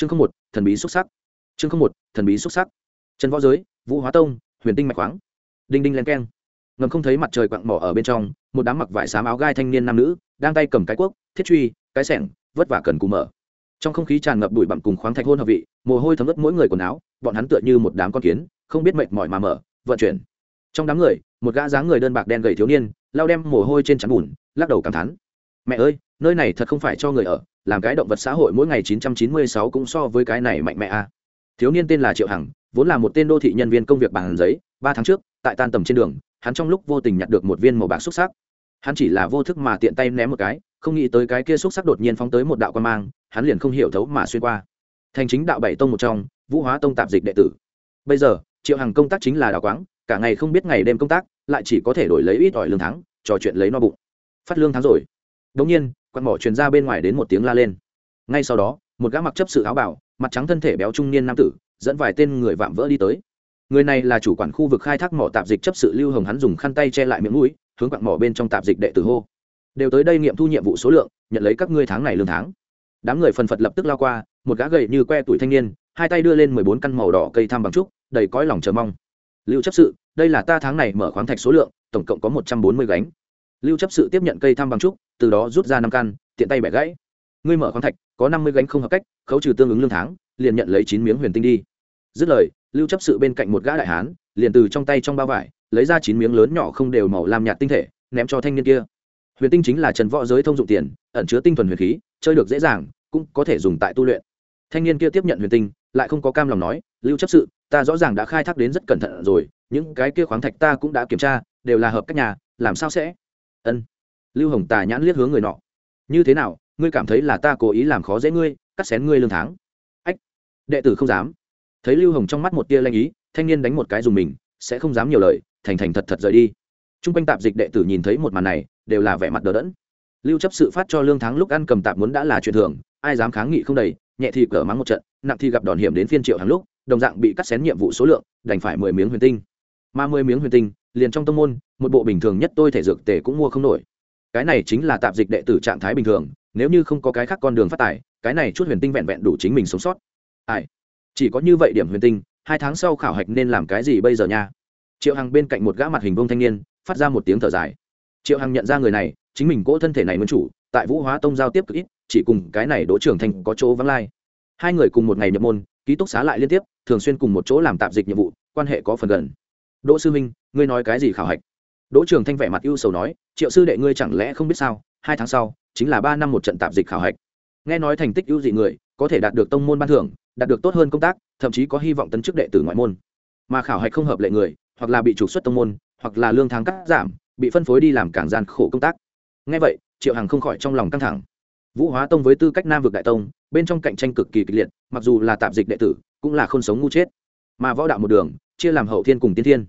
chương không một, thần bí xúc sắc. Chương không một, thần bí xúc sắc. Trần võ giới, vũ hóa tông, huyền tinh mạch khoáng. Đinh đinh len keng. Ngầm không thấy mặt trời quặng mỏ ở bên trong, một đám mặc vải xám áo gai thanh niên nam nữ, đang tay cầm cái cuốc, thiết truy, cái sẻng, vất vả cần cù mở. Trong không khí tràn ngập bụi bặm cùng khoáng thạch hôn hợp vị, mồ hôi thấm ướt mỗi người quần áo, bọn hắn tựa như một đám con kiến, không biết mệt mỏi mà mở, vận chuyển. Trong đám người, một gã dáng người đơn bạc đen gầy thiếu niên lao đem mồ hôi trên trán bùn, lắc đầu cảm thán. Mẹ ơi, nơi này thật không phải cho người ở làm cái động vật xã hội mỗi ngày 996 cũng so với cái này mạnh mẽ a thiếu niên tên là triệu hằng, vốn là một tên đô thị nhân viên công việc bằng giấy, ba tháng trước, tại tan tầm trên đường, hắn trong lúc vô tình nhặt được một viên màu bạc xúc sắc. Hắn chỉ là vô thức mà tiện tay ném một cái, không nghĩ tới cái kia xúc sắc đột nhiên phóng tới một đạo quan mang, hắn liền không hiểu thấu mà xuyên qua. Thành chính đạo bảy tông một trong, vũ hóa tông tạp dịch đệ tử. Bây giờ, triệu hằng công tác chính là đào quáng, cả ngày không biết ngày đêm công tác, lại chỉ có thể đổi lấy ít ỏi lương tháng trò chuyện lấy no bụng. Phát lương tháng rồi. Đống nhiên quan mỏ truyền ra bên ngoài đến một tiếng la lên. Ngay sau đó, một gã mặc chấp sự áo bảo mặt trắng thân thể béo trung niên nam tử, dẫn vài tên người vạm vỡ đi tới. Người này là chủ quản khu vực khai thác mỏ tạp dịch chấp sự lưu hồng hắn dùng khăn tay che lại miệng mũi, hướng quặng mỏ bên trong tạp dịch đệ tử hô. Đều tới đây nghiệm thu nhiệm vụ số lượng, nhận lấy các ngươi tháng này lương tháng. Đám người phần phật lập tức lao qua, một gã gầy như que tuổi thanh niên, hai tay đưa lên mười bốn căn màu đỏ cây thăm bằng trúc, đầy cõi lòng chờ mong. Lưu chấp sự, đây là ta tháng này mở khoáng thạch số lượng, tổng cộng có một trăm bốn mươi gánh lưu chấp sự tiếp nhận cây thăm bằng trúc, từ đó rút ra năm căn, tiện tay bẻ gãy. Ngươi mở khoáng thạch, có năm mươi gánh không hợp cách, khấu trừ tương ứng lương tháng, liền nhận lấy chín miếng huyền tinh đi. Dứt lời, lưu chấp sự bên cạnh một gã đại hán, liền từ trong tay trong bao vải, lấy ra chín miếng lớn nhỏ không đều màu làm nhạt tinh thể, ném cho thanh niên kia. Huyền tinh chính là trần võ giới thông dụng tiền, ẩn chứa tinh thuần huyền khí, chơi được dễ dàng, cũng có thể dùng tại tu luyện. Thanh niên kia tiếp nhận huyền tinh, lại không có cam lòng nói, lưu chấp sự, ta rõ ràng đã khai thác đến rất cẩn thận rồi, những cái kia khoáng thạch ta cũng đã kiểm tra, đều là hợp các nhà, làm sao sẽ? Ân. Lưu hồng tà nhãn liếc hướng người nọ. Như thế nào, ngươi cảm thấy là ta cố ý làm khó dễ ngươi, cắt xén ngươi lương tháng? Ách, đệ tử không dám. Thấy lưu hồng trong mắt một tia lanh ý, thanh niên đánh một cái dùng mình, sẽ không dám nhiều lời, thành thành thật thật rời đi. T r u n g quanh tạp dịch đệ tử nhìn thấy một màn này, đều là vẻ mặt đờ đẫn. Lưu chấp sự phát cho lương tháng lúc ăn cầm tạp muốn đã là chuyện thường, ai dám kháng nghị không đầy, nhẹ thì cỡ mắng một trận, nặng thì gặp đòn hiểm đến phiên triệu hàng lúc, đồng dạng bị cắt xén nhiệm vụ số lượng, đành phải mười miếng huyền tinh. Mà mười miếng huyền tinh liền trong tông môn, một bộ bình thường nhất tôi thể dược tề cũng mua không nổi. Cái này chính là tạp dịch đệ tử trạng thái bình thường, nếu như không có cái khác con đường phát tài, cái này chút huyền tinh vẹn vẹn đủ chính mình sống sót. Ai? Chỉ có như vậy điểm huyền tinh, hai tháng sau khảo hạch nên làm cái gì bây giờ nha? Triệu hằng bên cạnh một gã mặt hình vông thanh niên, phát ra một tiếng thở dài. Triệu hằng nhận ra người này, chính mình cỗ thân thể này muốn chủ, tại vũ hóa tông giao tiếp cực ít, chỉ cùng cái này đỗ trưởng thành có chỗ vắng lai. Hai người cùng một ngày nhập môn, ký túc xá lại liên tiếp, thường xuyên cùng một chỗ làm tạp dịch nhiệm vụ, quan hệ có phần gần đỗ sư minh ngươi nói cái gì khảo hạch? Đỗ trường thanh vẻ mặt ưu sầu nói, triệu sư đệ ngươi chẳng lẽ không biết sao, hai tháng sau, chính là ba năm một trận tạp dịch khảo hạch. Nghe nói thành tích ưu dị người, có thể đạt được tông môn ban thưởng, đạt được tốt hơn công tác, thậm chí có hy vọng tấn chức đệ tử ngoại môn. Mà khảo hạch không hợp lệ người, hoặc là bị trục xuất tông môn, hoặc là lương tháng cắt giảm, bị phân phối đi làm càng gian khổ công tác. Ngay vậy, triệu hằng không khỏi trong lòng căng thẳng. Vũ hóa tông với tư cách nam vực đại tông, bên trong cạnh tranh cực kỳ kịch liệt, mặc dù là tạp dịch đệ tử, cũng là không sống ngu chết. Mà võ đạo một đường, chia làm hậu thiên cùng tiên thiên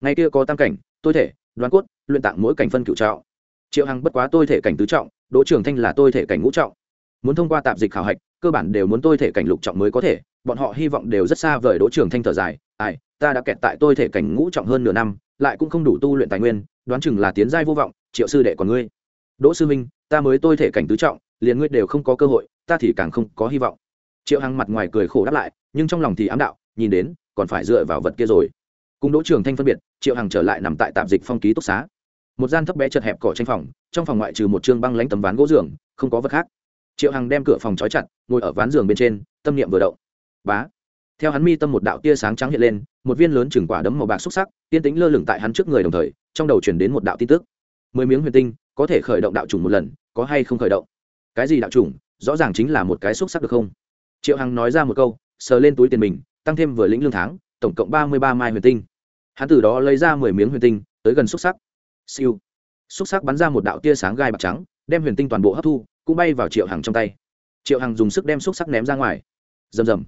ngày kia có tam cảnh, tôi thể, đoán cốt, luyện tạng mỗi cảnh phân cựu trọng. Triệu hằng bất quá tôi thể cảnh tứ trọng, đỗ trường thanh là tôi thể cảnh ngũ trọng. Muốn thông qua tạp dịch khảo hạch, cơ bản đều muốn tôi thể cảnh lục trọng mới có thể. Bọn họ hy vọng đều rất xa vời đỗ trường thanh thở dài, ai, ta đã kẹt tại tôi thể cảnh ngũ trọng hơn nửa năm, lại cũng không đủ tu luyện tài nguyên, đoán chừng là tiến giai vô vọng, triệu sư đệ còn ngươi. Đỗ sư minh, ta mới tôi thể cảnh tứ trọng, liền ngươi đều không có cơ hội, ta thì càng không có hy vọng. Triệu hằng mặt ngoài cười khổ đáp lại, nhưng trong lòng thì ám đạo, nhìn đến, còn phải dựa vào vật kia rồi cùng đỗ trường thanh phân biệt, triệu hằng trở lại nằm tại tạm dịch phong ký túc xá. Một gian thấp bé chật hẹp cỏ tranh phòng, trong phòng ngoại trừ một chương băng lánh tấm ván gỗ giường, không có vật khác. Triệu hằng đem cửa phòng trói chặt, ngồi ở ván giường bên trên, tâm niệm vừa động. Bá. Theo hắn mi tâm một đạo tia sáng trắng hiện lên, một viên lớn chừng quả đấm màu bạc xúc sắc tiên tính lơ lửng tại hắn trước người đồng thời, trong đầu chuyển đến một đạo tin tức. Mười miếng huyền tinh, có thể khởi động đạo chủng một lần, có hay không khởi động? Cái gì đạo chủng? Rõ ràng chính là một cái xúc sắc được không? Triệu hằng nói ra một câu, sờ lên túi tiền mình, tăng thêm vừa lĩnh lương tháng, tổng cộng ba mươi ba mai huyền tinh hắn từ đó lấy ra mười miếng huyền tinh, tới gần xúc sắc. Siêu. Xúc sắc bắn ra một đạo tia sáng gai bạc trắng, đem huyền tinh toàn bộ hấp thu, cũng bay vào triệu hằng trong tay. Triệu hằng dùng sức đem xúc sắc ném ra ngoài. Rầm rầm.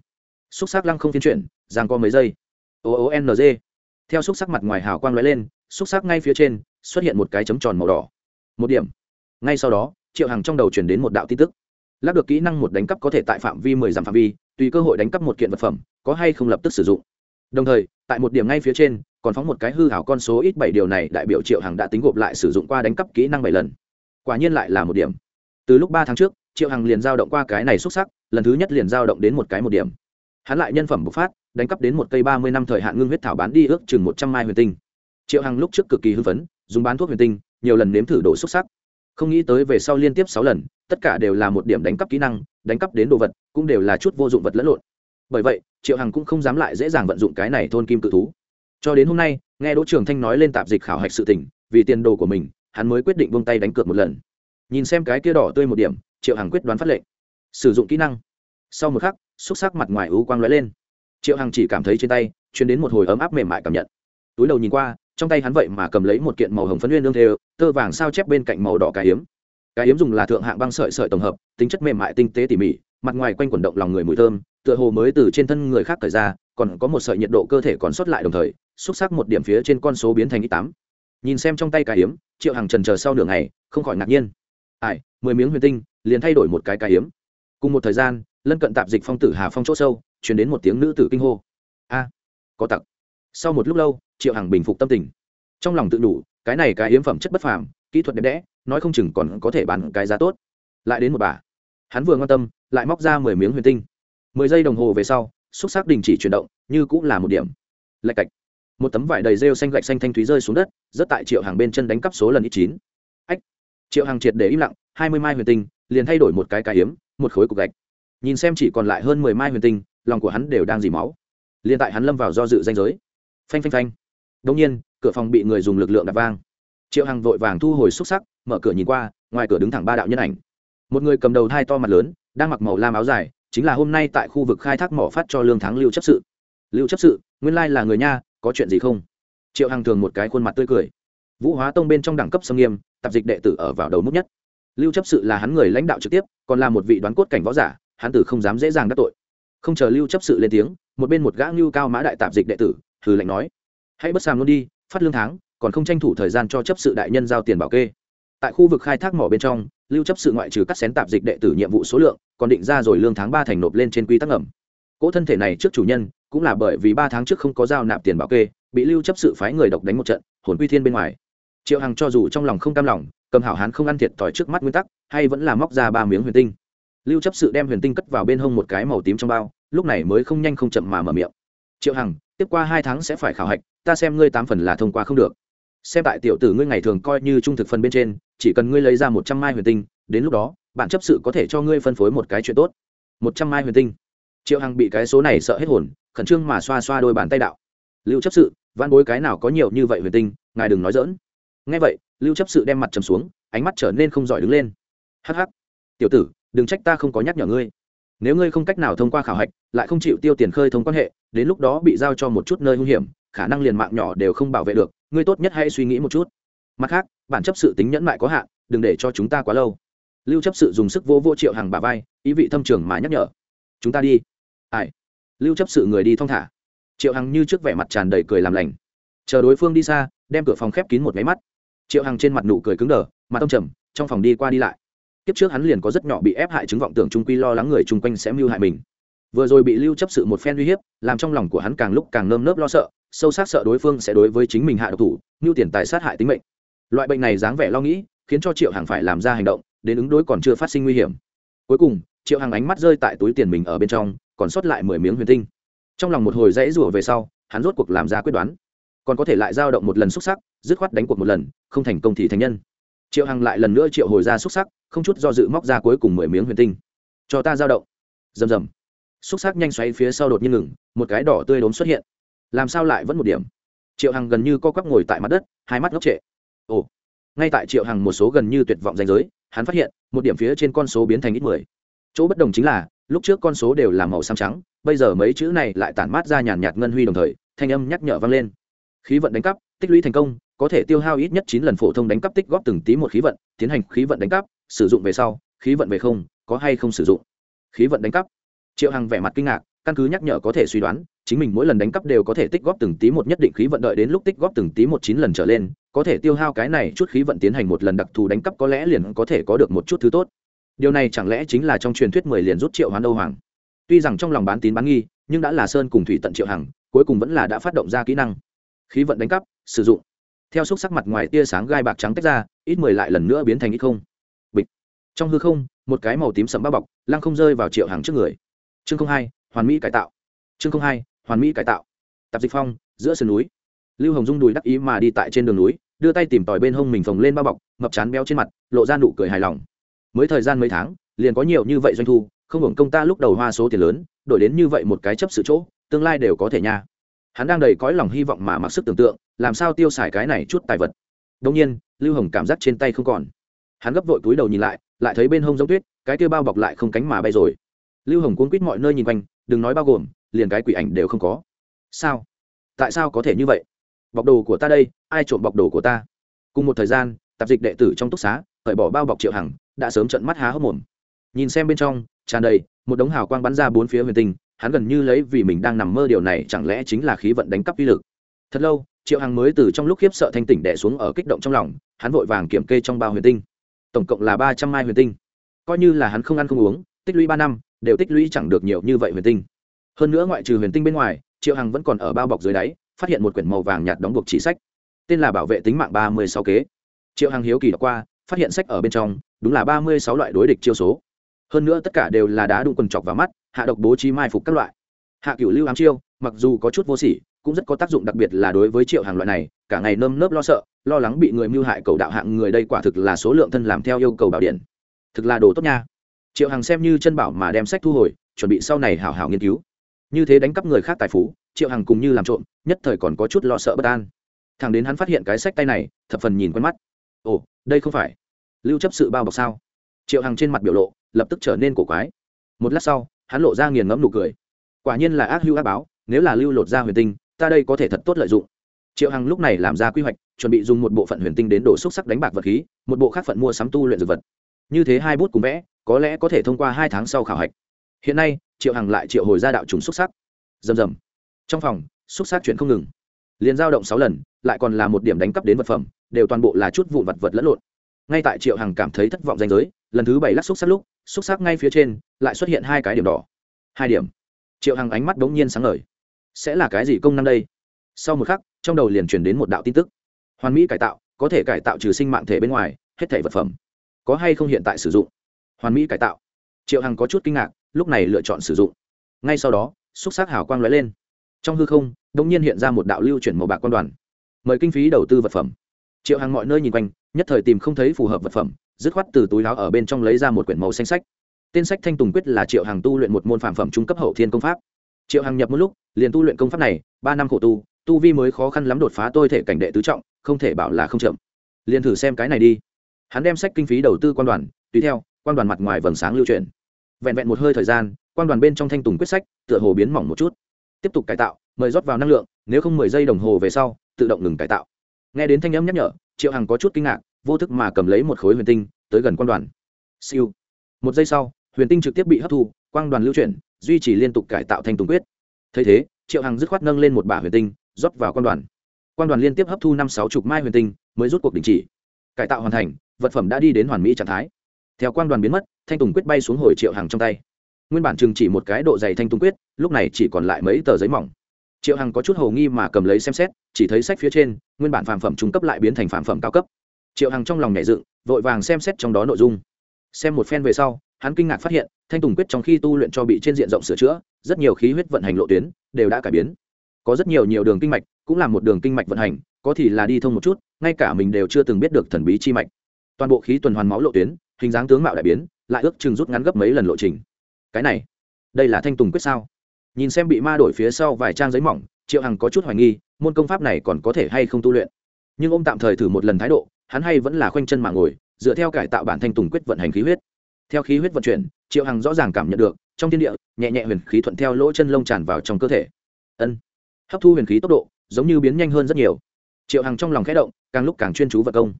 Xúc sắc lăng không phiên chuyển giang co mấy giây. O o n g. Theo xúc sắc mặt ngoài hào quang lóe lên, xúc sắc ngay phía trên, xuất hiện một cái chấm tròn màu đỏ. Một điểm. Ngay sau đó, triệu hằng trong đầu chuyển đến một đạo tin tức. Lắp được kỹ năng một đánh cắp có thể tại phạm vi mười dặm phạm vi, tùy cơ hội đánh cắp một kiện vật phẩm, có hay không lập tức sử dụng. Đồng thời, tại một điểm ngay phía trên còn phóng một cái hư hảo con số ít bảy điều này đại biểu triệu hằng đã tính gộp lại sử dụng qua đánh cắp kỹ năng bảy lần. Quả nhiên lại là một điểm. Từ lúc ba tháng trước, triệu hằng liền giao động qua cái này xuất sắc, lần thứ nhất liền giao động đến một cái một điểm. Hắn lại nhân phẩm bộc phát, đánh cắp đến một cây ba mươi năm thời hạn ngưng huyết thảo bán đi ước chừng một trăm mai huyền tinh. Triệu hằng lúc trước cực kỳ hưng phấn, dùng bán thuốc huyền tinh, nhiều lần nếm thử độ xuất sắc. Không nghĩ tới về sau liên tiếp sáu lần, tất cả đều là một điểm đánh cắp kỹ năng, đánh cắp đến đồ vật, cũng đều là chút vô dụng vật lẫn lộn. Bởi vậy, triệu hằng cũng không dám lại dễ dàng vận dụng cái này thôn kim cự thú cho đến hôm nay, nghe đỗ trường thanh nói lên tạp dịch khảo hạch sự tỉnh vì tiền đồ của mình, hắn mới quyết định buông tay đánh cược một lần. Nhìn xem cái kia đỏ tươi một điểm, triệu hằng quyết đoán phát lệnh. Sử dụng kỹ năng. Sau một khắc, xúc sắc mặt ngoài ưu quang lóe lên. Triệu hằng chỉ cảm thấy trên tay chuyển đến một hồi ấm áp mềm mại cảm nhận. Túi đầu nhìn qua, trong tay hắn vậy mà cầm lấy một kiện màu hồng phấn nguyên lương thêu tơ vàng sao chép bên cạnh màu đỏ cái hiếm cái hiếm dùng là thượng hạng băng sợi sợi tổng hợp, tính chất mềm mại tinh tế tỉ mỉ, mặt ngoài quanh quẩn động lòng người mùi thơm, tựa hồ mới từ trên thân người khác thời ra, còn có một sợi nhiệt độ cơ thể còn sót lại đồng thời xúc sắc một điểm phía trên con số biến thành ít tám. Nhìn xem trong tay cái hiếm triệu hàng trần chờ sau nửa ngày, không khỏi ngạc nhiên. Ai, mười miếng huyền tinh, liền thay đổi một cái cái hiếm cùng một thời gian, lân cận tạp dịch phong tử hà phong chỗ sâu chuyển đến một tiếng nữ tử kinh hô. A, có tặc. Sau một lúc lâu, triệu hằng bình phục tâm tình. Trong lòng tự đủ, cái này cái hiếm phẩm chất bất phàm, kỹ thuật đẹp đẽ, nói không chừng còn có thể bán cái giá tốt. Lại đến một bà. Hắn vừa quan tâm, lại móc ra mười miếng huyền tinh. Mười giây đồng hồ về sau, xúc xác đình chỉ chuyển động, như cũng là một điểm. Lạch cạch một tấm vải đầy rêu xanh gạch xanh thanh thúy rơi xuống đất rất tại triệu hàng bên chân đánh cắp số lần ít chín. Ách, triệu hàng triệt để im lặng, hai mươi mai huyền tinh, liền thay đổi một cái cái hiếm một khối cục gạch. Nhìn xem chỉ còn lại hơn mười mai huyền tinh, lòng của hắn đều đang dì máu. Liền tại hắn lâm vào do dự danh giới. Phanh phanh phanh. Đông nhiên, cửa phòng bị người dùng lực lượng đập vang. Triệu hằng vội vàng thu hồi xúc sắc, mở cửa nhìn qua, ngoài cửa đứng thẳng ba đạo nhân ảnh. Một người cầm đầu hai to mặt lớn, đang mặc màu lam áo dài, chính là hôm nay tại khu vực khai thác mỏ phát cho lương thắng lưu chấp sự. Lưu chấp sự, nguyên lai là người nha có chuyện gì không? Triệu hằng thường một cái khuôn mặt tươi cười. Vũ hóa tông bên trong đẳng cấp sâm nghiêm, tạp dịch đệ tử ở vào đầu mức nhất. Lưu chấp sự là hắn người lãnh đạo trực tiếp, còn là một vị đoán cốt cảnh võ giả, hắn tử không dám dễ dàng đắc tội. Không chờ lưu chấp sự lên tiếng, một bên một gã ngưu cao mã đại tạp dịch đệ tử thử lạnh nói, hãy bất sàm luôn đi, phát lương tháng, còn không tranh thủ thời gian cho chấp sự đại nhân giao tiền bảo kê. Tại khu vực khai thác mỏ bên trong, lưu chấp sự ngoại trừ cắt xén tạp dịch đệ tử nhiệm vụ số lượng, còn định ra rồi lương tháng ba thành nộp lên trên quy tắc ngầm. Cỗ thân thể này trước chủ nhân cũng là bởi vì ba tháng trước không có giao nạp tiền bảo kê, bị lưu chấp sự phái người độc đánh một trận, hồn quy thiên bên ngoài. Triệu hằng cho dù trong lòng không cam lòng, cầm hảo hán không ăn thiệt tỏi trước mắt nguyên tắc, hay vẫn là móc ra ba miếng huyền tinh. Lưu chấp sự đem huyền tinh cất vào bên hông một cái màu tím trong bao, lúc này mới không nhanh không chậm mà mở miệng. Triệu hằng, tiếp qua hai tháng sẽ phải khảo hạch, ta xem ngươi tám phần là thông qua không được. Xem tại tiểu tử ngươi ngày thường coi như trung thực phần bên trên, chỉ cần ngươi lấy ra một trăm mai huyền tinh, đến lúc đó bạn chấp sự có thể cho ngươi phân phối một cái chuyện tốt. Một trăm mai huyền tinh? Triệu hằng bị cái số này sợ hết hồn, khẩn trương mà xoa xoa đôi bàn tay đạo. Lưu chấp sự, văn bối cái nào có nhiều như vậy huyền tinh, ngài đừng nói dỡn ngay vậy, lưu chấp sự đem mặt trầm xuống, ánh mắt trở nên không giỏi đứng lên. Hh tiểu tử, đừng trách ta không có nhắc nhở ngươi. Nếu ngươi không cách nào thông qua khảo hạch, lại không chịu tiêu tiền khơi thông quan hệ, đến lúc đó bị giao cho một chút nơi hung hiểm, khả năng liền mạng nhỏ đều không bảo vệ được, ngươi tốt nhất hãy suy nghĩ một chút. Mặt khác, bản chấp sự tính nhẫn mại có hạn, đừng để cho chúng ta quá lâu. Lưu chấp sự dùng sức vô vô triệu hàng bà vai, ý vị thâm trường mà nhắc nhở. Chúng ta đi ai? Lưu chấp sự người đi thong thả. Triệu hằng như trước vẻ mặt tràn đầy cười làm lành. Chờ đối phương đi xa, đem cửa phòng khép kín một máy mắt. Triệu hằng trên mặt nụ cười cứng đờ, mặt tâm trầm, trong phòng đi qua đi lại. Kiếp trước hắn liền có rất nhỏ bị ép hại chứng vọng tưởng trung quy lo lắng người chung quanh sẽ mưu hại mình. Vừa rồi bị lưu chấp sự một phen uy hiếp, làm trong lòng của hắn càng lúc càng nơm nớp lo sợ, sâu sắc sợ đối phương sẽ đối với chính mình hạ độc thủ, mưu tiền tài sát hại tính mệnh. Loại bệnh này dáng vẻ lo nghĩ, khiến cho triệu hằng phải làm ra hành động, đến ứng đối còn chưa phát sinh nguy hiểm. Cuối cùng, triệu hằng ánh mắt rơi tại túi tiền mình ở bên trong còn sót lại mười miếng huyền tinh. Trong lòng một hồi dãy rủa về sau, hắn rốt cuộc làm ra quyết đoán. Còn có thể lại giao động một lần xúc sắc, dứt khoát đánh cuộc một lần, không thành công thì thành nhân. Triệu hằng lại lần nữa triệu hồi ra xúc sắc, không chút do dự móc ra cuối cùng mười miếng huyền tinh. Cho ta giao động. Rầm rầm. Xúc sắc nhanh xoáy phía sau đột nhiên ngừng, một cái đỏ tươi đốm xuất hiện. Làm sao lại vẫn một điểm? Triệu hằng gần như co quắp ngồi tại mặt đất, hai mắt ngốc trệ. Ồ. Ngay tại triệu hằng một số gần như tuyệt vọng danh giới, hắn phát hiện, một điểm phía trên con số biến thành ít mười. Chỗ bất đồng chính là lúc trước con số đều là màu xám trắng, bây giờ mấy chữ này lại tản mát ra nhàn nhạt ngân huy đồng thời, thanh âm nhắc nhở vang lên. Khí vận đánh cắp, tích lũy thành công, có thể tiêu hao ít nhất chín lần phổ thông đánh cắp tích góp từng tí một khí vận, tiến hành khí vận đánh cắp, sử dụng về sau, khí vận về không, có hay không sử dụng? Khí vận đánh cắp. Triệu hằng vẻ mặt kinh ngạc, căn cứ nhắc nhở có thể suy đoán, chính mình mỗi lần đánh cắp đều có thể tích góp từng tí một nhất định khí vận đợi đến lúc tích góp từng tí một chín lần trở lên, có thể tiêu hao cái này chút khí vận tiến hành một lần đặc thù đánh cắp có lẽ liền có thể có được một chút thứ tốt điều này chẳng lẽ chính là trong truyền thuyết mười liền rút triệu hoán âu hoàng? Tuy rằng trong lòng bán tín bán nghi, nhưng đã là sơn cùng thủy tận triệu hằng, cuối cùng vẫn là đã phát động ra kỹ năng. Khí vận đánh cắp, sử dụng. Theo xúc sắc mặt ngoài tia sáng gai bạc trắng tách ra, ít mười lại lần nữa biến thành ít không. Bịch. Trong hư không, một cái màu tím sẫm bao bọc, lăng không rơi vào triệu hàng trước người. Chương không hai, hoàn mỹ cải tạo. Chương không hai, hoàn mỹ cải tạo. Tạp dịch phong, giữa sườn núi. Lưu hồng dung đùi đắc ý mà đi tại trên đường núi, đưa tay tìm tòi bên hông mình phồng lên bao bọc, mập chán béo trên mặt, lộ ra nụ cười hài lòng mới thời gian mấy tháng, liền có nhiều như vậy doanh thu, không hưởng công ta lúc đầu hoa số tiền lớn, đổi đến như vậy một cái chấp sự chỗ, tương lai đều có thể nha. Hắn đang đầy cõi lòng hy vọng mà mặc sức tưởng tượng, làm sao tiêu xài cái này chút tài vật. Đông nhiên, lưu hồng cảm giác trên tay không còn. Hắn gấp vội túi đầu nhìn lại lại thấy bên hông giống tuyết, cái kia bao bọc lại không cánh mà bay rồi. Lưu hồng cuốn quýt mọi nơi nhìn quanh, đừng nói bao gồm, liền cái quỷ ảnh đều không có. Sao? Tại sao có thể như vậy? Bọc đồ của ta đây, ai trộm bọc đồ của ta? Cùng một thời gian, tạp dịch đệ tử trong túc xá, cởi bỏ bao bọc triệu hằng đã sớm trận mắt há hốc mồm. Nhìn xem bên trong, tràn đầy, một đống hào quang bắn ra bốn phía huyền tinh, hắn gần như lấy vì mình đang nằm mơ điều này, chẳng lẽ chính là khí vận đánh cắp uy lực? Thật lâu, triệu hằng mới từ trong lúc khiếp sợ thanh tỉnh đẻ xuống ở kích động trong lòng, hắn vội vàng kiểm kê trong bao huyền tinh. Tổng cộng là ba trăm mai huyền tinh. Coi như là hắn không ăn không uống, tích lũy ba năm, đều tích lũy chẳng được nhiều như vậy huyền tinh. Hơn nữa ngoại trừ huyền tinh bên ngoài, triệu hằng vẫn còn ở bao bọc dưới đáy, phát hiện một quyển màu vàng nhạt đóng buộc chỉ sách. Tên là bảo vệ tính mạng ba mươi sáu kế. Triệu hằng hiếu kỳ đọc qua phát hiện sách ở bên trong, đúng là ba mươi sáu loại đối địch chiêu số. Hơn nữa tất cả đều là đá đụng quần chọc vào mắt, hạ độc bố trí mai phục các loại. Hạ cửu lưu ám chiêu, mặc dù có chút vô sỉ, cũng rất có tác dụng đặc biệt là đối với triệu hàng loại này, cả ngày nơm nớp lo sợ, lo lắng bị người mưu hại cầu đạo hạng người đây quả thực là số lượng thân làm theo yêu cầu bảo điện. Thực là đồ tốt nha. Triệu hàng xem như chân bảo mà đem sách thu hồi, chuẩn bị sau này hảo hảo nghiên cứu. Như thế đánh cắp người khác tài phú, triệu hàng cùng như làm trộm, nhất thời còn có chút lo sợ bất an. Thằng đến hắn phát hiện cái sách tay này, thập phần nhìn quen mắt. Ồ đây không phải lưu chấp sự bao bọc sao triệu hằng trên mặt biểu lộ lập tức trở nên cổ quái một lát sau hắn lộ ra nghiền ngẫm nụ cười quả nhiên là ác hưu ác báo nếu là lưu lột ra huyền tinh ta đây có thể thật tốt lợi dụng triệu hằng lúc này làm ra quy hoạch chuẩn bị dùng một bộ phận huyền tinh đến đổ xúc sắc đánh bạc vật khí một bộ khác phận mua sắm tu luyện dược vật như thế hai bút cùng vẽ có lẽ có thể thông qua hai tháng sau khảo hạch hiện nay triệu hằng lại triệu hồi ra đạo trùng xúc sắc rầm rầm trong phòng xúc sắc chuyển không ngừng liền giao động sáu lần, lại còn là một điểm đánh cắp đến vật phẩm, đều toàn bộ là chút vụn vật vật lẫn lộn. Ngay tại triệu hằng cảm thấy thất vọng danh giới, lần thứ bảy lắc xúc sắc lúc, xúc sắc ngay phía trên, lại xuất hiện hai cái điểm đỏ. Hai điểm. Triệu hằng ánh mắt đ ố n g nhiên sáng ngời. Sẽ là cái gì công năng đây? Sau một khắc, trong đầu liền truyền đến một đạo tin tức. Hoàn mỹ cải tạo, có thể cải tạo trừ sinh mạng thể bên ngoài, hết thể vật phẩm. Có hay không hiện tại sử dụng? Hoàn mỹ cải tạo. Triệu hằng có chút kinh ngạc, lúc này lựa chọn sử dụng. Ngay sau đó, xúc sắc hào quang lóe lên. Trong hư không đông nhiên hiện ra một đạo lưu chuyển màu bạc quan đoàn. Mời kinh phí đầu tư vật phẩm. Triệu hàng mọi nơi nhìn quanh, nhất thời tìm không thấy phù hợp vật phẩm, dứt khoát từ túi láo ở bên trong lấy ra một quyển màu xanh sách. Tên sách thanh tùng quyết là triệu hàng tu luyện một môn phản phẩm trung cấp hậu thiên công pháp. Triệu hàng nhập một lúc, liền tu luyện công pháp này, ba năm khổ tu tu vi mới khó khăn lắm đột phá tôi thể cảnh đệ tứ trọng, không thể bảo là không chậm. Liền thử xem cái này đi. Hắn đem sách kinh phí đầu tư quan đoàn, tùy theo, quan đoàn mặt ngoài vầng sáng lưu truyền vẹn vẹn một hơi thời gian, quan đoàn bên trong thanh tùng quyết sách tựa hồ biến mỏng một chút. Tiếp tục cải tạo mời rót vào năng lượng, nếu không mười giây đồng hồ về sau, tự động ngừng cải tạo. Nghe đến thanh âm nhắc nhở, triệu hằng có chút kinh ngạc, vô thức mà cầm lấy một khối huyền tinh, tới gần quan đoàn. Siêu. Một giây sau, huyền tinh trực tiếp bị hấp thu, quang đoàn lưu chuyển, duy trì liên tục cải tạo thành tùng quyết. Thấy thế, triệu hằng dứt khoát nâng lên một bả huyền tinh, rót vào quan đoàn. Quan đoàn liên tiếp hấp thu năm sáu chục mai huyền tinh, mới rút cuộc đình chỉ. Cải tạo hoàn thành, vật phẩm đã đi đến hoàn mỹ trạng thái. Theo quan đoàn biến mất, thanh tùng quyết bay xuống hồi triệu hằng trong tay. Nguyên bản chừng chỉ một cái độ dày thanh tùng quyết, lúc này chỉ còn lại mấy tờ giấy mỏng triệu hằng có chút hầu nghi mà cầm lấy xem xét, chỉ thấy sách phía trên, nguyên bản phàm phẩm trung cấp lại biến thành phàm phẩm cao cấp. Triệu hằng trong lòng nhẹ dựng, vội vàng xem xét trong đó nội dung. Xem một phen về sau, hắn kinh ngạc phát hiện, thanh tùng quyết trong khi tu luyện cho bị trên diện rộng sửa chữa, rất nhiều khí huyết vận hành lộ tuyến, đều đã cải biến. Có rất nhiều nhiều đường kinh mạch, cũng là một đường kinh mạch vận hành, có thì là đi thông một chút, ngay cả mình đều chưa từng biết được thần bí chi mạch. Toàn bộ khí tuần hoàn máu lộ tuyến, hình dáng tướng mạo đại biến, lại ước chừng rút ngắn gấp mấy lần lộ trình. Cái này, đây là thanh tùng quyết sao? Nhìn xem bị ma đổi phía sau vài trang giấy mỏng, triệu hằng có chút hoài nghi, môn công pháp này còn có thể hay không tu luyện. Nhưng ông tạm thời thử một lần thái độ, hắn hay vẫn là khoanh chân mà ngồi, dựa theo cải tạo bản thanh tùng quyết vận hành khí huyết. Theo khí huyết vận chuyển, triệu hằng rõ ràng cảm nhận được, trong thiên địa, nhẹ nhẹ huyền khí thuận theo lỗ chân lông tràn vào trong cơ thể. Ân, hấp thu huyền khí tốc độ, giống như biến nhanh hơn rất nhiều. Triệu hằng trong lòng khẽ động, càng lúc càng chuyên chú vật công.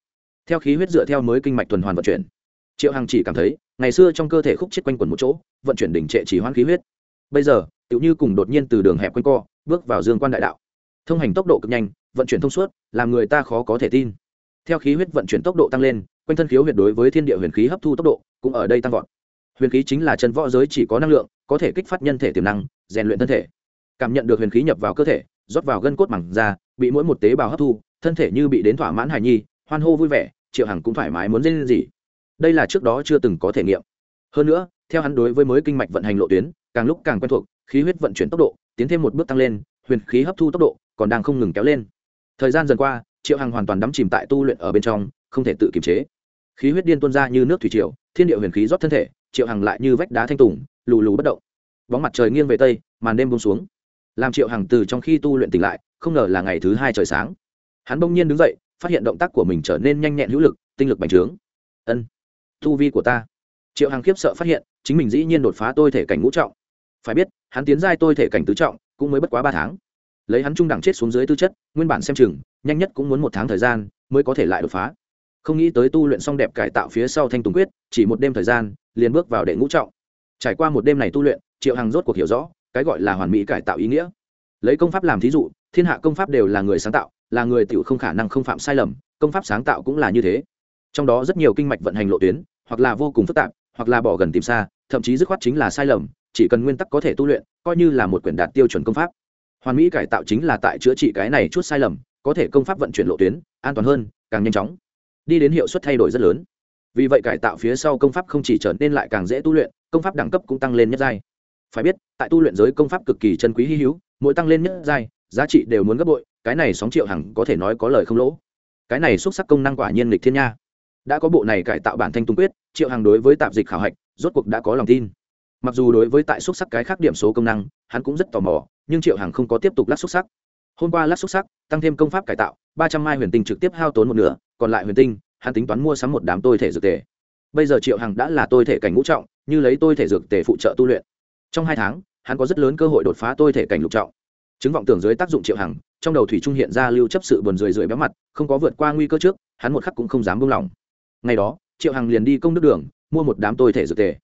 Theo khí huyết dựa theo mới kinh mạch tuần hoàn vận chuyển, triệu hằng chỉ cảm thấy, ngày xưa trong cơ thể khúc chết quanh quần một chỗ, vận chuyển đỉnh trệ chỉ hoãn khí huyết. Bây giờ tựu như cùng đột nhiên từ đường hẹp quanh co, bước vào dương quan đại đạo. Thông hành tốc độ cực nhanh, vận chuyển thông suốt, làm người ta khó có thể tin. Theo khí huyết vận chuyển tốc độ tăng lên, quanh thân khiếu huyệt đối với thiên địa huyền khí hấp thu tốc độ cũng ở đây tăng vọt. Huyền khí chính là chân võ giới chỉ có năng lượng, có thể kích phát nhân thể tiềm năng, rèn luyện thân thể. Cảm nhận được huyền khí nhập vào cơ thể, rót vào gân cốt mẳng ra, bị mỗi một tế bào hấp thu, thân thể như bị đến thỏa mãn hài nhi, hoan hô vui vẻ, triệu hằng cũng thoải mái muốn lên gì. Đây là trước đó chưa từng có thể nghiệm. Hơn nữa, theo hắn đối với mới kinh mạch vận hành lộ tuyến, càng lúc càng quen thuộc khí huyết vận chuyển tốc độ, tiến thêm một bước tăng lên, huyền khí hấp thu tốc độ còn đang không ngừng kéo lên. Thời gian dần qua, triệu hằng hoàn toàn đắm chìm tại tu luyện ở bên trong, không thể tự kiềm chế. Khí huyết điên tuôn ra như nước thủy triều, thiên địa huyền khí rót thân thể, triệu hằng lại như vách đá thanh tùng, lù lù bất động. Bóng mặt trời nghiêng về tây, màn đêm bông xuống. Làm triệu hằng từ trong khi tu luyện tỉnh lại, không ngờ là ngày thứ hai trời sáng. Hắn bỗng nhiên đứng dậy, phát hiện động tác của mình trở nên nhanh nhẹn hữu lực, tinh lực bành trướng. Ân, tu vi của ta. Triệu hằng khiếp sợ phát hiện, chính mình dĩ nhiên đột phá tôi thể cảnh ngũ trọng phải biết, hắn tiến giai tôi thể cảnh tứ trọng, cũng mới bất quá ba tháng. Lấy hắn trung đẳng chết xuống dưới tư chất, nguyên bản xem chừng, nhanh nhất cũng muốn một tháng thời gian mới có thể lại đột phá. Không nghĩ tới tu luyện xong đẹp cải tạo phía sau thanh tùng quyết, chỉ một đêm thời gian, liền bước vào đệ ngũ trọng. Trải qua một đêm này tu luyện, triệu hằng rốt cuộc hiểu rõ, cái gọi là hoàn mỹ cải tạo ý nghĩa. Lấy công pháp làm thí dụ, thiên hạ công pháp đều là người sáng tạo, là người tự không khả năng không phạm sai lầm, công pháp sáng tạo cũng là như thế. Trong đó rất nhiều kinh mạch vận hành lộ tuyến, hoặc là vô cùng phức tạp, hoặc là bỏ gần tìm xa, thậm chí dứt khoát chính là sai lầm chỉ cần nguyên tắc có thể tu luyện, coi như là một quyển đạt tiêu chuẩn công pháp. Hoàn mỹ cải tạo chính là tại chữa trị cái này chút sai lầm, có thể công pháp vận chuyển lộ tuyến, an toàn hơn, càng nhanh chóng. Đi đến hiệu suất thay đổi rất lớn. Vì vậy cải tạo phía sau công pháp không chỉ trở nên lại càng dễ tu luyện, công pháp đẳng cấp cũng tăng lên nhất giai. Phải biết, tại tu luyện giới công pháp cực kỳ chân quý hy hữu, mỗi tăng lên nhất giai, giá trị đều muốn gấp bội, cái này sóng triệu hằng có thể nói có lời không lỗ. Cái này xuất sắc công năng quả nhiên lịch thiên nha. Đã có bộ này cải tạo bản thanh tung quyết, triệu hằng đối với tạp dịch khảo hạch, rốt cuộc đã có lòng tin mặc dù đối với tại xúc sắc cái khác điểm số công năng, hắn cũng rất tò mò, nhưng triệu hằng không có tiếp tục lát xúc sắc. Hôm qua lát xúc sắc, tăng thêm công pháp cải tạo, ba trăm mai huyền tinh trực tiếp hao tốn một nửa, còn lại huyền tinh, hắn tính toán mua sắm một đám tôi thể dược tề. Bây giờ triệu hằng đã là tôi thể cảnh ngũ trọng, như lấy tôi thể dược tề phụ trợ tu luyện. Trong hai tháng, hắn có rất lớn cơ hội đột phá tôi thể cảnh lục trọng. Chứng vọng tưởng dưới tác dụng triệu hằng, trong đầu thủy trung hiện ra lưu chấp sự buồn rười rượi béo mặt, không có vượt qua nguy cơ trước, hắn một khắc cũng không dám buông lỏng. Ngày đó, triệu hằng liền đi công đức đường, mua một đám tôi thể dược tề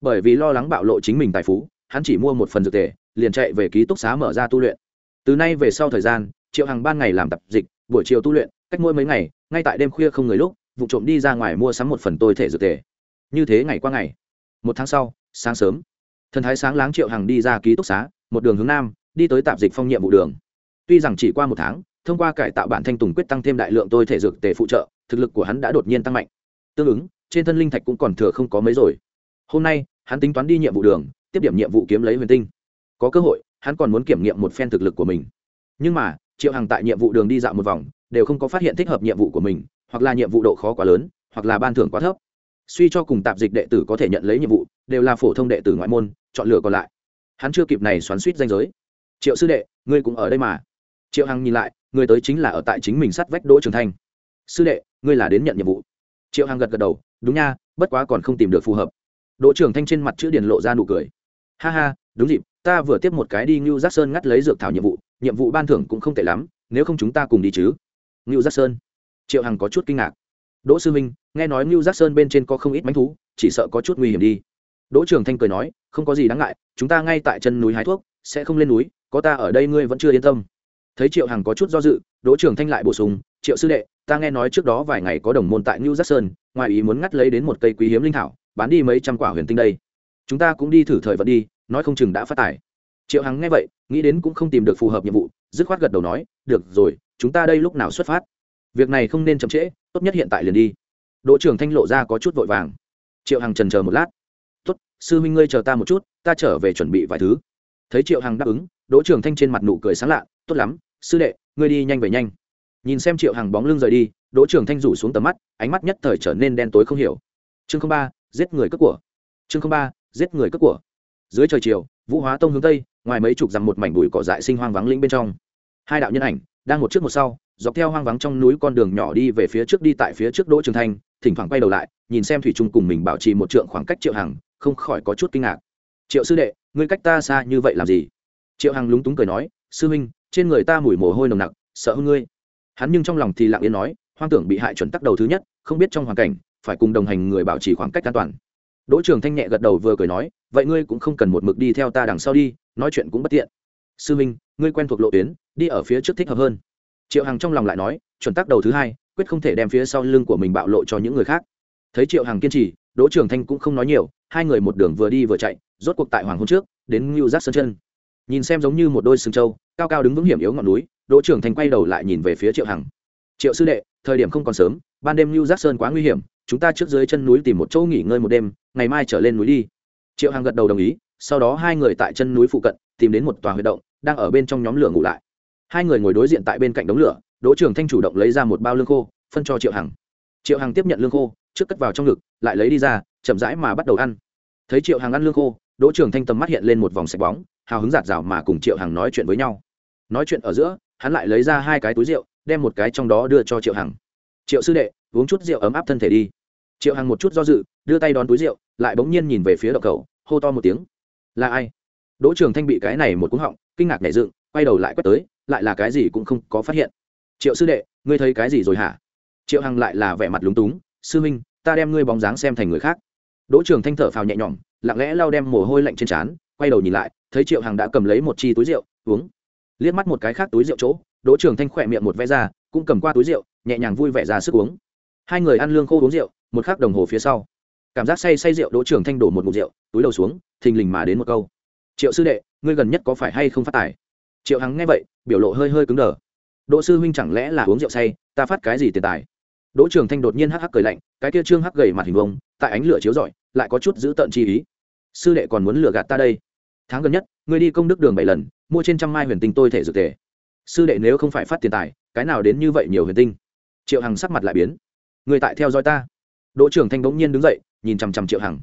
bởi vì lo lắng bạo lộ chính mình tài phú, hắn chỉ mua một phần dược tề, liền chạy về ký túc xá mở ra tu luyện. Từ nay về sau thời gian, triệu hàng ban ngày làm tập dịch, buổi chiều tu luyện, cách mỗi mấy ngày, ngay tại đêm khuya không người lúc, vụ trộm đi ra ngoài mua sắm một phần tôi thể dược tề. Như thế ngày qua ngày. Một tháng sau, sáng sớm, thần thái sáng láng triệu hàng đi ra ký túc xá, một đường hướng nam, đi tới tạp dịch phong nhiệm vụ đường. Tuy rằng chỉ qua một tháng, thông qua cải tạo bản thanh tùng quyết tăng thêm đại lượng tôi thể dược tề phụ trợ, thực lực của hắn đã đột nhiên tăng mạnh. Tương ứng, trên thân linh thạch cũng còn thừa không có mấy rồi. Hôm nay hắn tính toán đi nhiệm vụ đường, tiếp điểm nhiệm vụ kiếm lấy huyền tinh. Có cơ hội, hắn còn muốn kiểm nghiệm một phen thực lực của mình. Nhưng mà, triệu hằng tại nhiệm vụ đường đi dạo một vòng, đều không có phát hiện thích hợp nhiệm vụ của mình, hoặc là nhiệm vụ độ khó quá lớn, hoặc là ban thưởng quá thấp. Suy cho cùng tạp dịch đệ tử có thể nhận lấy nhiệm vụ, đều là phổ thông đệ tử ngoại môn, chọn lựa còn lại. Hắn chưa kịp này xoắn suýt danh giới. Triệu sư đệ, ngươi cũng ở đây mà. Triệu hằng nhìn lại, người tới chính là ở tại chính mình sát vách đỗ trường thanh. Sư đệ, ngươi là đến nhận nhiệm vụ. Triệu hằng gật gật đầu, đúng nha, bất quá còn không tìm được phù hợp đỗ trường thanh trên mặt chữ điền lộ ra nụ cười. Ha ha, đúng dịp, ta vừa tiếp một cái đi ngưu giác sơn ngắt lấy dược thảo nhiệm vụ nhiệm vụ ban thưởng cũng không tệ lắm, nếu không chúng ta cùng đi chứ. Ngưu giác sơn. Triệu hằng có chút kinh ngạc. Đỗ sư minh nghe nói ngưu giác sơn bên trên có không ít mánh thú, chỉ sợ có chút nguy hiểm đi. Đỗ trường thanh cười nói, không có gì đáng ngại, chúng ta ngay tại chân núi hái thuốc, sẽ không lên núi, có ta ở đây ngươi vẫn chưa yên tâm. Thấy triệu hằng có chút do dự, đỗ trường thanh lại bổ sung, triệu sư đệ, ta nghe nói trước đó vài ngày có đồng môn tại ngưu giác sơn, ngoài ý muốn ngắt lấy đến một cây quý hiếm linh thảo bán đi mấy trăm quả huyền tinh đây. Chúng ta cũng đi thử thời vận đi, nói không chừng đã phát tài. Triệu hằng nghe vậy, nghĩ đến cũng không tìm được phù hợp nhiệm vụ, dứt khoát gật đầu nói, được rồi, chúng ta đây lúc nào xuất phát? Việc này không nên chậm trễ, tốt nhất hiện tại liền đi. Đỗ trưởng thanh lộ ra có chút vội vàng. Triệu hằng trần chờ một lát. Tốt, sư huynh ngươi chờ ta một chút, ta trở về chuẩn bị vài thứ. Thấy triệu hằng đáp ứng, đỗ trưởng thanh trên mặt nụ cười sáng lạ, tốt lắm, sư đệ, ngươi đi nhanh về nhanh. Nhìn xem triệu hằng bóng lưng rời đi, đỗ trưởng thanh rủ xuống tầm mắt, ánh mắt nhất thời trở nên đen tối không hiểu. Chương ba giết người cướp của. Chương ba, giết người cướp của. Dưới trời chiều, vũ hóa tông hướng tây, ngoài mấy chục dặm một mảnh bụi cỏ dại sinh hoang vắng linh bên trong. Hai đạo nhân ảnh, đang một trước một sau, dọc theo hoang vắng trong núi con đường nhỏ đi về phía trước đi tại phía trước đỗ trường thanh, thỉnh thoảng quay đầu lại, nhìn xem thủy trung cùng mình bảo trì một trượng khoảng cách triệu hằng, không khỏi có chút kinh ngạc. Triệu sư đệ, ngươi cách ta xa như vậy làm gì? Triệu hằng lúng túng cười nói, sư huynh, trên người ta mùi mồ hôi nồng nặc, sợ hơn ngươi. Hắn nhưng trong lòng thì lặng yên nói, hoang tưởng bị hại chuẩn tắc đầu thứ nhất, không biết trong hoàn cảnh phải cùng đồng hành người bảo trì khoảng cách an toàn. Đỗ trường thanh nhẹ gật đầu vừa cười nói, vậy ngươi cũng không cần một mực đi theo ta đằng sau đi, nói chuyện cũng bất tiện. Sư minh, ngươi quen thuộc lộ tuyến, đi ở phía trước thích hợp hơn. Triệu hằng trong lòng lại nói, chuẩn tắc đầu thứ hai, quyết không thể đem phía sau lưng của mình bạo lộ cho những người khác. Thấy triệu hằng kiên trì, đỗ trường thanh cũng không nói nhiều, hai người một đường vừa đi vừa chạy, rốt cuộc tại hoàng hôn trước, đến ngưu giác sơn chân. Nhìn xem giống như một đôi sừng trâu, cao cao đứng vững hiểm yếu ngọn núi, đỗ trường thanh quay đầu lại nhìn về phía triệu hằng. Triệu sư đệ, thời điểm không còn sớm, ban đêm ngưu giác sơn quá nguy hiểm chúng ta trước dưới chân núi tìm một chỗ nghỉ ngơi một đêm, ngày mai trở lên núi đi. Triệu hằng gật đầu đồng ý, sau đó hai người tại chân núi phụ cận tìm đến một tòa huy động, đang ở bên trong nhóm lửa ngủ lại. Hai người ngồi đối diện tại bên cạnh đống lửa, đỗ trường thanh chủ động lấy ra một bao lương khô, phân cho triệu hằng. Triệu hằng tiếp nhận lương khô, trước cất vào trong ngực, lại lấy đi ra, chậm rãi mà bắt đầu ăn. Thấy triệu hằng ăn lương khô, đỗ trường thanh tầm mắt hiện lên một vòng sạch bóng, hào hứng giạt rào mà cùng triệu hằng nói chuyện với nhau. Nói chuyện ở giữa, hắn lại lấy ra hai cái túi rượu, đem một cái trong đó đưa cho triệu hằng. Triệu sư đệ, uống chút rượu ấm áp thân thể đi triệu hằng một chút do dự, đưa tay đón túi rượu, lại bỗng nhiên nhìn về phía đậu cầu, hô to một tiếng. Là ai? Đỗ trường thanh bị cái này một cúng họng, kinh ngạc nảy dựng, quay đầu lại quét tới, lại là cái gì cũng không có phát hiện. Triệu sư đệ, ngươi thấy cái gì rồi hả? Triệu hằng lại là vẻ mặt lúng túng, sư minh ta đem ngươi bóng dáng xem thành người khác. Đỗ trường thanh thở phào nhẹ nhõm, lặng lẽ lau đem mồ hôi lạnh trên trán, quay đầu nhìn lại, thấy triệu hằng đã cầm lấy một chi túi rượu, uống. Liếc mắt một cái khác túi rượu chỗ, đỗ trường thanh khỏe miệng một vé ra, cũng cầm qua túi rượu, nhẹ nhàng vui vẻ ra sức uống. Hai người ăn lương khô uống rượu một khắc đồng hồ phía sau. Cảm giác say say rượu đỗ trưởng thanh đổ một mục rượu, túi đầu xuống, thình lình mà đến một câu. Triệu sư đệ, ngươi gần nhất có phải hay không phát tài? Triệu hằng nghe vậy, biểu lộ hơi hơi cứng đờ. Đỗ sư huynh chẳng lẽ là uống rượu say, ta phát cái gì tiền tài? Đỗ trưởng thanh đột nhiên hắc hắc cười lạnh, cái kia trương hắc gầy mặt hình vông tại ánh lửa chiếu rọi, lại có chút giữ tợn chi ý. Sư đệ còn muốn lừa gạt ta đây? Tháng gần nhất, ngươi đi công đức đường bảy lần, mua trên trăm mai huyền tinh tôi thể dược thể sư đệ nếu không phải phát tiền tài, cái nào đến như vậy nhiều huyền tinh? Triệu hằng sắc mặt lại biến. Người tại theo dõi ta đỗ trưởng thanh bỗng nhiên đứng dậy, nhìn chằm chằm triệu hằng.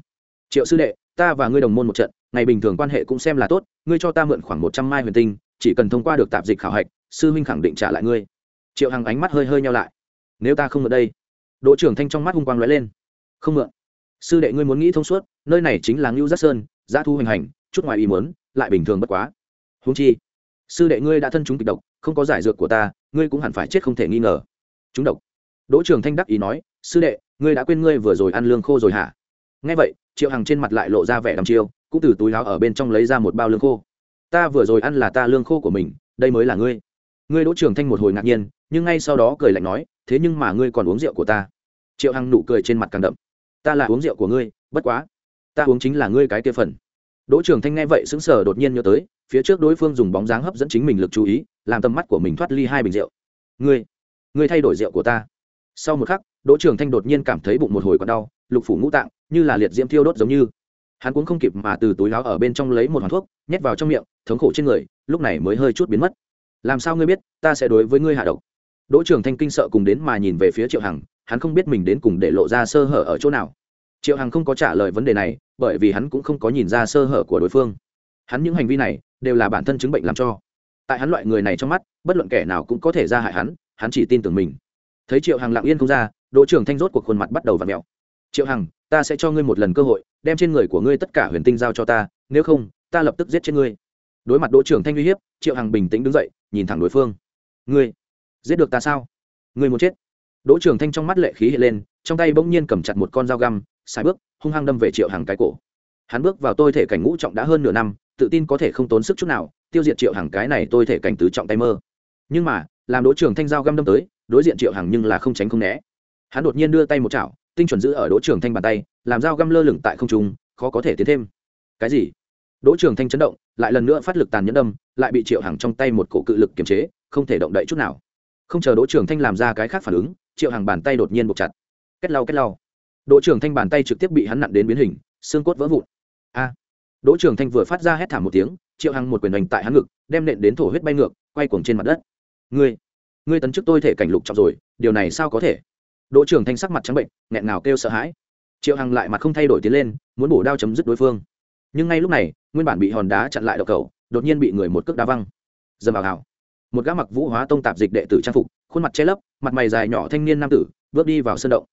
Triệu sư đệ, ta và ngươi đồng môn một trận, ngày bình thường quan hệ cũng xem là tốt, ngươi cho ta mượn khoảng một trăm mai huyền tinh, chỉ cần thông qua được tạp dịch khảo hạch, sư huynh khẳng định trả lại ngươi. Triệu hằng ánh mắt hơi hơi nhau lại. Nếu ta không mượn đây? Đỗ trưởng thanh trong mắt hung quang lóe lên. Không mượn. Sư đệ ngươi muốn nghĩ thông suốt, nơi này chính là ngưu giác sơn giá thu hành hành, chút ngoài ý muốn, lại bình thường bất quá. Húng chi, sư đệ ngươi đã thân chúng kịch độc, không có giải dược của ta, ngươi cũng hẳn phải chết không thể nghi ngờ. Chúng độc. Đỗ trường thanh đắc ý nói, sư đệ ngươi đã quên ngươi vừa rồi ăn lương khô rồi hả? Nghe vậy, triệu hằng trên mặt lại lộ ra vẻ đăm chiêu, cũng từ túi láo ở bên trong lấy ra một bao lương khô. Ta vừa rồi ăn là ta lương khô của mình, đây mới là ngươi. Ngươi đỗ trường thanh một hồi ngạc nhiên, nhưng ngay sau đó cười lạnh nói, thế nhưng mà ngươi còn uống rượu của ta. Triệu hằng nụ cười trên mặt càng đậm. Ta là uống rượu của ngươi, bất quá. Ta uống chính là ngươi cái kia phần. Đỗ trường thanh nghe vậy sững sờ đột nhiên nhớ tới, phía trước đối phương dùng bóng dáng hấp dẫn chính mình lực chú ý, làm tầm mắt của mình thoát ly hai bình rượu. Ngươi ngươi thay đổi rượu của ta. Sau một khắc đỗ trường thanh đột nhiên cảm thấy bụng một hồi còn đau, lục phủ ngũ tạng như là liệt diễm thiêu đốt giống như. Hắn cũng không kịp mà từ túi láo ở bên trong lấy một hoàn thuốc, nhét vào trong miệng, thống khổ trên người, lúc này mới hơi chút biến mất. Làm sao ngươi biết, ta sẽ đối với ngươi hạ độc? Đỗ trường thanh kinh sợ cùng đến mà nhìn về phía triệu hằng, hắn không biết mình đến cùng để lộ ra sơ hở ở chỗ nào. Triệu hằng không có trả lời vấn đề này, bởi vì hắn cũng không có nhìn ra sơ hở của đối phương. Hắn những hành vi này đều là bản thân chứng bệnh làm cho. Tại hắn loại người này trong mắt, bất luận kẻ nào cũng có thể ra hại hắn hắn chỉ tin tưởng mình. Thấy triệu hằng lặng yên không ra đỗ trưởng thanh rốt cuộc khuôn mặt bắt đầu v ặ mẹo. Triệu hằng, ta sẽ cho ngươi một lần cơ hội, đem trên người của ngươi tất cả huyền tinh giao cho ta, nếu không, ta lập tức giết chết ngươi. Đối mặt đỗ trưởng thanh uy hiếp, triệu hằng bình tĩnh đứng dậy, nhìn thẳng đối phương. Ngươi giết được ta sao? Ngươi muốn chết? Đỗ trưởng thanh trong mắt lệ khí hiện lên, trong tay bỗng nhiên cầm chặt một con dao găm sai bước, hung hăng đâm về triệu hằng cái cổ. Hắn bước vào tôi thể cảnh ngũ trọng đã hơn nửa năm, tự tin có thể không tốn sức chút nào, tiêu diệt triệu hằng cái này tôi thể cảnh tứ trọng tay mơ. Nhưng mà, làm đỗ trưởng thanh dao găm đâm tới, đối diện triệu hằng nhưng là không tránh không né hắn đột nhiên đưa tay một chảo, tinh chuẩn giữ ở đỗ trường thanh bàn tay, làm dao găm lơ lửng tại không trung, khó có thể tiến thêm. Cái gì? Đỗ trường thanh chấn động, lại lần nữa phát lực tàn nhẫn đâm, lại bị triệu hằng trong tay một cổ cự lực kiềm chế, không thể động đậy chút nào. Không chờ đỗ trường thanh làm ra cái khác phản ứng, triệu hằng bàn tay đột nhiên buộc chặt. Kết lau kết lau. Đỗ trường thanh bàn tay trực tiếp bị hắn nặn đến biến hình, xương cốt vỡ vụn. A! Đỗ trường thanh vừa phát ra hét thảm một tiếng, triệu hằng một quyền đánh tại hắn ngực, đem nện đến thổ huyết bay ngược, quay cuồng trên mặt đất. Ngươi! Ngươi tấn chức tôi thể cảnh lục trọng rồi, điều này sao có thể? Đỗ trưởng thanh sắc mặt trắng bệnh, nghẹn ngào kêu sợ hãi. Triệu hằng lại mặt không thay đổi tiến lên, muốn bổ đao chấm dứt đối phương. Nhưng ngay lúc này, nguyên bản bị hòn đá chặn lại độc cầu, đột nhiên bị người một cước đá văng. Dầm vào hào. Một gã mặc vũ hóa tông tạp dịch đệ tử trang phục, khuôn mặt che lấp, mặt mày dài nhỏ thanh niên nam tử, bước đi vào sân động.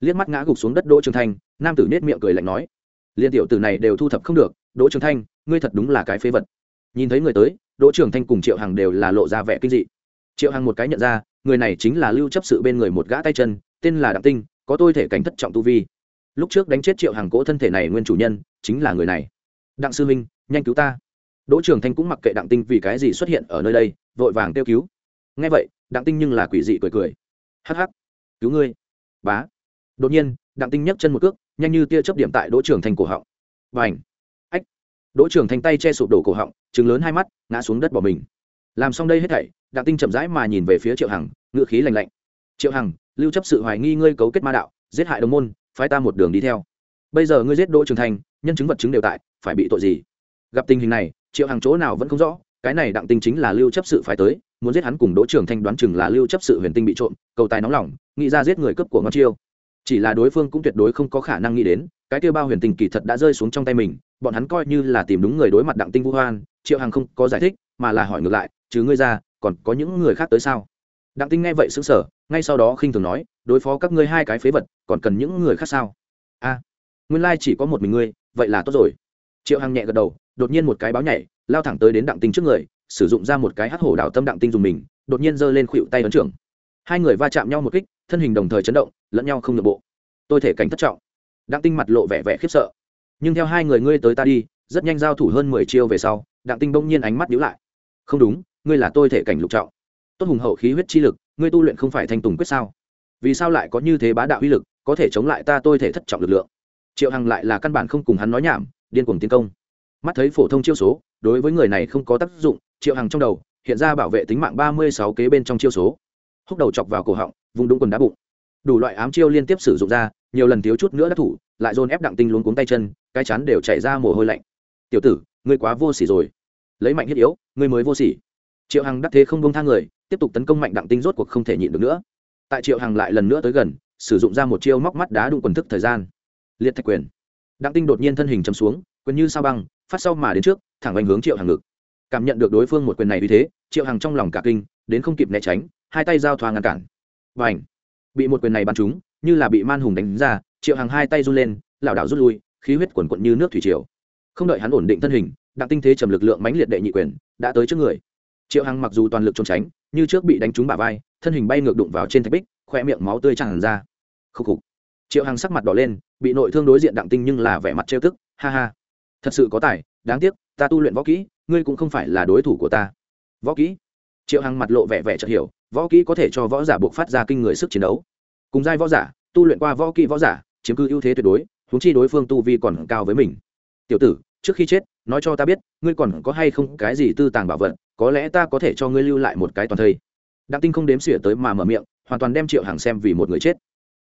Liếc mắt ngã gục xuống đất đỗ trường thanh, nam tử nết miệng cười lạnh nói, liên tiểu tử này đều thu thập không được, đỗ trường thanh, ngươi thật đúng là cái phế vật. Nhìn thấy người tới, đỗ trường thanh cùng triệu hằng đều là lộ ra vẻ kinh dị. Triệu hằng một cái nhận ra người này chính là lưu chấp sự bên người một gã tay chân, tên là đặng tinh, có tôi thể cảnh thất trọng tu vi. Lúc trước đánh chết triệu hàng cỗ thân thể này nguyên chủ nhân, chính là người này. Đặng sư minh, nhanh cứu ta. Đỗ trường thanh cũng mặc kệ đặng tinh vì cái gì xuất hiện ở nơi đây, vội vàng kêu cứu. Ngay vậy, đặng tinh nhưng là quỷ dị cười cười. Hắc hắc, cứu ngươi. Bá. Đột nhiên, đặng tinh nhấc chân một cước, nhanh như tia chớp điểm tại đỗ trường thanh cổ họng. Và ảnh ách. Đỗ trường thanh tay che sụp đổ cổ họng chừng lớn hai mắt, ngã xuống đất bỏ mình làm xong đây hết thảy đặng tinh chậm rãi mà nhìn về phía triệu hằng ngựa khí lành lạnh. Triệu hằng lưu chấp sự hoài nghi ngươi cấu kết ma đạo giết hại đồng môn phái ta một đường đi theo. Bây giờ ngươi giết đỗ trường thành, nhân chứng vật chứng đều tại phải bị tội gì? Gặp tình hình này triệu hằng chỗ nào vẫn không rõ cái này đặng tinh chính là lưu chấp sự phải tới muốn giết hắn cùng đỗ trường thanh đoán chừng là lưu chấp sự huyền tinh bị trộm cầu tài nóng lòng nghĩ ra giết người cướp của ngon chiêu. Chỉ là đối phương cũng tuyệt đối không có khả năng nghĩ đến cái tiêu bao huyền tinh kỳ thật đã rơi xuống trong tay mình bọn hắn coi như là tìm đúng người đối mặt đặng tinh vũ hoan triệu hằng không có giải thích mà là hỏi ngược lại chứ ngươi ra, còn có những người khác tới sao? Đặng tinh nghe vậy xứng sở ngay sau đó khinh thường nói, đối phó các ngươi hai cái phế vật, còn cần những người khác sao? A, nguyên lai chỉ có một mình ngươi, vậy là tốt rồi. Triệu hằng nhẹ gật đầu, đột nhiên một cái báo nhảy, lao thẳng tới đến đặng tinh trước người, sử dụng ra một cái hắc hổ đảo tâm đặng tinh dùng mình, đột nhiên giơ lên khuỵu tay ấn trưởng. Hai người va chạm nhau một kích, thân hình đồng thời chấn động, lẫn nhau không được bộ. Tôi thể cảnh thất trọng. Đặng tinh mặt lộ vẻ vẻ khiếp sợ. Nhưng theo hai người ngươi tới ta đi, rất nhanh giao thủ hơn mười chiêu về sau, đặng tinh bỗng nhiên ánh mắt nhíu lại. Không đúng ngươi là tôi thể cảnh lục trọng. Tốt hùng hậu khí huyết chi lực, ngươi tu luyện không phải thanh tùng quyết sao? Vì sao lại có như thế bá đạo uy lực, có thể chống lại ta tôi thể thất trọng lực lượng? Triệu hằng lại là căn bản không cùng hắn nói nhảm, điên cuồng tiến công. Mắt thấy phổ thông chiêu số, đối với người này không có tác dụng, triệu hằng trong đầu hiện ra bảo vệ tính mạng ba mươi sáu kế bên trong chiêu số. Húc đầu chọc vào cổ họng, vùng đúng quần đá bụng. Đủ loại ám chiêu liên tiếp sử dụng ra, nhiều lần thiếu chút nữa đã thủ, lại dồn ép đặng tinh luống cuống tay chân, cái chắn đều chảy ra mồ hôi lạnh. Tiểu tử, ngươi quá vô s ỉ rồi. Lấy mạnh thiết yếu, ngươi mới vô s ỉ triệu hằng đắc thế không bông tha người, tiếp tục tấn công mạnh đặng tinh rốt cuộc không thể nhịn được nữa. Tại triệu hằng lại lần nữa tới gần, sử dụng ra một chiêu móc mắt đá đụng quần thức thời gian. Liệt thạch quyền. Đặng tinh đột nhiên thân hình chầm xuống, quyền như sao băng, phát sau mà đến trước, thẳng ảnh hướng triệu hằng ngực. Cảm nhận được đối phương một quyền này vì thế, triệu hằng trong lòng cả kinh, đến không kịp né tránh, hai tay giao thoa ngăn cản. Và ảnh bị một quyền này bắn trúng, như là bị man hùng đánh ra, triệu hằng hai tay run lên, lảo đảo rút lui, khí huyết quần quận như nước thủy triều. Không đợi hắn ổn định thân hình, đặng tinh thế trầm lực lượng mãnh liệt đệ nhị quyền, đã tới trước người triệu hằng mặc dù toàn lực trốn tránh, như trước bị đánh trúng bả vai, thân hình bay ngược đụng vào trên thạch bích khoe miệng máu tươi tràn ra. Khúc khục. Triệu hằng sắc mặt đỏ lên, bị nội thương đối diện đặng tinh nhưng là vẻ mặt trêu tức, ha ha. Thật sự có tài, đáng tiếc, ta tu luyện võ kỹ, ngươi cũng không phải là đối thủ của ta. Võ kỹ? Triệu hằng mặt lộ vẻ vẻ chợt hiểu, võ kỹ có thể cho võ giả buộc phát ra kinh người sức chiến đấu. Cùng giai võ giả, tu luyện qua võ kỹ võ giả, chiếm cứ ưu thế tuyệt đối húng chi đối phương tu vi còn cao với mình. Tiểu tử, trước khi chết nói cho ta biết, ngươi còn có hay không cái gì tư tàng bảo vật, có lẽ ta có thể cho ngươi lưu lại một cái toàn thây. Đặng tinh không đếm xỉa tới mà mở miệng, hoàn toàn đem triệu hằng xem vì một người chết.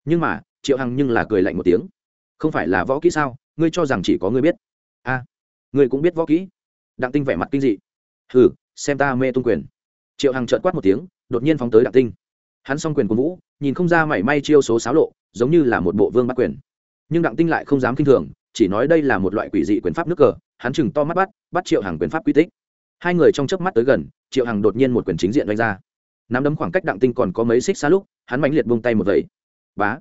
Nhưng mà, triệu hằng nhưng là cười lạnh một tiếng. Không phải là võ kỹ sao? Ngươi cho rằng chỉ có ngươi biết. A, ngươi cũng biết võ kỹ. Đặng tinh vẻ mặt kinh dị. Hừ, xem ta mê tung quyền. Triệu hằng trợn quát một tiếng, đột nhiên phóng tới đặng tinh. Hắn s o n g quyền của vũ, nhìn không ra mảy may chiêu số xáo lộ, giống như là một bộ vương bắt quyền. Nhưng đặng tinh lại không dám k i n h thường, chỉ nói đây là một loại quỷ dị quyền pháp nước cờ hắn chừng to mắt bắt bắt triệu hàng quyền pháp quy tích. Hai người trong chớp mắt tới gần, triệu hàng đột nhiên một quyền chính diện đánh ra. Nắm đấm khoảng cách đặng tinh còn có mấy xích xa lúc, hắn mãnh liệt buông tay một vẩy. Bá!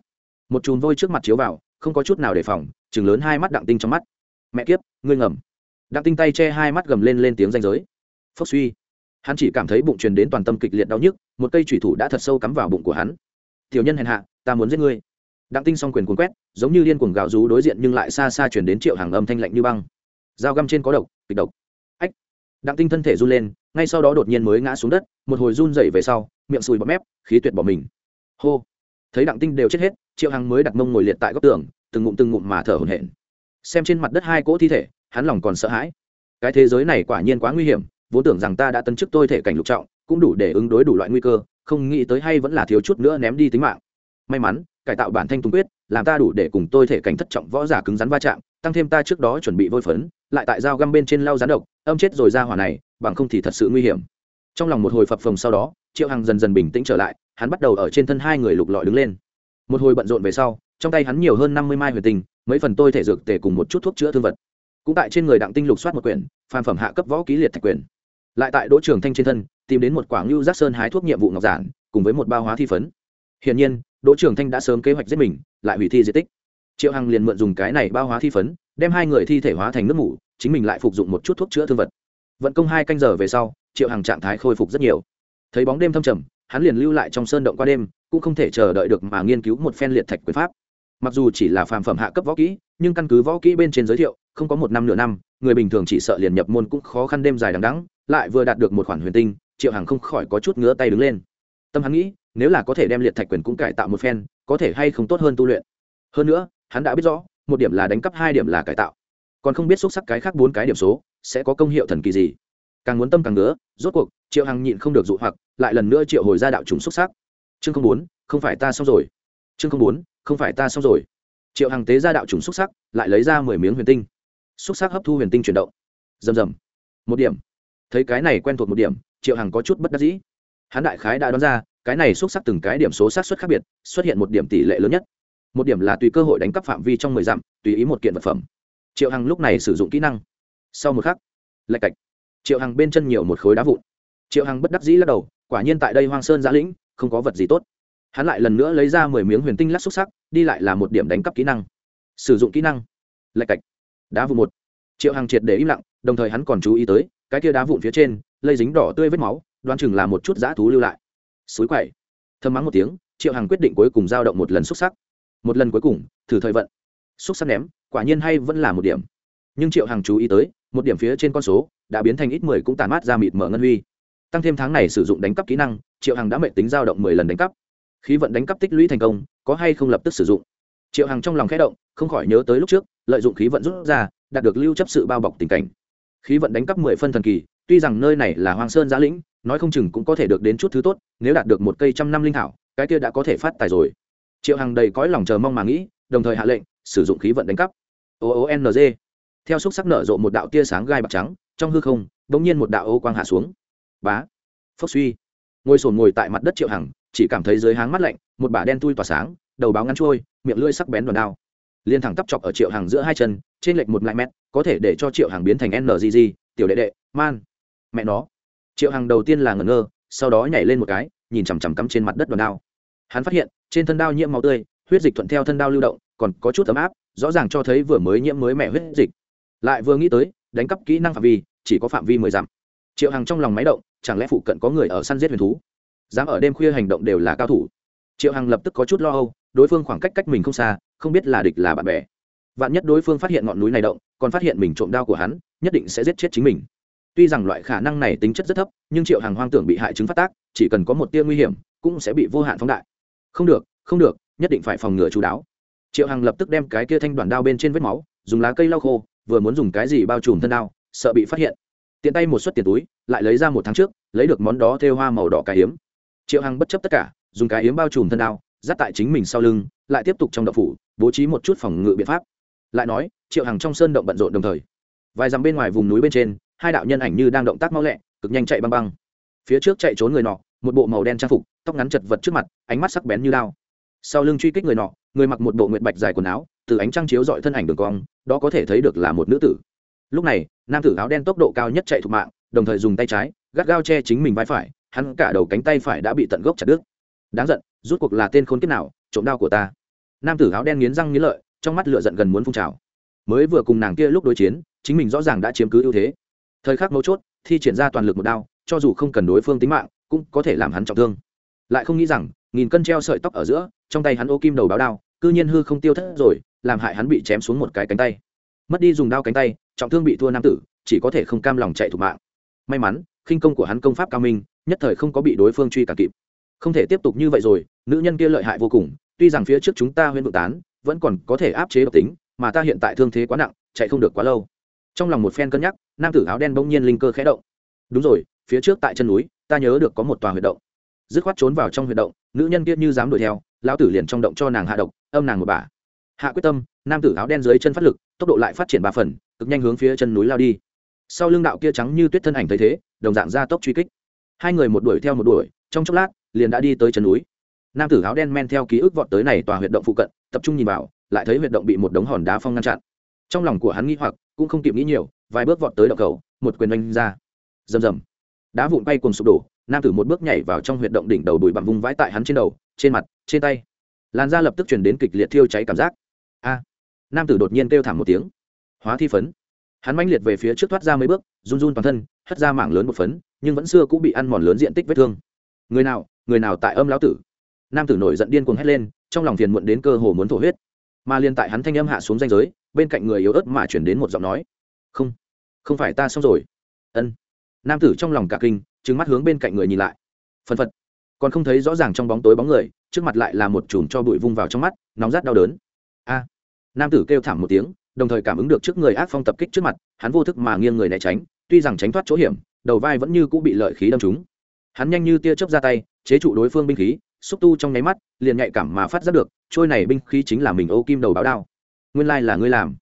Một chùm vôi trước mặt chiếu vào, không có chút nào đề phòng, chừng lớn hai mắt đặng tinh trong mắt. Mẹ kiếp, ngươi ngầm. Đặng tinh tay che hai mắt gầm lên lên tiếng danh giới. Phốc suy. Hắn chỉ cảm thấy bụng truyền đến toàn tâm kịch liệt đau nhức, một cây thủy thủ đã thật sâu cắm vào bụng của hắn. Tiểu nhân hèn hạ, ta muốn giết ngươi. Đặng tinh s o n g quyền cuốn quét, giống như liên cuồng gạo rú đối diện nhưng lại xa xa chuyển đến triệu hàng âm thanh lạnh như băng dao găm trên có độc, kịch độc. Ách! Đặng tinh thân thể run lên, ngay sau đó đột nhiên mới ngã xuống đất, một hồi run dậy về sau, miệng sùi bọt mép, khí tuyệt bỏ mình. Hô! Thấy đặng tinh đều chết hết, triệu hằng mới đặt mông ngồi liệt tại góc tường, từng ngụm từng ngụm mà thở hổn hển. Xem trên mặt đất hai cỗ thi thể, hắn lòng còn sợ hãi. Cái thế giới này quả nhiên quá nguy hiểm, vốn tưởng rằng ta đã tấn chức tôi thể cảnh lục trọng, cũng đủ để ứng đối đủ loại nguy cơ, không nghĩ tới hay vẫn là thiếu chút nữa ném đi tính mạng. May mắn, cải tạo bản thanh tùng quyết, làm ta đủ để cùng tôi thể cảnh thất trọng võ giả cứng rắn va chạm, tăng thêm ta trước đó chuẩn bị vôi phấn lại tại dao găm bên trên lau rán độc, âm chết rồi ra hỏa này, bằng không thì thật sự nguy hiểm. Trong lòng một hồi phập phồng sau đó, triệu hằng dần dần bình tĩnh trở lại, hắn bắt đầu ở trên thân hai người lục lọi đứng lên. Một hồi bận rộn về sau, trong tay hắn nhiều hơn năm mươi mai huyền tinh, mấy phần tôi thể dược tề cùng một chút thuốc chữa thương vật. Cũng tại trên người đặng tinh lục soát một quyển, phàm phẩm hạ cấp võ ký liệt thạch quyền lại tại đỗ trường thanh trên thân, tìm đến một quảng lưu giác sơn hái thuốc nhiệm vụ ngọc giản, cùng với một bao hóa thi phấn. Hiển nhiên, đỗ trường thanh đã sớm kế hoạch giết mình, lại hủy thi di tích. Triệu hằng liền mượn dùng cái này bao hóa thi phấn đem hai người thi thể hóa thành nước mủ, chính mình lại phục dụng một chút thuốc chữa thương vật. Vận công hai canh giờ về sau, triệu hằng trạng thái khôi phục rất nhiều. Thấy bóng đêm thâm trầm, hắn liền lưu lại trong sơn động qua đêm, cũng không thể chờ đợi được mà nghiên cứu một phen liệt thạch quyền pháp. Mặc dù chỉ là phàm phẩm hạ cấp võ kỹ, nhưng căn cứ võ kỹ bên trên giới thiệu, không có một năm nửa năm, người bình thường chỉ sợ liền nhập môn cũng khó khăn đêm dài đằng đẵng, lại vừa đạt được một khoản huyền tinh, triệu hằng không khỏi có chút ngứa tay đứng lên. Tâm hắn nghĩ, nếu là có thể đem liệt thạch quyền cũng cải tạo một phen, có thể hay không tốt hơn tu luyện. Hơn nữa, hắn đã biết rõ một điểm là đánh cắp, hai điểm là cải tạo. Còn không biết xúc sắc cái khác bốn cái điểm số, sẽ có công hiệu thần kỳ gì. Càng muốn tâm càng ngứa, rốt cuộc, triệu hằng nhịn không được dụ hoặc, lại lần nữa triệu hồi ra đạo trùng xúc sắc. Chương không bốn, không phải ta xong rồi. Chương không bốn, không phải ta xong rồi. Triệu Hằng tế ra đạo trùng xúc sắc, lại lấy ra mười miếng huyền tinh. Xúc sắc hấp thu huyền tinh chuyển động. Rầm rầm. Một điểm. Thấy cái này quen thuộc một điểm, triệu Hằng có chút bất đắc dĩ. Hắn đại khái đã đoán ra, cái này xúc sắc từng cái điểm số sát xuất khác biệt, xuất hiện một điểm tỷ lệ lớn nhất một điểm là tùy cơ hội đánh cắp phạm vi trong mười dặm, tùy ý một kiện vật phẩm. Triệu hằng lúc này sử dụng kỹ năng. Sau một khắc, lạch cạch. Triệu hằng bên chân nhiều một khối đá vụn. Triệu hằng bất đắc dĩ lắc đầu, quả nhiên tại đây hoang sơn giã lĩnh, không có vật gì tốt. Hắn lại lần nữa lấy ra mười miếng huyền tinh lắc xúc sắc, đi lại là một điểm đánh cắp kỹ năng. Sử dụng kỹ năng. Lạch cạch. Đá vụn một. Triệu hằng triệt để im lặng, đồng thời hắn còn chú ý tới, cái kia đá vụn phía trên, lây dính đỏ tươi vết máu, đoán chừng là một chút dã thú lưu lại. Suối quậy. Thơm mắng một tiếng, triệu hằng quyết định cuối cùng giao động một lần xúc sắc một lần cuối cùng, thử thời vận. Xúc sắc ném, quả nhiên hay vẫn là một điểm. Nhưng triệu hằng chú ý tới, một điểm phía trên con số, đã biến thành ít mười cũng tàn mát ra mịt mở ngân huy. Tăng thêm tháng này sử dụng đánh cắp kỹ năng, triệu hằng đã mệnh tính giao động mười lần đánh cắp. Khí vận đánh cắp tích lũy thành công, có hay không lập tức sử dụng? Triệu hằng trong lòng khẽ động, không khỏi nhớ tới lúc trước, lợi dụng khí vận rút ra, đạt được lưu chấp sự bao bọc tình cảnh. Khí vận đánh cắp mười phân thần kỳ, tuy rằng nơi này là hoang sơn giã lĩnh, nói không chừng cũng có thể được đến chút thứ tốt, nếu đạt được một cây trăm năm linh thảo, cái kia đã có thể phát tài rồi triệu hằng đầy cõi lòng chờ mong mà nghĩ, đồng thời hạ lệnh, sử dụng khí vận đánh cắp. Oong theo xúc sắc nở rộ một đạo tia sáng gai bạc trắng, trong hư không đ ỗ n g nhiên một đạo ô quang hạ xuống. Bá. Phốc suy. Ngồi sồn ngồi tại mặt đất triệu hằng, chỉ cảm thấy dưới háng mắt lạnh, một bả đen tui tỏa sáng, đầu báo ngắn trôi, miệng lưỡi sắc bén đòn đao. Liên thẳng tắp chọc ở triệu hàng giữa hai chân, trên lệch một lại mét, có thể để cho triệu hàng biến thành ngg tiểu đệ đệ, man. Mẹ nó. Triệu hàng đầu tiên là ngẩn ngơ, sau đó nhảy lên một cái, nhìn chằm chằm cắm trên mặt đất đòn đao hắn phát hiện, trên thân đao nhiễm máu tươi, huyết dịch thuận theo thân đao lưu động, còn có chút ấm áp, rõ ràng cho thấy vừa mới nhiễm mới mẻ huyết dịch. Lại vừa nghĩ tới, đánh cắp kỹ năng phạm vi, chỉ có phạm vi mười dặm. Triệu hằng trong lòng máy động, chẳng lẽ phụ cận có người ở săn giết huyền thú? Dám ở đêm khuya hành động đều là cao thủ. Triệu hằng lập tức có chút lo âu, đối phương khoảng cách cách mình không xa, không biết là địch là bạn bè. Vạn nhất đối phương phát hiện ngọn núi này động, còn phát hiện mình trộm đao của hắn, nhất định sẽ giết chết chính mình. Tuy rằng loại khả năng này tính chất rất thấp, nhưng triệu Hằng hoang tưởng bị hại chứng phát tác, chỉ cần có một tia nguy hiểm, cũng sẽ bị vô hạn phóng đại không được không được, nhất định phải phòng ngừa chú đáo. Triệu Hằng lập tức đem cái kia thanh đoàn đao bên trên vết máu, dùng lá cây lau khô, vừa muốn dùng cái gì bao trùm thân đao, sợ bị phát hiện. Tiện tay một suất tiền túi, lại lấy ra một tháng trước, lấy được món đó thêu hoa màu đỏ cái hiếm triệu hằng bất chấp tất cả, dùng cái hiếm bao trùm thân đao, dắt tại chính mình sau lưng, lại tiếp tục trong đậu phủ, bố trí một chút phòng ngự biện pháp. Lại nói, triệu hằng trong sơn động bận rộn đồng thời. Vài dặm bên ngoài vùng núi bên trên, hai đạo nhân ảnh như đang động tác mau lẹ, cực nhanh chạy băng băng. Phía trước chạy trốn người nọ một bộ màu đen trang phục, tóc ngắn chật vật trước mặt, ánh mắt sắc bén như lao sau lưng truy kích người nọ, người mặc một bộ nguyện bạch dài quần áo, từ ánh trăng chiếu dọi thân ảnh đường cong, đó có thể thấy được là một nữ tử. Lúc này, nam tử áo đen tốc độ cao nhất chạy thục mạng, đồng thời dùng tay trái gắt gao che chính mình vai phải, hắn cả đầu cánh tay phải đã bị tận gốc chặt đứt. Đáng giận, rút cuộc là tên khốn kiếp nào, trộm đao của ta. Nam tử áo đen nghiến răng nghiến lợi, trong mắt lửa giận gần muốn phun trào. Mới vừa cùng nàng kia lúc đối chiến, chính mình rõ ràng đã chiếm cứ ưu thế. Thời khắc mấu chốt, thi triển ra toàn lực một đao, cho dù không cần đối phương tính mạng cũng có thể làm hắn trọng thương. Lại không nghĩ rằng, nghìn cân treo sợi tóc ở giữa, trong tay hắn ô kim đầu báo đao, cư nhiên hư không tiêu thất rồi, làm hại hắn bị chém xuống một cái cánh tay. Mất đi dùng đao cánh tay, trọng thương bị thua nam tử, chỉ có thể không cam lòng chạy thủ mạng. May mắn, khinh công của hắn công pháp cao minh, nhất thời không có bị đối phương truy cả kịp. Không thể tiếp tục như vậy rồi, nữ nhân kia lợi hại vô cùng, tuy rằng phía trước chúng ta huyên vượng tán, vẫn còn có thể áp chế độc tính, mà ta hiện tại thương thế quá nặng, chạy không được quá lâu. Trong lòng một phen cân nhắc, nam tử áo đen bỗng nhiên linh cơ khẽ động. Đúng rồi, phía trước tại chân núi ta nhớ được có một tòa huyệt động. Dứt khoát trốn vào trong huyệt động, nữ nhân kia như dám đuổi theo, lão tử liền trong động cho nàng hạ độc, âm nàng một bà. Hạ quyết tâm, nam tử áo đen dưới chân phát lực, tốc độ lại phát triển ba phần, cực nhanh hướng phía chân núi lao đi. Sau lưng đạo kia trắng như tuyết thân ảnh thấy thế, đồng dạng ra tốc truy kích. Hai người một đuổi theo một đuổi, trong chốc lát, liền đã đi tới chân núi. Nam tử áo đen men theo ký ức vọt tới này tòa huyệt động phụ cận, tập trung nhìn vào, lại thấy huyệt động bị một đống hòn đá phong ngăn chặn. Trong lòng của hắn nghĩ hoặc, cũng không kịp nghĩ nhiều, vài bước vọt tới động cầu, một quyền đánh ra. Rầm rầm đá vụn bay cùng sụp đổ, nam tử một bước nhảy vào trong huyệt động đỉnh đầu đùi bằng vung vãi tại hắn trên đầu, trên mặt, trên tay. Làn da lập tức chuyển đến kịch liệt thiêu cháy cảm giác. A! Nam tử đột nhiên kêu thảm một tiếng. Hóa thi phấn. Hắn manh liệt về phía trước thoát ra mấy bước, run run toàn thân, hất ra mảng lớn một phấn, nhưng vẫn xưa cũng bị ăn mòn lớn diện tích vết thương. Người nào người nào tại âm lão tử? Nam tử nổi giận điên cuồng hét lên, trong lòng phiền muộn đến cơ hồ muốn thổ huyết. Mà liên tại hắn thanh âm hạ xuống danh giới, bên cạnh người yếu ớt mà chuyển đến một giọng nói. Không không phải ta xong rồi. Ân nam tử trong lòng cả kinh trứng mắt hướng bên cạnh người nhìn lại. Phân phật. Còn không thấy rõ ràng trong bóng tối bóng người, trước mặt lại là một chùm cho bụi vung vào trong mắt, nóng rát đau đớn. A. Nam tử kêu thảm một tiếng, đồng thời cảm ứng được trước người ác phong tập kích trước mặt, hắn vô thức mà nghiêng người né tránh, tuy rằng tránh thoát chỗ hiểm, đầu vai vẫn như cũng bị lợi khí đâm trúng. Hắn nhanh như tia chớp ra tay, chế trụ đối phương binh khí, xúc tu trong nháy mắt, liền nhạy cảm mà phát giác được, trôi này binh khí chính là mình ô kim đầu báo đao. Nguyên lai là ngươi làm.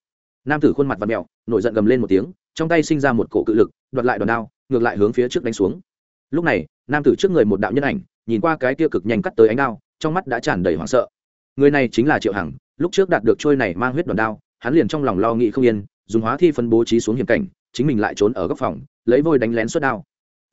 Nam tử khuôn mặt và mẹo, nổi giận gầm lên một tiếng, trong tay sinh ra một cổ cự lực, đoạt lại đòn đao ngược lại hướng phía trước đánh xuống. Lúc này, nam tử trước người một đạo nhân ảnh, nhìn qua cái kia cực nhanh cắt tới ánh đao, trong mắt đã tràn đầy hoảng sợ. Người này chính là triệu hằng, lúc trước đạt được trôi này mang huyết đòn đao, hắn liền trong lòng lo nghĩ không yên, dùng hóa thi phân bố trí xuống hiểm cảnh, chính mình lại trốn ở góc phòng, lấy vôi đánh lén suất đao.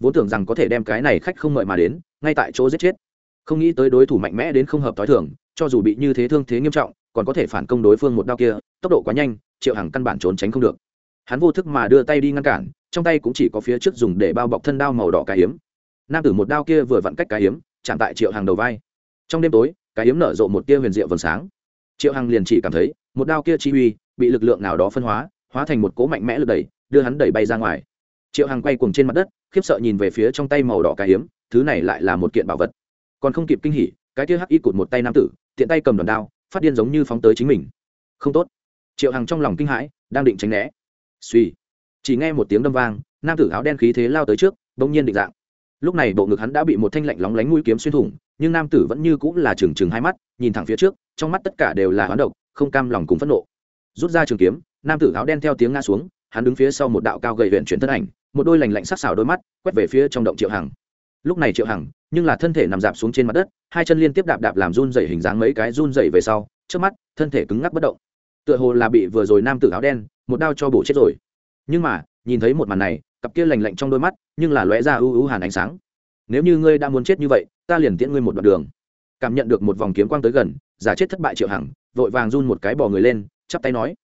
Vốn tưởng rằng có thể đem cái này khách không mời mà đến, ngay tại chỗ giết chết. Không nghĩ tới đối thủ mạnh mẽ đến không hợp t h o i thường, cho dù bị như thế thương thế nghiêm trọng, còn có thể phản công đối phương một đao kia, tốc độ quá nhanh, triệu hằng căn bản trốn tránh không được. Hắn vô thức mà đưa tay đi ngăn cản trong tay cũng chỉ có phía trước dùng để bao bọc thân đao màu đỏ cá hiếm nam tử một đao kia vừa vặn cách cá hiếm chạm tại triệu hàng đầu vai. Trong đêm tối cá hiếm nở rộ một tia huyền diệu vầng sáng. Triệu hằng liền chỉ cảm thấy, một đao kia chi uy, bị lực lượng nào đó phân hóa hóa thành một cố mạnh mẽ lực đẩy, đưa hắn đẩy bay ra ngoài. Triệu hằng quay cuồng trên mặt đất, khiếp sợ nhìn về phía trong tay màu đỏ cá hiếm thứ này lại là một kiện bảo vật. Còn không kịp kinh hỉ, cái kia hắc y cụt một tay nam tử, tiện tay cầm đòn đao, phát điên giống như phóng tới chính mình. Không tốt. Triệu hằng trong lòng kinh hãi, đang định tránh né. Suy chỉ nghe một tiếng đâm vang, nam tử áo đen khí thế lao tới trước, bỗng nhiên định dạng. Lúc này bộ ngực hắn đã bị một thanh lạnh lóng lánh mũi kiếm xuyên thủng, nhưng nam tử vẫn như cũng là trừng trừng hai mắt, nhìn thẳng phía trước, trong mắt tất cả đều là hoán độc, không cam lòng cùng phẫn nộ. Rút ra trường kiếm, nam tử áo đen theo tiếng ngã xuống, hắn đứng phía sau một đạo cao gầy huyện chuyển thân ảnh, một đôi lành lạnh sắc xảo đôi mắt, quét về phía trong động triệu hằng. Lúc này triệu hằng, nhưng là thân thể nằm dạp xuống trên mặt đất, hai chân liên tiếp đạp đạp làm run dày hình dáng mấy cái run dày về sau, trước mắt, thân thể cứng ngắc bất động. Tựa hồ là bị vừa rồi nam tử áo đen, một đao cho bổ chết rồi nhưng mà, nhìn thấy một màn này, cặp kia lành lạnh trong đôi mắt, nhưng là lóe ra ưu ưu hàn ánh sáng. Nếu như ngươi đã muốn chết như vậy, ta liền tiễn ngươi một đoạn đường. Cảm nhận được một vòng kiếm quang tới gần, giả chết thất bại triệu hằng, vội vàng run một cái bỏ người lên, chắp tay nói.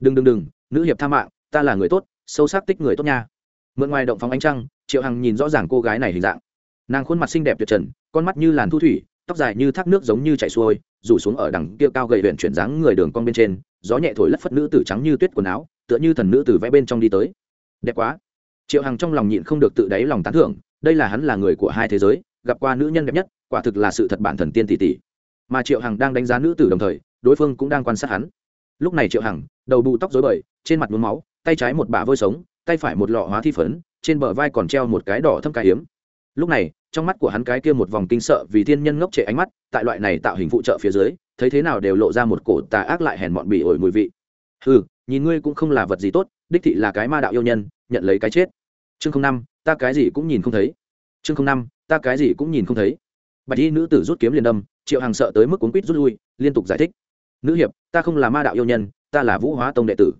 Đừng đừng đừng, nữ hiệp tha mạng, ta là người tốt, sâu sắc tích người tốt nha. Mượn ngoài động phóng ánh trăng, triệu hằng nhìn rõ ràng cô gái này hình dạng. Nàng khuôn mặt xinh đẹp tuyệt trần, con mắt như làn thu thủy, tóc dài như thác nước giống như chảy xuôi, rủ xuống ở đằng kia cao gầy huyện chuyển dáng người đường con bên trên, gió nhẹ thổi lất phất nữ tử trắng như tuyết quần áo tựa như thần nữ tử vẽ bên trong đi tới. Đẹp quá. Triệu hằng trong lòng nhịn không được tự đáy lòng tán thưởng, đây là hắn là người của hai thế giới, gặp qua nữ nhân đẹp nhất, quả thực là sự thật bản thần tiên tỷ tỷ. Mà triệu hằng đang đánh giá nữ tử đồng thời, đối phương cũng đang quan sát hắn. Lúc này triệu hằng, đầu bù tóc dối bời, trên mặt mướm máu, tay trái một bả vôi sống, tay phải một lọ hóa thi phấn, trên bờ vai còn treo một cái đỏ thâm cá hiếm lúc này, trong mắt của hắn cái kia một vòng kinh sợ vì thiên nhân ngốc trệ ánh mắt, tại loại này tạo hình phụ trợ phía dưới, thấy thế nào đều lộ ra một cổ tà ác lại hèn mọn bị ổi mùi vị. Ừ nhìn ngươi cũng không là vật gì tốt, đích thị là cái ma đạo yêu nhân, nhận lấy cái chết. Chương không năm, ta cái gì cũng nhìn không thấy. Chương không năm, ta cái gì cũng nhìn không thấy. Bạch y nữ tử rút kiếm liền đâm, triệu hàng sợ tới mức cuốn quýt rút lui, liên tục giải thích. Nữ hiệp, ta không là ma đạo yêu nhân, ta là vũ hóa tông đệ tử.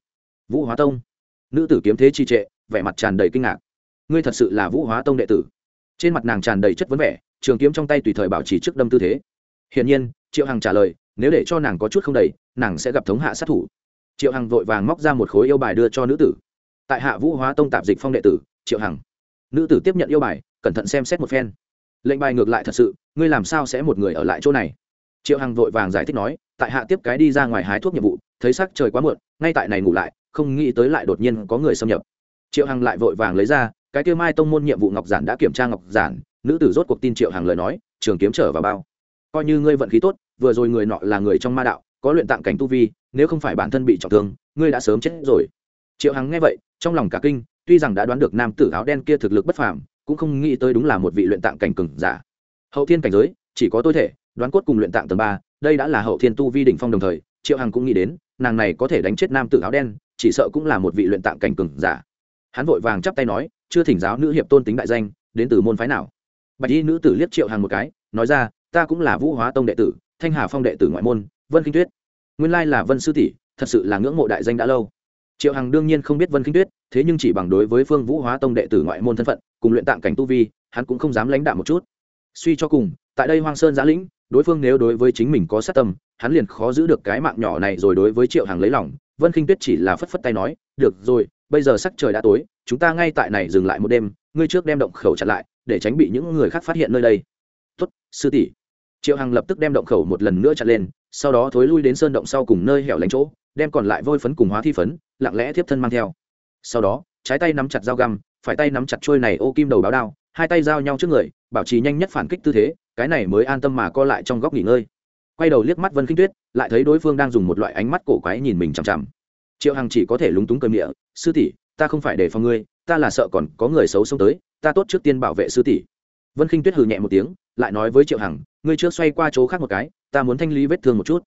Vũ hóa tông? Nữ tử kiếm thế trì trệ, vẻ mặt tràn đầy kinh ngạc. Ngươi thật sự là vũ hóa tông đệ tử. Trên mặt nàng tràn đầy chất vấn vẻ, trường kiếm trong tay tùy thời bảo trì trước đâm tư thế. Hiển nhiên, triệu hằng trả lời, nếu để cho nàng có chút không đầy, nàng sẽ gặp thống hạ sát thủ triệu hằng vội vàng móc ra một khối yêu bài đưa cho nữ tử. Tại hạ vũ hóa tông tạp dịch phong đệ tử, triệu hằng. Nữ tử tiếp nhận yêu bài, cẩn thận xem xét một phen. Lệnh bài ngược lại thật sự, ngươi làm sao sẽ một người ở lại chỗ này? Triệu hằng vội vàng giải thích nói, tại hạ tiếp cái đi ra ngoài hái thuốc nhiệm vụ, thấy sắc trời quá muộn, ngay tại này ngủ lại, không nghĩ tới lại đột nhiên có người xâm nhập. Triệu hằng lại vội vàng lấy ra, cái kêu mai tông môn nhiệm vụ ngọc giản đã kiểm tra ngọc giản, nữ tử rốt cuộc tin triệu hằng lời nói, trường kiếm trở vào bao. Coi như ngươi vận khí tốt, vừa rồi người nọ là người trong ma đạo, có luyện tạng cảnh tu vi nếu không phải bản thân bị trọng thương, ngươi đã sớm chết rồi. Triệu hằng nghe vậy, trong lòng cả kinh, tuy rằng đã đoán được nam tử áo đen kia thực lực bất phàm, cũng không nghĩ tới đúng là một vị luyện tạng cảnh cừng giả. Hậu thiên cảnh giới, chỉ có tôi thể, đoán cốt cùng luyện tạng tầng ba, đây đã là hậu thiên tu vi đỉnh phong đồng thời, triệu hằng cũng nghĩ đến, nàng này có thể đánh chết nam tử áo đen, chỉ sợ cũng là một vị luyện tạng cảnh cừng giả. Hắn vội vàng chắp tay nói, chưa thỉnh giáo nữ hiệp tôn tính đại danh, đến từ môn phái nào? Bạch y nữ tử liếc triệu hằng một cái, nói ra, ta cũng là vũ hóa tông đệ tử, thanh hà phong đệ tử ngoại môn, vân kinh tuyết nguyên lai là vân sư tỷ, thật sự là ngưỡng mộ đại danh đã lâu. Triệu hằng đương nhiên không biết vân kinh tuyết, thế nhưng chỉ bằng đối với phương vũ hóa tông đệ tử ngoại môn thân phận, cùng luyện tạng cảnh tu vi, hắn cũng không dám lãnh đạo một chút. Suy cho cùng, tại đây hoang sơn giã lĩnh, đối phương nếu đối với chính mình có sát tâm, hắn liền khó giữ được cái mạng nhỏ này rồi đối với triệu hằng lấy lòng. Vân khinh tuyết chỉ là phất phất tay nói, được rồi, bây giờ sắc trời đã tối, chúng ta ngay tại này dừng lại một đêm, ngươi trước đem động khẩu chặn lại, để tránh bị những người khác phát hiện nơi đây. Tuất sư tỷ triệu hằng lập tức đem động khẩu một lần nữa chặn lên sau đó thối lui đến sơn động sau cùng nơi hẻo lánh chỗ đem còn lại vôi phấn cùng hóa thi phấn lặng lẽ tiếp thân mang theo sau đó trái tay nắm chặt dao găm phải tay nắm chặt trôi này ô kim đầu báo đao hai tay giao nhau trước người bảo trì nhanh nhất phản kích tư thế cái này mới an tâm mà co lại trong góc nghỉ ngơi quay đầu liếc mắt vân khinh tuyết lại thấy đối phương đang dùng một loại ánh mắt cổ quái nhìn mình chằm chằm triệu hằng chỉ có thể lúng túng cơm địa sư tỷ ta không phải để phòng ngươi ta là sợ còn có người xấu xông tới ta tốt trước tiên bảo vệ sư tỷ vân khinh tuyết hừ nhẹ một tiếng lại nói với triệu hằng, ngươi trước xoay qua chỗ khác một cái, ta muốn thanh lý vết thương một chút.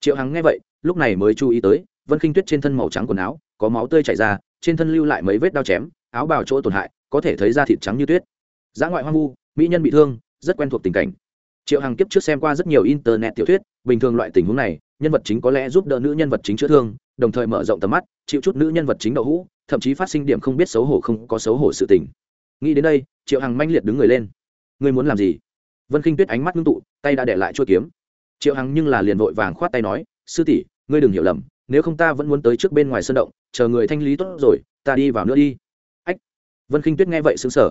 Triệu hằng nghe vậy, lúc này mới chú ý tới, vân khinh tuyết trên thân màu trắng quần áo, có máu tươi chảy ra, trên thân lưu lại mấy vết đao chém, áo bào chỗ tổn hại, có thể thấy da thịt trắng như tuyết. Giã ngoại hoang vu, mỹ nhân bị thương, rất quen thuộc tình cảnh. Triệu hằng kiếp trước xem qua rất nhiều internet tiểu thuyết, bình thường loại tình huống này, nhân vật chính có lẽ giúp đỡ nữ nhân vật chính chữa thương, đồng thời mở rộng tầm mắt, chịu chút nữ nhân vật chính đậu hũ, thậm chí phát sinh điểm không biết xấu hổ không có xấu hổ sự tình. Nghĩ đến đây, triệu hằng manh liệt đứng người lên. Ngươi muốn làm gì? Vân k i n h tuyết ánh mắt ngưng tụ, tay đã để lại chuôi kiếm. Triệu hằng nhưng là liền vội vàng khoát tay nói, sư tỷ, ngươi đừng hiểu lầm, nếu không ta vẫn muốn tới trước bên ngoài sân động, chờ người thanh lý tốt rồi, ta đi vào nữa đi. Ách. Vân k i n h tuyết nghe vậy xứng sở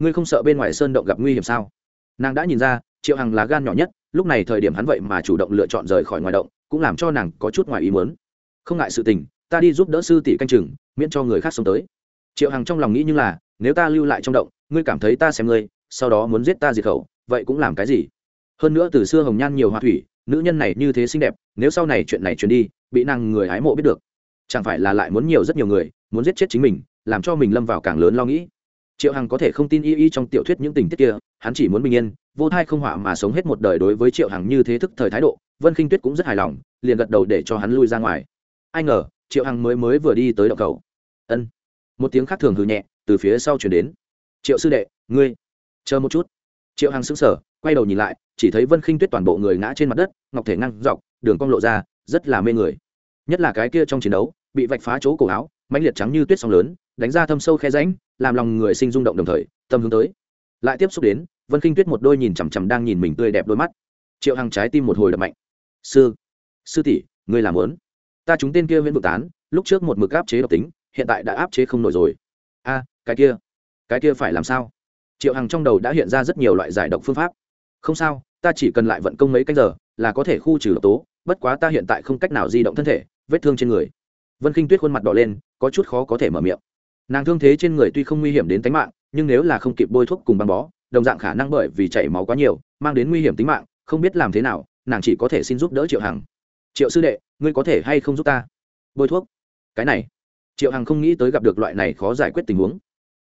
ngươi không sợ bên ngoài sơn động gặp nguy hiểm sao? Nàng đã nhìn ra, triệu hằng là gan nhỏ nhất, lúc này thời điểm hắn vậy mà chủ động lựa chọn rời khỏi ngoài động, cũng làm cho nàng có chút ngoài ý muốn. Không ngại sự tình, ta đi giúp đỡ sư tỷ canh chừng, miễn cho người khác sống tới. Triệu hằng trong lòng nghĩ như là, nếu ta lưu lại trong động, ngươi cảm thấy ta xem ngươi, sau đó muốn giết ta diệt khẩu vậy cũng làm cái gì? Hơn nữa từ xưa hồng nhan nhiều hoa thủy, nữ nhân này như thế xinh đẹp, nếu sau này chuyện này truyền đi, bị nàng người hái mộ biết được, chẳng phải là lại muốn nhiều rất nhiều người, muốn giết chết chính mình, làm cho mình lâm vào càng lớn lo nghĩ. Triệu hằng có thể không tin y y trong tiểu thuyết những tình tiết kia, hắn chỉ muốn bình yên, vô thai không họa mà sống hết một đời đối với triệu hằng như thế thức thời thái độ, vân khinh tuyết cũng rất hài lòng, liền gật đầu để cho hắn lui ra ngoài. Ai ngờ, triệu hằng mới mới vừa đi tới đậu cầu ân. Một tiếng khác thường hư nhẹ từ phía sau chuyển đến. Triệu sư đệ, ngươi, chờ một chút triệu hằng sững sờ, quay đầu nhìn lại, chỉ thấy vân khinh tuyết toàn bộ người ngã trên mặt đất, ngọc thể ngăn dọc, đường cong lộ ra, rất là mê người. Nhất là cái kia trong chiến đấu, bị vạch phá chỗ cổ áo, mãnh liệt trắng như tuyết sóng lớn, đánh ra thâm sâu khe rãnh, làm lòng người sinh rung động đồng thời, tâm hướng tới. Lại tiếp xúc đến, vân khinh tuyết một đôi nhìn chằm chằm đang nhìn mình tươi đẹp đôi mắt. Triệu hằng trái tim một hồi đập mạnh. Sư sư tỷ, ngươi làm lớn. Ta chúng tên kia viễn vực tán, lúc trước một mực áp chế độc tính, hiện tại đã áp chế không nổi rồi. A, cái kia cái kia phải làm sao? Triệu hằng trong đầu đã hiện ra rất nhiều loại giải độc phương pháp. Không sao, ta chỉ cần lại vận công mấy canh giờ, là có thể khu trừ độc tố, bất quá ta hiện tại không cách nào di động thân thể, vết thương trên người. Vân k i n h tuyết khuôn mặt đỏ lên, có chút khó có thể mở miệng. Nàng thương thế trên người tuy không nguy hiểm đến tính mạng, nhưng nếu là không kịp bôi thuốc cùng băng bó, đồng dạng khả năng bởi vì chảy máu quá nhiều, mang đến nguy hiểm tính mạng, không biết làm thế nào, nàng chỉ có thể xin giúp đỡ triệu hằng. Triệu sư đệ, ngươi có thể hay không giúp ta? Bôi thuốc. Cái này. Triệu hằng không nghĩ tới gặp được loại này khó giải quyết tình huống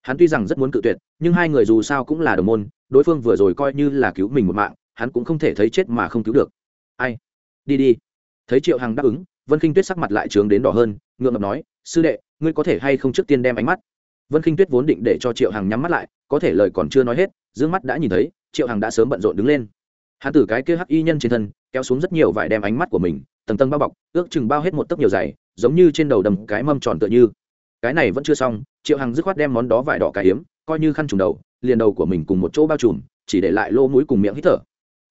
hắn tuy rằng rất muốn cự tuyệt, nhưng hai người dù sao cũng là đồng môn, đối phương vừa rồi coi như là cứu mình một mạng, hắn cũng không thể thấy chết mà không cứu được. Ai? Đi đi. Thấy triệu hằng đáp ứng, vân khinh tuyết sắc mặt lại trướng đến đỏ hơn, ngượng ngập nói, sư đệ, ngươi có thể hay không trước tiên đem ánh mắt? Vân khinh tuyết vốn định để cho triệu hằng nhắm mắt lại, có thể lời còn chưa nói hết d ư ơ n g mắt đã nhìn thấy, triệu hằng đã sớm bận rộn đứng lên. Hắn từ cái kia hắc y nhân trên thân, kéo xuống rất nhiều vải đem ánh mắt của mình, tầng tầng bao bọc, ước chừng bao hết một tấc nhiều dày, giống như trên đầu đầm cái mâm tròn tựa như cái này vẫn chưa xong, triệu hằng dứt khoát đem món đó vải đỏ cái hiếm coi như khăn trùng đầu, liền đầu của mình cùng một chỗ bao trùm, chỉ để lại lỗ mũi cùng miệng hít thở.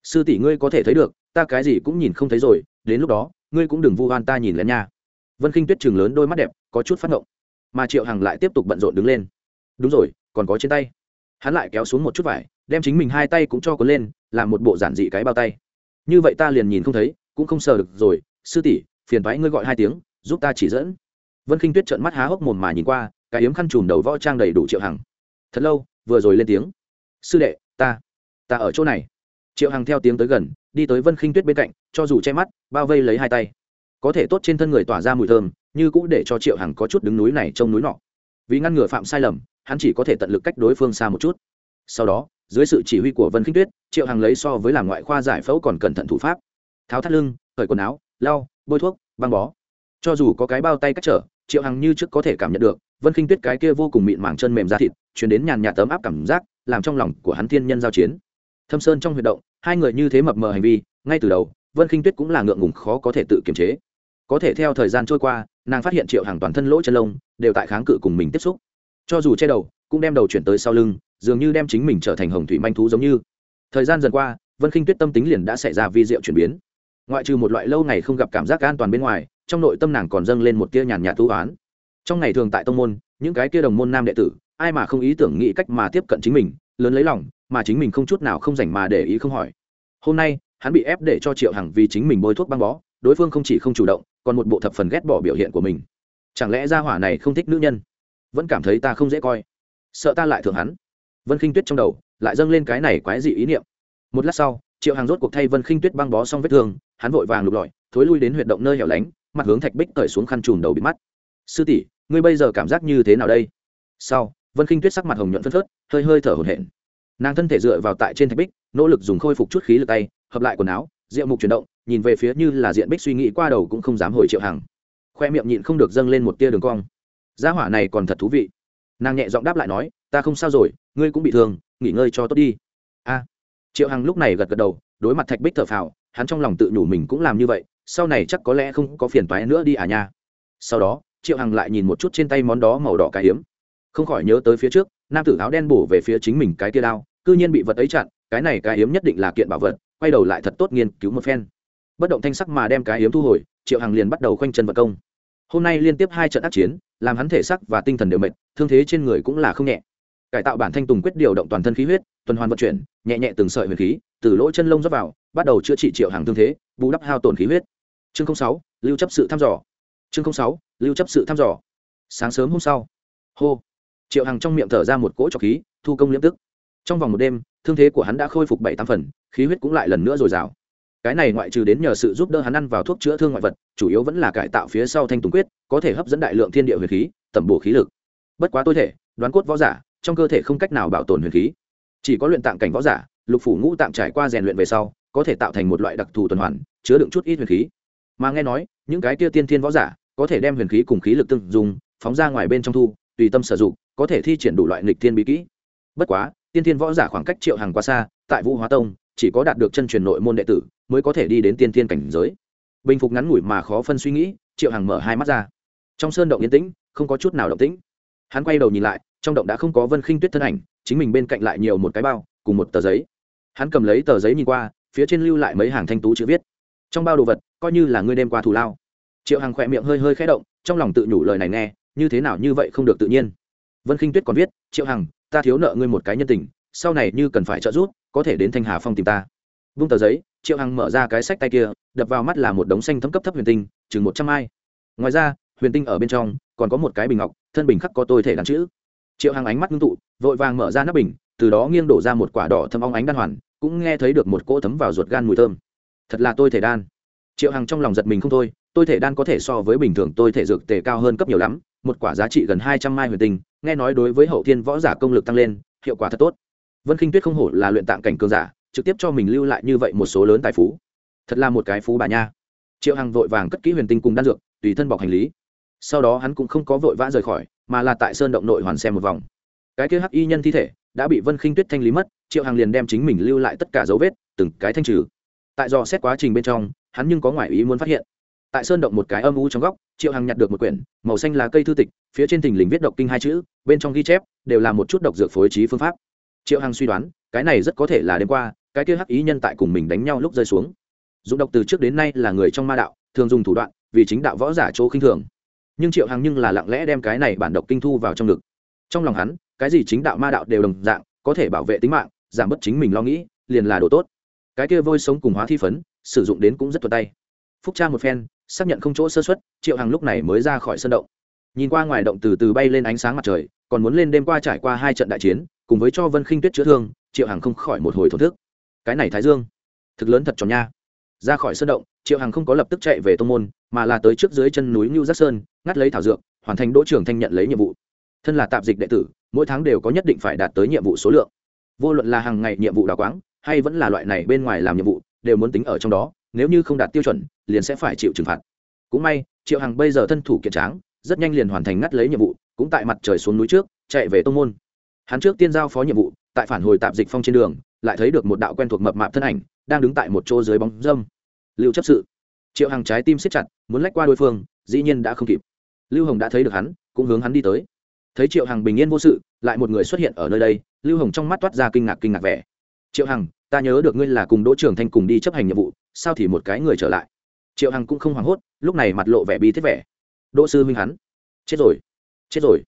Sư tỷ ngươi có thể thấy được, ta cái gì cũng nhìn không thấy rồi, đến lúc đó, ngươi cũng đừng vu oan ta nhìn lén nha. Vân khinh tuyết chừng lớn đôi mắt đẹp, có chút phát động mà triệu hằng lại tiếp tục bận rộn đứng lên. Đúng rồi, còn có trên tay. Hắn lại kéo xuống một chút vải, đem chính mình hai tay cũng cho cuốn lên, làm một bộ giản dị cái bao tay. Như vậy ta liền nhìn không thấy, cũng không sờ được rồi, sư tỷ, phiền thoái ngươi gọi hai tiếng, giúp ta chỉ dẫn vân khinh tuyết trợn mắt há hốc mồm mà nhìn qua, cái yếm khăn chùm đầu võ trang đầy đủ triệu hằng. Thật lâu, vừa rồi lên tiếng. Sư đệ, ta ta ở chỗ này. Triệu hằng theo tiếng tới gần, đi tới vân khinh tuyết bên cạnh, cho dù che mắt, bao vây lấy hai tay. Có thể tốt trên thân người tỏa ra mùi thơm, như cũ để cho triệu hằng có chút đứng núi này trông núi nọ. Vì ngăn ngừa phạm sai lầm, hắn chỉ có thể tận lực cách đối phương xa một chút. Sau đó, dưới sự chỉ huy của vân khinh tuyết, triệu hằng lấy so với làm ngoại khoa giải phẫu còn cẩn thận thủ pháp. Tháo thắt lưng khởi quần áo, lau, bôi thuốc, băng bó. Cho dù có cái bao tay cách trở triệu hằng như trước có thể cảm nhận được, vân khinh tuyết cái kia vô cùng mịn màng chân mềm ra thịt chuyển đến nhàn nhạt tấm áp cảm giác, làm trong lòng của hắn thiên nhân giao chiến. Thâm sơn trong huyệt động, hai người như thế mập mờ hành vi, ngay từ đầu, vân khinh tuyết cũng là ngượng ngùng khó có thể tự kiềm chế. Có thể theo thời gian trôi qua, nàng phát hiện triệu hàng toàn thân lỗ chân lông, đều tại kháng cự cùng mình tiếp xúc. Cho dù che đầu, cũng đem đầu chuyển tới sau lưng, dường như đem chính mình trở thành hồng thủy manh thú giống như. Thời gian dần qua, vân khinh tuyết tâm tính liền đã xảy ra vi diệu chuyển biến. Ngoại trừ một loại lâu ngày không gặp cảm giác an toàn bên ngoài trong nội tâm nàng còn dâng lên một tia nhàn nhạt thú oán. Trong ngày thường tại tông môn, những cái kia đồng môn nam đệ tử, ai mà không ý tưởng nghĩ cách mà tiếp cận chính mình, lớn lấy lòng, mà chính mình không chút nào không dành mà để ý không hỏi. Hôm nay, hắn bị ép để cho triệu hằng vì chính mình bôi thuốc băng bó, đối phương không chỉ không chủ động, còn một bộ thập phần ghét bỏ biểu hiện của mình. Chẳng lẽ gia hỏa này không thích nữ nhân? Vẫn cảm thấy ta không dễ coi. Sợ ta lại thường hắn. Vân khinh tuyết trong đầu lại dâng lên cái này quái dị ý niệm. Một lát sau, triệu hằng rốt cuộc thay vân khinh tuyết băng bó xong vết thương, hắn vội vàng lục lọi, thối lui đến huyệt động nơi hẻo lánh mặt hướng thạch bích cởi xuống khăn trùm đầu bị mắt. Sư tỷ, ngươi bây giờ cảm giác như thế nào đây? Sau, vân khinh tuyết sắc mặt hồng nhuận phân phớt, hơi hơi thở hổn hển. Nàng thân thể dựa vào tại trên thạch bích, nỗ lực dùng khôi phục chút khí lực tay, hợp lại quần áo diệu mục chuyển động, nhìn về phía như là diện bích suy nghĩ qua đầu cũng không dám hồi triệu hằng. Khoe miệng nhịn không được dâng lên một tia đường cong. Gia hỏa này còn thật thú vị. Nàng nhẹ giọng đáp lại nói, ta không sao rồi, ngươi cũng bị thương, nghỉ ngơi cho tốt đi. A. Triệu hằng lúc này gật gật đầu, đối mặt thạch bích thở phào, hắn trong lòng tự nhủ mình cũng làm như vậy sau này chắc có lẽ không có phiền toái nữa đi à nha. Sau đó, triệu hằng lại nhìn một chút trên tay món đó màu đỏ cái hiếm không khỏi nhớ tới phía trước, nam tử áo đen bổ về phía chính mình cái tia đao, cư nhiên bị vật ấy chặn, cái này cái hiếm nhất định là kiện bảo vật, quay đầu lại thật tốt nghiên cứu một phen. Bất động thanh sắc mà đem cái hiếm thu hồi, triệu hằng liền bắt đầu khoanh chân vật công. Hôm nay liên tiếp hai trận ác chiến, làm hắn thể sắc và tinh thần đều mệt, thương thế trên người cũng là không nhẹ. Cải tạo bản thanh tùng quyết điều động toàn thân khí huyết, tuần hoàn vận chuyển, nhẹ nhẹ từng sợi huyền khí, từ lỗ chân lông rót vào bắt đầu chữa trị triệu hàng thương thế, bù đắp hao tổn khí huyết. Chương sáu, lưu chấp sự thăm dò. Chương sáu, lưu chấp sự thăm dò. Sáng sớm hôm sau, hô, triệu hằng trong miệng thở ra một cỗ trọc khí, thu công liễm tức. Trong vòng một đêm, thương thế của hắn đã khôi phục bảy tám phần, khí huyết cũng lại lần nữa dồi dào. Cái này ngoại trừ đến nhờ sự giúp đỡ hắn ăn vào thuốc chữa thương ngoại vật, chủ yếu vẫn là cải tạo phía sau thanh tùng quyết, có thể hấp dẫn đại lượng thiên địa huyền khí, tẩm bổ khí lực. Bất quá tôi thể, đoán cốt võ giả, trong cơ thể không cách nào bảo tồn huyền khí. Chỉ có luyện tạng cảnh võ giả, lục phủ ngũ tạng trải qua rèn luyện về sau có thể tạo thành một loại đặc thù tuần hoàn, chứa đựng chút ít huyền khí. Mà nghe nói, những cái kia tiên thiên võ giả, có thể đem huyền khí cùng khí lực tương dùng, phóng ra ngoài bên trong thu, tùy tâm sử dụng, có thể thi triển đủ loại nghịch thiên bí kỹ. Bất quá, tiên thiên võ giả khoảng cách triệu hàng quá xa, tại vũ hóa tông, chỉ có đạt được chân truyền nội môn đệ tử, mới có thể đi đến tiên thiên cảnh giới. Bình phục ngắn ngủi mà khó phân suy nghĩ, triệu hàng mở hai mắt ra. Trong sơn động yên tĩnh, không có chút nào động tĩnh. Hắn quay đầu nhìn lại, trong động đã không có vân khinh tuyết thân ảnh, chính mình bên cạnh lại nhiều một cái bao, cùng một tờ giấy. Hắn cầm lấy tờ giấy nhìn qua phía trên lưu lại mấy hàng thanh tú chữ viết. Trong bao đồ vật, coi như là ngươi đêm qua thù lao. Triệu hằng khỏe miệng hơi hơi khẽ động, trong lòng tự nhủ lời này nghe, như thế nào như vậy không được tự nhiên. Vân khinh tuyết còn viết, triệu hằng, ta thiếu nợ ngươi một cái nhân tình, sau này như cần phải trợ giúp, có thể đến thanh hà phong tìm ta. Vung tờ giấy, triệu hằng mở ra cái sách tay kia, đập vào mắt là một đống xanh thấm cấp thấp huyền tinh, chừng một trăm ai. Ngoài ra, huyền tinh ở bên trong, còn có một cái bình ngọc, thân bình khắc có tôi thể đàn chữ. Triệu hằng ánh mắt ngưng tụ, vội vàng mở ra nắp bình, từ đó nghiêng đổ ra một quả đỏ thâm óng ánh đan hoàn cũng nghe thấy được một cỗ thấm vào ruột gan mùi thơm. Thật là tôi thể đan. Triệu hằng trong lòng giật mình không thôi, tôi thể đan có thể so với bình thường tôi thể dược tề cao hơn cấp nhiều lắm, một quả giá trị gần hai trăm mai huyền tinh, nghe nói đối với hậu thiên võ giả công lực tăng lên, hiệu quả thật tốt. Vân khinh tuyết không hổ là luyện tạng cảnh cường giả, trực tiếp cho mình lưu lại như vậy một số lớn tài phú. Thật là một cái phú bà nha. Triệu hằng vội vàng cất kỹ huyền tinh cùng đan dược, tùy thân bọc hành lý. Sau đó hắn cũng không có vội vã rời khỏi, mà là tại sơn động nội hoàn xem một vòng. Cái kia hắc y nhân thi thể đã bị vân khinh tuyết thanh lý mất, triệu hằng liền đem chính mình lưu lại tất cả dấu vết, từng cái thanh trừ. Tại do xét quá trình bên trong, hắn nhưng có ngoại ý muốn phát hiện. Tại sơn động một cái âm u trong góc, triệu hằng nhặt được một quyển, màu xanh là cây thư tịch, phía trên thình lình viết độc kinh hai chữ, bên trong ghi chép, đều là một chút độc dược phối trí phương pháp. Triệu hằng suy đoán, cái này rất có thể là đêm qua, cái kia hắc ý nhân tại cùng mình đánh nhau lúc rơi xuống. Dụng độc từ trước đến nay là người trong ma đạo, thường dùng thủ đoạn, vì chính đạo võ giả chỗ khinh thường. Nhưng triệu hằng nhưng là lặng lẽ đem cái này bản độc kinh thu vào trong ngực. Trong lòng hắn cái gì chính đạo ma đạo đều đồng dạng, có thể bảo vệ tính mạng, giảm bớt chính mình lo nghĩ, liền là đồ tốt. Cái kia vôi sống cùng hóa thi phấn, sử dụng đến cũng rất thuật tay. Phúc tra một phen, xác nhận không chỗ sơ xuất triệu hằng lúc này mới ra khỏi sân động. Nhìn qua ngoài động từ từ bay lên ánh sáng mặt trời, còn muốn lên đêm qua trải qua hai trận đại chiến, cùng với cho vân khinh tuyết chữa thương, triệu hằng không khỏi một hồi thổ thức. Cái này thái dương, thực lớn thật tròn nha. Ra khỏi sân động, triệu hằng không có lập tức chạy về tô n g môn, mà là tới trước dưới chân núi ngưu giác sơn, ngắt lấy thảo dược, hoàn thành đỗ trưởng thanh nhận lấy nhiệm vụ. Thân là tạp dịch đệ tử mỗi tháng đều có nhất định phải đạt tới nhiệm vụ số lượng. Vô luận là hàng ngày nhiệm vụ đào quáng, hay vẫn là loại này bên ngoài làm nhiệm vụ, đều muốn tính ở trong đó, nếu như không đạt tiêu chuẩn, liền sẽ phải chịu trừng phạt. Cũng may, triệu hằng bây giờ thân thủ kiện tráng, rất nhanh liền hoàn thành ngắt lấy nhiệm vụ, cũng tại mặt trời xuống núi trước, chạy về tông môn. Hắn trước tiên giao phó nhiệm vụ, tại phản hồi tạp dịch phong trên đường, lại thấy được một đạo quen thuộc mập mạp thân ảnh, đang đứng tại một chỗ dưới bóng dâm. Lưu chấp sự. Triệu hằng trái tim siết chặt, muốn lách qua đối phương, dĩ nhiên đã không kịp. Lưu hồng đã thấy được hắn, cũng hướng hắn đi tới thấy triệu hằng bình yên vô sự, lại một người xuất hiện ở nơi đây, lưu hồng trong mắt toát ra kinh ngạc kinh ngạc vẻ. Triệu hằng, ta nhớ được ngươi là cùng đỗ trưởng thanh cùng đi chấp hành nhiệm vụ, sao thì một cái người trở lại? Triệu hằng cũng không hoảng hốt, lúc này mặt lộ vẻ bi thiết vẻ. Đỗ sư huynh hắn. Chết rồi chết rồi.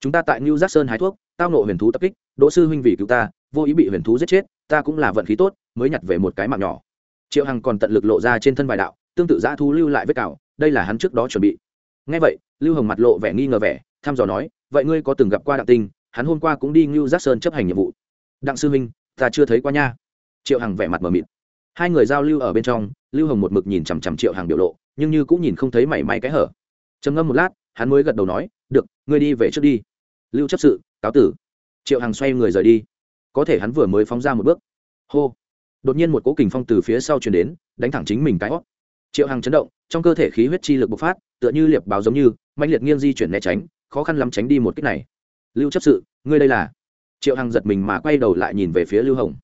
Chúng ta tại new giác sơn hái thuốc, tao nộ huyền thú tập kích, đỗ sư huynh vì cứu ta, vô ý bị huyền thú giết chết, ta cũng là vận khí tốt, mới nhặt về một cái mạng nhỏ. Triệu hằng còn tận lực lộ ra trên thân vài đạo, tương tự giã thu lưu lại vết cào, đây là hắn trước đó chuẩn bị. Ngay vậy, lưu hồng mặt lộ vẻ nghi ngờ vẻ, thăm dò nói vậy ngươi có từng gặp qua đặng tinh? Hắn hôm qua cũng đi ngưu giác sơn chấp hành nhiệm vụ. Đặng sư huynh, ta chưa thấy qua nha. Triệu hằng vẻ mặt mờ mịt. Hai người giao lưu ở bên trong, lưu hồng một mực nhìn chằm chằm triệu hằng biểu lộ, nhưng như cũng nhìn không thấy mảy may cái hở. Trầm ngâm một lát, hắn mới gật đầu nói, được, ngươi đi về trước đi. Lưu chấp sự, cáo tử. Triệu hằng xoay người rời đi. Có thể hắn vừa mới phóng ra một bước. Hô. Đột nhiên một cỗ kình phong từ phía sau chuyển đến, đánh thẳng chính mình cái hót triệu hằng chấn động, trong cơ thể khí huyết chi lực bộc phát, tựa như liệp báo giống như mạnh liệt nghiêng di chuyển né tránh khó khăn lắm tránh đi một cách này. Lưu chấp sự, ngươi đây là? Triệu hằng giật mình mà quay đầu lại nhìn về phía lưu hồng.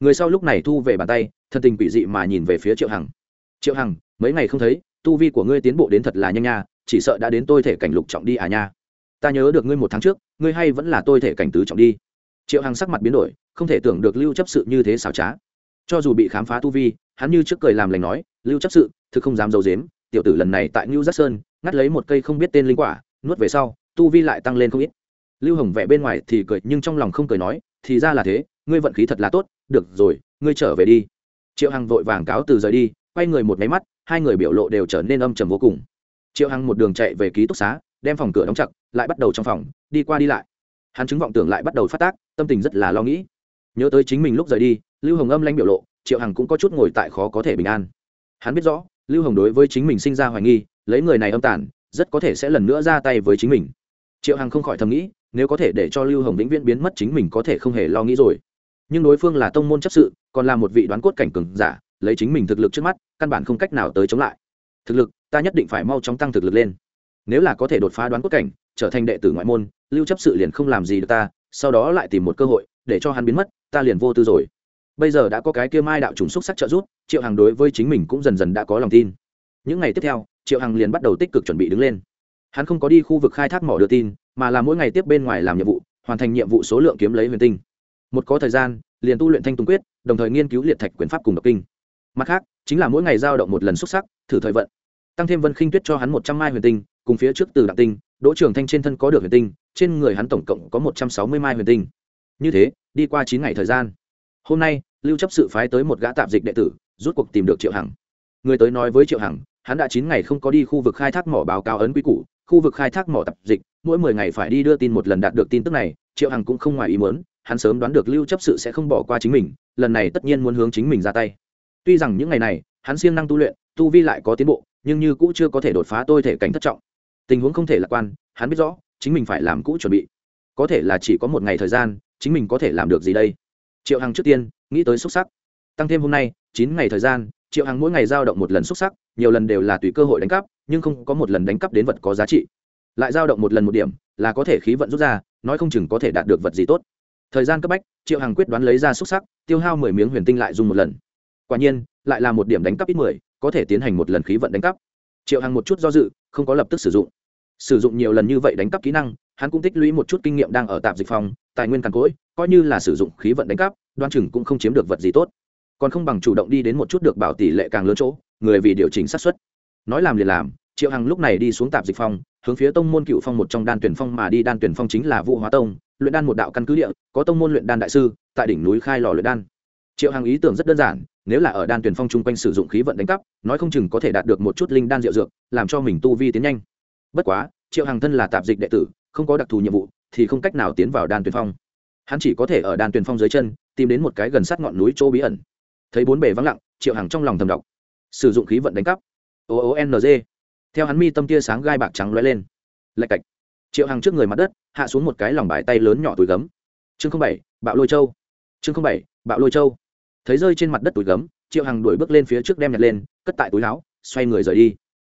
Người sau lúc này thu về bàn tay thân tình quỷ dị mà nhìn về phía triệu hằng. Triệu hằng, mấy ngày không thấy, tu vi của ngươi tiến bộ đến thật là nhanh nha, chỉ sợ đã đến tôi thể cảnh lục trọng đi à nha. Ta nhớ được ngươi một tháng trước, ngươi hay vẫn là tôi thể cảnh tứ trọng đi. Triệu hằng sắc mặt biến đổi, không thể tưởng được lưu chấp sự như thế xảo trá. Cho dù bị khám phá tu vi, hắn như trước cười làm lành nói, lưu chấp sự, thực không dám d i ấ u dếm tiểu tử lần này tại ngưu giác sơn, ngắt lấy một cây không biết tên linh quả, nuốt về sau tu vi lại tăng lên không ít. Lưu hồng vẽ bên ngoài thì cười, nhưng trong lòng không cười nói, thì ra là thế, ngươi vận khí thật là tốt, được rồi, ngươi trở về đi. Triệu hằng vội vàng cáo từ rời đi, quay người một máy mắt, hai người biểu lộ đều trở nên âm trầm vô cùng. Triệu hằng một đường chạy về ký túc xá, đem phòng cửa đóng chặt, lại bắt đầu trong phòng, đi qua đi lại. Hắn chứng vọng tưởng lại bắt đầu phát tác, tâm tình rất là lo nghĩ. Nhớ tới chính mình lúc rời đi, lưu hồng âm lanh biểu lộ, triệu hằng cũng có chút ngồi tại khó có thể bình an. Hắn biết rõ, lưu hồng đối với chính mình sinh ra hoài nghi, lấy người này âm tản rất có thể sẽ lần nữa ra tay với chính mình triệu hằng không khỏi thầm nghĩ, nếu có thể để cho lưu hồng vĩnh viễn biến mất chính mình có thể không hề lo nghĩ rồi. Nhưng đối phương là tông môn chấp sự, còn là một vị đoán cốt cảnh cường giả, lấy chính mình thực lực trước mắt, căn bản không cách nào tới chống lại. Thực lực, ta nhất định phải mau chóng tăng thực lực lên. Nếu là có thể đột phá đoán cốt cảnh, trở thành đệ tử ngoại môn, lưu chấp sự liền không làm gì được ta, sau đó lại tìm một cơ hội, để cho hắn biến mất, ta liền vô tư rồi. Bây giờ đã có cái kia mai đạo trùng xúc sắc trợ giúp, triệu hằng đối với chính mình cũng dần dần đã có lòng tin. Những ngày tiếp theo, triệu hằng liền bắt đầu tích cực chuẩn bị đứng lên hắn không có đi khu vực khai thác mỏ đưa tin, mà là mỗi ngày tiếp bên ngoài làm nhiệm vụ, hoàn thành nhiệm vụ số lượng kiếm lấy huyền tinh. Một có thời gian, liền tu luyện thanh tùng quyết, đồng thời nghiên cứu liệt thạch quyền pháp cùng độc kinh. Mặt khác, chính là mỗi ngày giao động một lần xuất sắc, thử thời vận. Tăng thêm vân khinh tuyết cho hắn một trăm mai huyền tinh, cùng phía trước từ đặng tinh, đỗ trường thanh trên thân có được huyền tinh, trên người hắn tổng cộng có một trăm sáu mươi mai huyền tinh. Như thế, đi qua chín ngày thời gian. Hôm nay, lưu chấp sự phái tới một gã tạp dịch đệ tử, rút cuộc tìm được triệu hằng. Người tới nói với triệu hằng, hắn đã chín ngày không có đi khu vực khai thác mỏ báo cáo ấn quy củ khu vực khai thác mỏ tập dịch, mỗi mười ngày phải đi đưa tin một lần đạt được tin tức này, triệu hằng cũng không ngoài ý muốn, hắn sớm đoán được lưu chấp sự sẽ không bỏ qua chính mình, lần này tất nhiên muốn hướng chính mình ra tay. Tuy rằng những ngày này, hắn siêng năng tu luyện, tu vi lại có tiến bộ, nhưng như cũ chưa có thể đột phá tôi thể cảnh thất trọng. Tình huống không thể lạc quan, hắn biết rõ, chính mình phải làm cũ chuẩn bị. Có thể là chỉ có một ngày thời gian, chính mình có thể làm được gì đây? Triệu hằng trước tiên, nghĩ tới xúc sắc. Tăng thêm hôm nay, chín ngày thời gian, triệu hằng mỗi ngày giao động một lần xúc sắc, nhiều lần đều là tùy cơ hội đánh cắp nhưng không có một lần đánh cắp đến vật có giá trị. Lại giao động một lần một điểm, là có thể khí vận rút ra, nói không chừng có thể đạt được vật gì tốt. Thời gian cấp bách, triệu hằng quyết đoán lấy ra xúc sắc, tiêu hao mười miếng huyền tinh lại dùng một lần. Quả nhiên, lại là một điểm đánh cắp ít mười, có thể tiến hành một lần khí vận đánh cắp. Triệu hằng một chút do dự, không có lập tức sử dụng. Sử dụng nhiều lần như vậy đánh cắp kỹ năng, hắn cũng tích lũy một chút kinh nghiệm đang ở tạp dịch phòng, tài nguyên càn cỗi, coi như là sử dụng khí vận đánh cắp đoan chừng cũng không chiếm được vật gì tốt. Còn không bằng chủ động đi đến một chút được bảo tỷ lệ càng lớn chỗ, người vì điều chỉnh sát xuất nói làm liền làm, triệu hằng lúc này đi xuống tạp dịch phong, hướng phía tông môn cựu phong một trong đan tuyển phong mà đi, đan tuyển phong chính là vũ hóa tông, luyện đan một đạo căn cứ địa, có tông môn luyện đan đại sư, tại đỉnh núi khai lò luyện đan. Triệu hằng ý tưởng rất đơn giản, nếu là ở đan tuyển phong chung quanh sử dụng khí vận đánh cắp, nói không chừng có thể đạt được một chút linh đan diệu dược, làm cho mình tu vi tiến nhanh. Bất quá, triệu hằng thân là tạp dịch đệ tử, không có đặc thù nhiệm vụ, thì không cách nào tiến vào đan tuyển phong. Hắn chỉ có thể ở đan tuyển phong dưới chân, tìm đến một cái gần sát ngọn núi chỗ bí ẩn. Thấy bốn bề vắng lặng, triệu hằng trong lòng thầm đọc. Sử dụng khí vận đánh cắp o o n g. Theo hắn mi tâm tia sáng gai bạc trắng lóe lên. Lạch cạch. Triệu hằng trước người mặt đất, hạ xuống một cái lòng bài tay lớn nhỏ túi gấm. Chương bảy, bạo lôi châu. Chương bảy, bạo lôi châu. Thấy rơi trên mặt đất túi gấm, triệu hằng đuổi bước lên phía trước đem nhặt lên, cất tại túi áo, xoay người rời đi.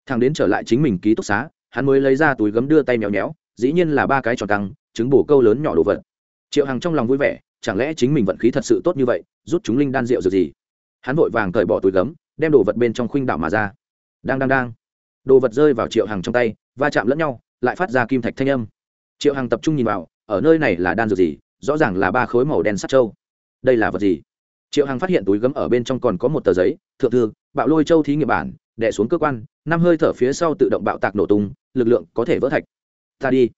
Thằng đến trở lại chính mình ký túc xá, hắn mới lấy ra túi gấm đưa tay mèo nhéo dĩ nhiên là ba cái tròn căng, trứng bổ câu lớn nhỏ đồ vật. Triệu hằng trong lòng vui vẻ, chẳng lẽ chính mình vận khí thật sự tốt như vậy, rút chúng linh đan rượu dược gì? Hắn vội vàng cởi bỏ túi gấm, đem đồ vật bên trong khuynh đảo mà ra đang đang đang. Đồ vật rơi vào triệu hằng trong tay, va chạm lẫn nhau, lại phát ra kim thạch thanh âm. Triệu hằng tập trung nhìn vào, ở nơi này là đan dược gì? Rõ ràng là ba khối màu đen sắt trâu đây là vật gì? Triệu hằng phát hiện túi gấm ở bên trong còn có một tờ giấy, thượng thư, bạo lôi châu thí nghiệm bản đẻ xuống cơ quan, năm hơi thở phía sau tự động bạo tạc nổ tung, lực lượng có thể vỡ thạch. Ta đi.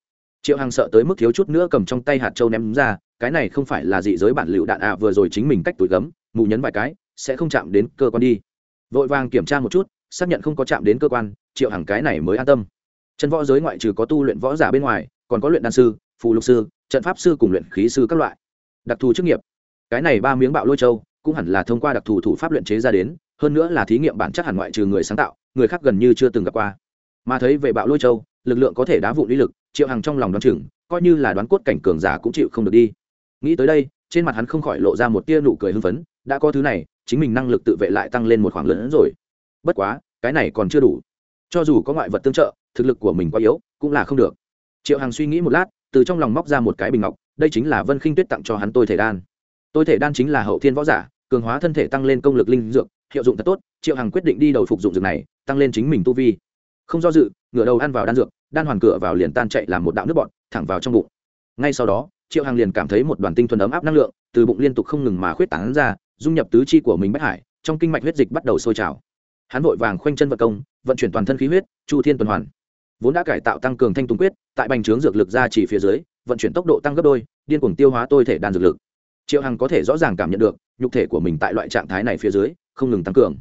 Triệu hằng sợ tới mức thiếu chút nữa cầm trong tay hạt châu ném ra, cái này không phải là dị giới bản lựu đạn à vừa rồi chính mình cách túi gấm, mù nhấn vài cái, sẽ không chạm đến cơ quan đi. Vội vàng kiểm tra một chút xác nhận không có chạm đến cơ quan, triệu hằng cái này mới an tâm. Chân võ giới ngoại trừ có tu luyện võ giả bên ngoài, còn có luyện đan sư, phù lục sư, trận pháp sư cùng luyện khí sư các loại. Đặc thù chức nghiệp. Cái này ba miếng bạo lôi châu, cũng hẳn là thông qua đặc thù thủ pháp luyện chế ra đến, hơn nữa là thí nghiệm bản chất hẳn ngoại trừ người sáng tạo, người khác gần như chưa từng gặp qua. Mà thấy về bạo lôi châu, lực lượng có thể đá vụ lý lực, triệu hằng trong lòng đoán chừng, coi như là đoán cốt cảnh cường giả cũng chịu không được đi. Nghĩ tới đây, trên mặt hắn không khỏi lộ ra một tia nụ cười hưng phấn, đã có thứ này, chính mình năng lực tự vệ lại tăng lên một khoảng lớn hơn rồi bất quá, cái này còn chưa đủ. Cho dù có ngoại vật tương trợ, thực lực của mình quá yếu, cũng là không được. Triệu hằng suy nghĩ một lát, từ trong lòng móc ra một cái bình ngọc, đây chính là vân khinh tuyết tặng cho hắn tôi thể đan. Tôi thể đan chính là hậu thiên võ giả, cường hóa thân thể tăng lên công lực linh dược, hiệu dụng thật tốt, triệu hằng quyết định đi đầu phục dụng dược này, tăng lên chính mình tu vi. Không do dự, ngửa đầu ăn vào đan dược, đan hoàn cửa vào liền tan chạy làm một đạo nước bọt, thẳng vào trong bụng. Ngay sau đó, triệu hằng liền cảm thấy một đoàn tinh thuần ấm áp năng lượng, từ bụng liên tục không ngừng mà khuyết tảng ra, dung nhập tứ chi của mình bất hải, trong kinh mạch huyết dịch bắt đầu sôi trào hắn vội vàng khoanh chân vật công, vận chuyển toàn thân khí huyết, chu thiên tuần hoàn. Vốn đã cải tạo tăng cường thanh tùng quyết, tại bành trướng dược lực ra chỉ phía dưới, vận chuyển tốc độ tăng gấp đôi, điên cuồng tiêu hóa tôi thể đan dược lực. Triệu hằng có thể rõ ràng cảm nhận được, nhục thể của mình tại loại trạng thái này phía dưới, không ngừng tăng cường.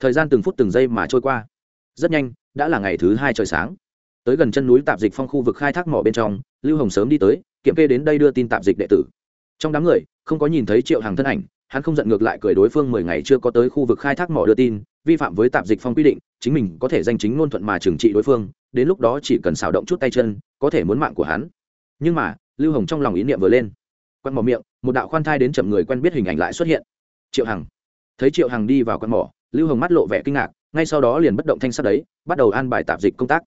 Thời gian từng phút từng giây mà trôi qua. Rất nhanh, đã là ngày thứ hai trời sáng. Tới gần chân núi tạp dịch phong khu vực khai thác mỏ bên trong, lưu hồng sớm đi tới, kiểm kê đến đây đưa tin tạp dịch đệ tử. Trong đám người, không có nhìn thấy triệu Hằng thân ảnh hắn không giận ngược lại cười đối phương mười ngày chưa có tới khu vực khai thác mỏ đưa tin, vi phạm với tạp dịch phong quy định, chính mình có thể danh chính ngôn thuận mà trừng trị đối phương, đến lúc đó chỉ cần xào động chút tay chân, có thể muốn mạng của hắn. Nhưng mà, lưu hồng trong lòng ý niệm vừa lên. Quăn mỏ miệng, một đạo khoan thai đến chậm người quen biết hình ảnh lại xuất hiện. Triệu hằng. Thấy triệu hằng đi vào quăn mỏ, lưu hồng mắt lộ vẻ kinh ngạc, ngay sau đó liền bất động thanh sắt đấy, bắt đầu an bài tạp dịch công tác.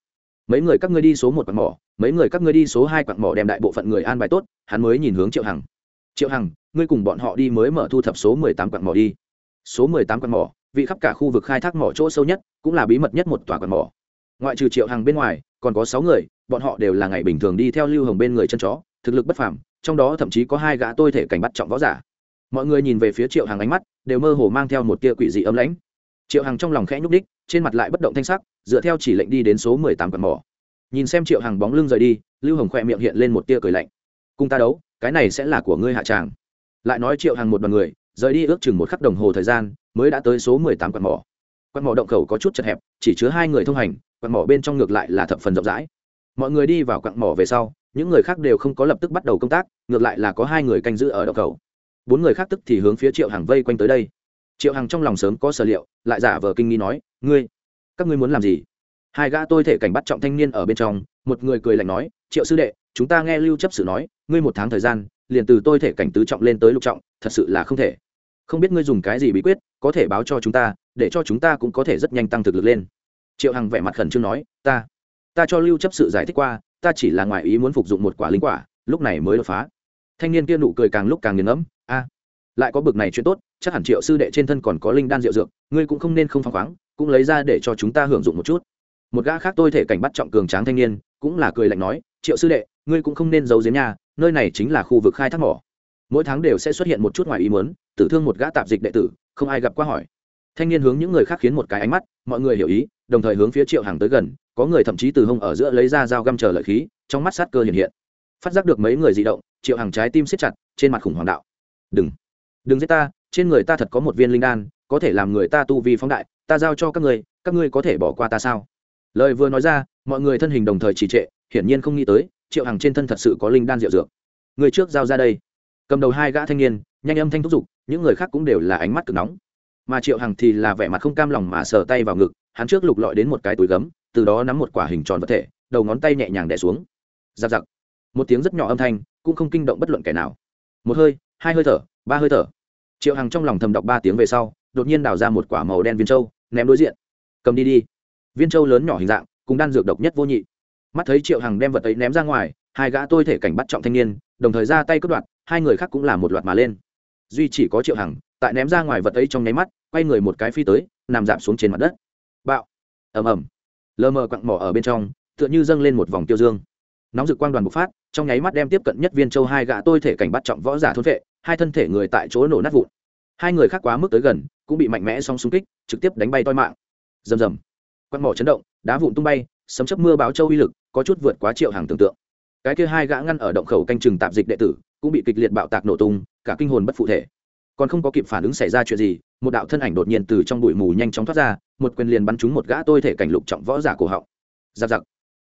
Mấy người các ngươi đi số một quặng mỏ, mấy người các ngươi đi số hai quặng mỏ đem đại bộ phận người an bài tốt, hắn mới nhìn hướng triệu hằng triệu hằng, ngươi cùng bọn họ đi mới mở thu thập số mười tám quặng mỏ đi. Số mười tám quặng mỏ, vị khắp cả khu vực khai thác mỏ chỗ sâu nhất, cũng là bí mật nhất một tòa quặng mỏ. Ngoại trừ triệu hằng bên ngoài, còn có sáu người, bọn họ đều là ngày bình thường đi theo lưu hồng bên người chân chó, thực lực bất phàm, trong đó thậm chí có hai gã tôi thể cảnh bắt trọng võ giả. Mọi người nhìn về phía triệu hằng ánh mắt, đều mơ hồ mang theo một tia quỷ dị ấm lãnh. Triệu hằng trong lòng khẽ nhúc đích trên mặt lại bất động thanh sắc, dựa theo chỉ lệnh đi đến số mười tám quặng mỏ. Nhìn xem triệu hằng bóng lưng rời đi, lưu hồng khỏe miệng hiện lên một tia cười lạnh. Cùng ta đấu cái này sẽ là của ngươi hạ tràng. Lại nói triệu hàng một đoàn người, rời đi ước chừng một khắc đồng hồ thời gian, mới đã tới số mười tám quạt mỏ. Quạt mỏ động khẩu có chút chật hẹp, chỉ chứa hai người thông hành, quạt mỏ bên trong ngược lại là thập phần rộng rãi. Mọi người đi vào quạt mỏ về sau, những người khác đều không có lập tức bắt đầu công tác, ngược lại là có hai người canh giữ ở động khẩu. Bốn người khác tức thì hướng phía triệu hàng vây quanh tới đây. Triệu hàng trong lòng sớm có sở liệu, lại giả vờ kinh nghi nói, ngươi, các ngươi muốn làm gì? Hai gã tôi thể cảnh bắt trọng thanh niên ở bên trong, một người cười lạnh nói, triệu sư đệ chúng ta nghe lưu chấp sự nói, ngươi một tháng thời gian, liền từ tôi thể cảnh tứ trọng lên tới lục trọng, thật sự là không thể. Không biết ngươi dùng cái gì bí quyết, có thể báo cho chúng ta, để cho chúng ta cũng có thể rất nhanh tăng thực lực lên. Triệu hằng vẻ mặt khẩn trương nói, ta ta cho lưu chấp sự giải thích qua, ta chỉ là ngoài ý muốn phục dụng một quả linh quả, lúc này mới đột phá. Thanh niên kia nụ cười càng lúc càng nghiền ngẫm, a, lại có bực này chuyện tốt, chắc hẳn triệu sư đệ trên thân còn có linh đan rượu dược, ngươi cũng không nên không phăng khoáng, cũng lấy ra để cho chúng ta hưởng dụng một chút. Một gã khác tôi thể cảnh bắt trọng cường tráng thanh niên, cũng là cười lạnh nói triệu sư đệ ngươi cũng không nên giấu giếm nhà nơi này chính là khu vực khai thác mỏ. Mỗi tháng đều sẽ xuất hiện một chút ngoài ý muốn tử thương một gã tạp dịch đệ tử không ai gặp qua hỏi. Thanh niên hướng những người khác khiến một cái ánh mắt mọi người hiểu ý đồng thời hướng phía triệu hàng tới gần có người thậm chí từ hông ở giữa lấy ra dao găm chờ lợi khí trong mắt sát cơ hiện hiện. Phát giác được mấy người di động triệu hàng trái tim siết chặt trên mặt khủng hoảng đạo. Đừng đừng giết ta trên người ta thật có một viên linh đan có thể làm người ta tu vi phóng đại ta giao cho các người, các ngươi có thể bỏ qua ta sao? Lời vừa nói ra mọi người thân hình đồng thời trì trệ hiển nhiên không nghĩ tới, triệu hằng trên thân thật sự có linh đan rượu dược. Người trước giao ra đây. Cầm đầu hai gã thanh niên, nhanh âm thanh thúc giục, những người khác cũng đều là ánh mắt cực nóng. Mà triệu hằng thì là vẻ mặt không cam lòng mà sờ tay vào ngực, hắn trước lục lọi đến một cái túi gấm, từ đó nắm một quả hình tròn vật thể, đầu ngón tay nhẹ nhàng đẻ xuống. Giặc giặc. Một tiếng rất nhỏ âm thanh, cũng không kinh động bất luận kẻ nào. Một hơi, hai hơi thở, ba hơi thở. Triệu hằng trong lòng thầm đọc ba tiếng về sau, đột nhiên đào ra một quả màu đen viên trâu ném đối diện. Cầm đi đi. Viên trâu lớn nhỏ hình dạng, cùng đan dược độc nhất vô nhị mắt thấy triệu hằng đem vật ấy ném ra ngoài, hai gã tôi thể cảnh bắt trọng thanh niên, đồng thời ra tay cướp đoạt, hai người khác cũng là một loạt mà lên. Duy chỉ có triệu hằng, tại ném ra ngoài vật ấy trong nháy mắt, quay người một cái phi tới, nằm giảm xuống trên mặt đất. Bạo. Ầm ầm. Lờ mờ quặng mỏ ở bên trong, tựa như dâng lên một vòng tiêu dương. Nóng rực quang đoàn bộc phát, trong nháy mắt đem tiếp cận nhất viên châu hai gã tôi thể cảnh bắt trọng võ giả thôn vệ, hai thân thể người tại chỗ nổ nát vụn. Hai người khác quá mức tới gần, cũng bị mạnh mẽ song xung kích, trực tiếp đánh bay toi mạng. Rầm rầm. Quặng mỏ chấn động, đá vụn tung bay sấm chấp mưa báo châu uy lực, có chút vượt quá triệu hàng tưởng tượng. Cái kia hai gã ngăn ở động khẩu canh chừng tạp dịch đệ tử, cũng bị kịch liệt bạo tạc nổ tung, cả kinh hồn bất phụ thể. Còn không có kịp phản ứng xảy ra chuyện gì, một đạo thân ảnh đột nhiên từ trong bụi mù nhanh chóng thoát ra, một quyền liền bắn trúng một gã tôi thể cảnh lục trọng võ giả cổ họng. Giặc giặc.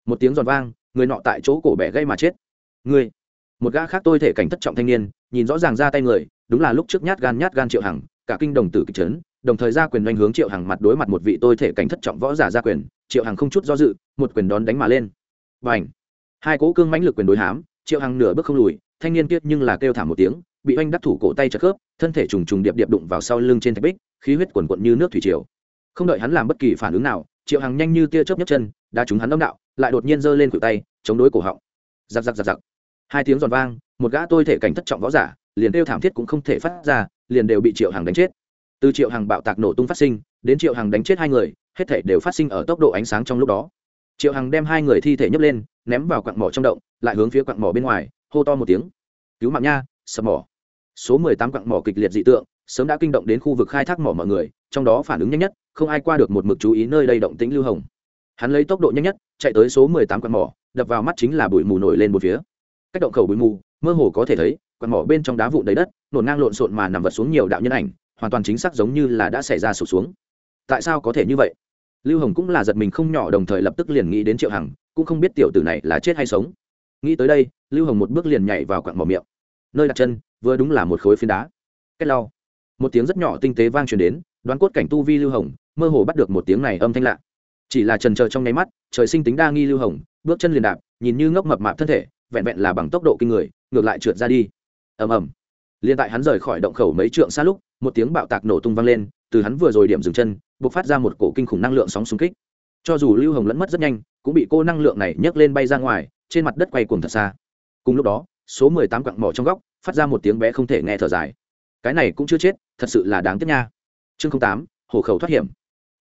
Một tiếng giòn vang, người nọ tại chỗ cổ bẻ gây mà chết. Người một gã khác tôi thể cảnh thất trọng thanh niên, nhìn rõ ràng ra tay người, đúng là lúc trước nhát gan nhát gan triệu hằng, cả kinh đồng tử kịch trấn đồng thời ra quyền doanh hướng triệu hằng mặt đối mặt một vị tôi thể cảnh thất trọng võ giả ra quyền, triệu hằng không chút do dự, một quyền đón đánh mà lên. Và ảnh hai cố cương mãnh lực quyền đối hám, triệu hằng nửa bước không lùi, thanh niên kiết nhưng là kêu thảm một tiếng, bị oanh đắc thủ cổ tay chật khớp, thân thể trùng trùng điệp điệp đụng vào sau lưng trên thạch bích, khí huyết quần quận như nước thủy triều. Không đợi hắn làm bất kỳ phản ứng nào, triệu hằng nhanh như tia chớp nhấc chân đã trúng hắn âm đạo, lại đột nhiên giơ lên cự tay, chống đối cổ họng. Giặc giặc giặc giặc. Hai tiếng giòn vang, một gã tôi thể cảnh thất trọng võ giả, liền kêu thảm thiết cũng không thể phát ra, liền đều bị triệu hằng đánh chết từ triệu hằng bạo tạc nổ tung phát sinh, đến triệu hằng đánh chết hai người, hết thể đều phát sinh ở tốc độ ánh sáng trong lúc đó. Triệu hằng đem hai người thi thể nhấc lên, ném vào quặng mỏ trong động, lại hướng phía quặng mỏ bên ngoài, hô to một tiếng. Cứu mạng nha, sập mỏ. Số mười tám quặng mỏ kịch liệt dị tượng, sớm đã kinh động đến khu vực khai thác mỏ mọi người, trong đó phản ứng nhanh nhất, không ai qua được một mực chú ý nơi đây động tĩnh lưu hồng. Hắn lấy tốc độ nhanh nhất, chạy tới số mười tám quặng mỏ, đập vào mắt chính là bụi mù nổi lên một phía. Cách động khẩu bụi mù, mơ hồ có thể thấy, quặng mỏ bên trong đá vụn đầy đất nổn ngang lộn xộn mà nằm vật xuống nhiều đạo nhân ảnh hoàn toàn chính xác giống như là đã xảy ra sụp xuống. Tại sao có thể như vậy? Lưu hồng cũng là giật mình không nhỏ, đồng thời lập tức liền nghĩ đến triệu hằng, cũng không biết tiểu tử này là chết hay sống. Nghĩ tới đây, lưu hồng một bước liền nhảy vào quặng mỏ miệng. Nơi đặt chân, vừa đúng là một khối phiến đá. Cách lau. Một tiếng rất nhỏ tinh tế vang truyền đến, đoán cốt cảnh tu vi lưu hồng, mơ hồ bắt được một tiếng này âm thanh lạ. Chỉ là trần chờ trong nháy mắt, trời sinh tính đa nghi lưu hồng, bước chân liền đạp, nhìn như ngốc mập mạp thân thể, vẹn vẹn là bằng tốc độ kinh người, ngược lại trượt ra đi. Ầm ầm. Liền tại hắn rời khỏi động khẩu mấy trượng xa lúc một tiếng bạo tạc nổ tung vang lên, từ hắn vừa rồi điểm dừng chân buộc phát ra một cổ kinh khủng năng lượng sóng xung kích. Cho dù lưu hồng lẫn mất rất nhanh, cũng bị cô năng lượng này nhấc lên bay ra ngoài, trên mặt đất quay cuồng thật xa. Cùng lúc đó, số mười tám quặng mỏ trong góc, phát ra một tiếng bé không thể nghe thở dài. Cái này cũng chưa chết, thật sự là đáng tiếc nha. Chương tám hổ khẩu thoát hiểm.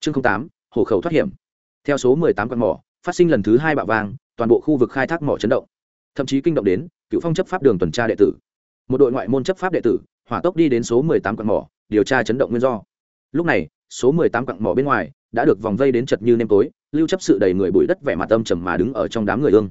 Chương tám hổ khẩu thoát hiểm. Theo số mười tám quặng mỏ, phát sinh lần thứ hai bạo vang, toàn bộ khu vực khai thác mỏ chấn động. Thậm chí kinh động đến cựu phong chấp pháp đường tuần tra đệ tử. Một đội ngoại môn chấp pháp đệ tử hỏa tốc đi đến số mười tám quặng mỏ, điều tra chấn động nguyên do. Lúc này, số mười tám quặng mỏ bên ngoài đã được vòng vây đến chật như nêm tối, lưu chấp sự đầy người bụi đất vẻ mặt âm trầm mà đứng ở trong đám người ương.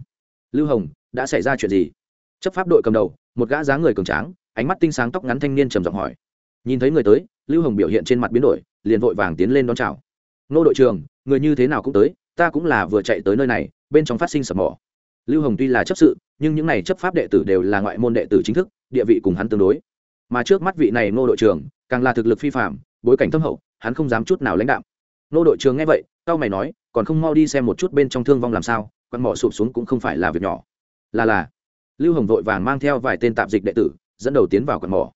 Lưu hồng, đã xảy ra chuyện gì? Chấp pháp đội cầm đầu, một gã dáng người cường tráng, ánh mắt tinh sáng tóc ngắn thanh niên trầm giọng hỏi. Nhìn thấy người tới, lưu hồng biểu hiện trên mặt biến đổi, liền vội vàng tiến lên đón chào. Nô đội trường người như thế nào cũng tới, ta cũng là vừa chạy tới nơi này, bên trong phát sinh sập mỏ. Lưu hồng tuy là chấp sự, nhưng những này chấp pháp đệ tử đều là ngoại môn đệ tử chính thức, địa vị cùng hắn tương đối mà trước mắt vị này nô đội trưởng, càng là thực lực phi phạm bối cảnh thâm hậu, hắn không dám chút nào lãnh đạo nô đội trưởng nghe vậy tao mày nói, còn không mau đi xem một chút bên trong thương vong làm sao quặn mỏ sụp xuống cũng không phải là việc nhỏ. Là là. Lưu hồng vội vàng mang theo vài tên tạp dịch đệ tử, dẫn đầu tiến vào quặn mỏ.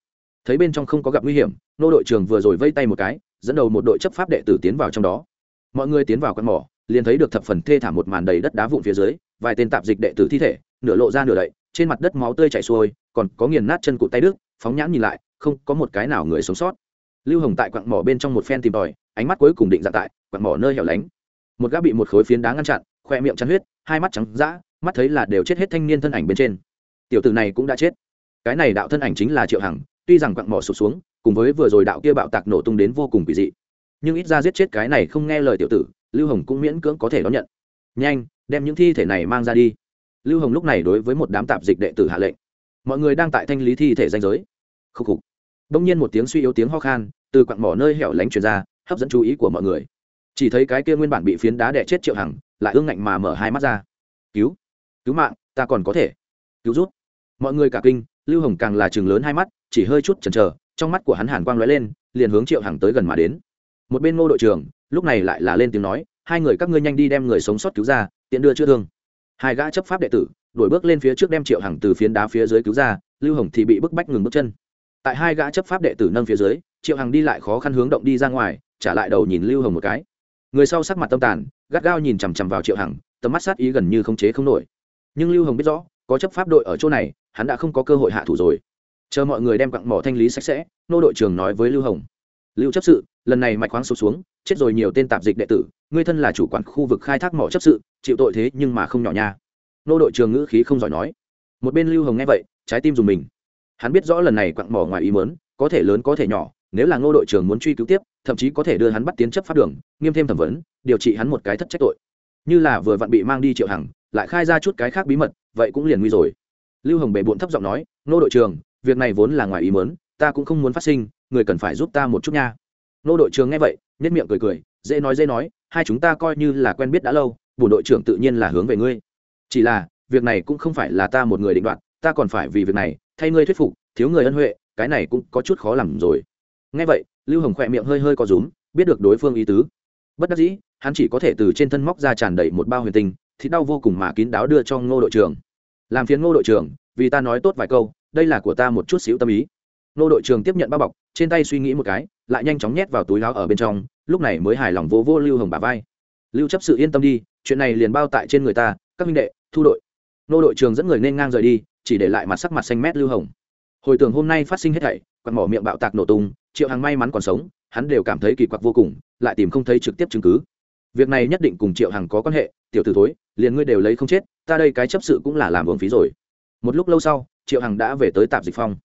Thấy bên trong không có gặp nguy hiểm nô đội trưởng vừa rồi vây tay một cái, dẫn đầu một đội chấp pháp đệ tử tiến vào trong đó. Mọi người tiến vào quặn mỏ, liền thấy được thập phần thê thảm một màn đầy đất đá vụn phía dưới, vài tên tạp dịch đệ tử thi thể, nửa lộ ra nửa đậy, trên mặt đất máu tươi chảy xuôi, còn có nghiền nát chân cụt tay đức phóng nhãn nhìn lại, không có một cái nào người sống sót. Lưu hồng tại quặng mỏ bên trong một phen tìm tòi, ánh mắt cuối cùng định dạng tại quặng mỏ nơi hẻo lánh. Một gã bị một khối phiến đá ngăn chặn, khoe miệng chắn huyết, hai mắt trắng dã, mắt thấy là đều chết hết thanh niên thân ảnh bên trên. Tiểu tử này cũng đã chết. Cái này đạo thân ảnh chính là triệu hằng, tuy rằng quặng mỏ sụp xuống, cùng với vừa rồi đạo kia bạo tạc nổ tung đến vô cùng kỳ dị. Nhưng ít ra giết chết cái này không nghe lời tiểu tử, lưu hồng cũng miễn cưỡng có thể đón nhận. Nhanh, đem những thi thể này mang ra đi. Lưu hồng lúc này đối với một đám tạp dịch đệ tử hạ lệnh. Mọi người đang tại thanh lý thi thể danh giới khúc khục. Đông nhiên một tiếng suy yếu tiếng ho khan, từ quặng mỏ nơi hẻo lánh truyền ra, hấp dẫn chú ý của mọi người. Chỉ thấy cái kia nguyên bản bị phiến đá đẻ chết triệu hằng, lại ương ngạnh mà mở hai mắt ra. Cứu cứu mạng, ta còn có thể. Cứu rút mọi người cả kinh, lưu hồng càng là chừng lớn hai mắt, chỉ hơi chút chần chờ, trong mắt của hắn hàn quang lóe lên, liền hướng triệu hằng tới gần mà đến. Một bên ngô đội trưởng, lúc này lại là lên tiếng nói, hai người các ngươi nhanh đi đem người sống sót cứu ra, tiện đưa chữa thương. Hai gã chấp pháp đệ tử, đuổi bước lên phía trước đem triệu hằng từ phiến đá phía dưới cứu ra, lưu hồng thì bị bức bách ngừng bước chân tại hai gã chấp pháp đệ tử nâng phía dưới, triệu hằng đi lại khó khăn hướng động đi ra ngoài, trả lại đầu nhìn lưu hồng một cái. Người sau sắc mặt tâm tàn, gắt gao nhìn chằm chằm vào triệu hằng, tầm mắt sát ý gần như không chế không nổi. Nhưng lưu hồng biết rõ, có chấp pháp đội ở chỗ này, hắn đã không có cơ hội hạ thủ rồi. Chờ mọi người đem quặng mỏ thanh lý sạch sẽ, nô đội trưởng nói với lưu hồng. Lưu chấp sự, lần này mạch khoáng sụt xuống, chết rồi nhiều tên tạp dịch đệ tử, ngươi thân là chủ quản khu vực khai thác mỏ chấp sự, chịu tội thế nhưng mà không nhỏ nha. Nô đội trường ngữ khí không giỏi nói. Một bên lưu hồng nghe vậy, trái tim dùng mình hắn biết rõ lần này quặng mỏ ngoài ý mớn có thể lớn có thể nhỏ, nếu là ngô đội trưởng muốn truy cứu tiếp, thậm chí có thể đưa hắn bắt tiến chấp pháp đường, nghiêm thêm thẩm vấn, điều trị hắn một cái thất trách tội. Như là vừa vặn bị mang đi triệu hằng, lại khai ra chút cái khác bí mật, vậy cũng liền nguy rồi. Lưu hồng bệ bụn thấp giọng nói, ngô đội trưởng, việc này vốn là ngoài ý mớn ta cũng không muốn phát sinh, người cần phải giúp ta một chút nha. Nô đội trưởng nghe vậy nhất miệng cười cười, dễ nói dễ nói, hai chúng ta coi như là quen biết đã lâu bùn đội trưởng tự nhiên là hướng về ngươi. Chỉ là, việc này cũng không phải là ta một người định đoạt, ta còn phải vì việc này thay ngươi thuyết phục, thiếu người ân huệ, cái này cũng có chút khó làm rồi. Nghe vậy, lưu hồng khỏe miệng hơi hơi có rúm, biết được đối phương ý tứ. Bất đắc dĩ, hắn chỉ có thể từ trên thân móc ra tràn đầy một bao huyền tinh thì đau vô cùng mà kín đáo đưa cho ngô đội trưởng. Làm phiền ngô đội trưởng, vì ta nói tốt vài câu, đây là của ta một chút xíu tâm ý. Ngô đội trưởng tiếp nhận bao bọc, trên tay suy nghĩ một cái, lại nhanh chóng nhét vào túi láo ở bên trong, lúc này mới hài lòng vô vô lưu hồng bà vai. Lưu chấp sự yên tâm đi, chuyện này liền bao tại trên người ta, các minh đệ, thu đội. Ngô đội trưởng dẫn người nên ngang rời đi chỉ để lại mặt sắc mặt xanh mét lưu hồng. Hồi tưởng hôm nay phát sinh hết thảy quặn mỏ miệng bạo tạc nổ tung, triệu hằng may mắn còn sống, hắn đều cảm thấy kỳ quặc vô cùng, lại tìm không thấy trực tiếp chứng cứ. Việc này nhất định cùng triệu hằng có quan hệ, tiểu t ử thối, liền ngươi đều lấy không chết, ta đây cái chấp sự cũng là làm uổng phí rồi. Một lúc lâu sau, triệu hằng đã về tới tạp dịch phong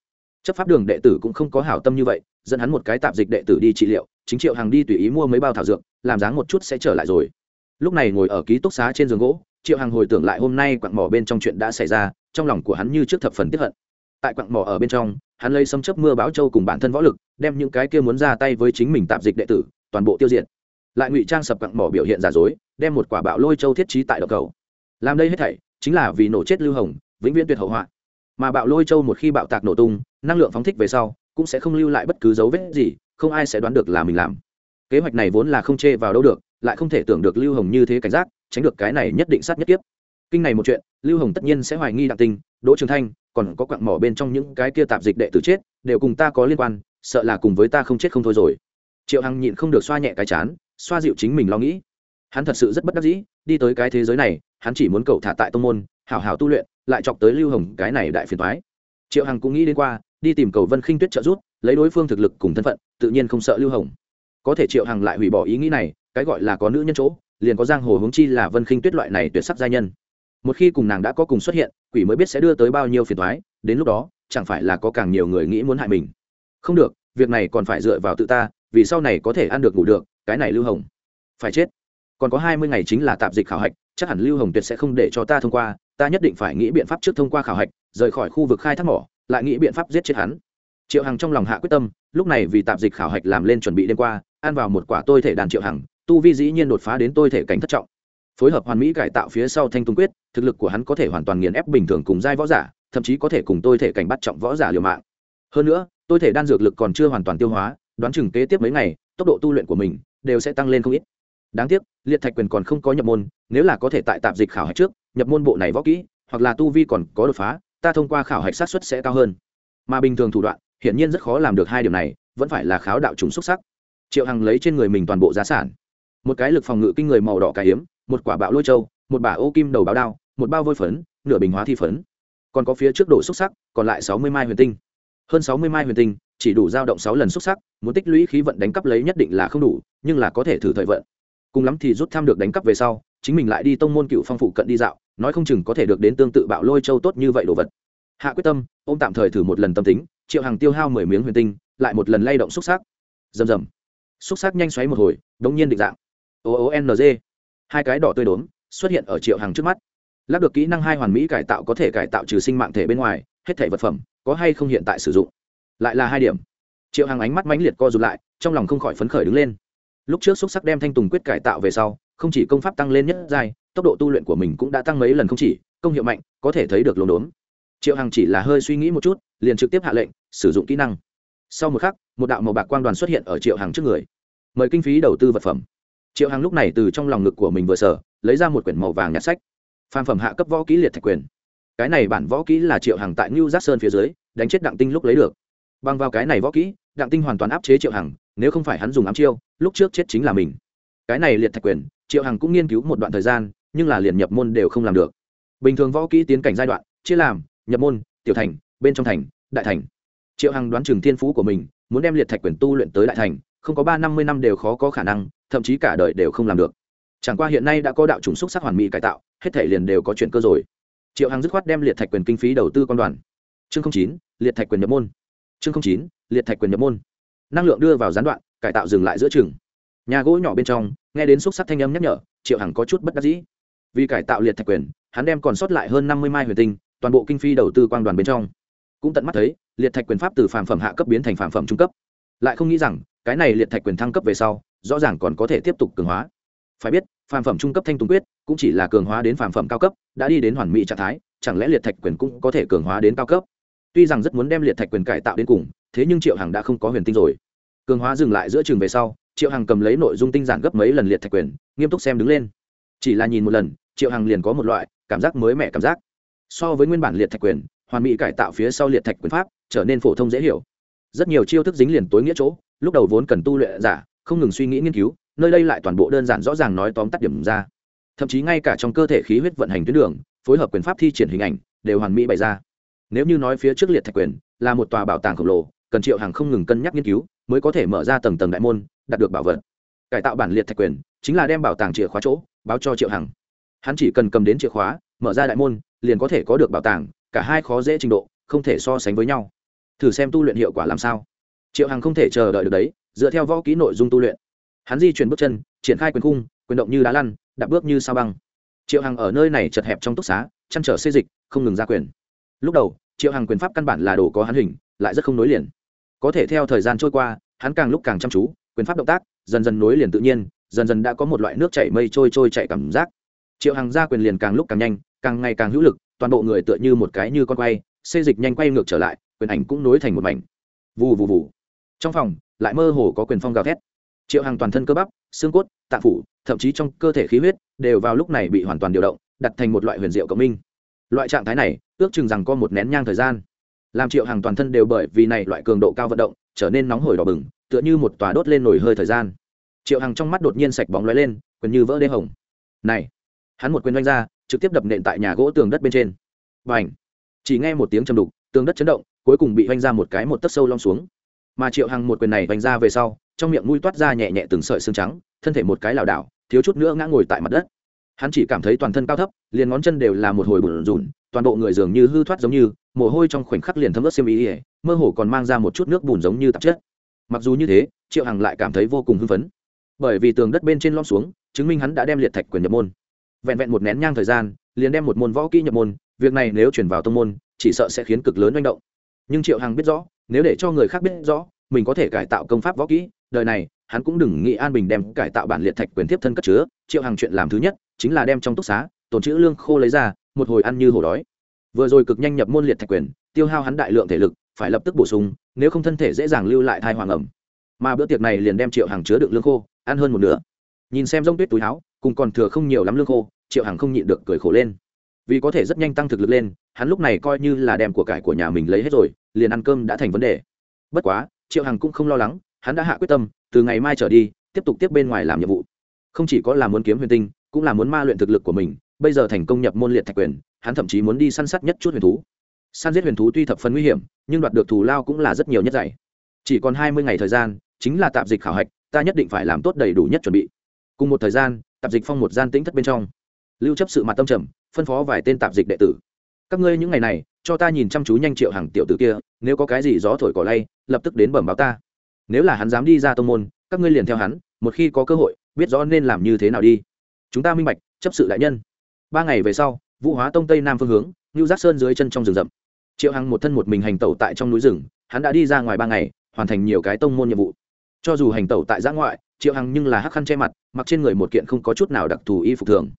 chấp pháp đường đệ tử cũng không có hảo tâm như vậy, dẫn hắn một cái tạp dịch đệ tử đi trị liệu, chính triệu hằng đi tùy ý mua mấy bao thảo dược, làm dáng một chút sẽ trở lại rồi. Lúc này ngồi ở ký túc xá trên giường gỗ, triệu hằng hồi tưởng lại hôm nay quặn mỏ bên trong chuyện đã xảy ra trong lòng của hắn như trước thập phần tiếp hận. Tại quặng mỏ ở bên trong, hắn lấy xâm chấp mưa báo châu cùng bản thân võ lực, đem những cái kia muốn ra tay với chính mình tạp dịch đệ tử, toàn bộ tiêu diệt. Lại ngụy trang sập quặng mỏ biểu hiện giả dối, đem một quả bạo lôi châu thiết trí tại đậu cầu. Làm đây hết thảy, chính là vì nổ chết lưu hồng, vĩnh viễn tuyệt hậu họa. Mà bạo lôi châu một khi bạo tạc nổ tung, năng lượng phóng thích về sau, cũng sẽ không lưu lại bất cứ dấu vết gì, không ai sẽ đoán được là mình làm. Kế hoạch này vốn là không chê vào đâu được, lại không thể tưởng được lưu hồng như thế cảnh giác, tránh được cái này nhất định sát nhất tiếp kinh này một chuyện lưu hồng tất nhiên sẽ hoài nghi đặng tinh, đỗ trường thanh, còn có quặng mỏ bên trong những cái kia tạp dịch đệ tử chết, đều cùng ta có liên quan, sợ là cùng với ta không chết không thôi rồi. Triệu hằng nhịn không được xoa nhẹ cái chán, xoa dịu chính mình lo nghĩ. Hắn thật sự rất bất đắc dĩ, đi tới cái thế giới này, hắn chỉ muốn cầu thả tại tông môn, hảo hảo tu luyện, lại chọc tới lưu hồng cái này đại phiền thoái triệu hằng cũng nghĩ đến qua, đi tìm cầu vân khinh tuyết trợ giúp, lấy đối phương thực lực cùng thân phận, tự nhiên không sợ lưu hồng. Có thể triệu hằng lại hủy bỏ ý nghĩ này, cái gọi là có nữ nhân chỗ, liền có giang hồ hướng chi là vân khinh tuyết loại này tuyệt sắc gia nhân một khi cùng nàng đã có cùng xuất hiện, quỷ mới biết sẽ đưa tới bao nhiêu phiền thoái đến lúc đó, chẳng phải là có càng nhiều người nghĩ muốn hại mình. Không được, việc này còn phải dựa vào tự ta, vì sau này có thể ăn được ngủ được, cái này lưu hồng. Phải chết. Còn có hai mươi ngày chính là tạp dịch khảo hạch, chắc hẳn lưu hồng tuyệt sẽ không để cho ta thông qua, ta nhất định phải nghĩ biện pháp trước thông qua khảo hạch, rời khỏi khu vực khai thác mỏ, lại nghĩ biện pháp giết chết hắn. Triệu hằng trong lòng hạ quyết tâm, lúc này vì tạp dịch khảo hạch làm lên chuẩn bị đêm qua, ăn vào một quả tôi thể đàn triệu hằng, tu vi dĩ nhiên đột phá đến tôi thể cảnh thất trọng phối hợp hoàn mỹ cải tạo phía sau thanh tung quyết, thực lực của hắn có thể hoàn toàn nghiền ép bình thường cùng giai võ giả, thậm chí có thể cùng tôi thể cảnh bắt trọng võ giả liều mạng. Hơn nữa, tôi thể đan dược lực còn chưa hoàn toàn tiêu hóa, đoán chừng kế tiếp mấy ngày, tốc độ tu luyện của mình đều sẽ tăng lên không ít. Đáng tiếc, liệt thạch quyền còn không có nhập môn, nếu là có thể tại tạp dịch khảo hạch trước, nhập môn bộ này võ kỹ, hoặc là tu vi còn có đột phá, ta thông qua khảo hạch sát xuất sẽ cao hơn. Mà bình thường thủ đoạn, hiển nhiên rất khó làm được hai điều này, vẫn phải là kháo đạo chúng xuất sắc. Triệu hằng lấy trên người mình toàn bộ giá sản. Một cái lực phòng ngự kinh người màu đỏ cà hiếm một quả bạo lôi châu, một bả ô kim đầu báo đao một bao vôi phấn nửa bình hóa thi phấn. Còn có phía trước đổ xúc sắc còn lại sáu mươi mai huyền tinh. Hơn sáu mươi mai huyền tinh chỉ đủ giao động sáu lần xúc sắc muốn tích lũy khí vận đánh cắp lấy nhất định là không đủ nhưng là có thể thử thời vận. Cùng lắm thì rút tham được đánh cắp về sau chính mình lại đi tông môn cựu phong phụ cận đi dạo nói không chừng có thể được đến tương tự bạo lôi châu tốt như vậy đồ vật. Hạ quyết tâm ô m tạm thời thử một lần tâm tính triệu hàng tiêu hao mười miếng huyền tinh lại một lần lay động xúc xác rầm rầm. Xúc xác nhanh xoáy một hồi đống nhiên định dạng. O o n g hai cái đỏ tươi đốm xuất hiện ở triệu hàng trước mắt. Lắp được kỹ năng hai hoàn mỹ cải tạo có thể cải tạo trừ sinh mạng thể bên ngoài, hết thể vật phẩm có hay không hiện tại sử dụng. Lại là hai điểm. Triệu hàng ánh mắt mãnh liệt co rụt lại, trong lòng không khỏi phấn khởi đứng lên. Lúc trước xúc sắc đem thanh tùng quyết cải tạo về sau, không chỉ công pháp tăng lên nhất giai, tốc độ tu luyện của mình cũng đã tăng mấy lần không chỉ, công hiệu mạnh, có thể thấy được lồn đốn. Triệu hằng chỉ là hơi suy nghĩ một chút, liền trực tiếp hạ lệnh, sử dụng kỹ năng. Sau một khắc, một đạo màu bạc quang đoàn xuất hiện ở triệu hằng trước người. Mời kinh phí đầu tư vật phẩm triệu hằng lúc này từ trong lòng ngực của mình vừa sở lấy ra một quyển màu vàng nhặt sách. Phan phẩm hạ cấp võ kỹ liệt thạch quyền. Cái này bản võ kỹ là triệu hằng tại ngưu giác sơn phía dưới, đánh chết đặng tinh lúc lấy được. Bằng vào cái này võ kỹ, đặng tinh hoàn toàn áp chế triệu hằng, nếu không phải hắn dùng ám chiêu, lúc trước chết chính là mình. Cái này liệt thạch quyền, triệu hằng cũng nghiên cứu một đoạn thời gian, nhưng là liền nhập môn đều không làm được. Bình thường võ kỹ tiến cảnh giai đoạn, chia làm, nhập môn, tiểu thành, bên trong thành, đại thành. Triệu hằng đoán chừng thiên phú của mình, muốn đem liệt thạch quyền tu luyện tới đại thành, không có ba năm mươi năm đều khó có khả năng thậm chí cả đời đều không làm được. Chẳng qua hiện nay đã có đạo chủng xúc sắc hoàn mỹ cải tạo, hết thể liền đều có chuyện cơ rồi. Triệu hằng dứt khoát đem liệt thạch quyền kinh phí đầu tư quan đoàn. Chương chín, liệt thạch quyền nhập môn. Chương chín, liệt thạch quyền nhập môn. Năng lượng đưa vào gián đoạn, cải tạo dừng lại giữa chừng. Nhà gỗ nhỏ bên trong, nghe đến xúc sắc thanh âm nhắc nhở, triệu hằng có chút bất đắc dĩ. Vì cải tạo liệt thạch quyền, hắn đem còn sót lại hơn năm mươi mai huyền tinh, toàn bộ kinh phí đầu tư quang đoàn bên trong. Cũng tận mắt thấy, liệt thạch quyền pháp từ phàm phẩm hạ cấp biến thành phàm phẩm trung cấp. Lại không nghĩ rằng, cái này liệt thạch quyền thăng cấp về sau rõ ràng còn có thể tiếp tục cường hóa. Phải biết, phàm phẩm trung cấp thanh tùng quyết cũng chỉ là cường hóa đến phàm phẩm cao cấp, đã đi đến hoàn mỹ trạng thái, chẳng lẽ liệt thạch quyền cũng có thể cường hóa đến cao cấp? Tuy rằng rất muốn đem liệt thạch quyền cải tạo đến cùng, thế nhưng triệu hằng đã không có huyền tinh rồi. Cường hóa dừng lại giữa trường về sau, triệu hằng cầm lấy nội dung tinh giản gấp mấy lần liệt thạch quyền, nghiêm túc xem đứng lên. Chỉ là nhìn một lần, triệu hằng liền có một loại cảm giác mới mẻ cảm giác. So với nguyên bản liệt thạch quyền, hoàn mỹ cải tạo phía sau liệt thạch quyền pháp trở nên phổ thông dễ hiểu. Rất nhiều chiêu thức dính liền tối nghĩa chỗ, lúc đầu vốn cần tu luyện giả không ngừng suy nghĩ nghiên cứu, nơi đây lại toàn bộ đơn giản rõ ràng nói tóm tắt điểm ra. Thậm chí ngay cả trong cơ thể khí huyết vận hành tuyến đường, phối hợp quyền pháp thi triển hình ảnh, đều hoàn mỹ bày ra. Nếu như nói phía trước liệt thạch quyền là một tòa bảo tàng khổng lồ, cần triệu hàng không ngừng cân nhắc nghiên cứu, mới có thể mở ra tầng tầng đại môn, đạt được bảo vật. Cải tạo bản liệt thạch quyền chính là đem bảo tàng chìa khóa chỗ, báo cho triệu hằng. Hắn chỉ cần cầm đến chìa khóa, mở ra đại môn, liền có thể có được bảo tàng, cả hai khó dễ trình độ, không thể so sánh với nhau. Thử xem tu luyện hiệu quả làm sao. Triệu hằng không thể chờ đợi được đấy dựa theo võ kỹ nội dung tu luyện. Hắn di chuyển bước chân, triển khai quyền khung, quyền động như đá lăn, đạp bước như sao băng. Triệu hằng ở nơi này chật hẹp trong túc xá, chăn trở xê dịch, không ngừng ra quyền. Lúc đầu, triệu hằng quyền pháp căn bản là đồ có hắn hình, lại rất không nối liền. Có thể theo thời gian trôi qua, hắn càng lúc càng chăm chú, quyền pháp động tác, dần dần nối liền tự nhiên, dần dần đã có một loại nước chảy mây trôi trôi chạy cảm giác. Triệu hằng ra quyền liền càng lúc càng nhanh, càng ngày càng hữu lực, toàn bộ người tựa như một cái như con quay, xê dịch nhanh quay ngược trở lại, quyền ảnh cũng nối thành một mảnh. Vù vù vù. Trong phòng lại mơ hồ có quyền phong gào thét. Triệu hằng toàn thân cơ bắp, xương cốt tạ phủ, thậm chí trong cơ thể khí huyết đều vào lúc này bị hoàn toàn điều động, đặt thành một loại huyền diệu cộng minh. Loại trạng thái này, ước chừng rằng có một nén nhang thời gian. Làm triệu hàng toàn thân đều bởi vì này loại cường độ cao vận động, trở nên nóng hổi đỏ bừng, tựa như một tòa đốt lên nổi hơi thời gian. Triệu hàng trong mắt đột nhiên sạch bóng lóe lên quyền như vỡ đê hồng. Này, hắn một quyền đánh ra, trực tiếp đập nện tại nhà gỗ tường đất bên trên. Và chỉ nghe một tiếng chầm đục, tường đất chấn động, cuối cùng bị vanh ra một cái một tấc sâu long xuống mà triệu hằng một quyền này vành ra về sau, trong miệng mũi toát ra nhẹ nhẹ từng sợi xương trắng, thân thể một cái lảo đảo, thiếu chút nữa ngã ngồi tại mặt đất. Hắn chỉ cảm thấy toàn thân cao thấp, liền ngón chân đều là một hồi bùn rùn toàn bộ người dường như hư thoát giống như, mồ hôi trong khoảnh khắc liền thấm ướt xiêm ý ỉa mơ hồ còn mang ra một chút nước bùn giống như tạp chất. Mặc dù như thế, triệu hằng lại cảm thấy vô cùng hưng phấn. Bởi vì tường đất bên trên lom xuống, chứng minh hắn đã đem liệt thạch quyền nhập môn. Vẹn vẹn một nén nhang thời gian, liền đem một môn võ kỹ nhập môn, việc này nếu chuyển vào tông môn, chỉ sợ sẽ khiến cực lớn manh động nhưng triệu hằng biết rõ, nếu để cho người khác biết rõ, mình có thể cải tạo công pháp võ kỹ, đời này, hắn cũng đừng nghĩ an bình đem cải tạo bản liệt thạch quyền tiếp thân cất chứa. Triệu hằng chuyện làm thứ nhất, chính là đem trong túc xá, tồn chữ lương khô lấy ra, một hồi ăn như hổ đói. Vừa rồi cực nhanh nhập môn liệt thạch quyền, tiêu hao hắn đại lượng thể lực, phải lập tức bổ sung, nếu không thân thể dễ dàng lưu lại thai hoàng ẩm. Mà bữa tiệc này liền đem triệu hằng chứa đựng lương khô, ăn hơn một nửa. Nhìn xem rông tuyết túi áo, cùng còn thừa không nhiều lắm lương khô, triệu hằng không nhịn được cười khổ lên. Vì có thể rất nhanh tăng thực lực lên hắn lúc này coi như là đem của cải của nhà mình lấy hết rồi, liền ăn cơm đã thành vấn đề. Bất quá, triệu hằng cũng không lo lắng, hắn đã hạ quyết tâm, từ ngày mai trở đi, tiếp tục tiếp bên ngoài làm nhiệm vụ. Không chỉ có là muốn kiếm huyền tinh, cũng là muốn ma luyện thực lực của mình, bây giờ thành công nhập môn liệt thạch quyền, hắn thậm chí muốn đi săn sát nhất chút huyền thú. Săn giết huyền thú tuy thập phần nguy hiểm, nhưng đoạt được thù lao cũng là rất nhiều nhất dạy. Chỉ còn hai mươi ngày thời gian, chính là tạp dịch khảo hạch, ta nhất định phải làm tốt đầy đủ nhất chuẩn bị. Cùng một thời gian, tạp dịch phong một gian tĩnh thất bên trong. Lưu chấp sự mặt tâm trầm, phân phó vài tên tạp dịch đệ tử các ngươi những ngày này, cho ta nhìn chăm chú nhanh triệu hàng tiểu tử kia, nếu có cái gì gió thổi cỏ lay, lập tức đến bẩm báo ta. Nếu là hắn dám đi ra tông môn, các ngươi liền theo hắn, một khi có cơ hội, biết rõ nên làm như thế nào đi. Chúng ta minh bạch, chấp sự đại nhân. Ba ngày về sau, vũ hóa tông tây nam phương hướng, ngưu giác sơn dưới chân trong rừng rậm. Triệu hằng một thân một mình hành tẩu tại trong núi rừng, hắn đã đi ra ngoài ba ngày, hoàn thành nhiều cái tông môn nhiệm vụ. Cho dù hành tẩu tại giã ngoại, triệu hằng nhưng là hắc khăn che mặt, mặc trên người một kiện không có chút nào đặc thù y phục thường.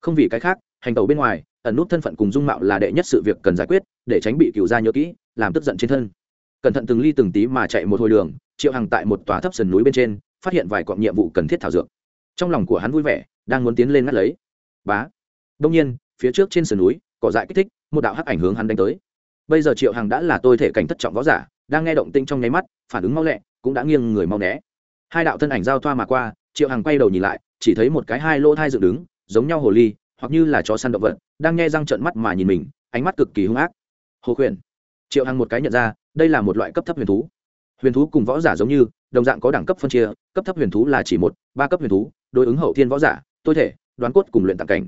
Không vì cái khác, hành tẩu bên ngoài ẩn nút thân phận cùng dung mạo là đệ nhất sự việc cần giải quyết, để tránh bị cựu gia nhớ kỹ, làm tức giận trên thân. Cẩn thận từng ly từng tí mà chạy một hồi đường, triệu hằng tại một tòa thấp sườn núi bên trên, phát hiện vài cọng nhiệm vụ cần thiết thảo dược. Trong lòng của hắn vui vẻ, đang muốn tiến lên ngắt lấy. Bá. Đông nhiên, phía trước trên sườn núi, cỏ dại kích thích, một đạo hắc ảnh hướng hắn đánh tới. Bây giờ triệu hằng đã là tôi thể cảnh thất trọng võ giả, đang nghe động tinh trong nháy mắt, phản ứng mau lẹ, cũng đã nghiêng người mau né. Hai đạo thân ảnh giao thoa mà qua, triệu hằng quay đầu nhìn lại, chỉ thấy một cái hai lỗ thai dựng đứng, giống nhau hồ ly hoặc như là chó săn động vật, đang nghe răng trợn mắt mà nhìn mình, ánh mắt cực kỳ hung ác. Hồ khuyển, triệu hằng một cái nhận ra, đây là một loại cấp thấp huyền thú. Huyền thú cùng võ giả giống như, đồng dạng có đẳng cấp phân chia, cấp thấp huyền thú là chỉ một, ba cấp huyền thú, đối ứng hậu thiên võ giả, tôi thể, đoán cốt cùng luyện tặng cảnh.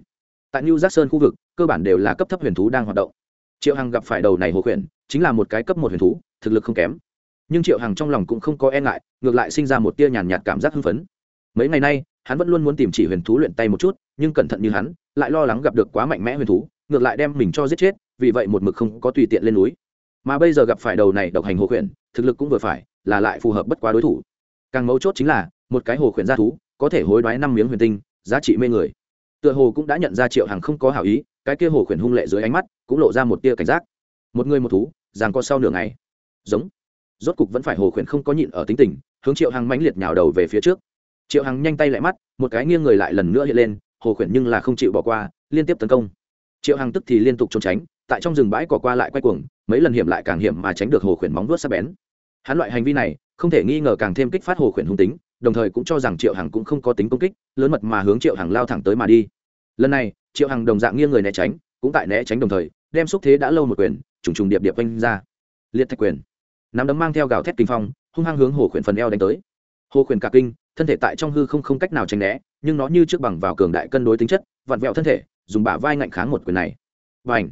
Tại new giác sơn khu vực, cơ bản đều là cấp thấp huyền thú đang hoạt động. Triệu hằng gặp phải đầu này hồ khuyển, chính là một cái cấp một huyền thú, thực lực không kém. Nhưng triệu hằng trong lòng cũng không có e ngại, ngược lại sinh ra một tia nhàn nhạt cảm giác hưng phấn. Mấy ngày nay hắn vẫn luôn muốn tìm chỉ huyền thú luyện tay một chút, nhưng cẩn thận như hắn, lại lo lắng gặp được quá mạnh mẽ huyền thú, ngược lại đem mình cho giết chết, vì vậy một mực không có tùy tiện lên núi. Mà bây giờ gặp phải đầu này độc hành hồ khuyển, thực lực cũng vừa phải, là lại phù hợp bất quá đối thủ. Càng mấu chốt chính là, một cái hồ khuyển ra thú, có thể hối đoái năm miếng huyền tinh, giá trị mê người. Tựa hồ cũng đã nhận ra triệu hàng không có hảo ý, cái kia hồ khuyển hung lệ dưới ánh mắt, cũng lộ ra một tia cảnh giác. Một người một thú, ràng co sau nửa ngày. Giống. Rốt cục vẫn phải hồ khuyển không có nhịn ở tính tình, hướng triệu hằng mãnh liệt nhào đầu về phía trước triệu hằng nhanh tay lại mắt, một cái nghiêng người lại lần nữa hiện lên, hồ khuyển nhưng là không chịu bỏ qua, liên tiếp tấn công. Triệu hằng tức thì liên tục trốn tránh, tại trong rừng bãi cỏ qua lại quay cuồng, mấy lần hiểm lại càng hiểm mà tránh được hồ khuyển móng vuốt sắc bén. Hắn loại hành vi này, không thể nghi ngờ càng thêm kích phát hồ khuyển hung tính, đồng thời cũng cho rằng triệu hằng cũng không có tính công kích, lớn mật mà hướng triệu hằng lao thẳng tới mà đi. Lần này, triệu hằng đồng dạng nghiêng người né tránh, cũng tại né tránh đồng thời, đem xúc thế đã lâu một quyền, trùng trùng điệp điệp oanh ra. Liệt thạch quyền. Nắm đấm mang theo gào thét kinh phong, hung hăng hướng hồ khuyển phần eo đánh tới. Hồ khuyển cả kinh thân thể tại trong hư không không cách nào tránh né, nhưng nó như trước bằng vào cường đại cân đối tính chất, vặn vẹo thân thể, dùng bả vai ngạnh kháng một quyền này. Và ảnh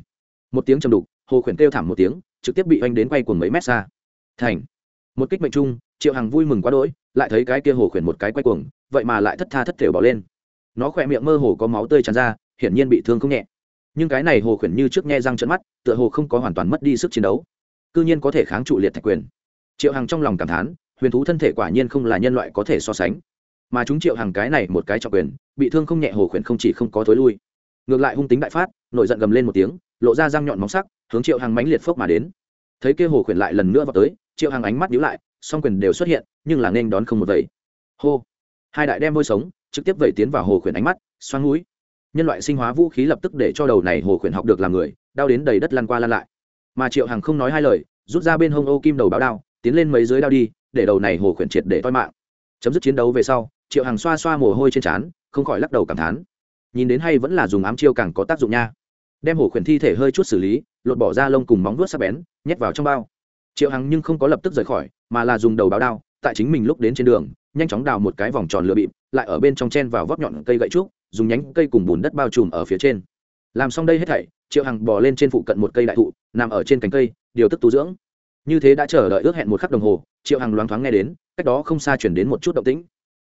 một tiếng chầm đục, hồ khuyển kêu thảm một tiếng, trực tiếp bị oanh đến quay cuồng mấy mét xa. Thành! Một kích mệnh trung, triệu hằng vui mừng quá đỗi, lại thấy cái kia hồ khuyển một cái quay cuồng, vậy mà lại thất tha thất thểu bỏ lên. Nó khỏe miệng mơ hồ có máu tươi tràn ra, hiển nhiên bị thương không nhẹ. Nhưng cái này hồ khuyển như trước nghe răng trận mắt, tựa hồ không có hoàn toàn mất đi sức chiến đấu. Cư nhiên có thể kháng trụ liệt thạch quyền. Triệu hằng trong lòng cảm thán huyền thú thân thể quả nhiên không là nhân loại có thể so sánh. Mà chúng triệu hàng cái này một cái trọng quyền, bị thương không nhẹ hồ khuyển không chỉ không có thối lui. Ngược lại hung tính đại phát, nổi giận gầm lên một tiếng, lộ ra răng nhọn móng sắc, hướng triệu hàng mánh liệt phốc mà đến. Thấy kia hồ khuyển lại lần nữa vào tới, triệu hàng ánh mắt nhíu lại, song quyền đều xuất hiện, nhưng là nên đón không một vẩy hô! Hai đại đem vôi sống, trực tiếp vẩy tiến vào hồ khuyển ánh mắt, xoắn núi nhân loại sinh hóa vũ khí lập tức để cho đầu này hồ khuyển học được làm người, đau đến đầy đất lăn qua lăn lại. Mà triệu hằng không nói hai lời, rút ra bên hông ô kim đầu báo đao, tiến lên mấy dưới đao đi để đầu này hồ khuyển triệt để toi mạng. Chấm dứt chiến đấu về sau, triệu hằng xoa xoa mồ hôi trên trán, không khỏi lắc đầu cảm thán. Nhìn đến hay vẫn là dùng ám chiêu càng có tác dụng nha. Đem hổ khuyển thi thể hơi chút xử lý, lột bỏ ra lông cùng móng vuốt sắc bén, nhét vào trong bao. Triệu hằng nhưng không có lập tức rời khỏi, mà là dùng đầu báo đao, tại chính mình lúc đến trên đường, nhanh chóng đào một cái vòng tròn lửa bịp, lại ở bên trong chen vào vóp nhọn cây gậy trúc, dùng nhánh cây cùng bùn đất bao trùm ở phía trên. Làm xong đây hết thảy, triệu hằng bò lên trên phụ cận một cây đại thụ, nằm ở trên cành cây, điều tức tu dưỡng như thế đã chờ đợi ước hẹn một khắc đồng hồ, triệu hằng loáng thoáng nghe đến, cách đó không xa chuyển đến một chút động tĩnh.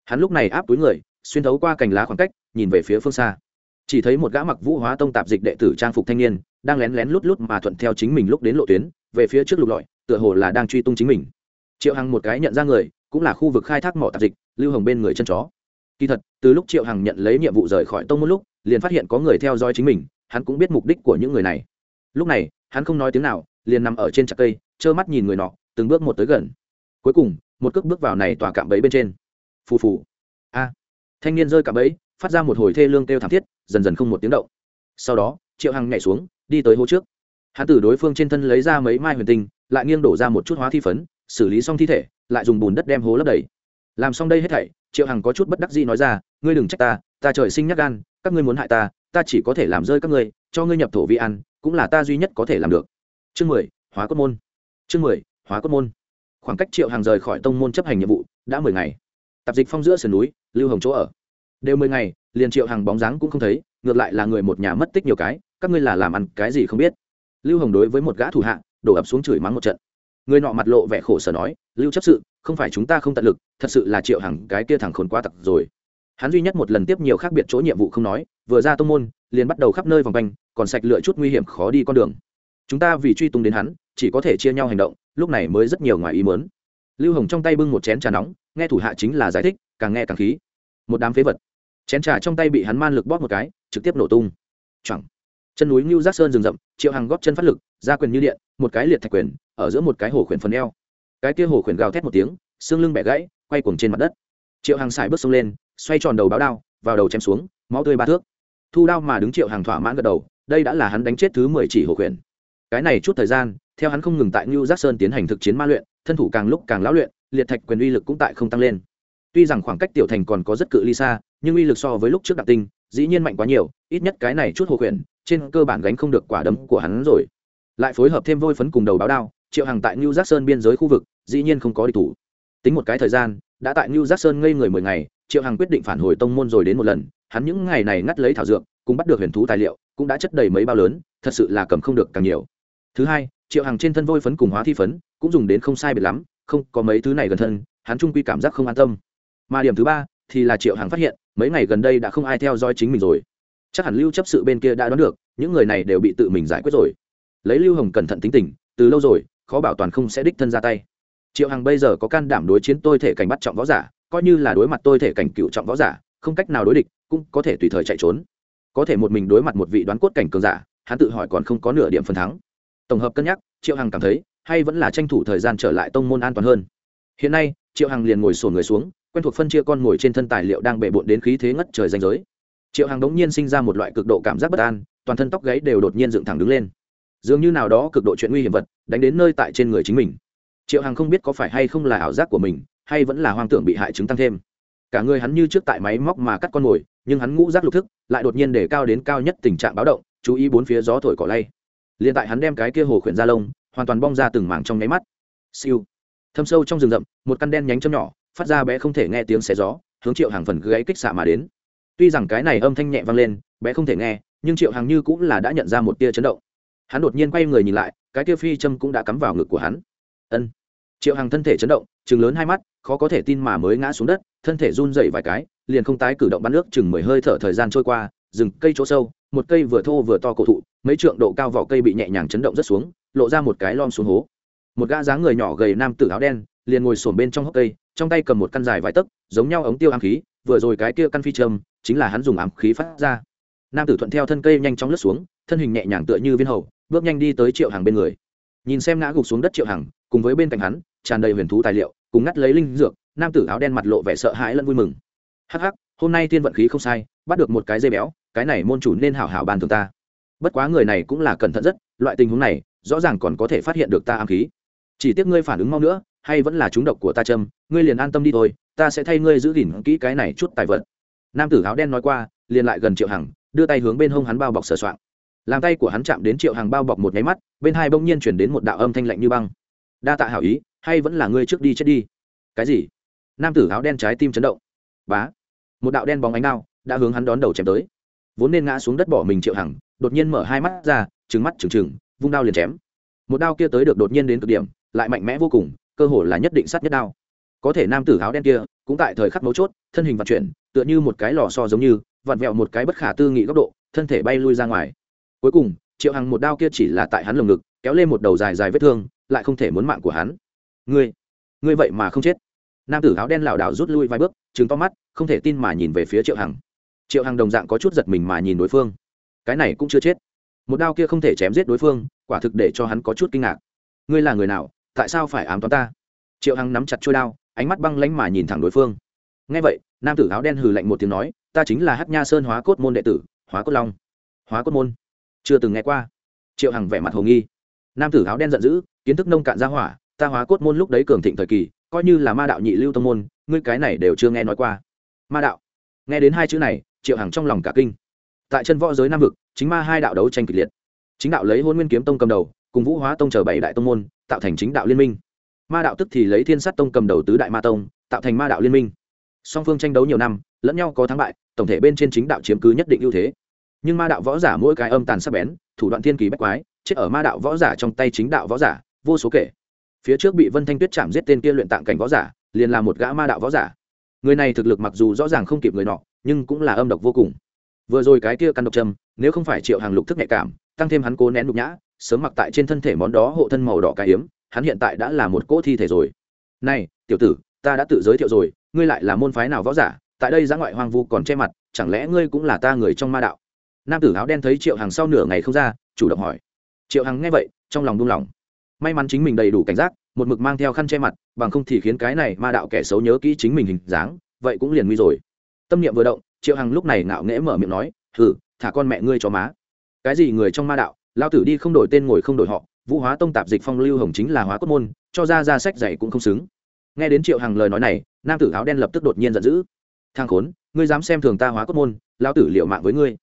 Hắn lúc này áp túi người, xuyên thấu qua cành lá khoảng cách, nhìn về phía phương xa. Chỉ thấy một gã mặc vũ hóa tông tạp dịch đệ tử trang phục thanh niên, đang lén lén lút lút mà thuận theo chính mình lúc đến lộ tuyến, về phía trước lục lọi, tựa hồ là đang truy tung chính mình. Triệu hằng một cái nhận ra người, cũng là khu vực khai thác mỏ tạp dịch, lưu hồng bên người chân chó. Kỳ thật, từ lúc triệu hằng nhận lấy nhiệm vụ rời khỏi tông một lúc, liền phát hiện có người theo dõi chính mình, hắn cũng biết mục đích của những người này. Lúc này, hắn không nói tiếng nào, liền nằm ở trên chặt cây trơ mắt nhìn người nọ, từng bước một tới gần. Cuối cùng, một cước bước vào này tòa cạm bẫy bên trên. Phù phù. A. Thanh niên rơi cạm bẫy, phát ra một hồi thê lương kêu thảm thiết, dần dần không một tiếng động. Sau đó, triệu hằng nhảy xuống, đi tới hố trước. Hắn từ đối phương trên thân lấy ra mấy mai huyền tinh, lại nghiêng đổ ra một chút hóa thi phấn, xử lý xong thi thể, lại dùng bùn đất đem hố lấp đầy. Làm xong đây hết thảy, triệu hằng có chút bất đắc dĩ nói ra, ngươi đừng trách ta ta trời sinh nhắc gan, các ngươi muốn hại ta ta chỉ có thể làm rơi các ngươi, cho ngươi nhập thổ vi ăn, cũng là ta duy nhất có thể làm được. Chương mười, hóa cốt môn chương mười, hóa cốt môn. Khoảng cách triệu hàng rời khỏi tông môn chấp hành nhiệm vụ đã mười ngày. Tạp dịch phong giữa sườn núi, lưu hồng chỗ ở. Đều mười ngày, liền triệu hàng bóng dáng cũng không thấy, ngược lại là người một nhà mất tích nhiều cái, các ngươi là làm ăn cái gì không biết. Lưu hồng đối với một gã thủ hạ, đổ ập xuống chửi mắng một trận. Người nọ mặt lộ vẻ khổ sở nói, lưu chấp sự, không phải chúng ta không tận lực, thật sự là triệu hàng cái kia thẳng khốn quá tặc rồi. Hắn duy nhất một lần tiếp nhiều khác biệt chỗ nhiệm vụ không nói, vừa ra tông môn, liền bắt đầu khắp nơi vòng quanh, còn sạch lựa chút nguy hiểm khó đi con đường. Chúng ta vì truy tung đến hắn chỉ có thể chia nhau hành động, lúc này mới rất nhiều ngoài ý mớn lưu hồng trong tay bưng một chén trà nóng, nghe thủ hạ chính là giải thích, càng nghe càng khí. Một đám phế vật. Chén trà trong tay bị hắn man lực bóp một cái, trực tiếp nổ tung. Chẳng chân núi ngưu giác sơn rừng rậm, triệu hàng góp chân phát lực, ra quyền như điện, một cái liệt thạch quyền, ở giữa một cái hồ khuyển phần eo. Cái kia hồ khuyển gào thét một tiếng, xương lưng bẻ gãy, quay cuồng trên mặt đất. Triệu hàng xài bước xông lên, xoay tròn đầu báo đao, vào đầu chém xuống, máu tươi ba thước. Thu đao mà đứng triệu hàng thỏa mãn gật đầu, đây đã là hắn đánh chết thứ mười chỉ hồ khuyển. Cái này chút thời gian theo hắn không ngừng tại New Giác Sơn tiến hành thực chiến ma luyện, thân thủ càng lúc càng lão luyện, liệt thạch quyền uy lực cũng tại không tăng lên. Tuy rằng khoảng cách tiểu thành còn có rất cự ly xa, nhưng uy lực so với lúc trước đặc tinh, dĩ nhiên mạnh quá nhiều, ít nhất cái này chút hồ quyền, trên cơ bản gánh không được quả đấm của hắn rồi. Lại phối hợp thêm vôi phấn cùng đầu báo đao, Triệu Hằng tại New Giác Sơn biên giới khu vực, dĩ nhiên không có địch thủ. Tính một cái thời gian, đã tại New Giác Sơn ngây người mười ngày, Triệu Hằng quyết định phản hồi tông môn rồi đến một lần, hắn những ngày này ngắt lấy thảo dược, cũng bắt được huyền thú tài liệu, cũng đã chất đầy mấy bao lớn, thật sự là cầm không được càng nhiều. Thứ hai, triệu hàng trên thân vôi phấn cùng hóa thi phấn cũng dùng đến không sai biệt lắm, không có mấy thứ này gần thân, hắn trung quy cảm giác không an tâm. Mà điểm thứ ba thì là triệu hàng phát hiện, mấy ngày gần đây đã không ai theo dõi chính mình rồi. Chắc hẳn lưu chấp sự bên kia đã đoán được, những người này đều bị tự mình giải quyết rồi. Lấy lưu hồng cẩn thận tính tình, từ lâu rồi, khó bảo toàn không sẽ đích thân ra tay. Triệu hằng bây giờ có can đảm đối chiến tôi thể cảnh bắt trọng võ giả, coi như là đối mặt tôi thể cảnh cựu trọng võ giả, không cách nào đối địch, cũng có thể tùy thời chạy trốn. Có thể một mình đối mặt một vị đoán cốt cảnh cường giả, hắn tự hỏi còn không có nửa điểm phần thắng tổng hợp cân nhắc, triệu hằng cảm thấy, hay vẫn là tranh thủ thời gian trở lại tông môn an toàn hơn. Hiện nay, triệu hằng liền ngồi sổn người xuống, quen thuộc phân chia con ngồi trên thân tài liệu đang bệ bộn đến khí thế ngất trời danh giới. Triệu hằng đống nhiên sinh ra một loại cực độ cảm giác bất an, toàn thân tóc gáy đều đột nhiên dựng thẳng đứng lên. Dường như nào đó cực độ chuyện nguy hiểm vật, đánh đến nơi tại trên người chính mình. Triệu hằng không biết có phải hay không là ảo giác của mình, hay vẫn là hoang tưởng bị hại chứng tăng thêm. Cả người hắn như trước tại máy móc mà cắt con mồi nhưng hắn ngũ rác lục thức, lại đột nhiên để cao đến cao nhất tình trạng báo động, chú ý bốn phía gió thổi cỏ lay liền tại hắn đem cái kia hồ khuyển ra lông, hoàn toàn bong ra từng mảng trong nháy mắt. Siêu. Thâm sâu trong rừng rậm, một căn đen nhánh châm nhỏ, phát ra bé không thể nghe tiếng xé gió, hướng triệu hàng phần gáy kích xạ mà đến. Tuy rằng cái này âm thanh nhẹ vang lên, bé không thể nghe, nhưng triệu hàng như cũng là đã nhận ra một tia chấn động. Hắn đột nhiên quay người nhìn lại, cái tia phi châm cũng đã cắm vào ngực của hắn. Ân. Triệu hàng thân thể chấn động chừng lớn hai mắt, khó có thể tin mà mới ngã xuống đất, thân thể run dậy vài cái, liền không tái cử động bắn nước, chừng mười hơi thở thời gian trôi qua, rừng cây chỗ sâu, một cây vừa thô vừa to cổ thụ mấy trượng độ cao vỏ cây bị nhẹ nhàng chấn động rất xuống, lộ ra một cái lom xuống hố. Một gã dáng người nhỏ gầy nam tử áo đen, liền ngồi sổm bên trong hốc cây, trong tay cầm một căn dài vài tấc, giống nhau ống tiêu ám khí, vừa rồi cái kia căn phi châm, chính là hắn dùng ám khí phát ra. Nam tử thuận theo thân cây nhanh chóng lướt xuống, thân hình nhẹ nhàng tựa như viên hầu, bước nhanh đi tới triệu hàng bên người. Nhìn xem ngã gục xuống đất triệu hàng cùng với bên cạnh hắn, tràn đầy huyền thú tài liệu, cùng ngắt lấy linh dược, nam tử áo đen mặt lộ vẻ sợ hãi lẫn vui mừng. Hắc hắc, hôm nay thiên vận khí không sai, bắt được một cái dây béo, cái này môn chủ nên hảo hảo bàn thường ta bất quá người này cũng là cẩn thận rất loại tình huống này rõ ràng còn có thể phát hiện được ta ám khí. Chỉ tiếc ngươi phản ứng mau nữa hay vẫn là trúng độc của ta châm ngươi liền an tâm đi thôi ta sẽ thay ngươi giữ gìn kỹ cái này chút tài vật. Nam tử áo đen nói qua liền lại gần triệu hằng đưa tay hướng bên hông hắn bao bọc sờ soạn, làm tay của hắn chạm đến triệu hằng bao bọc một nháy mắt bên hai bỗng nhiên chuyển đến một đạo âm thanh lạnh như băng. Đa tạ hảo ý hay vẫn là ngươi trước đi chết đi? Cái gì? Nam tử áo đen trái tim chấn động. Bá. Một đạo đen bóng ánh đao đã hướng hắn đón đầu chém tới. Vốn nên ngã xuống đất bỏ mình triệu hằng đột nhiên mở hai mắt ra trứng mắt trừng trừng, vung đao liền chém. Một đao kia tới được đột nhiên đến cực điểm, lại mạnh mẽ vô cùng, cơ hồ là nhất định sát nhất đao. Có thể nam tử áo đen kia, cũng tại thời khắc mấu chốt, thân hình vận chuyển, tựa như một cái lò so giống như, vặn vẹo một cái bất khả tư nghị góc độ, thân thể bay lui ra ngoài. Cuối cùng, triệu hằng một đao kia chỉ là tại hắn lồng ngực, kéo lên một đầu dài dài vết thương, lại không thể muốn mạng của hắn. Ngươi ngươi vậy mà không chết. Nam tử áo đen lảo đảo rút lui vài bước chứng to mắt, không thể tin mà nhìn về phía triệu hằng. Triệu hằng đồng dạng có chút giật mình mà nhìn đối phương cái này cũng chưa chết. Một đao kia không thể chém giết đối phương, quả thực để cho hắn có chút kinh ngạc. Ngươi là người nào, tại sao phải ám toán ta? Triệu hằng nắm chặt trôi đao, ánh mắt băng lánh mà nhìn thẳng đối phương. Ngay vậy, nam tử áo đen hừ lạnh một tiếng nói, ta chính là hát nha sơn hóa cốt môn đệ tử, hóa cốt long. Hóa cốt môn? Chưa từng nghe qua. Triệu hằng vẻ mặt hồ nghi. Nam tử áo đen giận dữ, kiến thức nông cạn ra hỏa, ta hóa cốt môn lúc đấy cường thịnh thời kỳ, coi như là ma đạo nhị lưu tông môn, ngươi cái này đều chưa nghe nói qua. Ma đạo? Nghe đến hai chữ này, triệu hằng trong lòng cả kinh tại chân võ giới nam vực, chính ma hai đạo đấu tranh kịch liệt. Chính đạo lấy hôn nguyên kiếm tông cầm đầu, cùng vũ hóa tông chờ bảy đại tông môn, tạo thành chính đạo liên minh. Ma đạo tức thì lấy thiên sát tông cầm đầu tứ đại ma tông, tạo thành ma đạo liên minh. Song phương tranh đấu nhiều năm, lẫn nhau có thắng bại, tổng thể bên trên chính đạo chiếm cứ nhất định ưu thế. Nhưng ma đạo võ giả mỗi cái âm tàn sắc bén, thủ đoạn thiên kỳ bách quái, chết ở ma đạo võ giả trong tay chính đạo võ giả, vô số kể. Phía trước bị vân thanh tuyết chạm giết tên kia luyện tạng cảnh võ giả, liền là một gã ma đạo võ giả. Người này thực lực mặc dù rõ ràng không kịp người nọ, nhưng cũng là âm độc vô cùng vừa rồi cái kia căn độc châm, nếu không phải triệu hàng lục thức nhạy cảm, tăng thêm hắn cố nén nhục nhã, sớm mặc tại trên thân thể món đó hộ thân màu đỏ cái hiếm hắn hiện tại đã là một cỗ thi thể rồi. Này, tiểu tử, ta đã tự giới thiệu rồi, ngươi lại là môn phái nào võ giả, tại đây giã ngoại hoang vu còn che mặt, chẳng lẽ ngươi cũng là ta người trong ma đạo? Nam tử áo đen thấy triệu hằng sau nửa ngày không ra, chủ động hỏi. Triệu hằng nghe vậy, trong lòng đung lòng may mắn chính mình đầy đủ cảnh giác, một mực mang theo khăn che mặt, bằng không thì khiến cái này ma đạo kẻ xấu nhớ kỹ chính mình hình dáng, vậy cũng liền nguy rồi. Tâm niệm vừa động triệu hằng lúc này ngạo nghễ mở miệng nói thử thả con mẹ ngươi cho má. Cái gì người trong ma đạo? Lao tử đi không đổi tên ngồi không đổi họ, vũ hóa tông tạp dịch phong lưu hồng chính là hóa cốt môn, cho ra ra sách dạy cũng không xứng. Nghe đến triệu hằng lời nói này, nam tử áo đen lập tức đột nhiên giận dữ. Thang khốn, ngươi dám xem thường ta hóa cốt môn lao tử liệu mạng với ngươi.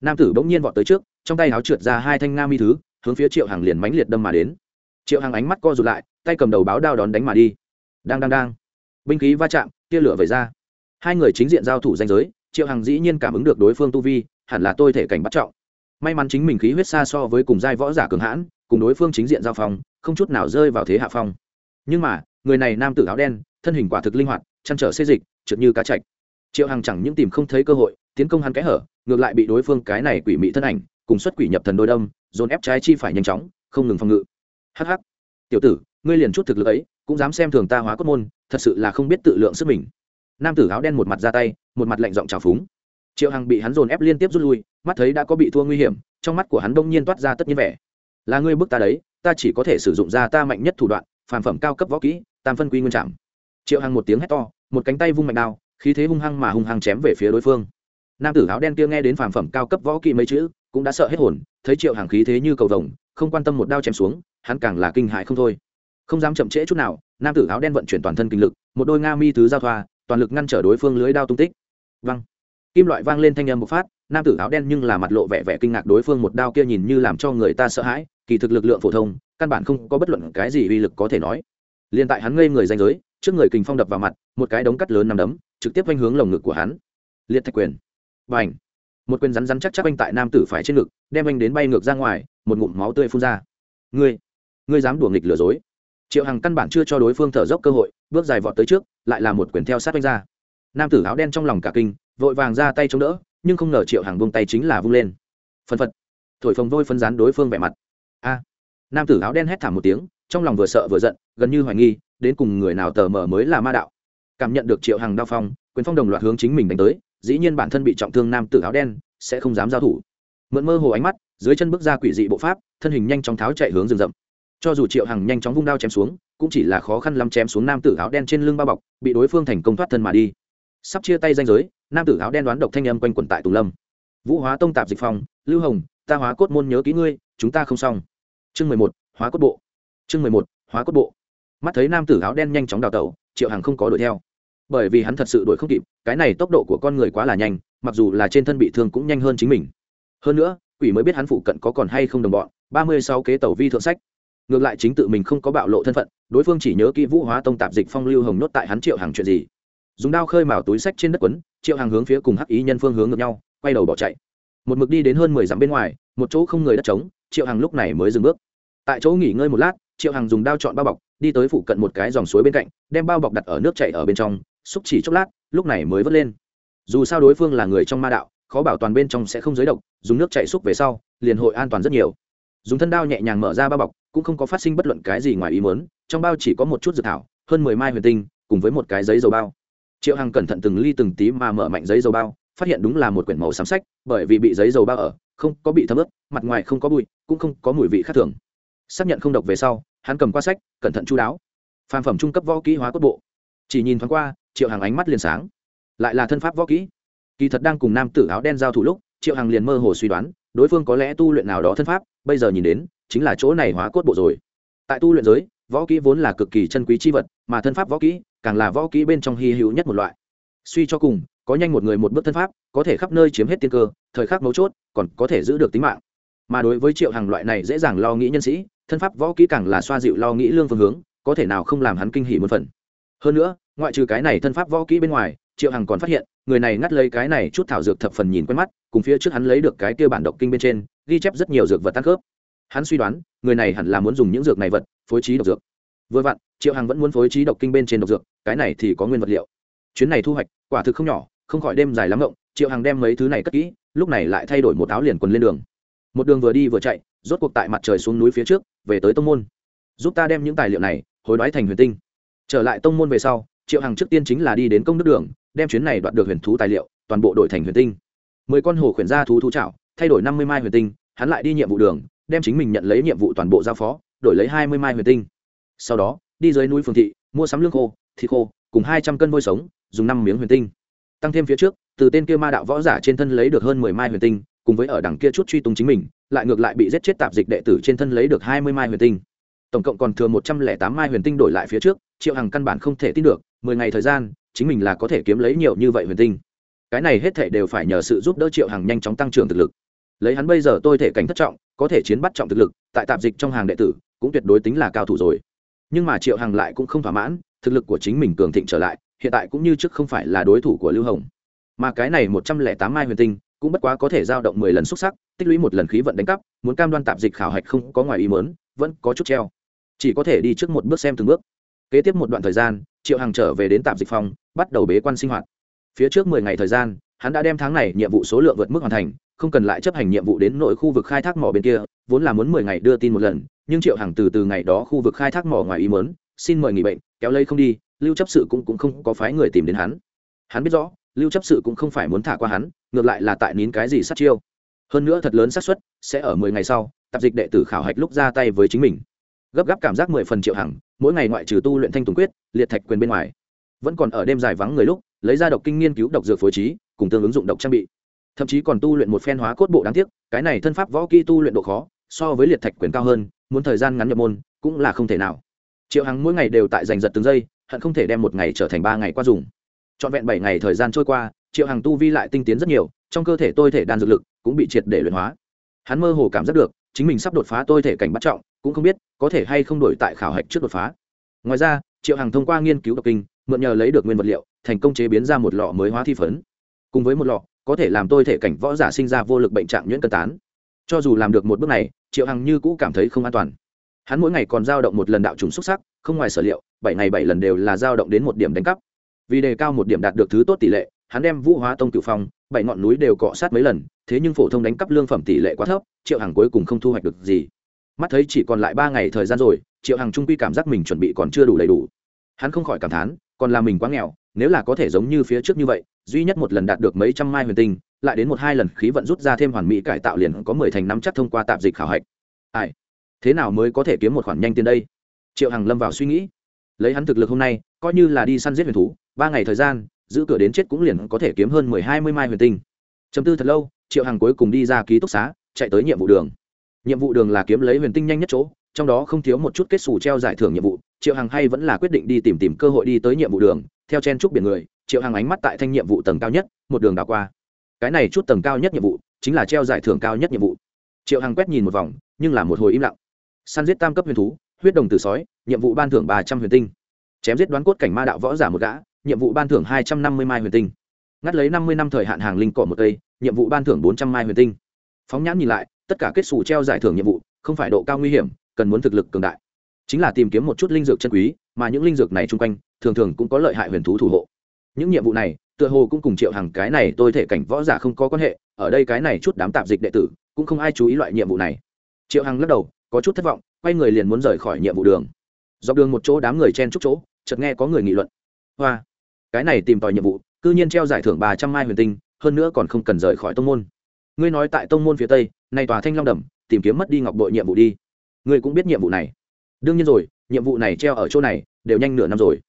Nam tử bỗng nhiên vọt tới trước, trong tay áo trượt ra hai thanh nga mi thứ, hướng phía triệu hằng liền mánh liệt đâm mà đến. Triệu hằng ánh mắt co rụt lại, tay cầm đầu báo đao đón đánh mà đi. Đang đang đang. Binh khí va chạm, tia lửa vẩy ra. Hai người chính diện giao thủ danh giới triệu hằng dĩ nhiên cảm ứng được đối phương tu vi, hẳn là tôi thể cảnh bắt trọng. May mắn chính mình khí huyết xa so với cùng giai võ giả cường hãn, cùng đối phương chính diện giao phong, không chút nào rơi vào thế hạ phong. Nhưng mà, người này nam tử áo đen, thân hình quả thực linh hoạt, chăn trở xê dịch, trượt như cá chạch. Triệu hằng chẳng những tìm không thấy cơ hội, tiến công hắn kẽ hở, ngược lại bị đối phương cái này quỷ mị thân ảnh, cùng xuất quỷ nhập thần đôi đâm, dồn ép trái chi phải nhanh chóng, không ngừng phòng ngự. Hh tiểu tử, ngươi liền chút thực lực ấy, cũng dám xem thường ta hóa cốt môn, thật sự là không biết tự lượng sức mình. Nam tử áo đen một mặt ra tay một mặt lạnh giọng trào phúng. Triệu hằng bị hắn dồn ép liên tiếp rút lui, mắt thấy đã có bị thua nguy hiểm, trong mắt của hắn đông nhiên toát ra tất nhiên vẻ. Là ngươi bức ta đấy, ta chỉ có thể sử dụng ra ta mạnh nhất thủ đoạn phản phẩm cao cấp võ kỹ, tam phân quy nguyên trạm triệu hằng một tiếng hét to, một cánh tay vung mạnh đao, khí thế hung hăng mà hung hăng chém về phía đối phương. Nam tử áo đen kia nghe đến phản phẩm cao cấp võ kỹ mấy chữ, cũng đã sợ hết hồn, thấy triệu hằng khí thế như cầu vồng, không quan tâm một đao chém xuống, hắn càng là kinh hại không thôi. Không dám chậm trễ chút nào, nam tử áo đen vận chuyển toàn thân kinh lực, một đôi nga mi thứ giao thoa, toàn lực ngăn trở đối phương lưới đao tung tích văng kim loại vang lên thanh âm một phát, nam tử áo đen nhưng là mặt lộ vẻ vẻ kinh ngạc đối phương một đao kia nhìn như làm cho người ta sợ hãi, kỳ thực lực lượng phổ thông, căn bản không có bất luận cái gì uy lực có thể nói. Liền tại hắn ngây người danh giới, trước người kình phong đập vào mặt, một cái đống cắt lớn nằm đấm, trực tiếp quanh hướng lồng ngực của hắn. Liệt thạch quyền. Và ảnh một quyền rắn rắn chắc chắc anh tại nam tử phải trên ngực, đem anh đến bay ngược ra ngoài, một ngụm máu tươi phun ra. Ngươi ngươi dám đùa nghịch lừa dối. Triệu hằng căn bản chưa cho đối phương thở dốc cơ hội, bước dài vọt tới trước, lại là một quyền theo sát anh ra nam tử áo đen trong lòng cả kinh, vội vàng ra tay chống đỡ, nhưng không ngờ triệu hằng buông tay chính là vung lên. Phân phật. Thổi phồng vôi phân rán đối phương vẻ mặt. A. Nam tử áo đen hét thảm một tiếng, trong lòng vừa sợ vừa giận, gần như hoài nghi, đến cùng người nào tờ mờ mới là ma đạo. Cảm nhận được triệu hằng đao phong, quyền phong đồng loạt hướng chính mình đánh tới, dĩ nhiên bản thân bị trọng thương nam tử áo đen, sẽ không dám giao thủ. Mượn mơ hồ ánh mắt, dưới chân bước ra quỷ dị bộ pháp, thân hình nhanh chóng tháo chạy hướng rừng rậm. Cho dù triệu hằng nhanh chóng vung đao chém xuống, cũng chỉ là khó khăn lắm chém xuống nam tử áo đen trên lưng bao bọc, bị đối phương thành công thoát thân mà đi sắp chia tay danh giới, nam tử áo đen đoán độc thanh âm quanh quẩn tại tùng lâm. Vũ hóa tông tạp dịch phòng lưu hồng, ta hóa cốt môn nhớ kỹ ngươi, chúng ta không xong. Chương mười một, hóa cốt bộ. Chương mười một, hóa cốt bộ. Mắt thấy nam tử áo đen nhanh chóng đào tẩu, triệu hằng không có đuổi theo. Bởi vì hắn thật sự đuổi không kịp, cái này tốc độ của con người quá là nhanh, mặc dù là trên thân bị thương cũng nhanh hơn chính mình. Hơn nữa, quỷ mới biết hắn phụ cận có còn hay không đồng bọn, ba mươi sáu kế tàu vi thượng sách. Ngược lại chính tự mình không có bạo lộ thân phận, đối phương chỉ nhớ kỹ vũ hóa tông tạp dịch phong lưu hồng nốt tại hắn triệu hàng chuyện gì dùng đao khơi mào túi sách trên đất quấn, triệu hàng hướng phía cùng hắc ý nhân phương hướng ngược nhau, quay đầu bỏ chạy. Một mực đi đến hơn mười dặm bên ngoài, một chỗ không người đất trống, triệu hàng lúc này mới dừng bước. Tại chỗ nghỉ ngơi một lát, triệu hàng dùng đao chọn bao bọc, đi tới phụ cận một cái dòng suối bên cạnh, đem bao bọc đặt ở nước chảy ở bên trong, xúc chỉ chốc lát, lúc này mới vớt lên. Dù sao đối phương là người trong ma đạo, khó bảo toàn bên trong sẽ không giới độc, dùng nước chạy xúc về sau, liền hội an toàn rất nhiều. Dùng thân đao nhẹ nhàng mở ra bao bọc, cũng không có phát sinh bất luận cái gì ngoài ý muốn, trong bao chỉ có một chút dược thảo, hơn mười mai huyền tinh, cùng với một cái giấy dầu bao triệu hằng cẩn thận từng ly từng tí mà mở mạnh giấy dầu bao, phát hiện đúng là một quyển màu xám sách, bởi vì bị giấy dầu bao ở, không có bị thấm ướt, mặt ngoài không có bụi, cũng không có mùi vị khác thường. Xác nhận không độc về sau, hắn cầm qua sách, cẩn thận chú đáo. Phàm phẩm trung cấp võ kỹ hóa cốt bộ. Chỉ nhìn thoáng qua, triệu Hằng ánh mắt liền sáng. Lại là thân pháp võ kỹ. Kỳ thật đang cùng nam tử áo đen giao thủ lúc, triệu Hằng liền mơ hồ suy đoán, đối phương có lẽ tu luyện nào đó thân pháp, bây giờ nhìn đến, chính là chỗ này hóa cốt bộ rồi. Tại tu luyện giới, võ kỹ vốn là cực kỳ chân quý c h i vật, mà thân pháp võ kỹ càng là võ kỹ bên trong hy hữu nhất một loại. Suy cho cùng, có nhanh một người một bước thân pháp, có thể khắp nơi chiếm hết tiên cơ, thời khắc mấu chốt, còn có thể giữ được tính mạng. Mà đối với triệu hàng loại này dễ dàng lo nghĩ nhân sĩ, thân pháp võ kỹ càng là xoa dịu lo nghĩ lương phương hướng, có thể nào không làm hắn kinh hỉ một phần. Hơn nữa, ngoại trừ cái này thân pháp võ kỹ bên ngoài, triệu hằng còn phát hiện, người này ngắt lấy cái này chút thảo dược thập phần nhìn quen mắt, cùng phía trước hắn lấy được cái kia bản độc kinh bên trên, ghi chép rất nhiều dược vật tăng khớp. Hắn suy đoán, người này hẳn là muốn dùng những dược này vật, phối trí độc dược vừa vặn, triệu hằng vẫn muốn phối trí độc kinh bên trên độc dược, cái này thì có nguyên vật liệu. Chuyến này thu hoạch, quả thực không nhỏ, không khỏi đêm dài lắm rộng triệu hằng đem mấy thứ này cất kỹ, lúc này lại thay đổi một áo liền quần lên đường. Một đường vừa đi vừa chạy, rốt cuộc tại mặt trời xuống núi phía trước, về tới tông môn. Giúp ta đem những tài liệu này, hối đoái thành huyền tinh. Trở lại tông môn về sau, triệu hằng trước tiên chính là đi đến công đức đường, đem chuyến này đoạt được huyền thú tài liệu, toàn bộ đổi thành huyền tinh. Mười con hồ khuyển ra thú thú trạo thay đổi năm mươi mai huyền tinh, hắn lại đi nhiệm vụ đường, đem chính mình nhận lấy nhiệm vụ toàn bộ giao phó, đổi lấy hai mươi mai huyền tinh sau đó, đi dưới núi phường thị, mua sắm lương khô, thịt khô, cùng hai trăm cân vôi sống, dùng năm miếng huyền tinh. Tăng thêm phía trước, từ tên kia ma đạo võ giả trên thân lấy được hơn mười mai huyền tinh, cùng với ở đằng kia chút truy tung chính mình, lại ngược lại bị giết chết tạp dịch đệ tử trên thân lấy được hai mươi mai huyền tinh. Tổng cộng còn thừa một trăm lẻ tám mai huyền tinh đổi lại phía trước, triệu hằng căn bản không thể tin được, mười ngày thời gian, chính mình là có thể kiếm lấy nhiều như vậy huyền tinh. Cái này hết thể đều phải nhờ sự giúp đỡ triệu hằng nhanh chóng tăng trưởng thực lực. Lấy hắn bây giờ tôi thể cảnh thất trọng, có thể chiến bắt trọng thực lực, tại tạp dịch trong hàng đệ tử, cũng tuyệt đối tính là cao thủ rồi nhưng mà triệu hằng lại cũng không thỏa mãn, thực lực của chính mình cường thịnh trở lại, hiện tại cũng như trước không phải là đối thủ của lưu hồng. Mà cái này một trăm lẻ tám mai huyền tinh cũng bất quá có thể giao động mười lần xuất sắc, tích lũy một lần khí vận đánh cắp, muốn cam đoan tạp dịch khảo hạch không có ngoài ý mớn vẫn có chút treo. Chỉ có thể đi trước một bước xem từng bước. Kế tiếp một đoạn thời gian, triệu hằng trở về đến tạm dịch phòng, bắt đầu bế quan sinh hoạt. Phía trước mười ngày thời gian hắn đã đem tháng này nhiệm vụ số lượng vượt mức hoàn thành không cần lại chấp hành nhiệm vụ đến nội khu vực khai thác mỏ bên kia vốn là muốn mười ngày đưa tin một lần nhưng triệu hằng từ từ ngày đó khu vực khai thác mỏ ngoài ý mớn xin mời nghỉ bệnh kéo lây không đi lưu chấp sự cũng, cũng không có phái người tìm đến hắn. Hắn biết rõ lưu chấp sự cũng không phải muốn thả qua hắn ngược lại là tại nín cái gì sát chiêu. Hơn nữa thật lớn xác suất sẽ ở mười ngày sau tạp dịch đệ tử khảo hạch lúc ra tay với chính mình. Gấp gáp cảm giác mười phần triệu hằng mỗi ngày ngoại trừ tu luyện thanh tùng quyết liệt thạch quyền bên ngoài vẫn còn ở đêm dài vắng người lúc lấy ra độc kinh nghiên cứu độc dược phối trí cùng tương ứng dụng độc trang bị. Thậm chí còn tu luyện một phen hóa cốt bộ đáng tiếc, cái này thân pháp võ kỹ tu luyện độ khó, so với liệt thạch quyền cao hơn, muốn thời gian ngắn nhập môn, cũng là không thể nào. Triệu hằng mỗi ngày đều tại giành giật từng giây, hận không thể đem một ngày trở thành ba ngày qua dùng. Trọn vẹn bảy ngày thời gian trôi qua, triệu hằng tu vi lại tinh tiến rất nhiều, trong cơ thể tôi thể đan dược lực cũng bị triệt để luyện hóa. Hắn mơ hồ cảm giác được, chính mình sắp đột phá tôi thể cảnh bắt trọng, cũng không biết có thể hay không đổi tại khảo hạch trước đột phá. Ngoài ra, triệu hằng thông qua nghiên cứu độc kinh, mượn nhờ lấy được nguyên vật liệu, thành công chế biến ra một lọ mới hóa thi phấn cùng với một lọ, có thể làm tôi thể cảnh võ giả sinh ra vô lực bệnh trạng nhuyễn cân tán. Cho dù làm được một bước này, triệu hằng như cũ cảm thấy không an toàn. Hắn mỗi ngày còn giao động một lần đạo trùng xúc sắc, không ngoài sở liệu, bảy ngày bảy lần đều là giao động đến một điểm đánh cắp. Vì đề cao một điểm đạt được thứ tốt tỷ lệ, hắn đem vũ hóa tông cựu phong, bảy ngọn núi đều cọ sát mấy lần, thế nhưng phổ thông đánh cắp lương phẩm tỷ lệ quá thấp, triệu hằng cuối cùng không thu hoạch được gì. Mắt thấy chỉ còn lại ba ngày thời gian rồi, triệu hằng trung quy cảm giác mình chuẩn bị còn chưa đủ đầy đủ. Hắn không khỏi cảm thán còn là mình quá nghèo, nếu là có thể giống như phía trước như vậy, duy nhất một lần đạt được mấy trăm mai huyền tinh, lại đến một hai lần khí vận rút ra thêm hoàn mỹ cải tạo liền có mười thành năm chắc thông qua tạp dịch khảo hạch. Ai? Thế nào mới có thể kiếm một khoản nhanh tiền đây? Triệu hằng lâm vào suy nghĩ. Lấy hắn thực lực hôm nay, coi như là đi săn giết huyền thú, ba ngày thời gian, giữ cửa đến chết cũng liền có thể kiếm hơn mười hai mươi mai huyền tinh. Chấm tư thật lâu, triệu hằng cuối cùng đi ra ký túc xá, chạy tới nhiệm vụ đường. Nhiệm vụ đường là kiếm lấy huyền tinh nhanh nhất chỗ, trong đó không thiếu một chút kết xù treo giải thưởng nhiệm vụ triệu hằng hay vẫn là quyết định đi tìm tìm cơ hội đi tới nhiệm vụ đường, theo chen trúc biển người, triệu hằng ánh mắt tại thanh nhiệm vụ tầng cao nhất, một đường đảo qua. Cái này chút tầng cao nhất nhiệm vụ, chính là treo giải thưởng cao nhất nhiệm vụ. Triệu hằng quét nhìn một vòng, nhưng là một hồi im lặng. Săn giết tam cấp huyền thú, huyết đồng tử sói, nhiệm vụ ban thưởng ba trăm huyền tinh. Chém giết đoán cốt cảnh ma đạo võ giả một gã, nhiệm vụ ban thưởng hai trăm năm mươi mai huyền tinh. Ngắt lấy năm mươi năm thời hạn hàng linh cỏ một cây, nhiệm vụ ban thưởng bốn trăm mai huyền tinh. Phóng nhãn nhìn lại, tất cả kết xù treo giải thưởng nhiệm vụ, không phải độ cao nguy hiểm, cần muốn thực lực cường đại chính là tìm kiếm một chút linh dược chân quý, mà những linh dược này chung quanh, thường thường cũng có lợi hại huyền thú thủ hộ. Những nhiệm vụ này, tựa hồ cũng cùng triệu hàng cái này tôi thể cảnh võ giả không có quan hệ, ở đây cái này chút đám tạp dịch đệ tử, cũng không ai chú ý loại nhiệm vụ này. Triệu hằng lắc đầu, có chút thất vọng, quay người liền muốn rời khỏi nhiệm vụ đường. Dọc đường một chỗ đám người chen chúc chỗ, chợt nghe có người nghị luận. Hoa, cái này tìm tòi nhiệm vụ, cư nhiên treo giải thưởng ba trăm mai huyền tinh, hơn nữa còn không cần rời khỏi tông môn. Ngươi nói tại tông môn phía tây, nay tòa thanh long đầm, tìm kiếm mất đi ngọc bội nhiệm vụ đi. Ngươi cũng biết nhiệm vụ này đương nhiên rồi, nhiệm vụ này treo ở chỗ này, đều nhanh nửa năm rồi.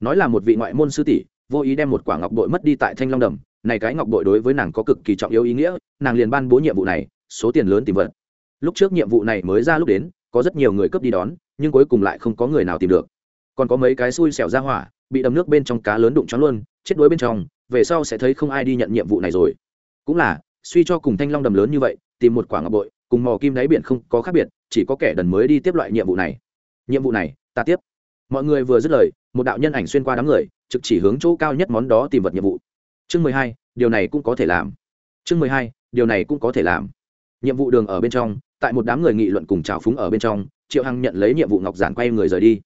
Nói là một vị ngoại môn sư tỷ, vô ý đem một quả ngọc bội mất đi tại thanh long đầm. Này cái ngọc bội đối với nàng có cực kỳ trọng yếu ý nghĩa, nàng liền ban bố nhiệm vụ này, số tiền lớn tìm vật. Lúc trước nhiệm vụ này mới ra lúc đến, có rất nhiều người cướp đi đón, nhưng cuối cùng lại không có người nào tìm được. Còn có mấy cái xui xẻo ra hỏa, bị đầm nước bên trong cá lớn đụng choáng luôn, chết đuối bên trong, về sau sẽ thấy không ai đi nhận nhiệm vụ này rồi. Cũng là, suy cho cùng thanh long đầm lớn như vậy, tìm một quả ngọc bội, cùng mò kim đáy biển không có khác biệt, chỉ có kẻ đần mới đi tiếp loại nhiệm vụ này nhiệm vụ này, ta tiếp. Mọi người vừa dứt lời, một đạo nhân ảnh xuyên qua đám người, trực chỉ hướng chỗ cao nhất món đó tìm vật nhiệm vụ. Chương mười hai, điều này cũng có thể làm. Chương mười hai, điều này cũng có thể làm. Nhiệm vụ đường ở bên trong, tại một đám người nghị luận cùng trào phúng ở bên trong, triệu hằng nhận lấy nhiệm vụ ngọc giản quay người rời đi.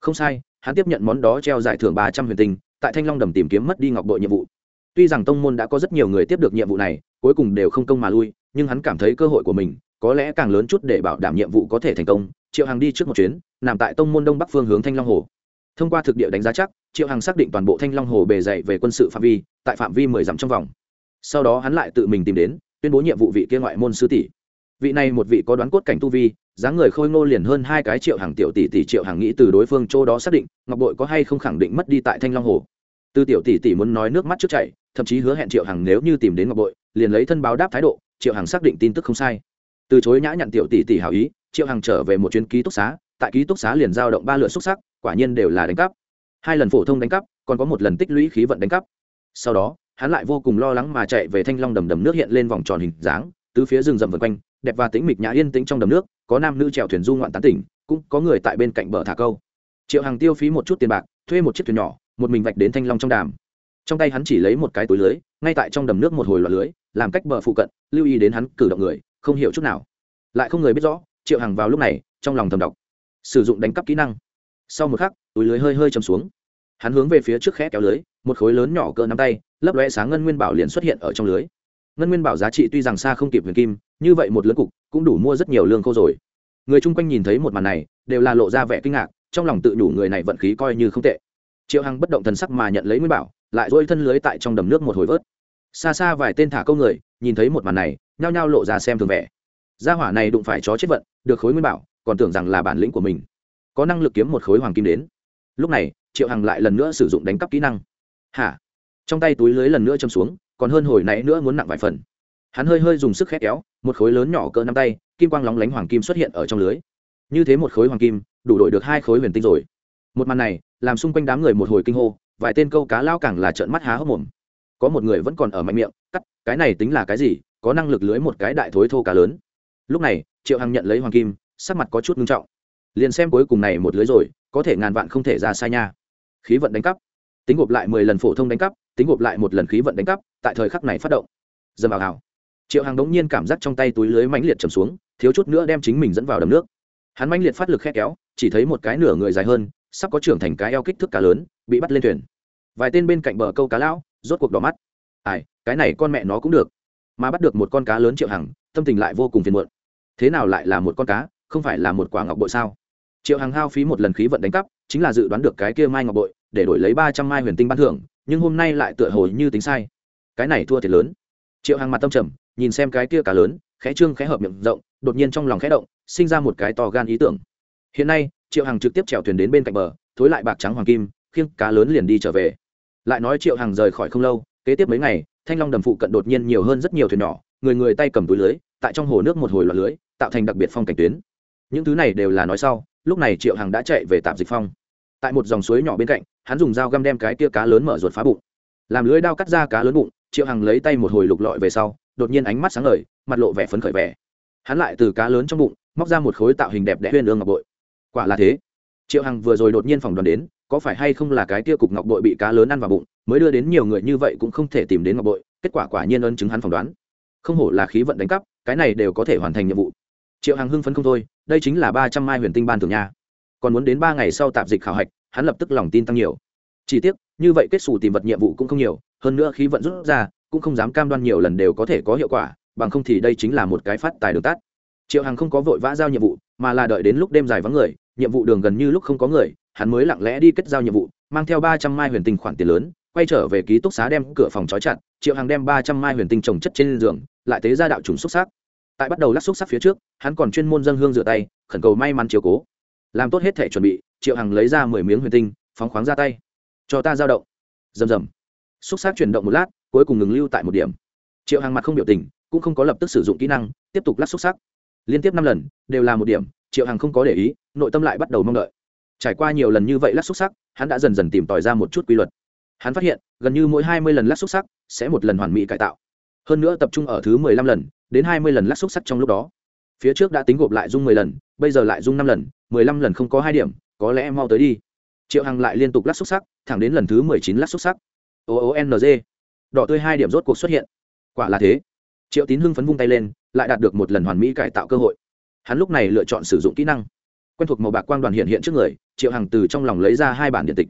Không sai, hắn tiếp nhận món đó treo giải thưởng ba trăm huyền tinh, tại thanh long đầm tìm kiếm mất đi ngọc đội nhiệm vụ. Tuy rằng tông môn đã có rất nhiều người tiếp được nhiệm vụ này, cuối cùng đều không công mà lui, nhưng hắn cảm thấy cơ hội của mình, có lẽ càng lớn chút để bảo đảm nhiệm vụ có thể thành công, triệu hằng đi trước một chuyến nằm tại tông môn đông bắc phương hướng thanh long hồ. Thông qua thực địa đánh giá chắc, triệu hằng xác định toàn bộ thanh long hồ bề dày về quân sự phạm vi, tại phạm vi mười dặm trong vòng. Sau đó hắn lại tự mình tìm đến, tuyên bố nhiệm vụ vị kia ngoại môn sư tỷ. Vị này một vị có đoán cốt cảnh tu vi, dáng người khôi ngô liền hơn hai cái triệu hàng tiểu tỷ tỷ triệu hàng nghĩ từ đối phương chỗ đó xác định, ngọc bội có hay không khẳng định mất đi tại thanh long hồ. Từ tiểu tỷ tỷ muốn nói nước mắt trước chảy, thậm chí hứa hẹn triệu hàng nếu như tìm đến ngọc bội, liền lấy thân báo đáp thái độ, triệu hàng xác định tin tức không sai. Từ chối nhã nhận tiểu tỷ tỷ hảo ý, triệu hàng trở về một chuyến ký túc xá tại ký túc xá liền giao động ba lượt xúc sắc, quả nhiên đều là đánh cắp. Hai lần phổ thông đánh cắp, còn có một lần tích lũy khí vận đánh cắp. Sau đó, hắn lại vô cùng lo lắng mà chạy về thanh long đầm đầm nước hiện lên vòng tròn hình dáng từ phía rừng rậm vần quanh, đẹp và tĩnh mịch nhã yên tĩnh trong đầm nước, có nam nữ chèo thuyền du ngoạn tán tỉnh, cũng có người tại bên cạnh bờ thả câu. Triệu hàng tiêu phí một chút tiền bạc, thuê một chiếc thuyền nhỏ, một mình vạch đến thanh long trong đàm. Trong tay hắn chỉ lấy một cái túi lưới, ngay tại trong đầm nước một hồi loạt lưới, làm cách bờ phụ cận, lưu ý đến hắn cử động người, không hiểu chút nào. Lại không người biết rõ, triệu hàng vào lúc này, trong lòng thầm đọc sử dụng đánh cắp kỹ năng. Sau một khắc, túi lưới hơi hơi chầm xuống. Hắn hướng về phía trước khẽ kéo lưới, một khối lớn nhỏ cỡ nắm tay, lấp lóe sáng ngân nguyên bảo liền xuất hiện ở trong lưới. Ngân nguyên bảo giá trị tuy rằng xa không kịp huyền kim, như vậy một lớn cục cũng đủ mua rất nhiều lương khô rồi. Người chung quanh nhìn thấy một màn này, đều là lộ ra vẻ kinh ngạc, trong lòng tự nhủ người này vận khí coi như không tệ. Triệu hằng bất động thần sắc mà nhận lấy nguyên bảo, lại dôi thân lưới tại trong đầm nước một hồi vớt. Xa xa vài tên thả câu người, nhìn thấy một màn này, nhao nhao lộ ra xem thường vẻ. Gia hỏa này đụng phải chó chết vận, được khối nguyên bảo còn tưởng rằng là bản lĩnh của mình. Có năng lực kiếm một khối hoàng kim đến. Lúc này, triệu hằng lại lần nữa sử dụng đánh cắp kỹ năng. Hả? Trong tay túi lưới lần nữa châm xuống, còn hơn hồi nãy nữa muốn nặng vài phần. Hắn hơi hơi dùng sức khét kéo, một khối lớn nhỏ cỡ năm tay, kim quang lóng lánh hoàng kim xuất hiện ở trong lưới. Như thế một khối hoàng kim, đủ đổi được hai khối huyền tinh rồi. Một màn này, làm xung quanh đám người một hồi kinh hô, vài tên câu cá lao càng là trợn mắt há hốc mồm. Có một người vẫn còn ở mạnh miệng, cắt, cái này tính là cái gì, có năng lực lưới một cái đại thối thô cá lớn. Lúc này, triệu hằng nhận lấy hoàng kim sắc mặt có chút nghiêm trọng. Liền xem cuối cùng này một lưới rồi, có thể ngàn vạn không thể ra sai nha. Khí vận đánh cắp. Tính gộp lại mười lần phổ thông đánh cắp, tính gộp lại một lần khí vận đánh cắp, tại thời khắc này phát động. Dầm vào hào triệu hàng đống nhiên cảm giác trong tay túi lưới mãnh liệt trầm xuống, thiếu chút nữa đem chính mình dẫn vào đầm nước. Hắn mãnh liệt phát lực khe kéo, chỉ thấy một cái nửa người dài hơn, sắp có trưởng thành cái eo kích thước cá lớn, bị bắt lên thuyền. Vài tên bên cạnh bờ câu cá lão, rốt cuộc đỏ mắt. Ai, cái này con mẹ nó cũng được. Mà bắt được một con cá lớn triệu hằng, tâm tình lại vô cùng phiền muộn. Thế nào lại là một con cá? Không phải là một quả ngọc bội sao? Triệu hằng hao phí một lần khí vận đánh cắp, chính là dự đoán được cái kia mai ngọc bội, để đổi lấy ba trăm mai huyền tinh ban thưởng, nhưng hôm nay lại tựa hồ như tính sai. Cái này thua thiệt lớn. Triệu hằng mặt tâm trầm, nhìn xem cái kia cá lớn, khẽ trương khẽ hợp miệng rộng, đột nhiên trong lòng khẽ động, sinh ra một cái to gan ý tưởng. Hiện nay, triệu hằng trực tiếp chèo thuyền đến bên cạnh bờ, thối lại bạc trắng hoàng kim, khiêng cá lớn liền đi trở về. Lại nói triệu hằng rời khỏi không lâu, kế tiếp mấy ngày, thanh long đầm phụ cận đột nhiên nhiều hơn rất nhiều thuyền nhỏ, người người tay cầm túi lưới, tại trong hồ nước một hồi loạt lưới, tạo thành đặc biệt phong cảnh tuyến những thứ này đều là nói sau, lúc này triệu hằng đã chạy về tạm dịch phong. Tại một dòng suối nhỏ bên cạnh, hắn dùng dao găm đem cái tia cá lớn mở ruột phá bụng. Làm lưới đao cắt ra cá lớn bụng, triệu hằng lấy tay một hồi lục lọi về sau, đột nhiên ánh mắt sáng ngời, mặt lộ vẻ phấn khởi vẻ. Hắn lại từ cá lớn trong bụng, móc ra một khối tạo hình đẹp đẽ huyên ương ngọc bội. Quả là thế. Triệu hằng vừa rồi đột nhiên phòng đoàn đến, có phải hay không là cái tia cục ngọc bội bị cá lớn ăn vào bụng, mới đưa đến nhiều người như vậy cũng không thể tìm đến ngọc bội, kết quả quả nhiên ân chứng hắn phỏng đoán. Không hổ là khí vận đánh cắp, cái này đều có thể hoàn thành nhiệm vụ triệu hằng hưng phấn không thôi, đây chính là ba trăm mai huyền tinh ban thường nha. Còn muốn đến ba ngày sau tạp dịch khảo hạch, hắn lập tức lòng tin tăng nhiều. Chỉ tiếc, như vậy kết xù tìm vật nhiệm vụ cũng không nhiều, hơn nữa khí vận rút ra, cũng không dám cam đoan nhiều lần đều có thể có hiệu quả, bằng không thì đây chính là một cái phát tài đường tắt. Triệu hằng không có vội vã giao nhiệm vụ, mà là đợi đến lúc đêm dài vắng người, nhiệm vụ đường gần như lúc không có người, hắn mới lặng lẽ đi kết giao nhiệm vụ, mang theo ba trăm mai huyền tinh khoản tiền lớn, quay trở về ký túc xá đem cửa phòng trói chặt, triệu hằng đem ba trăm mai huyền tinh trồng chất trên giường, lại tế ra đạo trùng xúc xác tại bắt đầu lắc xúc sắc phía trước, hắn còn chuyên môn dân hương rửa tay, khẩn cầu may mắn chiều cố. Làm tốt hết thể chuẩn bị, triệu hằng lấy ra mười miếng huyền tinh, phóng khoáng ra tay. Cho ta giao động. Rầm rầm. Xúc sắc chuyển động một lát, cuối cùng ngừng lưu tại một điểm. Triệu hằng mặt không biểu tình, cũng không có lập tức sử dụng kỹ năng, tiếp tục lắc xúc sắc. Liên tiếp năm lần, đều là một điểm, triệu hằng không có để ý, nội tâm lại bắt đầu mong đợi. Trải qua nhiều lần như vậy lắc xúc sắc, hắn đã dần dần tìm tòi ra một chút quy luật. Hắn phát hiện, gần như mỗi hai mươi lần lắc xúc sắc, sẽ một lần hoàn mỹ cải tạo hơn nữa tập trung ở thứ mười lăm lần, đến hai mươi lần lắc xúc sắc trong lúc đó. Phía trước đã tính gộp lại dung mười lần, bây giờ lại dung năm lần, mười lăm lần không có hai điểm, có lẽ mau tới đi. Triệu hằng lại liên tục lắc xúc sắc thẳng đến lần thứ mười chín lắc xúc sắc o o n g. Đỏ tươi hai điểm rốt cuộc xuất hiện. Quả là thế. Triệu tín hưng phấn vung tay lên, lại đạt được một lần hoàn mỹ cải tạo cơ hội. Hắn lúc này lựa chọn sử dụng kỹ năng. Quen thuộc màu bạc quang đoàn hiện hiện trước người, triệu hằng từ trong lòng lấy ra hai bản điện tịch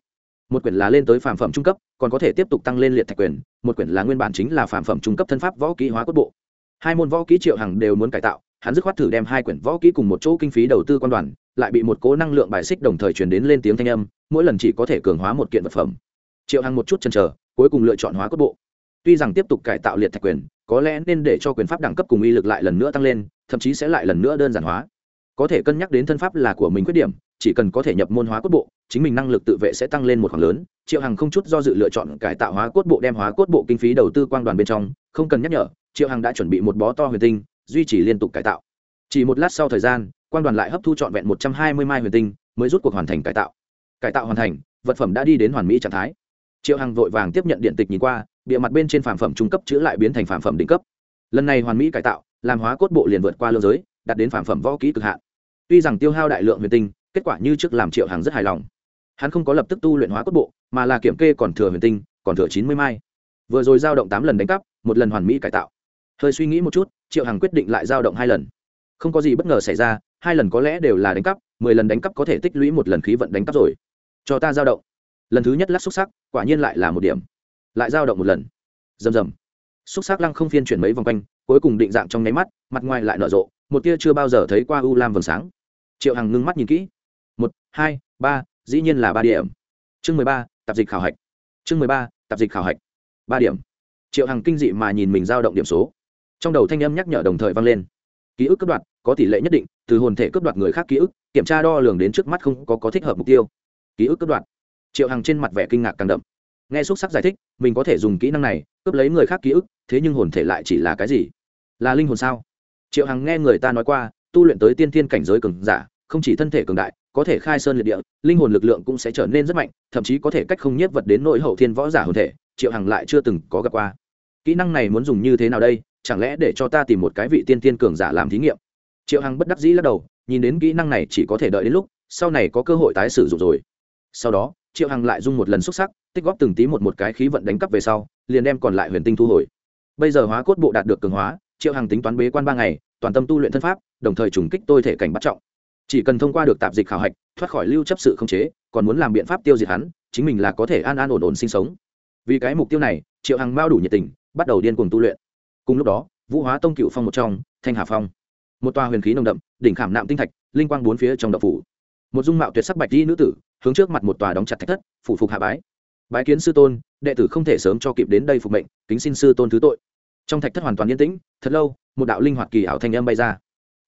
một quyển là lên tới phàm phẩm trung cấp, còn có thể tiếp tục tăng lên liệt thạch quyền một quyển là nguyên bản chính là phàm phẩm trung cấp thân pháp võ kỹ hóa cốt bộ. Hai môn võ kỹ triệu hằng đều muốn cải tạo, hắn dứt khoát thử đem hai quyển võ kỹ cùng một chỗ kinh phí đầu tư quan đoàn, lại bị một cố năng lượng bài xích đồng thời truyền đến lên tiếng thanh âm, mỗi lần chỉ có thể cường hóa một kiện vật phẩm. Triệu hằng một chút chần chờ, cuối cùng lựa chọn hóa cốt bộ. Tuy rằng tiếp tục cải tạo liệt thạch quyền có lẽ nên để cho quyền pháp đẳng cấp cùng uy lực lại lần nữa tăng lên, thậm chí sẽ lại lần nữa đơn giản hóa. Có thể cân nhắc đến thân pháp là của mình khuyết điểm chỉ cần có thể nhập môn hóa cốt bộ, chính mình năng lực tự vệ sẽ tăng lên một khoảng lớn. Triệu hằng không chút do dự lựa chọn cải tạo hóa cốt bộ, đem hóa cốt bộ kinh phí đầu tư quang đoàn bên trong. Không cần nhắc nhở, triệu hằng đã chuẩn bị một bó to huyền tinh, duy trì liên tục cải tạo. Chỉ một lát sau thời gian, quang đoàn lại hấp thu trọn vẹn một trăm hai mươi mai huyền tinh, mới rút cuộc hoàn thành cải tạo. Cải tạo hoàn thành, vật phẩm đã đi đến hoàn mỹ trạng thái. Triệu hằng vội vàng tiếp nhận điện tịch nhìn qua bịa mặt bên trên phản phẩm trung cấp chữ lại biến thành phản phẩm đỉnh cấp. Lần này hoàn mỹ cải tạo, làm hóa cốt bộ liền vượt qua lương giới, đạt đến phản phẩm võ kỹ cực hạn. Tuy rằng tiêu hao đại lượng huyền tinh kết quả như trước làm triệu hàng rất hài lòng. Hắn không có lập tức tu luyện hóa cốt bộ, mà là kiểm kê còn thừa huyền tinh, còn thừa chín mươi mai. Vừa rồi giao động tám lần đánh cắp, một lần hoàn mỹ cải tạo. Hơi suy nghĩ một chút, triệu hằng quyết định lại giao động hai lần. Không có gì bất ngờ xảy ra, hai lần có lẽ đều là đánh cắp, mười lần đánh cắp có thể tích lũy một lần khí vận đánh cắp rồi. Cho ta giao động. Lần thứ nhất lắc xúc sắc, quả nhiên lại là một điểm. Lại giao động một lần. Rầm rầm. Xúc sắc lăng không phiên chuyển mấy vòng quanh, cuối cùng định dạng trong nháy mắt, mặt ngoài lại nở rộ, một tia chưa bao giờ thấy qua u lam vầng sáng. Triệu hằng ngưng mắt nhìn kỹ một, hai, ba, dĩ nhiên là ba điểm. Chương mười ba, tạp dịch khảo hạch. Chương mười ba, tạp dịch khảo hạch. Ba điểm. Triệu hằng kinh dị mà nhìn mình dao động điểm số. Trong đầu thanh âm nhắc nhở đồng thời vang lên. Ký ức cấp đoạt, có tỷ lệ nhất định, từ hồn thể cấp đoạt người khác ký ức, kiểm tra đo lường đến trước mắt không có có thích hợp mục tiêu. Ký ức cấp đoạt. Triệu hằng trên mặt vẻ kinh ngạc càng đậm. Nghe xúc sắc giải thích, mình có thể dùng kỹ năng này, cướp lấy người khác ký ức, thế nhưng hồn thể lại chỉ là cái gì? Là linh hồn sao? Triệu hằng nghe người ta nói qua, tu luyện tới tiên thiên cảnh giới cường giả không chỉ thân thể cường đại, có thể khai sơn liệt địa, linh hồn lực lượng cũng sẽ trở nên rất mạnh, thậm chí có thể cách không nhiếp vật đến nỗi hậu thiên võ giả hồn thể, triệu hằng lại chưa từng có gặp qua. Kỹ năng này muốn dùng như thế nào đây? Chẳng lẽ để cho ta tìm một cái vị tiên tiên cường giả làm thí nghiệm? Triệu hằng bất đắc dĩ lắc đầu, nhìn đến kỹ năng này chỉ có thể đợi đến lúc, sau này có cơ hội tái sử dụng rồi. Sau đó, triệu hằng lại dung một lần xúc sắc, tích góp từng tí một một cái khí vận đánh cắp về sau, liền đem còn lại huyền tinh thu hồi. Bây giờ hóa cốt bộ đạt được cường hóa, triệu hằng tính toán bế quan ba ngày, toàn tâm tu luyện thân pháp, đồng thời trùng kích tôi thể cảnh bắt trọng chỉ cần thông qua được tạp dịch khảo hạch, thoát khỏi lưu chấp sự không chế, còn muốn làm biện pháp tiêu diệt hắn, chính mình là có thể an an ổn ổn sinh sống. Vì cái mục tiêu này, triệu hằng bao đủ nhiệt tình, bắt đầu điên cuồng tu luyện. Cùng lúc đó, vũ hóa tông cựu phong một trong, thanh hà phong. Một tòa huyền khí nồng đậm, đỉnh khảm nạm tinh thạch, linh quang bốn phía trong đậu phủ. Một dung mạo tuyệt sắc bạch di nữ tử, hướng trước mặt một tòa đóng chặt thạch thất, phủ phục hạ bái. Bái kiến sư tôn, đệ tử không thể sớm cho kịp đến đây phục mệnh, kính xin sư tôn thứ tội. Trong thạch thất hoàn toàn yên tĩnh, thật lâu, một đạo linh hoạt kỳ ảo thanh âm bay ra.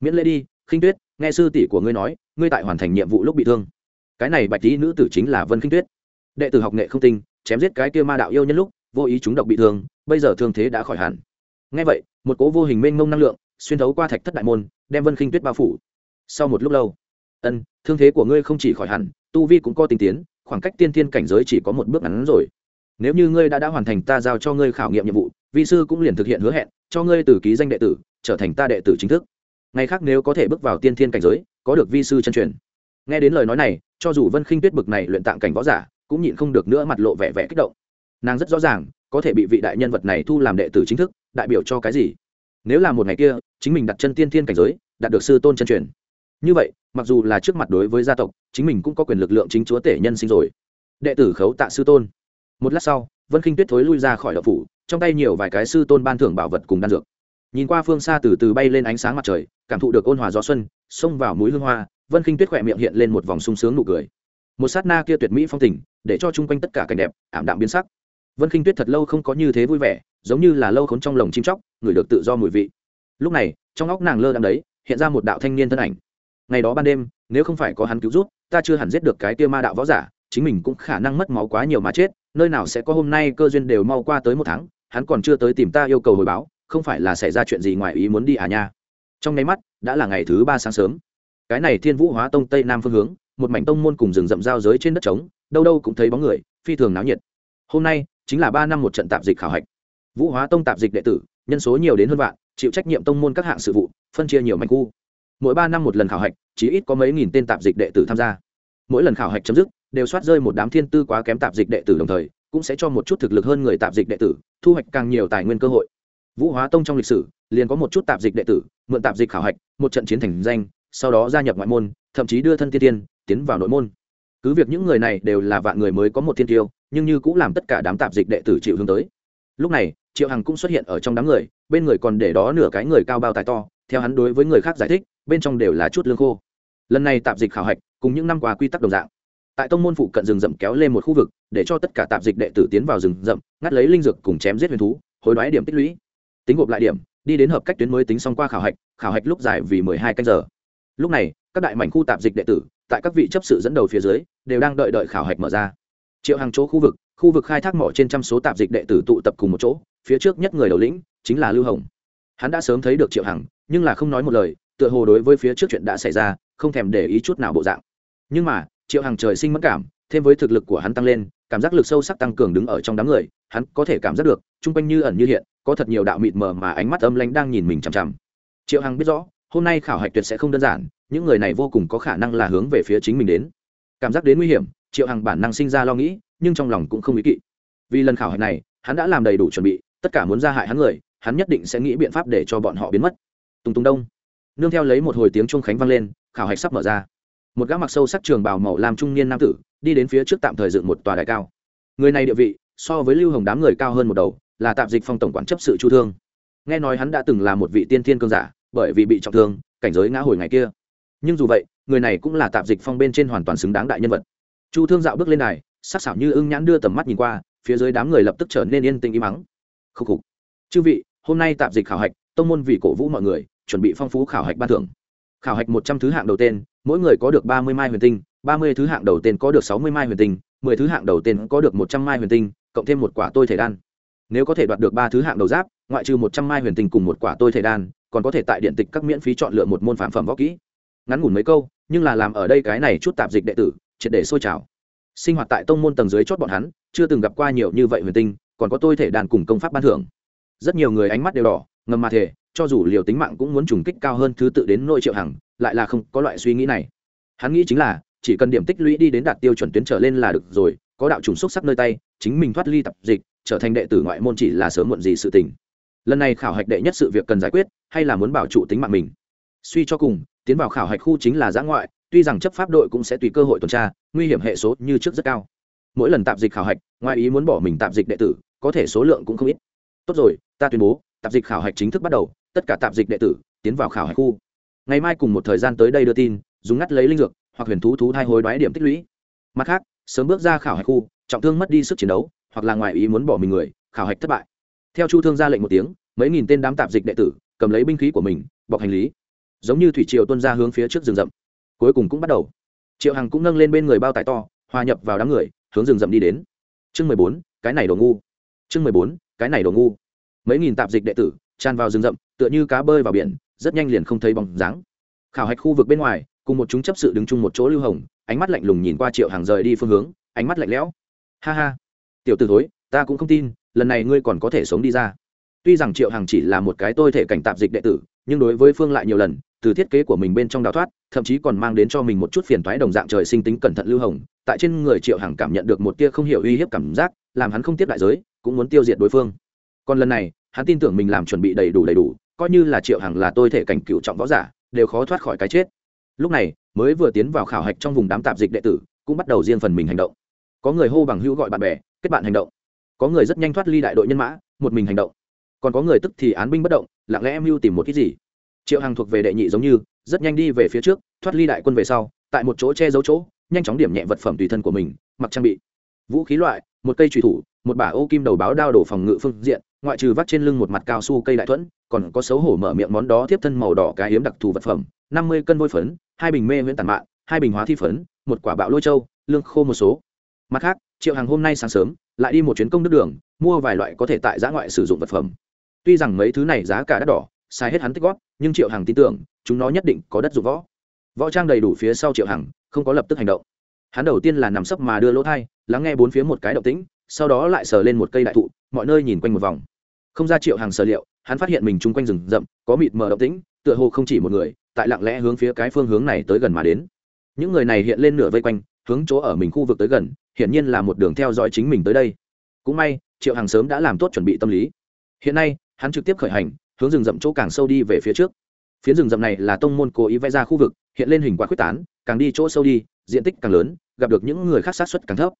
Miễn lễ đi khinh tuyết, nghe sư tỷ của ngươi nói, ngươi tại hoàn thành nhiệm vụ lúc bị thương. Cái này bạch tí nữ tử chính là vân khinh tuyết. Đệ tử học nghệ không tinh, chém giết cái kia ma đạo yêu nhân lúc, vô ý chúng độc bị thương, bây giờ thương thế đã khỏi hẳn. Ngay vậy, một cố vô hình mênh mông năng lượng, xuyên thấu qua thạch thất đại môn, đem vân khinh tuyết bao phủ. Sau một lúc lâu, ân, thương thế của ngươi không chỉ khỏi hẳn, tu vi cũng có tình tiến, khoảng cách tiên thiên cảnh giới chỉ có một bước ngắn rồi. Nếu như ngươi đã đã hoàn thành ta giao cho ngươi khảo nghiệm nhiệm vụ, vi sư cũng liền thực hiện hứa hẹn, cho ngươi từ ký danh đệ tử, trở thành ta đệ tử chính thức ngày khác nếu có thể bước vào tiên thiên cảnh giới, có được vi sư chân truyền. Nghe đến lời nói này, cho dù vân khinh tuyết bực này luyện tạng cảnh võ giả, cũng nhịn không được nữa mặt lộ vẻ vẻ kích động. Nàng rất rõ ràng, có thể bị vị đại nhân vật này thu làm đệ tử chính thức, đại biểu cho cái gì? Nếu là một ngày kia, chính mình đặt chân tiên thiên cảnh giới, đạt được sư tôn chân truyền. Như vậy, mặc dù là trước mặt đối với gia tộc, chính mình cũng có quyền lực lượng chính chúa tể nhân sinh rồi. Đệ tử khấu tạ sư tôn. Một lát sau, vân khinh tuyết thối lui ra khỏi đậu phủ, trong tay nhiều vài cái sư tôn ban thưởng bảo vật cùng đan dược nhìn qua phương xa từ từ bay lên ánh sáng mặt trời, cảm thụ được ôn hòa gió xuân, xông vào mũi hương hoa, vân khinh tuyết khỏe miệng hiện lên một vòng sung sướng nụ cười. Một sát na kia tuyệt mỹ phong tình, để cho chung quanh tất cả cảnh đẹp, ảm đạm biến sắc. Vân khinh tuyết thật lâu không có như thế vui vẻ, giống như là lâu khốn trong lồng chim chóc, người được tự do mùi vị. Lúc này, trong óc nàng lơ đang đấy, hiện ra một đạo thanh niên thân ảnh. Ngày đó ban đêm, nếu không phải có hắn cứu rút ta chưa hẳn giết được cái kia ma đạo võ giả, chính mình cũng khả năng mất máu quá nhiều mà chết, nơi nào sẽ có hôm nay cơ duyên đều mau qua tới một tháng, hắn còn chưa tới tìm ta yêu cầu hồi báo không phải là xảy ra chuyện gì ngoài ý muốn đi à nha. Trong nháy mắt, đã là ngày thứ ba sáng sớm. Cái này thiên vũ hóa tông tây nam phương hướng, một mảnh tông môn cùng rừng rậm giao giới trên đất trống, đâu đâu cũng thấy bóng người, phi thường náo nhiệt. Hôm nay, chính là ba năm một trận tạp dịch khảo hạch. Vũ hóa tông tạp dịch đệ tử, nhân số nhiều đến hơn vạn, chịu trách nhiệm tông môn các hạng sự vụ, phân chia nhiều mảnh khu. Mỗi ba năm một lần khảo hạch chỉ ít có mấy nghìn tên tạp dịch đệ tử tham gia. Mỗi lần khảo hạch chấm dứt, đều soát rơi một đám thiên tư quá kém tạp dịch đệ tử đồng thời, cũng sẽ cho một chút thực lực hơn người tạp dịch đệ tử, thu hoạch càng nhiều tài nguyên cơ hội vũ hóa tông trong lịch sử, liền có một chút tạp dịch đệ tử, mượn tạp dịch khảo hạch, một trận chiến thành danh, sau đó gia nhập ngoại môn, thậm chí đưa thân tiên tiên, tiến vào nội môn. Cứ việc những người này đều là vạn người mới có một thiên tiêu, nhưng như cũng làm tất cả đám tạp dịch đệ tử chịu hướng tới. Lúc này, triệu hằng cũng xuất hiện ở trong đám người, bên người còn để đó nửa cái người cao bao tài to, theo hắn đối với người khác giải thích, bên trong đều là chút lương khô. Lần này tạp dịch khảo hạch, cùng những năm qua quy tắc đồng dạng. Tại tông môn phụ cận rừng rậm kéo lên một khu vực, để cho tất cả tạp dịch đệ tử tiến vào rừng rậm, ngắt lấy linh dược cùng chém giết huyền thú, hối đoái điểm tích lũy tính gộp lại điểm, đi đến hợp cách tuyến mới tính xong qua khảo hạch khảo hạch lúc dài vì mười hai canh giờ. Lúc này, các đại mảnh khu tạp dịch đệ tử, tại các vị chấp sự dẫn đầu phía dưới, đều đang đợi đợi khảo hạch mở ra. Triệu hàng chỗ khu vực khu vực khai thác mỏ trên trăm số tạp dịch đệ tử tụ tập cùng một chỗ, phía trước nhất người đầu lĩnh chính là lưu hồng. Hắn đã sớm thấy được triệu hằng, nhưng là không nói một lời, tựa hồ đối với phía trước chuyện đã xảy ra, không thèm để ý chút nào bộ dạng. Nhưng mà, triệu hằng trời sinh mất cảm, thêm với thực lực của hắn tăng lên, cảm giác lực sâu sắc tăng cường đứng ở trong đám người, hắn có thể cảm giác được, chung quanh như ẩn như hiện có thật nhiều đạo mịt mờ mà ánh mắt âm lãnh đang nhìn mình chằm chằm. Triệu hằng biết rõ, hôm nay khảo hạch tuyệt sẽ không đơn giản, những người này vô cùng có khả năng là hướng về phía chính mình đến. Cảm giác đến nguy hiểm, triệu hằng bản năng sinh ra lo nghĩ, nhưng trong lòng cũng không ý kỵ. Vì lần khảo hạch này, hắn đã làm đầy đủ chuẩn bị, tất cả muốn ra hại hắn người, hắn nhất định sẽ nghĩ biện pháp để cho bọn họ biến mất. Tùng tùng đông. Nương theo lấy một hồi tiếng chuông khánh vang lên, khảo hạch sắp mở ra. Một gã mặc sâu sắc trường bào màu làm trung niên nam tử, đi đến phía trước tạm thời dựng một tòa đại cao. Người này địa vị, so với lưu hồng đám người cao hơn một đầu là tạp dịch phong tổng quản chấp sự chu thương. Nghe nói hắn đã từng là một vị tiên thiên cương giả, bởi vì bị trọng thương, cảnh giới ngã hồi ngày kia. Nhưng dù vậy, người này cũng là tạp dịch phong bên trên hoàn toàn xứng đáng đại nhân vật. Chu thương dạo bước lên đài, sắc sảo như ưng nhãn đưa tầm mắt nhìn qua, phía dưới đám người lập tức trở nên yên tĩnh im mắng khúc khục. Chư vị, hôm nay tạp dịch khảo hạch, tông môn vì cổ vũ mọi người, chuẩn bị phong phú khảo hạch ban thưởng. Khảo hạch một trăm thứ hạng đầu tên, mỗi người có được ba mươi mai huyền tinh, ba mươi thứ hạng đầu tên có được sáu mươi mai huyền tinh, mười thứ hạng đầu tên có được một trăm mai huyền tinh, cộng thêm một quả tôi thể đan nếu có thể đoạt được ba thứ hạng đầu giáp, ngoại trừ một trăm mai huyền tinh cùng một quả tôi thể đan, còn có thể tại điện tịch các miễn phí chọn lựa một môn phạm phẩm võ kỹ. Ngắn ngủn mấy câu, nhưng là làm ở đây cái này chút tạp dịch đệ tử, triệt để sôi trào. Sinh hoạt tại tông môn tầng dưới chót bọn hắn, chưa từng gặp qua nhiều như vậy huyền tinh, còn có tôi thể đàn cùng công pháp ban thưởng. Rất nhiều người ánh mắt đều đỏ, ngầm mà thể cho dù liều tính mạng cũng muốn trùng kích cao hơn thứ tự đến nội triệu hằng, lại là không có loại suy nghĩ này. Hắn nghĩ chính là, chỉ cần điểm tích lũy đi đến đạt tiêu chuẩn tuyến trở lên là được rồi có đạo trùng xúc sắc nơi tay, chính mình thoát ly tập dịch, trở thành đệ tử ngoại môn chỉ là sớm muộn gì sự tình. Lần này khảo hạch đệ nhất sự việc cần giải quyết, hay là muốn bảo trụ tính mạng mình? Suy cho cùng, tiến vào khảo hạch khu chính là giã ngoại, tuy rằng chấp pháp đội cũng sẽ tùy cơ hội tuần tra, nguy hiểm hệ số như trước rất cao. Mỗi lần tạp dịch khảo hạch, ngoài ý muốn bỏ mình tạp dịch đệ tử, có thể số lượng cũng không ít. Tốt rồi, ta tuyên bố, tạp dịch khảo hạch chính thức bắt đầu, tất cả tạp dịch đệ tử, tiến vào khảo hạch khu. Ngày mai cùng một thời gian tới đây đưa tin, dùng ngắt lấy linh dược, hoặc huyền thú thú thai hối đoái điểm tích lũy. Mặt khác sớm bước ra khảo hạch khu, trọng thương mất đi sức chiến đấu, hoặc là ngoài ý muốn bỏ mình người, khảo hạch thất bại. Theo chu thương ra lệnh một tiếng, mấy nghìn tên đám tạp dịch đệ tử cầm lấy binh khí của mình, bọc hành lý. Giống như thủy triều tuân ra hướng phía trước rừng rậm. Cuối cùng cũng bắt đầu. Triệu hằng cũng nâng lên bên người bao tải to, hòa nhập vào đám người, hướng rừng rậm đi đến. Chương mười bốn, cái này đồ ngu. Chương mười bốn, cái này đồ ngu. Mấy nghìn tạp dịch đệ tử tràn vào rừng rậm, tựa như cá bơi vào biển, rất nhanh liền không thấy bóng dáng. Khảo hạch khu vực bên ngoài cùng một chúng chấp sự đứng chung một chỗ lưu hồng, ánh mắt lạnh lùng nhìn qua triệu hàng rời đi phương hướng, ánh mắt lạnh lẽo. Ha ha. Tiểu t ử thối, ta cũng không tin, lần này ngươi còn có thể sống đi ra. Tuy rằng triệu hàng chỉ là một cái tôi thể cảnh tạp dịch đệ tử, nhưng đối với phương lại nhiều lần, từ thiết kế của mình bên trong đào thoát, thậm chí còn mang đến cho mình một chút phiền toái đồng dạng trời sinh tính cẩn thận lưu hồng, tại trên người triệu hàng cảm nhận được một tia không hiểu uy hiếp cảm giác, làm hắn không tiếp đại giới, cũng muốn tiêu diệt đối phương. Còn lần này, hắn tin tưởng mình làm chuẩn bị đầy đủ đầy đủ, coi như là triệu hàng là tôi thể cảnh cựu trọng võ giả, đều khó thoát khỏi cái chết lúc này, mới vừa tiến vào khảo hạch trong vùng đám tạp dịch đệ tử, cũng bắt đầu riêng phần mình hành động. Có người hô bằng hữu gọi bạn bè, kết bạn hành động. Có người rất nhanh thoát ly đại đội nhân mã, một mình hành động. Còn có người tức thì án binh bất động, lặng lẽ mưu tìm một ít gì. Triệu hằng thuộc về đệ nhị giống như, rất nhanh đi về phía trước, thoát ly đại quân về sau, tại một chỗ che giấu chỗ, nhanh chóng điểm nhẹ vật phẩm tùy thân của mình, mặc trang bị. Vũ khí loại một cây trùy thủ một bả ô kim đầu báo đao đổ phòng ngự phương diện ngoại trừ vắt trên lưng một mặt cao su cây đại thuẫn còn có xấu hổ mở miệng món đó tiếp thân màu đỏ cái hiếm đặc thù vật phẩm năm mươi cân vôi phấn hai bình mê nguyễn tản mạ, hai bình hóa thi phấn một quả bạo lôi châu lương khô một số. Mặt khác triệu hàng hôm nay sáng sớm lại đi một chuyến công đức đường mua vài loại có thể tại giã ngoại sử dụng vật phẩm. Tuy rằng mấy thứ này giá cả đắt đỏ sai hết hắn tích góp nhưng triệu hàng tin tưởng chúng nó nhất định có đất dụng võ. Võ trang đầy đủ phía sau triệu hàng không có lập tức hành động hắn đầu tiên là nằm sấp mà đưa lỗ thai, lắng nghe bốn phía một cái động tĩnh, sau đó lại sờ lên một cây đại thụ, mọi nơi nhìn quanh một vòng. Không ra triệu hàng sở liệu, hắn phát hiện mình chung quanh rừng rậm, có mịt mờ động tĩnh, tựa hồ không chỉ một người, tại lặng lẽ hướng phía cái phương hướng này tới gần mà đến. Những người này hiện lên nửa vây quanh, hướng chỗ ở mình khu vực tới gần, hiển nhiên là một đường theo dõi chính mình tới đây. Cũng may, triệu hàng sớm đã làm tốt chuẩn bị tâm lý. Hiện nay, hắn trực tiếp khởi hành, hướng rừng rậm chỗ càng sâu đi về phía trước. Phía rừng rậm này là tông môn cố ý vẽ ra khu vực, hiện lên hình quả quyết tán càng đi chỗ sâu đi, diện tích càng lớn, gặp được những người khác sát xuất càng thấp.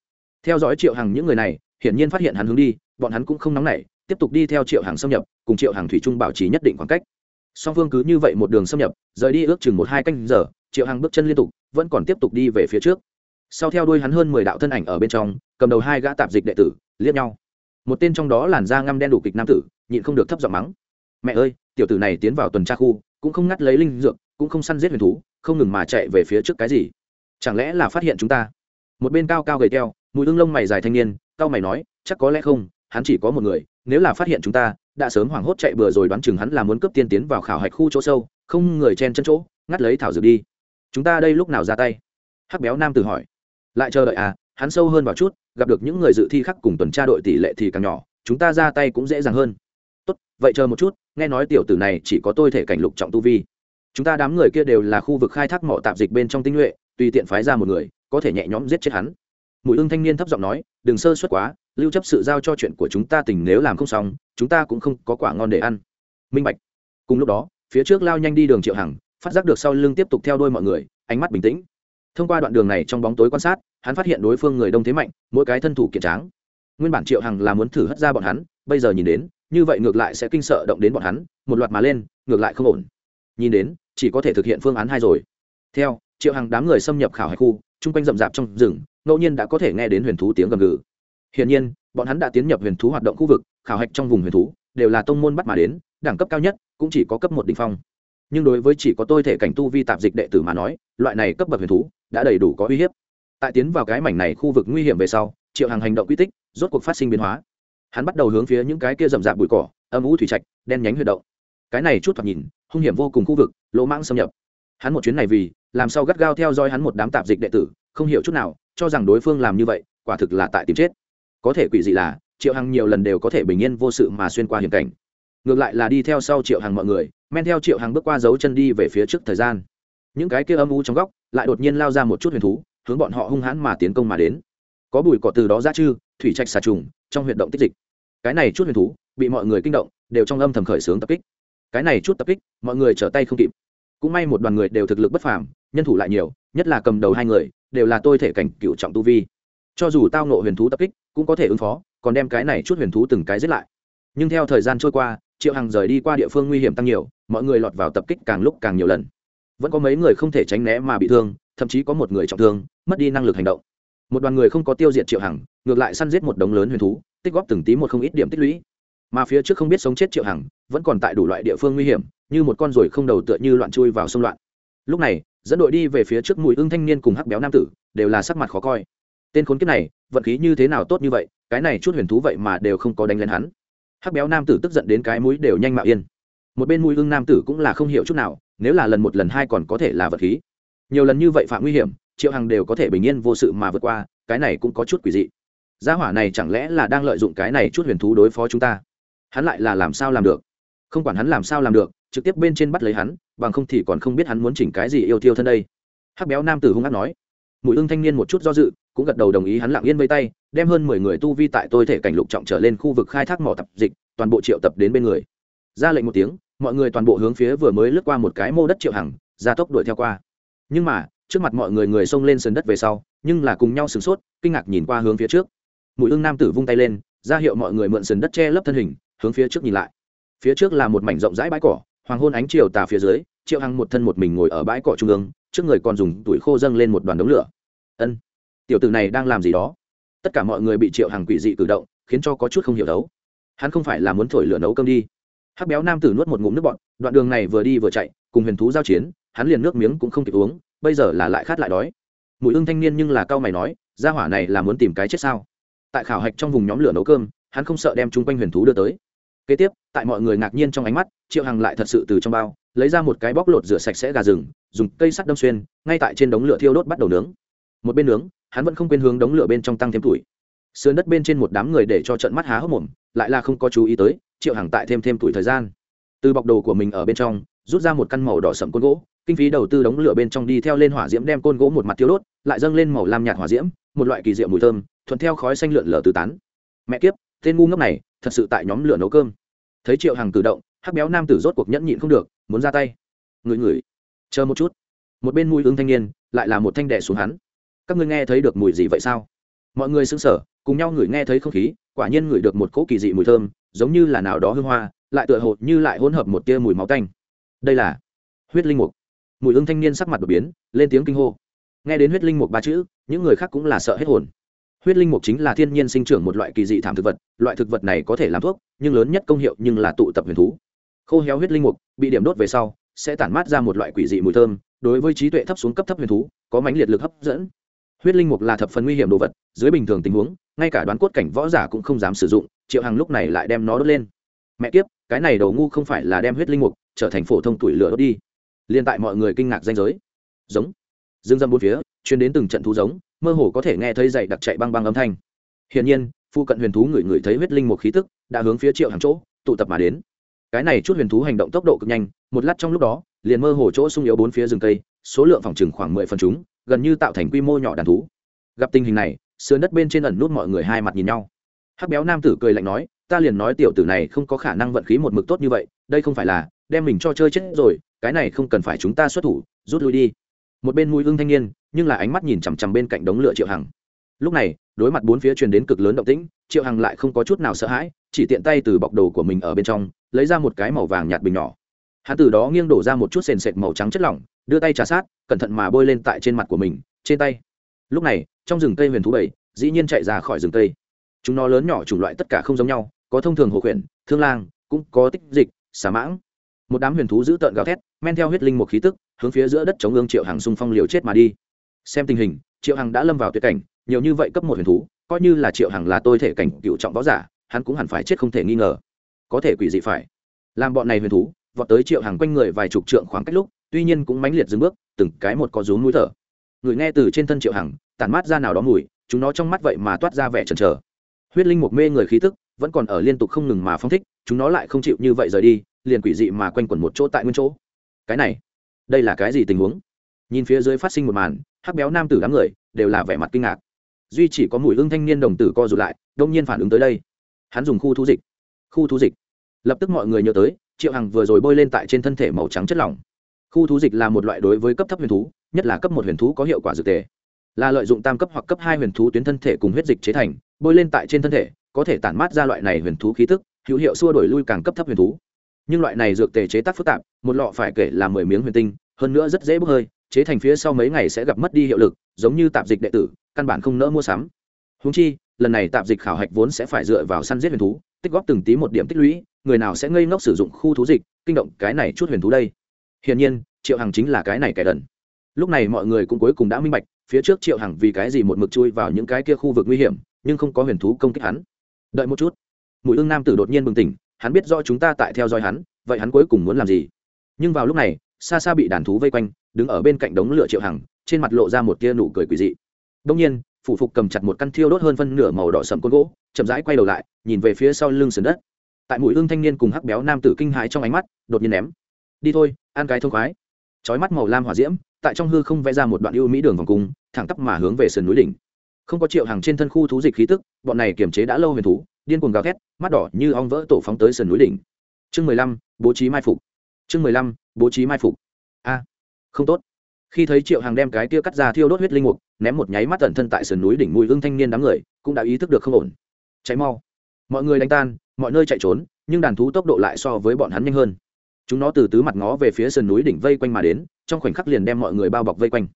Theo dõi triệu hàng những người này, hiển nhiên phát hiện hắn hướng đi, bọn hắn cũng không nóng nảy, tiếp tục đi theo triệu hàng xâm nhập, cùng triệu hàng thủy trung bảo trì nhất định khoảng cách. Song phương cứ như vậy một đường xâm nhập, rời đi ước chừng một hai canh giờ, triệu hàng bước chân liên tục, vẫn còn tiếp tục đi về phía trước. Sau theo đuôi hắn hơn mười đạo thân ảnh ở bên trong, cầm đầu hai gã tạp dịch đệ tử, liếc nhau. Một tên trong đó làn da ngăm đen đủ kịch nam tử, nhịn không được thấp giọng mắng. Mẹ ơi, tiểu tử này tiến vào tuần tra khu, cũng không ngắt lấy linh dược, cũng không săn giết huyền thú không ngừng mà chạy về phía trước cái gì? Chẳng lẽ là phát hiện chúng ta? Một bên cao cao gầy teo, mùi hương lông mày dài thanh niên, cao mày nói, chắc có lẽ không, hắn chỉ có một người, nếu là phát hiện chúng ta, đã sớm hoảng hốt chạy bừa rồi đoán chừng hắn là muốn cướp tiên tiến vào khảo hạch khu chỗ sâu, không người chen chân chỗ, ngắt lấy thảo dược đi. Chúng ta đây lúc nào ra tay? Hắc béo nam tử hỏi. Lại chờ đợi à hắn sâu hơn vào chút, gặp được những người dự thi khác cùng tuần tra đội tỷ lệ thì càng nhỏ, chúng ta ra tay cũng dễ dàng hơn. Tốt, vậy chờ một chút, nghe nói tiểu tử này chỉ có tôi thể cảnh lục trọng tu vi chúng ta đám người kia đều là khu vực khai thác mỏ tạp dịch bên trong tinh nhuệ, tùy tiện phái ra một người, có thể nhẹ nhõm giết chết hắn. Mùi ưng thanh niên thấp giọng nói, đừng sơ suất quá, lưu chấp sự giao cho chuyện của chúng ta tình nếu làm không xong, chúng ta cũng không có quả ngon để ăn. Minh bạch. Cùng lúc đó, phía trước lao nhanh đi đường triệu hằng, phát giác được sau lưng tiếp tục theo đôi mọi người, ánh mắt bình tĩnh. Thông qua đoạn đường này trong bóng tối quan sát, hắn phát hiện đối phương người đông thế mạnh, mỗi cái thân thủ kiện tráng. Nguyên bản triệu hằng là muốn thử hất ra bọn hắn, bây giờ nhìn đến, như vậy ngược lại sẽ kinh sợ động đến bọn hắn, một loạt mà lên, ngược lại không ổn. Nhìn đến chỉ có thể thực hiện phương án hai rồi. Theo, triệu hàng đám người xâm nhập khảo hải khu, chung quanh rậm rạp trong rừng, ngẫu nhiên đã có thể nghe đến huyền thú tiếng gầm gừ. Hiển nhiên, bọn hắn đã tiến nhập huyền thú hoạt động khu vực, khảo hạch trong vùng huyền thú đều là tông môn bắt mà đến, đẳng cấp cao nhất cũng chỉ có cấp một đỉnh phong. Nhưng đối với chỉ có tôi thể cảnh tu vi tạp dịch đệ tử mà nói, loại này cấp bậc huyền thú đã đầy đủ có uy hiếp. Tại tiến vào cái mảnh này khu vực nguy hiểm về sau, triệu hàng hành động quy tích, rốt cuộc phát sinh biến hóa. Hắn bắt đầu hướng phía những cái kia rậm rạp bụi cỏ, âm u thủy trạch, đen nhánh huy động cái này chút thoạt nhìn, hung hiểm vô cùng khu vực, lỗ mãng xâm nhập. Hắn một chuyến này vì, làm sao gắt gao theo dõi hắn một đám tạp dịch đệ tử, không hiểu chút nào, cho rằng đối phương làm như vậy, quả thực là tại tìm chết. Có thể quỷ dị là, triệu hằng nhiều lần đều có thể bình yên vô sự mà xuyên qua hiểm cảnh. Ngược lại là đi theo sau triệu hằng mọi người, men theo triệu hằng bước qua dấu chân đi về phía trước thời gian. Những cái kia âm u trong góc, lại đột nhiên lao ra một chút huyền thú, hướng bọn họ hung hãn mà tiến công mà đến. Có bùi cỏ từ đó ra chư, thủy trạch xà trùng, trong huyệt động tích dịch. Cái này chút huyền thú, bị mọi người kinh động, đều trong âm thầm khởi xướng tập kích cái này chút tập kích, mọi người trở tay không kịp. Cũng may một đoàn người đều thực lực bất phàm, nhân thủ lại nhiều, nhất là cầm đầu hai người, đều là tôi thể cảnh cựu trọng tu vi. Cho dù tao nộ huyền thú tập kích, cũng có thể ứng phó, còn đem cái này chút huyền thú từng cái giết lại. Nhưng theo thời gian trôi qua, triệu hằng rời đi qua địa phương nguy hiểm tăng nhiều, mọi người lọt vào tập kích càng lúc càng nhiều lần. Vẫn có mấy người không thể tránh né mà bị thương, thậm chí có một người trọng thương, mất đi năng lực hành động. Một đoàn người không có tiêu diệt triệu hằng, ngược lại săn giết một đống lớn huyền thú, tích góp từng tí một không ít điểm tích lũy mà phía trước không biết sống chết triệu hằng, vẫn còn tại đủ loại địa phương nguy hiểm, như một con ruồi không đầu tựa như loạn chui vào sông loạn. Lúc này, dẫn đội đi về phía trước mùi ưng thanh niên cùng hắc béo nam tử, đều là sắc mặt khó coi. Tên khốn kiếp này, vận khí như thế nào tốt như vậy, cái này chút huyền thú vậy mà đều không có đánh lên hắn. Hắc béo nam tử tức giận đến cái mũi đều nhanh mạo yên. Một bên mùi ưng nam tử cũng là không hiểu chút nào, nếu là lần một lần hai còn có thể là vật khí. Nhiều lần như vậy phạm nguy hiểm, triệu hằng đều có thể bình yên vô sự mà vượt qua, cái này cũng có chút quỷ dị. Gia hỏa này chẳng lẽ là đang lợi dụng cái này chút huyền thú đối phó chúng ta? Hắn lại là làm sao làm được? Không quản hắn làm sao làm được, trực tiếp bên trên bắt lấy hắn, bằng không thì còn không biết hắn muốn chỉnh cái gì yêu thiêu thân đây. Hắc béo nam tử hung hắc nói. Mùi ưng thanh niên một chút do dự, cũng gật đầu đồng ý hắn lặng yên vây tay, đem hơn mười người tu vi tại tôi thể cảnh lục trọng trở lên khu vực khai thác mỏ tập dịch, toàn bộ triệu tập đến bên người. Ra lệnh một tiếng, mọi người toàn bộ hướng phía vừa mới lướt qua một cái mô đất triệu hằng ra tốc đuổi theo qua. Nhưng mà, trước mặt mọi người người xông lên sườn đất về sau, nhưng là cùng nhau sửng sốt, kinh ngạc nhìn qua hướng phía trước. Mùi ưng nam tử vung tay lên, ra hiệu mọi người mượn sườn đất che lấp thân hình hướng phía trước nhìn lại. Phía trước là một mảnh rộng rãi bãi cỏ, hoàng hôn ánh chiều tà phía dưới, triệu hằng một thân một mình ngồi ở bãi cỏ trung ương, trước người còn dùng tuổi khô dâng lên một đoàn đống lửa. Ân, tiểu tử này đang làm gì đó? Tất cả mọi người bị triệu hằng quỷ dị cử động, khiến cho có chút không hiểu đấu. Hắn không phải là muốn thổi lửa nấu cơm đi. Hắc béo nam tử nuốt một ngụm nước bọt, đoạn đường này vừa đi vừa chạy, cùng huyền thú giao chiến, hắn liền nước miếng cũng không kịp uống, bây giờ là lại khát lại đói. Mùi ưng thanh niên nhưng là cao mày nói, gia hỏa này là muốn tìm cái chết sao? Tại khảo hạch trong vùng nhóm lửa nấu cơm, hắn không sợ đem chung quanh huyền thú đưa tới kế tiếp, tại mọi người ngạc nhiên trong ánh mắt, triệu hằng lại thật sự từ trong bao, lấy ra một cái bóc lột rửa sạch sẽ gà rừng, dùng cây sắt đâm xuyên, ngay tại trên đống lửa thiêu đốt bắt đầu nướng. Một bên nướng, hắn vẫn không quên hướng đống lửa bên trong tăng thêm tuổi. Sườn đất bên trên một đám người để cho trận mắt há hốc mồm, lại là không có chú ý tới, triệu hằng tại thêm thêm tuổi thời gian. Từ bọc đồ của mình ở bên trong, rút ra một căn màu đỏ sậm côn gỗ, kinh phí đầu tư đống lửa bên trong đi theo lên hỏa diễm đem côn gỗ một mặt thiêu đốt, lại dâng lên màu lam nhạt hỏa diễm, một loại kỳ diệu mùi thơm, thuận theo khói xanh lượn lờ từ tán. Mẹ kiếp, tên ngu ngốc này thật sự tại nhóm lửa nấu cơm. Thấy triệu hằng cử động, hắc béo nam tử rốt cuộc nhẫn nhịn không được, muốn ra tay. Người người chờ một chút. Một bên mùi ứng thanh niên, lại là một thanh đệ xuống hắn. Các ngươi nghe thấy được mùi gì vậy sao? Mọi người xứng sở cùng nhau ngửi nghe thấy không khí, quả nhiên ngửi được một cỗ kỳ dị mùi thơm, giống như là nào đó hương hoa, lại tựa hồ như lại hỗn hợp một tia mùi máu tanh. Đây là huyết linh mục. Mùi ương thanh niên sắc mặt đột biến, lên tiếng kinh hô. Nghe đến huyết linh mục ba chữ, những người khác cũng là sợ hết hồn huyết linh mục chính là thiên nhiên sinh trưởng một loại kỳ dị thảm thực vật, loại thực vật này có thể làm thuốc, nhưng lớn nhất công hiệu nhưng là tụ tập huyền thú. Khô héo huyết linh mục, bị điểm đốt về sau, sẽ tản mát ra một loại quỷ dị mùi thơm, đối với trí tuệ thấp xuống cấp thấp huyền thú, có mãnh liệt lực hấp dẫn. Huyết linh mục là thập phần nguy hiểm đồ vật, dưới bình thường tình huống, ngay cả đoán cốt cảnh võ giả cũng không dám sử dụng, triệu hằng lúc này lại đem nó đốt lên. Mẹ kiếp, cái này đầu ngu không phải là đem huyết linh mục trở thành phổ thông tuổi lửa đốt đi. Liên tại mọi người kinh ngạc danh giới. Giống. Dương dâm bốn phía chuyến đến từng trận thú giống, mơ hồ có thể nghe thấy dày đặc chạy băng băng âm thanh. Hiển nhiên, phu cận huyền thú người người thấy huyết linh một khí tức, đã hướng phía triệu hàng chỗ, tụ tập mà đến. Cái này chút huyền thú hành động tốc độ cực nhanh, một lát trong lúc đó, liền mơ hồ chỗ sung yếu bốn phía rừng cây, số lượng phòng chừng khoảng mười phần chúng, gần như tạo thành quy mô nhỏ đàn thú. Gặp tình hình này, sườn đất bên trên ẩn nút mọi người hai mặt nhìn nhau. Hắc béo nam tử cười lạnh nói, ta liền nói tiểu tử này không có khả năng vận khí một mực tốt như vậy, đây không phải là đem mình cho chơi chết rồi, cái này không cần phải chúng ta xuất thủ, rút lui đi. Một bên mũi ương thanh niên nhưng là ánh mắt nhìn chằm chằm bên cạnh đống lửa triệu hằng. Lúc này, đối mặt bốn phía truyền đến cực lớn động tĩnh, triệu hằng lại không có chút nào sợ hãi, chỉ tiện tay từ bọc đồ của mình ở bên trong, lấy ra một cái màu vàng nhạt bình nhỏ. Hắn từ đó nghiêng đổ ra một chút sền sệt màu trắng chất lỏng, đưa tay trà sát, cẩn thận mà bôi lên tại trên mặt của mình, trên tay. Lúc này, trong rừng cây huyền thú bảy, dĩ nhiên chạy ra khỏi rừng cây. Chúng nó lớn nhỏ chủng loại tất cả không giống nhau, có thông thường hồ khuyển, thương lang, cũng có tích dịch, xà mãng. Một đám huyền thú giữ tợn gào thét, men theo huyết linh một khí tức, hướng phía giữa đất chống ương triệu hàng xung phong liều chết mà đi xem tình hình, triệu hằng đã lâm vào tuyệt cảnh, nhiều như vậy cấp một huyền thú, coi như là triệu hằng là tôi thể cảnh cựu trọng võ giả, hắn cũng hẳn phải chết không thể nghi ngờ. Có thể quỷ dị phải. Làm bọn này huyền thú, vọt tới triệu hằng quanh người vài chục trượng khoảng cách lúc, tuy nhiên cũng mãnh liệt dừng bước, từng cái một có rúm mũi thở. Người nghe từ trên thân triệu hằng, tản mát ra nào đó mùi, chúng nó trong mắt vậy mà toát ra vẻ chần chờ. Huyết linh một mê người khí tức, vẫn còn ở liên tục không ngừng mà phong thích, chúng nó lại không chịu như vậy rời đi, liền quỷ dị mà quanh quẩn một chỗ tại nguyên chỗ. Cái này, đây là cái gì tình huống? Nhìn phía dưới phát sinh một màn hắc béo nam tử đám người đều là vẻ mặt kinh ngạc. Duy chỉ có mùi hương thanh niên đồng tử co rụt lại, đông nhiên phản ứng tới đây. Hắn dùng khu thú dịch. Khu thú dịch. Lập tức mọi người nhớ tới, triệu hằng vừa rồi bôi lên tại trên thân thể màu trắng chất lỏng. Khu thú dịch là một loại đối với cấp thấp huyền thú, nhất là cấp một huyền thú có hiệu quả dược tề. Là lợi dụng tam cấp hoặc cấp hai huyền thú tuyến thân thể cùng huyết dịch chế thành, bôi lên tại trên thân thể, có thể tản mát ra loại này huyền thú khí tức, hữu hiệu xua đổi lui càng cấp thấp huyền thú. Nhưng loại này dược tề chế tác phức tạp, một lọ phải kể là mười miếng huyền tinh, hơn nữa rất dễ bốc hơi chế thành phía sau mấy ngày sẽ gặp mất đi hiệu lực, giống như tạp dịch đệ tử, căn bản không nỡ mua sắm. Húng chi, lần này tạp dịch khảo hạch vốn sẽ phải dựa vào săn giết huyền thú, tích góp từng tí một điểm tích lũy, người nào sẽ ngây ngốc sử dụng khu thú dịch, kinh động cái này chút huyền thú đây? Hiển nhiên, triệu hằng chính là cái này kẻ đần. Lúc này mọi người cũng cuối cùng đã minh bạch, phía trước triệu hằng vì cái gì một mực chui vào những cái kia khu vực nguy hiểm, nhưng không có huyền thú công kích hắn. Đợi một chút. Mùi ương nam tử đột nhiên bừng tỉnh, hắn biết do chúng ta tại theo dõi hắn, vậy hắn cuối cùng muốn làm gì? Nhưng vào lúc này xa xa bị đàn thú vây quanh, đứng ở bên cạnh đống lửa triệu hằng, trên mặt lộ ra một tia nụ cười quỳ dị. Đông nhiên, phủ phục cầm chặt một căn thiêu đốt hơn phân nửa màu đỏ sầm côn gỗ, chậm rãi quay đầu lại, nhìn về phía sau lưng sườn đất. Tại mũi hương thanh niên cùng hắc béo nam tử kinh hãi trong ánh mắt, đột nhiên ném. Đi thôi, ăn cái thông khoái. Chói mắt màu lam hỏa diễm, tại trong hư không vẽ ra một đoạn ưu mỹ đường vòng cung, thẳng tắp mà hướng về sườn núi đỉnh. Không có triệu hàng trên thân khu thú dịch khí tức, bọn này kiềm chế đã lâu huyền thú, điên cuồng gào thét, mắt đỏ như ong vỡ tổ phóng tới sườn núi đỉnh. Chương mười lăm, bố trí mai phục. Chương mười lăm bố trí mai phục. A, không tốt. Khi thấy triệu hàng đem cái tia cắt ra thiêu đốt huyết linh mục, ném một nháy mắt tẩn thân tại sườn núi đỉnh mùi hương thanh niên đám người, cũng đã ý thức được không ổn. Cháy mau. Mọi người đánh tan, mọi nơi chạy trốn, nhưng đàn thú tốc độ lại so với bọn hắn nhanh hơn. Chúng nó từ tứ mặt ngó về phía sườn núi đỉnh vây quanh mà đến, trong khoảnh khắc liền đem mọi người bao bọc vây quanh.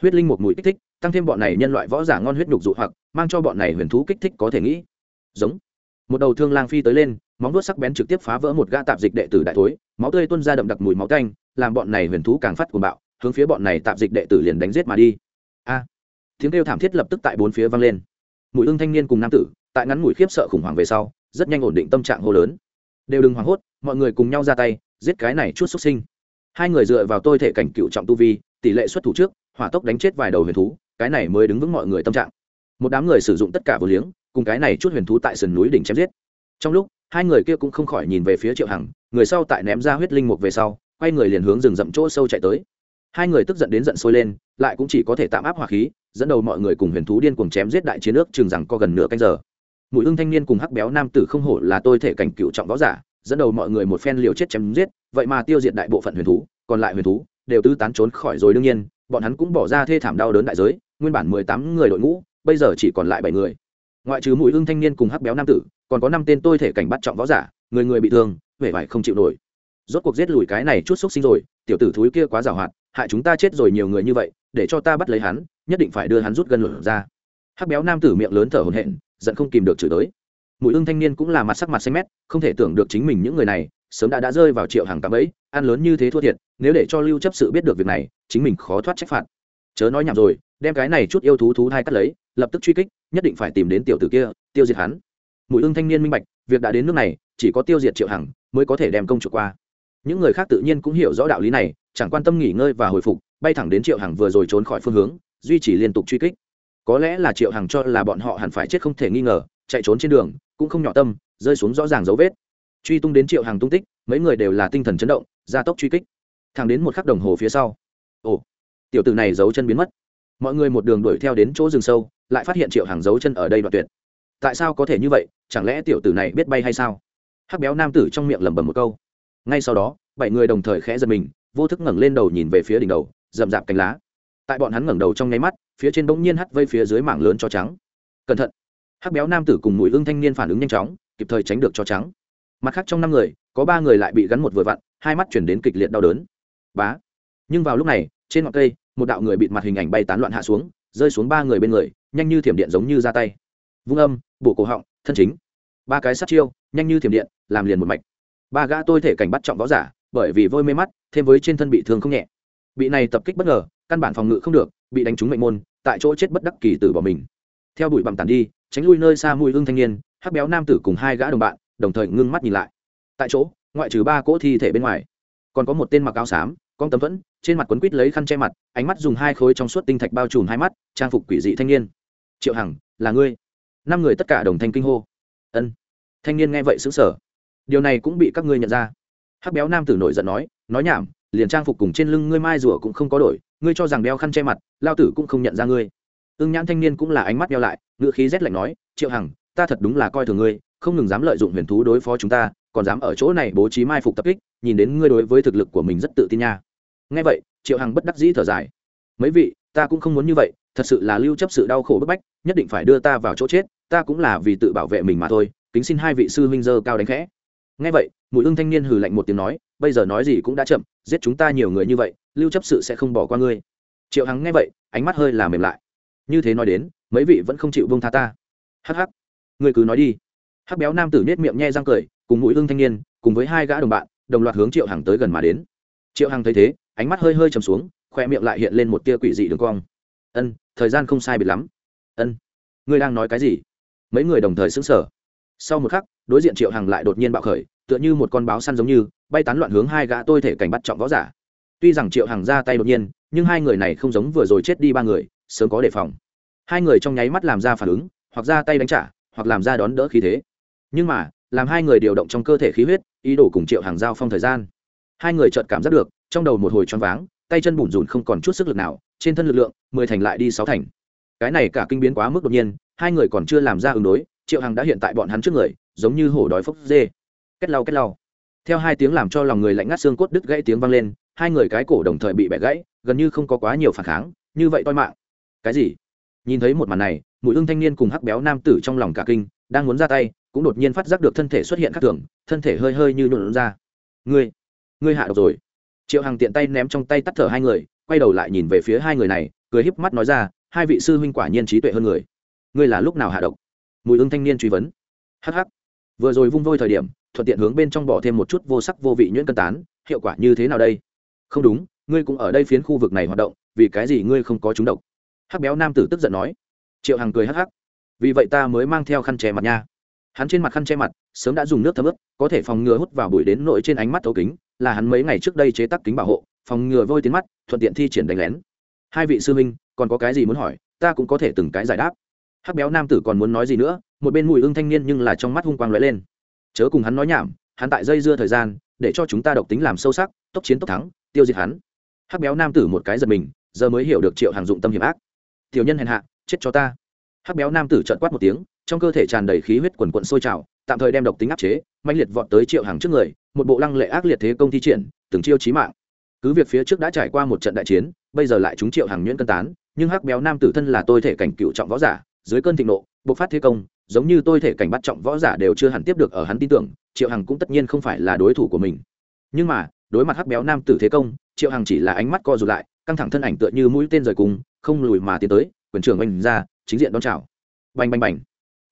Huyết linh một mùi kích thích, tăng thêm bọn này nhân loại võ giả ngon huyết nhục dụ hoặc, mang cho bọn này huyền thú kích thích có thể nghĩ. Giống. Một đầu thương lang phi tới lên móng vuốt sắc bén trực tiếp phá vỡ một gã tạp dịch đệ tử đại thối, máu tươi tuôn ra đậm đặc mùi máu tanh, làm bọn này huyền thú càng phát cuồng bạo, hướng phía bọn này tạp dịch đệ tử liền đánh giết mà đi. A! Tiếng kêu thảm thiết lập tức tại bốn phía vang lên. Mùi ưng thanh niên cùng nam tử, tại ngắn mũi khiếp sợ khủng hoảng về sau, rất nhanh ổn định tâm trạng hô lớn. Đều đừng hoảng hốt, mọi người cùng nhau ra tay, giết cái này chút xuất sinh. Hai người dựa vào tôi thể cảnh cựu trọng tu vi, tỷ lệ xuất thủ trước, hỏa tốc đánh chết vài đầu huyền thú, cái này mới đứng vững mọi người tâm trạng. Một đám người sử dụng tất cả vô liếng, cùng cái này chút huyền thú tại sườn núi đỉnh chém giết. Trong lúc hai người kia cũng không khỏi nhìn về phía triệu hằng, người sau tại ném ra huyết linh mục về sau, quay người liền hướng rừng rậm chỗ sâu chạy tới. Hai người tức giận đến giận sôi lên, lại cũng chỉ có thể tạm áp hỏa khí, dẫn đầu mọi người cùng huyền thú điên cuồng chém giết đại chiến ước chừng rằng có gần nửa canh giờ. Mũi ưng thanh niên cùng hắc béo nam tử không hổ là tôi thể cảnh cựu trọng võ giả, dẫn đầu mọi người một phen liều chết chém giết, vậy mà tiêu diệt đại bộ phận huyền thú, còn lại huyền thú đều tư tán trốn khỏi rồi đương nhiên, bọn hắn cũng bỏ ra thê thảm đau đớn đại giới, nguyên bản mười tám người đội ngũ, bây giờ chỉ còn lại bảy người ngoại trừ mũi hương thanh niên cùng hắc béo nam tử, còn có năm tên tôi thể cảnh bắt trọng võ giả, người người bị thương, vẻ vải không chịu nổi. Rốt cuộc giết lùi cái này chút xúc sinh rồi, tiểu tử thúi kia quá giàu hoạt hại chúng ta chết rồi nhiều người như vậy, để cho ta bắt lấy hắn, nhất định phải đưa hắn rút gân lửa ra. Hắc béo nam tử miệng lớn thở hổn hển, giận không kìm được chửi tới. Mũi hương thanh niên cũng là mặt sắc mặt xanh mét, không thể tưởng được chính mình những người này, sớm đã đã rơi vào triệu hàng cạm ấy ăn lớn như thế thua thiệt, nếu để cho lưu chấp sự biết được việc này, chính mình khó thoát trách phạt. Chớ nói nhảm rồi, đem cái này chút yêu thú thú thai cắt lấy lập tức truy kích, nhất định phải tìm đến tiểu tử kia, tiêu diệt hắn. Mùi ưng thanh niên minh bạch, việc đã đến nước này, chỉ có tiêu diệt triệu hằng mới có thể đem công trục qua. Những người khác tự nhiên cũng hiểu rõ đạo lý này, chẳng quan tâm nghỉ ngơi và hồi phục, bay thẳng đến triệu hằng vừa rồi trốn khỏi phương hướng, duy trì liên tục truy kích. Có lẽ là triệu hằng cho là bọn họ hẳn phải chết không thể nghi ngờ, chạy trốn trên đường, cũng không nhỏ tâm, rơi xuống rõ ràng dấu vết. Truy tung đến triệu hằng tung tích, mấy người đều là tinh thần chấn động, gia tốc truy kích. Thẳng đến một khắc đồng hồ phía sau, ồ, tiểu tử này giấu chân biến mất. Mọi người một đường đuổi theo đến chỗ rừng sâu lại phát hiện triệu hàng giấu chân ở đây đoạn tuyệt. Tại sao có thể như vậy? Chẳng lẽ tiểu tử này biết bay hay sao? Hắc béo nam tử trong miệng lẩm bẩm một câu. Ngay sau đó, bảy người đồng thời khẽ giật mình, vô thức ngẩng lên đầu nhìn về phía đỉnh đầu, rậm rạp cánh lá. Tại bọn hắn ngẩng đầu trong nháy mắt, phía trên bỗng nhiên hắt vây phía dưới mảng lớn cho trắng. Cẩn thận! Hắc béo nam tử cùng mùi hương thanh niên phản ứng nhanh chóng, kịp thời tránh được cho trắng. Mặt khác trong năm người, có ba người lại bị gắn một vừa vặn, hai mắt chuyển đến kịch liệt đau đớn. Bá! Nhưng vào lúc này, trên ngọn cây, một đạo người bịt mặt hình ảnh bay tán loạn hạ xuống, rơi xuống ba người bên người nhanh như thiểm điện giống như ra tay. Vung âm bộ cổ họng, thân chính. Ba cái sát chiêu, nhanh như thiểm điện, làm liền một mạch. Ba gã tôi thể cảnh bắt trọng võ giả, bởi vì vôi mê mắt, thêm với trên thân bị thương không nhẹ. Bị này tập kích bất ngờ, căn bản phòng ngự không được, bị đánh trúng mệnh môn, tại chỗ chết bất đắc kỳ tử bỏ mình. Theo bụi bặm tàn đi, tránh lui nơi xa mùi hương thanh niên, hắc béo nam tử cùng hai gã đồng bạn, đồng thời ngưng mắt nhìn lại. Tại chỗ, ngoại trừ ba cỗ thi thể bên ngoài, còn có một tên mặc áo xám, con tấm vẫn trên mặt quấn quít lấy khăn che mặt, ánh mắt dùng hai khối trong suốt tinh thạch bao trùm hai mắt, trang phục quỷ dị thanh niên triệu hằng, là ngươi. Năm người tất cả đồng thanh kinh hô. Ân. Thanh niên nghe vậy xứng sở điều này cũng bị các ngươi nhận ra. Hắc béo nam tử nổi giận nói nói nhảm, liền trang phục cùng trên lưng ngươi mai rùa cũng không có đổi, ngươi cho rằng đeo khăn che mặt, lao tử cũng không nhận ra ngươi. Ưng nhãn thanh niên cũng là ánh mắt đeo lại ngựa khí rét lạnh nói, triệu hằng, ta thật đúng là coi thường ngươi, không ngừng dám lợi dụng huyền thú đối phó chúng ta, còn dám ở chỗ này bố trí mai phục tập kích, nhìn đến ngươi đối với thực lực của mình rất tự tin nha. Ngay vậy, triệu hằng bất đắc dĩ thở dài. Mấy vị, ta cũng không muốn như vậy thật sự là lưu chấp sự đau khổ bức bách, nhất định phải đưa ta vào chỗ chết, ta cũng là vì tự bảo vệ mình mà thôi, kính xin hai vị sư huynh dơ cao đánh khẽ. Ngay vậy, mùi ưng thanh niên hừ lạnh một tiếng nói, bây giờ nói gì cũng đã chậm, giết chúng ta nhiều người như vậy, lưu chấp sự sẽ không bỏ qua ngươi. Triệu hằng nghe vậy, ánh mắt hơi là mềm lại. Như thế nói đến, mấy vị vẫn không chịu bông tha ta. Hắc hắc. Ngươi cứ nói đi. Hắc béo nam tử nết miệng nhe răng cười, cùng mũi ưng thanh niên, cùng với hai gã đồng bạn, đồng loạt hướng triệu hằng tới gần mà đến. Triệu hằng thấy thế, ánh mắt hơi hơi trầm xuống khoe miệng lại hiện lên một tia quỷ dị đường cong ân, thời gian không sai biệt lắm. Ân. Ngươi đang nói cái gì? Mấy người đồng thời xứng sở sau một khắc, đối diện triệu hằng lại đột nhiên bạo khởi, tựa như một con báo săn giống như, bay tán loạn hướng hai gã tôi thể cảnh bắt trọng võ giả. Tuy rằng triệu hằng ra tay đột nhiên, nhưng hai người này không giống vừa rồi chết đi ba người, sớm có đề phòng. Hai người trong nháy mắt làm ra phản ứng, hoặc ra tay đánh trả, hoặc làm ra đón đỡ khí thế. Nhưng mà, làm hai người điều động trong cơ thể khí huyết, ý đồ cùng triệu hàng giao phong thời gian. Hai người chợt cảm giác được, trong đầu một hồi choáng váng, tay chân bủn rủn không còn chút sức lực nào trên thân lực lượng, mười thành lại đi sáu thành. Cái này cả kinh biến quá mức đột nhiên, hai người còn chưa làm ra ứng đối, triệu hằng đã hiện tại bọn hắn trước người, giống như hổ đói phốc dê. Kết lau kết lau. Theo hai tiếng làm cho lòng người lạnh ngắt xương cốt đứt gãy tiếng vang lên, hai người cái cổ đồng thời bị bẻ gãy, gần như không có quá nhiều phản kháng, như vậy toi mạng. Cái gì? Nhìn thấy một màn này mũi ưng thanh niên cùng hắc béo nam tử trong lòng cả kinh, đang muốn ra tay, cũng đột nhiên phát giác được thân thể xuất hiện khác thường, thân thể hơi hơi như nhuộn ra. Ngươi ngươi hạ độc rồi. Triệu hằng tiện tay ném trong tay tắt thở hai người quay đầu lại nhìn về phía hai người này, cười híp mắt nói ra, hai vị sư huynh quả nhiên trí tuệ hơn người. Ngươi là lúc nào hạ độc? Mùi ưng thanh niên truy vấn. Hh vừa rồi vung vôi thời điểm, thuận tiện hướng bên trong bỏ thêm một chút vô sắc vô vị nhuyễn cân tán, hiệu quả như thế nào đây? Không đúng, ngươi cũng ở đây phiến khu vực này hoạt động, vì cái gì ngươi không có chúng độc? Hắc béo nam tử tức giận nói. Triệu hằng cười hắc hắc. Vì vậy ta mới mang theo khăn che mặt nha. Hắn trên mặt khăn che mặt, sớm đã dùng nước thấm ướp có thể phòng ngừa hút vào bụi đến nội trên ánh mắt thấu kính, là hắn mấy ngày trước đây chế tác kính bảo hộ phòng ngừa vôi tiến mắt, thuận tiện thi triển đánh lén. Hai vị sư huynh, còn có cái gì muốn hỏi, ta cũng có thể từng cái giải đáp. Hắc béo nam tử còn muốn nói gì nữa, một bên mùi ưng thanh niên nhưng là trong mắt hung quang lóe lên. Chớ cùng hắn nói nhảm, hắn tại dây dưa thời gian, để cho chúng ta độc tính làm sâu sắc, tốc chiến tốc thắng, tiêu diệt hắn. Hắc béo nam tử một cái giật mình, giờ mới hiểu được triệu hàng dụng tâm hiểm ác. Tiểu nhân hèn hạ, chết cho ta. Hắc béo nam tử trợn quát một tiếng, trong cơ thể tràn đầy khí huyết quần quận sôi trào, tạm thời đem độc tính áp chế mạnh liệt vọt tới triệu hàng trước người, một bộ lăng lệ ác liệt thế công thi triển, từng chiêu chí mạng cứ việc phía trước đã trải qua một trận đại chiến, bây giờ lại chúng triệu hàng nhuyễn cân tán, nhưng hắc béo nam tử thân là tôi thể cảnh cựu trọng võ giả, dưới cơn thịnh nộ, bộc phát thế công, giống như tôi thể cảnh bắt trọng võ giả đều chưa hẳn tiếp được ở hắn tin tưởng, triệu hằng cũng tất nhiên không phải là đối thủ của mình. Nhưng mà, đối mặt hắc béo nam tử thế công, triệu hằng chỉ là ánh mắt co rụt lại, căng thẳng thân ảnh tựa như mũi tên rời cùng, không lùi mà tiến tới, quyền trưởng oanh ra, chính diện đón chào. Bành bành bành.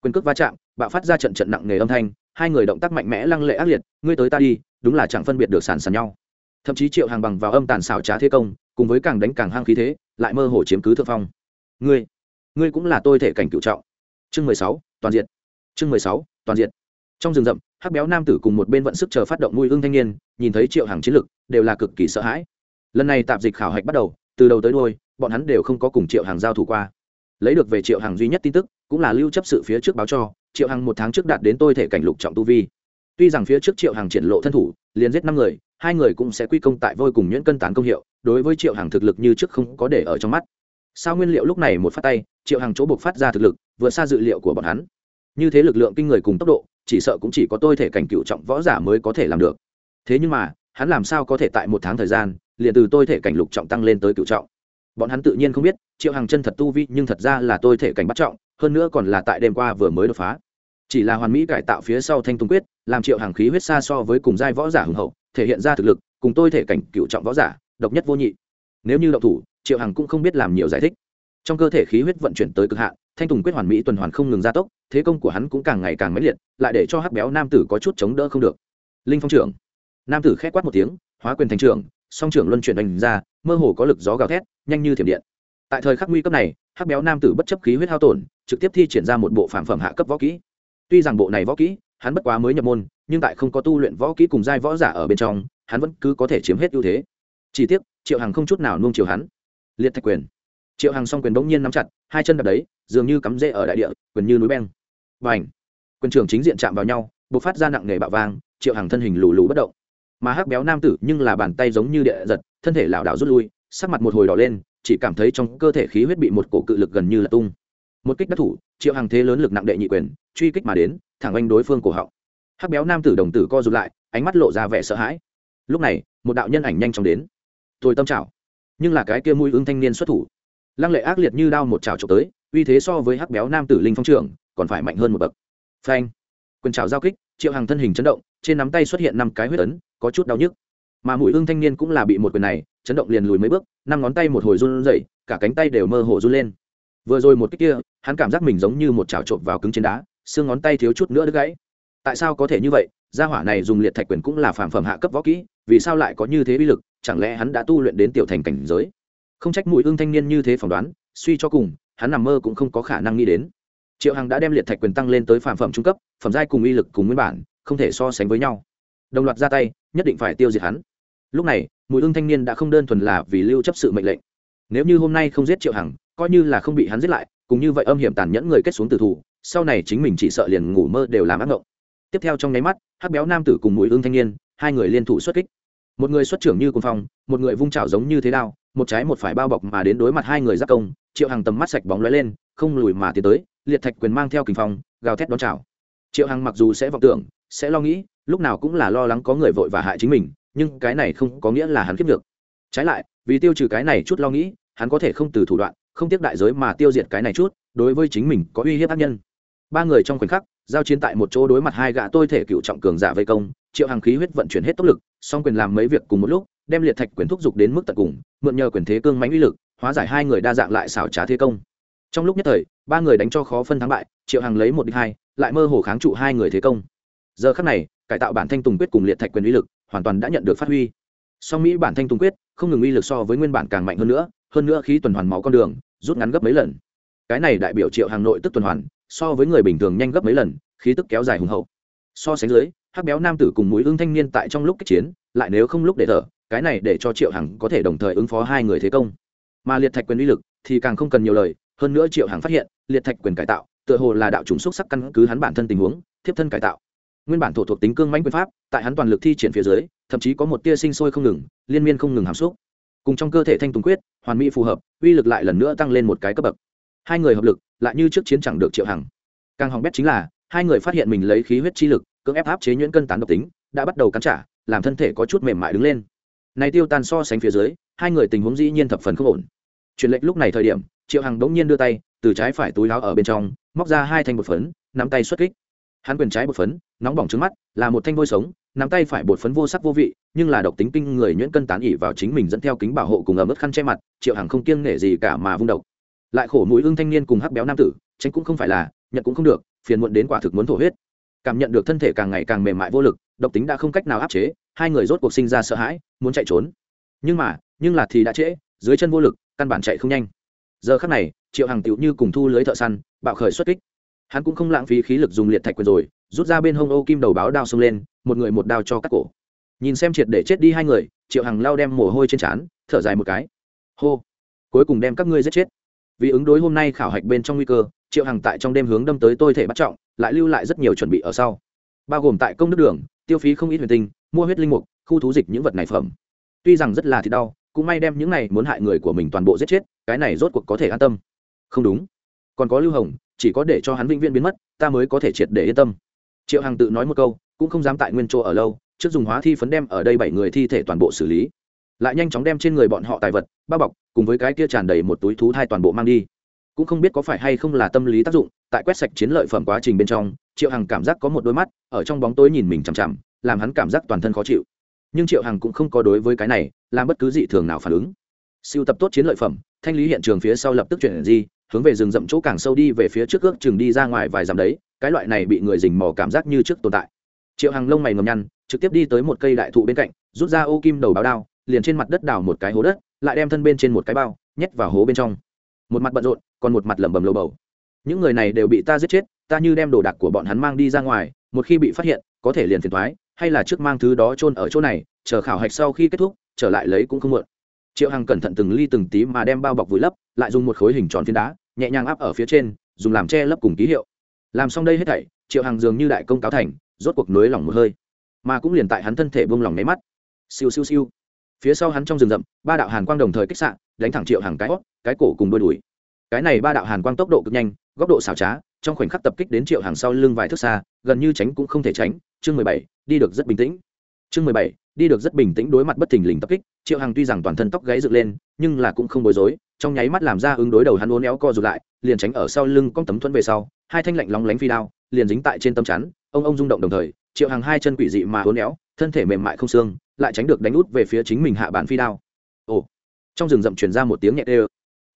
Quyền cước va chạm, bạo phát ra trận trận nặng nề âm thanh, hai người động tác mạnh mẽ lăng lệ ác liệt, ngươi tới ta đi, đúng là chẳng phân biệt được sàn sàn nhau thậm chí triệu hàng bằng vào âm tàn xảo trá thế công, cùng với càng đánh càng hăng khí thế, lại mơ hồ chiếm cứ thượng phong. Ngươi ngươi cũng là tôi thể cảnh cựu trọng. Chương mười sáu, toàn diện chương mười sáu, toàn diện trong rừng rậm, hắc béo nam tử cùng một bên vận sức chờ phát động nuôi hương thanh niên, nhìn thấy triệu hàng chiến lực, đều là cực kỳ sợ hãi. Lần này tạp dịch khảo hạch bắt đầu, từ đầu tới đôi bọn hắn đều không có cùng triệu hàng giao thủ qua. Lấy được về triệu hàng duy nhất tin tức, cũng là lưu chấp sự phía trước báo cho, triệu hàng một tháng trước đạt đến tôi thể cảnh lục trọng tu vi. Tuy rằng phía trước triệu hàng triển lộ thân thủ, liền giết năm người hai người cũng sẽ quy công tại vôi cùng nhuyễn cân tán công hiệu, đối với triệu hàng thực lực như trước không có để ở trong mắt. Sao nguyên liệu lúc này một phát tay, triệu hàng chỗ buộc phát ra thực lực, vượt xa dự liệu của bọn hắn. Như thế lực lượng kinh người cùng tốc độ, chỉ sợ cũng chỉ có tôi thể cảnh cựu trọng võ giả mới có thể làm được. Thế nhưng mà, hắn làm sao có thể tại một tháng thời gian, liền từ tôi thể cảnh lục trọng tăng lên tới cựu trọng? Bọn hắn tự nhiên không biết, triệu hàng chân thật tu vi nhưng thật ra là tôi thể cảnh bắt trọng, hơn nữa còn là tại đêm qua vừa mới đột phá. Chỉ là hoàn mỹ cải tạo phía sau thanh tung quyết, làm triệu hàng khí huyết xa so với cùng giai võ giả hùng hậu thể hiện ra thực lực, cùng tôi thể cảnh cựu trọng võ giả, độc nhất vô nhị. Nếu như đậu thủ, triệu hằng cũng không biết làm nhiều giải thích. Trong cơ thể khí huyết vận chuyển tới cực hạn, thanh tùng quyết hoàn mỹ tuần hoàn không ngừng gia tốc, thế công của hắn cũng càng ngày càng mãnh liệt, lại để cho hắc béo nam tử có chút chống đỡ không được. Linh phong trưởng. Nam tử khét quát một tiếng, hóa quyền thành trưởng, song trưởng luân chuyển đánh ra, mơ hồ có lực gió gào thét, nhanh như thiểm điện. Tại thời khắc nguy cấp này, hắc béo nam tử bất chấp khí huyết hao tổn, trực tiếp thi triển ra một bộ phản phẩm hạ cấp võ kỹ. Tuy rằng bộ này võ kỹ, hắn bất quá mới nhập môn nhưng tại không có tu luyện võ kỹ cùng giai võ giả ở bên trong, hắn vẫn cứ có thể chiếm hết ưu thế. Chỉ tiếc, triệu hằng không chút nào nuông chiều hắn. Liệt thạch quyền. Triệu hằng s quyền bỗng nhiên nắm chặt, hai chân đập đấy, dường như cắm rễ ở đại địa, quyền như núi beng. Và quyền trưởng chính diện chạm vào nhau b ộ c phát ra nặng nề bạo vang, triệu hằng thân hình lù lù bất động. Mà hắc béo nam tử nhưng là bàn tay giống như địa giật, thân thể lảo đảo rút lui, sắc mặt một hồi đỏ lên, chỉ cảm thấy trong cơ thể khí huyết bị một cổ cự lực gần như là tung. Một kích đắc thủ, triệu hàng thế lớn lực nặng đệ nhị quyền, truy kích mà đến, thẳng anh đối phương cổ họng hắc béo nam tử đồng tử co rụt lại, ánh mắt lộ ra vẻ sợ hãi. Lúc này, một đạo nhân ảnh nhanh chóng đến. Tôi tâm trào nhưng là cái kia mũi ứng thanh niên xuất thủ. Lăng lệ ác liệt như đao một trào trộm tới, uy thế so với hắc béo nam tử linh phong trưởng, còn phải mạnh hơn một bậc. Phanh. Quyền trào giao kích, triệu hàng thân hình chấn động, trên nắm tay xuất hiện năm cái huyết ấn, có chút đau nhức. Mà mũi ương thanh niên cũng là bị một quyền này, chấn động liền lùi mấy bước, năm ngón tay một hồi run rẩy, cả cánh tay đều mơ hồ run lên. Vừa rồi một cái kia, hắn cảm giác mình giống như một chảo trộm vào cứng trên đá, xương ngón tay thiếu chút nữa đứt gãy tại sao có thể như vậy? Gia hỏa này dùng liệt thạch quyền cũng là phản phẩm hạ cấp võ kỹ, vì sao lại có như thế bi lực? Chẳng lẽ hắn đã tu luyện đến tiểu thành cảnh giới? Không trách mũi ương thanh niên như thế phỏng đoán, suy cho cùng, hắn nằm mơ cũng không có khả năng nghĩ đến. Triệu hằng đã đem liệt thạch quyền tăng lên tới phản phẩm trung cấp, phẩm giai cùng uy lực cùng nguyên bản, không thể so sánh với nhau. Đồng loạt ra tay, nhất định phải tiêu diệt hắn. Lúc này mũi ương thanh niên đã không đơn thuần là vì lưu chấp sự mệnh lệnh. Nếu như hôm nay không giết triệu hằng, coi như là không bị hắn giết lại, cùng như vậy âm hiểm tàn nhẫn người kết xuống tử thủ, sau này chính mình chỉ sợ liền ngủ mơ đều làm ác ngộng tiếp theo trong nháy mắt, hắc béo nam tử cùng mũi ương thanh niên, hai người liên thủ xuất kích. Một người xuất trưởng như cùng phong, một người vung trào giống như thế đao, một trái một phải bao bọc mà đến đối mặt hai người giác công, triệu hằng tầm mắt sạch bóng lóe lên, không lùi mà tiến tới, liệt thạch quyền mang theo kình phong, gào thét đón chào. Triệu hằng mặc dù sẽ vọng tưởng, sẽ lo nghĩ, lúc nào cũng là lo lắng có người vội và hại chính mình, nhưng cái này không có nghĩa là hắn kiếp được. Trái lại, vì tiêu trừ cái này chút lo nghĩ, hắn có thể không từ thủ đoạn, không tiếc đại giới mà tiêu diệt cái này chút, đối với chính mình có uy hiếp tác nhân. Ba người trong khoảnh khắc giao chiến tại một chỗ đối mặt hai gã tôi thể cựu trọng cường giả vây công, triệu hàng khí huyết vận chuyển hết tốc lực, song quyền làm mấy việc cùng một lúc, đem liệt thạch quyền thúc giục đến mức tận cùng, mượn nhờ quyền thế cương mánh uy lực, hóa giải hai người đa dạng lại xảo trá thế công. Trong lúc nhất thời, ba người đánh cho khó phân thắng bại, triệu hàng lấy một đích hai, lại mơ hồ kháng trụ hai người thế công. Giờ khắc này, cải tạo bản thanh tùng quyết cùng liệt thạch quyền uy lực, hoàn toàn đã nhận được phát huy. Song mỹ bản thanh tùng quyết, không ngừng uy lực so với nguyên bản càng mạnh hơn nữa hơn nữa khí tuần hoàn máu con đường, rút ngắn gấp mấy lần. Cái này đại biểu triệu hàng nội tức tuần hoàn so với người bình thường nhanh gấp mấy lần, khí tức kéo dài hùng hậu. So sánh dưới, hắc béo nam tử cùng mũi ưng thanh niên tại trong lúc kích chiến, lại nếu không lúc để thở, cái này để cho triệu hằng có thể đồng thời ứng phó hai người thế công. Mà liệt thạch quyền uy lực thì càng không cần nhiều lời, hơn nữa triệu hằng phát hiện, liệt thạch quyền cải tạo, tựa hồ là đạo chủng xúc sắc căn cứ hắn bản thân tình huống, thiếp thân cải tạo. Nguyên bản thổ thuộc tính cương mãnh quyền pháp, tại hắn toàn lực thi triển phía dưới, thậm chí có một tia sinh sôi không ngừng, liên miên không ngừng hàm xúc. Cùng trong cơ thể thanh tùng quyết, hoàn mỹ phù hợp, uy lực lại lần nữa tăng lên một cái cấp bậc. Hai người hợp lực lại như trước chiến chẳng được triệu hằng. Càng hỏng bét chính là, hai người phát hiện mình lấy khí huyết chi lực, cưỡng ép áp chế nhuyễn cân tán độc tính, đã bắt đầu cắn trả, làm thân thể có chút mềm mại đứng lên. Này tiêu tan so sánh phía dưới, hai người tình huống dĩ nhiên thập phần không ổn. Truyền lệnh lúc này thời điểm, triệu hằng đống nhiên đưa tay, từ trái phải túi láo ở bên trong, móc ra hai thanh bột phấn, nắm tay xuất kích. Hắn quyền trái bột phấn, nóng bỏng trước mắt, là một thanh vôi sống, nắm tay phải bột phấn vô sắc vô vị, nhưng là độc tính kinh người nhuyễn cân tán ỉ vào chính mình dẫn theo kính bảo hộ cùng ở mức khăn che mặt, triệu hằng không kiêng nể gì cả mà vung độc lại khổ mũi ương thanh niên cùng hắc béo nam tử, tránh cũng không phải là, nhận cũng không được, phiền muộn đến quả thực muốn thổ huyết. Cảm nhận được thân thể càng ngày càng mềm mại vô lực, độc tính đã không cách nào áp chế, hai người rốt cuộc sinh ra sợ hãi, muốn chạy trốn. Nhưng mà, nhưng là thì đã trễ, dưới chân vô lực, căn bản chạy không nhanh. Giờ khắc này, triệu hằng tựu như cùng thu lưới thợ săn, bạo khởi xuất kích. Hắn cũng không lãng phí khí lực dùng liệt thạch quyền rồi, rút ra bên hông ô kim đầu báo đao xông lên, một người một đao cho cắt cổ. Nhìn xem triệt để chết đi hai người, triệu hằng lao đem mồ hôi trên trán, thở dài một cái. Hô, cuối cùng đem các ngươi giết chết vì ứng đối hôm nay khảo hạch bên trong nguy cơ, triệu hằng tại trong đêm hướng đâm tới tôi thể bắt trọng, lại lưu lại rất nhiều chuẩn bị ở sau. Bao gồm tại công đức đường, tiêu phí không ít huyền tinh, mua huyết linh mục, khu thú dịch những vật này phẩm. Tuy rằng rất là thì đau, cũng may đem những này muốn hại người của mình toàn bộ giết chết, cái này rốt cuộc có thể an tâm. Không đúng. Còn có lưu hồng, chỉ có để cho hắn vĩnh viễn biến mất, ta mới có thể triệt để yên tâm. Triệu hằng tự nói một câu, cũng không dám tại nguyên chỗ ở lâu, trước dùng hóa thi phấn đem ở đây bảy người thi thể toàn bộ xử lý lại nhanh chóng đem trên người bọn họ tài vật, bao bọc, cùng với cái kia tràn đầy một túi thú thai toàn bộ mang đi. Cũng không biết có phải hay không là tâm lý tác dụng, tại quét sạch chiến lợi phẩm quá trình bên trong, triệu hằng cảm giác có một đôi mắt, ở trong bóng tối nhìn mình chằm chằm, làm hắn cảm giác toàn thân khó chịu. Nhưng triệu hằng cũng không có đối với cái này, làm bất cứ dị thường nào phản ứng. Siêu tập tốt chiến lợi phẩm, thanh lý hiện trường phía sau lập tức chuyển di, hướng về rừng rậm chỗ càng sâu đi về phía trước ước chừng đi ra ngoài vài dặm đấy, cái loại này bị người dình mò cảm giác như trước tồn tại. Triệu hằng lông mày ngầm nhăn, trực tiếp đi tới một cây đại thụ bên cạnh, rút ra ô kim đầu báo đao liền trên mặt đất đào một cái hố đất, lại đem thân bên trên một cái bao, nhét vào hố bên trong. Một mặt bận rộn, còn một mặt lẩm bẩm lầu bầu. Những người này đều bị ta giết chết, ta như đem đồ đạc của bọn hắn mang đi ra ngoài, một khi bị phát hiện, có thể liền phiền thoái hay là trước mang thứ đó chôn ở chỗ này, chờ khảo hạch sau khi kết thúc, trở lại lấy cũng không muộn. Triệu hằng cẩn thận từng ly từng tí mà đem bao bọc vùi lấp, lại dùng một khối hình tròn phiến đá, nhẹ nhàng áp ở phía trên, dùng làm che lấp cùng ký hiệu. Làm xong đây hết thảy, triệu hằng dường như đại công cáo thành, rốt cuộc nới lỏng một hơi. Mà cũng liền tại hắn thân thể buông lỏng máy mắt. Siêu siêu siêu phía sau hắn trong rừng rậm, ba đạo hàn quang đồng thời kích xạ, đánh thẳng triệu hàng cái hót cái cổ cùng đôi đùi. Cái này ba đạo hàn quang tốc độ cực nhanh, góc độ xảo trá, trong khoảnh khắc tập kích đến triệu hàng sau lưng vài thước xa, gần như tránh cũng không thể tránh. Chương mười bảy, đi được rất bình tĩnh. Chương mười bảy, đi được rất bình tĩnh đối mặt bất thình lình tập kích, triệu hàng tuy rằng toàn thân tóc gáy dựng lên, nhưng là cũng không bối rối, trong nháy mắt làm ra ứng đối đầu hắn uốn éo co rụt lại, liền tránh ở sau lưng con tấm thuẫn về sau, hai thanh lạnh lóng lánh phi đao, liền dính tại trên tấm chắn, ông ông rung động đồng thời, triệu hàng hai chân quỷ dị mà uốn éo, thân thể mềm mại không xương lại tránh được đánh út về phía chính mình hạ bản phi đao. Ồ, trong rừng rậm truyền ra một tiếng nhẹ đê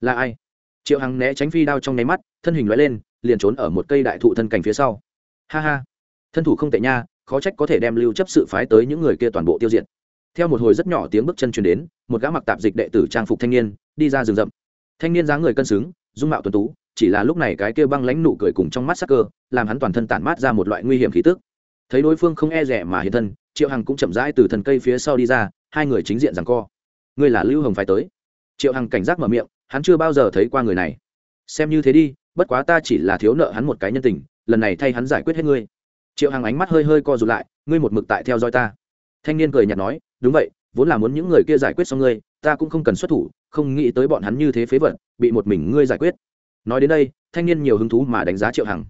là ai? Triệu hằng né tránh phi đao trong nháy mắt, thân hình loại lên, liền trốn ở một cây đại thụ thân cành phía sau. Ha ha, thân thủ không tệ nha, khó trách có thể đem lưu chấp sự phái tới những người kia toàn bộ tiêu diệt. Theo một hồi rất nhỏ tiếng bước chân truyền đến, một gã mặc tạp dịch đệ tử trang phục thanh niên đi ra rừng rậm. Thanh niên dáng người cân xứng, dung mạo tuấn tú, chỉ là lúc này cái kia băng lãnh nụ cười cùng trong mắt sắc cơ, làm hắn toàn thân tản mát ra một loại nguy hiểm khí tức thấy đối phương không e rẻ mà hiện thân, triệu hằng cũng chậm rãi từ thần cây phía sau đi ra, hai người chính diện rằng co. Ngươi là lưu hồng phải tới? Triệu hằng cảnh giác mở miệng, hắn chưa bao giờ thấy qua người này. Xem như thế đi, bất quá ta chỉ là thiếu nợ hắn một cái nhân tình, lần này thay hắn giải quyết hết ngươi. Triệu hằng ánh mắt hơi hơi co rụt lại, ngươi một mực tại theo dõi ta. Thanh niên cười nhạt nói, đúng vậy, vốn là muốn những người kia giải quyết xong ngươi, ta cũng không cần xuất thủ, không nghĩ tới bọn hắn như thế phế vật, bị một mình ngươi giải quyết. Nói đến đây, thanh niên nhiều hứng thú mà đánh giá triệu hằng.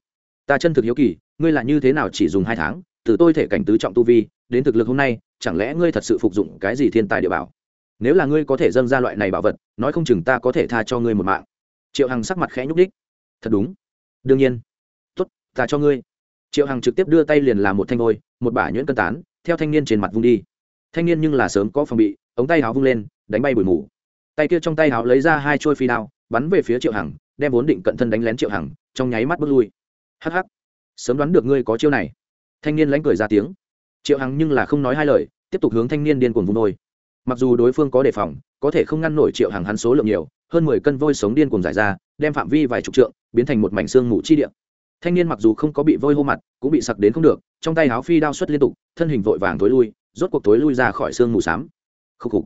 Ta chân thực hiếu kỳ, ngươi là như thế nào chỉ dùng hai tháng từ tôi thể cảnh tứ trọng tu vi, đến thực lực hôm nay, chẳng lẽ ngươi thật sự phục dụng cái gì thiên tài địa bảo? Nếu là ngươi có thể dâng ra loại này bảo vật, nói không chừng ta có thể tha cho ngươi một mạng. Triệu hằng sắc mặt khẽ nhúc đích thật đúng. Đương nhiên. Tốt, ta cho ngươi. Triệu hằng trực tiếp đưa tay liền làm một thanh ngôi một bả nhuyễn cân tán, theo thanh niên trên mặt vung đi. Thanh niên nhưng là sớm có phòng bị, ống tay háo vung lên, đánh bay bụi mù. Tay kia trong tay háo lấy ra hai trôi phi đao, bắn về phía triệu hằng, đem vốn định cận thân đánh lén triệu hằng, trong nháy mắt bước lui. Hh sớm đoán được ngươi có chiêu này thanh niên lánh cười ra tiếng. Triệu hằng nhưng là không nói hai lời, tiếp tục hướng thanh niên điên cuồng vung nôi mặc dù đối phương có đề phòng, có thể không ngăn nổi triệu hằng hắn số lượng nhiều, hơn mười cân vôi sống điên cuồng giải ra, đem phạm vi vài chục trượng, biến thành một mảnh xương mù chi điện thanh niên mặc dù không có bị vôi hô mặt, cũng bị sặc đến không được, trong tay áo phi đao xuất liên tục, thân hình vội vàng tối lui, rốt cuộc tối lui ra khỏi xương mù xám. Khúc khục.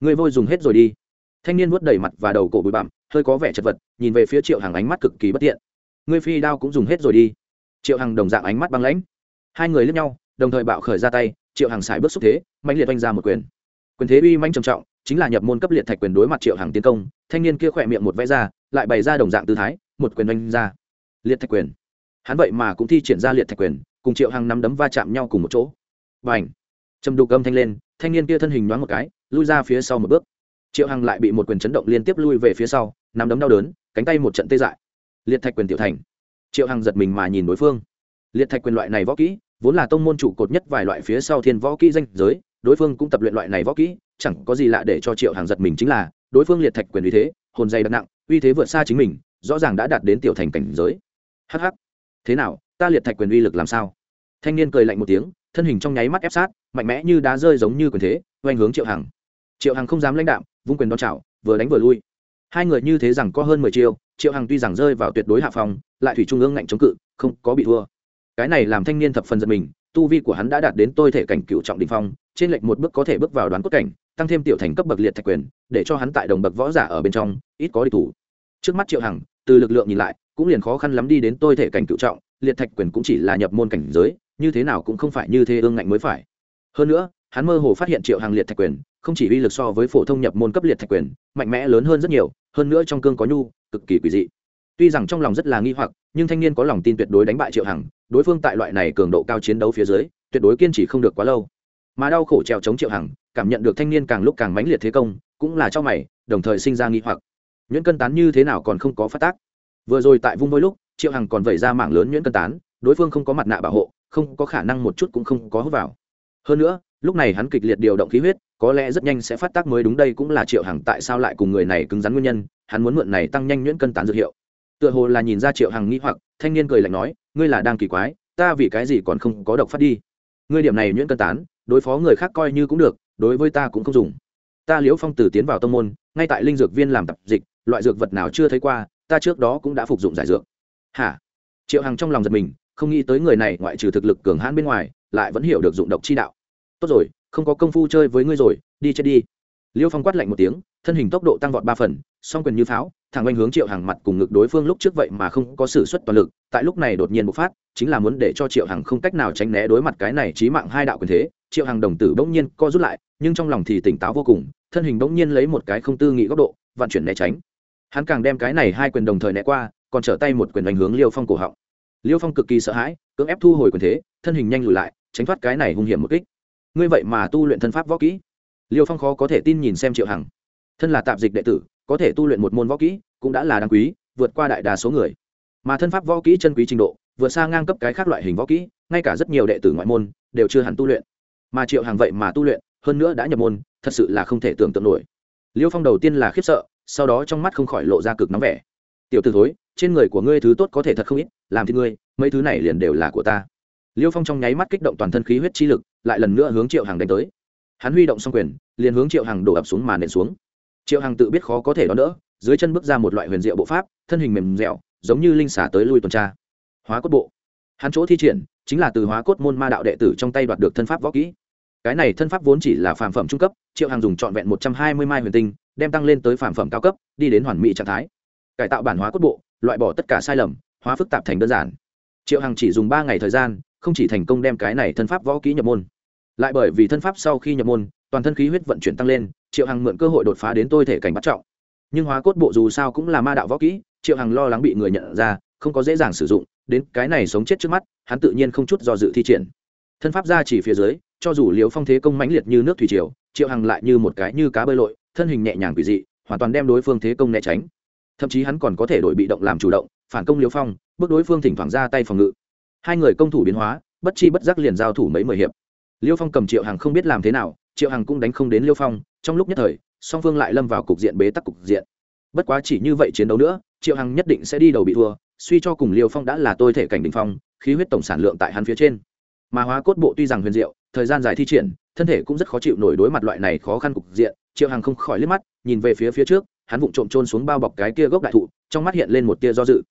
Người vôi dùng hết rồi đi. Thanh niên vuốt đầy mặt và đầu cổ bụi bặm, hơi có vẻ chật vật, nhìn về phía triệu hàng ánh mắt cực kỳ bất tiện. Người phi đao cũng dùng hết rồi đi. Triệu hằng đồng dạng ánh mắt băng lãnh hai người lướt nhau, đồng thời bạo khởi ra tay, triệu hằng xài bước xúc thế mạnh liệt oanh ra một quyền. Quyền thế uy manh trầm trọng, chính là nhập môn cấp liệt thạch quyền đối mặt triệu hằng tiến công, thanh niên kia khỏe miệng một vẽ ra, lại bày ra đồng dạng tư thái, một quyền oanh ra. Liệt thạch quyền. Hắn vậy mà cũng thi triển ra liệt thạch quyền, cùng triệu hằng nắm đấm va chạm nhau cùng một chỗ. Và ảnh trầm đục âm thanh lên, thanh niên kia thân hình nhoáng một cái, lui ra phía sau một bước. Triệu hằng lại bị một quyền chấn động liên tiếp lui về phía sau, nắm đấm đau đớn, cánh tay một trận tê dại. Liệt thạch quyền tiểu thành. Triệu hằng giật mình mà nhìn đối phương. Liệt thạch quyền loại này võ kỹ vốn là tông môn trụ cột nhất vài loại phía sau thiên võ kỹ danh giới, đối phương cũng tập luyện loại này võ kỹ, chẳng có gì lạ để cho triệu hàng giật mình chính là, đối phương liệt thạch quyền uy thế, hồn dày đặc nặng, uy thế vượt xa chính mình, rõ ràng đã đạt đến tiểu thành cảnh giới. Hh thế nào, ta liệt thạch quyền uy lực làm sao? Thanh niên cười lạnh một tiếng, thân hình trong nháy mắt ép sát, mạnh mẽ như đá rơi giống như quyền thế, oanh hướng triệu hằng. Triệu hằng không dám lãnh đạm, vung quyền đón chảo vừa đánh vừa lui. Hai người như thế rằng có hơn mười chiêu, triệu hằng tuy rằng rơi vào tuyệt đối hạ phòng lại thủy trung ương ngạnh chống cự, không có bị thua cái này làm thanh niên thập phần giật mình, tu vi của hắn đã đạt đến tôi thể cảnh cựu trọng đình phong, trên lệnh một bước có thể bước vào đoán cốt cảnh, tăng thêm tiểu thành cấp bậc liệt thạch quyền, để cho hắn tại đồng bậc võ giả ở bên trong, ít có đi thủ. Trước mắt triệu hằng, từ lực lượng nhìn lại, cũng liền khó khăn lắm đi đến tôi thể cảnh cựu trọng, liệt thạch quyền cũng chỉ là nhập môn cảnh giới, như thế nào cũng không phải như thế ương ngạnh mới phải. Hơn nữa, hắn mơ hồ phát hiện triệu hàng liệt thạch quyền, không chỉ uy lực so với phổ thông nhập môn cấp liệt thạch quyền, mạnh mẽ lớn hơn rất nhiều, hơn nữa trong cương có nhu, cực kỳ quỷ dị. Tuy rằng trong lòng rất là nghi hoặc nhưng thanh niên có lòng tin tuyệt đối đánh bại triệu hằng, đối phương tại loại này cường độ cao chiến đấu phía dưới, tuyệt đối kiên trì không được quá lâu. Mà đau khổ trèo chống triệu hằng, cảm nhận được thanh niên càng lúc càng mãnh liệt thế công, cũng là cho mày, đồng thời sinh ra nghi hoặc. Nhuyễn cân tán như thế nào còn không có phát tác. Vừa rồi tại vung vôi lúc, triệu hằng còn vẩy ra mảng lớn nhuyễn cân tán, đối phương không có mặt nạ bảo hộ, không có khả năng một chút cũng không có hút vào. Hơn nữa, lúc này hắn kịch liệt điều động khí huyết, có lẽ rất nhanh sẽ phát tác mới đúng đây cũng là triệu hằng tại sao lại cùng người này cứng rắn nguyên nhân, hắn muốn mượn này tăng nhanh nhuyễn cân tán dược hiệu tựa hồ là nhìn ra triệu hằng nghĩ hoặc, thanh niên cười lạnh nói, ngươi là đang kỳ quái, ta vì cái gì còn không có độc phát đi? Ngươi điểm này nhuyễn cân tán, đối phó người khác coi như cũng được, đối với ta cũng không dùng. Ta liễu phong tử tiến vào tông môn, ngay tại linh dược viên làm tập dịch, loại dược vật nào chưa thấy qua, ta trước đó cũng đã phục dụng giải dược. Hả? Triệu hằng trong lòng giật mình, không nghĩ tới người này ngoại trừ thực lực cường hãn bên ngoài, lại vẫn hiểu được dụng độc chi đạo. Tốt rồi, không có công phu chơi với ngươi rồi, đi chết đi. Liêu phong quát lạnh một tiếng, thân hình tốc độ tăng vọt ba phần, song quyền như pháo thẳng oanh hướng triệu hằng mặt cùng ngực đối phương lúc trước vậy mà không có s ử suất toàn lực, tại lúc này đột nhiên bộc phát, chính là muốn để cho triệu hằng không cách nào tránh né đối mặt cái này trí mạng hai đạo quyền thế, triệu hằng đồng tử bỗng nhiên co rút lại, nhưng trong lòng thì tỉnh táo vô cùng, thân hình bỗng nhiên lấy một cái không tư nghị góc độ, vận chuyển né tránh. Hắn càng đem cái này hai quyền đồng thời né qua, còn trở tay một quyền đánh hướng liêu phong cổ họng. Liêu phong cực kỳ sợ hãi, cưỡng ép thu hồi quyền thế, thân hình nhanh lùi lại, tránh thoát cái này hung hiểm một kích. Ngươi vậy mà tu luyện thân pháp võ kỹ. Liêu phong khó có thể tin nhìn xem triệu hằng. Thân là tạp dịch đệ tử, có thể tu luyện một môn võ kỹ cũng đã là đáng quý, vượt qua đại đa số người. Mà thân pháp võ kỹ chân quý trình độ, vượt xa ngang cấp cái khác loại hình võ kỹ, ngay cả rất nhiều đệ tử ngoại môn đều chưa hẳn tu luyện. Mà triệu hàng vậy mà tu luyện, hơn nữa đã nhập môn, thật sự là không thể tưởng tượng nổi. Liêu phong đầu tiên là khiếp sợ, sau đó trong mắt không khỏi lộ ra cực nóng vẻ. Tiểu t ử thối, trên người của ngươi thứ tốt có thể thật không ít, làm thì ngươi, mấy thứ này liền đều là của ta. Liêu phong trong nháy mắt kích động toàn thân khí huyết chi lực, lại lần nữa hướng triệu hàng đánh tới. Hắn huy động xong quyền, liền hướng triệu hàng đổ ập xuống mà nện xuống. Triệu hàng tự biết khó có thể đón đỡ dưới chân bước ra một loại huyền diệu bộ pháp, thân hình mềm dẻo, giống như linh xả tới lui tuần tra. Hóa cốt bộ. Hắn chỗ thi triển chính là từ hóa cốt môn ma đạo đệ tử trong tay đoạt được thân pháp võ kỹ. Cái này thân pháp vốn chỉ là phàm phẩm trung cấp, triệu hàng dùng trọn vẹn một trăm hai mươi mai huyền tinh, đem tăng lên tới phàm phẩm cao cấp, đi đến hoàn mỹ trạng thái. Cải tạo bản hóa cốt bộ, loại bỏ tất cả sai lầm, hóa phức tạp thành đơn giản. Triệu hằng chỉ dùng ba ngày thời gian, không chỉ thành công đem cái này thân pháp võ kỹ nhập môn. Lại bởi vì thân pháp sau khi nhập môn, toàn thân khí huyết vận chuyển tăng lên, triệu hằng mượn cơ hội đột phá đến tôi thể cảnh bắt trọng nhưng hóa cốt bộ dù sao cũng là ma đạo võ kỹ, triệu hằng lo lắng bị người nhận ra, không có dễ dàng sử dụng, đến cái này sống chết trước mắt, hắn tự nhiên không chút do dự thi triển. Thân pháp ra chỉ phía dưới, cho dù liều phong thế công mãnh liệt như nước thủy triều, triệu hằng lại như một cái như cá bơi lội, thân hình nhẹ nhàng quỷ dị, hoàn toàn đem đối phương thế công né tránh. Thậm chí hắn còn có thể đổi bị động làm chủ động, phản công liều phong, bước đối phương thỉnh thoảng ra tay phòng ngự. Hai người công thủ biến hóa, bất chi bất giác liền giao thủ mấy mười hiệp. Liêu phong cầm triệu hằng không biết làm thế nào, triệu hằng cũng đánh không đến liêu phong, trong lúc nhất thời song phương lại lâm vào cục diện bế tắc cục diện. Bất quá chỉ như vậy chiến đấu nữa, triệu hằng nhất định sẽ đi đầu bị thua, suy cho cùng liêu phong đã là tôi thể cảnh đình phong, khí huyết tổng sản lượng tại hắn phía trên. Mà hóa cốt bộ tuy rằng huyền diệu, thời gian dài thi triển, thân thể cũng rất khó chịu nổi đối mặt loại này khó khăn cục diện, triệu hằng không khỏi liếc mắt, nhìn về phía phía trước, hắn vụng trộm trôn xuống bao bọc cái kia gốc đại thụ, trong mắt hiện lên một tia do dự.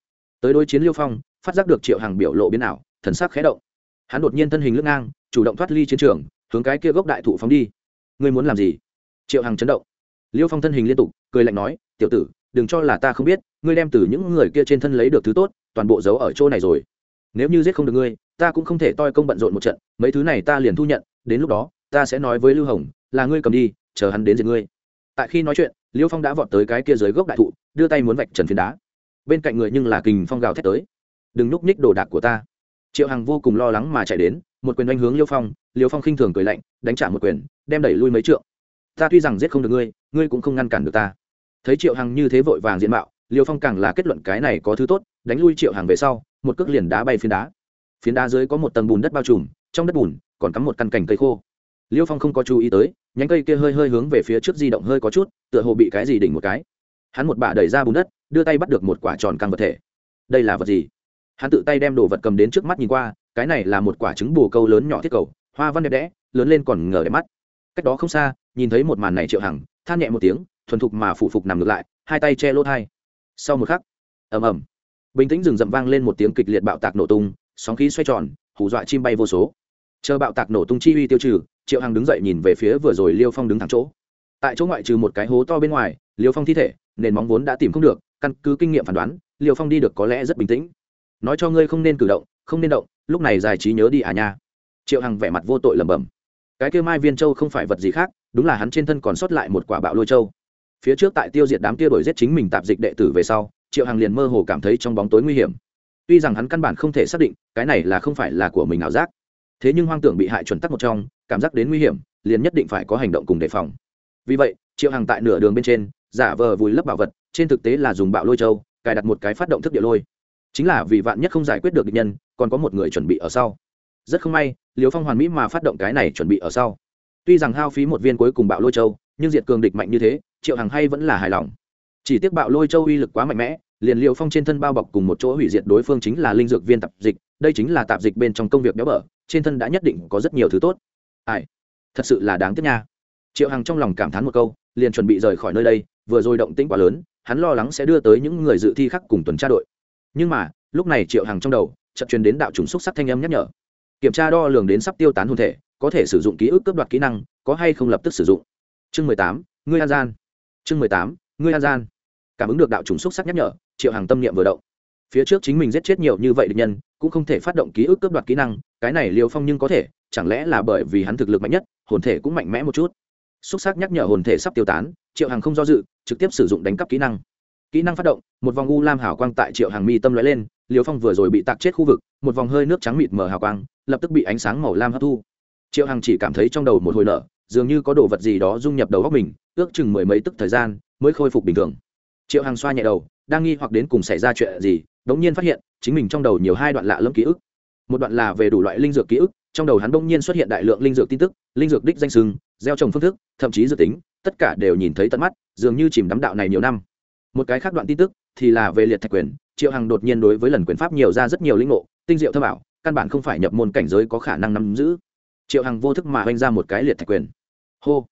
Tới đối chiến liêu phong, phát giác được triệu hằng biểu lộ biến ảo, thần sắc khé động. Hắn đột nhiên thân hình lướt ngang, chủ động thoát ly chiến trường, hướng cái kia gốc đại thụ phóng đi. Ngươi muốn làm gì? Triệu hằng chấn động liêu phong thân hình liên tục, cười lạnh nói, tiểu tử, đừng cho là ta không biết, ngươi đem từ những người kia trên thân lấy được thứ tốt, toàn bộ giấu ở chỗ này rồi. Nếu như giết không được ngươi, ta cũng không thể toi công bận rộn một trận, mấy thứ này ta liền thu nhận, đến lúc đó, ta sẽ nói với lưu hồng, là ngươi cầm đi, chờ hắn đến giết ngươi. Tại khi nói chuyện, liêu phong đã vọt tới cái kia dưới gốc đại thụ, đưa tay muốn vạch trần phiến đá. Bên cạnh người nhưng là kình phong gào thét tới. Đừng núp ních đồ đạc của ta. Triệu hằng vô cùng lo lắng mà chạy đến, một quyền đánh hướng liêu phong liêu phong khinh thường cười lạnh, đánh trả một quyền, đem đẩy lui mấy trượng ta tuy rằng giết không được ngươi ngươi cũng không ngăn cản được ta. Thấy triệu hằng như thế vội vàng diện mạo, liêu phong càng là kết luận cái này có thứ tốt, đánh lui triệu hằng về sau, một cước liền đá bay phiến đá. Phiến đá dưới có một tầng bùn đất bao trùm, trong đất bùn còn cắm một căn cành cây khô. Liêu phong không có chú ý tới, nhánh cây kia hơi hơi hướng về phía trước di động hơi có chút, tựa hồ bị cái gì đỉnh một cái. Hắn một bả đẩy ra bùn đất, đưa tay bắt được một quả tròn căng vật thể. Đây là vật gì? Hắn tự tay đem đồ vật cầm đến trước mắt nhìn qua, cái này là một quả trứng bồ câu lớn nhỏ thiết cầu, hoa văn đẹp đẽ, lớn lên còn ngờ đẹp mắt. Cách đó không xa nhìn thấy một màn này triệu hằng, than nhẹ một tiếng, thuần thục mà phụ phục nằm ngược lại, hai tay che lỗ thai. Sau một khắc, ầm ầm, bình tĩnh rừng rậm vang lên một tiếng kịch liệt bạo tạc nổ tung, sóng khí xoay tròn, hù dọa chim bay vô số. Chờ bạo tạc nổ tung chi uy tiêu trừ, triệu hằng đứng dậy nhìn về phía vừa rồi liêu phong đứng thẳng chỗ. Tại chỗ ngoại trừ một cái hố to bên ngoài, liêu phong thi thể, nền móng vốn đã tìm không được, căn cứ kinh nghiệm phán đoán, liêu phong đi được có lẽ rất bình tĩnh. Nói cho ngươi không nên cử động, không nên động, lúc này giải trí nhớ đi à nha. Triệu hằng vẻ mặt vô tội lẩm bẩm cái kia mai viên châu không phải vật gì khác, đúng là hắn trên thân còn sót lại một quả bạo lôi châu. Phía trước tại tiêu diệt đám kia đổi giết chính mình tạp dịch đệ tử về sau, triệu hằng liền mơ hồ cảm thấy trong bóng tối nguy hiểm. Tuy rằng hắn căn bản không thể xác định, cái này là không phải là của mình ảo giác. Thế nhưng hoang tưởng bị hại chuẩn tắc một trong, cảm giác đến nguy hiểm, liền nhất định phải có hành động cùng đề phòng. Vì vậy, triệu hằng tại nửa đường bên trên, giả vờ vùi lấp bảo vật, trên thực tế là dùng bạo lôi châu, cài đặt một cái phát động thức địa lôi. Chính là vì vạn nhất không giải quyết được địch nhân, còn có một người chuẩn bị ở sau rất không may liều phong hoàn mỹ mà phát động cái này chuẩn bị ở sau. Tuy rằng hao phí một viên cuối cùng bạo lôi châu, nhưng diệt cường địch mạnh như thế, triệu hằng hay vẫn là hài lòng. Chỉ tiếc bạo lôi châu uy lực quá mạnh mẽ, liền liều phong trên thân bao bọc cùng một chỗ hủy diệt đối phương chính là linh dược viên tạp dịch, đây chính là tạp dịch bên trong công việc béo bở, trên thân đã nhất định có rất nhiều thứ tốt. Ai, thật sự là đáng tiếc nha. Triệu hằng trong lòng cảm thán một câu, liền chuẩn bị rời khỏi nơi đây, vừa rồi động tĩnh quá lớn, hắn lo lắng sẽ đưa tới những người dự thi khác cùng tuần tra đội. Nhưng mà, lúc này triệu hằng trong đầu, chợt truyền đến đạo trùng xúc sắc thanh âm nhắc nhở kiểm tra đo lường đến sắp tiêu tán hồn thể, có thể sử dụng ký ức cướp đoạt kỹ năng, có hay không lập tức sử dụng. Chương mười tám, ngươi an gian. Chương mười tám, ngươi an gian. Cảm ứng được đạo trùng xúc sắc nhắc nhở, triệu hàng tâm niệm vừa động. Phía trước chính mình giết chết nhiều như vậy địch nhân, cũng không thể phát động ký ức cướp đoạt kỹ năng, cái này liều phong nhưng có thể, chẳng lẽ là bởi vì hắn thực lực mạnh nhất, hồn thể cũng mạnh mẽ một chút. Xúc sắc nhắc nhở hồn thể sắp tiêu tán, triệu hàng không do dự, trực tiếp sử dụng đánh cắp kỹ năng. Kỹ năng phát động, một vòng u lam hảo quang tại triệu hàng mi tâm lóe lên liều phong vừa rồi bị tạc chết khu vực, một vòng hơi nước trắng mịt mờ hào quang, lập tức bị ánh sáng màu lam hấp thu. Triệu hằng chỉ cảm thấy trong đầu một hồi nở dường như có đồ vật gì đó dung nhập đầu góc mình, ước chừng mười mấy tức thời gian mới khôi phục bình thường. Triệu hằng xoa nhẹ đầu, đang nghi hoặc đến cùng xảy ra chuyện gì, đống nhiên phát hiện, chính mình trong đầu nhiều hai đoạn lạ lẫm ký ức. Một đoạn là về đủ loại linh dược ký ức, trong đầu hắn đống nhiên xuất hiện đại lượng linh dược tin tức, linh dược đích danh sưng gieo trồng phương thức, thậm chí dự tính, tất cả đều nhìn thấy tận mắt, dường như chìm đắm đạo này nhiều năm. Một cái khác đoạn tin tức thì là về liệt thạch quyền triệu hằng đột nhiên đối với lần quyền pháp nhiều ra rất nhiều linh ngộ, tinh diệu thơ bảo căn bản không phải nhập môn cảnh giới có khả năng nắm giữ. Triệu hằng vô thức mà oanh ra một cái liệt thạch quyền. Hô!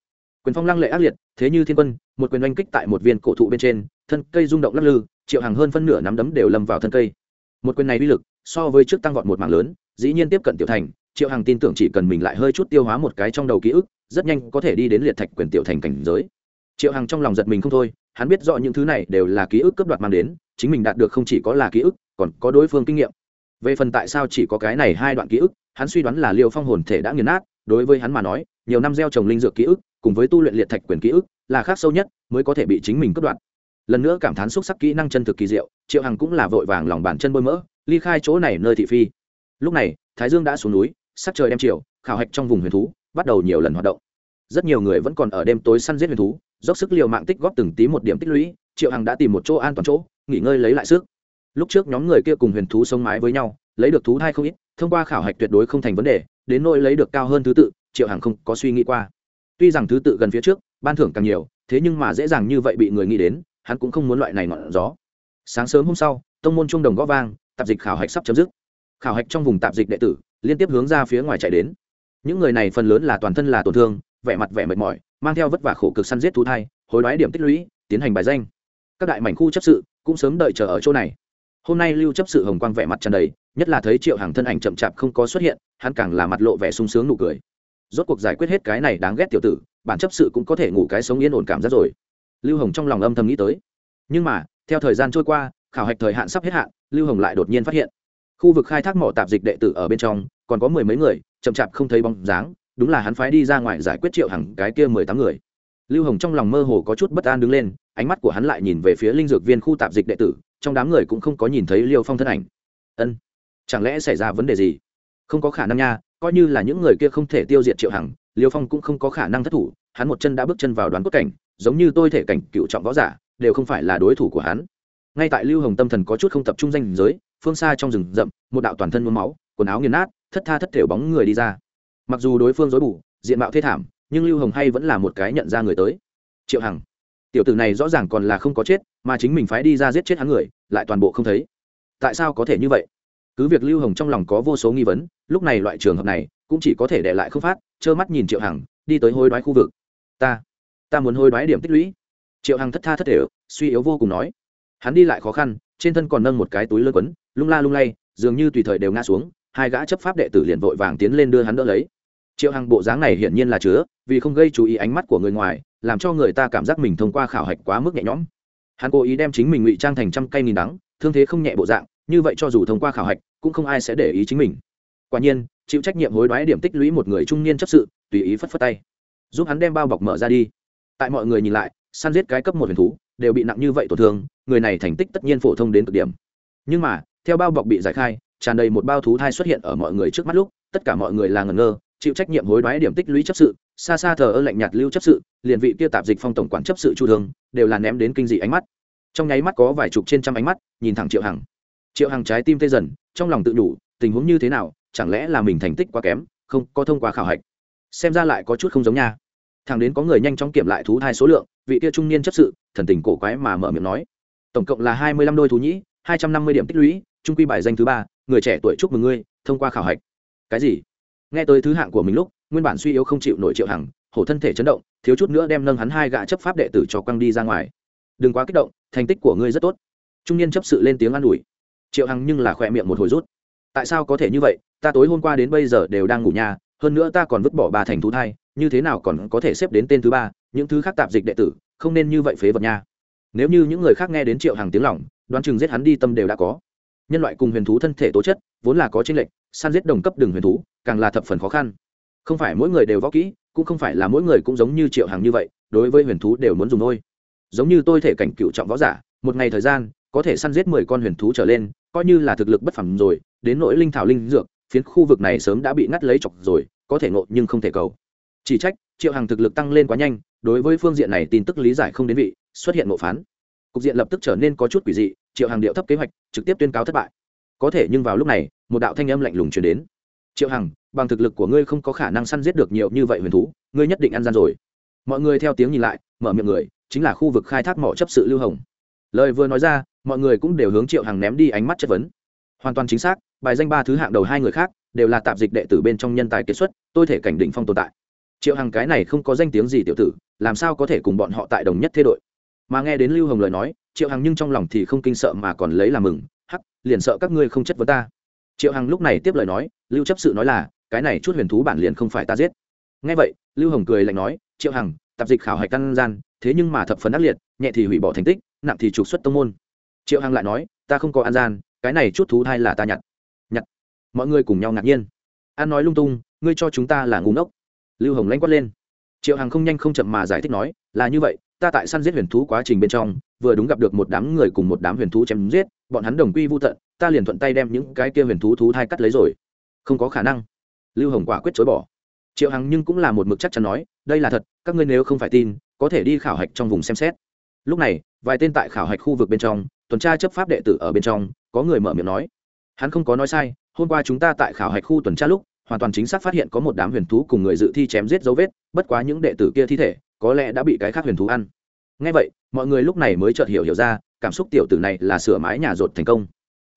Quyền phong lăng lệ ác liệt, thế như thiên quân, một quyền oanh kích tại một viên cổ thụ bên trên, thân cây rung động lắc lư, triệu hằng hơn phân nửa nắm đấm đều lâm vào thân cây. Một quyền này uy lực, so với trước tăng vọt một mạng lớn, dĩ nhiên tiếp cận tiểu thành, triệu hằng tin tưởng chỉ cần mình lại hơi chút tiêu hóa một cái trong đầu ký ức, rất nhanh có thể đi đến liệt thạch quyền tiểu thành cảnh giới. Triệu hằng trong lòng giật mình không thôi, hắn biết rõ những thứ này đều là ký ức cấp đoạt mang đến chính mình đạt được không chỉ có là ký ức, còn có đối phương kinh nghiệm. Về phần tại sao chỉ có cái này hai đoạn ký ức, hắn suy đoán là liều phong hồn thể đã nghiền nát, đối với hắn mà nói, nhiều năm gieo trồng linh dược ký ức, cùng với tu luyện liệt thạch quyền ký ức, là khác sâu nhất, mới có thể bị chính mình cướp đoạt. Lần nữa cảm thán xúc sắc kỹ năng chân thực kỳ diệu, triệu hằng cũng là vội vàng lòng bàn chân bôi mỡ, ly khai chỗ này nơi thị phi. Lúc này, thái dương đã xuống núi, sắc trời đem chiều, khảo hạch trong vùng huyền thú, bắt đầu nhiều lần hoạt động. Rất nhiều người vẫn còn ở đêm tối săn giết huyền thú, dốc sức liều mạng tích góp từng tí một điểm tích lũy, triệu hằng đã tìm một chỗ an toàn chỗ nghỉ ngơi lấy lại sức. Lúc trước nhóm người kia cùng huyền thú sống mái với nhau, lấy được thú thai không ít, thông qua khảo hạch tuyệt đối không thành vấn đề, đến nỗi lấy được cao hơn thứ tự, triệu hằng không có suy nghĩ qua. Tuy rằng thứ tự gần phía trước, ban thưởng càng nhiều, thế nhưng mà dễ dàng như vậy bị người nghĩ đến, hắn cũng không muốn loại này ngọn gió. Sáng sớm hôm sau, tông môn trung đồng gõ vang, tạp dịch khảo hạch sắp chấm dứt. Khảo hạch trong vùng tạp dịch đệ tử, liên tiếp hướng ra phía ngoài chạy đến. Những người này phần lớn là toàn thân là tổn thương, vẻ mặt vẻ mệt mỏi, mang theo vất vả khổ cực săn giết thú thai, hối đoái điểm tích lũy, tiến hành bài danh các đại mảnh khu chấp sự cũng sớm đợi chờ ở chỗ này. Hôm nay lưu chấp sự hồng quang vẻ mặt tràn đầy, nhất là thấy triệu hàng thân ảnh chậm chạp không có xuất hiện, hắn càng là mặt lộ vẻ sung sướng nụ cười. Rốt cuộc giải quyết hết cái này đáng ghét tiểu tử, bản chấp sự cũng có thể ngủ cái sống yên ổn cảm giác rồi. Lưu hồng trong lòng âm thầm nghĩ tới. Nhưng mà, theo thời gian trôi qua, khảo hạch thời hạn sắp hết hạn, lưu hồng lại đột nhiên phát hiện. Khu vực khai thác mỏ tạp dịch đệ tử ở bên trong, còn có mười mấy người, chậm chạp không thấy bóng dáng, đúng là hắn phái đi ra ngoài giải quyết triệu hàng cái kia mười tám người lưu hồng trong lòng mơ hồ có chút bất an đứng lên, ánh mắt của hắn lại nhìn về phía linh dược viên khu tạp dịch đệ tử, trong đám người cũng không có nhìn thấy liêu phong thân ảnh. Ân, chẳng lẽ xảy ra vấn đề gì? Không có khả năng nha, coi như là những người kia không thể tiêu diệt triệu hằng, liêu phong cũng không có khả năng thất thủ, hắn một chân đã bước chân vào đoán cốt cảnh, giống như tôi thể cảnh cựu trọng võ giả, đều không phải là đối thủ của hắn. Ngay tại lưu hồng tâm thần có chút không tập trung danh giới, phương xa trong rừng rậm, một đạo toàn thân mướm máu, quần áo nghiền nát, thất tha thất thểu bóng người đi ra. Mặc dù đối phương dối bù, diện mạo thê thảm nhưng lưu hồng hay vẫn là một cái nhận ra người tới triệu hằng tiểu tử này rõ ràng còn là không có chết mà chính mình phái đi ra giết chết hắn người lại toàn bộ không thấy tại sao có thể như vậy cứ việc lưu hồng trong lòng có vô số nghi vấn lúc này loại trường hợp này cũng chỉ có thể để lại không phát trơ mắt nhìn triệu hằng đi tới hối đoái khu vực ta ta muốn hối đoái điểm tích lũy triệu hằng thất tha thất thể suy yếu vô cùng nói hắn đi lại khó khăn trên thân còn nâng một cái túi lơ quấn lung la lung lay dường như tùy thời đều ngã xuống hai gã chấp pháp đệ tử liền vội vàng tiến lên đưa hắn đỡ lấy triệu hằng bộ dáng này hiển nhiên là chứa, vì không gây chú ý ánh mắt của người ngoài, làm cho người ta cảm giác mình thông qua khảo hạch quá mức nhẹ nhõm. Hắn cố ý đem chính mình ngụy trang thành trăm cây nghìn đắng, thương thế không nhẹ bộ dạng, như vậy cho dù thông qua khảo hạch, cũng không ai sẽ để ý chính mình. Quả nhiên, chịu trách nhiệm hối đoái điểm tích lũy một người trung niên chấp sự, tùy ý phất phất tay. Giúp hắn đem bao bọc mở ra đi. Tại mọi người nhìn lại, săn giết cái cấp một huyền thú, đều bị nặng như vậy tổn thương, người này thành tích tất nhiên phổ thông đến cực điểm. Nhưng mà, theo bao bọc bị giải khai, tràn đầy một bao thú thai xuất hiện ở mọi người trước mắt lúc, tất cả mọi người là ngẩn ngơ chịu trách nhiệm hối đoái điểm tích lũy chấp sự, xa xa thờ ơ lạnh nhạt lưu chấp sự, liền vị kia tạp dịch phong tổng quản chấp sự chu thường, đều là ném đến kinh dị ánh mắt. Trong nháy mắt có vài chục trên trăm ánh mắt, nhìn thẳng triệu hằng. Triệu hằng trái tim tê dần, trong lòng tự đủ tình huống như thế nào, chẳng lẽ là mình thành tích quá kém, không, có thông qua khảo hạch. Xem ra lại có chút không giống nha. Thằng đến có người nhanh chóng kiểm lại thú thai số lượng, vị kia trung niên chấp sự, thần tình cổ quái mà mở miệng nói. Tổng cộng là hai mươi lăm đôi thú nhĩ, hai trăm năm mươi điểm tích lũy trung quy bài danh thứ ba, người trẻ tuổi chúc mừng ngươi, thông qua khảo hạch. Cái gì? Nghe tới thứ hạng của mình lúc, nguyên bản suy yếu không chịu nổi triệu hằng, hổ thân thể chấn động, thiếu chút nữa đem nâng hắn hai gã chấp pháp đệ tử cho quăng đi ra ngoài. Đừng quá kích động, thành tích của ngươi rất tốt. Trung niên chấp sự lên tiếng an ủi. Triệu hằng nhưng là khỏe miệng một hồi rút. Tại sao có thể như vậy? Ta tối hôm qua đến bây giờ đều đang ngủ nhà, hơn nữa ta còn vứt bỏ ba thành thú thai, như thế nào còn có thể xếp đến tên thứ ba, những thứ khác tạp dịch đệ tử, không nên như vậy phế vật nha. Nếu như những người khác nghe đến triệu hằng tiếng lỏng đoán chừng giết hắn đi tâm đều đã có nhân loại cùng huyền thú thân thể tố chất, vốn là có tranh lệch, săn giết đồng cấp đường huyền thú, càng là thập phần khó khăn. Không phải mỗi người đều võ kỹ, cũng không phải là mỗi người cũng giống như triệu hàng như vậy, đối với huyền thú đều muốn dùng thôi. Giống như tôi thể cảnh cựu trọng võ giả, một ngày thời gian, có thể săn giết mười con huyền thú trở lên, coi như là thực lực bất phẳng rồi, đến nỗi linh thảo linh dược, phiến khu vực này sớm đã bị ngắt lấy chọc rồi, có thể ngộ nhưng không thể cầu. Chỉ trách, triệu hàng thực lực tăng lên quá nhanh, đối với phương diện này tin tức lý giải không đến vị, xuất hiện ngộ phán. Cục diện lập tức trở nên có chút quỷ dị triệu Hằng điệu thấp kế hoạch, trực tiếp tuyên cáo thất bại. Có thể nhưng vào lúc này, một đạo thanh âm lạnh lùng truyền đến. Triệu hằng, bằng thực lực của ngươi không có khả năng săn giết được nhiều như vậy huyền thú, ngươi nhất định ăn gian rồi. Mọi người theo tiếng nhìn lại, mở miệng người, chính là khu vực khai thác mỏ chấp sự lưu hồng. Lời vừa nói ra, mọi người cũng đều hướng triệu hằng ném đi ánh mắt chất vấn. Hoàn toàn chính xác, bài danh ba thứ hạng đầu hai người khác, đều là tạp dịch đệ tử bên trong nhân tài kiệt xuất, tôi thể cảnh định phong tồn tại. Triệu hằng cái này không có danh tiếng gì tiểu tử, làm sao có thể cùng bọn họ tại đồng nhất thế đội? Mà nghe đến lưu hồng lời nói triệu hằng nhưng trong lòng thì không kinh sợ mà còn lấy làm mừng, hắc, liền sợ các ngươi không chất vấn ta. Triệu hằng lúc này tiếp lời nói, lưu chấp sự nói là, cái này chút huyền thú bản liền không phải ta giết. Ngay vậy, lưu hồng cười lạnh nói, triệu hằng, tạp dịch khảo hạch căn gian, thế nhưng mà thập phần ác liệt, nhẹ thì hủy bỏ thành tích, nặng thì trục xuất tông môn. Triệu hằng lại nói, ta không có an gian, cái này chút thú thai là ta nhặt. Nhặt. Mọi người cùng nhau ngạc nhiên. An nói lung tung, ngươi cho chúng ta là ngu ngốc. Lưu hồng lanh quát lên. Triệu hằng không nhanh không chậm mà giải thích nói, là như vậy, ta tại săn giết huyền thú quá trình bên trong vừa đúng gặp được một đám người cùng một đám huyền thú chém giết, bọn hắn đồng quy vô tận, ta liền thuận tay đem những cái kia huyền thú thú thai cắt lấy rồi. Không có khả năng. Lưu hồng quả quyết chối bỏ. Triệu hằng nhưng cũng là một mực chắc chắn nói, đây là thật, các ngươi nếu không phải tin, có thể đi khảo hạch trong vùng xem xét. Lúc này, vài tên tại khảo hạch khu vực bên trong, tuần tra chấp pháp đệ tử ở bên trong, có người mở miệng nói. Hắn không có nói sai, hôm qua chúng ta tại khảo hạch khu tuần tra lúc, hoàn toàn chính xác phát hiện có một đám huyền thú cùng người dự thi chém giết dấu vết, bất quá những đệ tử kia thi thể, có lẽ đã bị cái khác huyền thú ăn ngay vậy, mọi người lúc này mới chợt hiểu hiểu ra, cảm xúc tiểu tử này là sửa mái nhà rột thành công.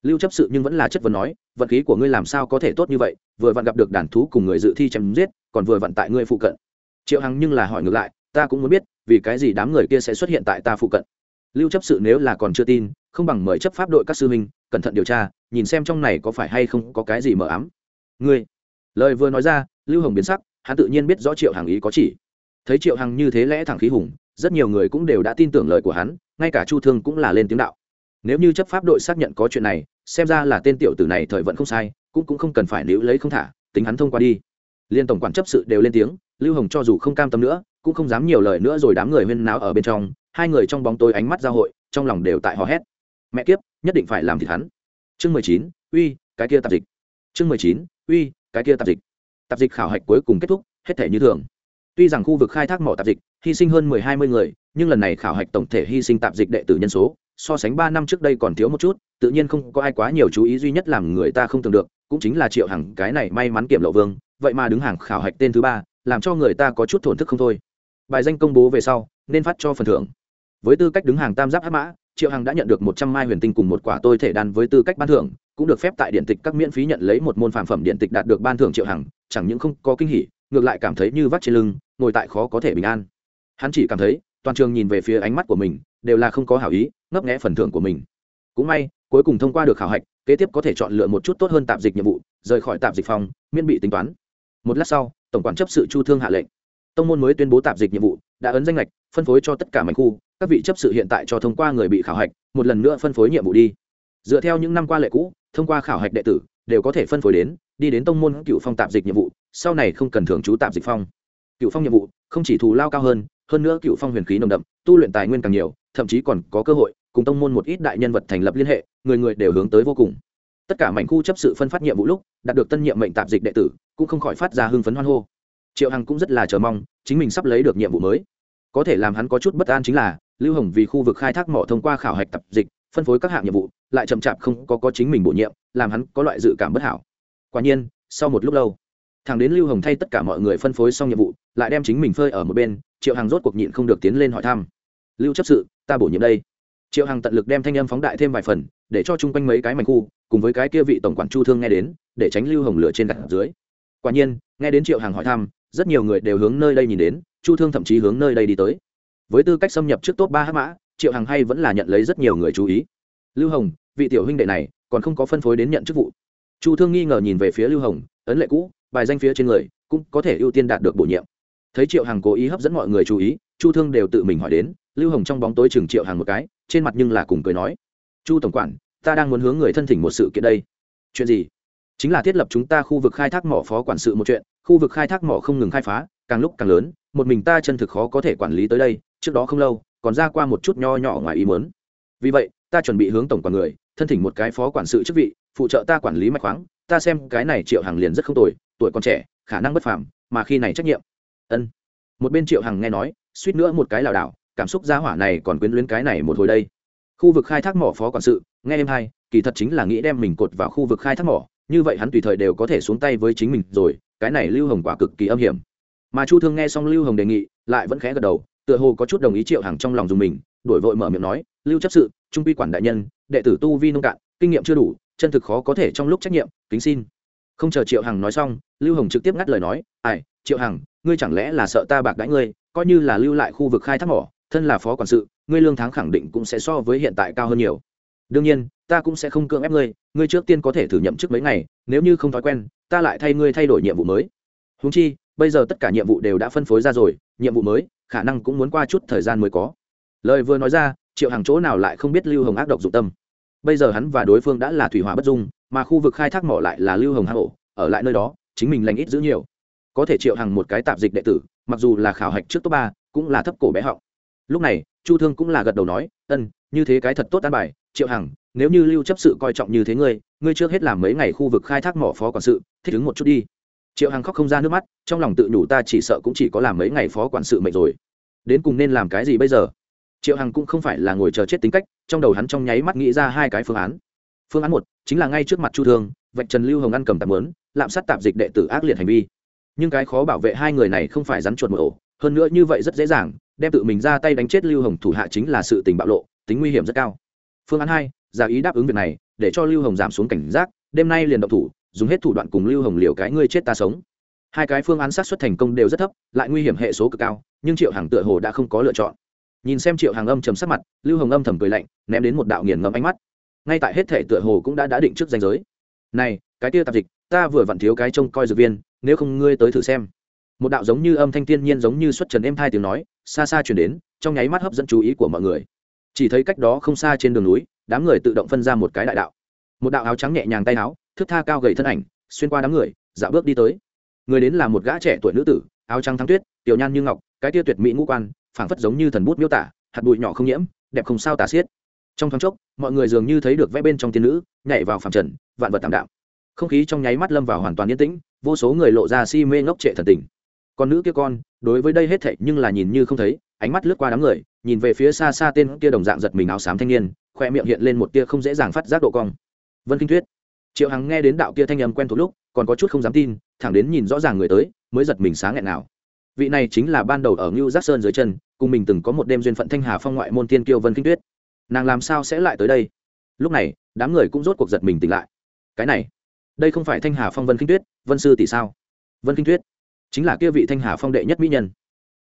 Lưu chấp sự nhưng vẫn là chất vấn nói, vận khí của ngươi làm sao có thể tốt như vậy? Vừa vặn gặp được đàn thú cùng người dự thi chém giết, còn vừa vặn tại ngươi phụ cận. Triệu hằng nhưng là hỏi ngược lại, ta cũng muốn biết, vì cái gì đám người kia sẽ xuất hiện tại ta phụ cận? Lưu chấp sự nếu là còn chưa tin, không bằng mời chấp pháp đội các sư huynh, cẩn thận điều tra, nhìn xem trong này có phải hay không có cái gì mờ ám. Ngươi? Lời vừa nói ra, lưu hồng biến sắc, hắn tự nhiên biết rõ triệu hằng ý có chỉ. Thấy triệu hằng như thế lẽ thẳng khí hùng rất nhiều người cũng đều đã tin tưởng lời của hắn, ngay cả chu thương cũng là lên tiếng đạo. Nếu như chấp pháp đội xác nhận có chuyện này, xem ra là tên tiểu tử này thời vận không sai, cũng cũng không cần phải níu lấy không thả, tính hắn thông qua đi. Liên tổng quản chấp sự đều lên tiếng, lưu hồng cho dù không cam tâm nữa, cũng không dám nhiều lời nữa rồi đám người huyên náo ở bên trong, hai người trong bóng tối ánh mắt giao hội, trong lòng đều tại hò hét. Mẹ kiếp, nhất định phải làm thịt hắn. Chương mười chín, uy, cái kia tạp dịch. Chương mười chín, uy, cái kia tạp dịch. Tạp dịch khảo hạch cuối cùng kết thúc, hết thể như thường tuy rằng khu vực khai thác mỏ tạp dịch, hy sinh hơn mười hai mươi người, nhưng lần này khảo hạch tổng thể hy sinh tạp dịch đệ tử nhân số, so sánh ba năm trước đây còn thiếu một chút, tự nhiên không có ai quá nhiều chú ý duy nhất làm người ta không tưởng được, cũng chính là triệu hằng, cái này may mắn kiểm lộ vương, vậy mà đứng hàng khảo hạch tên thứ ba, làm cho người ta có chút thổn thức không thôi. Bài danh công bố về sau, nên phát cho phần thưởng. Với tư cách đứng hàng tam giáp hát mã, triệu hằng đã nhận được một trăm mai huyền tinh cùng một quả tôi thể đan với tư cách ban thưởng, cũng được phép tại điện tịch các miễn phí nhận lấy một môn phản phẩm điện tịch đạt được ban thưởng triệu hằng, chẳng những không có kinh hỉ ngược lại cảm thấy như vắt trên lưng, ngồi tại khó có thể bình an. Hắn chỉ cảm thấy, toàn trường nhìn về phía ánh mắt của mình, đều là không có hảo ý, ngấp nghẽ phần thưởng của mình. Cũng may, cuối cùng thông qua được khảo hạch, kế tiếp có thể chọn lựa một chút tốt hơn tạm dịch nhiệm vụ, rời khỏi tạm dịch phòng, miễn bị tính toán. Một lát sau, tổng quản chấp sự chu thương hạ lệnh. Tông môn mới tuyên bố tạm dịch nhiệm vụ, đã ấn danh lệch, phân phối cho tất cả mảnh khu, các vị chấp sự hiện tại cho thông qua người bị khảo hạch, một lần nữa phân phối nhiệm vụ đi. Dựa theo những năm qua lệ cũ, thông qua khảo hạch đệ tử đều có thể phân phối đến, đi đến tông môn cựu phong tạm dịch nhiệm vụ, sau này không cần thường trú tạm dịch phong. Cựu phong nhiệm vụ, không chỉ thù lao cao hơn hơn nữa cựu phong huyền khí nồng đậm, tu luyện tài nguyên càng nhiều, thậm chí còn có cơ hội cùng tông môn một ít đại nhân vật thành lập liên hệ, người người đều hướng tới vô cùng. Tất cả mảnh khu chấp sự phân phát nhiệm vụ lúc, đạt được tân nhiệm mệnh tạp dịch đệ tử, cũng không khỏi phát ra hưng phấn hoan hô. Triệu hằng cũng rất là chờ mong, chính mình sắp lấy được nhiệm vụ mới. Có thể làm hắn có chút bất an chính là, lưu hồng vì khu vực khai thác mỏ thông qua khảo hạch tập dịch phân phối các hạng nhiệm vụ, lại chậm chạp không có có chính mình bổ nhiệm, làm hắn có loại dự cảm bất hảo. Quả nhiên, sau một lúc lâu, thằng đến lưu hồng thay tất cả mọi người phân phối xong nhiệm vụ, lại đem chính mình phơi ở một bên, triệu hằng rốt cuộc nhịn không được tiến lên hỏi thăm. Lưu chấp sự, ta bổ nhiệm đây. Triệu hằng tận lực đem thanh âm phóng đại thêm vài phần, để cho chung quanh mấy cái mảnh khu, cùng với cái kia vị tổng quản chu thương nghe đến, để tránh lưu hồng lửa trên đặt dưới. Quả nhiên, nghe đến triệu hằng hỏi thăm, rất nhiều người đều hướng nơi đây nhìn đến, chu thương thậm chí hướng nơi đây đi tới. Với tư cách xâm nhập trước top ba h mã triệu hằng hay vẫn là nhận lấy rất nhiều người chú ý lưu hồng vị tiểu huynh đệ này còn không có phân phối đến nhận chức vụ chu thương nghi ngờ nhìn về phía lưu hồng ấn lệ cũ bài danh phía trên người cũng có thể ưu tiên đạt được bổ nhiệm thấy triệu hằng cố ý hấp dẫn mọi người chú ý chu thương đều tự mình hỏi đến lưu hồng trong bóng tối chừng triệu Hằng một cái trên mặt nhưng là cùng cười nói chu tổng quản ta đang muốn hướng người thân thỉnh một sự kiện đây chuyện gì chính là thiết lập chúng ta khu vực khai thác mỏ phó quản sự một chuyện khu vực khai thác mỏ không ngừng khai phá càng lúc càng lớn một mình ta chân thực khó có thể quản lý tới đây trước đó không lâu còn ra qua một chút nho nhỏ ngoài ý muốn, vì vậy ta chuẩn bị hướng tổng quản người thân thỉnh một cái phó quản sự chức vị phụ trợ ta quản lý mạch khoáng ta xem cái này triệu hàng liền rất không tồi tuổi còn trẻ khả năng bất phàm mà khi này trách nhiệm. Ân. Một bên triệu hằng nghe nói suýt nữa một cái lảo đảo cảm xúc gia hỏa này còn quyến luyến cái này một hồi đây. Khu vực khai thác mỏ phó quản sự nghe em hai kỳ thật chính là nghĩ đem mình cột vào khu vực khai thác mỏ như vậy hắn tùy thời đều có thể xuống tay với chính mình rồi cái này lưu hồng quả cực kỳ âm hiểm. Mà chu thương nghe xong lưu hồng đề nghị lại vẫn khẽ gật đầu tựa hồ có chút đồng ý triệu hằng trong lòng dùng mình, đổi vội mở miệng nói, lưu chấp sự, trung quy quản đại nhân, đệ tử tu vi nông cạn, kinh nghiệm chưa đủ, chân thực khó có thể trong lúc trách nhiệm, kính xin. Không chờ triệu hằng nói xong, lưu hồng trực tiếp ngắt lời nói, ai, triệu hằng, ngươi chẳng lẽ là sợ ta bạc đãi ngươi, coi như là lưu lại khu vực khai thác mỏ, thân là phó quản sự, ngươi lương tháng khẳng định cũng sẽ so với hiện tại cao hơn nhiều. Đương nhiên, ta cũng sẽ không cưỡng ép ngươi ngươi trước tiên có thể thử nhậm chức mấy ngày, nếu như không thói quen, ta lại thay ngươi thay đổi nhiệm vụ mới. Húng chi, bây giờ tất cả nhiệm vụ đều đã phân phối ra rồi, nhiệm vụ mới khả năng cũng muốn qua chút thời gian mới có. Lời vừa nói ra, triệu hàng chỗ nào lại không biết lưu hồng ác độc dụng tâm. Bây giờ hắn và đối phương đã là thủy hỏa bất dung, mà khu vực khai thác mỏ lại là lưu hồng hạ hổ ở lại nơi đó, chính mình lành ít giữ nhiều. Có thể triệu hàng một cái tạp dịch đệ tử, mặc dù là khảo hạch trước top ba, cũng là thấp cổ bé họng. Lúc này, chu thương cũng là gật đầu nói, ân, như thế cái thật tốt an bài, triệu hằng, nếu như lưu chấp sự coi trọng như thế ngươi ngươi trước hết làm mấy ngày khu vực khai thác mỏ phó quản sự, thích ứng một chút đi triệu hằng khóc không ra nước mắt trong lòng tự nhủ ta chỉ sợ cũng chỉ có làm mấy ngày phó quản sự mệnh rồi đến cùng nên làm cái gì bây giờ triệu hằng cũng không phải là ngồi chờ chết tính cách trong đầu hắn trong nháy mắt nghĩ ra hai cái phương án phương án một chính là ngay trước mặt chu thương vạch trần lưu hồng ăn cầm tạm lớn lạm sát tạp dịch đệ tử ác liệt hành vi nhưng cái khó bảo vệ hai người này không phải rắn chuột một ổ hơn nữa như vậy rất dễ dàng đem tự mình ra tay đánh chết lưu hồng thủ hạ chính là sự tình bạo lộ tính nguy hiểm rất cao phương án hai giả ý đáp ứng việc này để cho lưu hồng giảm xuống cảnh giác đêm nay liền động thủ dùng hết thủ đoạn cùng lưu hồng liều cái ngươi chết ta sống. Hai cái phương án sát xuất thành công đều rất thấp, lại nguy hiểm hệ số cực cao, nhưng triệu hàng tựa hồ đã không có lựa chọn. Nhìn xem triệu hàng âm chầm sắc mặt, lưu hồng âm thầm cười lạnh, ném đến một đạo nghiền ngẫm ánh mắt. Ngay tại hết thể tựa hồ cũng đã đã định trước danh giới. Này, cái tia tạp dịch, ta vừa vặn thiếu cái trông coi dược viên, nếu không ngươi tới thử xem. Một đạo giống như âm thanh thiên nhiên giống như xuất trần êm thai tiếng nói, xa xa chuyển đến, trong nháy mắt hấp dẫn chú ý của mọi người. Chỉ thấy cách đó không xa trên đường núi, đám người tự động phân ra một cái đại đạo. Một đạo áo trắng nhẹ nhàng tay áo thức tha cao gầy thân ảnh, xuyên qua đám người, dạo bước đi tới. Người đến là một gã trẻ tuổi nữ tử, áo trắng thắng tuyết, tiểu nhan như ngọc, cái tia tuyệt mỹ ngũ quan, phảng phất giống như thần bút miêu tả, hạt bụi nhỏ không nhiễm, đẹp không sao tả xiết. Trong thoáng chốc, mọi người dường như thấy được vẽ bên trong tiên nữ, nhảy vào phàm trần, vạn vật tạm đạo không khí trong nháy mắt lâm vào hoàn toàn yên tĩnh, vô số người lộ ra si mê ngốc trệ thần tình. Con nữ kia con, đối với đây hết thảy nhưng là nhìn như không thấy, ánh mắt lướt qua đám người, nhìn về phía xa xa tên kia đồng dạng giật mình áo xám thanh niên, khoe miệng hiện lên một tia không dễ dàng phát giác độ cong. Vân kinh tuyết triệu hằng nghe đến đạo kia thanh âm quen thuộc lúc, còn có chút không dám tin, thẳng đến nhìn rõ ràng người tới, mới giật mình sáng nghẹn nào. Vị này chính là ban đầu ở ngưu giác sơn dưới chân, cùng mình từng có một đêm duyên phận thanh hà phong ngoại môn tiên kiêu vân kinh tuyết. Nàng làm sao sẽ lại tới đây? Lúc này, đám người cũng rốt cuộc giật mình tỉnh lại. Cái này, đây không phải thanh hà phong vân kinh tuyết, vân sư tỷ sao? Vân kinh tuyết chính là kia vị thanh hà phong đệ nhất mỹ nhân.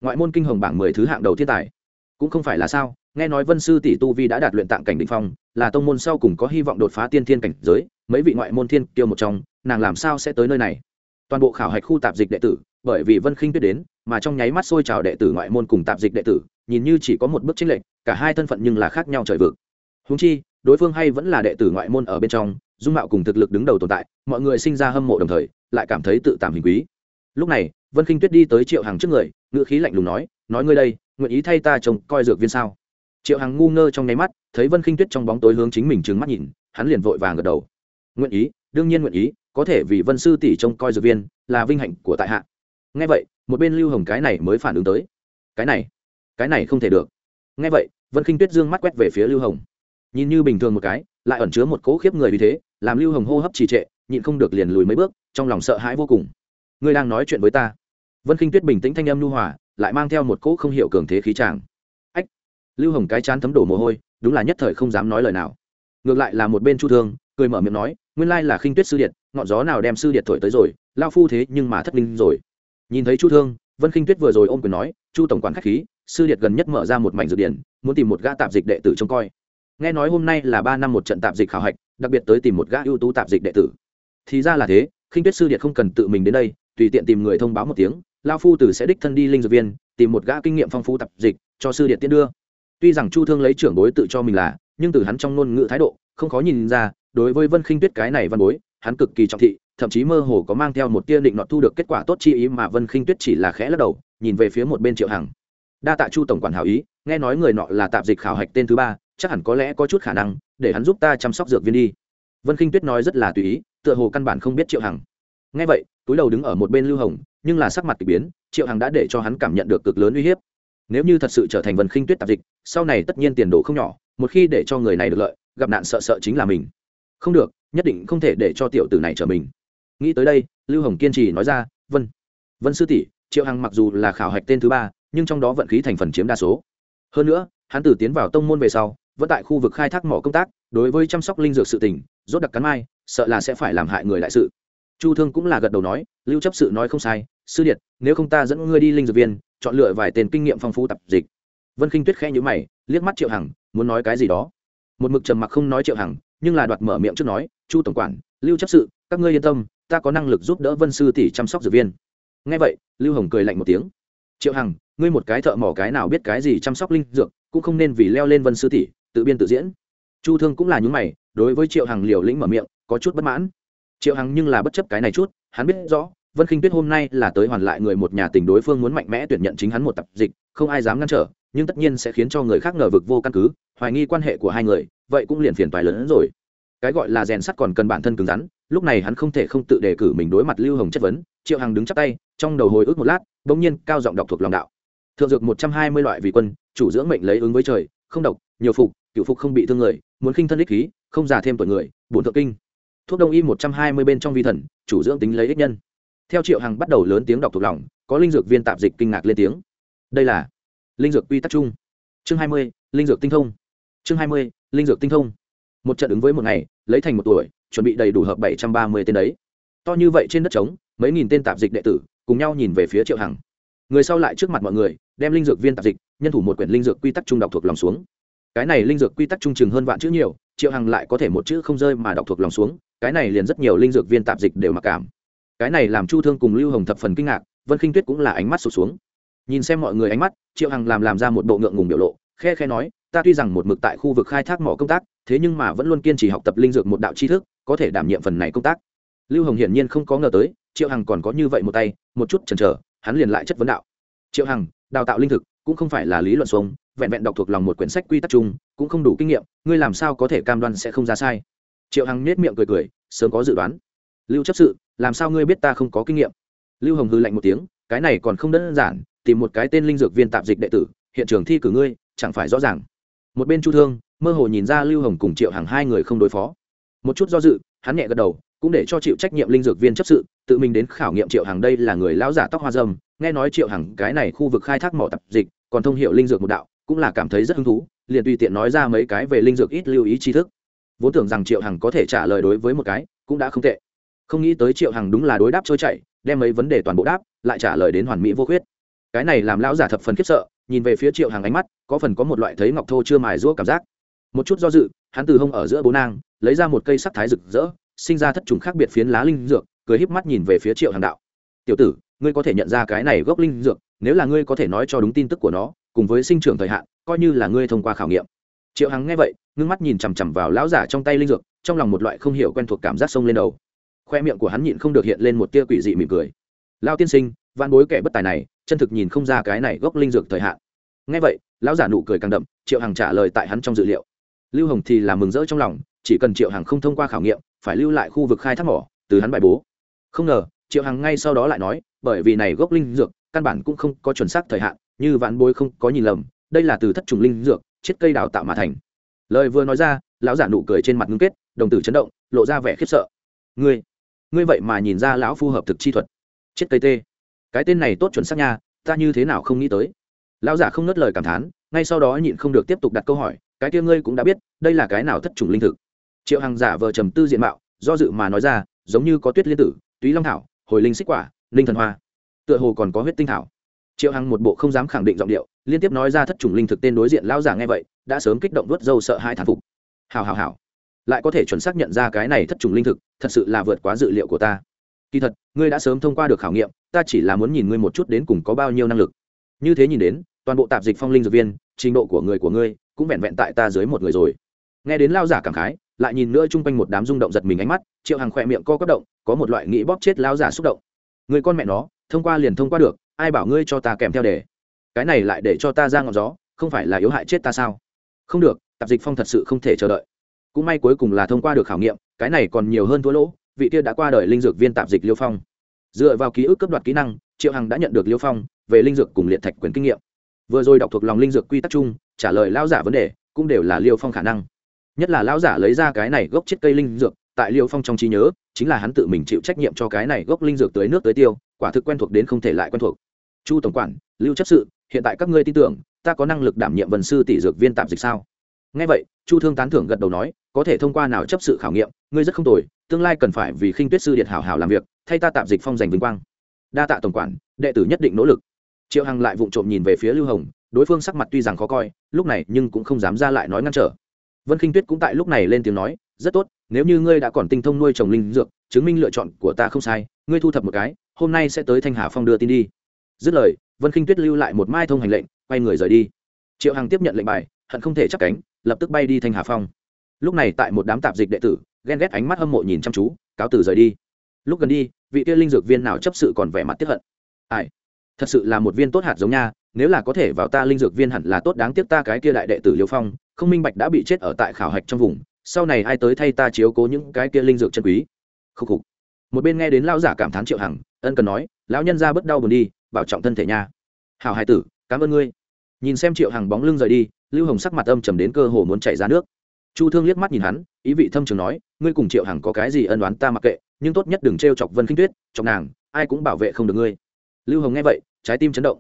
Ngoại môn kinh hồng bảng mười thứ hạng đầu thiên tài cũng không phải là sao, nghe nói vân sư tỷ tu vi đã đạt luyện tạng cảnh định phong, là tông môn sau cùng có hy vọng đột phá tiên thiên cảnh giới, mấy vị ngoại môn thiên kiêu một trong, nàng làm sao sẽ tới nơi này? Toàn bộ khảo hạch khu tạp dịch đệ tử, bởi vì vân khinh tuyết đến, mà trong nháy mắt xôi trào đệ tử ngoại môn cùng tạp dịch đệ tử, nhìn như chỉ có một bước chênh lệch, cả hai thân phận nhưng là khác nhau trời vực. Húng chi, đối phương hay vẫn là đệ tử ngoại môn ở bên trong, dung mạo cùng thực lực đứng đầu tồn tại, mọi người sinh ra hâm mộ đồng thời, lại cảm thấy tự tạm hình quý. Lúc này, vân khinh tuyết đi tới triệu hàng trước người, ngữ khí lạnh lùng nói nói ngươi đây nguyện ý thay ta trông coi dược viên sao? Triệu Hằng ngu ngơ trong nháy mắt, thấy vân khinh tuyết trong bóng tối hướng chính mình trừng mắt nhìn, hắn liền vội vàng gật đầu. Nguyện ý, đương nhiên nguyện ý, có thể vì vân sư tỷ trông coi dược viên là vinh hạnh của tại hạ. Ngay vậy, một bên lưu hồng cái này mới phản ứng tới. Cái này cái này không thể được. Ngay vậy, vân khinh tuyết dương mắt quét về phía lưu hồng. Nhìn như bình thường một cái, lại ẩn chứa một cỗ khiếp người vì thế, làm lưu hồng hô hấp trì trệ, nhịn không được liền lùi mấy bước, trong lòng sợ hãi vô cùng. Ngươi đang nói chuyện với ta. Vân khinh tuyết bình tĩnh thanh âm lưu hòa lại mang theo một cỗ không hiểu cường thế khí tràng. Ách! Lưu hồng cái chán thấm đổ mồ hôi, đúng là nhất thời không dám nói lời nào. Ngược lại là một bên chu thương, cười mở miệng nói, nguyên lai là khinh tuyết sư điện, ngọn gió nào đem sư điện thổi tới rồi lao phu thế nhưng mà thất linh rồi. Nhìn thấy chu thương, vân khinh tuyết vừa rồi ôm quyền nói, chu tổng quản khách khí, sư điện gần nhất mở ra một mảnh dược điển muốn tìm một gã tạp dịch đệ tử trông coi. Nghe nói hôm nay là ba năm một trận tạp dịch khảo hạch, đặc biệt tới tìm một gã ưu tú tạp dịch đệ tử. Thì ra là thế, khinh tuyết sư điện không cần tự mình đến đây, tùy tiện tìm người thông báo một tiếng lao phu tử sẽ đích thân đi linh dược viên, tìm một gã kinh nghiệm phong phú tập dịch, cho sư điện tiễn đưa. Tuy rằng chu thương lấy trưởng bối tự cho mình là, nhưng từ hắn trong ngôn ngữ thái độ, không khó nhìn ra, đối với vân khinh tuyết cái này văn bối, hắn cực kỳ trọng thị, thậm chí mơ hồ có mang theo một tia định nọt thu được kết quả tốt chi ý mà vân khinh tuyết chỉ là khẽ lắc đầu, nhìn về phía một bên triệu hằng. Đa tạ chu tổng quản hảo ý, nghe nói người nọ là tạp dịch khảo hạch tên thứ ba, chắc hẳn có lẽ có chút khả năng, để hắn giúp ta chăm sóc dược viên đi. Vân khinh tuyết nói rất là tùy ý, tựa hồ căn bản không biết triệu hằng. Nghe vậy, túi đầu đứng ở một bên lưu hồng nhưng là sắc mặt kỳ biến, triệu hằng đã để cho hắn cảm nhận được cực lớn uy hiếp. Nếu như thật sự trở thành vân khinh tuyết tạp dịch, sau này tất nhiên tiền đồ không nhỏ, một khi để cho người này được lợi, gặp nạn sợ sợ chính là mình. Không được, nhất định không thể để cho tiểu tử này trở mình. Nghĩ tới đây, lưu hồng kiên trì nói ra, vân vân sư tỷ, triệu hằng mặc dù là khảo hạch tên thứ ba, nhưng trong đó vận khí thành phần chiếm đa số. Hơn nữa, hắn từ tiến vào tông môn về sau, vẫn tại khu vực khai thác mỏ công tác, đối với chăm sóc linh dược sự tình, rốt đặc cắn mai, sợ là sẽ phải làm hại người đại sự chu thương cũng là gật đầu nói, lưu chấp sự nói không sai, sư điện nếu không ta dẫn ngươi đi linh dược viên, chọn lựa vài tên kinh nghiệm phong phú tập dịch. Vân khinh tuyết khẽ nhữ mày, liếc mắt triệu hằng, muốn nói cái gì đó? Một mực trầm mặc không nói triệu hằng, nhưng là đoạt mở miệng trước nói, chu tổng quản, lưu chấp sự, các ngươi yên tâm, ta có năng lực giúp đỡ vân sư tỷ chăm sóc dược viên. Ngay vậy, lưu hồng cười lạnh một tiếng, triệu hằng, ngươi một cái thợ mỏ cái nào biết cái gì chăm sóc linh dược, cũng không nên vì leo lên vân sư tỷ, tự biên tự diễn. Chu thương cũng là nhúng mày, đối với triệu hằng liều lĩnh mở miệng, có chút bất mãn triệu hằng nhưng là bất chấp cái này chút, hắn biết rõ, vân khinh tuyết hôm nay là tới hoàn lại người một nhà tình đối phương muốn mạnh mẽ tuyển nhận chính hắn một tập dịch, không ai dám ngăn trở, nhưng tất nhiên sẽ khiến cho người khác ngờ vực vô căn cứ, hoài nghi quan hệ của hai người, vậy cũng liền phiền toái lớn hơn rồi. Cái gọi là rèn sắt còn cần bản thân cứng rắn, lúc này hắn không thể không tự đề cử mình đối mặt lưu hồng chất vấn, triệu hằng đứng chắc tay, trong đầu hồi ức một lát, bỗng nhiên cao giọng đọc thuộc lòng đạo. Thượng dược một trăm hai mươi loại vị quân, chủ dưỡng mệnh lấy ứng với trời, không độc, nhiều phục, cựu phục không bị thương người, muốn khinh thân ích khí, không già thêm tuổi người, bổn thượng kinh thuốc đông y một trăm hai mươi bên trong vi thần, chủ dưỡng tính lấy ích nhân. Theo triệu hằng bắt đầu lớn tiếng đọc thuộc lòng, có linh dược viên tạp dịch kinh ngạc lên tiếng. Đây là linh dược quy tắc chung. Chương hai mươi, linh dược tinh thông. Chương hai mươi, linh dược tinh thông. Một trận ứng với một ngày, lấy thành một tuổi, chuẩn bị đầy đủ hợp bảy trăm ba mươi tên đấy. To như vậy trên đất trống, mấy nghìn tên tạp dịch đệ tử, cùng nhau nhìn về phía triệu hằng. Người sau lại trước mặt mọi người, đem linh dược viên tạp dịch, nhân thủ một quyển linh dược quy tắc trung đọc thuộc lòng xuống. Cái này linh dược quy tắc trung chừng hơn vạn chữ nhiều, triệu hằng lại có thể một chữ không rơi mà đọc thuộc lòng xuống cái này liền rất nhiều linh dược viên tạp dịch đều mặc cảm. Cái này làm chu thương cùng lưu hồng thập phần kinh ngạc, vân khinh tuyết cũng là ánh mắt sụt xuống. Nhìn xem mọi người ánh mắt, triệu hằng làm làm ra một bộ ngượng ngùng biểu lộ, khe khe nói, ta tuy rằng một mực tại khu vực khai thác mỏ công tác, thế nhưng mà vẫn luôn kiên trì học tập linh dược một đạo tri thức, có thể đảm nhiệm phần này công tác. Lưu hồng hiển nhiên không có ngờ tới, triệu hằng còn có như vậy một tay, một chút chần chờ, hắn liền lại chất vấn đạo. Triệu hằng, đào tạo linh thực cũng không phải là lý luận xuống vẹn vẹn đọc thuộc lòng một quyển sách quy tắc chung, cũng không đủ kinh nghiệm, ngươi làm sao có thể cam đoan sẽ không ra sai? Triệu hằng nết miệng cười cười, sớm có dự đoán. Lưu chấp sự, làm sao ngươi biết ta không có kinh nghiệm? Lưu hồng hư lạnh một tiếng, cái này còn không đơn giản, tìm một cái tên linh dược viên tạp dịch đệ tử, hiện trường thi cử ngươi, chẳng phải rõ ràng. Một bên chu thương, mơ hồ nhìn ra lưu hồng cùng triệu Hằng hai người không đối phó. Một chút do dự, hắn nhẹ gật đầu, cũng để cho chịu trách nhiệm linh dược viên chấp sự, tự mình đến khảo nghiệm triệu Hằng đây là người lão giả tóc hoa dâm. Nghe nói triệu Hằng cái này khu vực khai thác mỏ tập dịch, còn thông hiệu linh dược một đạo, cũng là cảm thấy rất hứng thú, liền tùy tiện nói ra mấy cái về linh dược ít lưu ý tri thức vốn tưởng rằng triệu hằng có thể trả lời đối với một cái, cũng đã không tệ. Không nghĩ tới triệu hằng đúng là đối đáp trôi chảy, đem mấy vấn đề toàn bộ đáp, lại trả lời đến hoàn mỹ vô khuyết. Cái này làm lão giả thập phần khiếp sợ, nhìn về phía triệu hằng ánh mắt, có phần có một loại thấy ngọc thô chưa mài rũa cảm giác. Một chút do dự, hắn từ hông ở giữa bố nang, lấy ra một cây sắc thái rực rỡ, sinh ra thất trùng khác biệt phiến lá linh dược, cười híp mắt nhìn về phía triệu hằng đạo. Tiểu tử, ngươi có thể nhận ra cái này gốc linh dược, nếu là ngươi có thể nói cho đúng tin tức của nó, cùng với sinh trưởng thời hạn, coi như là ngươi thông qua khảo nghiệm triệu hằng nghe vậy, ngưng mắt nhìn chằm chằm vào lão giả trong tay linh dược, trong lòng một loại không hiểu quen thuộc cảm giác sông lên đầu. Khoe miệng của hắn nhịn không được hiện lên một tia quỷ dị mỉm cười. Lao tiên sinh van bối kẻ bất tài này, chân thực nhìn không ra cái này gốc linh dược thời hạn. Nghe vậy, lão giả nụ cười càng đậm, triệu hằng trả lời tại hắn trong dự liệu. Lưu hồng thì là mừng rỡ trong lòng, chỉ cần triệu hằng không thông qua khảo nghiệm, phải lưu lại khu vực khai thác mỏ, từ hắn bài bố. Không ngờ, triệu hằng ngay sau đó lại nói, bởi vì này gốc linh dược, căn bản cũng không có chuẩn xác thời hạn, như vạn bối không có nhìn lầm, đây là từ thất trùng linh dược chết cây đào tạo mà thành. Lời vừa nói ra, lão giả nụ cười trên mặt ngưng kết, đồng tử chấn động, lộ ra vẻ khiếp sợ. Ngươi ngươi vậy mà nhìn ra lão phu hợp thực chi thuật. Chết cây tê. Cái tên này tốt chuẩn xác nha, ta như thế nào không nghĩ tới. Lão giả không ngớt lời cảm thán, ngay sau đó nhịn không được tiếp tục đặt câu hỏi, cái kia ngươi cũng đã biết, đây là cái nào thất trùng linh thực? Triệu hằng giả vờ trầm tư diện mạo, do dự mà nói ra, giống như có tuyết liên tử, túy long thảo, hồi linh xích quả, linh thần hoa. Tựa hồ còn có huyết tinh thảo triệu hằng một bộ không dám khẳng định giọng điệu, liên tiếp nói ra thất trùng linh thực tên đối diện lão giả nghe vậy, đã sớm kích động vớt dâu sợ hai thản phục. Hào hào hào lại có thể chuẩn xác nhận ra cái này thất trùng linh thực, thật sự là vượt quá dự liệu của ta. Kỳ thật, ngươi đã sớm thông qua được khảo nghiệm, ta chỉ là muốn nhìn ngươi một chút đến cùng có bao nhiêu năng lực. Như thế nhìn đến, toàn bộ tạp dịch phong linh dược viên, trình độ của người của ngươi cũng vẹn vẹn tại ta dưới một người rồi. Nghe đến lao giả cảm khái, lại nhìn nữa chung quanh một đám rung động giật mình ánh mắt, triệu hằng khỏe miệng co quất động, có một loại nghĩ bóp chết lao giả xúc động. Người con mẹ nó, thông qua liền thông qua được ai bảo ngươi cho ta kèm theo đề cái này lại để cho ta ra ngọn gió, không phải là yếu hại chết ta sao? Không được, tạp dịch phong thật sự không thể chờ đợi. Cũng may cuối cùng là thông qua được khảo nghiệm, cái này còn nhiều hơn thua lỗ, vị kia đã qua đời linh dược viên tạp dịch liêu phong. Dựa vào ký ức cấp đoạt kỹ năng, triệu hằng đã nhận được liêu phong về linh dược cùng liệt thạch quyền kinh nghiệm. Vừa rồi đọc thuộc lòng linh dược quy tắc chung, trả lời lao giả vấn đề, cũng đều là liêu phong khả năng. Nhất là lão giả lấy ra cái này gốc chết cây linh dược, tại liêu phong trong trí nhớ, chính là hắn tự mình chịu trách nhiệm cho cái này gốc linh dược tới nước tới tiêu, quả thực quen thuộc đến không thể lại quen thuộc chu tổng quản, lưu chấp sự, hiện tại các ngươi tin tưởng, ta có năng lực đảm nhiệm vần sư tỷ dược viên tạm dịch sao? Ngay vậy, chu thương tán thưởng gật đầu nói, có thể thông qua nào chấp sự khảo nghiệm, ngươi rất không tồi, tương lai cần phải vì khinh tuyết sư điện hảo hảo làm việc, thay ta tạm dịch phong giành vinh quang. Đa tạ tổng quản, đệ tử nhất định nỗ lực. Triệu hằng lại vụng trộm nhìn về phía lưu hồng, đối phương sắc mặt tuy rằng khó coi, lúc này nhưng cũng không dám ra lại nói ngăn trở. Vân khinh tuyết cũng tại lúc này lên tiếng nói, rất tốt, nếu như ngươi đã còn tinh thông nuôi trồng linh dược, chứng minh lựa chọn của ta không sai, ngươi thu thập một cái, hôm nay sẽ tới thanh hà phong đưa tin đi dứt lời, vân khinh tuyết lưu lại một mai thông hành lệnh, quay người rời đi. Triệu hằng tiếp nhận lệnh bài, hận không thể chắc cánh, lập tức bay đi thanh hà phong. Lúc này tại một đám tạp dịch đệ tử, ghen ghét ánh mắt hâm mộ nhìn chăm chú, cáo từ rời đi. Lúc gần đi, vị kia linh dược viên nào chấp sự còn vẻ mặt tiếp hận. Ai? Thật sự là một viên tốt hạt giống nha, nếu là có thể vào ta linh dược viên hẳn là tốt đáng tiếc ta cái kia đại đệ tử liêu phong, không minh bạch đã bị chết ở tại khảo hạch trong vùng, sau này ai tới thay ta chiếu cố những cái kia linh dược chân quý. Khúc khục. Một bên nghe đến lão giả cảm thán triệu hằng, ân cần nói, lão nhân ra bất đau buồn đi bảo trọng thân thể nha. Hảo hai tử, cảm ơn ngươi. Nhìn xem triệu hằng bóng lưng rời đi, lưu hồng sắc mặt âm trầm đến cơ hồ muốn chảy ra nước. Chu thương liếc mắt nhìn hắn, ý vị thâm trường nói, ngươi cùng triệu hằng có cái gì ân đoán ta mặc kệ, nhưng tốt nhất đừng t chọc vân khinh tuyết, chọc nàng, ai cũng bảo vệ không được ngươi. Lưu hồng nghe vậy, trái tim chấn động.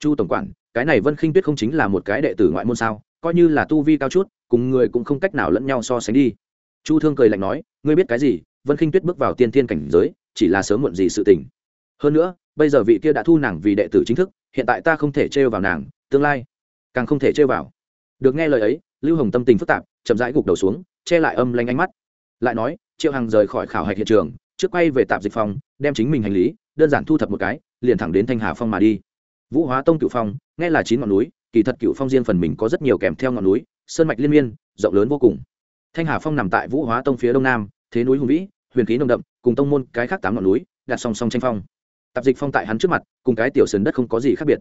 Chu tổng quản, cái này vân khinh tuyết không chính là một cái đệ tử ngoại môn sao? Coi như là tu vi cao chút, cùng người cũng không cách nào lẫn nhau so sánh đi. Chu thương cười lạnh nói, ngươi biết cái gì? Vân khinh tuyết bước vào tiên thiên cảnh giới, chỉ là sớm muộn gì sự tình. Hơn nữa bây giờ vị kia đã thu nàng vì đệ tử chính thức, hiện tại ta không thể trêu vào nàng, tương lai càng không thể trêu vào. Được nghe lời ấy, lưu hồng tâm tình phức tạp, chậm rãi gục đầu xuống, che lại âm lanh ánh mắt. Lại nói, triệu hằng rời khỏi khảo hạch hiện trường, trước quay về tạp dịch phòng, đem chính mình hành lý, đơn giản thu thập một cái, liền thẳng đến thanh hà phong mà đi. Vũ hóa tông cựu phong, nghe là chín ngọn núi, kỳ thật cựu phong riêng phần mình có rất nhiều kèm theo ngọn núi, sơn mạch liên miên, rộng lớn vô cùng. Thanh hà phong nằm tại vũ hóa tông phía đông nam, thế núi hùng vĩ, huyền khí nồng đậm, cùng tông môn cái khác tám ngọn núi, đặt song song tranh phong tạp dịch phong tại hắn trước mặt, cùng cái tiểu sườn đất không có gì khác biệt.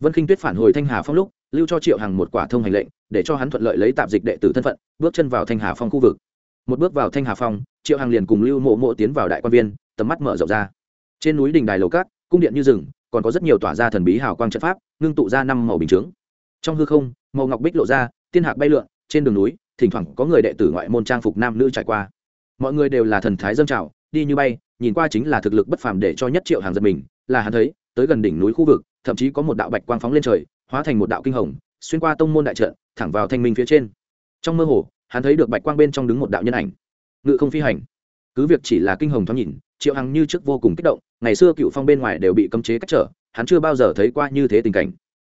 Vân khinh tuyết phản hồi thanh hà phong lúc, lưu cho triệu hằng một quả thông hành lệnh, để cho hắn thuận lợi lấy tạp dịch đệ tử thân phận, bước chân vào thanh hà phong khu vực. Một bước vào thanh hà phong, triệu hằng liền cùng lưu mộ mộ tiến vào đại quan viên, tầm mắt mở rộng ra. Trên núi đình đài lầu cát, cung điện như rừng, còn có rất nhiều tỏa ra thần bí hào quang trận pháp, ngưng tụ ra năm màu bình chướng. Trong hư không, màu ngọc bích lộ ra, tiên hạc bay lượn, trên đường núi, thỉnh thoảng có người đệ tử ngoại môn trang phục nam nữ trải qua. Mọi người đều là thần thái dâng trào đi như bay, nhìn qua chính là thực lực bất phàm để cho nhất triệu hàng giật mình, là hắn thấy, tới gần đỉnh núi khu vực, thậm chí có một đạo bạch quang phóng lên trời, hóa thành một đạo kinh hồng, xuyên qua tông môn đại trận, thẳng vào thanh minh phía trên. Trong mơ hồ, hắn thấy được bạch quang bên trong đứng một đạo nhân ảnh. Ngự không phi hành. Cứ việc chỉ là kinh hồng thoáng nhìn, triệu hằng như trước vô cùng kích động, ngày xưa cựu phong bên ngoài đều bị cấm chế cách trở, hắn chưa bao giờ thấy qua như thế tình cảnh.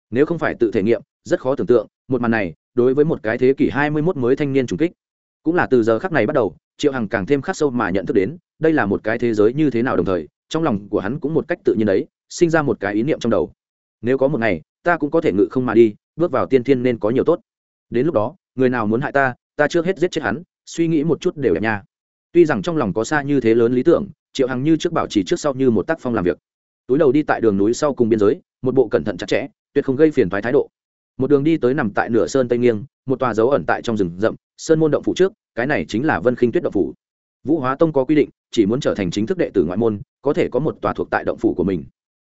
Nếu không phải tự thể nghiệm, rất khó tưởng tượng, một màn này, đối với một cái thế kỷ hai mươi 21 mới thanh niên trùng kích. Cũng là từ giờ khắc này bắt đầu triệu hằng càng thêm khắc sâu mà nhận thức đến, đây là một cái thế giới như thế nào đồng thời, trong lòng của hắn cũng một cách tự nhiên đấy, sinh ra một cái ý niệm trong đầu. Nếu có một ngày, ta cũng có thể ngự không mà đi, bước vào tiên thiên nên có nhiều tốt. Đến lúc đó, người nào muốn hại ta ta trước hết giết chết hắn, suy nghĩ một chút đều đẹp nha. Tuy rằng trong lòng có xa như thế lớn lý tưởng, triệu hằng như trước bảo trì trước sau như một tác phong làm việc. Túi đầu đi tại đường núi sau cùng biên giới, một bộ cẩn thận chặt chẽ, tuyệt không gây phiền thoái thái độ. Một đường đi tới nằm tại nửa sơn tây nghiêng, một tòa dấu ẩn tại trong rừng rậm, sơn môn động phủ trước cái này chính là vân khinh tuyết động phủ. Vũ hóa tông có quy định chỉ muốn trở thành chính thức đệ tử ngoại môn có thể có một tòa thuộc tại động phủ của mình.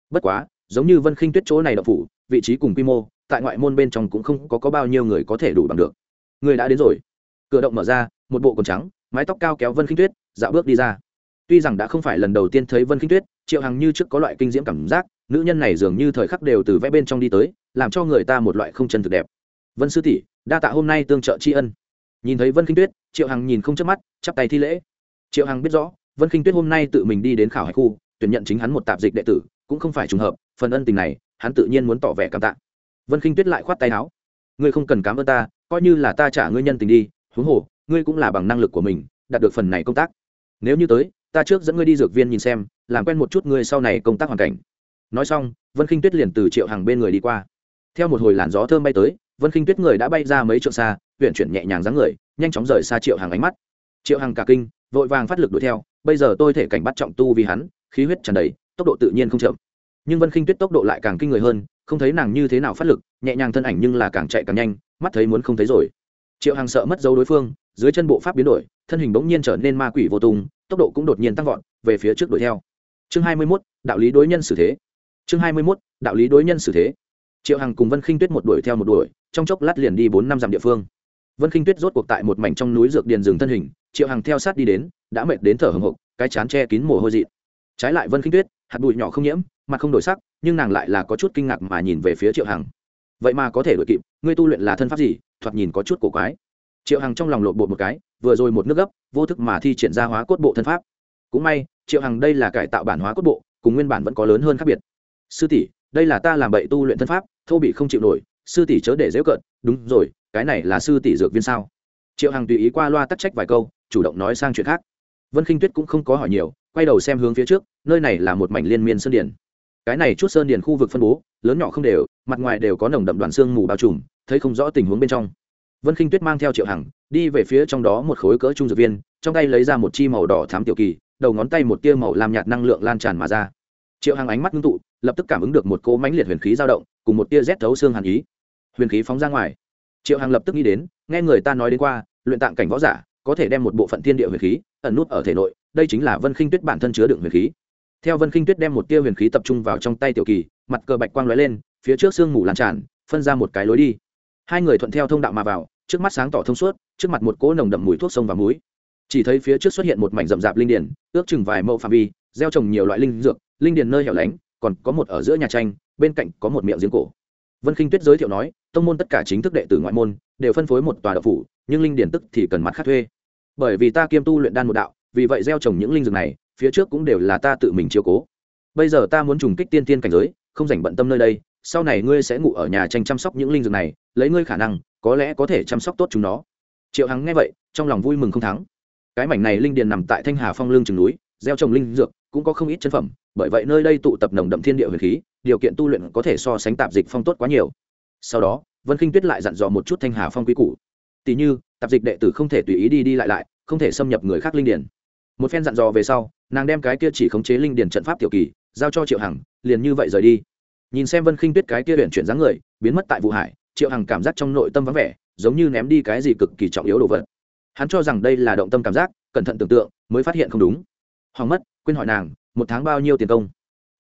Bất quá giống như vân khinh tuyết chỗ này động phủ vị trí cùng quy mô tại ngoại môn bên trong cũng không có, có bao nhiêu người có thể đủ bằng được. Người đã đến rồi. Cửa động mở ra một bộ quần trắng mái tóc cao kéo vân khinh tuyết dạo bước đi ra. Tuy rằng đã không phải lần đầu tiên thấy vân khinh tuyết triệu hằng như trước có loại kinh diễm cảm giác nữ nhân này dường như thời khắc đều từ vẽ bên trong đi tới làm cho người ta một loại không chân thực đẹp. Vân sư tỷ đa tạ hôm nay tương trợ tri ân nhìn thấy vân khinh tuyết, triệu hằng nhìn không chớp mắt, chắp tay thi lễ. Triệu hằng biết rõ, vân khinh tuyết hôm nay tự mình đi đến khảo hải khu, tuyển nhận chính hắn một tạp dịch đệ tử, cũng không phải trùng hợp, phần ân tình này, hắn tự nhiên muốn tỏ vẻ cảm tạ. Vân khinh tuyết lại khoát tay áo. Ngươi không cần cảm ơn ta, coi như là ta trả ngươi nhân tình đi, huống hồ, ngươi cũng là bằng năng lực của mình, đạt được phần này công tác. Nếu như tới, ta trước dẫn ngươi đi dược viên nhìn xem, làm quen một chút ngươi sau này công tác hoàn cảnh. Nói xong, vân khinh tuyết liền từ triệu hằng bên người đi qua. Theo một hồi làn gió thơm bay tới vân khinh tuyết người đã bay ra mấy trượng xa huyện chuyển nhẹ nhàng dáng người nhanh chóng rời xa triệu hằng ánh mắt. Triệu hằng cả kinh vội vàng phát lực đuổi theo bây giờ tôi thể cảnh bắt trọng tu vì hắn khí huyết tràn đầy tốc độ tự nhiên không chậm. Nhưng vân khinh tuyết tốc độ lại càng kinh người hơn không thấy nàng như thế nào phát lực nhẹ nhàng thân ảnh nhưng là càng chạy càng nhanh mắt thấy muốn không thấy rồi. Triệu hằng sợ mất dấu đối phương dưới chân bộ pháp biến đổi thân hình bỗng nhiên trở nên ma quỷ vô tung tốc độ cũng đột nhiên tăng vọt về phía trước đuổi theo. Chương hai mươi 21, đạo lý đối nhân xử thế. Chương hai mươi 21, đạo lý đối nhân xử thế. Triệu hằng cùng vân khinh tuyết một đuổi theo một đuổi trong chốc lát liền đi bốn năm dặm địa phương. Vân khinh tuyết rốt cuộc tại một mảnh trong núi dược điền rừng thân hình, triệu hằng theo sát đi đến, đã mệt đến thở hồng hộc, cái chán che kín mồ hôi dị trái lại vân khinh tuyết, hạt bụi nhỏ không nhiễm, mặt không đổi sắc, nhưng nàng lại là có chút kinh ngạc mà nhìn về phía triệu hằng. Vậy mà có thể đuổi kịp, ngươi tu luyện là thân pháp gì? thoạt nhìn có chút cổ quái. Triệu hằng trong lòng lộn bột một cái, vừa rồi một nước gấp, vô thức mà thi triển ra hóa cốt bộ thân pháp. Cũng may, triệu hằng đây là cải tạo bản hóa cốt bộ, cùng nguyên bản vẫn có lớn hơn khác biệt. Sư tỷ, đây là ta làm bậy tu luyện thân pháp, thô bị không chịu nổi sư tỷ chớ để dễ cận đúng rồi, cái này là sư tỷ dược viên sao? Triệu hằng tùy ý qua loa tắc trách vài câu, chủ động nói sang chuyện khác. Vân khinh tuyết cũng không có hỏi nhiều, quay đầu xem hướng phía trước, nơi này là một mảnh liên miên sơn điển cái này chút sơn điển khu vực phân bố, lớn nhỏ không đều, mặt ngoài đều có nồng đậm đoàn xương mù bao trùm, thấy không rõ tình huống bên trong. Vân khinh tuyết mang theo triệu hằng, đi về phía trong đó một khối cỡ trung dược viên, trong tay lấy ra một chi màu đỏ thám tiểu kỳ, đầu ngón tay một tia màu làm nhạt năng lượng lan tràn mà ra. Triệu hằng ánh mắt ngưng tụ, lập tức cảm ứng được một cỗ mãnh liệt huyền khí dao động, cùng một tia rét thấu xương hàn ý huyền khí phóng ra ngoài. Triệu hằng lập tức nghĩ đến, nghe người ta nói đến qua, luyện tạng cảnh võ giả có thể đem một bộ phận thiên địa huyền khí ẩn nút ở thể nội, đây chính là vân khinh tuyết bản thân chứa đựng huyền khí. Theo vân khinh tuyết đem một tia huyền khí tập trung vào trong tay tiểu kỳ, mặt cờ bạch quang lóe lên, phía trước sương mù lan tràn, phân ra một cái lối đi. Hai người thuận theo thông đạo mà vào, trước mắt sáng tỏ thông suốt, trước mặt một cỗ nồng đậm mùi thuốc sông và muối. Chỉ thấy phía trước xuất hiện một mảnh rậm rạp linh điển ước chừng vài mẫu phạm vi, gieo trồng nhiều loại linh dược, linh điển nơi hẻo lánh, còn có một ở giữa nhà tranh, bên cạnh có một miệng giếng cổ vân khinh tuyết giới thiệu nói, tông môn tất cả chính thức đệ tử ngoại môn đều phân phối một tòa đạo phủ, nhưng linh điển tức thì cần mặt khác thuê. Bởi vì ta kiêm tu luyện đan một đạo, vì vậy gieo trồng những linh dược này, phía trước cũng đều là ta tự mình chiếu cố. Bây giờ ta muốn trùng kích tiên tiên cảnh giới, không dành bận tâm nơi đây, sau này ngươi sẽ ngủ ở nhà tranh chăm sóc những linh dược này, lấy ngươi khả năng, có lẽ có thể chăm sóc tốt chúng nó. Triệu hằng nghe vậy, trong lòng vui mừng không thắng. Cái mảnh này linh điền nằm tại thanh hà phong lương chừng núi, gieo trồng linh dược cũng có không ít chân phẩm, bởi vậy nơi đây tụ tập nồng đậm thiên địa huyền khí điều kiện tu luyện có thể so sánh tạp dịch phong tốt quá nhiều. Sau đó, vân khinh tuyết lại dặn dò một chút thanh hà phong quý cũ Tỉ như, tạp dịch đệ tử không thể tùy ý đi đi lại lại, không thể xâm nhập người khác linh điển. Một phen dặn dò về sau, nàng đem cái kia chỉ khống chế linh điển trận pháp tiểu kỳ, giao cho triệu hằng, liền như vậy rời đi. Nhìn xem vân khinh tuyết cái kia huyện chuyển dáng người, biến mất tại vụ hải, triệu hằng cảm giác trong nội tâm vắng vẻ, giống như ném đi cái gì cực kỳ trọng yếu đồ vật. Hắn cho rằng đây là động tâm cảm giác, cẩn thận tưởng tượng, mới phát hiện không đúng. Hoàng mất, quên hỏi nàng, một tháng bao nhiêu tiền công?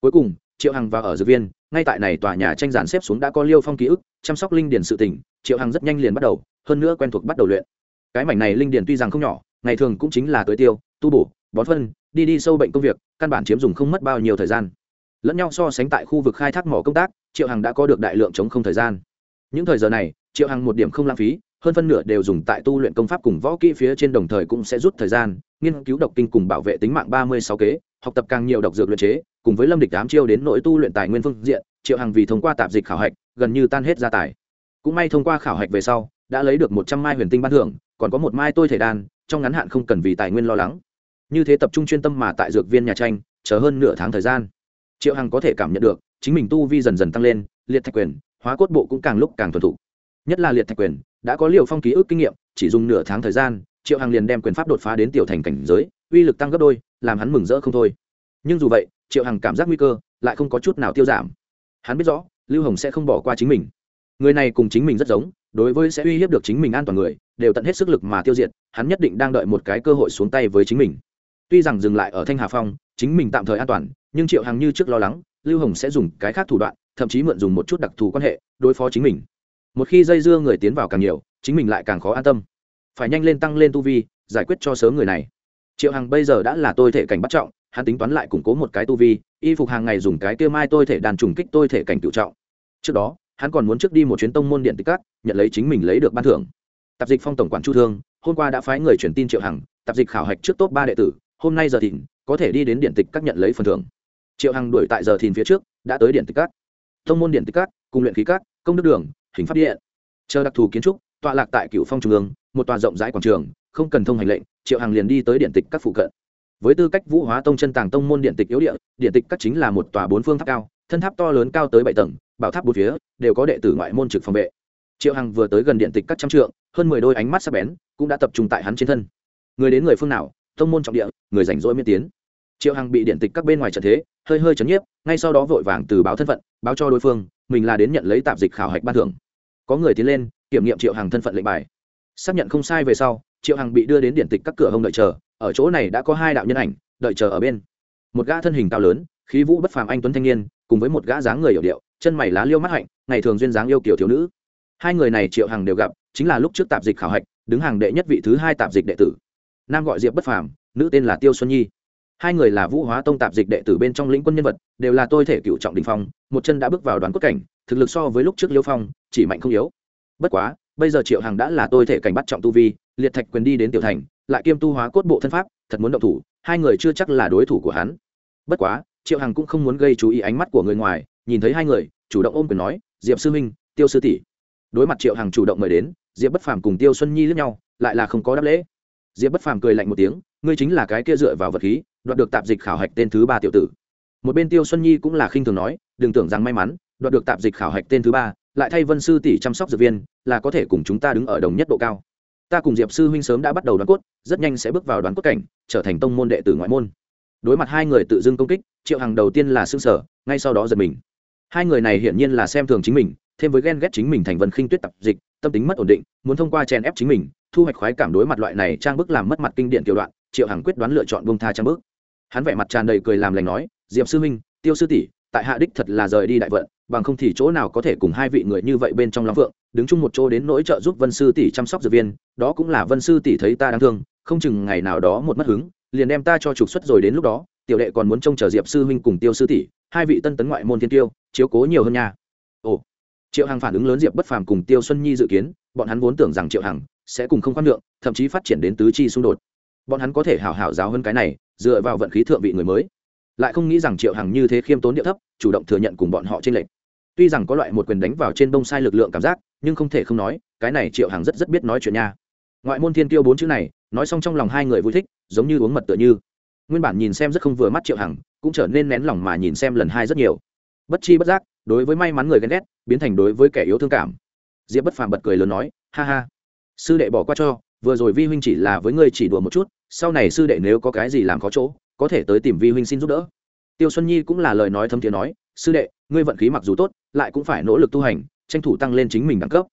Cuối cùng triệu hằng vào ở dược viên, ngay tại này tòa nhà tranh giản xếp xuống đã có liêu phong ký ức, chăm sóc linh điển sự tỉnh triệu hằng rất nhanh liền bắt đầu, hơn nữa quen thuộc bắt đầu luyện. Cái mảnh này linh điển tuy rằng không nhỏ, ngày thường cũng chính là tới tiêu, tu bổ, bón phân, đi đi sâu bệnh công việc, căn bản chiếm dùng không mất bao nhiêu thời gian. Lẫn nhau so sánh tại khu vực khai thác mỏ công tác, triệu hằng đã có được đại lượng chống không thời gian. Những thời giờ này, triệu hằng một điểm không lãng phí hơn phân nửa đều dùng tại tu luyện công pháp cùng võ kỹ phía trên đồng thời cũng sẽ rút thời gian, nghiên cứu độc kinh cùng bảo vệ tính mạng ba mươi sáu kế, học tập càng nhiều độc dược luyện chế, cùng với lâm địch tám chiêu đến nội tu luyện tài nguyên phương diện, triệu hằng vì thông qua tạp dịch khảo hạch, gần như tan hết gia tài. Cũng may thông qua khảo hạch về sau, đã lấy được một trăm mai huyền tinh ban thưởng, còn có một mai tôi thể đan, trong ngắn hạn không cần vì tài nguyên lo lắng. Như thế tập trung chuyên tâm mà tại dược viên nhà tranh, chờ hơn nửa tháng thời gian. Triệu hằng có thể cảm nhận được, chính mình tu vi dần dần tăng lên, liệt thạch quyền, hóa cốt bộ cũng càng lúc càng thuần thục. Nhất là liệt thạch quyền đã có liều phong ký ức kinh nghiệm, chỉ dùng nửa tháng thời gian, triệu hằng liền đem quyền pháp đột phá đến tiểu thành cảnh giới, uy lực tăng gấp đôi, làm hắn mừng rỡ không thôi. Nhưng dù vậy, triệu hằng cảm giác nguy cơ lại không có chút nào tiêu giảm. Hắn biết rõ, lưu hồng sẽ không bỏ qua chính mình. Người này cùng chính mình rất giống, đối với sẽ uy hiếp được chính mình an toàn người, đều tận hết sức lực mà tiêu diệt, hắn nhất định đang đợi một cái cơ hội xuống tay với chính mình. Tuy rằng dừng lại ở thanh hà phong, chính mình tạm thời an toàn, nhưng triệu hằng như trước lo lắng, lưu hồng sẽ dùng cái khác thủ đoạn, thậm chí mượn dùng một chút đặc thù quan hệ, đối phó chính mình một khi dây dưa người tiến vào càng nhiều, chính mình lại càng khó an tâm. Phải nhanh lên tăng lên tu vi, giải quyết cho sớm người này. Triệu hằng bây giờ đã là tôi thể cảnh bắt trọng, hắn tính toán lại củng cố một cái tu vi, y phục hàng ngày dùng cái tiêu mai tôi thể đàn trùng kích tôi thể cảnh tự trọng. Trước đó, hắn còn muốn trước đi một chuyến tông môn điện tích cắt nhận lấy chính mình lấy được ban thưởng. Tạp dịch phong tổng quản chu thương, hôm qua đã phái người truyền tin triệu hằng, tạp dịch khảo hạch trước top ba đệ tử, hôm nay giờ thìn, có thể đi đến điện tịch các nhận lấy phần thưởng. Triệu hằng đuổi tại giờ thìn phía trước, đã tới điện tịch các. Thông môn điện tịch các, cùng luyện khí các, công đức đường hình pháp điện. Chờ đặc thù kiến trúc, tọa lạc tại cựu phong trung ương, một tòa rộng rãi quảng trường, không cần thông hành lệnh, triệu hằng liền đi tới điện tịch các phụ cận. Với tư cách vũ hóa tông chân tàng tông môn điện tịch yếu địa, điện tịch các chính là một tòa bốn phương tháp cao, thân tháp to lớn cao tới bảy tầng, bảo tháp bốn phía đều có đệ tử ngoại môn trực phòng vệ. Triệu hằng vừa tới gần điện tịch các trăm trượng, hơn mười đôi ánh mắt sắc bén, cũng đã tập trung tại hắn trên thân. Người đến người phương nào, tông môn trọng địa, người rảnh rỗi miên tiến. Triệu hằng bị điện tịch các bên ngoài trận thế, hơi hơi chấn nhiếp, ngay sau đó vội vàng từ báo thân phận, báo cho đối phương, mình là đến nhận lấy tạp dịch khảo hạch ban thưởng có người tiến lên, kiểm nghiệm triệu hằng thân phận lệnh bài. Xác nhận không sai về sau, triệu hằng bị đưa đến điện tịch các cửa hông đợi chờ, ở chỗ này đã có hai đạo nhân ảnh, đợi chờ ở bên. Một gã thân hình cao lớn, khí vũ bất phàm anh tuấn thanh niên, cùng với một gã dáng người hiểu điệu, chân mày lá liêu mắt hạnh, ngày thường duyên dáng yêu kiểu thiếu nữ. Hai người này triệu hằng đều gặp, chính là lúc trước tạp dịch khảo hạch, đứng hàng đệ nhất vị thứ hai tạp dịch đệ tử. Nam gọi diệp bất phàm, nữ tên là tiêu xuân nhi. Hai người là vũ hóa tông tạp dịch đệ tử bên trong lĩnh quân nhân vật, đều là tôi thể cựu trọng đình phong, một chân đã bước vào đoàn cốt cảnh, thực lực so với lúc trước liêu phong chỉ mạnh không yếu. Bất quá, bây giờ triệu hằng đã là tôi thể cảnh bắt trọng tu vi, liệt thạch quyền đi đến tiểu thành, lại kiêm tu hóa cốt bộ thân pháp, thật muốn động thủ, hai người chưa chắc là đối thủ của hắn. Bất quá, triệu hằng cũng không muốn gây chú ý ánh mắt của người ngoài, nhìn thấy hai người, chủ động ôm quyền nói, diệp sư minh tiêu sư tỷ. Đối mặt triệu hằng chủ động mời đến, diệp bất phàm cùng tiêu xuân nhi lướt nhau, lại là không có đáp lễ. Diệp bất phàm cười lạnh một tiếng, ngươi chính là cái kia dựa vào vật khí, đoạt được tạp dịch khảo hạch tên thứ ba tiểu tử. Một bên tiêu xuân nhi cũng là khinh thường nói, đừng tưởng rằng may mắn, đoạt được tạp dịch khảo hạch tên thứ ba lại thay vân sư tỷ chăm sóc dược viên, là có thể cùng chúng ta đứng ở đồng nhất độ cao. Ta cùng diệp sư huynh sớm đã bắt đầu đoán cốt, rất nhanh sẽ bước vào đoán cốt cảnh, trở thành tông môn đệ tử ngoại môn. Đối mặt hai người tự dưng công kích, triệu hằng đầu tiên là xương sở ngay sau đó giật mình. Hai người này hiển nhiên là xem thường chính mình, thêm với ghen ghét chính mình thành vân khinh tuyết tập dịch, tâm tính mất ổn định, muốn thông qua chèn ép chính mình, thu hoạch khoái cảm đối mặt loại này trang bức làm mất mặt kinh điển kiểu đoạn, triệu hằng quyết đoán lựa chọn bông tha trang bức. Hắn vẻ mặt tràn đầy cười làm lành nói, diệp sư huynh, tiêu sư tỷ, tại hạ đích thật là rời đi đại vận bằng không thì chỗ nào có thể cùng hai vị người như vậy bên trong long phượng, đứng chung một chỗ đến nỗi trợ giúp vân sư tỷ chăm sóc dược viên, đó cũng là vân sư tỷ thấy ta đáng thương, không chừng ngày nào đó một mất hứng, liền đem ta cho trục xuất rồi đến lúc đó, tiểu đệ còn muốn trông chờ diệp sư huynh cùng tiêu sư tỷ, hai vị tân tấn ngoại môn thiên tiêu, chiếu cố nhiều hơn nha. Ồ, triệu hằng phản ứng lớn diệp bất phàm cùng tiêu xuân nhi dự kiến, bọn hắn vốn tưởng rằng triệu hằng sẽ cùng không khoan lượng thậm chí phát triển đến tứ chi xung đột. Bọn hắn có thể hảo hảo giáo hơn cái này, dựa vào vận khí thượng vị người mới. Lại không nghĩ rằng triệu hằng như thế khiêm tốn địa thấp, chủ động thừa nhận cùng bọn họ trên lệnh tuy rằng có loại một quyền đánh vào trên bông sai lực lượng cảm giác, nhưng không thể không nói, cái này triệu hằng rất rất biết nói chuyện nha. Ngoại môn thiên tiêu bốn chữ này, nói xong trong lòng hai người vui thích, giống như uống mật tựa như. Nguyên bản nhìn xem rất không vừa mắt triệu hằng, cũng trở nên nén lòng mà nhìn xem lần hai rất nhiều. Bất chi bất giác, đối với may mắn người ghen ghét, biến thành đối với kẻ yếu thương cảm. Diệp bất phàm bật cười lớn nói, ha ha, sư đệ bỏ qua cho, vừa rồi vi huynh chỉ là với ngươi chỉ đùa một chút, sau này sư đệ nếu có cái gì làm khó chỗ, có thể tới tìm vi huynh xin giúp đỡ. Tiêu xuân nhi cũng là lời nói thâm tiếng nói sư đệ, ngươi vận khí mặc dù tốt, lại cũng phải nỗ lực tu hành, tranh thủ tăng lên chính mình đẳng cấp.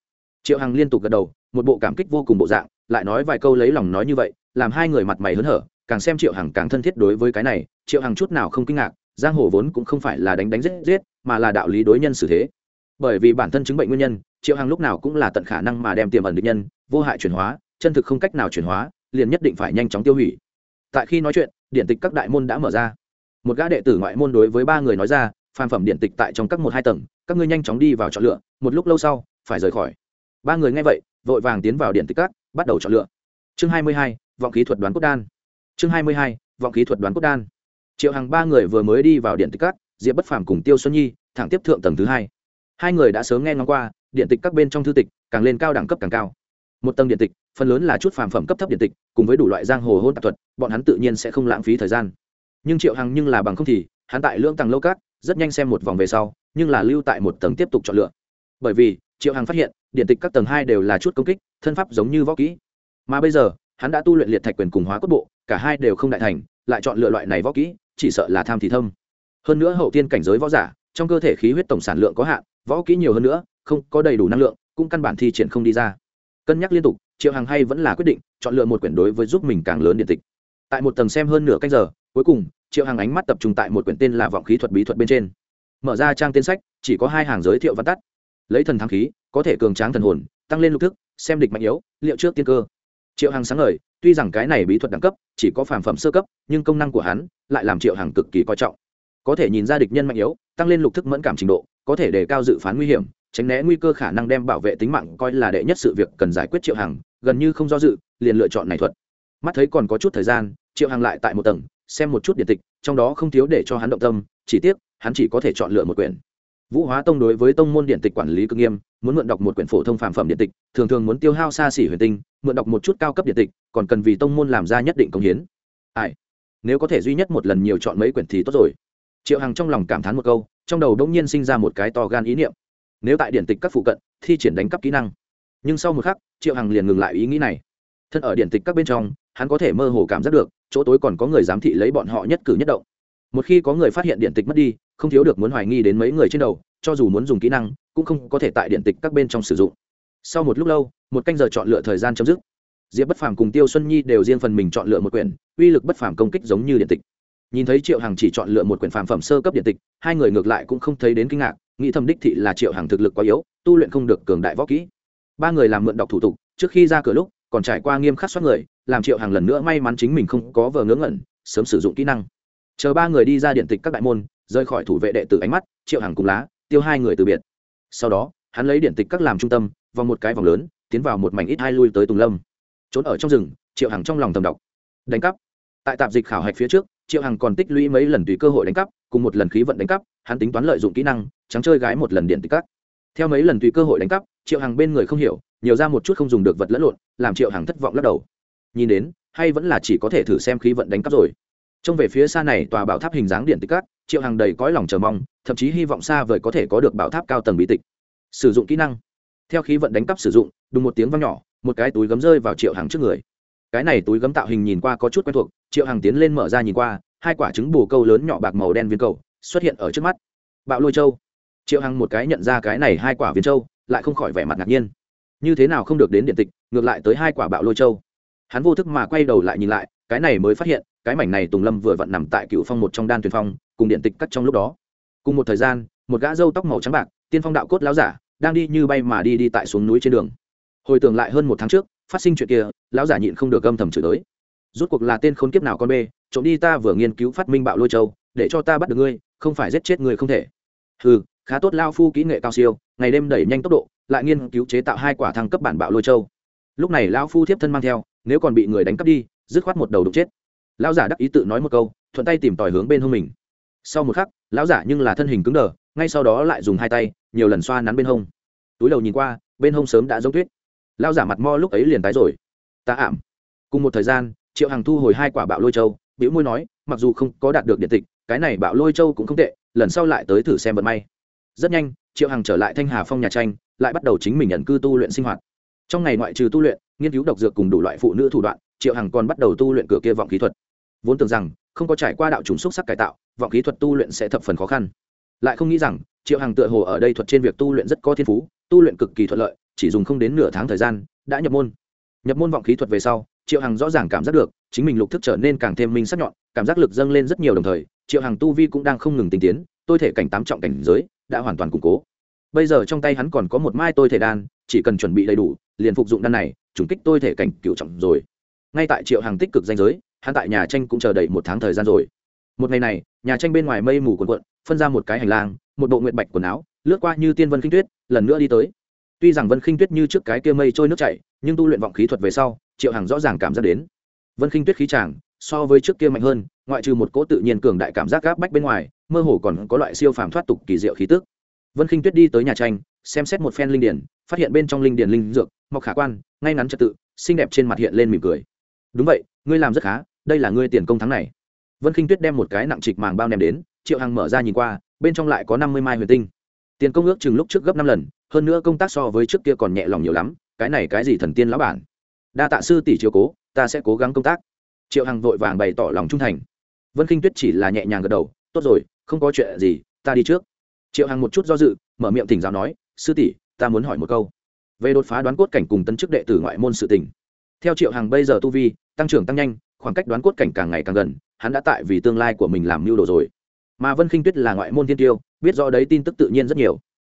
Triệu hằng liên tục gật đầu, một bộ cảm kích vô cùng bộ dạng, lại nói vài câu lấy lòng nói như vậy, làm hai người mặt mày hớn hở, càng xem triệu hằng càng thân thiết đối với cái này, triệu hằng chút nào không kinh ngạc, giang hồ vốn cũng không phải là đánh đánh giết giết, mà là đạo lý đối nhân xử thế. Bởi vì bản thân chứng bệnh nguyên nhân, triệu hằng lúc nào cũng là tận khả năng mà đem tiềm ẩn định nhân, vô hại chuyển hóa, chân thực không cách nào chuyển hóa, liền nhất định phải nhanh chóng tiêu hủy. Tại khi nói chuyện, điện tịch các đại môn đã mở ra. Một gã đệ tử ngoại môn đối với ba người nói ra phàm phẩm điện tịch tại trong các một hai tầng, các ngươi nhanh chóng đi vào chọn lựa, một lúc lâu sau, phải rời khỏi. Ba người nghe vậy, vội vàng tiến vào điện tịch các, bắt đầu chọn lựa. Chương hai mươi hai, vọng khí thuật đoán cốt đan. Chương hai mươi hai, vọng khí thuật đoán cốt đan. Triệu hàng ba người vừa mới đi vào điện tịch các, diệp bất phàm cùng tiêu xuân nhi, thẳng tiếp thượng tầng thứ hai. Hai người đã sớm nghe ngóng qua, điện tịch các bên trong thư tịch, càng lên cao đẳng cấp càng cao. Một tầng điện tịch, phần lớn là chút phàm phẩm cấp thấp điện tịch, cùng với đủ loại giang hồ hôn tạp thuật, bọn hắn tự nhiên sẽ không lãng phí thời gian. Nhưng triệu hằng nhưng là bằng không thì hắn tại lưỡng tầng lâu cát, rất nhanh xem một vòng về sau, nhưng là lưu tại một tầng tiếp tục chọn lựa. Bởi vì, triệu hằng phát hiện, điện tịch các tầng hai đều là chút công kích, thân pháp giống như võ kỹ. Mà bây giờ, hắn đã tu luyện liệt thạch quyền cùng hóa cốt bộ, cả hai đều không đại thành, lại chọn lựa loại này võ kỹ, chỉ sợ là tham thì thâm. Hơn nữa hậu tiên cảnh giới võ giả, trong cơ thể khí huyết tổng sản lượng có hạn, võ kỹ nhiều hơn nữa, không có đầy đủ năng lượng, cũng căn bản thi triển không đi ra. Cân nhắc liên tục, triệu hằng hay vẫn là quyết định chọn lựa một quyển đối với giúp mình càng lớn điện tịch. Tại một tầng xem hơn nửa cách giờ, cuối cùng triệu Hàng ánh mắt tập trung tại một quyển tên là vọng khí thuật bí thuật bên trên. Mở ra trang tên sách, chỉ có hai hàng giới thiệu văn tắt. Lấy thần thắng khí, có thể cường tráng thần hồn, tăng lên lục thức, xem địch mạnh yếu, liệu trước tiên cơ. Triệu Hàng sáng ngời, tuy rằng cái này bí thuật đẳng cấp, chỉ có phàm phẩm sơ cấp, nhưng công năng của hắn lại làm triệu Hàng cực kỳ coi trọng. Có thể nhìn ra địch nhân mạnh yếu, tăng lên lục thức mẫn cảm trình độ, có thể đề cao dự phán nguy hiểm, tránh né nguy cơ khả năng đem bảo vệ tính mạng coi là đệ nhất sự việc cần giải quyết triệu Hàng gần như không do dự, liền lựa chọn này thuật. Mắt thấy còn có chút thời gian, triệu Hàng lại tại một tầng xem một chút điện tịch, trong đó không thiếu để cho hắn động tâm, chỉ tiếc, hắn chỉ có thể chọn lựa một quyển. Vũ hóa tông đối với tông môn điện tịch quản lý cực nghiêm, muốn mượn đọc một quyển phổ thông phàm phẩm điện tịch, thường thường muốn tiêu hao xa xỉ huyền tinh, mượn đọc một chút cao cấp điện tịch, còn cần vì tông môn làm ra nhất định công hiến. Ai? Nếu có thể duy nhất một lần nhiều chọn mấy quyển thì tốt rồi. Triệu hằng trong lòng cảm thán một câu, trong đầu đông nhiên sinh ra một cái to gan ý niệm. Nếu tại điện tịch các phụ cận, thi triển đánh cắp kỹ năng. Nhưng sau một khắc, triệu hằng liền ngừng lại ý nghĩ này. Thân ở điện tịch các bên trong, hắn có thể mơ hồ cảm giác được chỗ tối còn có người giám thị lấy bọn họ nhất cử nhất động. Một khi có người phát hiện điện tịch mất đi, không thiếu được muốn hoài nghi đến mấy người trên đầu, cho dù muốn dùng kỹ năng, cũng không có thể tại điện tịch các bên trong sử dụng. Sau một lúc lâu, một canh giờ chọn lựa thời gian chấm dứt. Diệp bất phàm cùng tiêu xuân nhi đều riêng phần mình chọn lựa một quyển, uy lực bất phàm công kích giống như điện tịch. Nhìn thấy triệu hằng chỉ chọn lựa một quyển phàm phẩm sơ cấp điện tịch, hai người ngược lại cũng không thấy đến kinh ngạc, nghĩ thầm đích thị là triệu hằng thực lực quá yếu, tu luyện không được cường đại võ kỹ. Ba người làm mượn đọc thủ tục, trước khi ra cửa lúc, còn trải qua nghiêm khắc soát người làm triệu hàng lần nữa may mắn chính mình không có vờ ngớ ngẩn, sớm sử dụng kỹ năng. Chờ ba người đi ra điện tịch các đại môn, rời khỏi thủ vệ đệ tử ánh mắt, triệu hàng cùng lá, tiêu hai người từ biệt. Sau đó, hắn lấy điện tịch các làm trung tâm, vòng một cái vòng lớn, tiến vào một mảnh ít hai lui tới tùng lâm. Trốn ở trong rừng, triệu hàng trong lòng tầm đọc. Đánh cắp. Tại tạp dịch khảo hạch phía trước, triệu hằng còn tích lũy mấy lần tùy cơ hội đánh cắp, cùng một lần khí vận đánh cắp, hắn tính toán lợi dụng kỹ năng, trắng chơi gái một lần điện tịch cắt theo mấy lần tùy cơ hội đánh cắp, triệu hằng bên người không hiểu, nhiều ra một chút không dùng được vật lẫn lộn, làm triệu hằng thất vọng lắc đầu nhìn đến, hay vẫn là chỉ có thể thử xem khí vận đánh cắp rồi. Trông về phía xa này, tòa bảo tháp hình dáng điện tích cắt triệu hàng đầy cõi lòng chờ mong, thậm chí hy vọng xa vời có thể có được bảo tháp cao tầng bí tịch. Sử dụng kỹ năng. Theo khí vận đánh cắp sử dụng, đùng một tiếng vang nhỏ, một cái túi gấm rơi vào triệu hàng trước người. Cái này túi gấm tạo hình nhìn qua có chút quen thuộc, triệu hàng tiến lên mở ra nhìn qua, hai quả trứng bù câu lớn nhỏ bạc màu đen viên cầu, xuất hiện ở trước mắt. Bạo lôi châu. Triệu hằng một cái nhận ra cái này hai quả viên châu, lại không khỏi vẻ mặt ngạc nhiên. Như thế nào không được đến điện tịch, ngược lại tới hai quả bạo lôi châu hắn vô thức mà quay đầu lại nhìn lại, cái này mới phát hiện, cái mảnh này tùng lâm vừa vặn nằm tại cựu phong một trong đan tuyền phong, cùng điện tịch cắt trong lúc đó. Cùng một thời gian, một gã râu tóc màu trắng bạc, tiên phong đạo cốt lão giả, đang đi như bay mà đi đi tại xuống núi trên đường. Hồi tưởng lại hơn một tháng trước, phát sinh chuyện kia, lão giả nhịn không được âm thầm chửi tới. Rút cuộc là tên khốn kiếp nào con bê, trộm đi ta vừa nghiên cứu phát minh bạo lôi châu, để cho ta bắt được ngươi, không phải giết chết ngươi không thể. Ừ khá tốt lao phu kỹ nghệ cao siêu, ngày đêm đẩy nhanh tốc độ, lại nghiên cứu chế tạo hai quả thăng cấp bản bạo lôi châu. Lúc này lão phu thiếp thân mang theo nếu còn bị người đánh cắp đi, dứt khoát một đầu đục chết. Lão giả đắc ý tự nói một câu, thuận tay tìm tòi hướng bên hông mình. Sau một khắc, lão giả nhưng là thân hình cứng đờ, ngay sau đó lại dùng hai tay, nhiều lần xoa nắn bên hông. Túi đầu nhìn qua, bên hông sớm đã giống tuyết. Lão giả mặt mo lúc ấy liền tái rồi. Ta ảm. Cùng một thời gian, triệu hằng thu hồi hai quả bạo lôi châu biểu môi nói, mặc dù không có đạt được điện tịch, cái này bạo lôi châu cũng không tệ, lần sau lại tới thử xem vận may. Rất nhanh, triệu hằng trở lại thanh hà phong nhà tranh, lại bắt đầu chính mình nhận cư tu luyện sinh hoạt trong ngày ngoại trừ tu luyện, nghiên cứu độc dược cùng đủ loại phụ nữ thủ đoạn, triệu hằng còn bắt đầu tu luyện cửa kia vọng khí thuật. Vốn tưởng rằng, không có trải qua đạo trùng xúc sắc cải tạo, vọng khí thuật tu luyện sẽ thập phần khó khăn. Lại không nghĩ rằng, triệu hằng tựa hồ ở đây thuật trên việc tu luyện rất có thiên phú, tu luyện cực kỳ thuận lợi, chỉ dùng không đến nửa tháng thời gian, đã nhập môn. Nhập môn vọng khí thuật về sau, triệu hằng rõ ràng cảm giác được, chính mình lục thức trở nên càng thêm minh sắc nhọn, cảm giác lực dâng lên rất nhiều đồng thời, triệu hằng tu vi cũng đang không ngừng tinh tiến, tôi thể cảnh tám trọng cảnh giới, đã hoàn toàn củng cố. Bây giờ trong tay hắn còn có một mai tôi thể đan, chỉ cần chuẩn bị đầy đủ liền phục dụng đan này chủng kích tôi thể cảnh cựu trọng rồi. Ngay tại triệu hằng tích cực danh giới, hắn tại nhà tranh cũng chờ đầy một tháng thời gian rồi. Một ngày này, nhà tranh bên ngoài mây mù quần quận phân ra một cái hành lang, một bộ nguyện bạch quần áo, lướt qua như tiên vân khinh tuyết, lần nữa đi tới. Tuy rằng vân khinh tuyết như trước cái kia mây trôi nước chảy, nhưng tu luyện vọng khí thuật về sau, triệu hằng rõ ràng cảm giác đến. Vân khinh tuyết khí tràng so với trước kia mạnh hơn, ngoại trừ một cỗ tự nhiên cường đại cảm giác gáp bách bên ngoài, mơ hồ còn có loại siêu phàm thoát tục kỳ diệu khí tức. Vân khinh tuyết đi tới nhà tranh, xem xét một phen linh điển, phát hiện bên trong linh điển linh dược mọc khả quan, ngay ngắn trật tự, xinh đẹp trên mặt hiện lên mỉm cười. Đúng vậy, ngươi làm rất khá, đây là ngươi tiền công tháng này. Vân khinh tuyết đem một cái nặng trịch màng bao ném đến, triệu hằng mở ra nhìn qua, bên trong lại có năm mươi mai huyền tinh. Tiền công ước chừng lúc trước gấp năm lần, hơn nữa công tác so với trước kia còn nhẹ lòng nhiều lắm, cái này cái gì thần tiên lão bản? Đa tạ sư tỷ chiếu cố, ta sẽ cố gắng công tác. Triệu hằng vội vàng bày tỏ lòng trung thành. Vân khinh tuyết chỉ là nhẹ nhàng gật đầu, tốt rồi, không có chuyện gì, ta đi trước. Triệu hằng một chút do dự, mở miệng thỉnh giáo nói, sư tỷ, ta muốn hỏi một câu về đột phá đoán cốt cảnh cùng tân chức đệ tử ngoại môn sự tỉnh theo triệu hằng bây giờ tu vi, tăng trưởng tăng nhanh, khoảng cách đoán cốt cảnh càng ngày càng gần, hắn đã tại vì tương lai của mình làm mưu đồ rồi. Mà vân khinh tuyết là ngoại môn thiên tiêu, biết rõ đấy tin tức tự nhiên rất nhiều.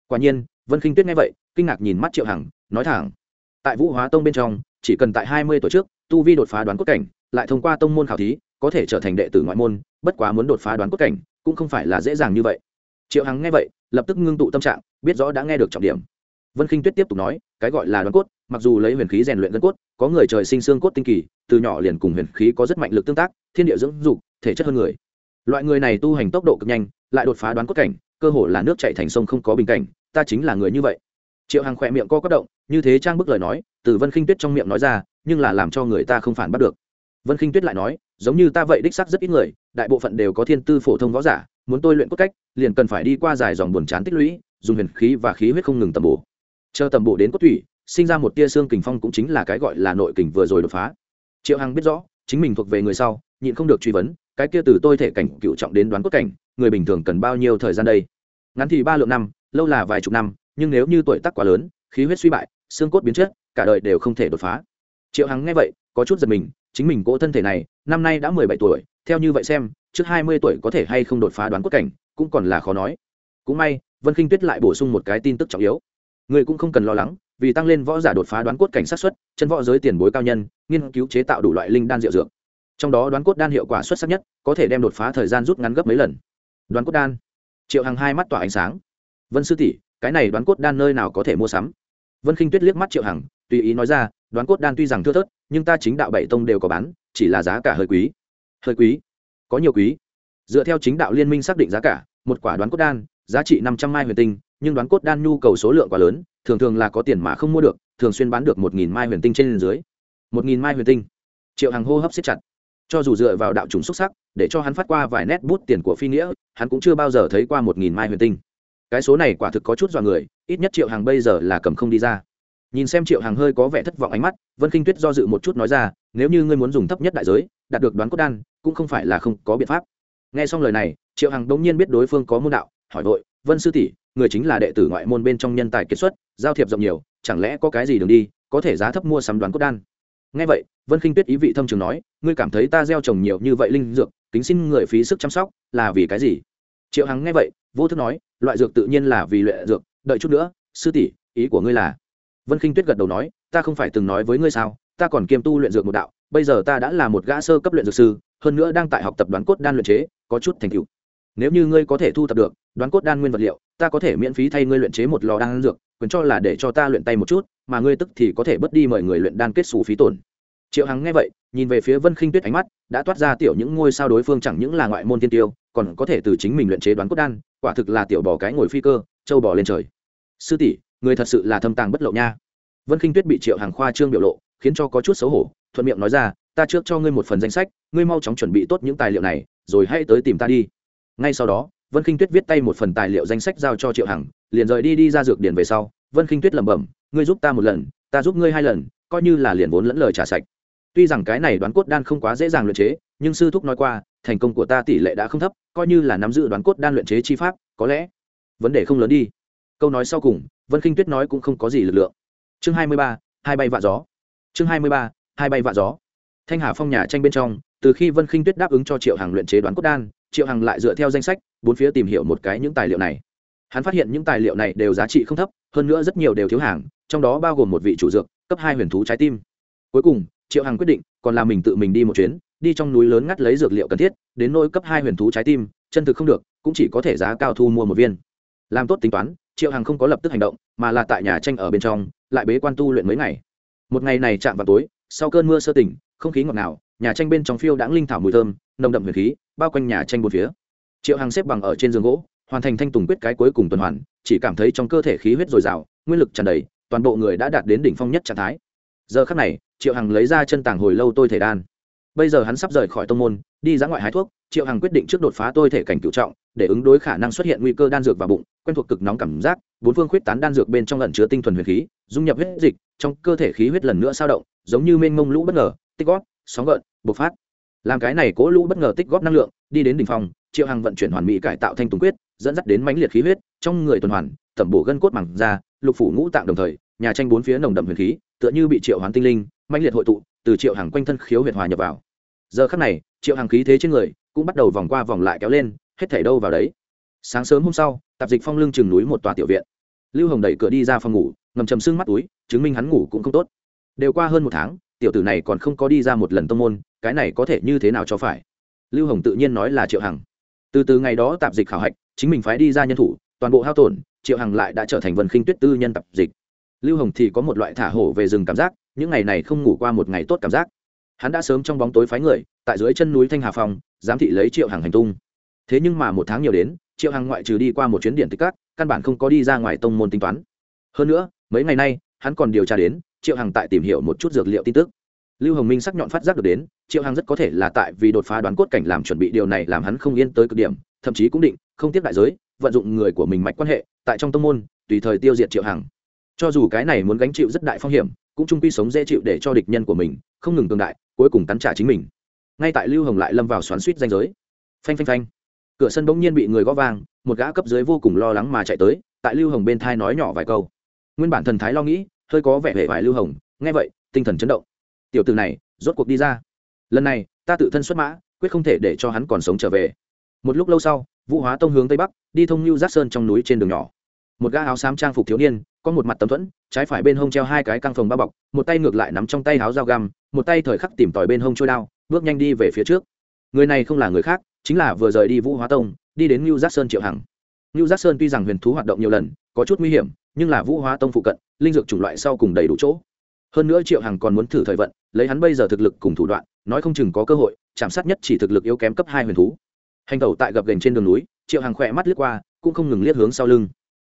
Quả nhiên, vân khinh tuyết nghe vậy, kinh ngạc nhìn mắt triệu hằng, nói thẳng. Tại vũ hóa tông bên trong, chỉ cần tại hai mươi tuổi trước, tu vi đột phá đoán cốt cảnh, lại thông qua tông môn khảo thí, có thể trở thành đệ tử ngoại môn, bất quá muốn đột phá đoán cốt cảnh, cũng không phải là dễ dàng như vậy. Triệu hằng nghe vậy, lập tức ngưng tụ tâm trạng, biết rõ đã nghe được trọng điểm vân khinh tuyết tiếp tục nói, cái gọi là đoán cốt, mặc dù lấy huyền khí rèn luyện gân cốt, có người trời sinh xương cốt tinh kỳ, từ nhỏ liền cùng huyền khí có rất mạnh lực tương tác, thiên địa dưỡng dục, thể chất hơn người. Loại người này tu hành tốc độ cực nhanh, lại đột phá đoán cốt cảnh, cơ hồ là nước chảy thành sông không có bình cảnh, ta chính là người như vậy. Triệu hằng khẽ miệng co quắp động, như thế trang bức lời nói, từ vân khinh tuyết trong miệng nói ra, nhưng là làm cho người ta không phản bắt được. Vân khinh tuyết lại nói, giống như ta vậy đích xác rất ít người, đại bộ phận đều có thiên tư phổ thông võ giả, muốn tôi luyện cốt cách, liền cần phải đi qua dài dòng buồn chán tích lũy, dùng huyền khí và khí huyết không ngừng tầm bổ chờ tầm bộ đến cốt thủy, sinh ra một tia xương kình phong cũng chính là cái gọi là nội kình vừa rồi đột phá. Triệu hằng biết rõ, chính mình thuộc về người sau, nhịn không được truy vấn, cái kia từ tôi thể cảnh cựu trọng đến đoán cốt cảnh, người bình thường cần bao nhiêu thời gian đây? Ngắn thì ba lượng năm, lâu là vài chục năm, nhưng nếu như tuổi tác quá lớn, khí huyết suy bại, xương cốt biến chất, cả đời đều không thể đột phá. Triệu hằng nghe vậy, có chút giật mình, chính mình cỗ thân thể này, năm nay đã mười bảy tuổi, theo như vậy xem, trước hai mươi tuổi có thể hay không đột phá đoán cốt cảnh, cũng còn là khó nói. Cũng may, vân khinh tuyết lại bổ sung một cái tin tức trọng yếu người cũng không cần lo lắng, vì tăng lên võ giả đột phá đoán cốt cảnh sát xuất, chân võ giới tiền bối cao nhân, nghiên cứu chế tạo đủ loại linh đan diệu dược. Trong đó đoán cốt đan hiệu quả xuất sắc nhất, có thể đem đột phá thời gian rút ngắn gấp mấy lần. Đoán cốt đan. Triệu hằng hai mắt tỏa ánh sáng. Vân sư tỷ, cái này đoán cốt đan nơi nào có thể mua sắm? Vân khinh tuyết liếc mắt triệu hằng, tùy ý nói ra, đoán cốt đan tuy rằng thưa thớt, nhưng ta chính đạo bảy tông đều có bán, chỉ là giá cả hơi quý. Hơi quý? Có nhiều quý. Dựa theo chính đạo liên minh xác định giá cả, một quả đoán cốt đan, giá trị năm trăm mai huyền tinh nhưng đoán cốt đan nhu cầu số lượng quá lớn, thường thường là có tiền mà không mua được, thường xuyên bán được một nghìn mai huyền tinh trên dưới. Một nghìn mai huyền tinh. Triệu hàng hô hấp xếp chặt. Cho dù dựa vào đạo trùng xuất sắc, để cho hắn phát qua vài nét bút tiền của phi nghĩa, hắn cũng chưa bao giờ thấy qua một nghìn mai huyền tinh. Cái số này quả thực có chút dọa người, ít nhất triệu hàng bây giờ là cầm không đi ra. Nhìn xem triệu hàng hơi có vẻ thất vọng ánh mắt, vân k i n h tuyết do dự một chút nói ra, nếu như ngươi muốn dùng thấp nhất đại giới, đạt được đoán cốt đan, cũng không phải là không có biện pháp. Nghe xong lời này, triệu hàng đống nhiên biết đối phương có môn đạo, hỏi vội, vân sư tỷ người chính là đệ tử ngoại môn bên trong nhân tài kiệt xuất, giao thiệp rộng nhiều, chẳng lẽ có cái gì đường đi, có thể giá thấp mua sắm đoán cốt đan? Nghe vậy, vân khinh tuyết ý vị thâm trường nói, ngươi cảm thấy ta gieo trồng nhiều như vậy linh dược, kính xin người phí sức chăm sóc, là vì cái gì? Triệu hằng nghe vậy, vô thức nói, loại dược tự nhiên là vì luyện dược, đợi chút nữa, sư tỷ, ý của ngươi là? Vân khinh tuyết gật đầu nói, ta không phải từng nói với ngươi sao, ta còn kiêm tu luyện dược một đạo, bây giờ ta đã là một gã sơ cấp luyện dược sư, hơn nữa đang tại học tập đoán cốt đan luyện chế, có chút thành tựu. Nếu như ngươi có thể thu thập được, đoán cốt đan nguyên vật liệu ta có thể miễn phí thay ngươi luyện chế một lò đan dược, quyền cho là để cho ta luyện tay một chút, mà ngươi tức thì có thể bớt đi mời người luyện đan kết xù phí tổn. Triệu hằng nghe vậy, nhìn về phía vân khinh tuyết ánh mắt, đã toát ra tiểu những ngôi sao đối phương chẳng những là ngoại môn tiên tiêu, còn có thể từ chính mình luyện chế đoán cốt đan, quả thực là tiểu bò cái ngồi phi cơ châu bò lên trời. Sư tỷ người thật sự là thâm tàng bất lộ nha. Vân khinh tuyết bị triệu hàng khoa trương biểu lộ, khiến cho có chút xấu hổ, thuận miệng nói ra, ta trước cho ngươi một phần danh sách, ngươi mau chóng chuẩn bị tốt những tài liệu này, rồi hãy tới tìm ta đi. Ngay sau đó vân khinh tuyết viết tay một phần tài liệu danh sách giao cho triệu hằng, liền rời đi đi ra dược điển về sau. Vân khinh tuyết lẩm bẩm, ngươi giúp ta một lần, ta giúp ngươi hai lần, coi như là liền vốn lẫn lời trả sạch. Tuy rằng cái này đoán cốt đan không quá dễ dàng luyện chế, nhưng sư thúc nói qua, thành công của ta tỷ lệ đã không thấp, coi như là nắm giữ đoán cốt đan luyện chế chi pháp, có lẽ vấn đề không lớn đi. Câu nói sau cùng, vân khinh tuyết nói cũng không có gì lực lượng. Chương hai mươi ba, hai bay vạ gió. Chương hai mươi ba, hai bay vạ gió. Thanh hà phong nhà tranh bên trong, từ khi vân khinh tuyết đáp ứng cho triệu hằng luyện chế đoán cốt đan, triệu hằng lại dựa theo danh sách bốn phía tìm hiểu một cái những tài liệu này. Hắn phát hiện những tài liệu này đều giá trị không thấp, hơn nữa rất nhiều đều thiếu hàng, trong đó bao gồm một vị chủ dược, cấp hai huyền thú trái tim. Cuối cùng, triệu hằng quyết định còn là mình tự mình đi một chuyến, đi trong núi lớn ngắt lấy dược liệu cần thiết, đến nỗi cấp hai huyền thú trái tim, chân thực không được, cũng chỉ có thể giá cao thu mua một viên. Làm tốt tính toán, triệu hằng không có lập tức hành động, mà là tại nhà tranh ở bên trong, lại bế quan tu luyện mấy ngày. Một ngày này chạm vào tối, sau cơn mưa sơ tỉnh, không khí ngọt ngào, nhà tranh bên trong phiêu đãng linh thảo mùi thơm, nồng đậm huyền khí, bao quanh nhà tranh bốn phía triệu hằng xếp bằng ở trên giường gỗ, hoàn thành thanh tùng quyết cái cuối cùng tuần hoàn, chỉ cảm thấy trong cơ thể khí huyết dồi dào, nguyên lực tràn đầy, toàn bộ người đã đạt đến đỉnh phong nhất trạng thái. Giờ khắc này, triệu hằng lấy ra chân tàng hồi lâu tôi thể đan. Bây giờ hắn sắp rời khỏi tông môn, đi ra ngoại hái thuốc, triệu hằng quyết định trước đột phá tôi thể cảnh cựu trọng, để ứng đối khả năng xuất hiện nguy cơ đan dược vào bụng, quen thuộc cực nóng cảm giác, bốn phương khuyết tán đan dược bên trong lần chứa tinh thuần huyền khí, dung nhập huyết dịch, trong cơ thể khí huyết lần nữa sao động, giống như mênh mông lũ bất ngờ, tích góp, sóng gợn, bộc phát. Làm cái này cố lũ bất ngờ tích góp năng lượng đi đến đỉnh phòng triệu hằng vận chuyển hoàn mỹ cải tạo thanh tùng quyết, dẫn dắt đến mãnh liệt khí huyết, trong người tuần hoàn tẩm bổ gân cốt mảng ra lục phủ ngũ tạng đồng thời, nhà tranh bốn phía nồng đậm huyền khí, tựa như bị triệu hoán tinh linh, mãnh liệt hội tụ, từ triệu hằng quanh thân khiếu huyệt hòa nhập vào. Giờ khắc này, triệu hằng khí thế trên người cũng bắt đầu vòng qua vòng lại kéo lên, hết thảy đâu vào đấy. Sáng sớm hôm sau, tạp dịch phong lưng chừng núi một tòa tiểu viện. Lưu hồng đẩy cửa đi ra phòng ngủ, ngầm chầm sưng mắt túi, chứng minh hắn ngủ cũng không tốt. Đều qua hơn một tháng, tiểu tử này còn không có đi ra một lần tông môn, cái này có thể như thế nào cho phải? Lưu hồng tự nhiên nói là triệu hằng. Từ từ ngày đó tạp dịch khảo hạch, chính mình phái đi ra nhân thủ, toàn bộ hao tổn, triệu hằng lại đã trở thành vần khinh tuyết tư nhân tạp dịch. Lưu hồng thì có một loại thả hổ về rừng cảm giác, những ngày này không ngủ qua một ngày tốt cảm giác. Hắn đã sớm trong bóng tối phái người, tại dưới chân núi thanh hà phong, giám thị lấy triệu Hằng hành tung. Thế nhưng mà một tháng nhiều đến, triệu Hằng ngoại trừ đi qua một chuyến điện tích cát căn bản không có đi ra ngoài tông môn tính toán. Hơn nữa, mấy ngày nay, hắn còn điều tra đến, triệu Hằng tại tìm hiểu một chút dược liệu tin tức lưu hồng minh sắc nhọn phát giác được đến, triệu Hằng rất có thể là tại vì đột phá đoán cốt cảnh làm chuẩn bị điều này làm hắn không yên tới cực điểm, thậm chí cũng định, không tiếp đại giới, vận dụng người của mình mạch quan hệ, tại trong tông môn, tùy thời tiêu diệt triệu hằng. Cho dù cái này muốn gánh chịu rất đại phong hiểm, cũng trung quy sống dễ chịu để cho địch nhân của mình, không ngừng tương đại, cuối cùng cắn trả chính mình. Ngay tại lưu hồng lại lâm vào xoắn suýt danh giới. Phanh phanh phanh. Cửa sân bỗng nhiên bị người gõ vang, một gã cấp dưới vô cùng lo lắng mà chạy tới, tại lưu hồng bên thai nói nhỏ vài câu. Nguyên bản thần thái lo nghĩ, hơi có vẻ vẻ vải lưu hồng, nghe vậy, tinh thần chấn động tiểu từ này, rốt cuộc đi ra. Lần này, ta tự thân xuất mã, quyết không thể để cho hắn còn sống trở về. Một lúc lâu sau, vũ hóa tông hướng tây bắc, đi thông lưu giác sơn trong núi trên đường nhỏ. Một gã áo xám trang phục thiếu niên, có một mặt tấm thuẫn, trái phải bên hông treo hai cái căng phòng bao bọc, một tay ngược lại nắm trong tay áo dao găm, một tay thời khắc tìm tòi bên hông trôi đao, bước nhanh đi về phía trước. Người này không là người khác, chính là vừa rời đi vũ hóa tông, đi đến lưu giác sơn triệu hằng. Lưu giác sơn tuy rằng huyền thú hoạt động nhiều lần, có chút nguy hiểm, nhưng là vũ hóa tông phụ cận, linh dược chủng loại sau cùng đầy đủ chỗ. Hơn nữa triệu hằng còn muốn thử thời vận lấy hắn bây giờ thực lực cùng thủ đoạn, nói không chừng có cơ hội, chạm sát nhất chỉ thực lực yếu kém cấp hai huyền thú. Hành tẩu tại gập gành trên đường núi, triệu hằng khỏe mắt liếc qua, cũng không ngừng liếc hướng sau lưng.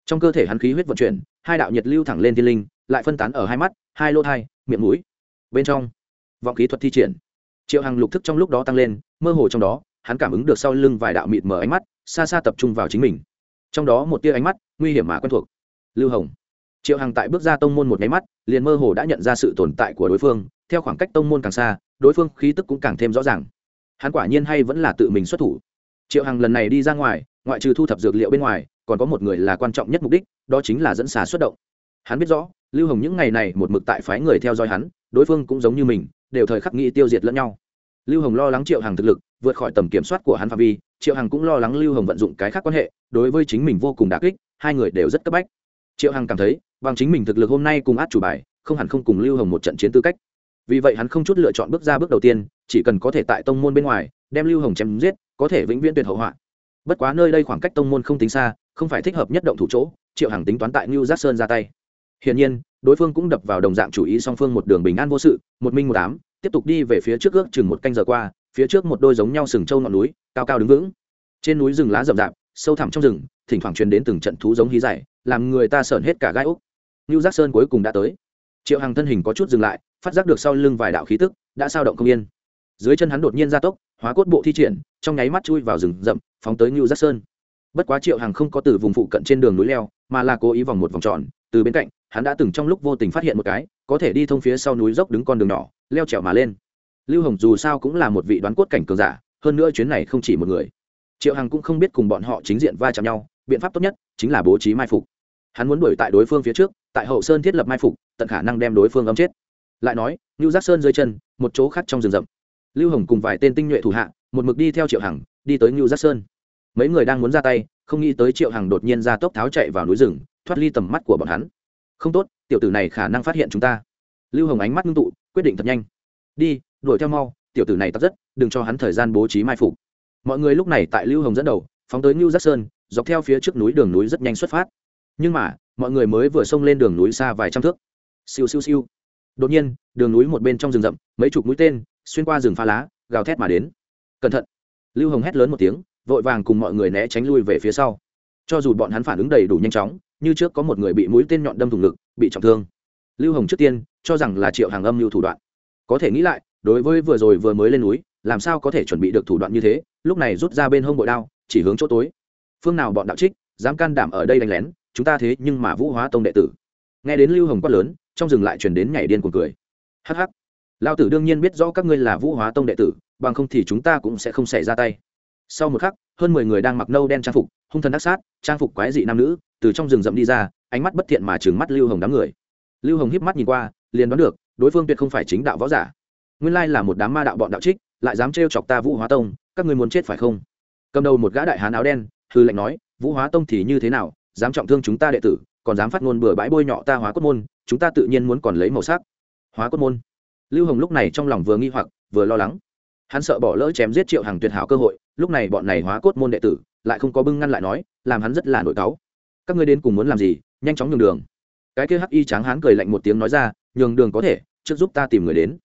Trong cơ thể hắn khí huyết vận chuyển, hai đạo nhiệt lưu thẳng lên thiên linh, lại phân tán ở hai mắt, hai lô thai, miệng mũi. Bên trong, vọng khí thuật thi triển. Triệu hằng lục thức trong lúc đó tăng lên, mơ hồ trong đó, hắn cảm ứng được sau lưng vài đạo mịt mở ánh mắt, xa xa tập trung vào chính mình. Trong đó một tia ánh mắt, nguy hiểm mà quen thuộc. Lưu hồng. Triệu hằng tại bước ra tông môn một nháy mắt, liền mơ hồ đã nhận ra sự tồn tại của đối phương theo khoảng cách tông môn càng xa, đối phương khí tức cũng càng thêm rõ ràng. Hắn quả nhiên hay vẫn là tự mình xuất thủ. Triệu hằng lần này đi ra ngoài, ngoại trừ thu thập dược liệu bên ngoài, còn có một người là quan trọng nhất mục đích, đó chính là dẫn xà xuất động. Hắn biết rõ, lưu hồng những ngày này một mực tại phái người theo dõi hắn, đối phương cũng giống như mình, đều thời khắc nghĩ tiêu diệt lẫn nhau. Lưu hồng lo lắng triệu hằng thực lực, vượt khỏi tầm kiểm soát của hắn phạm vi, triệu hằng cũng lo lắng lưu hồng vận dụng cái khác quan hệ, đối với chính mình vô cùng đà kích, hai người đều rất cấp bách. Triệu hằng cảm thấy, bằng chính mình thực lực hôm nay cùng át chủ bài, không hẳn không cùng lưu hồng một trận chiến tư cách vì vậy hắn không chút lựa chọn bước ra bước đầu tiên chỉ cần có thể tại tông môn bên ngoài đem lưu hồng chém giết có thể vĩnh viễn tuyệt hậu họa. Bất quá nơi đây khoảng cách tông môn không tính xa không phải thích hợp nhất động thủ chỗ triệu hằng tính toán tại new giác sơn ra tay. Hiển nhiên đối phương cũng đập vào đồng dạng chủ ý song phương một đường bình an vô sự một minh một đám tiếp tục đi về phía trước ước chừng một canh giờ qua phía trước một đôi giống nhau sừng trâu ngọn núi cao cao đứng vững. Trên núi rừng lá rậm rạp sâu thẳm trong rừng thỉnh thoảng truyền đến từng trận thú giống hí dày làm người ta sởn hết cả gai úc. Nưu Giác Sơn cuối cùng đã tới. Triệu Hằng thân hình có chút dừng lại, phát giác được sau lưng vài đạo khí tức đã sao động không yên. Dưới chân hắn đột nhiên gia tốc, hóa cốt bộ thi triển, trong nháy mắt chui vào rừng rậm, phóng tới Ngưu Giác Sơn. Bất quá Triệu Hằng không có từ vùng phụ cận trên đường núi leo, mà là cố ý vòng một vòng tròn, từ bên cạnh, hắn đã từng trong lúc vô tình phát hiện một cái, có thể đi thông phía sau núi dốc đứng con đường nhỏ, leo trèo mà lên. Lưu Hồng dù sao cũng là một vị đoán cốt cảnh cường giả, hơn nữa chuyến này không chỉ một người. Triệu Hằng cũng không biết cùng bọn họ chính diện va chạm nhau, biện pháp tốt nhất chính là bố trí mai phục hắn muốn đuổi tại đối phương phía trước tại hậu sơn thiết lập mai phục tận khả năng đem đối phương ấm chết lại nói lưu giác sơn dưới chân, một chỗ khác trong rừng rậm. Lưu hồng cùng vài tên tinh nhuệ thủ hạ, một mực đi theo triệu hằng, đi tới lưu giác sơn. Mấy người đang muốn ra tay, không nghĩ tới triệu hằng đột nhiên ra tốc tháo chạy vào núi rừng, thoát ly tầm mắt của bọn hắn. Không tốt, tiểu tử này khả năng phát hiện chúng ta. Lưu hồng ánh mắt ngưng tụ, quyết định thật nhanh. Đi, đuổi theo mau, tiểu tử này tắt rất, đừng cho hắn thời gian bố trí mai phục. Mọi người lúc này tại lưu hồng dẫn đầu, phóng tới New giác sơn, dọc theo phía trước núi đường núi rất nhanh xuất phát. Nhưng mà, mọi người mới vừa xông lên đường núi xa vài trăm thước. Siêu siêu siêu đột nhiên, đường núi một bên trong rừng rậm, mấy chục mũi tên xuyên qua rừng pha lá, gào thét mà đến. Cẩn thận! Lưu hồng hét lớn một tiếng, vội vàng cùng mọi người né tránh lui về phía sau. Cho dù bọn hắn phản ứng đầy đủ nhanh chóng, như trước có một người bị mũi tên nhọn đâm thủng ngực, bị trọng thương. Lưu hồng trước tiên cho rằng là triệu hàng âm lưu thủ đoạn. Có thể nghĩ lại, đối với vừa rồi vừa mới lên núi, làm sao có thể chuẩn bị được thủ đoạn như thế, lúc này rút ra bên hông bội đao, chỉ hướng chỗ tối. Phương nào bọn đạo trích, dám can đảm ở đây đánh lén, chúng ta thế nhưng mà vũ hóa tông đệ tử. Nghe đến lưu hồng quát lớn trong rừng lại chuyển đến nhảy điên cuồng cười. Hh lao tử đương nhiên biết rõ các ngươi là vũ hóa tông đệ tử, bằng không thì chúng ta cũng sẽ không xảy ra tay. Sau một khắc, hơn mười người đang mặc nâu đen trang phục, hung thần đắc sát, trang phục quái dị nam nữ, từ trong rừng rậm đi ra, ánh mắt bất thiện mà trừng mắt lưu hồng đám người. Lưu hồng híp mắt nhìn qua, liền đoán được, đối phương tuyệt không phải chính đạo võ giả. Nguyên lai là một đám ma đạo bọn đạo trích, lại dám trêu chọc ta vũ hóa tông, các ngươi muốn chết phải không? Cầm đầu một gã đại hán áo đen, hư lệnh nói, vũ hóa tông thì như thế nào, dám trọng thương chúng ta đệ tử, còn dám phát ngôn bừa bãi bôi nhọ ta hóa cốt môn chúng ta tự nhiên muốn còn lấy màu sắc. Hóa cốt môn. Lưu hồng lúc này trong lòng vừa nghi hoặc, vừa lo lắng. Hắn sợ bỏ lỡ chém giết triệu hàng tuyệt hảo cơ hội, lúc này bọn này hóa cốt môn đệ tử lại không có bưng ngăn lại nói, làm hắn rất là nổi cáu. Các ngươi đến cùng muốn làm gì? Nhanh chóng nhường đường. Cái kia hắc y tráng hán cười lạnh một tiếng nói ra, nhường đường có thể, trước giúp ta tìm người đến.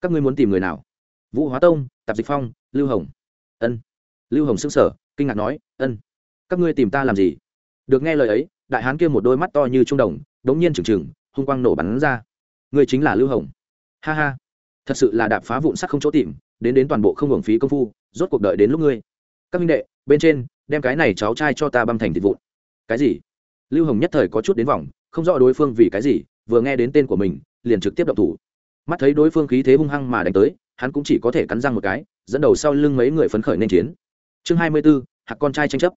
Các ngươi muốn tìm người nào? Vũ hóa tông, tạp dịch phong, lưu hồng. Ân. Lưu hồng xưng sở kinh ngạc nói, ân, các ngươi tìm ta làm gì? Được nghe lời ấy, đại hán kia một đôi mắt to như trung đồng, đống nhiên trừng trừng hung quang nổ bắn ra. Người chính là lưu hồng. Ha ha. Thật sự là đạp phá vụn sắc không chỗ tìm, đến đến toàn bộ không hưởng phí công phu, rốt cuộc đợi đến lúc ngươi. Các minh đệ, bên trên, đem cái này cháu trai cho ta băm thành thịt vụn. Cái gì? Lưu hồng nhất thời có chút đến vòng, không rõ đối phương vì cái gì, vừa nghe đến tên của mình, liền trực tiếp động thủ. Mắt thấy đối phương khí thế hung hăng mà đánh tới, hắn cũng chỉ có thể cắn răng một cái, dẫn đầu sau lưng mấy người phấn khởi nên chiến. Chương hai mươi b hạc con trai tranh chấp.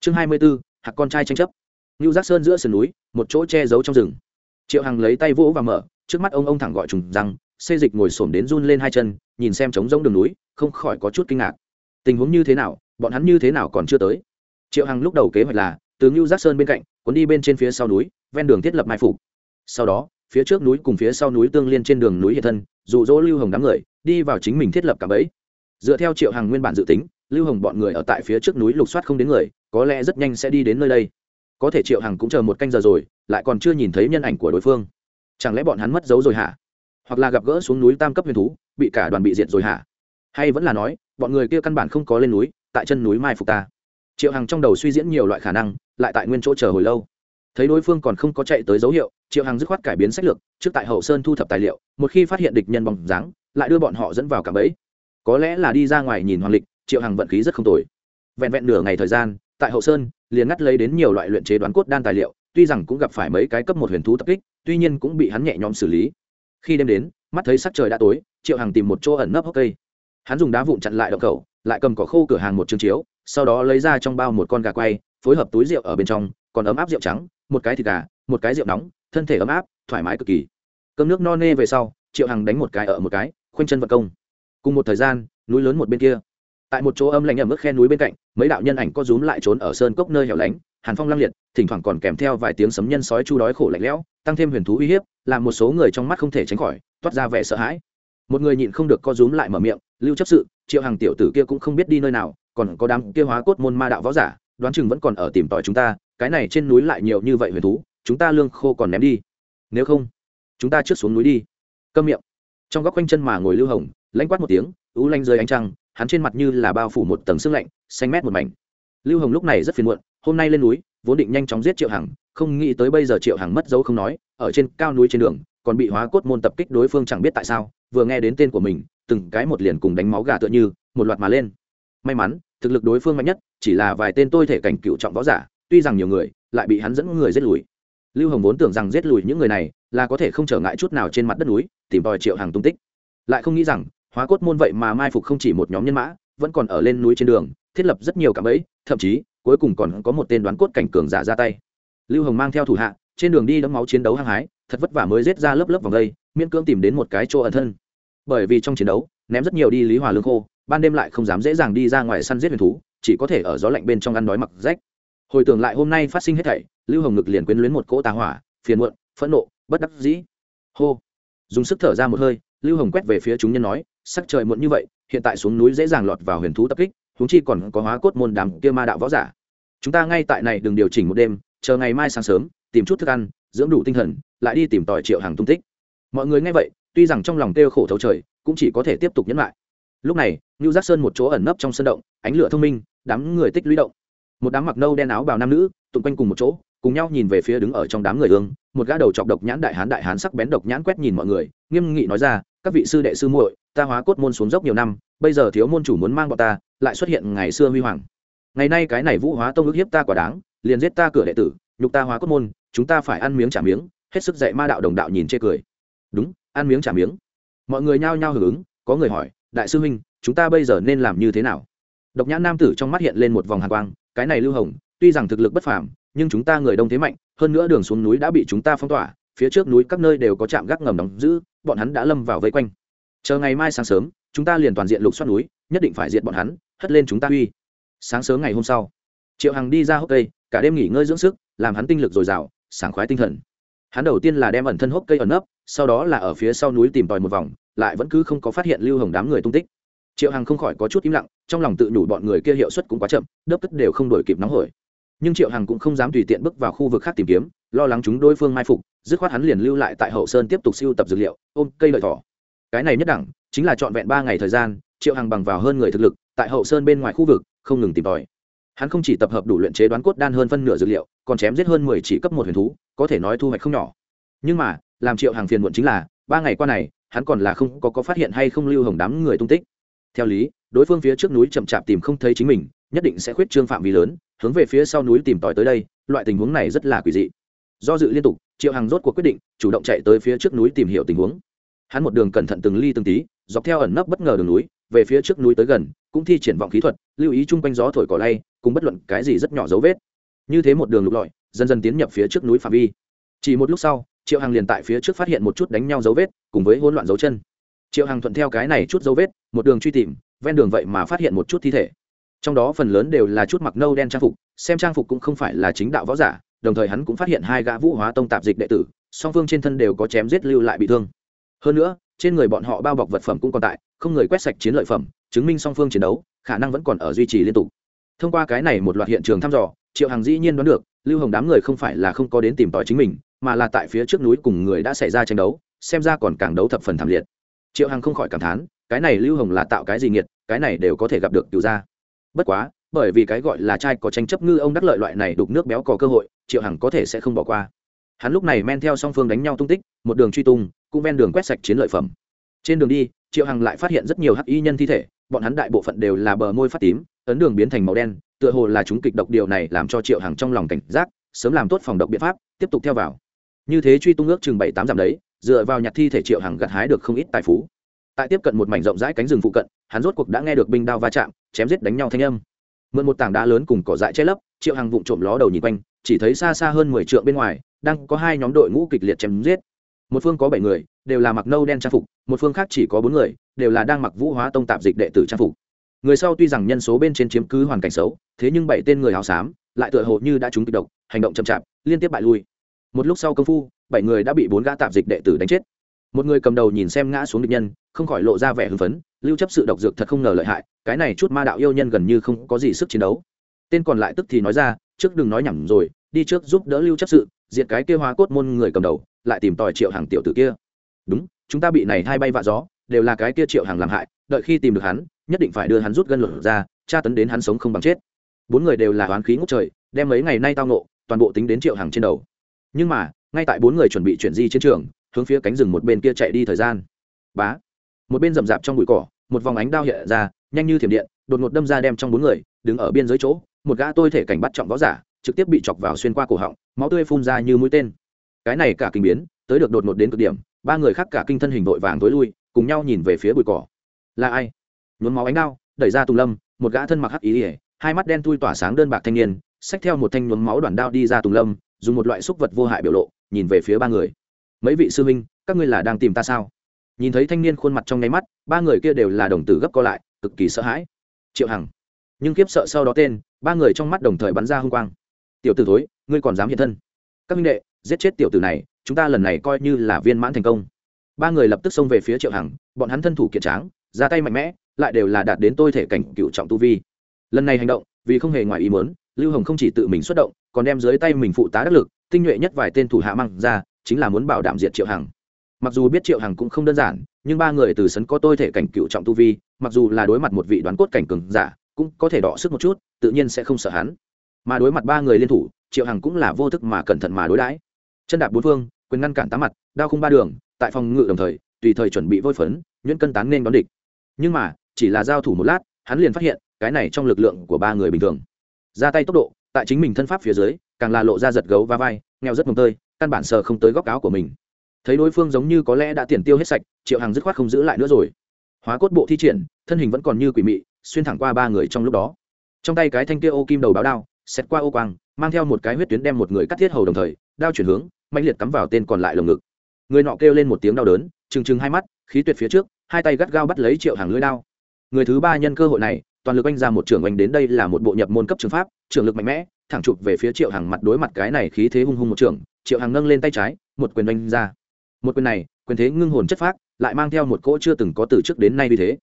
Chương hai mươi b hạc con trai tranh chấp. Ngưu giác sơn giữa sườn núi, một chỗ che giấu trong rừng triệu hằng lấy tay vỗ và mở trước mắt ông ông thẳng gọi trùng rằng, xê dịch ngồi xổm đến run lên hai chân nhìn xem trống rỗng đường núi không khỏi có chút kinh ngạc. Tình huống như thế nào bọn hắn như thế nào còn chưa tới? Triệu hằng lúc đầu kế hoạch là từ ngưu giác sơn bên cạnh cuốn đi bên trên phía sau núi ven đường thiết lập mai phục. Sau đó phía trước núi cùng phía sau núi tương liên trên đường núi hiện thân dụ dỗ lưu hồng đám người đi vào chính mình thiết lập cả bẫy. Dựa theo triệu hằng nguyên bản dự tính lưu hồng bọn người ở tại phía trước núi lục soát không đến người có lẽ rất nhanh sẽ đi đến nơi đây có thể triệu hằng cũng chờ một canh giờ rồi, lại còn chưa nhìn thấy nhân ảnh của đối phương. Chẳng lẽ bọn hắn mất dấu rồi hả? Hoặc là gặp gỡ xuống núi tam cấp huyền thú, bị cả đoàn bị diệt rồi hả? Hay vẫn là nói, bọn người kia căn bản không có lên núi, tại chân núi mai phục ta. Triệu hằng trong đầu suy diễn nhiều loại khả năng, lại tại nguyên chỗ chờ hồi lâu. Thấy đối phương còn không có chạy tới dấu hiệu, triệu hằng dứt khoát cải biến sách lược, trước tại hậu sơn thu thập tài liệu, một khi phát hiện địch nhân bóng dáng, lại đưa bọn họ dẫn vào cả bẫy. Có lẽ là đi ra ngoài nhìn hoàng lịch, triệu hằng vận khí rất không tồi. Vẹn vẹn nửa ngày thời gian tại hậu sơn, liền ngắt lấy đến nhiều loại luyện chế đoán cốt đan tài liệu, tuy rằng cũng gặp phải mấy cái cấp một huyền thú tập kích, tuy nhiên cũng bị hắn nhẹ nhõm xử lý. Khi đêm đến, mắt thấy sắc trời đã tối, triệu hằng tìm một chỗ ẩn nấp hốc cây. Hắn dùng đá vụn chặn lại động khẩu, lại cầm cỏ khô cửa hàng một chương chiếu, sau đó lấy ra trong bao một con gà quay, phối hợp túi rượu ở bên trong, còn ấm áp rượu trắng, một cái thịt gà, một cái rượu nóng, thân thể ấm áp, thoải mái cực kỳ. Cơm nước no nê về sau, triệu hằng đánh một cái ở một cái, khoanh chân vật công. Cùng một thời gian, núi lớn một bên kia tại một chỗ âm lạnh ẩm ướt khe núi bên cạnh, mấy đạo nhân ảnh có rúm lại trốn ở sơn cốc nơi hẻo lánh, hàn phong lăng liệt, thỉnh thoảng còn kèm theo vài tiếng sấm nhân sói chu đói khổ lạnh lẽo, tăng thêm huyền thú uy hiếp, làm một số người trong mắt không thể tránh khỏi, toát ra vẻ sợ hãi. Một người nhịn không được co rúm lại mở miệng, lưu chấp sự, triệu hàng tiểu tử kia cũng không biết đi nơi nào, còn có đám kia hóa cốt môn ma đạo võ giả, đoán chừng vẫn còn ở tìm tòi chúng ta, cái này trên núi lại nhiều như vậy huyền thú, chúng ta lương khô còn ném đi. Nếu không, chúng ta trước xuống núi đi. Câm miệng. Trong góc quanh chân mà ngồi lưu hồng, lãnh quát một tiếng, ú lanh rơi ánh trăng hắn trên mặt như là bao phủ một tầng sương lạnh, xanh mét một mảnh. Lưu hồng lúc này rất phiền muộn, hôm nay lên núi, vốn định nhanh chóng giết triệu hằng, không nghĩ tới bây giờ triệu hằng mất dấu không nói, ở trên cao núi trên đường, còn bị hóa cốt môn tập kích đối phương chẳng biết tại sao, vừa nghe đến tên của mình, từng cái một liền cùng đánh máu gà tựa như, một loạt mà lên. May mắn, thực lực đối phương mạnh nhất, chỉ là vài tên tôi thể cảnh cựu trọng võ giả, tuy rằng nhiều người, lại bị hắn dẫn người giết lùi. Lưu hồng vốn tưởng rằng giết lùi những người này là có thể không trở ngại chút nào trên mặt đất núi, tìm tòi triệu hàng tung tích. Lại không nghĩ rằng hóa cốt môn vậy mà mai phục không chỉ một nhóm nhân mã, vẫn còn ở lên núi trên đường, thiết lập rất nhiều cảm ấy thậm chí, cuối cùng còn có một tên đoán cốt cảnh cường giả ra tay. Lưu hồng mang theo thủ hạ, trên đường đi đẫm máu chiến đấu hăng hái, thật vất vả mới giết ra lớp lớp vòng đây, miễn cưỡng tìm đến một cái chỗ ẩn thân. Bởi vì trong chiến đấu, ném rất nhiều đi lý hòa lương khô, ban đêm lại không dám dễ dàng đi ra ngoài săn giết huyền thú, chỉ có thể ở gió lạnh bên trong ăn đói mặc rách. Hồi tưởng lại hôm nay phát sinh hết thảy, lưu hồng ngực liền quyến luyến một cỗ tà hỏa, phiền muộn, phẫn nộ, bất đắc dĩ. Hô. Dùng sức thở ra một hơi, lưu hồng quét về phía chúng nhân nói sắc trời muộn như vậy, hiện tại xuống núi dễ dàng lọt vào huyền thú tập kích húng chi còn có hóa cốt môn đàm kia ma đạo võ giả. Chúng ta ngay tại này đừng điều chỉnh một đêm, chờ ngày mai sáng sớm, tìm chút thức ăn, dưỡng đủ tinh thần, lại đi tìm tòi triệu hàng tung tích. Mọi người nghe vậy, tuy rằng trong lòng kêu khổ thấu trời, cũng chỉ có thể tiếp tục nhẫn lại. Lúc này, ngưu giác sơn một chỗ ẩn nấp trong sân động, ánh lửa thông minh, đám người tích lũy động. Một đám mặc nâu đen áo bào nam nữ tụng quanh cùng một chỗ, cùng nhau nhìn về phía đứng ở trong đám người ương, một gã đầu chọc độc nhãn đại hán đại hán sắc bén độc nhãn quét nhìn mọi người, nghiêm nghị nói ra, các vị sư đệ sư muội ta hóa cốt môn xuống dốc nhiều năm, bây giờ thiếu môn chủ muốn mang bọn ta, lại xuất hiện ngày xưa huy hoàng. Ngày nay cái này vũ hóa tông ức hiếp ta quả đáng, liền giết ta cửa đệ tử, nhục ta hóa cốt môn, chúng ta phải ăn miếng trả miếng, hết sức dạy ma đạo đồng đạo nhìn chê cười. Đúng, ăn miếng trả miếng. Mọi người nhao nhao hưởng ứng, có người hỏi, đại sư huynh, chúng ta bây giờ nên làm như thế nào? Độc nhãn nam tử trong mắt hiện lên một vòng hàn quang, cái này lưu hồng, tuy rằng thực lực bất phàm, nhưng chúng ta người đông thế mạnh, hơn nữa đường xuống núi đã bị chúng ta phong tỏa, phía trước núi các nơi đều có trạm gác ngầm đóng giữ, bọn hắn đã lâm vào vây quanh chờ ngày mai sáng sớm, chúng ta liền toàn diện lục xoát núi, nhất định phải diệt bọn hắn, hất lên chúng ta uy. Sáng sớm ngày hôm sau, triệu hằng đi ra hốc cây, cả đêm nghỉ ngơi dưỡng sức, làm hắn tinh lực dồi dào, sảng khoái tinh thần. Hắn đầu tiên là đem ẩn thân hốc cây ẩn nấp, sau đó là ở phía sau núi tìm tòi một vòng, lại vẫn cứ không có phát hiện lưu hồng đám người tung tích. Triệu hằng không khỏi có chút im lặng, trong lòng tự nhủ bọn người kia hiệu suất cũng quá chậm, đớp tức đều không đổi kịp nóng hổi. Nhưng triệu hằng cũng không dám tùy tiện bước vào khu vực khác tìm kiếm, lo lắng chúng đối phương mai phục, dứt khoát hắn liền lưu lại tại hậu sơn tiếp tục siêu tập dược liệu, ôm cây lợi thỏ cái này nhất đẳng chính là trọn vẹn ba ngày thời gian triệu hằng bằng vào hơn người thực lực tại hậu sơn bên ngoài khu vực không ngừng tìm tòi. Hắn không chỉ tập hợp đủ luyện chế đoán cốt đan hơn phân nửa dược liệu còn chém giết hơn mười chỉ cấp một huyền thú có thể nói thu hoạch không nhỏ. Nhưng mà làm triệu hàng phiền muộn chính là ba ngày qua này hắn còn là không có, có phát hiện hay không lưu hồng đám người tung tích. Theo lý đối phương phía trước núi chậm chạp tìm không thấy chính mình nhất định sẽ khuyết trương phạm vi lớn hướng về phía sau núi tìm tòi tới đây loại tình huống này rất là quỷ dị. Do dự liên tục triệu hằng rốt cuộc quyết định chủ động chạy tới phía trước núi tìm hiểu tình huống hắn một đường cẩn thận từng ly từng tí, dọc theo ẩn nấp bất ngờ đường núi, về phía trước núi tới gần, cũng thi triển vọng khí thuật, lưu ý chung quanh gió thổi cỏ lay, cùng bất luận cái gì rất nhỏ dấu vết. Như thế một đường lục lọi, dần dần tiến nhập phía trước núi phạm vi. Chỉ một lúc sau, triệu hằng liền tại phía trước phát hiện một chút đánh nhau dấu vết, cùng với hỗn loạn dấu chân. Triệu hằng thuận theo cái này chút dấu vết, một đường truy tìm, ven đường vậy mà phát hiện một chút thi thể. Trong đó phần lớn đều là chút mặc nâu đen trang phục, xem trang phục cũng không phải là chính đạo võ giả, đồng thời hắn cũng phát hiện hai gã vũ hóa tông tạp dịch đệ tử, song phương trên thân đều có chém giết lưu lại bị thương hơn nữa, trên người bọn họ bao bọc vật phẩm cũng còn tại, không người quét sạch chiến lợi phẩm, chứng minh song phương chiến đấu, khả năng vẫn còn ở duy trì liên tục. Thông qua cái này một loạt hiện trường thăm dò, triệu hằng dĩ nhiên đoán được, lưu hồng đám người không phải là không có đến tìm tòi chính mình, mà là tại phía trước núi cùng người đã xảy ra tranh đấu, xem ra còn càng đấu thập phần thảm liệt. Triệu hằng không khỏi cảm thán, cái này lưu hồng là tạo cái gì nghiệt, cái này đều có thể gặp được cứu ra bất quá, bởi vì cái gọi là trai có tranh chấp ngư ông đắc lợi loại này đục nước béo có cơ hội, triệu hằng có thể sẽ không bỏ qua. Hắn lúc này men theo song phương đánh nhau tung tích, một đường truy tung cũng ven đường quét sạch chiến lợi phẩm. Trên đường đi, triệu hằng lại phát hiện rất nhiều hắc y nhân thi thể, bọn hắn đại bộ phận đều là bờ môi phát tím, ấn đường biến thành màu đen, tựa hồ là chúng kịch độc điều này làm cho triệu hằng trong lòng cảnh giác, sớm làm tốt phòng độc biện pháp, tiếp tục theo vào. Như thế truy tung ước chừng bảy tám dặm đấy, dựa vào nhặt thi thể triệu hằng gặt hái được không ít tài phú. Tại tiếp cận một mảnh rộng rãi cánh rừng phụ cận, hắn rốt cuộc đã nghe được binh đao va chạm, chém giết đánh nhau thanh âm. Mượn một tảng đá lớn cùng cỏ dại che lấp, triệu hằng vụng trộm ló đầu nhìn quanh, chỉ thấy xa xa hơn mười t bên ngoài, đang có hai nhóm đội ngũ kịch liệt chém giết một phương có bảy người, đều là mặc nâu đen trang phục, một phương khác chỉ có bốn người, đều là đang mặc vũ hóa tông tạp dịch đệ tử trang phục. Người sau tuy rằng nhân số bên trên chiếm cứ hoàn cảnh xấu, thế nhưng bảy tên người hào xám lại tựa hồ như đã trúng kịch độc, hành động chậm chạp, liên tiếp bại lui. Một lúc sau công phu, bảy người đã bị bốn gã tạp dịch đệ tử đánh chết. Một người cầm đầu nhìn xem ngã xuống địch nhân, không khỏi lộ ra vẻ hưng phấn, lưu chấp sự độc dược thật không ngờ lợi hại, cái này chút ma đạo yêu nhân gần như không có gì sức chiến đấu. Tên còn lại tức thì nói ra, trước đừng nói nhầm rồi, đi trước giúp đỡ lưu chấp sự, diệt cái kia hóa cốt môn người cầm đầu lại tìm tòi triệu hàng tiểu tử kia. Đúng, chúng ta bị này hai bay vạ gió, đều là cái kia triệu hàng làm hại, đợi khi tìm được hắn, nhất định phải đưa hắn rút gân luật ra, tra tấn đến hắn sống không bằng chết. Bốn người đều là oán khí ngốc trời, đem mấy ngày nay tao nộ toàn bộ tính đến triệu hàng trên đầu. Nhưng mà, ngay tại bốn người chuẩn bị chuyển di chiến trường, hướng phía cánh rừng một bên kia chạy đi thời gian. Bá! Một bên rậm rạp trong bụi cỏ, một vòng ánh đao hiện ra, nhanh như thiểm điện, đột ngột đâm ra đem trong bốn người, đứng ở biên giới chỗ, một gã tôi thể cảnh bắt trọng võ giả, trực tiếp bị chọc vào xuyên qua cổ họng, máu tươi phun ra như mũi tên cái này cả kinh biến, tới được đột ngột đến cực điểm, ba người khác cả kinh thân hình vội vàng tối lui, cùng nhau nhìn về phía bụi cỏ. Là ai? Nhuốm máu ánh đao, đẩy ra tùng lâm, một gã thân mặc hắc ý ỉa hai mắt đen thui tỏa sáng đơn bạc thanh niên, xách theo một thanh nhuốm máu đoàn đao đi ra tùng lâm, dùng một loại xúc vật vô hại biểu lộ, nhìn về phía ba người. Mấy vị sư huynh, các ngươi là đang tìm ta sao? Nhìn thấy thanh niên khuôn mặt trong nháy mắt, ba người kia đều là đồng tử gấp co lại, cực kỳ sợ hãi. Triệu hằng. Nhưng kiếp sợ sau đó tên, ba người trong mắt đồng thời bắn ra h ư n g quang. Tiểu tử thối, ngươi còn dám hiện thân? Các minh đệ giết chết tiểu tử này, chúng ta lần này coi như là viên mãn thành công. Ba người lập tức xông về phía triệu hằng, bọn hắn thân thủ kiện tráng, ra tay mạnh mẽ, lại đều là đạt đến tôi thể cảnh cựu trọng tu vi. Lần này hành động, vì không hề ngoài ý muốn, lưu hồng không chỉ tự mình xuất động, còn đem dưới tay mình phụ tá đắc lực, tinh nhuệ nhất vài tên thủ hạ mang ra, chính là muốn bảo đảm diệt triệu hằng. Mặc dù biết triệu hằng cũng không đơn giản, nhưng ba người từ sấn có tôi thể cảnh cựu trọng tu vi, mặc dù là đối mặt một vị đoán cốt cảnh cường giả, cũng có thể đọ sức một chút, tự nhiên sẽ không sợ hắn. Mà đối mặt ba người liên thủ, triệu hằng cũng là vô thức mà cẩn thận mà đối đãi chân đạp bốn phương, quyền ngăn cản tám mặt, đao không ba đường, tại phòng ngự đồng thời, tùy thời chuẩn bị vôi phấn, nhuyễn cân tán nên đón địch. Nhưng mà, chỉ là giao thủ một lát, hắn liền phát hiện, cái này trong lực lượng của ba người bình thường. Ra tay tốc độ, tại chính mình thân pháp phía dưới, càng là lộ ra giật gấu và vai, nghèo rất mồng tơi, căn bản sờ không tới góc áo của mình. Thấy đối phương giống như có lẽ đã tiền tiêu hết sạch, triệu hàng dứt khoát không giữ lại nữa rồi. Hóa cốt bộ thi triển, thân hình vẫn còn như quỷ mị, xuyên thẳng qua ba người trong lúc đó. Trong tay cái thanh kia ô kim đầu báo đao xét qua ô quang, mang theo một cái huyết tuyến đem một người cắt thiết hầu đồng thời, đao chuyển hướng mạnh liệt cắm vào tên còn lại lồng ngực. Người nọ kêu lên một tiếng đau đớn, trừng trừng hai mắt, khí tuyệt phía trước, hai tay gắt gao bắt lấy triệu hàng lưỡi đao. Người thứ ba nhân cơ hội này, toàn lực anh ra một trưởng oanh đến đây là một bộ nhập môn cấp trường pháp trường lực mạnh mẽ, thẳng chụp về phía triệu hàng mặt đối mặt cái này khí thế hung hung một trưởng, triệu hàng nâng lên tay trái, một quyền oanh ra. Một quyền này, quyền thế ngưng hồn chất phác, lại mang theo một cỗ chưa từng có từ trước đến nay vì thế.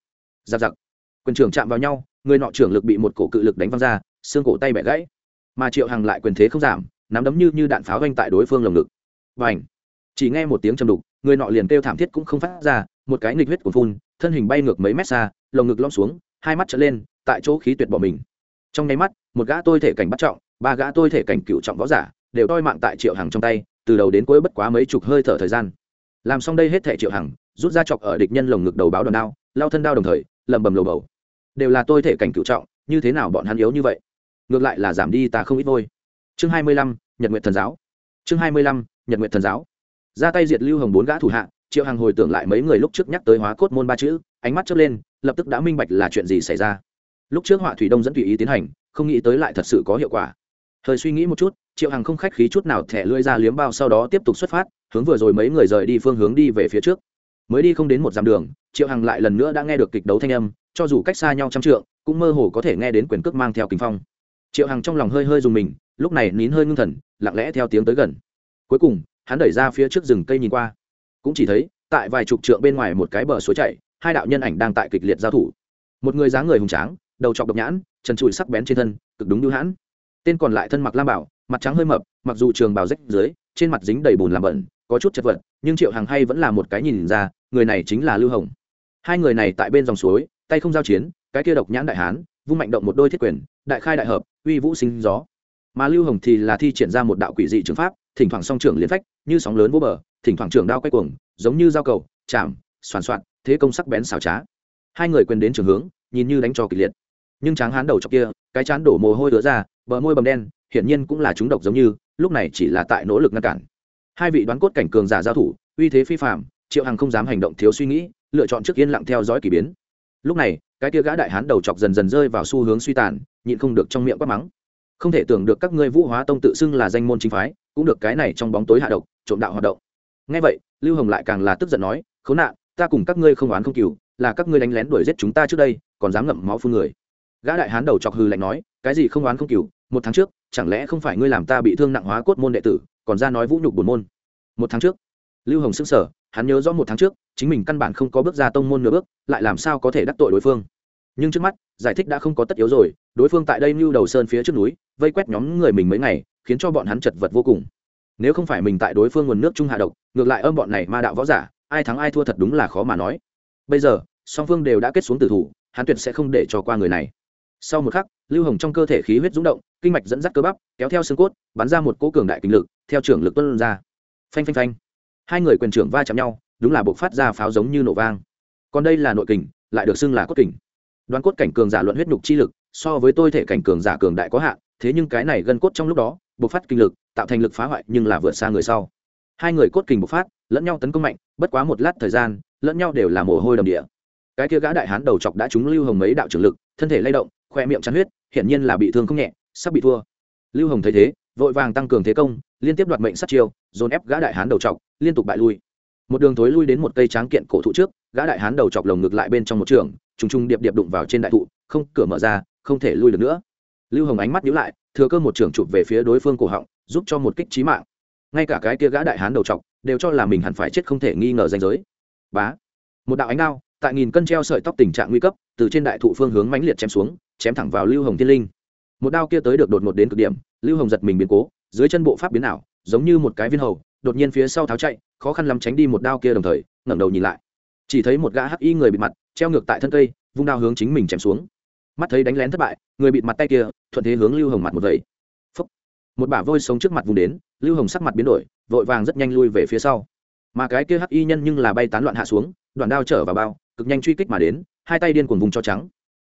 Giặc giặc. Quyền trưởng chạm vào nhau, người nọ trưởng lực bị một cổ cự lực đánh văng ra, xương cổ tay bẻ gãy. Mà triệu hàng lại quyền thế không giảm nắm đấm như như đạn pháo vang tại đối phương lồng ngực. Và ảnh chỉ nghe một tiếng chầm đục, người nọ liền kêu thảm thiết cũng không phát ra, một cái nghịch huyết của phun, thân hình bay ngược mấy mét xa, lồng ngực lom xuống, hai mắt trở lên, tại chỗ khí tuyệt bỏ mình. Trong nháy mắt, một gã tôi thể cảnh bắt trọng, ba gã tôi thể cảnh cựu trọng võ giả đều toi mạng tại triệu hằng trong tay, từ đầu đến cuối bất quá mấy chục hơi thở thời gian. Làm xong đây hết thể triệu hằng, rút ra chọc ở địch nhân lồng ngực đầu báo đòn đao, lao thân đao đồng thời lầm bầm lầu bầu. Đều là tôi thể cảnh cựu trọng, như thế nào bọn hắn yếu như vậy? Ngược lại là giảm đi ta không ít vôi chương hai mươi lăm, nhật nguyện thần giáo. Chương hai mươi lăm, nhật nguyện thần giáo. Ra tay diệt lưu hồng bốn gã thủ hạ, triệu hằng hồi tưởng lại mấy người lúc trước nhắc tới hóa cốt môn ba chữ, ánh mắt chớp lên, lập tức đã minh bạch là chuyện gì xảy ra. Lúc trước họa thủy đông dẫn tùy ý tiến hành, không nghĩ tới lại thật sự có hiệu quả. Hơi suy nghĩ một chút, triệu hằng không khách khí chút nào thẻ lưỡi ra liếm bao sau đó tiếp tục xuất phát, hướng vừa rồi mấy người rời đi phương hướng đi về phía trước. Mới đi không đến một dặm đường, triệu hằng lại lần nữa đã nghe được kịch đấu thanh âm, cho dù cách xa nhau trăm trượng, cũng mơ hồ có thể nghe đến quyền cước mang theo kinh phong. Triệu hằng trong lòng hơi hơi dùng mình lúc này nín hơi ngưng thần, lặng lẽ theo tiếng tới gần. Cuối cùng, hắn đẩy ra phía trước rừng cây nhìn qua. Cũng chỉ thấy, tại vài chục trượng bên ngoài một cái bờ suối chảy, hai đạo nhân ảnh đang tại kịch liệt giao thủ. Một người dáng người hùng tráng, đầu trọc độc nhãn, trần trụi sắc bén trên thân, cực đúng như hãn tên còn lại thân mặc lam bảo, mặt trắng hơi mập, mặc dù trường bào rách dưới, trên mặt dính đầy bùn làm bẩn, có chút chật vật, nhưng triệu hằng hay vẫn là một cái nhìn ra, người này chính là lưu hồng. Hai người này tại bên dòng suối, tay không giao chiến, cái kia độc nhãn đại hán, vung mạnh động một đôi thiết quyền, đại khai đại hợp, uy vũ sinh gió mà lưu hồng thì là thi triển ra một đạo quỷ dị trường pháp, thỉnh thoảng song trưởng liên phách, như sóng lớn vô bờ, thỉnh thoảng trường đao quay cuồng, giống như dao cầu, chạm soàn soạn thế công sắc bén xảo trá. Hai người quyền đến trường hướng, nhìn như đánh trò kịch liệt. Nhưng tráng hán đầu chọc kia, cái chán đổ mồ hôi đứa ra, bờ môi bầm đen, hiển nhiên cũng là chúng độc giống như, lúc này chỉ là tại nỗ lực ngăn cản. Hai vị đoán cốt cảnh cường giả giao thủ, uy thế phi phạm triệu hằng không dám hành động thiếu suy nghĩ, lựa chọn trước yên lặng theo dõi k ỳ biến. Lúc này, cái tia gã đại hán đầu chọc dần dần rơi vào xu hướng suy tàn, nhịn không được trong miệng quát mắng không thể tưởng được các ngươi vũ hóa tông tự xưng là danh môn chính phái, cũng được cái này trong bóng tối hạ độc, trộm đạo hoạt động. Ngay vậy, lưu hồng lại càng là tức giận nói, khốn nạn, ta cùng các ngươi không oán không cừu, là các ngươi đánh lén đuổi giết chúng ta trước đây, còn dám ngậm máu phun người. Gã đại hán đầu chọc hư lạnh nói, cái gì không oán không cừu, một tháng trước, chẳng lẽ không phải ngươi làm ta bị thương nặng hóa cốt môn đệ tử, còn ra nói vũ nhục buồn môn? Một tháng trước, lưu hồng xưng sở hắn nhớ rõ một tháng trước, chính mình căn bản không có bước ra tông môn nửa bước, lại làm sao có thể đắc tội đối phương? Nhưng trước mắt, giải thích đã không có tất yếu rồi, đối phương tại đây mưu đầu sơn phía trước núi, vây quét nhóm người mình mấy ngày, khiến cho bọn hắn chật vật vô cùng. Nếu không phải mình tại đối phương nguồn nước trung hạ độc, ngược lại âm bọn này ma đạo võ giả, ai thắng ai thua thật đúng là khó mà nói. Bây giờ, song phương đều đã kết xuống tử thủ, hắn tuyệt sẽ không để cho qua người này. Sau một khắc, lưu hồng trong cơ thể khí huyết rúng động, kinh mạch dẫn dắt cơ bắp, kéo theo xương cốt, bắn ra một cỗ cường đại kinh lực, theo trưởng lực tuân ra. Phanh phanh phanh. Hai người quyền trưởng va chạm nhau, đúng là buộc phát ra pháo giống như nổ vang. Còn đây là nội kình, lại được xưng là cốt kình đoán cốt cảnh cường giả luận huyết nhục chi lực, so với tôi thể cảnh cường giả cường đại có hạn, thế nhưng cái này gân cốt trong lúc đó, bộc phát kinh lực, tạo thành lực phá hoại nhưng là vượt xa người sau. Hai người cốt kình bộc phát, lẫn nhau tấn công mạnh, bất quá một lát thời gian, lẫn nhau đều là mồ hôi đầm địa. Cái kia gã đại hán đầu chọc đã trúng lưu hồng mấy đạo trưởng lực, thân thể lay động, khoe miệng chắn huyết, hiển nhiên là bị thương không nhẹ, sắp bị thua. Lưu hồng thấy thế, vội vàng tăng cường thế công, liên tiếp đoạt mệnh sát chiêu, dồn ép gã đại hán đầu chọc, liên tục bại lui. Một đường thối lui đến một cây tráng kiện cổ thụ trước, gã đại hán đầu chọc lồng ngực lại bên trong một trường trùng trùng điệp điệp đụng vào trên đại thụ, không cửa mở ra, không thể lui được nữa. Lưu hồng ánh mắt nhíu lại, thừa cơ một trường chụp về phía đối phương cổ họng, giúp cho một kích trí mạng. Ngay cả cái kia gã đại hán đầu trọc đều cho là mình hẳn phải chết không thể nghi ngờ danh giới. Bá! Một đạo ánh đao, tại nghìn cân treo sợi tóc tình trạng nguy cấp, từ trên đại thụ phương hướng mãnh liệt chém xuống, chém thẳng vào lưu hồng thiên linh. Một đao kia tới được đột ngột đến cực điểm, lưu hồng giật mình biến cố, dưới chân bộ pháp biến ảo, giống như một cái viên hầu, đột nhiên phía sau tháo chạy, khó khăn lắm tránh đi một đao kia đồng thời, ngẩng đầu nhìn lại. Chỉ thấy một gã hắc y người bị mặt treo ngược tại thân cây, vung đao hướng chính mình chém xuống. Mắt thấy đánh lén thất bại, người bị mặt tay kia, thuận thế hướng lưu hồng mặt một vẩy một bả vôi sống trước mặt vùng đến, lưu hồng sắc mặt biến đổi, vội vàng rất nhanh lui về phía sau. Mà cái kia hắc y nhân nhưng là bay tán loạn hạ xuống, đoạn đao trở vào bao, cực nhanh truy kích mà đến, hai tay điên cuồng vùng cho trắng.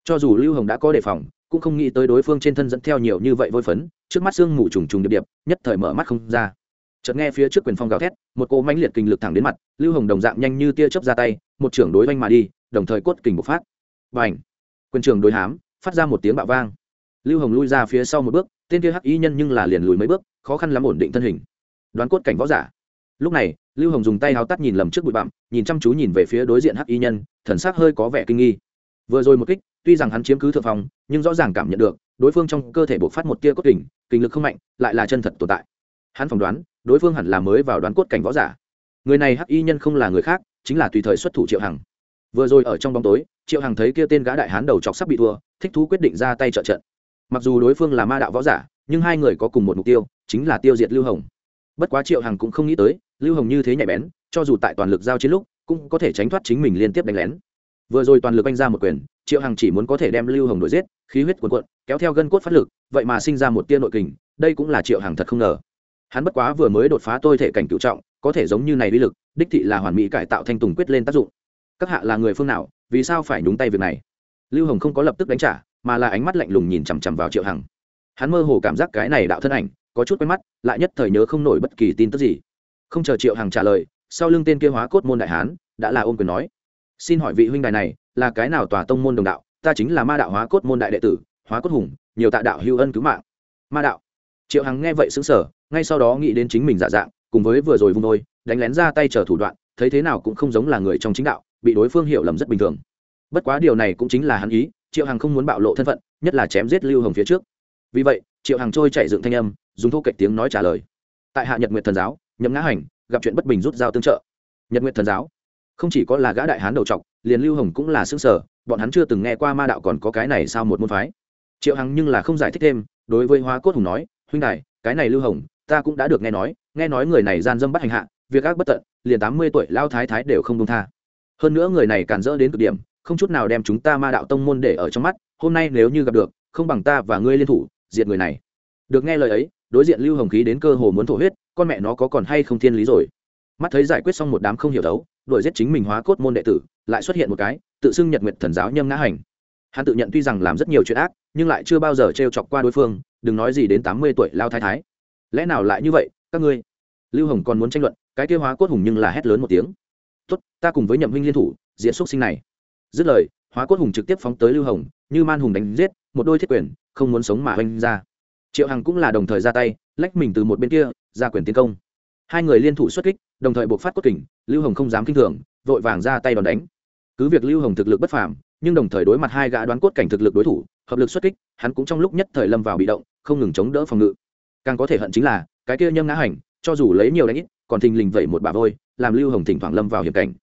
Cho dù lưu hồng đã có đề phòng, cũng không nghĩ tới đối phương trên thân dẫn theo nhiều như vậy vôi phấn, trước mắt xương mù trùng trùng điệp điệp, nhất thời mở mắt không ra. Chợt nghe phía trước quyền phong gào thét, một cỗ mãnh liệt kinh lực thẳng đến mặt, lưu hồng đồng dạng nhanh như tia chớp ra tay, một trưởng đối oanh mà đi đồng thời cốt kình bộc phát. Và ảnh quyền trường đối hám, phát ra một tiếng bạo vang. Lưu hồng lui ra phía sau một bước, tên kia hắc y nhân nhưng là liền lùi mấy bước, khó khăn lắm ổn định thân hình. Đoán cốt cảnh võ giả. Lúc này, lưu hồng dùng tay háo tắt nhìn lầm trước bụi bặm, nhìn chăm chú nhìn về phía đối diện hắc y nhân, thần sắc hơi có vẻ kinh nghi. Vừa rồi một kích, tuy rằng hắn chiếm cứ thượng phòng nhưng rõ ràng cảm nhận được, đối phương trong cơ thể bộc phát một tia cốt kình, kinh lực không mạnh, lại là chân thật tồn tại. Hắn phỏng đoán, đối phương hẳn là mới vào đoán cốt cảnh võ giả. Người này hắc y nhân không là người khác, chính là tùy thời xuất thủ triệu hằng vừa rồi ở trong bóng tối, triệu hằng thấy kia tên gã đại hán đầu chọc sắp bị thua, thích thú quyết định ra tay trợ trận. Mặc dù đối phương là ma đạo võ giả, nhưng hai người có cùng một mục tiêu, chính là tiêu diệt lưu hồng. Bất quá triệu hằng cũng không nghĩ tới, lưu hồng như thế nhạy bén, cho dù tại toàn lực giao chiến lúc, cũng có thể tránh thoát chính mình liên tiếp đánh lén. Vừa rồi toàn lực anh ra một quyền, triệu hằng chỉ muốn có thể đem lưu hồng đuổi giết, khí huyết cuồn cuộn, kéo theo gân cốt phát lực, vậy mà sinh ra một tia nội kình, đây cũng là triệu hằng thật không ngờ. Hắn bất quá vừa mới đột phá tôi thể cảnh cựu trọng, có thể giống như này uy lực, đích thị là hoàn mỹ cải tạo thanh tùng quyết lên tác dụng các hạ là người phương nào, vì sao phải nhúng tay việc này? Lưu hồng không có lập tức đánh trả, mà là ánh mắt lạnh lùng nhìn chằm chằm vào triệu hằng. Hắn mơ hồ cảm giác cái này đạo thân ảnh, có chút quen mắt, lại nhất thời nhớ không nổi bất kỳ tin tức gì. Không chờ triệu hằng trả lời, sau lưng tên kia hóa cốt môn đại hán, đã là ôm quyền nói, xin hỏi vị huynh đài này, là cái nào tòa tông môn đồng đạo? Ta chính là ma đạo hóa cốt môn đại đệ tử, hóa cốt hùng, nhiều tạ đạo hưu ân cứu mạng. Ma đạo? Triệu hằng nghe vậy xứng sở ngay sau đó nghĩ đến chính mình giả dạng, cùng với vừa rồi vung đôi, đánh lén ra tay chờ thủ đoạn, thấy thế nào cũng không giống là người trong chính đạo bị đối phương hiểu lầm rất bình thường. Bất quá điều này cũng chính là hắn ý, triệu hằng không muốn bạo lộ thân phận, nhất là chém giết lưu hồng phía trước. Vì vậy, triệu hằng trôi chạy dựng thanh âm, dùng thô kệch tiếng nói trả lời. Tại hạ nhật nguyệt thần giáo, nhậm ngã hành, gặp chuyện bất bình rút dao tương trợ. Nhật nguyệt thần giáo, không chỉ có là gã đại hán đầu trọc, liền lưu hồng cũng là xương sở bọn hắn chưa từng nghe qua ma đạo còn có cái này sao một môn phái. Triệu hằng nhưng là không giải thích thêm, đối với hóa cốt hùng nói, huynh đại cái này lưu hồng, ta cũng đã được nghe nói nghe nói người này gian dâm bắt hành hạ, việc ác bất tận, liền tám mươi tuổi lao thái thái đều không đông tha hơn nữa người này càn rỡ đến cực điểm, không chút nào đem chúng ta ma đạo tông môn để ở trong mắt, hôm nay nếu như gặp được, không bằng ta và ngươi liên thủ, diệt người này. Được nghe lời ấy, đối diện lưu hồng khí đến cơ hồ muốn thổ huyết, con mẹ nó có còn hay không thiên lý rồi. Mắt thấy giải quyết xong một đám không hiểu đấu, đuổi giết chính mình hóa cốt môn đệ tử, lại xuất hiện một cái, tự xưng nhật nguyệt thần giáo nhâm ngã hành. Hắn tự nhận tuy rằng làm rất nhiều chuyện ác, nhưng lại chưa bao giờ t chọc qua đối phương, đừng nói gì đến tám mươi tuổi lao thái thái. Lẽ nào lại như vậy, các ngươi? Lưu hồng còn muốn tranh luận, cái kêu hóa cốt hùng nhưng là hét lớn một tiếng tốt, ta cùng với nhậm huynh liên thủ, diễn xuất sinh này. Dứt lời, hóa cốt hùng trực tiếp phóng tới lưu hồng, như man hùng đánh giết, một đôi thiết quyền, không muốn sống mà oanh ra. Triệu hằng cũng là đồng thời ra tay, lách mình từ một bên kia, ra quyền tiến công. Hai người liên thủ xuất kích, đồng thời buộc phát cốt kình, lưu hồng không dám kinh thường, vội vàng ra tay đòn đánh. Cứ việc lưu hồng thực lực bất phàm, nhưng đồng thời đối mặt hai gã đoán cốt cảnh thực lực đối thủ, hợp lực xuất kích, hắn cũng trong lúc nhất thời lâm vào bị động, không ngừng chống đỡ phòng ngự. Càng có thể hận chính là, cái kia nhâm ngã hành, cho dù lấy nhiều đánh ít, còn thình lình vẩy một bà vôi làm lưu hồng thỉnh thoảng lâm vào hiểm cảnh.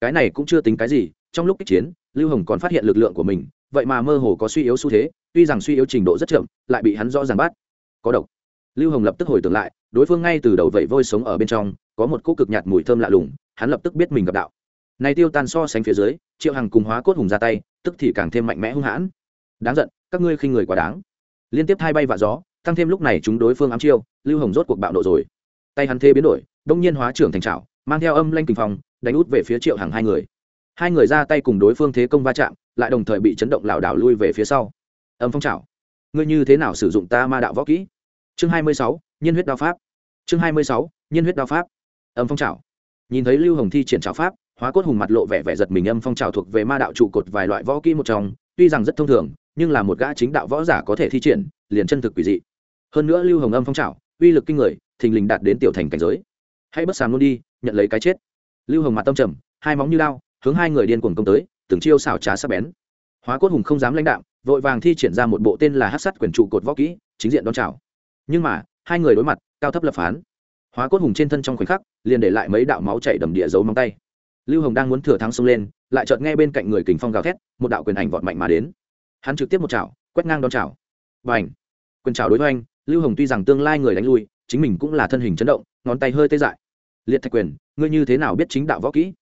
Cái này cũng chưa tính cái gì, trong lúc kích chiến, lưu hồng còn phát hiện lực lượng của mình, vậy mà mơ hồ có suy yếu xu thế, tuy rằng suy yếu trình độ rất chậm, lại bị hắn rõ ràng bắt. Có độc. Lưu hồng lập tức hồi tưởng lại, đối phương ngay từ đầu vậy vôi sống ở bên trong, có một cỗ cực nhạt mùi thơm lạ lùng, hắn lập tức biết mình gặp đạo. Này tiêu tan so sánh phía dưới, triệu hằng cùng hóa cốt hùng ra tay, tức thì càng thêm mạnh mẽ hung hãn. Đáng giận, các ngươi khinh người quá đáng. Liên tiếp hai bay vạ gió, tăng thêm lúc này chúng đối phương ám chiêu, lưu hồng rốt cuộc bạo nộ rồi. Tay hắn thê biến đổi, đông nhiên hóa trưởng thành trào mang theo âm lanh kinh phòng đánh út về phía triệu hàng hai người. Hai người ra tay cùng đối phương thế công va chạm, lại đồng thời bị chấn động lảo đảo lui về phía sau. Âm phong trào ngươi như thế nào sử dụng ta ma đạo võ kỹ? Chương hai mươi sáu, nhiên huyết đao pháp. Chương hai mươi sáu, nhiên huyết đao pháp. Âm phong trào nhìn thấy lưu hồng thi triển trào pháp, hóa cốt hùng mặt lộ vẻ vẻ giật mình, âm phong trào thuộc về ma đạo trụ cột vài loại võ kỹ một trong, tuy rằng rất thông thường, nhưng là một gã chính đạo võ giả có thể thi triển, liền chân thực quỷ dị. Hơn nữa lưu hồng âm phong trào uy lực kinh người, thình lình đạt đến tiểu thành cảnh giới. Hãy bất sàm luôn đi nhận lấy cái chết. Lưu hồng mặt tâm trầm, hai móng như lao, hướng hai người điên cuồng công tới, từng chiêu xảo trá sắc bén. Hóa cốt hùng không dám lãnh đạo vội vàng thi triển ra một bộ tên là hát sắt quyền trụ cột võ kỹ, chính diện đón chào. Nhưng mà, hai người đối mặt, cao thấp lập phán. Hóa cốt hùng trên thân trong khoảnh khắc, liền để lại mấy đạo máu chảy đầm địa giấu móng tay. Lưu hồng đang muốn thừa thắng xông lên, lại chợt nghe bên cạnh người kình phong gào thét, một đạo quyền ảnh vọt mạnh mà đến. Hắn trực tiếp một chảo, quét ngang đón chảo và ảnh quyền chảo đối với anh lưu hồng tuy rằng tương lai người đánh lui, chính mình cũng là thân hình chấn động, ngón tay hơi tê dại liệt thạch quyền, ngươi như thế nào biết chính đạo võ kỹ?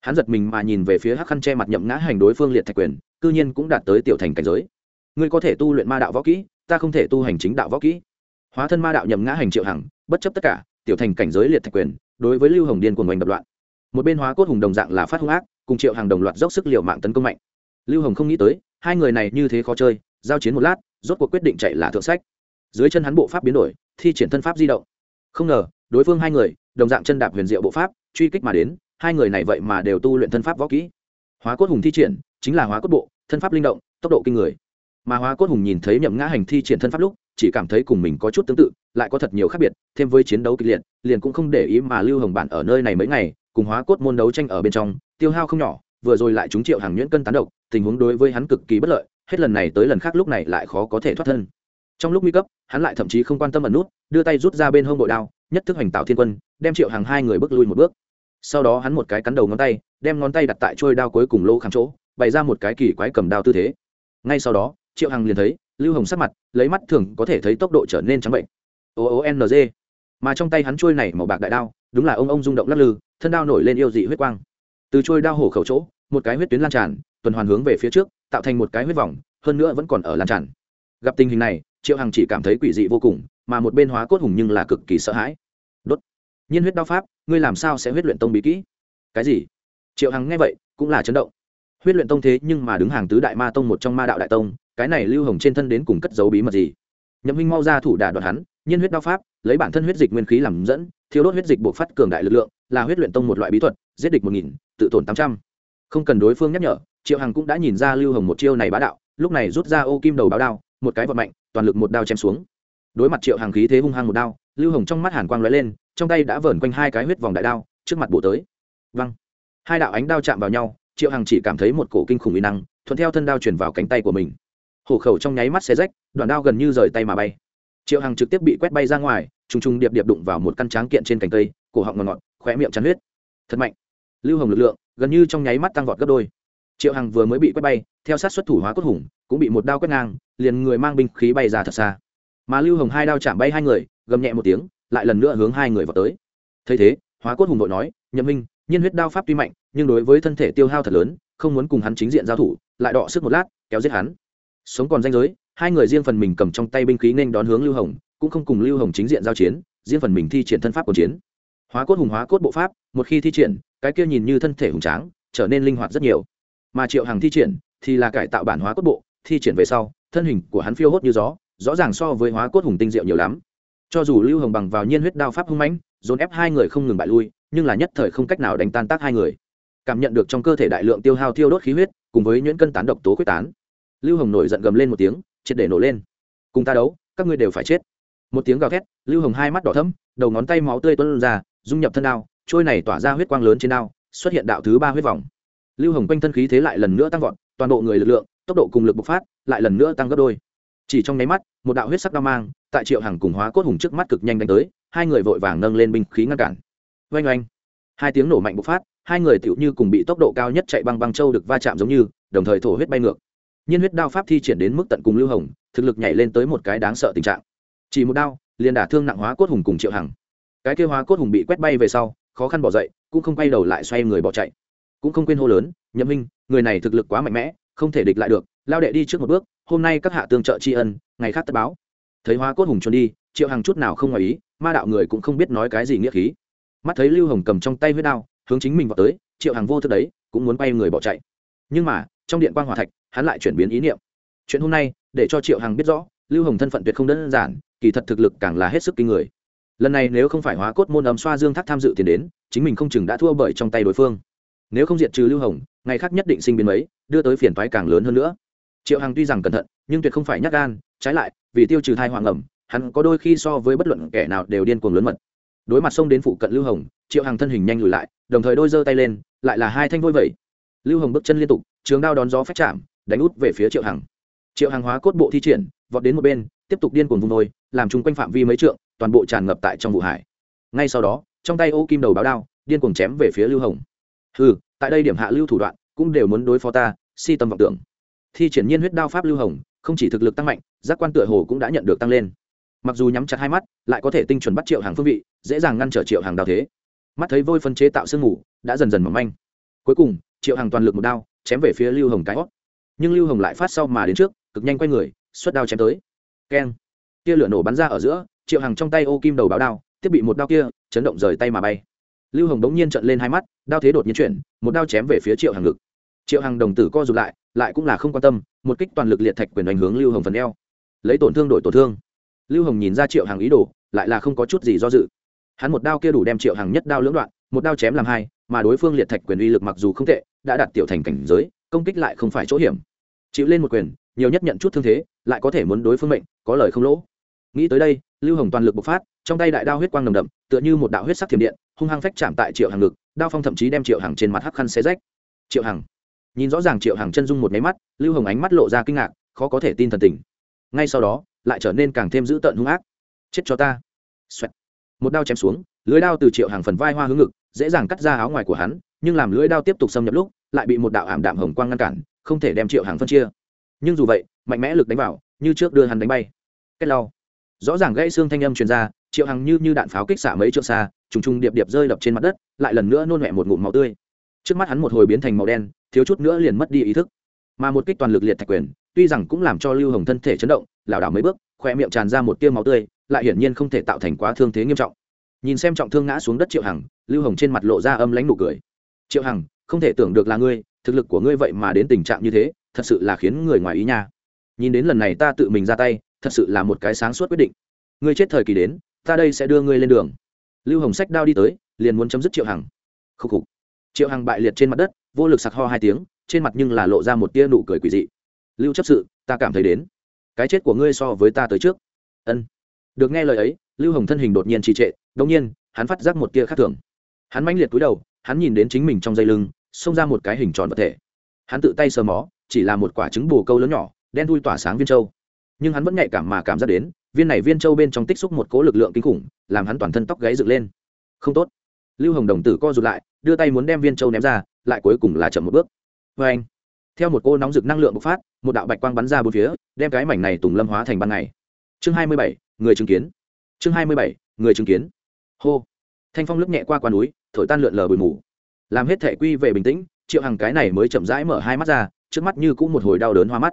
Hắn giật mình mà nhìn về phía hắc khăn che mặt nhậm ngã hành đối phương liệt thạch quyền, cư nhiên cũng đạt tới tiểu thành cảnh giới. Ngươi có thể tu luyện ma đạo võ kỹ, ta không thể tu hành chính đạo võ kỹ. Hóa thân ma đạo nhậm ngã hành triệu hằng, bất chấp tất cả, tiểu thành cảnh giới liệt thạch quyền, đối với lưu hồng điên của mình đập loạn. Một bên hóa cốt hùng đồng dạng là phát hung ác, cùng triệu hàng đồng loạt dốc sức liều mạng tấn công mạnh. Lưu hồng không nghĩ tới, hai người này như thế khó chơi, giao chiến một lát, rốt cuộc quyết định chạy là thượng sách. Dưới chân hắn bộ pháp biến đổi, thi triển thân pháp di động. Không ngờ, đối phương hai người đồng dạng chân đạp huyền diệu bộ pháp, truy kích mà đến, hai người này vậy mà đều tu luyện thân pháp võ kỹ. Hóa cốt hùng thi triển, chính là hóa cốt bộ, thân pháp linh động, tốc độ kinh người. Mà hóa cốt hùng nhìn thấy nhậm ngã hành thi triển thân pháp lúc, chỉ cảm thấy cùng mình có chút tương tự, lại có thật nhiều khác biệt, thêm với chiến đấu kịch liệt, liền cũng không để ý mà lưu hồng bản ở nơi này mấy ngày, cùng hóa cốt môn đấu tranh ở bên trong, tiêu hao không nhỏ, vừa rồi lại chúng triệu hàng nhuyễn cân tán độc, tình huống đối với hắn cực kỳ bất lợi, hết lần này tới lần khác lúc này lại khó có thể thoát thân. Trong lúc nguy cấp, hắn lại thậm chí không quan tâm ẩn nút, đưa tay rút ra bên hông bội đao, nhất thức hành tạo thiên quân đem triệu hàng hai người bước lui một bước. Sau đó hắn một cái cắn đầu ngón tay, đem ngón tay đặt tại trôi đao cuối cùng lỗ kháng chỗ, bày ra một cái kỳ quái cầm đao tư thế. Ngay sau đó, triệu hằng liền thấy, lưu hồng sắc mặt, lấy mắt thường có thể thấy tốc độ trở nên trắng bệnh. O o n g. Mà trong tay hắn trôi này màu bạc đại đao, đúng là ông ông rung động lắc lư, thân đao nổi lên yêu dị huyết quang. Từ trôi đao hổ khẩu chỗ, một cái huyết tuyến lan tràn, tuần hoàn hướng về phía trước, tạo thành một cái huyết vòng, hơn nữa vẫn còn ở lan tràn. Gặp tình hình này, triệu hằng chỉ cảm thấy quỷ dị vô cùng, mà một bên hóa cốt hùng nhưng là cực kỳ sợ hãi nhiên huyết đao pháp, ngươi làm sao sẽ huyết luyện tông bí kỹ? Cái gì? Triệu hằng nghe vậy, cũng là chấn động. Huyết luyện tông thế nhưng mà đứng hàng tứ đại ma tông một trong ma đạo đại tông, cái này lưu hồng trên thân đến cùng cất dấu bí mật gì? Nhậm huynh mau ra thủ đả đoạt hắn, nhiên huyết đao pháp, lấy bản thân huyết dịch nguyên khí làm dẫn thiếu đốt huyết dịch buộc phát cường đại lực lượng, là huyết luyện tông một loại bí thuật, giết địch một nghìn, tự tổn tám trăm. Không cần đối phương nhắc nhở, triệu hằng cũng đã nhìn ra lưu hồng một chiêu này bá đạo, lúc này rút ra ô kim đầu báo đao, một cái vật mạnh, toàn lực một đao chém xuống. Đối mặt triệu hàng khí thế hung hăng một đao, lưu hồng trong mắt hàn quang lóe lên trong tay đã vờn quanh hai cái huyết vòng đại đao, trước mặt bộ tới. Văng hai đạo ánh đao chạm vào nhau, triệu hằng chỉ cảm thấy một cổ kinh khủng uy năng, thuận theo thân đao chuyển vào cánh tay của mình. Hổ khẩu trong nháy mắt xe rách, đoạn đao gần như rời tay mà bay. Triệu hằng trực tiếp bị quét bay ra ngoài t r ù n g t r ù n g điệp điệp đụng vào một căn tráng kiện trên cành cây, cổ họng ngọt ngọt, khóe miệng chắn huyết. Thật mạnh. Lưu hồng lực lượng, gần như trong nháy mắt tăng vọt gấp đôi. Triệu hằng vừa mới bị quét bay, theo sát xuất thủ hóa cốt hùng, cũng bị một đao quét ngang, liền người mang binh khí bay ra thật xa. Mà lưu hồng hai đao chạm bay hai người, gầm nhẹ một tiếng lại lần nữa hướng hai người vào tới. Thấy thế, hóa cốt hùng đội nói, nhậm minh, nhiên huyết đao pháp tuy mạnh, nhưng đối với thân thể tiêu hao thật lớn, không muốn cùng hắn chính diện giao thủ, lại đọ sức một lát, kéo giết hắn. Sống còn danh giới, hai người riêng phần mình cầm trong tay binh khí nên đón hướng lưu hồng, cũng không cùng lưu hồng chính diện giao chiến, riêng phần mình thi triển thân pháp của chiến. Hóa cốt hùng, hóa cốt bộ pháp, một khi thi triển, cái kia nhìn như thân thể hùng tráng, trở nên linh hoạt rất nhiều. Mà triệu hằng thi triển, thì là cải tạo bản hóa cốt bộ, thi triển về sau, thân hình của hắn phiêu hốt như gió, rõ ràng so với hóa cốt hùng tinh diệu nhiều lắm cho dù lưu hồng bằng vào nhiên huyết đao pháp hung mãnh, dồn ép hai người không ngừng bại lui, nhưng là nhất thời không cách nào đánh tan tác hai người. Cảm nhận được trong cơ thể đại lượng tiêu hao thiêu đốt khí huyết, cùng với nhuyễn cân tán độc tố quyết tán, lưu hồng nổi giận gầm lên một tiếng, triệt để nổ lên. Cùng ta đấu, các ngươi đều phải chết. Một tiếng gào thét, lưu hồng hai mắt đỏ thẫm, đầu ngón tay máu tươi tuôn ra, dung nhập thân đao, trôi này tỏa ra huyết quang lớn trên đao, xuất hiện đạo thứ ba huyết vòng. Lưu hồng quanh thân khí thế lại lần nữa tăng vọt, toàn bộ người lực lượng, tốc độ cùng lực bộc phát lại lần nữa tăng gấp đôi chỉ trong nháy mắt, một đạo huyết sắc đao mang, tại triệu hằng cùng hóa cốt hùng trước mắt cực nhanh đánh tới, hai người vội vàng nâng lên binh khí ngăn cản. Oanh oanh. Hai tiếng nổ mạnh bộc phát, hai người tựu như cùng bị tốc độ cao nhất chạy băng băng châu được va chạm giống như, đồng thời thổ huyết bay ngược. Nhiên huyết đao pháp thi triển đến mức tận cùng lưu hồng, thực lực nhảy lên tới một cái đáng sợ tình trạng. Chỉ một đao, liền đả thương nặng hóa cốt hùng cùng triệu hằng. Cái kêu hóa cốt hùng bị quét bay về sau, khó khăn bỏ dậy, cũng không quay đầu lại xoay người bỏ chạy. Cũng không quên hô lớn, nhậm minh người này thực lực quá mạnh mẽ, không thể địch lại được lao đệ đi trước một bước, hôm nay các hạ tương trợ tri ân, ngày khác tất báo. Thấy Hoa cốt hùng trốn đi, triệu hằng chút nào không ngoài ý, ma đạo người cũng không biết nói cái gì nghĩa khí. Mắt thấy lưu hồng cầm trong tay huyết đao, hướng chính mình vào tới, triệu hằng vô thức đấy, cũng muốn bay người bỏ chạy. Nhưng mà, trong điện quan g hòa thạch, hắn lại chuyển biến ý niệm. Chuyện hôm nay, để cho triệu hằng biết rõ, lưu hồng thân phận tuyệt không đơn giản, kỳ thật thực lực càng là hết sức kinh người. Lần này nếu không phải hóa cốt môn ấm xoa dương thác tham dự tiền đến, chính mình không chừng đã thua bởi trong tay đối phương. Nếu không diệt trừ lưu hồng, ngày khác nhất định sinh biến mấy, đưa tới phiền toái càng lớn hơn nữa triệu hằng tuy rằng cẩn thận, nhưng tuyệt không phải nhắc gan, trái lại, vì tiêu trừ thai hoàng ẩm hắn có đôi khi so với bất luận kẻ nào đều điên cuồng lớn mật. Đối mặt xông đến phụ cận lưu hồng, triệu hằng thân hình nhanh lùi lại, đồng thời đôi giơ tay lên, lại là hai thanh vôi vẩy. Lưu hồng bước chân liên tục, trường đao đón gió phách chạm, đánh út về phía triệu hằng. Triệu hàng hóa cốt bộ thi triển, vọt đến một bên, tiếp tục điên cuồng vùng nôi làm chung quanh phạm vi mấy trượng, toàn bộ tràn ngập tại trong vụ hải. Ngay sau đó, trong tay ô kim đầu báo đao, điên cuồng chém về phía lưu hồng. Ừ tại đây điểm hạ lưu thủ đoạn, cũng đều muốn đối phó ta, si tâm vọng tưởng thi triển nhiên huyết đao pháp lưu hồng, không chỉ thực lực tăng mạnh, giác quan tựa hồ cũng đã nhận được tăng lên. Mặc dù nhắm chặt hai mắt, lại có thể tinh chuẩn bắt triệu hàng phương vị, dễ dàng ngăn trở triệu hàng đao thế. Mắt thấy vôi phân chế tạo sương mù, đã dần dần mỏng manh. Cuối cùng, triệu hàng toàn lực một đao, chém về phía lưu hồng cái hót. Nhưng lưu hồng lại phát sau mà đến trước, cực nhanh quay người, xuất đao chém tới. Keng. Tia lửa nổ bắn ra ở giữa, triệu hàng trong tay ô kim đầu báo đao, tiếp bị một đao kia, chấn động rời tay mà bay. Lưu hồng đống nhiên trận lên hai mắt, đao thế đột nhiên chuyển, một đao chém về phía triệu hàng ngực. Triệu hàng đồng tử co rụt lại lại cũng là không quan tâm, một kích toàn lực liệt thạch quyền đánh hướng lưu hồng phần eo. Lấy tổn thương đổi tổn thương. Lưu hồng nhìn ra triệu hàng ý đồ, lại là không có chút gì do dự. Hắn một đao kia đủ đem triệu hàng nhất đao lưỡng đoạn, một đao chém làm hai, mà đối phương liệt thạch quyền uy lực mặc dù không tệ, đã đạt tiểu thành cảnh giới, công kích lại không phải chỗ hiểm. Chịu lên một quyền, nhiều nhất nhận chút thương thế, lại có thể muốn đối phương mệnh, có lời không lỗ. Nghĩ tới đây, lưu hồng toàn lực bộc phát, trong tay đại đao huyết quang nồng đậm, tựa như một đạo huyết sắc thiểm điện, hung hăng phách chạm tại triệu hàng ngực, đao phong thậm chí đem triệu hàng trên mặt hắc khăn xé rách. Triệu hàng nhìn rõ ràng triệu hàng chân dung một máy mắt, lưu hồng ánh mắt lộ ra kinh ngạc, khó có thể tin thần tình. Ngay sau đó, lại trở nên càng thêm dữ tợn hung ác. Chết cho ta. Xoẹt. một đao chém xuống, lưới đao từ triệu hàng phần vai hoa hướng ngực, dễ dàng cắt ra áo ngoài của hắn, nhưng làm lưới đao tiếp tục xâm nhập lúc, lại bị một đạo ảm đạm hồng quang ngăn cản, không thể đem triệu hàng phân chia. Nhưng dù vậy, mạnh mẽ lực đánh vào, như trước đưa hắn đánh bay. Kết lau rõ ràng gãy xương thanh âm truyền ra, triệu hằng như như đạn pháo kích xả mấy trượng xa, trùng trùng điệp điệp rơi đập trên mặt đất, lại lần nữa nôn mẹ một ngụm máu tươi trước mắt hắn một hồi biến thành màu đen, thiếu chút nữa liền mất đi ý thức. Mà một kích toàn lực liệt thạch quyền, tuy rằng cũng làm cho lưu hồng thân thể chấn động, lảo đảo mấy bước khoe miệng tràn ra một tiêu máu tươi, lại hiển nhiên không thể tạo thành quá thương thế nghiêm trọng. Nhìn xem trọng thương ngã xuống đất triệu hằng, lưu hồng trên mặt lộ ra âm lãnh nụ cười. Triệu hằng, không thể tưởng được là ngươi, thực lực của ngươi vậy mà đến tình trạng như thế, thật sự là khiến người ngoài ý nha. Nhìn đến lần này ta tự mình ra tay, thật sự là một cái sáng suốt quyết định. Ngươi chết thời kỳ đến, ta đây sẽ đưa ngươi lên đường. Lưu hồng sách đao đi tới, liền muốn chấm dứt triệu hằng. Khúc khục triệu hằng bại liệt trên mặt đất, vô lực sặc ho hai tiếng, trên mặt nhưng là lộ ra một tia nụ cười quỷ dị. Lưu chấp sự, ta cảm thấy đến. Cái chết của ngươi so với ta tới trước. Ân. Được nghe lời ấy, lưu hồng thân hình đột nhiên trì trệ đông nhiên, hắn phát giác một tia khác thường. Hắn manh liệt cúi đầu, hắn nhìn đến chính mình trong dây lưng, xông ra một cái hình tròn vật thể. Hắn tự tay sờ mó, chỉ là một quả trứng bồ câu lớn nhỏ, đen thui tỏa sáng viên châu. Nhưng hắn vẫn nhạy cảm mà cảm giác đến, viên này viên châu bên trong tích xúc một cố lực lượng kinh khủng, làm hắn toàn thân tóc gáy dựng lên. Không tốt lưu hồng đồng tử co rụt lại, đưa tay muốn đem viên châu ném ra, lại cuối cùng là chậm một bước. Vê anh, theo một cô nóng rực năng lượng bộc phát, một đạo bạch quang bắn ra bốn phía, đem cái mảnh này tùng lâm hóa thành ban ngày. Chương hai mươi bảy, người chứng kiến. Chương hai mươi bảy, người chứng kiến. Hô. Thanh phong lướt nhẹ qua qua núi, thổi tan lượn lờ bụi mù. Làm hết thể quy về bình tĩnh, triệu hằng cái này mới chậm rãi mở hai mắt ra, trước mắt như cũng một hồi đau đớn hoa mắt.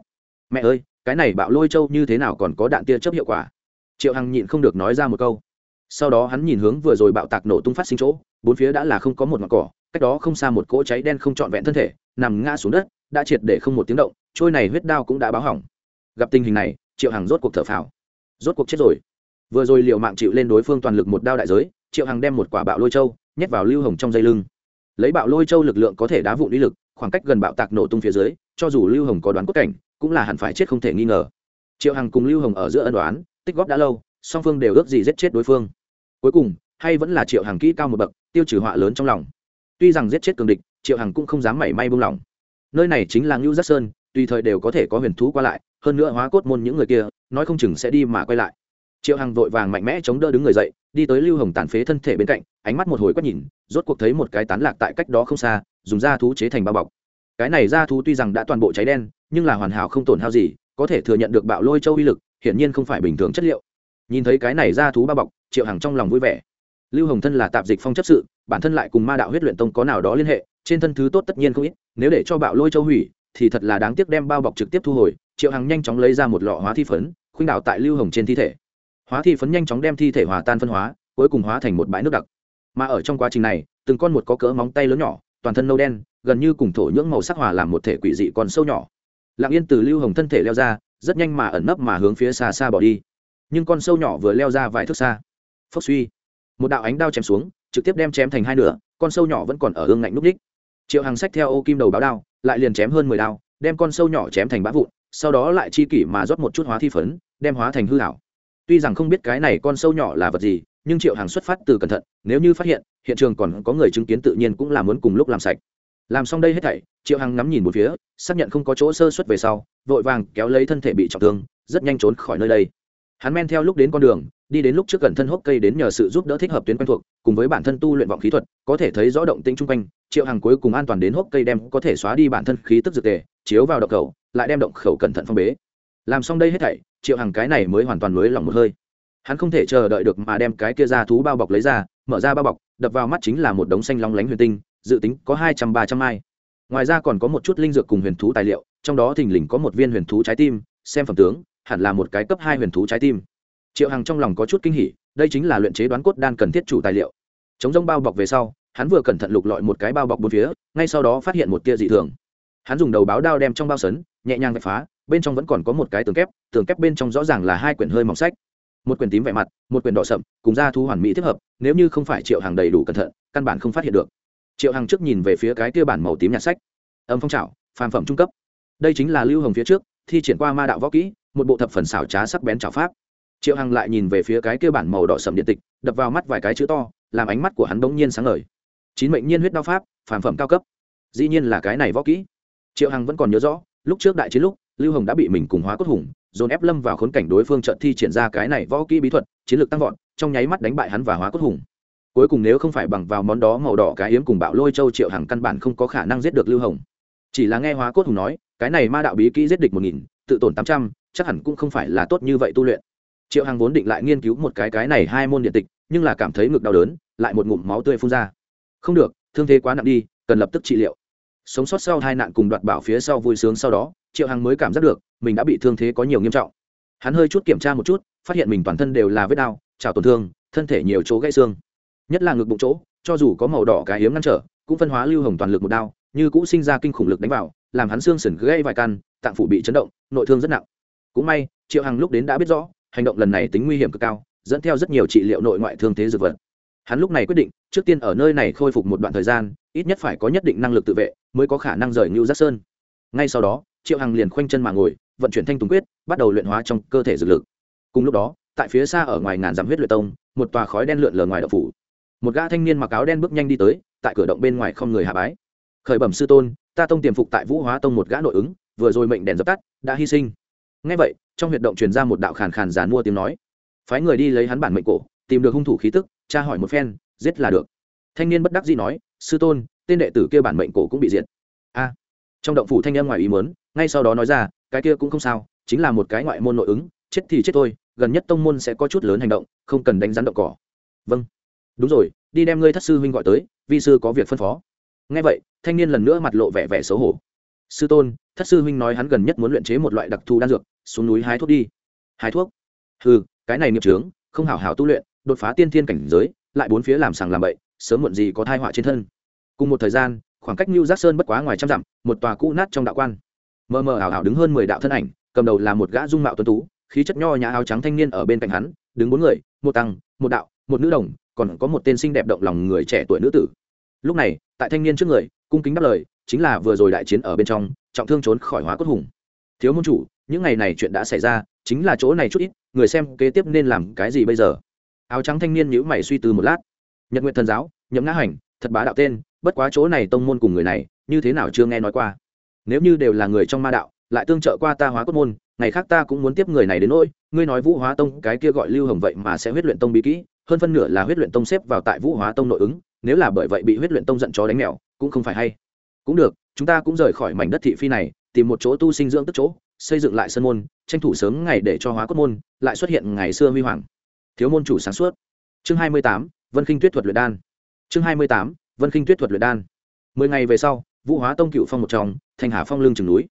Mẹ ơi, cái này bạo lôi châu như thế nào còn có đạn tia chớp hiệu quả? Triệu hằng nhịn không được nói ra một câu sau đó hắn nhìn hướng vừa rồi bạo tạc nổ tung phát sinh chỗ, bốn phía đã là không có một mặt cỏ, cách đó không xa một cỗ cháy đen không trọn vẹn thân thể, nằm ngã xuống đất, đã triệt để không một tiếng động, trôi này huyết đao cũng đã báo hỏng. Gặp tình hình này, triệu hằng rốt cuộc thở phào. Rốt cuộc chết rồi. Vừa rồi liệu mạng chịu lên đối phương toàn lực một đao đại giới, triệu hằng đem một quả bạo lôi châu nhét vào lưu hồng trong dây lưng. Lấy bạo lôi châu lực lượng có thể đá vụ lý lực, khoảng cách gần bạo tạc nổ tung phía dưới, cho dù lưu hồng có đoán cốt cảnh, cũng là hẳn phải chết không thể nghi ngờ. Triệu hằng cùng lưu hồng ở giữa ân đoán tích góp đã lâu, song phương đều ước gì giết chết đối phương cuối cùng, hay vẫn là triệu hằng kỹ cao một bậc, tiêu trừ họa lớn trong lòng. Tuy rằng giết chết cường địch, triệu hằng cũng không dám mảy may buông lỏng. Nơi này chính là ngưu giác sơn, tùy thời đều có thể có huyền thú qua lại, hơn nữa hóa cốt môn những người kia, nói không chừng sẽ đi mà quay lại. Triệu hằng vội vàng mạnh mẽ chống đỡ đứng người dậy, đi tới lưu hồng tàn phế thân thể bên cạnh, ánh mắt một hồi quét nhìn, rốt cuộc thấy một cái tán lạc tại cách đó không xa, dùng da thú chế thành bao bọc. Cái này da thú tuy rằng đã toàn bộ cháy đen, nhưng là hoàn hảo không tổn hao gì, có thể thừa nhận được bạo lôi châu uy lực, hiển nhiên không phải bình thường chất liệu. Nhìn thấy cái này da thú bao bọc triệu hằng trong lòng vui vẻ. Lưu hồng thân là tạp dịch phong chấp sự, bản thân lại cùng ma đạo huyết luyện tông có nào đó liên hệ, trên thân thứ tốt tất nhiên không ít, nếu để cho bạo lôi châu hủy, thì thật là đáng tiếc đem bao bọc trực tiếp thu hồi. Triệu hằng nhanh chóng lấy ra một lọ hóa thi phấn, khuynh đạo tại lưu hồng trên thi thể. Hóa thi phấn nhanh chóng đem thi thể hòa tan phân hóa, cuối cùng hóa thành một bãi nước đặc. Mà ở trong quá trình này, từng con một có cỡ móng tay lớn nhỏ, toàn thân nâu đen, gần như cùng thổ nhưỡng màu sắc hòa làm một thể quỷ dị còn sâu nhỏ. Lặng yên từ lưu hồng thân thể leo ra, rất nhanh mà ẩn nấp mà hướng phía xa xa bỏ đi. Nhưng con sâu nhỏ vừa leo ra vài thước xa phốc suy. Một đạo ánh đao chém xuống, trực tiếp đem chém thành hai nửa, con sâu nhỏ vẫn còn ở hương ngạnh núp ních triệu hàng sách theo ô kim đầu báo đao, lại liền chém hơn mười đao, đem con sâu nhỏ chém thành bã vụn, sau đó lại chi kỷ mà rót một chút hóa thi phấn, đem hóa thành hư hảo tuy rằng không biết cái này con sâu nhỏ là vật gì, nhưng triệu hàng xuất phát từ cẩn thận, nếu như phát hiện hiện trường còn có người chứng kiến tự nhiên cũng là muốn cùng lúc làm sạch. Làm xong đây hết thảy, triệu hằng ngắm nhìn một phía, xác nhận không có chỗ sơ xuất về sau, vội vàng kéo lấy thân thể bị trọng thương, rất nhanh trốn khỏi nơi đây hắn men theo lúc đến con đường, đi đến lúc trước gần thân hốc cây đến nhờ sự giúp đỡ thích hợp tuyến quen thuộc, cùng với bản thân tu luyện vọng khí thuật, có thể thấy rõ động tĩnh chung quanh, triệu hằng cuối cùng an toàn đến hốc cây đem có thể xóa đi bản thân khí tức dược tề, chiếu vào động khẩu, lại đem động khẩu cẩn thận phong bế. Làm xong đây hết thảy, triệu hằng cái này mới hoàn toàn mới lòng một hơi. Hắn không thể chờ đợi được mà đem cái kia ra thú bao bọc lấy ra, mở ra bao bọc, đập vào mắt chính là một đống xanh long lánh huyền tinh, dự tính có hai trăm ba trăm mai ngoài ra còn có một chút linh dược cùng huyền thú tài liệu, trong đó thình lình có một viên huyền thú trái tim, xem phẩm tướng hẳn là một cái cấp hai huyền thú trái tim. Triệu hằng trong lòng có chút kinh hỉ, đây chính là luyện chế đoán cốt đan cần thiết chủ tài liệu. Chống rông bao bọc về sau, hắn vừa cẩn thận lục lọi một cái bao bọc bốn phía, ngay sau đó phát hiện một tia dị thường. Hắn dùng đầu báo đao đem trong bao sấn, nhẹ nhàng vạch phá, bên trong vẫn còn có một cái tường kép tường kép bên trong rõ ràng là hai quyển hơi mỏng sách. Một quyển tím vẻ mặt, một quyển đỏ sậm, cùng ra thu hoàn mỹ thích hợp, nếu như không phải triệu hàng đầy đủ cẩn thận, căn bản không phát hiện được. Triệu hàng trước nhìn về phía cái kia bản màu tím nhạt sách. Âm phong trào phàm phẩm trung cấp. Đây chính là lưu hồng phía trước, thi triển qua ma đạo võ kỹ một bộ thập phần xảo trá sắc bén trào pháp. Triệu hằng lại nhìn về phía cái kia bản màu đỏ sậm điện tịch, đập vào mắt vài cái chữ to, làm ánh mắt của hắn bỗng nhiên sáng ngời. Chín mệnh nhiên huyết đao pháp, phàm phẩm cao cấp. Dĩ nhiên là cái này võ kỹ. Triệu hằng vẫn còn nhớ rõ, lúc trước đại chiến lúc, lưu hồng đã bị mình cùng hóa cốt hùng, dồn ép lâm vào khốn cảnh đối phương trận thi triển ra cái này võ kỹ bí thuật, chiến lược tăng vọt, trong nháy mắt đánh bại hắn và hóa cốt hùng. Cuối cùng nếu không phải bằng vào món đó màu đỏ cái yếm cùng bạo lôi châu, triệu hằng căn bản không có khả năng giết được lưu hồng. Chỉ là nghe hóa cốt hùng nói, cái này ma đạo bí kỹ giết địch một nghìn, tự tổn tám trăm chắc hẳn cũng không phải là tốt như vậy tu luyện. Triệu hằng vốn định lại nghiên cứu một cái cái này hai môn điện tịch, nhưng là cảm thấy ngực đau đớn, lại một ngụm máu tươi phun ra. Không được, thương thế quá nặng đi, cần lập tức trị liệu. Sống sót sau hai nạn cùng đoạt bảo phía sau vui sướng sau đó, triệu hằng mới cảm giác được, mình đã bị thương thế có nhiều nghiêm trọng. Hắn hơi chút kiểm tra một chút, phát hiện mình toàn thân đều là vết đau trào tổn thương, thân thể nhiều chỗ gãy xương. Nhất là ngực bụng chỗ, cho dù có màu đỏ cái hiếm ngăn trở, cũng phân hóa lưu hồng toàn lực một đao, như cũng sinh ra kinh khủng lực đánh vào, làm hắn xương sườn gãy vài căn, tạng phủ bị chấn động, nội thương rất nặng cũng may, triệu hằng lúc đến đã biết rõ, hành động lần này tính nguy hiểm cực cao, dẫn theo rất nhiều trị liệu nội ngoại thương thế dược vật. Hắn lúc này quyết định, trước tiên ở nơi này khôi phục một đoạn thời gian, ít nhất phải có nhất định năng lực tự vệ, mới có khả năng rời ngưu giác sơn. Ngay sau đó, triệu hằng liền khoanh chân mà ngồi, vận chuyển thanh tùng quyết, bắt đầu luyện hóa trong cơ thể dược lực. Cùng lúc đó, tại phía xa ở ngoài ngàn dặm huyết luyện tông, một tòa khói đen lượn lờ ngoài đậu phủ. Một gã thanh niên mặc áo đen bước nhanh đi tới, tại cửa động bên ngoài không người hạ bái. Khởi bẩm sư tôn, ta tông tiềm phục tại vũ hóa tông một gã nội ứng, vừa rồi mệnh đèn dập tắt, đã hy sinh ngay vậy trong huyệt động truyền ra một đạo khàn khàn giàn mua tiếng nói. Phái người đi lấy hắn bản mệnh cổ tìm được hung thủ khí tức tra hỏi một phen giết là được. Thanh niên bất đắc dĩ nói sư tôn tên đệ tử kia bản mệnh cổ cũng bị diệt. A. Trong động phủ thanh niên ngoài ý muốn, ngay sau đó nói ra cái kia cũng không sao chính là một cái ngoại môn nội ứng chết thì chết thôi gần nhất tông môn sẽ có chút lớn hành động không cần đánh rắn động cỏ. Vâng. Đúng rồi đi đem ngươi thất sư huynh gọi tới vi sư có việc phân phó. Ngay vậy thanh niên lần nữa mặt lộ vẻ vẻ xấu hổ. Sư tôn thất sư huynh nói hắn gần nhất muốn luyện chế một loại đặc thù đan dược xuống núi hái thuốc đi hái thuốc ừ cái này nghiệp trướng không hảo hảo tu luyện đột phá tiên thiên cảnh giới lại bốn phía làm sàng làm bậy sớm muộn gì có thai họa trên thân cùng một thời gian khoảng cách New Giác Sơn bất quá ngoài trăm dặm, một tòa cũ nát trong đạo quan. Mờ mờ ảo ảo đứng hơn mười đạo thân ảnh, cầm đầu là một gã dung mạo tuấn tú, khí chất nho nhã áo trắng thanh niên ở bên cạnh hắn, đứng bốn người, một tăng, một đạo, một nữ đồng, còn có một tên xinh đẹp động lòng người trẻ tuổi nữ tử. Lúc này, tại thanh niên trước người, cung kính đáp lời, chính là vừa rồi đại chiến ở bên trong, trọng thương trốn khỏi hóa cốt hùng. Thiếu môn chủ, những ngày này chuyện đã xảy ra, chính là chỗ này chút ít, người xem kế tiếp nên làm cái gì bây giờ? Áo trắng thanh niên nhíu mày suy tư một lát. Nhật nguyện thần giáo, Nhậm Ngã Hành, thật bá đạo tên, bất quá chỗ này tông môn cùng người này như thế nào chưa nghe nói qua nếu như đều là người trong ma đạo lại tương trợ qua ta hóa cốt môn ngày khác ta cũng muốn tiếp người này đến nỗi ngươi nói vũ hóa tông cái kia gọi lưu hồng vậy mà sẽ huyết luyện tông bí kỹ hơn phân nửa là huyết luyện tông xếp vào tại vũ hóa tông nội ứng nếu là bởi vậy bị huyết luyện tông giận chó đánh mèo cũng không phải hay cũng được chúng ta cũng rời khỏi mảnh đất thị phi này, tìm một chỗ tu sinh dưỡng tức chỗ, xây dựng lại sân môn, tranh thủ sớm ngày để cho hóa cốt môn lại xuất hiện ngày xưa huy hoàng. Thiếu môn chủ sáng suốt. Chương hai mươi tám, vân kinh tuyết thuật luyện đan. Chương hai mươi tám, vân khinh tuyết thuật luyện đan. Mười ngày về sau, vũ hóa tông cựu phong một tròng thanh hà phong lương trường núi.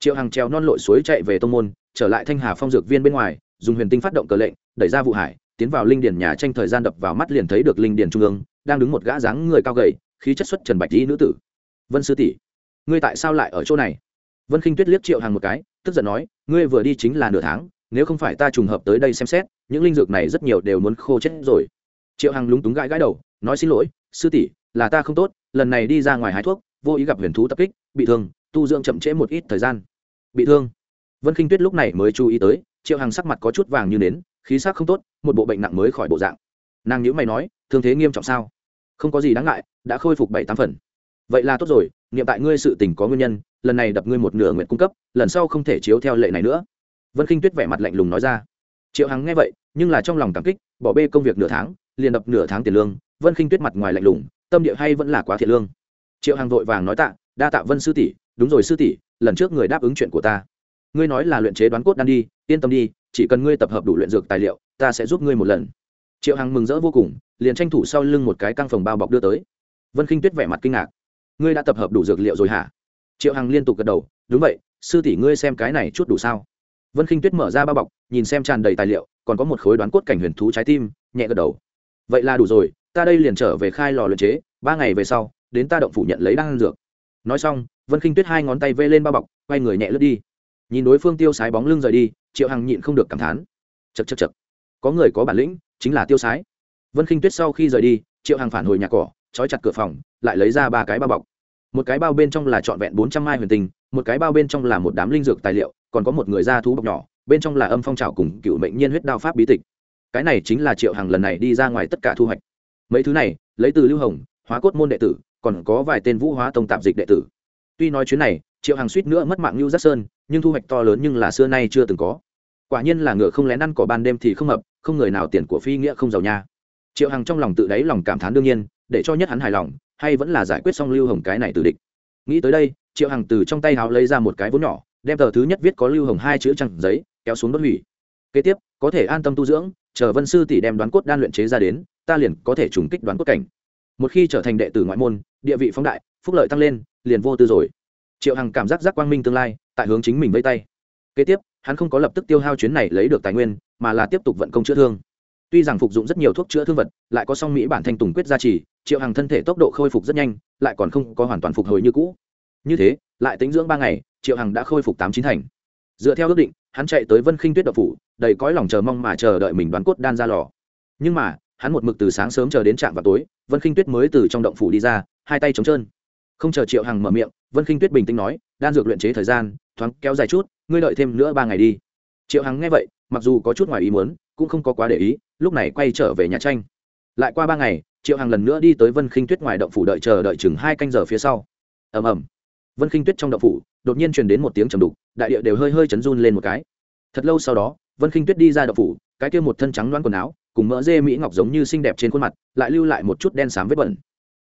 Triệu hàng treo non lội suối chạy về tông môn, trở lại thanh hà phong dược viên bên ngoài, dùng huyền tinh phát động cờ lệnh, đẩy ra vụ hải, tiến vào linh điển nhà tranh thời gian đập vào mắt liền thấy được linh điển trung ương, đang đứng một gã dáng người cao gầy, khí chất xuất trần bạch dĩ nữ tử. Vân sư tỷ ngươi tại sao lại ở chỗ này? Vân khinh tuyết liếc triệu hàng một cái, tức giận nói, ngươi vừa đi chính là nửa tháng, nếu không phải ta trùng hợp tới đây xem xét, những linh dược này rất nhiều đều muốn khô chết rồi. Triệu hằng lúng túng gãi gãi đầu, nói xin lỗi, sư tỷ, là ta không tốt, lần này đi ra ngoài hái thuốc, vô ý gặp huyền thú tập kích, bị thương, tu dưỡng chậm trễ một ít thời gian. Bị thương. Vân khinh tuyết lúc này mới chú ý tới, triệu hằng sắc mặt có chút vàng như nến, khí sắc không tốt, một bộ bệnh nặng mới khỏi bộ dạng. Nàng nhữ mày nói, thương thế nghiêm trọng sao? Không có gì đáng ngại, đã khôi phục bảy tám phần vậy là tốt rồi, niệm tại ngươi sự tình có nguyên nhân, lần này đập ngươi một nửa nguyện cung cấp, lần sau không thể chiếu theo lệ này nữa. Vân khinh tuyết vẻ mặt lạnh lùng nói ra. Triệu hằng nghe vậy, nhưng là trong lòng cảm kích, bỏ bê công việc nửa tháng, liền đập nửa tháng tiền lương. Vân khinh tuyết mặt ngoài lạnh lùng, tâm địa hay vẫn là quá thiệt lương. Triệu hằng vội vàng nói tạ, đa tạ vân sư tỷ, đúng rồi sư tỷ, lần trước người đáp ứng chuyện của ta. Ngươi nói là luyện chế đoán cốt đan đi, yên tâm đi, chỉ cần ngươi tập hợp đủ luyện dược tài liệu, ta sẽ giúp ngươi một lần. Triệu hằng mừng rỡ vô cùng, liền tranh thủ sau lưng một cái căng phòng bao bọc đưa tới. Vân khinh tuyết vẻ mặt kinh ngạc ngươi đã tập hợp đủ dược liệu rồi hả? Triệu hằng liên tục gật đầu, đúng vậy, sư tỷ ngươi xem cái này chút đủ sao? Vân khinh tuyết mở ra bao bọc, nhìn xem tràn đầy tài liệu, còn có một khối đoán cốt cảnh huyền thú trái tim, nhẹ gật đầu. Vậy là đủ rồi, ta đây liền trở về khai lò luyện chế, ba ngày về sau, đến ta động phủ nhận lấy đan dược. Nói xong, vân khinh tuyết hai ngón tay vê lên bao bọc, quay người nhẹ lướt đi. Nhìn đối phương tiêu sái bóng lưng rời đi, triệu hằng nhịn không được cảm thán. Chật chật chật có người có bản lĩnh, chính là tiêu sái. Vân khinh tuyết sau khi rời đi, triệu hằng phản hồi nhà cỏ, trói chặt cửa phòng, lại lấy ra ba cái bao bọc một cái bao bên trong là trọn vẹn bốn trăm mai huyền tinh, một cái bao bên trong là một đám linh dược tài liệu, còn có một người da thú bọc nhỏ, bên trong là âm phong trào cùng cựu mệnh nhiên huyết đao pháp bí tịch. Cái này chính là triệu hằng lần này đi ra ngoài tất cả thu hoạch. Mấy thứ này, lấy từ lưu hồng, hóa cốt môn đệ tử, còn có vài tên vũ hóa tông tạp dịch đệ tử. Tuy nói chuyến này, triệu hàng suýt nữa mất mạng lưu giác sơn, nhưng thu hoạch to lớn nhưng là xưa nay chưa từng có. Quả nhiên là ngựa không lén ăn cỏ ban đêm thì không hợp không người nào tiền của phi nghĩa không giàu nha. Triệu hằng trong lòng tự đáy lòng cảm thán đương nhiên, để cho nhất hắn hài lòng hay vẫn là giải quyết xong lưu hồng cái này từ địch? Nghĩ tới đây, triệu hằng từ trong tay háo lấy ra một cái vốn nhỏ, đem tờ thứ nhất viết có lưu hồng hai chữ chặn giấy, kéo xuống đốt hủy. Kế tiếp, có thể an tâm tu dưỡng, chờ vân sư tỷ đem đoán cốt đan luyện chế ra đến, ta liền có thể trùng kích đoán cốt cảnh. Một khi trở thành đệ tử ngoại môn, địa vị phóng đại, phúc lợi tăng lên, liền vô tư rồi. Triệu hằng cảm giác giác quang minh tương lai, tại hướng chính mình vây tay. Kế tiếp, hắn không có lập tức tiêu hao chuyến này lấy được tài nguyên, mà là tiếp tục vận công chữa thương tuy rằng phục dụng rất nhiều thuốc chữa thương vật, lại có song mỹ bản thanh tùng quyết gia trì, triệu hằng thân thể tốc độ khôi phục rất nhanh, lại còn không có hoàn toàn phục hồi như cũ. Như thế, lại tính dưỡng ba ngày, triệu hằng đã khôi phục tám chín thành. Dựa theo ước định, hắn chạy tới vân khinh tuyết đậu phủ, đầy cõi lòng chờ mong mà chờ đợi mình đoán cốt đan ra lò. Nhưng mà, hắn một mực từ sáng sớm chờ đến trạm vào tối, vân khinh tuyết mới từ trong động phủ đi ra, hai tay trống trơn. Không chờ triệu hằng mở miệng, vân khinh tuyết bình tĩnh nói, đan dược luyện chế thời gian, thoáng kéo dài chút, ngươi đợi thêm nữa ba ngày đi. Triệu hằng nghe vậy, mặc dù có chút ngoài ý muốn, cũng không có quá để ý lúc này quay trở về nhà tranh. Lại qua ba ngày, triệu hằng lần nữa đi tới vân khinh tuyết ngoài động phủ đợi chờ đợi chừng hai canh giờ phía sau. Ầm ầm. Vân khinh tuyết trong động phủ, đột nhiên truyền đến một tiếng trầm đục, đại địa đều hơi hơi chấn run lên một cái. Thật lâu sau đó, vân khinh tuyết đi ra động phủ, cái kia một thân trắng loãng quần áo, cùng mỡ dê mỹ ngọc giống như xinh đẹp trên khuôn mặt, lại lưu lại một chút đen xám vết bẩn.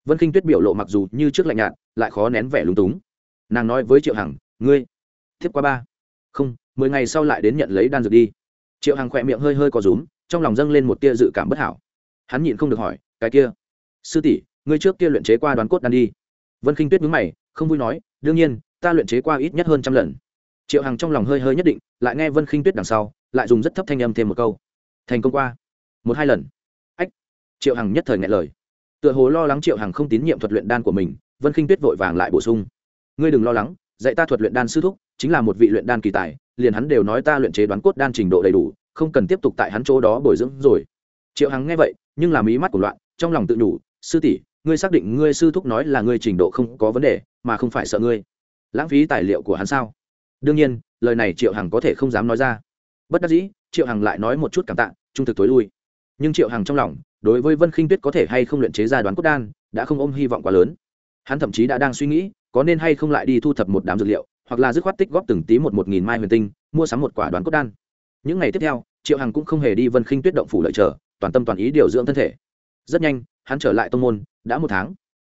Vân khinh tuyết biểu lộ mặc dù như trước lạnh nhạt, lại khó nén vẻ lúng túng. Nàng nói với triệu hằng, ngươi tiếp qua ba. Không, mười ngày sau lại đến nhận lấy đan dược đi. Triệu hằng khỏe miệng hơi hơi có rúm trong lòng dâng lên một tia dự cảm bất hảo. Hắn nhịn không được hỏi, cái kia, sư tỷ, ngươi trước kia luyện chế qua đoán cốt đan đi. Vân khinh tuyết mướn mày, không vui nói, đương nhiên, ta luyện chế qua ít nhất hơn trăm lần. Triệu hằng trong lòng hơi hơi nhất định, lại nghe vân khinh tuyết đằng sau, lại dùng rất thấp thanh âm thêm một câu, thành công qua, một hai lần. Ách, triệu hằng nhất thời ngại lời. Tựa hồ lo lắng triệu hằng không tín nhiệm thuật luyện đan của mình, vân khinh tuyết vội vàng lại bổ sung, ngươi đừng lo lắng, dạy ta thuật luyện đan sư thúc, chính là một vị luyện đan kỳ tài, liền hắn đều nói ta luyện chế đoán cốt đan trình độ đầy đủ không cần tiếp tục tại hắn chỗ đó bồi dưỡng rồi. Triệu hằng nghe vậy, nhưng làm ý mắt của loạn, trong lòng tự nhủ, sư tỷ, ngươi xác định ngươi sư thúc nói là ngươi trình độ không có vấn đề, mà không phải sợ ngươi. Lãng phí tài liệu của hắn sao? Đương nhiên, lời này triệu hằng có thể không dám nói ra. Bất đắc dĩ, triệu hằng lại nói một chút cảm tạ, trung thực tối lui. Nhưng triệu hằng trong lòng, đối với vân khinh tuyết có thể hay không luyện chế ra đoán cốt đan, đã không ôm hy vọng quá lớn. Hắn thậm chí đã đang suy nghĩ, có nên hay không lại đi thu thập một đám dược liệu, hoặc là dứt khoát tích góp từng tí một một nghìn mai huyền tinh, mua sắm một quả đoán cốt đan những ngày tiếp theo, triệu hằng cũng không hề đi vân khinh tuyết động phủ lợi chờ, toàn tâm toàn ý điều dưỡng thân thể. Rất nhanh, hắn trở lại tông môn, đã một tháng.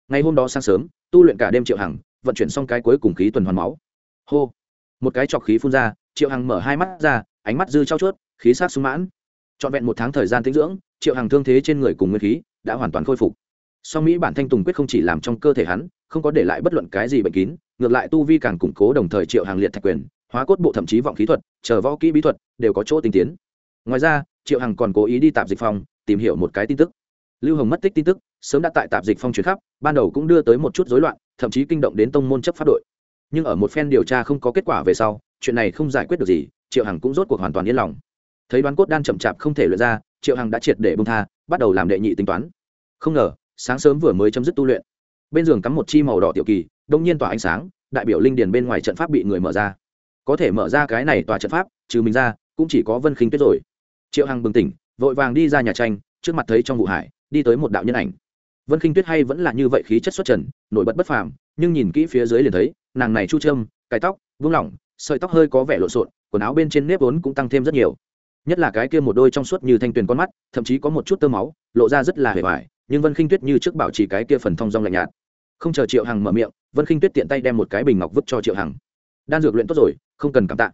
Ngày hôm đó sáng sớm, tu luyện cả đêm triệu hằng, vận chuyển xong cái cuối cùng khí tuần hoàn máu. Hô! Một cái chọc khí phun ra, triệu hằng mở hai mắt ra, ánh mắt dư trao chuốt, khí sát sung mãn. Trọn vẹn một tháng thời gian tĩnh dưỡng, triệu hằng thương thế trên người cùng nguyên khí đã hoàn toàn khôi phục. Song mỹ bản thanh tùng quyết không chỉ làm trong cơ thể hắn, không có để lại bất luận cái gì bệnh kín, ngược lại tu vi càng củng cố đồng thời triệu hàng liệt thạch quyền hóa cốt bộ thậm chí vọng khí thuật, chờ võ kỹ bí thuật, đều có chỗ tinh tiến. Ngoài ra, triệu hằng còn cố ý đi tạp dịch phòng tìm hiểu một cái tin tức. Lưu hồng mất tích tin tức, sớm đã tại tạp dịch phong chuyển khắp, ban đầu cũng đưa tới một chút rối loạn, thậm chí kinh động đến tông môn chấp pháp đội. Nhưng ở một phen điều tra không có kết quả về sau, chuyện này không giải quyết được gì, triệu hằng cũng rốt cuộc hoàn toàn yên lòng. Thấy đoán cốt đan chậm chạp không thể luyện ra, triệu hằng đã triệt để bông tha, bắt đầu làm đệ nhị tính toán. Không ngờ, sáng sớm vừa mới chấm dứt tu luyện. Bên giường cắm một chi màu đỏ tiểu kỳ, đông nhiên tỏa ánh sáng, đại biểu linh điền bên ngoài trận pháp bị người mở ra có thể mở ra cái này tòa trận pháp, trừ mình ra, cũng chỉ có vân khinh tuyết rồi. Triệu hằng bừng tỉnh, vội vàng đi ra nhà tranh, trước mặt thấy trong vụ hải, đi tới một đạo nhân ảnh. Vân khinh tuyết hay vẫn là như vậy khí chất xuất trần, nổi bật bất phàm, nhưng nhìn kỹ phía dưới liền thấy, nàng này chu trâm cái tóc, vung lỏng, sợi tóc hơi có vẻ lộn xộn, quần áo bên trên nếp vốn cũng tăng thêm rất nhiều. Nhất là cái kia một đôi trong suốt như thanh tuyền con mắt, thậm chí có một chút tơ máu, lộ ra rất là hề hoài, nhưng vân khinh tuyết như trước bảo trì cái kia phần thong dong lạnh nhạt. Không chờ triệu hằng mở miệng, vân khinh tuyết tiện tay đem một cái bình ngọc vứt cho triệu hằng. Đan dược luyện tốt rồi không cần cảm tạ.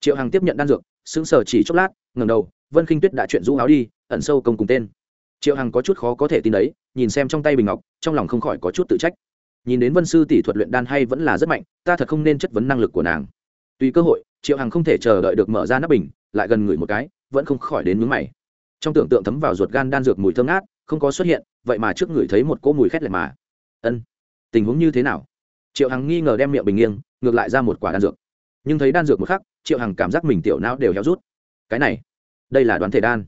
Triệu hằng tiếp nhận đan dược, sững sờ chỉ chốc lát ngầm đầu, vân khinh tuyết đã chuyện rũ áo đi, ẩn sâu công cùng tên. Triệu hằng có chút khó có thể tin đấy, nhìn xem trong tay bình ngọc, trong lòng không khỏi có chút tự trách. Nhìn đến vân sư tỷ thuật luyện đan hay vẫn là rất mạnh, ta thật không nên chất vấn năng lực của nàng. Tùy cơ hội, triệu hằng không thể chờ đợi được mở ra nắp bình, lại gần ngửi một cái, vẫn không khỏi đến mướn mày. Trong tưởng tượng thấm vào ruột gan đan dược mùi thơm ngát, không có xuất hiện, vậy mà trước ngửi thấy một cỗ mùi khét lẹt mà. Ân, tình huống như thế nào? Triệu hằng nghi ngờ đem miệng bình nghiêng, ngược lại ra một quả đan dược nhưng thấy đan dược một khắc, triệu hằng cảm giác mình tiểu não đều héo rút. Cái này, đây là đoán thể đan.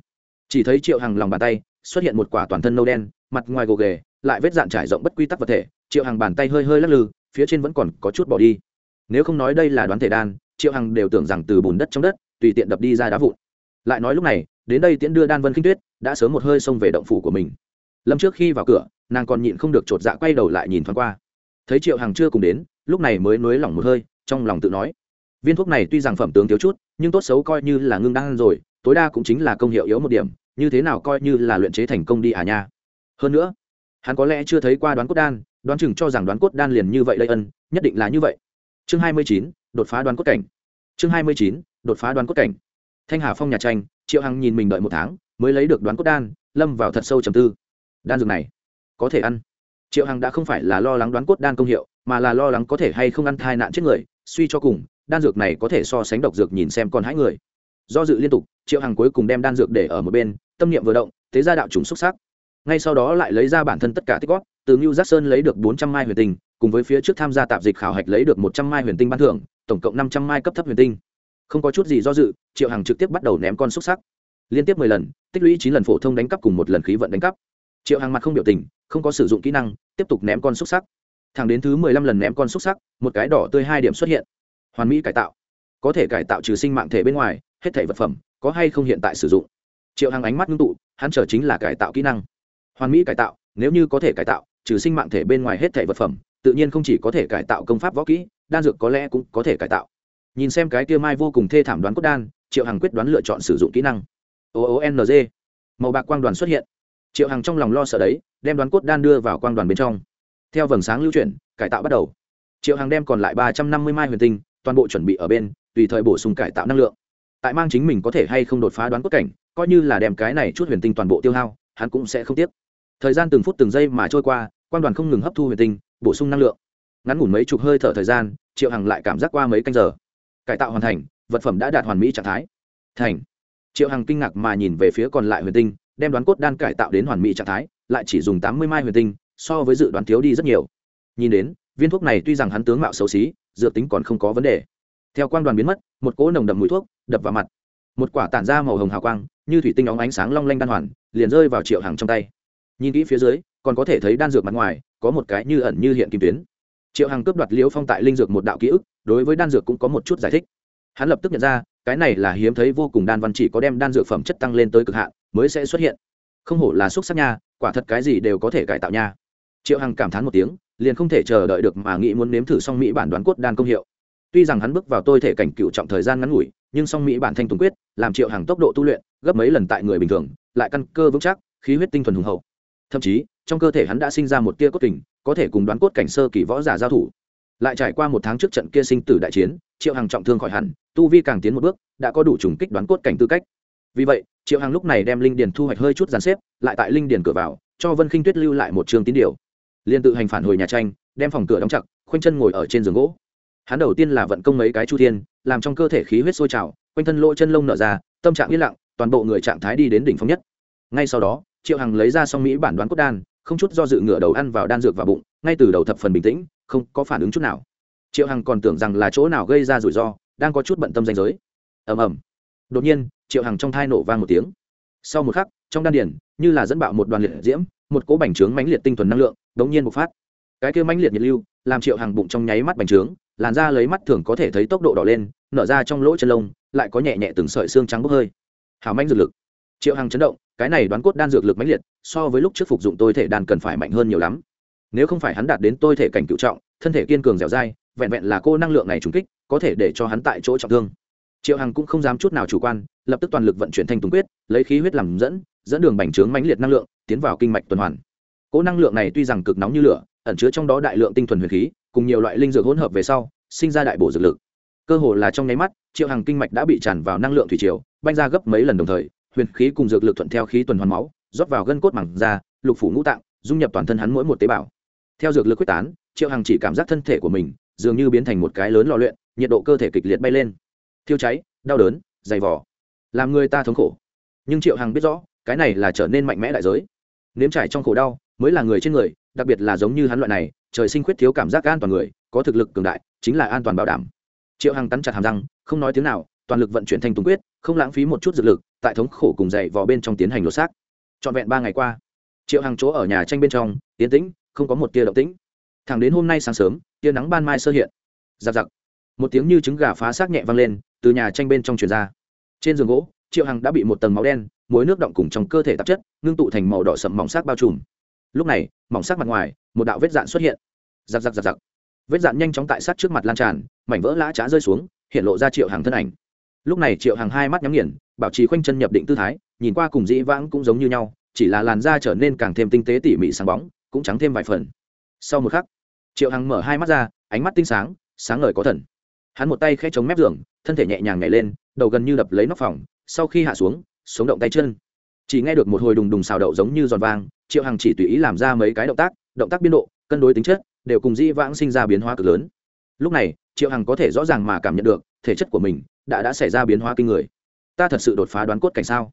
Chỉ thấy triệu hằng lòng bàn tay xuất hiện một quả toàn thân nâu đen, mặt ngoài gồ ghề, lại vết dạn trải rộng bất quy tắc vật thể. Triệu hằng bàn tay hơi hơi lắc lư, phía trên vẫn còn có chút bỏ đi. Nếu không nói đây là đoán thể đan, triệu hằng đều tưởng rằng từ bùn đất trong đất, tùy tiện đập đi ra đá vụn. Lại nói lúc này, đến đây tiễn đưa đan vân khinh tuyết, đã sớm một hơi xông về động phủ của mình. Lâm trước khi vào cửa, nàng còn nhịn không được chột dạ quay đầu lại nhìn thoáng qua. Thấy triệu hằng chưa cùng đến, lúc này mới nới lỏng một hơi, trong lòng tự nói viên thuốc này tuy rằng phẩm tướng thiếu chút, nhưng tốt xấu coi như là ngưng đan rồi, tối đa cũng chính là công hiệu yếu một điểm, như thế nào coi như là luyện chế thành công đi à nha. Hơn nữa, hắn có lẽ chưa thấy qua đoán cốt đan, đoán chừng cho rằng đoán cốt đan liền như vậy đây ân, nhất định là như vậy. Chương hai mươi chín, đột phá đoán cốt cảnh. Chương hai mươi chín, đột phá đoán cốt cảnh. Thanh hà phong nhà tranh, triệu hằng nhìn mình đợi một tháng, mới lấy được đoán cốt đan, lâm vào thật sâu trầm tư. Đan dược này, có thể ăn. Triệu hằng đã không phải là lo lắng đoán cốt đan công hiệu, mà là lo lắng có thể hay không ăn thai nạn chết người, suy cho cùng đan dược này có thể so sánh độc dược nhìn xem con hãi người. Do dự liên tục, triệu hằng cuối cùng đem đan dược để ở một bên, tâm niệm vừa động, thế ra đạo trùng xúc xác ngay sau đó lại lấy ra bản thân tất cả tích góp, từ ngưu giác sơn lấy được bốn trăm mai huyền tinh, cùng với phía trước tham gia tạp dịch khảo hạch lấy được một trăm mai huyền tinh ban thưởng, tổng cộng năm trăm mai cấp thấp huyền tinh. Không có chút gì do dự, triệu hằng trực tiếp bắt đầu ném con xúc sắc. Liên tiếp mười lần, tích lũy chín lần phổ thông đánh cắp cùng một lần khí vận đánh cắp. Triệu hằng mặt không biểu tình, không có sử dụng kỹ năng, tiếp tục ném con xúc sắc. Thẳng đến thứ mười lăm lần ném con xúc sắc, một cái đỏ tươi hai điểm xuất hiện hoàn mỹ cải tạo. Có thể cải tạo trừ sinh mạng thể bên ngoài, hết thể vật phẩm, có hay không hiện tại sử dụng. Triệu hằng ánh mắt ngưng tụ, hắn chờ chính là cải tạo kỹ năng. Hoàn mỹ cải tạo, nếu như có thể cải tạo, trừ sinh mạng thể bên ngoài hết thể vật phẩm, tự nhiên không chỉ có thể cải tạo công pháp võ kỹ, đan dược có lẽ cũng có thể cải tạo. Nhìn xem cái kia mai vô cùng thê thảm đoán cốt đan, triệu hằng quyết đoán lựa chọn sử dụng kỹ năng. Oong màu bạc quang đoàn xuất hiện. Triệu hằng trong lòng lo sợ đấy, đem đoán cốt đan đưa vào quang đoàn bên trong. Theo vầng sáng lưu chuyển, cải tạo bắt đầu. Triệu hằng đem còn lại ba trăm năm mươi mai huyền tinh toàn bộ chuẩn bị ở bên, tùy thời bổ sung cải tạo năng lượng. Tại mang chính mình có thể hay không đột phá đoán cốt cảnh, coi như là đem cái này chút huyền tinh toàn bộ tiêu hao, hắn cũng sẽ không tiếc. Thời gian từng phút từng giây mà trôi qua, quan đoàn không ngừng hấp thu huyền tinh, bổ sung năng lượng. Ngắn ngủn mấy chục hơi thở thời gian, triệu hằng lại cảm giác qua mấy canh giờ. Cải tạo hoàn thành, vật phẩm đã đạt hoàn mỹ trạng thái. Thành. Triệu hằng kinh ngạc mà nhìn về phía còn lại huyền tinh, đem đoán cốt đan cải tạo đến hoàn mỹ trạng thái, lại chỉ dùng tám mươi mai huyền tinh, so với dự đoán thiếu đi rất nhiều. Nhìn đến, viên thuốc này tuy rằng hắn tướng mạo xấu xí dược tính còn không có vấn đề. Theo quang đoàn biến mất, một cỗ nồng đậm mùi thuốc đập vào mặt. Một quả tản ra màu hồng hào quang, như thủy tinh óng ánh sáng long lanh đan hoàn, liền rơi vào triệu hằng trong tay. Nhìn kỹ phía dưới, còn có thể thấy đan dược mặt ngoài, có một cái như ẩn như hiện kim tuyến. Triệu hằng cướp đoạt liễu phong tại linh dược một đạo ký ức, đối với đan dược cũng có một chút giải thích. Hắn lập tức nhận ra, cái này là hiếm thấy vô cùng đan văn chỉ có đem đan dược phẩm chất tăng lên tới cực hạn, mới sẽ xuất hiện. Không hổ là xúc sắc nha, quả thật cái gì đều có thể cải tạo nha. Triệu hằng cảm thán một tiếng liền không thể chờ đợi được mà nghĩ muốn nếm thử song mỹ bản đoán cốt đan công hiệu. Tuy rằng hắn bước vào tôi thể cảnh cựu trọng thời gian ngắn ngủi, nhưng song mỹ bản thanh tùng quyết, làm triệu hàng tốc độ tu luyện, gấp mấy lần tại người bình thường, lại căn cơ vững chắc, khí huyết tinh thuần hùng hậu. Thậm chí, trong cơ thể hắn đã sinh ra một tia cốt kình, có thể cùng đoán cốt cảnh sơ kỳ võ giả giao thủ. Lại trải qua một tháng trước trận kia sinh tử đại chiến, triệu hàng trọng thương khỏi hẳn, tu vi càng tiến một bước, đã có đủ trùng kích đoán cốt cảnh tư cách. Vì vậy, triệu hàng lúc này đem linh điền thu hoạch hơi chút dàn xếp, lại tại linh điền cửa vào, cho vân khinh tuyết lưu lại một trường tín điều liên tự hành phản hồi nhà tranh, đem phòng cửa đóng chặt, khoanh chân ngồi ở trên giường gỗ. Hắn đầu tiên là vận công mấy cái chu thiên, làm trong cơ thể khí huyết sôi trào, quanh thân lỗ chân lông nở ra, tâm trạng yên lặng, toàn bộ người trạng thái đi đến đỉnh phong nhất. Ngay sau đó, triệu hằng lấy ra xong mỹ bản đoán cốt đan, không chút do dự ngựa đầu ăn vào đan dược vào bụng, ngay từ đầu thập phần bình tĩnh, không có phản ứng chút nào. Triệu hằng còn tưởng rằng là chỗ nào gây ra rủi ro, đang có chút bận tâm danh giới. Ầm ầm. Đột nhiên, triệu hằng trong thai nổ vang một tiếng. Sau một khắc, trong đan điển như là dẫn bạo một đoàn liệt diễm một cỗ bành trướng mãnh liệt tinh thuần năng lượng đống nhiên bộc phát. Cái kia mãnh liệt nhiệt lưu làm triệu hằng bụng trong nháy mắt bành trướng, làn da lấy mắt thường có thể thấy tốc độ đỏ lên, nở ra trong lỗ chân lông, lại có nhẹ nhẹ từng sợi xương trắng bốc hơi. Hào mãnh dược lực. Triệu hằng chấn động, cái này đoán cốt đan dược lực mãnh liệt, so với lúc trước phục dụng tôi thể đan cần phải mạnh hơn nhiều lắm. Nếu không phải hắn đạt đến tôi thể cảnh cựu trọng, thân thể kiên cường dẻo dai, vẹn vẹn là cô năng lượng này trúng kích, có thể để cho hắn tại chỗ trọng thương. Triệu hằng cũng không dám chút nào chủ quan, lập tức toàn lực vận chuyển thanh tùng quyết, lấy khí huyết làm dẫn dẫn đường bành trướng mãnh liệt năng lượng, tiến vào kinh mạch tuần hoàn. Cỗ năng lượng này tuy rằng cực nóng như lửa, ẩn chứa trong đó đại lượng tinh thuần huyền khí, cùng nhiều loại linh dược hỗn hợp về sau, sinh ra đại bổ dược lực. Cơ hồ là trong nháy mắt, triệu hàng kinh mạch đã bị tràn vào năng lượng thủy triều, banh ra gấp mấy lần đồng thời, huyền khí cùng dược lực thuận theo khí tuần hoàn máu, rót vào gân cốt mảng da, lục phủ ngũ tạng, dung nhập toàn thân hắn mỗi một tế bào. Theo dược lực quyết tán, triệu hàng chỉ cảm giác thân thể của mình dường như biến thành một cái lớn lò luyện, nhiệt độ cơ thể kịch liệt bay lên. Thiêu cháy, đau đớn, dày vỏ làm người ta thống khổ. Nhưng triệu hằng biết rõ cái này là trở nên mạnh mẽ đại giới. Nếm trải trong khổ đau mới là người trên người, đặc biệt là giống như hắn loại này, trời sinh khuyết thiếu cảm giác an toàn người, có thực lực cường đại, chính là an toàn bảo đảm. Triệu hằng cắn chặt hàm răng, không nói tiếng nào, toàn lực vận chuyển thanh tùng quyết, không lãng phí một chút dược lực, tại thống khổ cùng dậy vào bên trong tiến hành lột xác. Trọn vẹn ba ngày qua, triệu hằng chỗ ở nhà tranh bên trong tiến tĩnh, không có một tia động tĩnh. Thẳng đến hôm nay sáng sớm, tia nắng ban mai sơ hiện. Giặc giặc. Một tiếng như trứng gà phá xác nhẹ vang lên, từ nhà tranh bên trong truyền ra. Trên giường gỗ, triệu hằng đã bị một tầng máu đen muối nước động cùng trong cơ thể tạp chất ngưng tụ thành màu đỏ sậm mỏng sắc bao trùm. Lúc này, mỏng sắc mặt ngoài, một đạo vết dạn xuất hiện. Giặc giặc giặc giặc. Vết dạn nhanh chóng tại sát trước mặt lan tràn, mảnh vỡ lã trá rơi xuống, hiện lộ ra triệu hàng thân ảnh. Lúc này, triệu hàng hai mắt nhắm nghiền, bảo trì khoanh chân nhập định tư thái, nhìn qua cùng dĩ vãng cũng giống như nhau, chỉ là làn da trở nên càng thêm tinh tế tỉ mỉ sáng bóng, cũng trắng thêm vài phần. Sau một khắc, triệu hằng mở hai mắt ra, ánh mắt tinh sáng sáng ngời có thần. Hắn một tay khẽ chống mép giường, thân thể nhẹ nhàng nhảy lên, đầu gần như đập lấy nóc phòng, sau khi hạ xuống sống động tay chân. Chỉ nghe được một hồi đùng đùng xào đậu giống như giòn vang, triệu hằng chỉ tùy ý làm ra mấy cái động tác động tác biên độ, cân đối tính chất, đều cùng di vãng sinh ra biến hóa cực lớn. Lúc này, triệu hằng có thể rõ ràng mà cảm nhận được, thể chất của mình đã đã xảy ra biến hóa kinh người. Ta thật sự đột phá đoán cốt cảnh sao?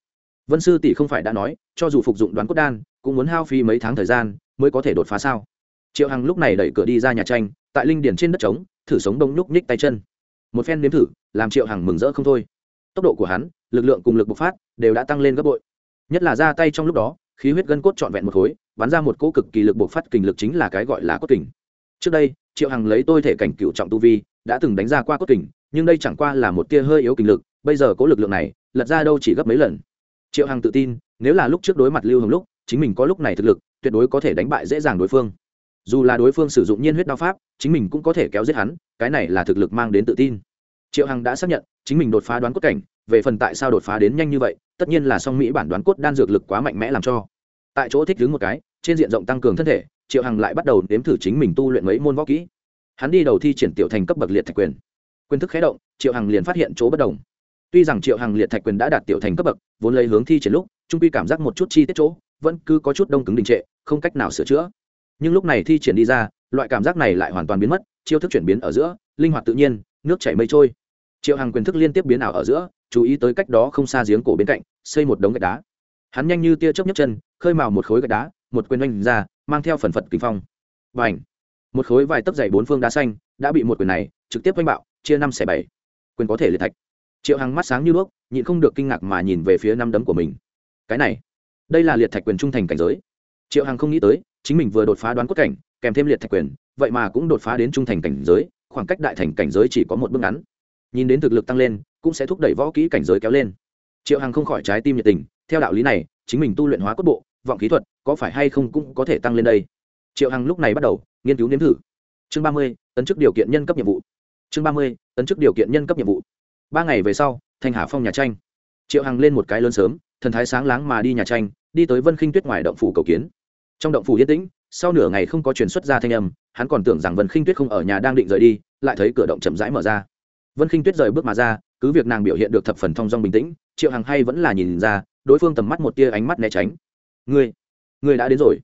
Vân sư tỷ không phải đã nói, cho dù phục dụng đoán cốt đan, cũng muốn hao phí mấy tháng thời gian mới có thể đột phá sao? Triệu hằng lúc này đẩy cửa đi ra nhà tranh, tại linh điển trên đất trống, thử sống đông nhúc nhích tay chân. Một phen nếm thử, làm triệu hằng mừng rỡ không thôi tốc độ của hắn, lực lượng cùng lực bộc phát đều đã tăng lên gấp bội. Nhất là ra tay trong lúc đó, khí huyết gân cốt trọn vẹn một khối, bắn ra một cỗ cực kỳ lực bộc phát kình lực chính là cái gọi là cốt kình trước đây, triệu hằng lấy tôi thể cảnh cựu trọng tu vi, đã từng đánh ra qua cốt kình nhưng đây chẳng qua là một tia hơi yếu kình lực, bây giờ có lực lượng này, lật ra đâu chỉ gấp mấy lần. Triệu hằng tự tin, nếu là lúc trước đối mặt lưu hồng lúc, chính mình có lúc này thực lực, tuyệt đối có thể đánh bại dễ dàng đối phương. Dù là đối phương sử dụng nhiên huyết đao pháp, chính mình cũng có thể kéo giết hắn, cái này là thực lực mang đến tự tin triệu hằng đã xác nhận, chính mình đột phá đoán cốt cảnh, về phần tại sao đột phá đến nhanh như vậy, tất nhiên là song mỹ bản đoán cốt đan dược lực quá mạnh mẽ làm cho. Tại chỗ thích đứng một cái, trên diện rộng tăng cường thân thể, triệu hằng lại bắt đầu nếm thử chính mình tu luyện mấy môn võ kỹ. Hắn đi đầu thi triển tiểu thành cấp bậc liệt thạch quyền. Quyền thức khé động, triệu hằng liền phát hiện chỗ bất đồng. Tuy rằng triệu hằng liệt thạch quyền đã đạt tiểu thành cấp bậc, vốn lấy hướng thi triển lúc, trung quy cảm giác một chút chi tiết chỗ, vẫn cứ có chút đông cứng đình trệ, không cách nào sửa chữa. Nhưng lúc này thi triển đi ra, loại cảm giác này lại hoàn toàn biến mất, chiêu thức chuyển biến ở giữa, linh hoạt tự nhiên, nước chảy mây trôi triệu hằng quyền thức liên tiếp biến ảo ở giữa chú ý tới cách đó không xa giếng cổ bên cạnh xây một đống gạch đá hắn nhanh như tia chớp nhấc chân khơi mào một khối gạch đá một quyền oanh ra mang theo phần phật kinh phong và ảnh một khối vài tấc dày bốn phương đá xanh đã bị một quyền này trực tiếp oanh bạo chia năm xẻ bảy quyền có thể liệt thạch triệu hằng mắt sáng như đuốc nhịn không được kinh ngạc mà nhìn về phía năm đấm của mình cái này đây là liệt thạch quyền trung thành cảnh giới triệu hằng không nghĩ tới chính mình vừa đột phá đoán cốt cảnh kèm thêm liệt thạch quyền vậy mà cũng đột phá đến trung thành cảnh giới khoảng cách đại thành cảnh giới chỉ có một bước ngắn nhìn đến thực lực tăng lên, cũng sẽ thúc đẩy võ kỹ cảnh giới kéo lên. Triệu hằng không khỏi trái tim nhiệt tình, theo đạo lý này, chính mình tu luyện hóa cốt bộ, vọng kỹ thuật, có phải hay không cũng có thể tăng lên đây. Triệu hằng lúc này bắt đầu, nghiên cứu nếm thử. Chương ba mươi, tấn chức điều kiện nhân cấp nhiệm vụ. Chương ba mươi, tấn chức điều kiện nhân cấp nhiệm vụ. Ba ngày về sau thanh hà phong nhà tranh. Triệu hằng lên một cái lớn sớm, thần thái sáng láng mà đi nhà tranh, đi tới vân khinh tuyết ngoài động phủ cầu kiến. Trong động phủ yên tĩnh, sau nửa ngày không có truyền xuất ra thanh âm, hắn còn tưởng rằng vân khinh tuyết không ở nhà đang định rời đi, lại thấy cửa động chậm rãi mở ra vân khinh tuyết rời bước mà ra, cứ việc nàng biểu hiện được thập phần thong dong bình tĩnh, triệu hằng hay vẫn là nhìn ra, đối phương tầm mắt một tia ánh mắt né tránh. Ngươi ngươi đã đến rồi.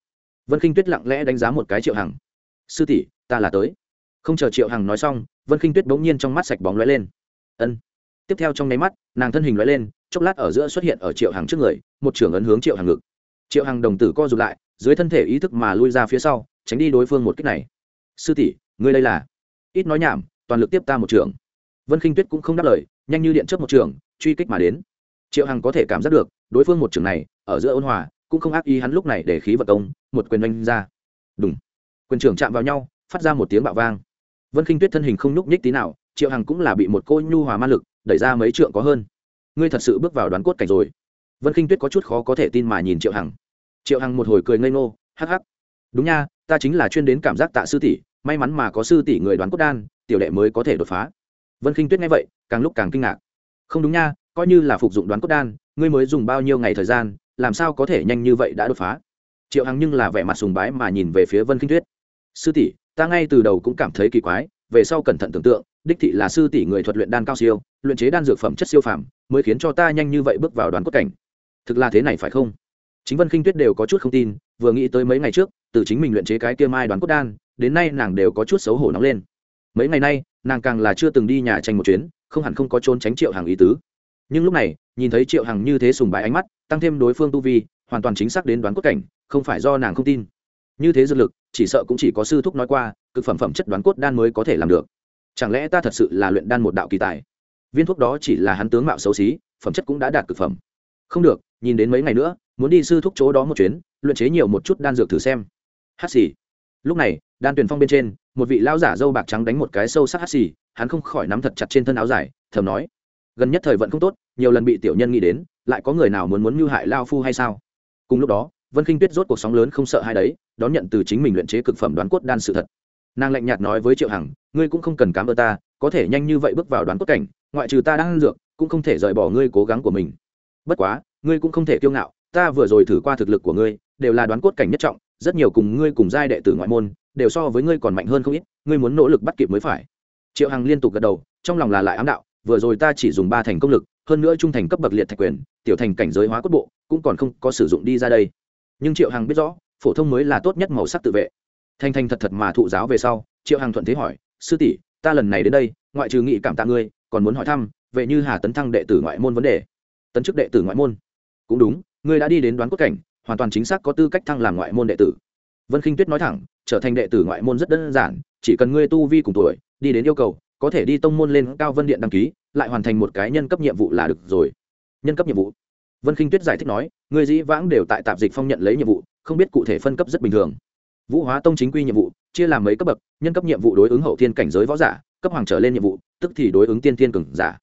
Vân khinh tuyết lặng lẽ đánh giá một cái triệu hằng. Sư tỷ, ta là tới. Không chờ triệu hằng nói xong, vân khinh tuyết bỗng nhiên trong mắt sạch bóng lóe lên. Ân. Tiếp theo trong nháy mắt, nàng thân hình lóe lên, chốc lát ở giữa xuất hiện ở triệu hằng trước người, một trưởng ấn hướng triệu hằng ngực. Triệu hằng đồng tử co rụt lại, dưới thân thể ý thức mà lui ra phía sau, tránh đi đối phương một cách này. Sư tỷ, ngươi đây là ít nói nhảm, toàn lực tiếp ta một trường vân khinh tuyết cũng không đáp lời, nhanh như điện chớp một trường, truy kích mà đến. Triệu hằng có thể cảm giác được, đối phương một trường này, ở giữa ôn hòa, cũng không ác ý hắn lúc này để khí vật công, một quyền oanh ra. Đúng quyền trưởng chạm vào nhau, phát ra một tiếng bạo vang. Vân khinh tuyết thân hình không nhúc nhích tí nào, triệu hằng cũng là bị một cô nhu hòa ma lực, đẩy ra mấy trượng có hơn. Ngươi thật sự bước vào đoán cốt cảnh rồi. Vân khinh tuyết có chút khó có thể tin mà nhìn triệu hằng. Triệu hằng một hồi cười ngây ngô, hắc hắc. Đúng nha, ta chính là chuyên đến cảm giác tạ sư tỷ, may mắn mà có sư tỷ người đoán cốt đan, tiểu đệ mới có thể đột phá vân khinh tuyết nghe vậy, càng lúc càng kinh ngạc. Không đúng nha, coi như là phục dụng đoán cốt đan, ngươi mới dùng bao nhiêu ngày thời gian, làm sao có thể nhanh như vậy đã đột phá? Triệu hằng nhưng là vẻ mặt sùng bái mà nhìn về phía vân khinh tuyết. Sư tỷ, ta ngay từ đầu cũng cảm thấy kỳ quái, về sau cẩn thận tưởng tượng, đích thị là sư tỷ người thuật luyện đan cao siêu, luyện chế đan dược phẩm chất siêu phàm, mới khiến cho ta nhanh như vậy bước vào đoán cốt cảnh. Thực là thế này phải không? Chính vân khinh tuyết đều có chút không tin, vừa nghĩ tới mấy ngày trước, từ chính mình luyện chế cái kia mai đoán cốt đan, đến nay nàng đều có chút xấu hổ nóng lên. Mấy ngày nay nàng càng là chưa từng đi nhà tranh một chuyến, không hẳn không có trốn tránh triệu hàng ý tứ. Nhưng lúc này, nhìn thấy triệu hằng như thế sùng bái ánh mắt, tăng thêm đối phương tu vi, hoàn toàn chính xác đến đoán cốt cảnh, không phải do nàng không tin. Như thế dược lực, chỉ sợ cũng chỉ có sư thúc nói qua, cực phẩm phẩm chất đoán cốt đan mới có thể làm được. Chẳng lẽ ta thật sự là luyện đan một đạo kỳ tài? Viên thuốc đó chỉ là hắn tướng mạo xấu xí, phẩm chất cũng đã đạt cực phẩm. Không được, nhìn đến mấy ngày nữa, muốn đi sư thúc chỗ đó một chuyến, luyện chế nhiều một chút đan dược thử xem. Hát xì. Lúc này đan tuyền phong bên trên, một vị lao giả dâu bạc trắng đánh một cái sâu sắc hát xì, hắn không khỏi nắm thật chặt trên thân áo dài, thầm nói, gần nhất thời vận không tốt, nhiều lần bị tiểu nhân nghĩ đến, lại có người nào muốn muốn mưu hại lao phu hay sao? Cùng lúc đó, vân khinh tuyết rốt cuộc sóng lớn không sợ hai đấy, đón nhận từ chính mình luyện chế cực phẩm đoán cốt đan sự thật. Nàng lạnh nhạt nói với triệu hằng, ngươi cũng không cần cám ơn ta, có thể nhanh như vậy bước vào đoán cốt cảnh, ngoại trừ ta đang ăn dược, cũng không thể rời bỏ ngươi cố gắng của mình. Bất quá, ngươi cũng không thể kiêu ngạo, ta vừa rồi thử qua thực lực của ngươi, đều là đoán cốt cảnh nhất trọng, rất nhiều cùng ngươi cùng giai đệ tử ngoại môn đều so với ngươi còn mạnh hơn không ít, ngươi muốn nỗ lực bắt kịp mới phải. Triệu hằng liên tục gật đầu, trong lòng là lại ám đạo, vừa rồi ta chỉ dùng ba thành công lực, hơn nữa trung thành cấp bậc liệt thạch quyền, tiểu thành cảnh giới hóa cốt bộ, cũng còn không có sử dụng đi ra đây. Nhưng triệu hằng biết rõ, phổ thông mới là tốt nhất màu sắc tự vệ. Thanh thanh thật thật mà thụ giáo về sau, triệu hằng thuận thế hỏi, sư tỷ, ta lần này đến đây, ngoại trừ nghị cảm tạ ngươi, còn muốn hỏi thăm, về như hà tấn thăng đệ tử ngoại môn vấn đề. Tấn chức đệ tử ngoại môn? Cũng đúng, ngươi đã đi đến đoán cốt cảnh, hoàn toàn chính xác có tư cách thăng làm ngoại môn đệ tử. Vân khinh tuyết nói thẳng trở thành đệ tử ngoại môn rất đơn giản, chỉ cần ngươi tu vi cùng tuổi, đi đến yêu cầu, có thể đi tông môn lên cao vân điện đăng ký, lại hoàn thành một cái nhân cấp nhiệm vụ là được rồi. Nhân cấp nhiệm vụ. Vân khinh tuyết giải thích nói người dĩ vãng đều tại tạp dịch phong nhận lấy nhiệm vụ, không biết cụ thể phân cấp rất bình thường. Vũ hóa tông chính quy nhiệm vụ, chia làm mấy cấp bậc, nhân cấp nhiệm vụ đối ứng hậu thiên cảnh giới võ giả, cấp hoàng trở lên nhiệm vụ, tức thì đối ứng tiên thiên cường giả.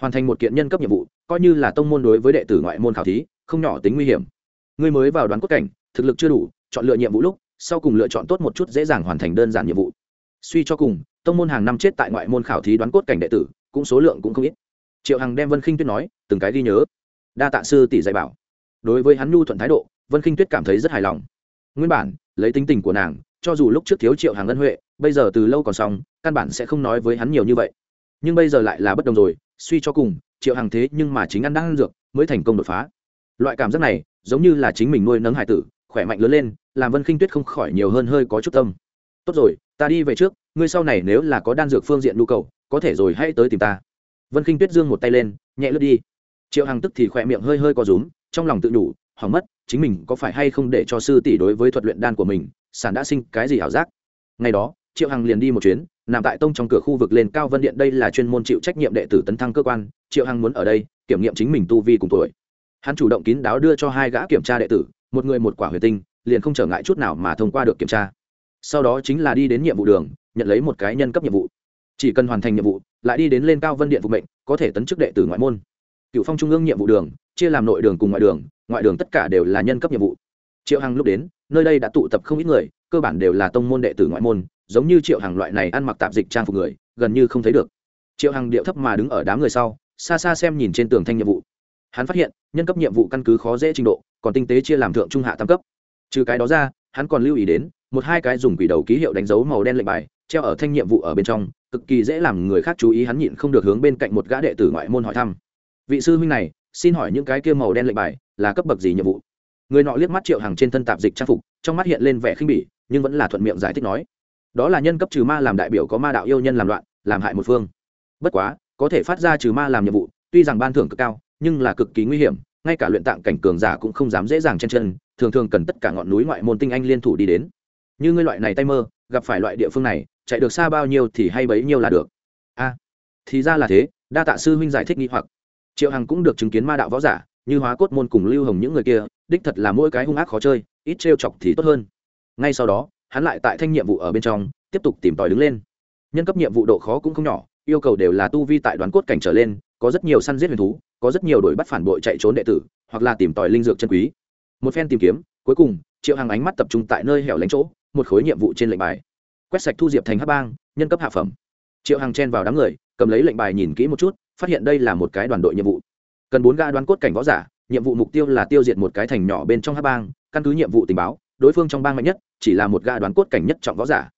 Hoàn thành một kiện nhân cấp nhiệm vụ, coi như là tông môn đối với đệ tử ngoại môn khảo thí, không nhỏ tính nguy hiểm. Người mới vào đoán cốt cảnh, thực lực chưa đủ, chọn lựa nhiệm vụ lúc sau cùng lựa chọn tốt một chút dễ dàng hoàn thành đơn giản nhiệm vụ. Suy cho cùng, tông môn hàng năm chết tại ngoại môn khảo thí đoán cốt cảnh đệ tử, cũng số lượng cũng không ít. Triệu hằng đem vân khinh tuyết nói, từng cái ghi nhớ. Đa tạ sư tỷ dạy bảo. Đối với hắn nhu thuận thái độ, vân khinh tuyết cảm thấy rất hài lòng. Nguyên bản, lấy tính tình của nàng, cho dù lúc trước thiếu triệu hàng ân huệ, bây giờ từ lâu còn xong căn bản sẽ không nói với hắn nhiều như vậy. Nhưng bây giờ lại là bất đồng rồi, suy cho cùng, triệu hàng thế nhưng mà chính ăn đang ăn dược, mới thành công đột phá. Loại cảm giác này, giống như là chính mình nuôi nấng hải tử khỏe mạnh lớn lên, làm vân khinh tuyết không khỏi nhiều hơn hơi có chút tâm. Tốt rồi, ta đi về trước, ngươi sau này nếu là có đan dược phương diện nhu cầu, có thể rồi hãy tới tìm ta. Vân khinh tuyết dương một tay lên, nhẹ lướt đi. Triệu hằng tức thì khỏe miệng hơi hơi có rúm, trong lòng tự đủ hỏng mất, chính mình có phải hay không để cho sư tỷ đối với thuật luyện đan của mình, sản đã sinh cái gì ảo giác. Ngày đó, triệu hằng liền đi một chuyến, nằm tại tông trong cửa khu vực lên cao vân điện, đây là chuyên môn chịu trách nhiệm đệ tử tấn thăng cơ quan, triệu hằng muốn ở đây kiểm nghiệm chính mình tu vi cùng tuổi. Hắn chủ động kín đáo đưa cho hai gã kiểm tra đệ tử một người một quả huyền tinh, liền không trở ngại chút nào mà thông qua được kiểm tra. Sau đó chính là đi đến nhiệm vụ đường, nhận lấy một cái nhân cấp nhiệm vụ. Chỉ cần hoàn thành nhiệm vụ, lại đi đến lên cao vân điện phục mệnh, có thể tấn chức đệ tử ngoại môn. Cựu phong trung ương nhiệm vụ đường, chia làm nội đường cùng ngoại đường ngoại đường tất cả đều là nhân cấp nhiệm vụ. Triệu hằng lúc đến, nơi đây đã tụ tập không ít người, cơ bản đều là tông môn đệ tử ngoại môn, giống như triệu hằng loại này ăn mặc tạp dịch trang phục người, gần như không thấy được. Triệu hằng điệu thấp mà đứng ở đám người sau, xa xa xem nhìn trên tường thanh nhiệm vụ. Hắn phát hiện, nhân cấp nhiệm vụ căn cứ khó dễ trình độ còn tinh tế chia làm thượng trung hạ tam cấp. Trừ cái đó ra, hắn còn lưu ý đến, một hai cái dùng quỷ đầu ký hiệu đánh dấu màu đen lệnh bài, treo ở thanh nhiệm vụ ở bên trong, cực kỳ dễ làm người khác chú ý hắn nhịn không được hướng bên cạnh một gã đệ tử ngoại môn hỏi thăm. Vị sư huynh này, xin hỏi những cái kia màu đen lệnh bài là cấp bậc gì nhiệm vụ? Người nọ liếc mắt triệu hàng trên thân tạp dịch trang phục, trong mắt hiện lên vẻ khinh bỉ, nhưng vẫn là thuận miệng giải thích nói. Đó là nhân cấp trừ ma làm đại biểu có ma đạo yêu nhân làm loạn, làm hại một phương. Bất quá, có thể phát ra trừ ma làm nhiệm vụ, tuy rằng ban thưởng cực cao, nhưng là cực kỳ nguy hiểm ngay cả luyện tạng cảnh cường giả cũng không dám dễ dàng chen chân, thường thường cần tất cả ngọn núi ngoại môn tinh anh liên thủ đi đến. Như ngươi loại này tay mơ, gặp phải loại địa phương này, chạy được xa bao nhiêu thì hay bấy nhiêu là được. A, thì ra là thế, đa tạ sư huynh giải thích nghi hoặc. Triệu hằng cũng được chứng kiến ma đạo võ giả, như hóa cốt môn cùng lưu hồng những người kia, đích thật là mỗi cái hung ác khó chơi, ít trêu chọc thì tốt hơn. Ngay sau đó, hắn lại tại thanh nhiệm vụ ở bên trong, tiếp tục tìm tòi đứng lên. Nhân cấp nhiệm vụ độ khó cũng không nhỏ, yêu cầu đều là tu vi tại đoán cốt cảnh trở lên, có rất nhiều săn giết huyền thú có rất nhiều đội bắt phản bội chạy trốn đệ tử, hoặc là tìm tòi linh dược chân quý. Một phen tìm kiếm, cuối cùng, triệu hàng ánh mắt tập trung tại nơi hẻo lánh chỗ, một khối nhiệm vụ trên lệnh bài. Quét sạch thu diệp thành hát bang, nhân cấp hạ phẩm. Triệu hàng chen vào đám người, cầm lấy lệnh bài nhìn kỹ một chút, phát hiện đây là một cái đoàn đội nhiệm vụ. Cần bốn ga đoán cốt cảnh võ giả, nhiệm vụ mục tiêu là tiêu diệt một cái thành nhỏ bên trong hát bang, căn cứ nhiệm vụ tình báo, đối phương trong bang mạnh nhất, chỉ là một ga đoán cốt cảnh nhất trọng võ giả.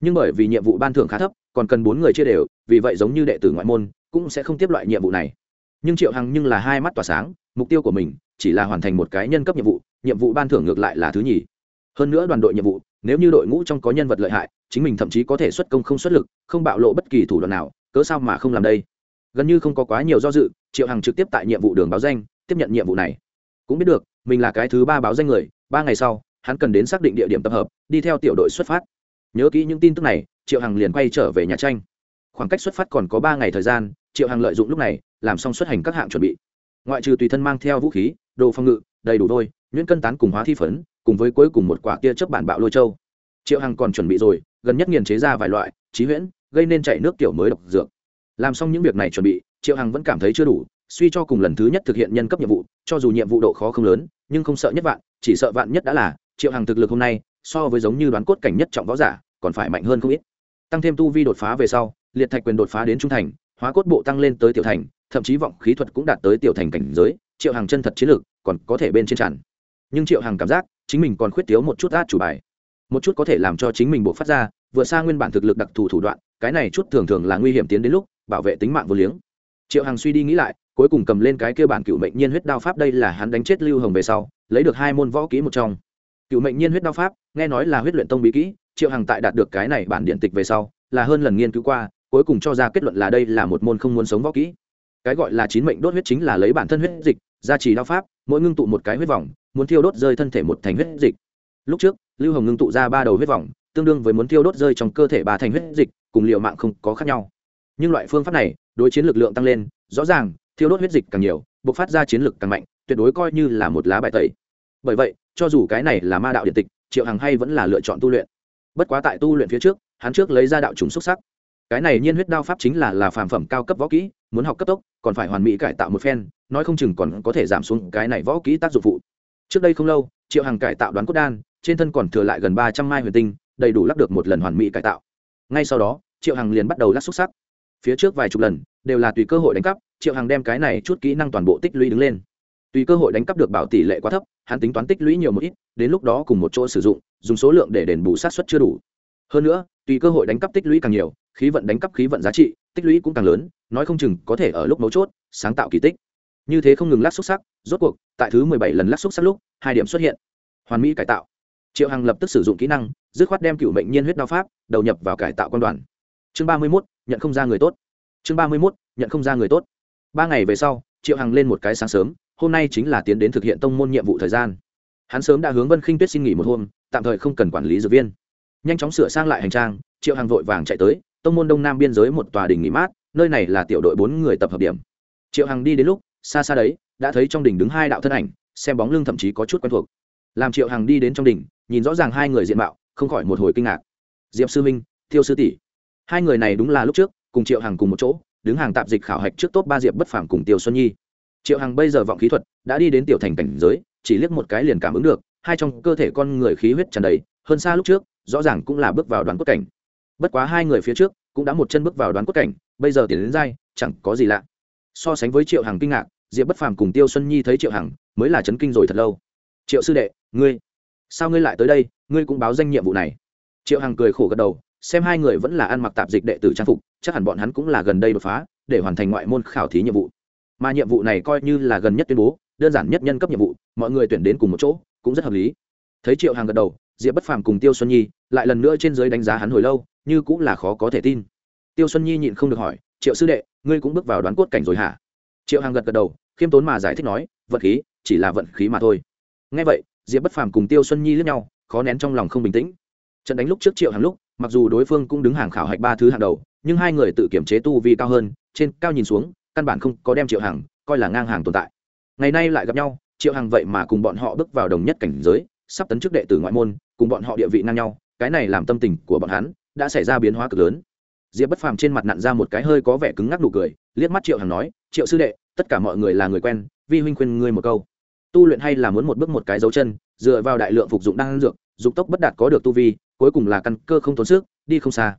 Nhưng bởi vì nhiệm vụ ban thưởng khá thấp, còn cần bốn người chia đều, vì vậy giống như đệ tử ngoại môn, cũng sẽ không tiếp loại nhiệm vụ này nhưng triệu hằng nhưng là hai mắt tỏa sáng, mục tiêu của mình chỉ là hoàn thành một cái nhân cấp nhiệm vụ nhiệm vụ ban thưởng ngược lại là thứ nhì. Hơn nữa đoàn đội nhiệm vụ, nếu như đội ngũ trong có nhân vật lợi hại, chính mình thậm chí có thể xuất công không xuất lực, không bạo lộ bất kỳ thủ đoạn nào, cớ sao mà không làm đây? Gần như không có quá nhiều do dự, triệu hằng trực tiếp tại nhiệm vụ đường báo danh, tiếp nhận nhiệm vụ này. Cũng biết được, mình là cái thứ ba báo danh người, ba ngày sau, hắn cần đến xác định địa điểm tập hợp, đi theo tiểu đội xuất phát. Nhớ kỹ những tin tức này, triệu hằng liền quay trở về nhà tranh. Khoảng cách xuất phát còn có ba ngày thời gian, triệu hằng lợi dụng lúc này làm xong xuất hành các hạng chuẩn bị. Ngoại trừ tùy thân mang theo vũ khí, đồ phòng ngự, đầy đủ đôi nhuyễn cân tán cùng hóa thi phấn, cùng với cuối cùng một quả kia chớp bản bạo lôi châu. Triệu hằng còn chuẩn bị rồi, gần nhất nghiền chế ra vài loại, trí huyễn, gây nên chảy nước tiểu mới độc dược. Làm xong những việc này chuẩn bị, triệu hằng vẫn cảm thấy chưa đủ, suy cho cùng lần thứ nhất thực hiện nhân cấp nhiệm vụ, cho dù nhiệm vụ độ khó không lớn, nhưng không sợ nhất vạn, chỉ sợ vạn nhất đã là, triệu hằng thực lực hôm nay, so với giống như đoán cốt cảnh nhất trọng võ giả, còn phải mạnh hơn không ít. Tăng thêm tu vi đột phá về sau, liệt thạch quyền đột phá đến trung thành, hóa cốt bộ tăng lên tới tiểu thành thậm chí vọng khí thuật cũng đạt tới tiểu thành cảnh giới, triệu hàng chân thật chiến lược còn có thể bên trên tràn. Nhưng triệu hàng cảm giác, chính mình còn khuyết thiếu một chút át chủ bài. Một chút có thể làm cho chính mình buộc phát ra, vừa xa nguyên bản thực lực đặc thù thủ đoạn, cái này chút thường thường là nguy hiểm tiến đến lúc, bảo vệ tính mạng vô liếng. Triệu hàng suy đi nghĩ lại, cuối cùng cầm lên cái kia bản cựu mệnh nhiên huyết đao pháp đây là hắn đánh chết lưu hồng về sau, lấy được hai môn võ kỹ một trong. Cựu mệnh nhiên huyết đao pháp, nghe nói là huyết luyện tông bí kỹ, triệu hằng tại đạt được cái này bản điện tịch về sau, là hơn lần nghiên cứu qua, cuối cùng cho ra kết luận là đây là một môn không muốn sống võ kỹ cái gọi là chín mệnh đốt huyết chính là lấy bản thân huyết dịch, gia trì đao pháp, mỗi ngưng tụ một cái huyết vòng, muốn thiêu đốt rơi thân thể một thành huyết dịch. Lúc trước, lưu hồng ngưng tụ ra ba đầu huyết vòng, tương đương với muốn thiêu đốt rơi trong cơ thể ba thành huyết dịch, cùng liệu mạng không có khác nhau. Nhưng loại phương pháp này, đối chiến lực lượng tăng lên, rõ ràng, thiêu đốt huyết dịch càng nhiều buộc phát ra chiến lực càng mạnh, tuyệt đối coi như là một lá bài tẩy. Bởi vậy, cho dù cái này là ma đạo điện tịch, triệu hằng hay vẫn là lựa chọn tu luyện. Bất quá tại tu luyện phía trước, hắn trước lấy ra đạo trùng xuất sắc cái này nhiên huyết đao pháp chính là là phàm phẩm cao cấp võ kỹ, muốn học cấp tốc, còn phải hoàn mỹ cải tạo một phen, nói không chừng còn có thể giảm xuống cái này võ kỹ tác dụng phụ. Trước đây không lâu, triệu hằng cải tạo đoán cốt đan, trên thân còn thừa lại gần ba trăm mai huyền tinh, đầy đủ lắp được một lần hoàn mỹ cải tạo. Ngay sau đó, triệu hằng liền bắt đầu lắc xúc sắc. Phía trước vài chục lần, đều là tùy cơ hội đánh cắp, triệu hằng đem cái này chút kỹ năng toàn bộ tích lũy đứng lên. Tùy cơ hội đánh cắp được bảo tỷ lệ quá thấp, hắn tính toán tích lũy nhiều một ít, đến lúc đó cùng một chỗ sử dụng, dùng số lượng để đền bù sát xuất chưa đủ. Hơn nữa, tùy cơ hội đánh cắp tích lũy càng nhiều khí vận đánh cắp khí vận giá trị, tích lũy cũng càng lớn, nói không chừng có thể ở lúc mấu chốt, sáng tạo kỳ tích. Như thế không ngừng lắc xúc sắc, rốt cuộc, tại thứ mười bảy lần lắc xúc sắc lúc, hai điểm xuất hiện. Hoàn mỹ cải tạo. Triệu hằng lập tức sử dụng kỹ năng, dứt khoát đem cựu mệnh nhiên huyết đao pháp đầu nhập vào cải tạo quan đoàn. Chương ba mươi mốt, nhận không ra người tốt. Chương ba mươi mốt, nhận không ra người tốt. Ba ngày về sau, triệu hằng lên một cái sáng sớm, hôm nay chính là tiến đến thực hiện tông môn nhiệm vụ thời gian. Hắn sớm đã hướng vân khinh tuyết xin nghỉ một hôm, tạm thời không cần quản lý dược viên. Nhanh chóng sửa sang lại hành trang, triệu hằng vội vàng chạy tới tông môn đông nam biên giới một tòa đình nghỉ mát, nơi này là tiểu đội bốn người tập hợp điểm. Triệu hằng đi đến lúc, xa xa đấy, đã thấy trong đình đứng hai đạo thân ảnh, xem bóng lưng thậm chí có chút quen thuộc. Làm triệu hằng đi đến trong đình nhìn rõ ràng hai người diện mạo, không khỏi một hồi kinh ngạc. Diệp sư minh, thiêu sư tỷ. Hai người này đúng là lúc trước, cùng triệu hằng cùng một chỗ, đứng hàng tạp dịch khảo hạch trước top ba diệp bất phàm cùng tiêu xuân nhi. Triệu hằng bây giờ vọng khí thuật, đã đi đến tiểu thành cảnh giới, chỉ liếc một cái liền cảm ứng được, hai trong cơ thể con người khí huyết tràn đầy, hơn xa lúc trước, rõ ràng cũng là bước vào đoàn cốt cảnh bất quá hai người phía trước cũng đã một chân bước vào đoán cốt cảnh, bây giờ tiền đến dai chẳng có gì lạ. So sánh với triệu hằng kinh ngạc, diệp bất phàm cùng tiêu xuân nhi thấy triệu hằng mới là chấn kinh rồi thật lâu. Triệu sư đệ, ngươi, sao ngươi lại tới đây, ngươi cũng báo danh nhiệm vụ này. Triệu hằng cười khổ gật đầu, xem hai người vẫn là ăn mặc tạp dịch đệ tử trang phục, chắc hẳn bọn hắn cũng là gần đây đột phá, để hoàn thành ngoại môn khảo thí nhiệm vụ. Mà nhiệm vụ này coi như là gần nhất tuyên bố, đơn giản nhất nhân cấp nhiệm vụ, mọi người tuyển đến cùng một chỗ cũng rất hợp lý. Thấy triệu hàng gật đầu, diệp bất phàm cùng tiêu xuân nhi lại lần nữa trên giới đánh giá hắn hồi lâu như cũng là khó có thể tin. Tiêu xuân nhi nhịn không được hỏi, triệu sư đệ, ngươi cũng bước vào đoán cốt cảnh rồi hả? Triệu hàng gật gật đầu, khiêm tốn mà giải thích nói, vận khí, chỉ là vận khí mà thôi. Ngay vậy, diệp bất phàm cùng tiêu xuân nhi lướt nhau, khó nén trong lòng không bình tĩnh. Trận đánh lúc trước triệu hàng lúc, mặc dù đối phương cũng đứng hàng khảo hạch ba thứ hàng đầu, nhưng hai người tự kiểm chế tu vi cao hơn, trên cao nhìn xuống, căn bản không có đem triệu hàng coi là ngang hàng tồn tại. Ngày nay lại gặp nhau, triệu hàng vậy mà cùng bọn họ bước vào đồng nhất cảnh giới, sắp tấn chức đệ tử ngoại môn, cùng bọn họ địa vị ngang nhau, cái này làm tâm tình của bọn hắn đã xảy ra biến hóa cực lớn. Diệp bất phàm trên mặt nặn ra một cái hơi có vẻ cứng ngắc nụ cười, liếc mắt triệu hằng nói, triệu sư đệ, tất cả mọi người là người quen, vi huynh khuyên ngươi một câu. Tu luyện hay là muốn một bước một cái dấu chân, dựa vào đại lượng phục dụng đang dược, dục tốc bất đạt có được tu vi, cuối cùng là căn cơ không tốn sức, đi không xa.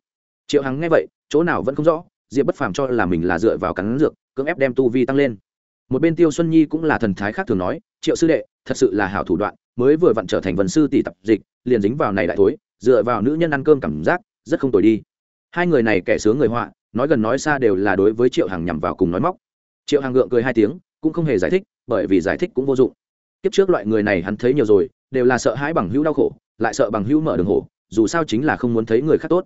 Triệu hằng nghe vậy, chỗ nào vẫn không rõ, diệp bất phàm cho là mình là dựa vào cắn dược, cưỡng ép đem tu vi tăng lên. Một bên tiêu xuân nhi cũng là thần thái khác thường nói, triệu sư đệ, thật sự là hảo thủ đoạn, mới vừa vặn trở thành vần sư tỷ tập dịch, liền dính vào này đại thối, dựa vào nữ nhân ăn cơm cảm giác rất không tồi đi. Hai người này kẻ sướng người họa, nói gần nói xa đều là đối với triệu hằng nhằm vào cùng nói móc. Triệu hằng gượng cười hai tiếng, cũng không hề giải thích, bởi vì giải thích cũng vô dụng. Tiếp trước loại người này hắn thấy nhiều rồi, đều là sợ hãi bằng hữu đau khổ, lại sợ bằng hữu mở đường hổ, dù sao chính là không muốn thấy người khác tốt.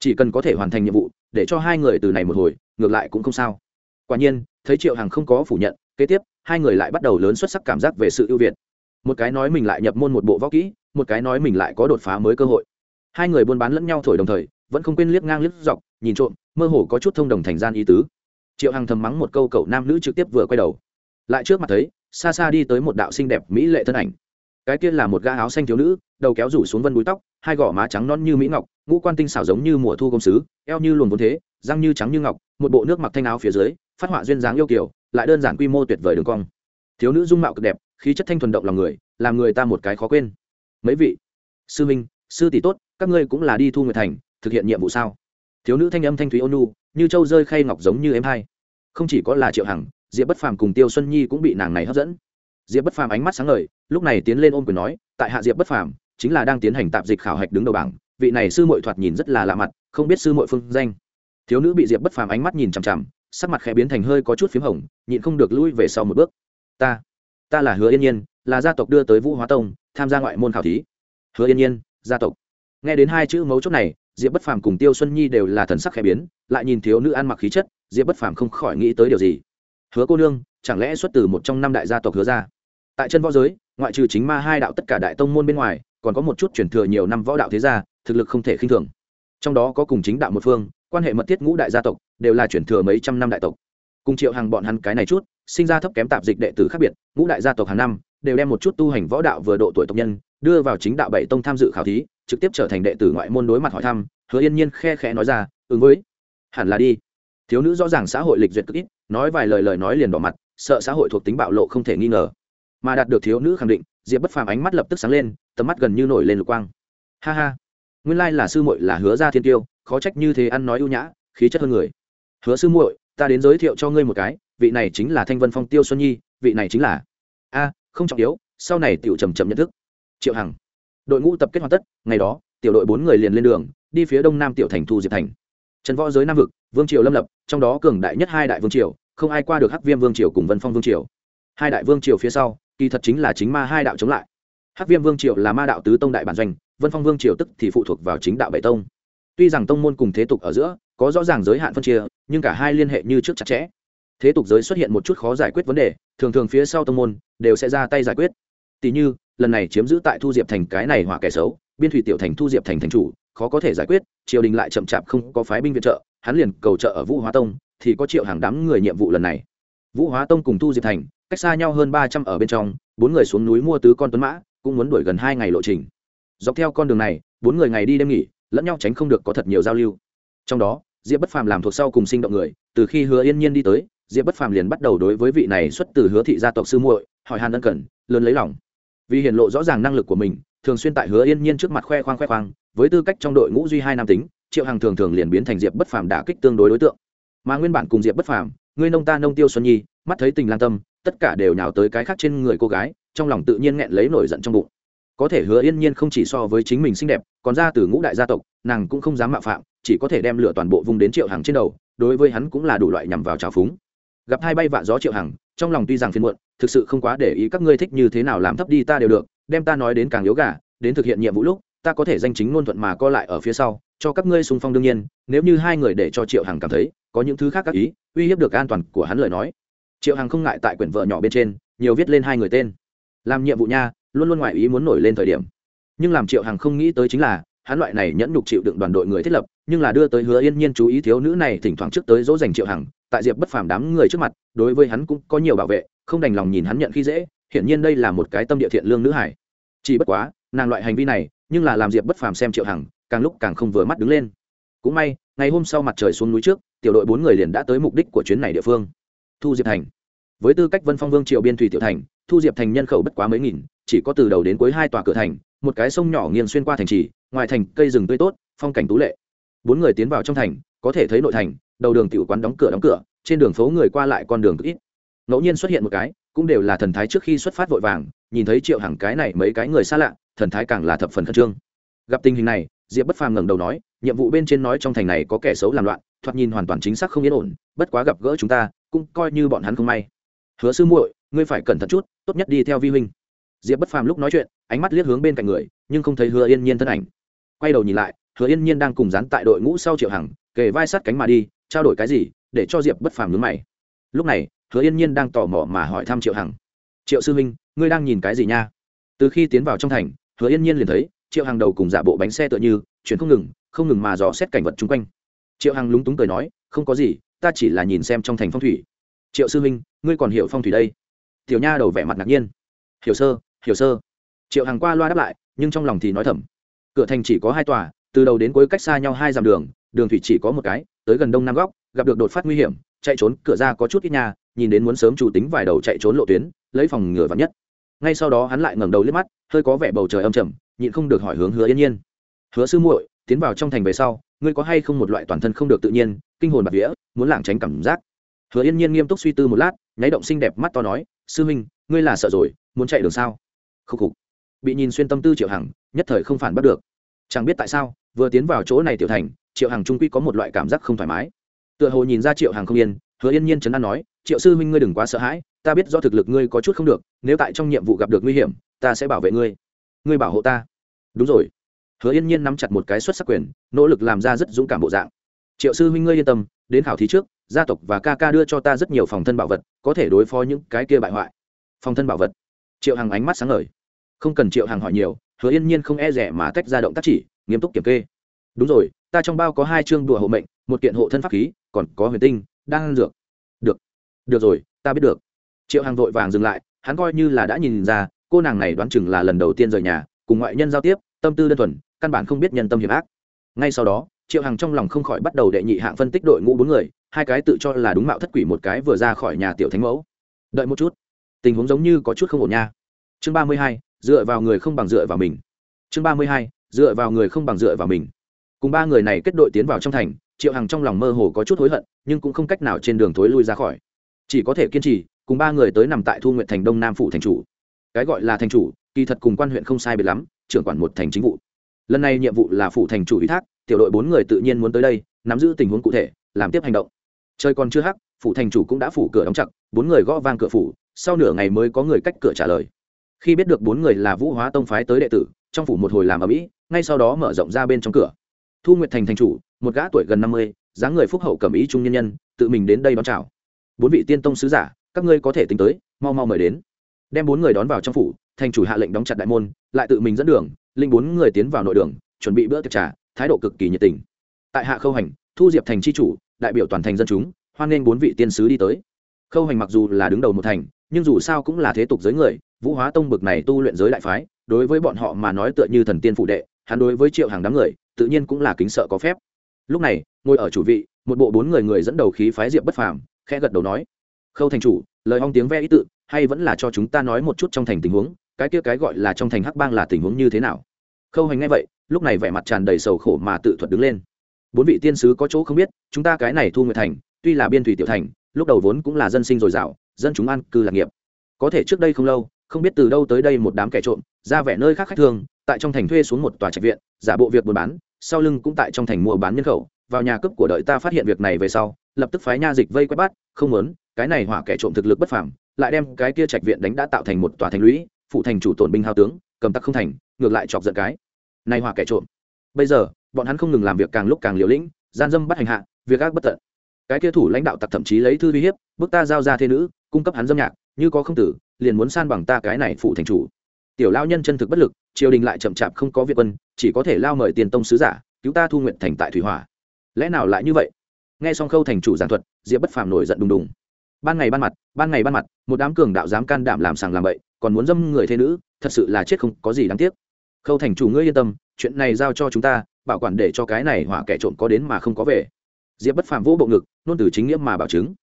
Chỉ cần có thể hoàn thành nhiệm vụ, để cho hai người từ này một hồi, ngược lại cũng không sao. Quả nhiên, thấy triệu hằng không có phủ nhận, kế tiếp, hai người lại bắt đầu lớn xuất sắc cảm giác về sự ưu việt. Một cái nói mình lại nhập môn một bộ võ kỹ, một cái nói mình lại có đột phá mới cơ hội hai người buôn bán lẫn nhau thổi đồng thời, vẫn không quên liếc ngang liếc dọc, nhìn trộm, mơ hồ có chút thông đồng thành gian ý tứ. Triệu hằng thầm mắng một câu cậu nam nữ trực tiếp vừa quay đầu. Lại trước mặt thấy, xa xa đi tới một đạo xinh đẹp mỹ lệ thân ảnh. Cái kia là một gã áo xanh thiếu nữ, đầu kéo rủ xuống vân búi tóc, hai gò má trắng non như mỹ ngọc, ngũ quan tinh xảo giống như mùa thu công sứ, eo như luồn vốn thế, răng như trắng như ngọc, một bộ nước mặc thanh áo phía dưới, phát họa duyên dáng yêu kiều, lại đơn giản quy mô tuyệt vời đường cong. Thiếu nữ dung mạo cực đẹp, khí chất thanh thuần động lòng người, làm người ta một cái khó quên. Mấy vị? Sư minh, sư tỷ tốt các ngươi cũng là đi thu nguyệt thành, thực hiện nhiệm vụ sao? Thiếu nữ thanh âm thanh thúy ônu như châu rơi khay ngọc giống như em hai. Không chỉ có là triệu hằng, diệp bất phàm cùng tiêu xuân nhi cũng bị nàng này hấp dẫn. Diệp bất phàm ánh mắt sáng ngời, lúc này tiến lên ôm quyền nói, tại hạ diệp bất phàm, chính là đang tiến hành tạp dịch khảo hạch đứng đầu bảng, vị này sư mội thoạt nhìn rất là lạ mặt, không biết sư mội phương danh. Thiếu nữ bị diệp bất phàm ánh mắt nhìn chằm chằm, sắc mặt khẽ biến thành hơi có chút p h í m hồng, nhịn không được lui về sau một bước. Ta ta là hứa yên nhiên, là gia tộc đưa tới vũ hóa tông, tham gia ngoại môn khảo thí. Hứa yên nhiên, gia tộc nghe đến hai chữ mấu chốt này, diệp bất phàm cùng tiêu xuân nhi đều là thần sắc khẽ biến, lại nhìn thiếu nữ ăn mặc khí chất, diệp bất phàm không khỏi nghĩ tới điều gì. Hứa cô nương, chẳng lẽ xuất từ một trong năm đại gia tộc hứa ra? tại chân võ giới, ngoại trừ chính ma hai đạo tất cả đại tông môn bên ngoài, còn có một chút chuyển thừa nhiều năm võ đạo thế gia, thực lực không thể khinh thường. Trong đó có cùng chính đạo một phương, quan hệ mật thiết ngũ đại gia tộc, đều là chuyển thừa mấy trăm năm đại tộc. Cùng triệu hàng bọn hắn cái này chút, sinh ra thấp kém tạp dịch đệ tử khác biệt, ngũ đại gia tộc hàng năm, đều đem một chút tu hành võ đạo vừa độ tuổi tộc nhân, đưa vào chính đạo bảy tông tham dự khảo thí trực tiếp trở thành đệ tử ngoại môn đối mặt hỏi thăm, hứa yên nhiên khe khẽ nói ra, ứng với, hẳn là đi. Thiếu nữ rõ ràng xã hội lịch duyệt cực ít, nói vài lời lời nói liền đỏ mặt, sợ xã hội thuộc tính bạo lộ không thể nghi ngờ. Mà đạt được thiếu nữ khẳng định, diệp bất phàm ánh mắt lập tức sáng lên, tầm mắt gần như nổi lên lục quang. Ha ha, nguyên lai là sư muội là hứa gia thiên tiêu, khó trách như thế ăn nói ưu nhã, khí chất hơn người. Hứa sư muội, ta đến giới thiệu cho ngươi một cái, vị này chính là thanh vân phong tiêu xuân nhi, vị này chính là a, không trọng yếu, sau này tiểu trầm trầm nhận thức. Triệu hằng đội ngũ tập kết hoàn tất, ngày đó, tiểu đội bốn người liền lên đường, đi phía đông nam tiểu thành thu diệp thành. Trần võ giới nam vực, vương triều lâm lập, trong đó cường đại nhất hai đại vương triều, không ai qua được hắc viêm vương triều cùng vân phong vương triều. Hai đại vương triều phía sau, kỳ thật chính là chính ma hai đạo chống lại. Hắc viêm vương triều là ma đạo tứ tông đại bản doanh, vân phong vương triều tức thì phụ thuộc vào chính đạo bảy tông. Tuy rằng tông môn cùng thế tục ở giữa, có rõ ràng giới hạn phân chia, nhưng cả hai liên hệ như trước chặt chẽ. Thế tục giới xuất hiện một chút khó giải quyết vấn đề, thường thường phía sau tông môn, đều sẽ ra tay giải quyết. Tỷ như lần này chiếm giữ tại thu diệp thành cái này hỏa kẻ xấu, biên thủy tiểu thành thu diệp thành thành chủ, khó có thể giải quyết, triều đình lại chậm chạp không có phái binh viện trợ, hắn liền cầu trợ ở vũ hóa tông, thì có triệu hàng đám người nhiệm vụ lần này. Vũ hóa tông cùng thu diệp thành, cách xa nhau hơn ba trăm ở bên trong, bốn người xuống núi mua tứ con tuấn mã, cũng muốn đuổi gần hai ngày lộ trình. Dọc theo con đường này, bốn người ngày đi đêm nghỉ, lẫn nhau tránh không được có thật nhiều giao lưu. Trong đó, diệp bất phàm làm thuộc sau cùng sinh động người, từ khi hứa yên nhiên đi tới, diệp bất phàm liền bắt đầu đối với vị này xuất từ hứa thị gia tộc sư muội, hỏi hàn ân cần, lớn lấy lòng vì hiện lộ rõ ràng năng lực của mình, thường xuyên tại hứa yên nhiên trước mặt khoe khoang khoe khoang, với tư cách trong đội ngũ duy hai nam tính, triệu hằng thường thường liền biến thành diệp bất phàm đả kích tương đối đối tượng. Mà nguyên bản cùng diệp bất phàm, người nông ta nông tiêu xuân nhi, mắt thấy tình lan tâm, tất cả đều nhào tới cái khác trên người cô gái, trong lòng tự nhiên nghẹn lấy nổi giận trong bụng. Có thể hứa yên nhiên không chỉ so với chính mình xinh đẹp, còn ra từ ngũ đại gia tộc, nàng cũng không dám mạo phạm, chỉ có thể đem lửa toàn bộ vùng đến triệu hằng trên đầu, đối với hắn cũng là đủ loại nhằm vào trào phúng. Gặp hai bay vạ gió triệu hằng trong lòng tuy rằng phiền muộn, thực sự không quá để ý các ngươi thích như thế nào làm thấp đi ta đều được, đem ta nói đến càng yếu gà, đến thực hiện nhiệm vụ lúc, ta có thể danh chính ngôn thuận mà co lại ở phía sau, cho các ngươi xung phong đương nhiên, nếu như hai người để cho triệu hằng cảm thấy có những thứ khác các ý, uy hiếp được an toàn của hắn lời nói. Triệu hằng không ngại tại quyển vợ nhỏ bên trên, nhiều viết lên hai người tên. Làm nhiệm vụ nha, luôn luôn ngoại ý muốn nổi lên thời điểm. Nhưng làm triệu hằng không nghĩ tới chính là, hắn loại này nhẫn nhục chịu đựng đoàn đội người thiết lập, nhưng là đưa tới hứa yên nhiên chú ý thiếu nữ này thỉnh thoảng trước tới dỗ dành triệu hằng tại diệp bất phàm đám người trước mặt, đối với hắn cũng có nhiều bảo vệ, không đành lòng nhìn hắn nhận khi dễ, hiển nhiên đây là một cái tâm địa thiện lương nữ hải chỉ bất quá, nàng loại hành vi này, nhưng là làm diệp bất phàm xem triệu hằng, càng lúc càng không vừa mắt đứng lên. Cũng may, ngày hôm sau mặt trời xuống núi trước, tiểu đội bốn người liền đã tới mục đích của chuyến này địa phương. Thu diệp thành. Với tư cách vân phong vương triều biên thủy tiểu thành, thu diệp thành nhân khẩu bất quá mấy nghìn, chỉ có từ đầu đến cuối hai tòa cửa thành, một cái sông nhỏ nghiêng xuyên qua thành trì, ngoài thành cây rừng tươi tốt, phong cảnh tú lệ. Bốn người tiến vào trong thành, có thể thấy nội thành đầu đường tiểu quán đóng cửa đóng cửa, trên đường phố người qua lại con đường cực ít. Ngẫu nhiên xuất hiện một cái, cũng đều là thần thái trước khi xuất phát vội vàng, nhìn thấy triệu hàng cái này mấy cái người xa lạ, thần thái càng là thập phần khẩn trương. Gặp tình hình này, diệp bất phàm ngẩng đầu nói, nhiệm vụ bên trên nói trong thành này có kẻ xấu làm loạn, thoạt nhìn hoàn toàn chính xác không yên ổn, bất quá gặp gỡ chúng ta, cũng coi như bọn hắn không may. Hứa sư muội, ngươi phải cẩn thận chút, tốt nhất đi theo vi huynh. Diệp bất phàm lúc nói chuyện, ánh mắt liếc hướng bên cạnh người, nhưng không thấy hứa yên nhiên thân ảnh. Quay đầu nhìn lại, hứa yên nhiên đang cùng dán tại đội ngũ sau triệu hằng, kề vai sát cánh mà đi trao đổi cái gì, để cho diệp bất phàm nhướng mày. Lúc này, hứa yên nhiên đang tò mò mà hỏi thăm triệu hằng. Triệu sư huynh, ngươi đang nhìn cái gì nha? Từ khi tiến vào trong thành, hứa yên nhiên liền thấy, triệu hằng đầu cùng giả bộ bánh xe tựa như chuyển không ngừng không ngừng mà dò xét cảnh vật chung quanh. Triệu hằng lúng túng cười nói, không có gì, ta chỉ là nhìn xem trong thành phong thủy. Triệu sư huynh, ngươi còn hiểu phong thủy đây? Tiểu nha đầu vẻ mặt ngạc nhiên. Hiểu sơ hiểu sơ. Triệu hằng qua loa đáp lại, nhưng trong lòng thì nói thầm. Cửa thành chỉ có hai tòa, từ đầu đến cuối cách xa nhau hai dặm đường đường thủy chỉ có một cái tới gần đông nam góc, gặp được đột phát nguy hiểm, chạy trốn, cửa ra có chút ít nhà, nhìn đến muốn sớm chủ tính vài đầu chạy trốn lộ tuyến, lấy phòng ngừa vắn nhất. Ngay sau đó hắn lại ngẩng đầu liếc mắt, hơi có vẻ bầu trời âm trầm, nhịn không được hỏi hướng hứa yên nhiên. Hứa sư muội, tiến vào trong thành về sau, ngươi có hay không một loại toàn thân không được tự nhiên, kinh hồn bạc vía, muốn lảng tránh cảm giác? Hứa yên nhiên nghiêm túc suy tư một lát, nháy động xinh đẹp mắt to nói, sư huynh, ngươi là sợ rồi, muốn chạy đường sao? Khúc khục. Bị nhìn xuyên tâm tư triệu hằng, nhất thời không phản bắt được. Chẳng biết tại sao vừa tiến vào chỗ này tiểu thành, triệu hằng trung quy có một loại cảm giác không thoải mái. Tựa hồ nhìn ra triệu hằng không yên, hứa yên nhiên chấn an nói, triệu sư huynh ngươi đừng quá sợ hãi, ta biết do thực lực ngươi có chút không được, nếu tại trong nhiệm vụ gặp được nguy hiểm, ta sẽ bảo vệ ngươi. Ngươi bảo hộ ta. Đúng rồi. Hứa yên nhiên nắm chặt một cái xuất sắc quyền, nỗ lực làm ra rất dũng cảm bộ dạng. Triệu sư huynh ngươi yên tâm, đến khảo thí trước, gia tộc và ca ca đưa cho ta rất nhiều phòng thân bảo vật, có thể đối phó những cái kia bại hoại. Phòng thân bảo vật? Triệu hằng ánh mắt sáng ngời. Không cần triệu hằng hỏi nhiều. Hứa yên nhiên không e rẻ mà tách ra động tác chỉ nghiêm túc kiểm kê. Đúng rồi, ta trong bao có hai chương đùa hộ mệnh, một kiện hộ thân pháp khí, còn có huyền tinh đang dược. Được. Được rồi, ta biết được. Triệu hằng vội vàng dừng lại, hắn coi như là đã nhìn ra, cô nàng này đoán chừng là lần đầu tiên rời nhà, cùng ngoại nhân giao tiếp, tâm tư đơn thuần, căn bản không biết nhân tâm hiểm ác. Ngay sau đó, triệu hằng trong lòng không khỏi bắt đầu đệ nhị hạng phân tích đội ngũ bốn người, hai cái tự cho là đúng mạo thất quỷ một cái vừa ra khỏi nhà tiểu thánh mẫu. Đợi một chút. Tình huống giống như có chút không ổn nha. Chương ba mươi hai, dựa vào người không bằng dựa vào mình. Chương ba mươi hai dựa vào người không bằng dựa vào mình. Cùng ba người này kết đội tiến vào trong thành, triệu hằng trong lòng mơ hồ có chút hối hận, nhưng cũng không cách nào trên đường thối lui ra khỏi. Chỉ có thể kiên trì, cùng ba người tới nằm tại thu nguyện thành đông nam phủ thành chủ. Cái gọi là thành chủ, kỳ thật cùng quan huyện không sai biệt lắm, trưởng quản một thành chính vụ. Lần này nhiệm vụ là phủ thành chủ ủy thác, tiểu đội bốn người tự nhiên muốn tới đây, nắm giữ tình huống cụ thể, làm tiếp hành động. Trời còn chưa hắc, phủ thành chủ cũng đã phủ cửa đóng chặt, bốn người gõ vang cửa phủ, sau nửa ngày mới có người cách cửa trả lời. Khi biết được bốn người là vũ hóa tông phái tới đệ tử, trong phủ một hồi làm ở mỹ ngay sau đó mở rộng ra bên trong cửa. Thu nguyệt thành thành chủ, một gã tuổi gần năm mươi, dáng người phúc hậu cầm ý trung nhân nhân, tự mình đến đây đón chào. Bốn vị tiên tông sứ giả, các ngươi có thể tính tới, mau mau mời đến. Đem bốn người đón vào trong phủ, thành chủ hạ lệnh đóng chặt đại môn, lại tự mình dẫn đường, linh bốn người tiến vào nội đường, chuẩn bị bữa tiệc trà, thái độ cực kỳ nhiệt tình. Tại hạ khâu hành, thu diệp thành c h i chủ, đại biểu toàn thành dân chúng, hoan nghênh bốn vị tiên sứ đi tới. Khâu hành mặc dù là đứng đầu một thành, nhưng dù sao cũng là thế tục giới người, vũ hóa tông bực này tu luyện giới đại phái, đối với bọn họ mà nói tựa như thần tiên phụ đệ hắn đối với triệu hàng đám người, tự nhiên cũng là kính sợ có phép. Lúc này, ngồi ở chủ vị, một bộ bốn người người dẫn đầu khí phái diệp bất phàm, khẽ gật đầu nói, khâu thành chủ, lời hong tiếng ve ý tự, hay vẫn là cho chúng ta nói một chút trong thành tình huống, cái kia cái gọi là trong thành hắc bang là tình huống như thế nào? Khâu hành ngay vậy, lúc này vẻ mặt tràn đầy sầu khổ mà tự thuật đứng lên. Bốn vị tiên sứ có chỗ không biết, chúng ta cái này thu nguyệt thành, tuy là biên thủy tiểu thành, lúc đầu vốn cũng là dân sinh dồi dào, dân chúng ăn cư lạc nghiệp. Có thể trước đây không lâu, không biết từ đâu tới đây một đám kẻ trộm ra vẻ nơi khác khách thường tại trong thành thuê xuống một tòa trạch viện, giả bộ việc buôn bán, sau lưng cũng tại trong thành mua bán nhân khẩu, vào nhà cướp của đợi ta phát hiện việc này về sau, lập tức phái nha dịch vây quét bắt, không muốn, cái này hỏa kẻ trộm thực lực bất phàm, lại đem cái kia trạch viện đánh đã tạo thành một tòa thành lũy, phụ thành chủ tổn binh hao tướng, cầm tắc không thành, ngược lại chọc giận cái. Này hỏa kẻ trộm. Bây giờ, bọn hắn không ngừng làm việc càng lúc càng liều lĩnh, gian dâm bắt hành hạ, việc ác bất tận. Cái kia thủ lãnh đạo tặc thậm chí lấy thư uy hiếp, bức ta giao ra thế nữ, cung cấp hắn dâm nhạc, như có không tử, liền muốn san bằng ta cái này phụ thành chủ tiểu lao nhân chân thực bất lực, triều đình lại chậm chạp không có việc quân, chỉ có thể lao mời tiền tông sứ giả, cứu ta thu nguyện thành tại thủy hỏa. Lẽ nào lại như vậy? Nghe xong khâu thành chủ giảng thuật, diệp bất phàm nổi giận đùng đùng. Ban ngày ban mặt, ban ngày ban mặt, một đám cường đạo dám can đảm làm sàng làm bậy, còn muốn dâm người thế nữ, thật sự là chết không có gì đáng tiếc. Khâu thành chủ ngươi yên tâm, chuyện này giao cho chúng ta, bảo quản để cho cái này hỏa kẻ trộm có đến mà không có về. Diệp bất phàm vỗ bộ ngực, nôn từ chính nghĩa mà bảo chứng.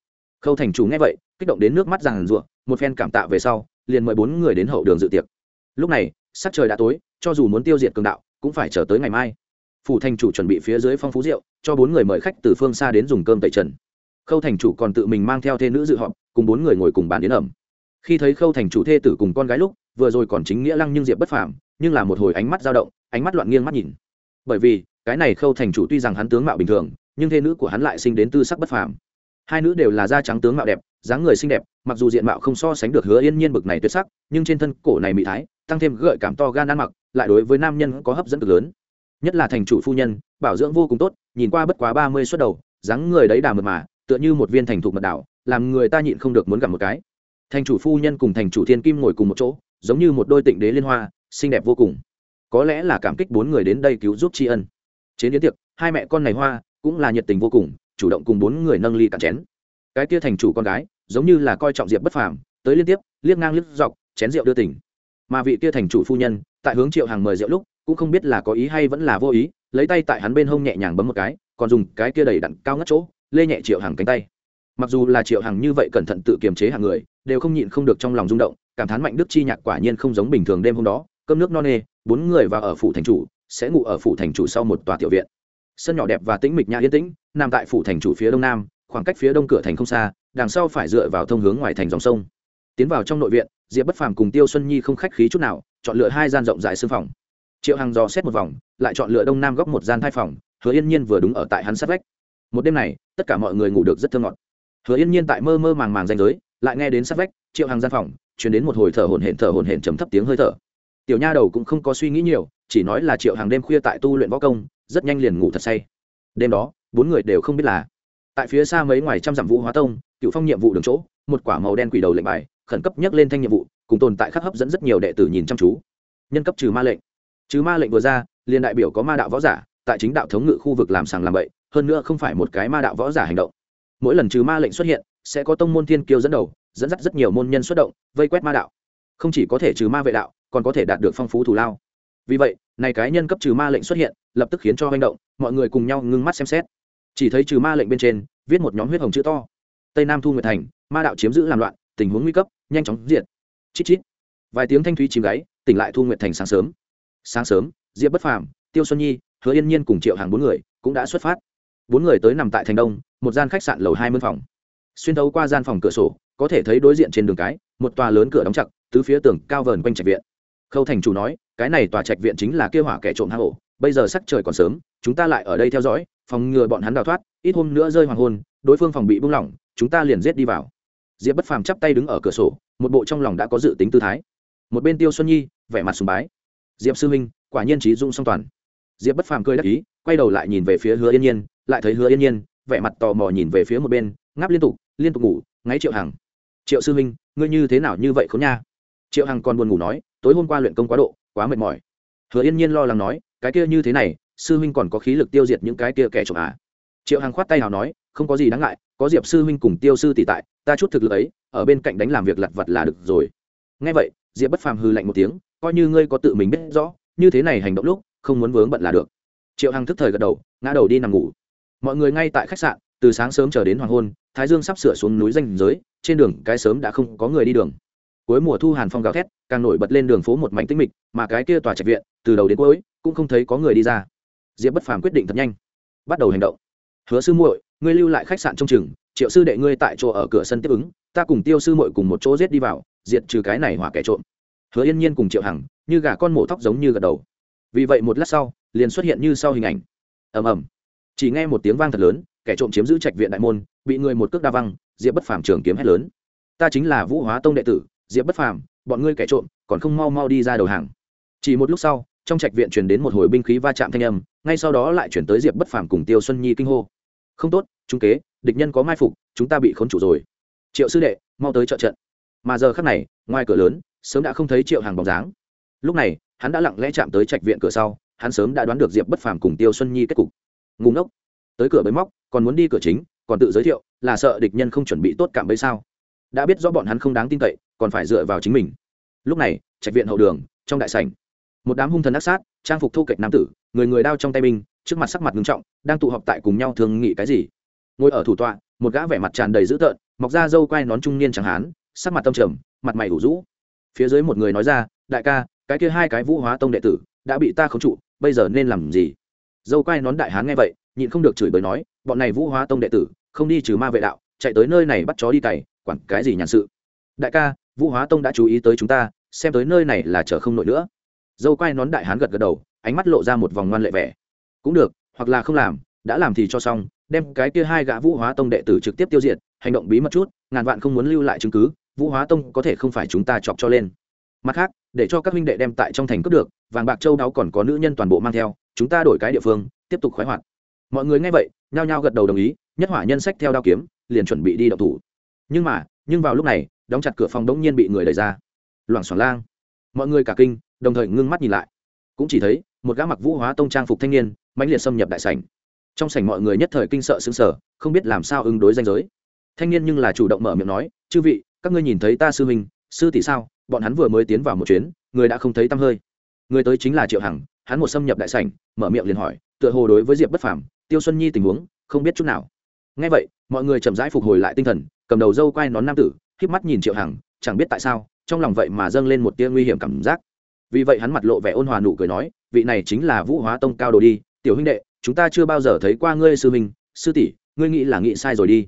Khâu thành chủ nghe vậy, kích động đến nước mắt ràng rụa, một phen cảm tạ về sau, liền mời bốn người đến hậu đường dự tiệc lúc này, sắc trời đã tối, cho dù muốn tiêu diệt cường đạo, cũng phải chờ tới ngày mai. Phủ thành chủ chuẩn bị phía dưới phong phú rượu, cho bốn người mời khách từ phương xa đến dùng cơm tẩy trần. Khâu thành chủ còn tự mình mang theo thê nữ dự họp, cùng bốn người ngồi cùng bàn đến ẩm. Khi thấy khâu thành chủ thê tử cùng con gái lúc, vừa rồi còn chính nghĩa lăng nhưng diệp bất phàm, nhưng là một hồi ánh mắt dao động, ánh mắt loạn nghiêng mắt nhìn. Bởi vì, cái này khâu thành chủ tuy rằng hắn tướng mạo bình thường, nhưng thê nữ của hắn lại sinh đến tư sắc bất phàm. Hai nữ đều là da trắng tướng mạo đẹp, dáng người xinh đẹp, mặc dù diện mạo không so sánh được hứa yên nhiên bực này tuyệt sắc, nhưng trên thân cổ này mỹ thái tăng thêm gợi cảm to gan ăn mặc, lại đối với nam nhân có hấp dẫn cực lớn. Nhất là thành chủ phu nhân, bảo dưỡng vô cùng tốt, nhìn qua bất quá ba mươi suất đầu, dáng người đấy đà mượt mà, tựa như một viên thành thục mật đảo làm người ta nhịn không được muốn gặp một cái. Thành chủ phu nhân cùng thành chủ thiên kim ngồi cùng một chỗ, giống như một đôi tịnh đế liên hoa, xinh đẹp vô cùng. Có lẽ là cảm kích bốn người đến đây cứu giúp tri ân. Chế biến tiệc, hai mẹ con này hoa, cũng là nhiệt tình vô cùng, chủ động cùng bốn người nâng ly cạn chén. Cái kia thành chủ con gái, giống như là coi trọng diệp bất phàm, tới liên tiếp, liếc ngang liếc dọc, chén rượu đưa tỉnh mà vị kia thành chủ phu nhân, tại hướng triệu hàng mời rượu lúc, cũng không biết là có ý hay vẫn là vô ý, lấy tay tại hắn bên hông nhẹ nhàng bấm một cái, còn dùng cái kia đầy đặn cao ngất chỗ, lê nhẹ triệu hàng cánh tay. Mặc dù là triệu hàng như vậy cẩn thận tự kiềm chế hàng người, đều không nhịn không được trong lòng rung động, cảm thán mạnh đức chi nhạc quả nhiên không giống bình thường đêm hôm đó, cơm nước no nê, bốn người vào ở phủ thành chủ, sẽ ngủ ở phủ thành chủ sau một tòa tiểu viện. Sân nhỏ đẹp và tĩnh mịch nhã yên tĩnh, nằm tại phủ thành chủ phía đông nam, khoảng cách phía đông cửa thành không xa, đằng sau phải dựa vào thông hướng ngoài thành dòng sông. Tiến vào trong nội viện diệp bất phàm cùng tiêu xuân nhi không khách khí chút nào, chọn lựa hai gian rộng rãi xương phòng. Triệu hằng dò xét một vòng, lại chọn lựa đông nam góc một gian thai phòng, hứa yên nhiên vừa đúng ở tại hắn sát vách. Một đêm này, tất cả mọi người ngủ được rất thơ ngọt. Hứa yên nhiên tại mơ mơ màng màng danh giới, lại nghe đến sát vách, triệu hằng gian phòng chuyển đến một hồi thở hổn hển, thở hổn hển chấm thấp tiếng hơi thở. Tiểu nha đầu cũng không có suy nghĩ nhiều, chỉ nói là triệu hàng đêm khuya tại tu luyện võ công, rất nhanh liền ngủ thật say. Đêm đó, bốn người đều không biết là, tại phía xa mấy ngoài trăm dặm vũ hóa tông, cựu phong nhiệm vụ đường chỗ, một quả màu đen quỷ đầu lệnh bài khẩn cấp nhắc lên thanh nhiệm vụ, cùng tồn tại khắc hấp dẫn rất nhiều đệ tử nhìn chăm chú. Nhân cấp trừ ma lệnh. Trừ ma lệnh vừa ra, liền đại biểu có ma đạo võ giả, tại chính đạo thống ngự khu vực làm sàng làm bậy, hơn nữa không phải một cái ma đạo võ giả hành động. Mỗi lần trừ ma lệnh xuất hiện, sẽ có tông môn thiên kiêu dẫn đầu, dẫn dắt rất nhiều môn nhân xuất động, vây quét ma đạo. Không chỉ có thể trừ ma vệ đạo, còn có thể đạt được phong phú thù lao. Vì vậy, này cái nhân cấp trừ ma lệnh xuất hiện, lập tức khiến cho hành động, mọi người cùng nhau ngưng mắt xem xét. Chỉ thấy trừ ma lệnh bên trên, viết một nhóm huyết hồng chữ to. Tây nam thu nguyệt thành, ma đạo chiếm giữ làm loạn, tình huống nguy cấp nhanh chóng diệt. Chít chít. Vài tiếng thanh thúy chìm gáy, tỉnh lại thu nguyệt thành sáng sớm. Sáng sớm, diệp bất phàm, tiêu xuân nhi, hứa yên nhiên cùng triệu hàng bốn người cũng đã xuất phát. Bốn người tới nằm tại thành đông, một gian khách sạn lầu hai mươi phòng. Xuyên thấu qua gian phòng cửa sổ, có thể thấy đối diện trên đường cái, một tòa lớn cửa đóng chặt, tứ phía tường cao vờn quanh trạch viện. Khâu thành chủ nói, cái này tòa trạch viện chính là kêu hỏa kẻ trộm hang ổ, bây giờ sắc trời còn sớm, chúng ta lại ở đây theo dõi, phòng ngừa bọn hắn đào thoát, ít hôm nữa rơi hoàng hôn, đối phương phòng bị buông lỏng, chúng ta liền giết đi vào diệp bất phàm chắp tay đứng ở cửa sổ, một bộ trong lòng đã có dự tính tư thái. Một bên tiêu xuân nhi, vẻ mặt sùng bái. Diệp sư huynh, quả nhiên trí dung song toàn. Diệp bất phàm cười đắc ý, quay đầu lại nhìn về phía hứa yên nhiên, lại thấy hứa yên nhiên, vẻ mặt tò mò nhìn về phía một bên, ngáp liên tục liên tục ngủ, ngáy triệu hằng. Triệu sư huynh, ngươi như thế nào như vậy khốn nha? Triệu hằng còn buồn ngủ nói, tối hôm qua luyện công quá độ, quá mệt mỏi. Hứa yên nhiên lo lắng nói, cái kia như thế này, sư huynh còn có khí lực tiêu diệt những cái kia kẻ trộm à? Triệu hằng khoát tay nào nói, không có gì đáng ngại, có diệp sư huynh cùng tiêu sư tỷ tại ta chút thực lực ấy, ở bên cạnh đánh làm việc lặt vặt là được rồi. Ngay vậy, diệp bất phàm hư lạnh một tiếng, coi như ngươi có tự mình biết rõ, như thế này hành động lúc, không muốn vướng bận là được. Triệu hằng thức thời gật đầu, ngã đầu đi nằm ngủ. Mọi người ngay tại khách sạn, từ sáng sớm chờ đến hoàng hôn, thái dương sắp sửa xuống núi danh giới, trên đường cái sớm đã không có người đi đường. Cuối mùa thu hàn phong gào thét, càng nổi bật lên đường phố một mảnh tĩnh mịch, mà cái kia tòa trạch viện, từ đầu đến cuối, cũng không thấy có người đi ra. Diệp bất phàm quyết định thật nhanh, bắt đầu hành động. Hứa sư muội, ngươi lưu lại khách sạn trong chừng triệu sư đệ ngươi tại chỗ ở cửa sân tiếp ứng, ta cùng tiêu sư muội cùng một chỗ giết đi vào, diệt trừ cái này hỏa kẻ trộm. Hứa yên nhiên cùng triệu hằng như gà con mổ tóc giống như gật đầu. Vì vậy một lát sau, liền xuất hiện như sau hình ảnh. Ầm ầm. Chỉ nghe một tiếng vang thật lớn, kẻ trộm chiếm giữ trạch viện đại môn, bị người một cước đa văng, diệp bất phàm trường kiếm hét lớn. Ta chính là vũ hóa tông đệ tử, diệp bất phàm, bọn ngươi kẻ trộm, còn không mau mau đi ra đầu hàng. Chỉ một lúc sau, trong trạch viện truyền đến một hồi binh khí va chạm thanh âm, ngay sau đó lại chuyển tới diệp bất phàm cùng tiêu xuân nhi kinh hô không tốt, trung kế, địch nhân có mai phục, chúng ta bị khốn chủ rồi. Triệu sư đệ, mau tới trợ trận. Mà giờ khắc này, ngoài cửa lớn, sớm đã không thấy triệu hàng bóng dáng. Lúc này, hắn đã lặng lẽ chạm tới trạch viện cửa sau, hắn sớm đã đoán được diệp bất phàm cùng tiêu xuân nhi kết cục. Ngùng ngốc. Tới cửa bấy móc, còn muốn đi cửa chính, còn tự giới thiệu, là sợ địch nhân không chuẩn bị tốt cảm bấy sao? Đã biết rõ bọn hắn không đáng tin cậy, còn phải dựa vào chính mình. Lúc này, trạch viện hậu đường, trong đại sảnh, một đám hung thần ác sát, trang phục thu kệch nam tử, người người đao trong tay binh trước mặt sắc mặt nghiêm trọng, đang tụ họp tại cùng nhau thường nghị cái gì. Ngồi ở thủ tọa, một gã vẻ mặt tràn đầy dữ tợn, mọc ra râu quai nón trung niên chẳng hán, sắc mặt tâm trầm, mặt mày ủ rũ. Phía dưới một người nói ra, đại ca, cái kia hai cái vũ hóa tông đệ tử đã bị ta khống trụ, bây giờ nên làm gì? Dâu quai nón đại hán nghe vậy, nhịn không được chửi bới nói, bọn này vũ hóa tông đệ tử, không đi trừ ma vệ đạo, chạy tới nơi này bắt chó đi cày, quản cái gì nhàn sự? Đại ca, vũ hóa tông đã chú ý tới chúng ta, xem tới nơi này là chở không nổi nữa. Dâu quai nón đại hán gật gật đầu, ánh mắt lộ ra một vòng ngoan lệ vẻ cũng được, hoặc là không làm, đã làm thì cho xong, đem cái kia hai gã vũ hóa tông đệ tử trực tiếp tiêu diệt, hành động bí mật chút, ngàn vạn không muốn lưu lại chứng cứ, vũ hóa tông có thể không phải chúng ta chọc cho lên. Mặt khác, để cho các huynh đệ đem tại trong thành cướp được, vàng bạc châu đáo còn có nữ nhân toàn bộ mang theo, chúng ta đổi cái địa phương, tiếp tục khoái hoạt. Mọi người nghe vậy, nhao nhao gật đầu đồng ý, nhất hỏa nhân sách theo đao kiếm, liền chuẩn bị đi đậu thủ. Nhưng mà, nhưng vào lúc này, đóng chặt cửa phòng đống nhiên bị người đẩy ra. Loảng xoảng lang. Mọi người cả kinh, đồng thời ngưng mắt nhìn lại. Cũng chỉ thấy, một gã mặc vũ hóa tông trang phục thanh niên mãnh liệt xâm nhập đại sảnh. Trong sảnh mọi người nhất thời kinh sợ xứng sở không biết làm sao ứng đối danh giới. Thanh niên nhưng là chủ động mở miệng nói, chư vị, các ngươi nhìn thấy ta sư huynh, sư tỷ sao? Bọn hắn vừa mới tiến vào một chuyến, người đã không thấy tăm hơi. Người tới chính là triệu hằng, hắn một xâm nhập đại sảnh, mở miệng liền hỏi, tựa hồ đối với diệp bất phàm, tiêu xuân nhi tình huống, không biết chút nào. Ngay vậy, mọi người chậm rãi phục hồi lại tinh thần, cầm đầu dâu quai nón nam tử híp mắt nhìn triệu hằng, chẳng biết tại sao, trong lòng vậy mà dâng lên một tia nguy hiểm cảm giác. Vì vậy hắn mặt lộ vẻ ôn hòa nụ cười nói, vị này chính là vũ hóa tông cao đồ đi tiểu huynh đệ, chúng ta chưa bao giờ thấy qua ngươi sư huynh, sư tỷ, ngươi nghĩ là nghĩ sai rồi đi.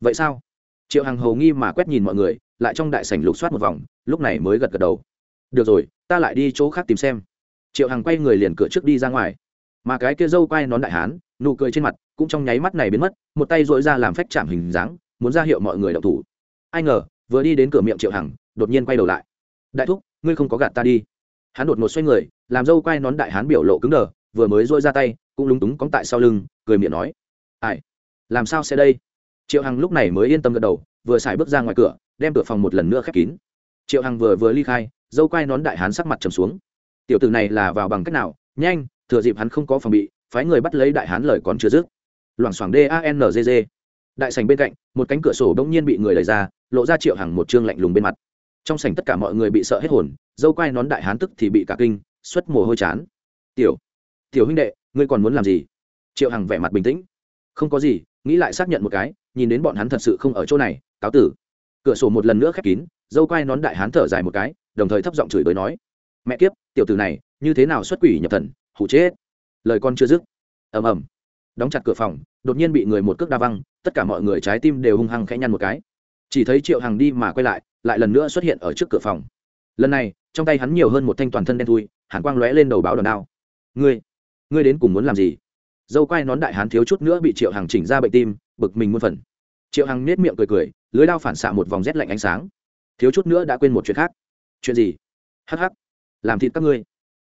Vậy sao? Triệu hằng hầu nghi mà quét nhìn mọi người, lại trong đại sảnh lục soát một vòng, lúc này mới gật gật đầu. Được rồi, ta lại đi chỗ khác tìm xem. Triệu hằng quay người liền cửa trước đi ra ngoài. Mà cái kia dâu quay nón đại hán, nụ cười trên mặt, cũng trong nháy mắt này biến mất, một tay dội ra làm phách chạm hình dáng, muốn ra hiệu mọi người đậu thủ. Ai ngờ, vừa đi đến cửa miệng triệu hằng, đột nhiên quay đầu lại. Đại thúc, ngươi không có gạt ta đi. Hắn đột ngột xoay người, làm dâu quay nón đại hán biểu lộ cứng đờ vừa mới dội ra tay, cũng lúng túng cóng tại sau lưng, cười miệng nói, ai, làm sao sẽ đây? Triệu hằng lúc này mới yên tâm gật đầu, vừa xài bước ra ngoài cửa, đem cửa phòng một lần nữa khép kín. Triệu hằng vừa vừa ly khai, dâu quai nón đại hán sắc mặt trầm xuống. Tiểu tử này là vào bằng cách nào? Nhanh, thừa dịp hắn không có phòng bị, phái người bắt lấy đại hán lời còn chưa dứt. Loảng xoảng danzg đại sảnh bên cạnh, một cánh cửa sổ bỗng nhiên bị người lấy ra, lộ ra triệu hằng một chương lạnh lùng bên mặt. Trong sảnh tất cả mọi người bị sợ hết hồn, dâu quai nón đại hán tức thì bị cả kinh, xuất mồ hôi chán. Tiểu tiểu huynh đệ, ngươi còn muốn làm gì? Triệu hằng vẻ mặt bình tĩnh. Không có gì, nghĩ lại xác nhận một cái, nhìn đến bọn hắn thật sự không ở chỗ này, cáo tử. Cửa sổ một lần nữa khép kín, dâu quai nón đại hán thở dài một cái, đồng thời thấp giọng chửi bới nói, mẹ kiếp, tiểu tử này, như thế nào xuất quỷ nhập thần hủ chết. Lời con chưa dứt. Ầm ầm. Đóng chặt cửa phòng, đột nhiên bị người một cước đa văng, tất cả mọi người trái tim đều hung hăng khẽ nhăn một cái. Chỉ thấy triệu hằng đi mà quay lại lại lần nữa xuất hiện ở trước cửa phòng. Lần này, trong tay hắn nhiều hơn một thanh toàn thân đen thui, hàn quang lóe lên đầu báo đòn đao. Ngươi ngươi đến cùng muốn làm gì? Dâu quai nón đại hán thiếu chút nữa bị triệu hằng chỉnh ra bệnh tim, bực mình muôn phần. Triệu hằng nết miệng cười cười, lưới đao phản xạ một vòng rét lạnh ánh sáng. Thiếu chút nữa đã quên một chuyện khác. Chuyện gì? Hh làm thịt các ngươi.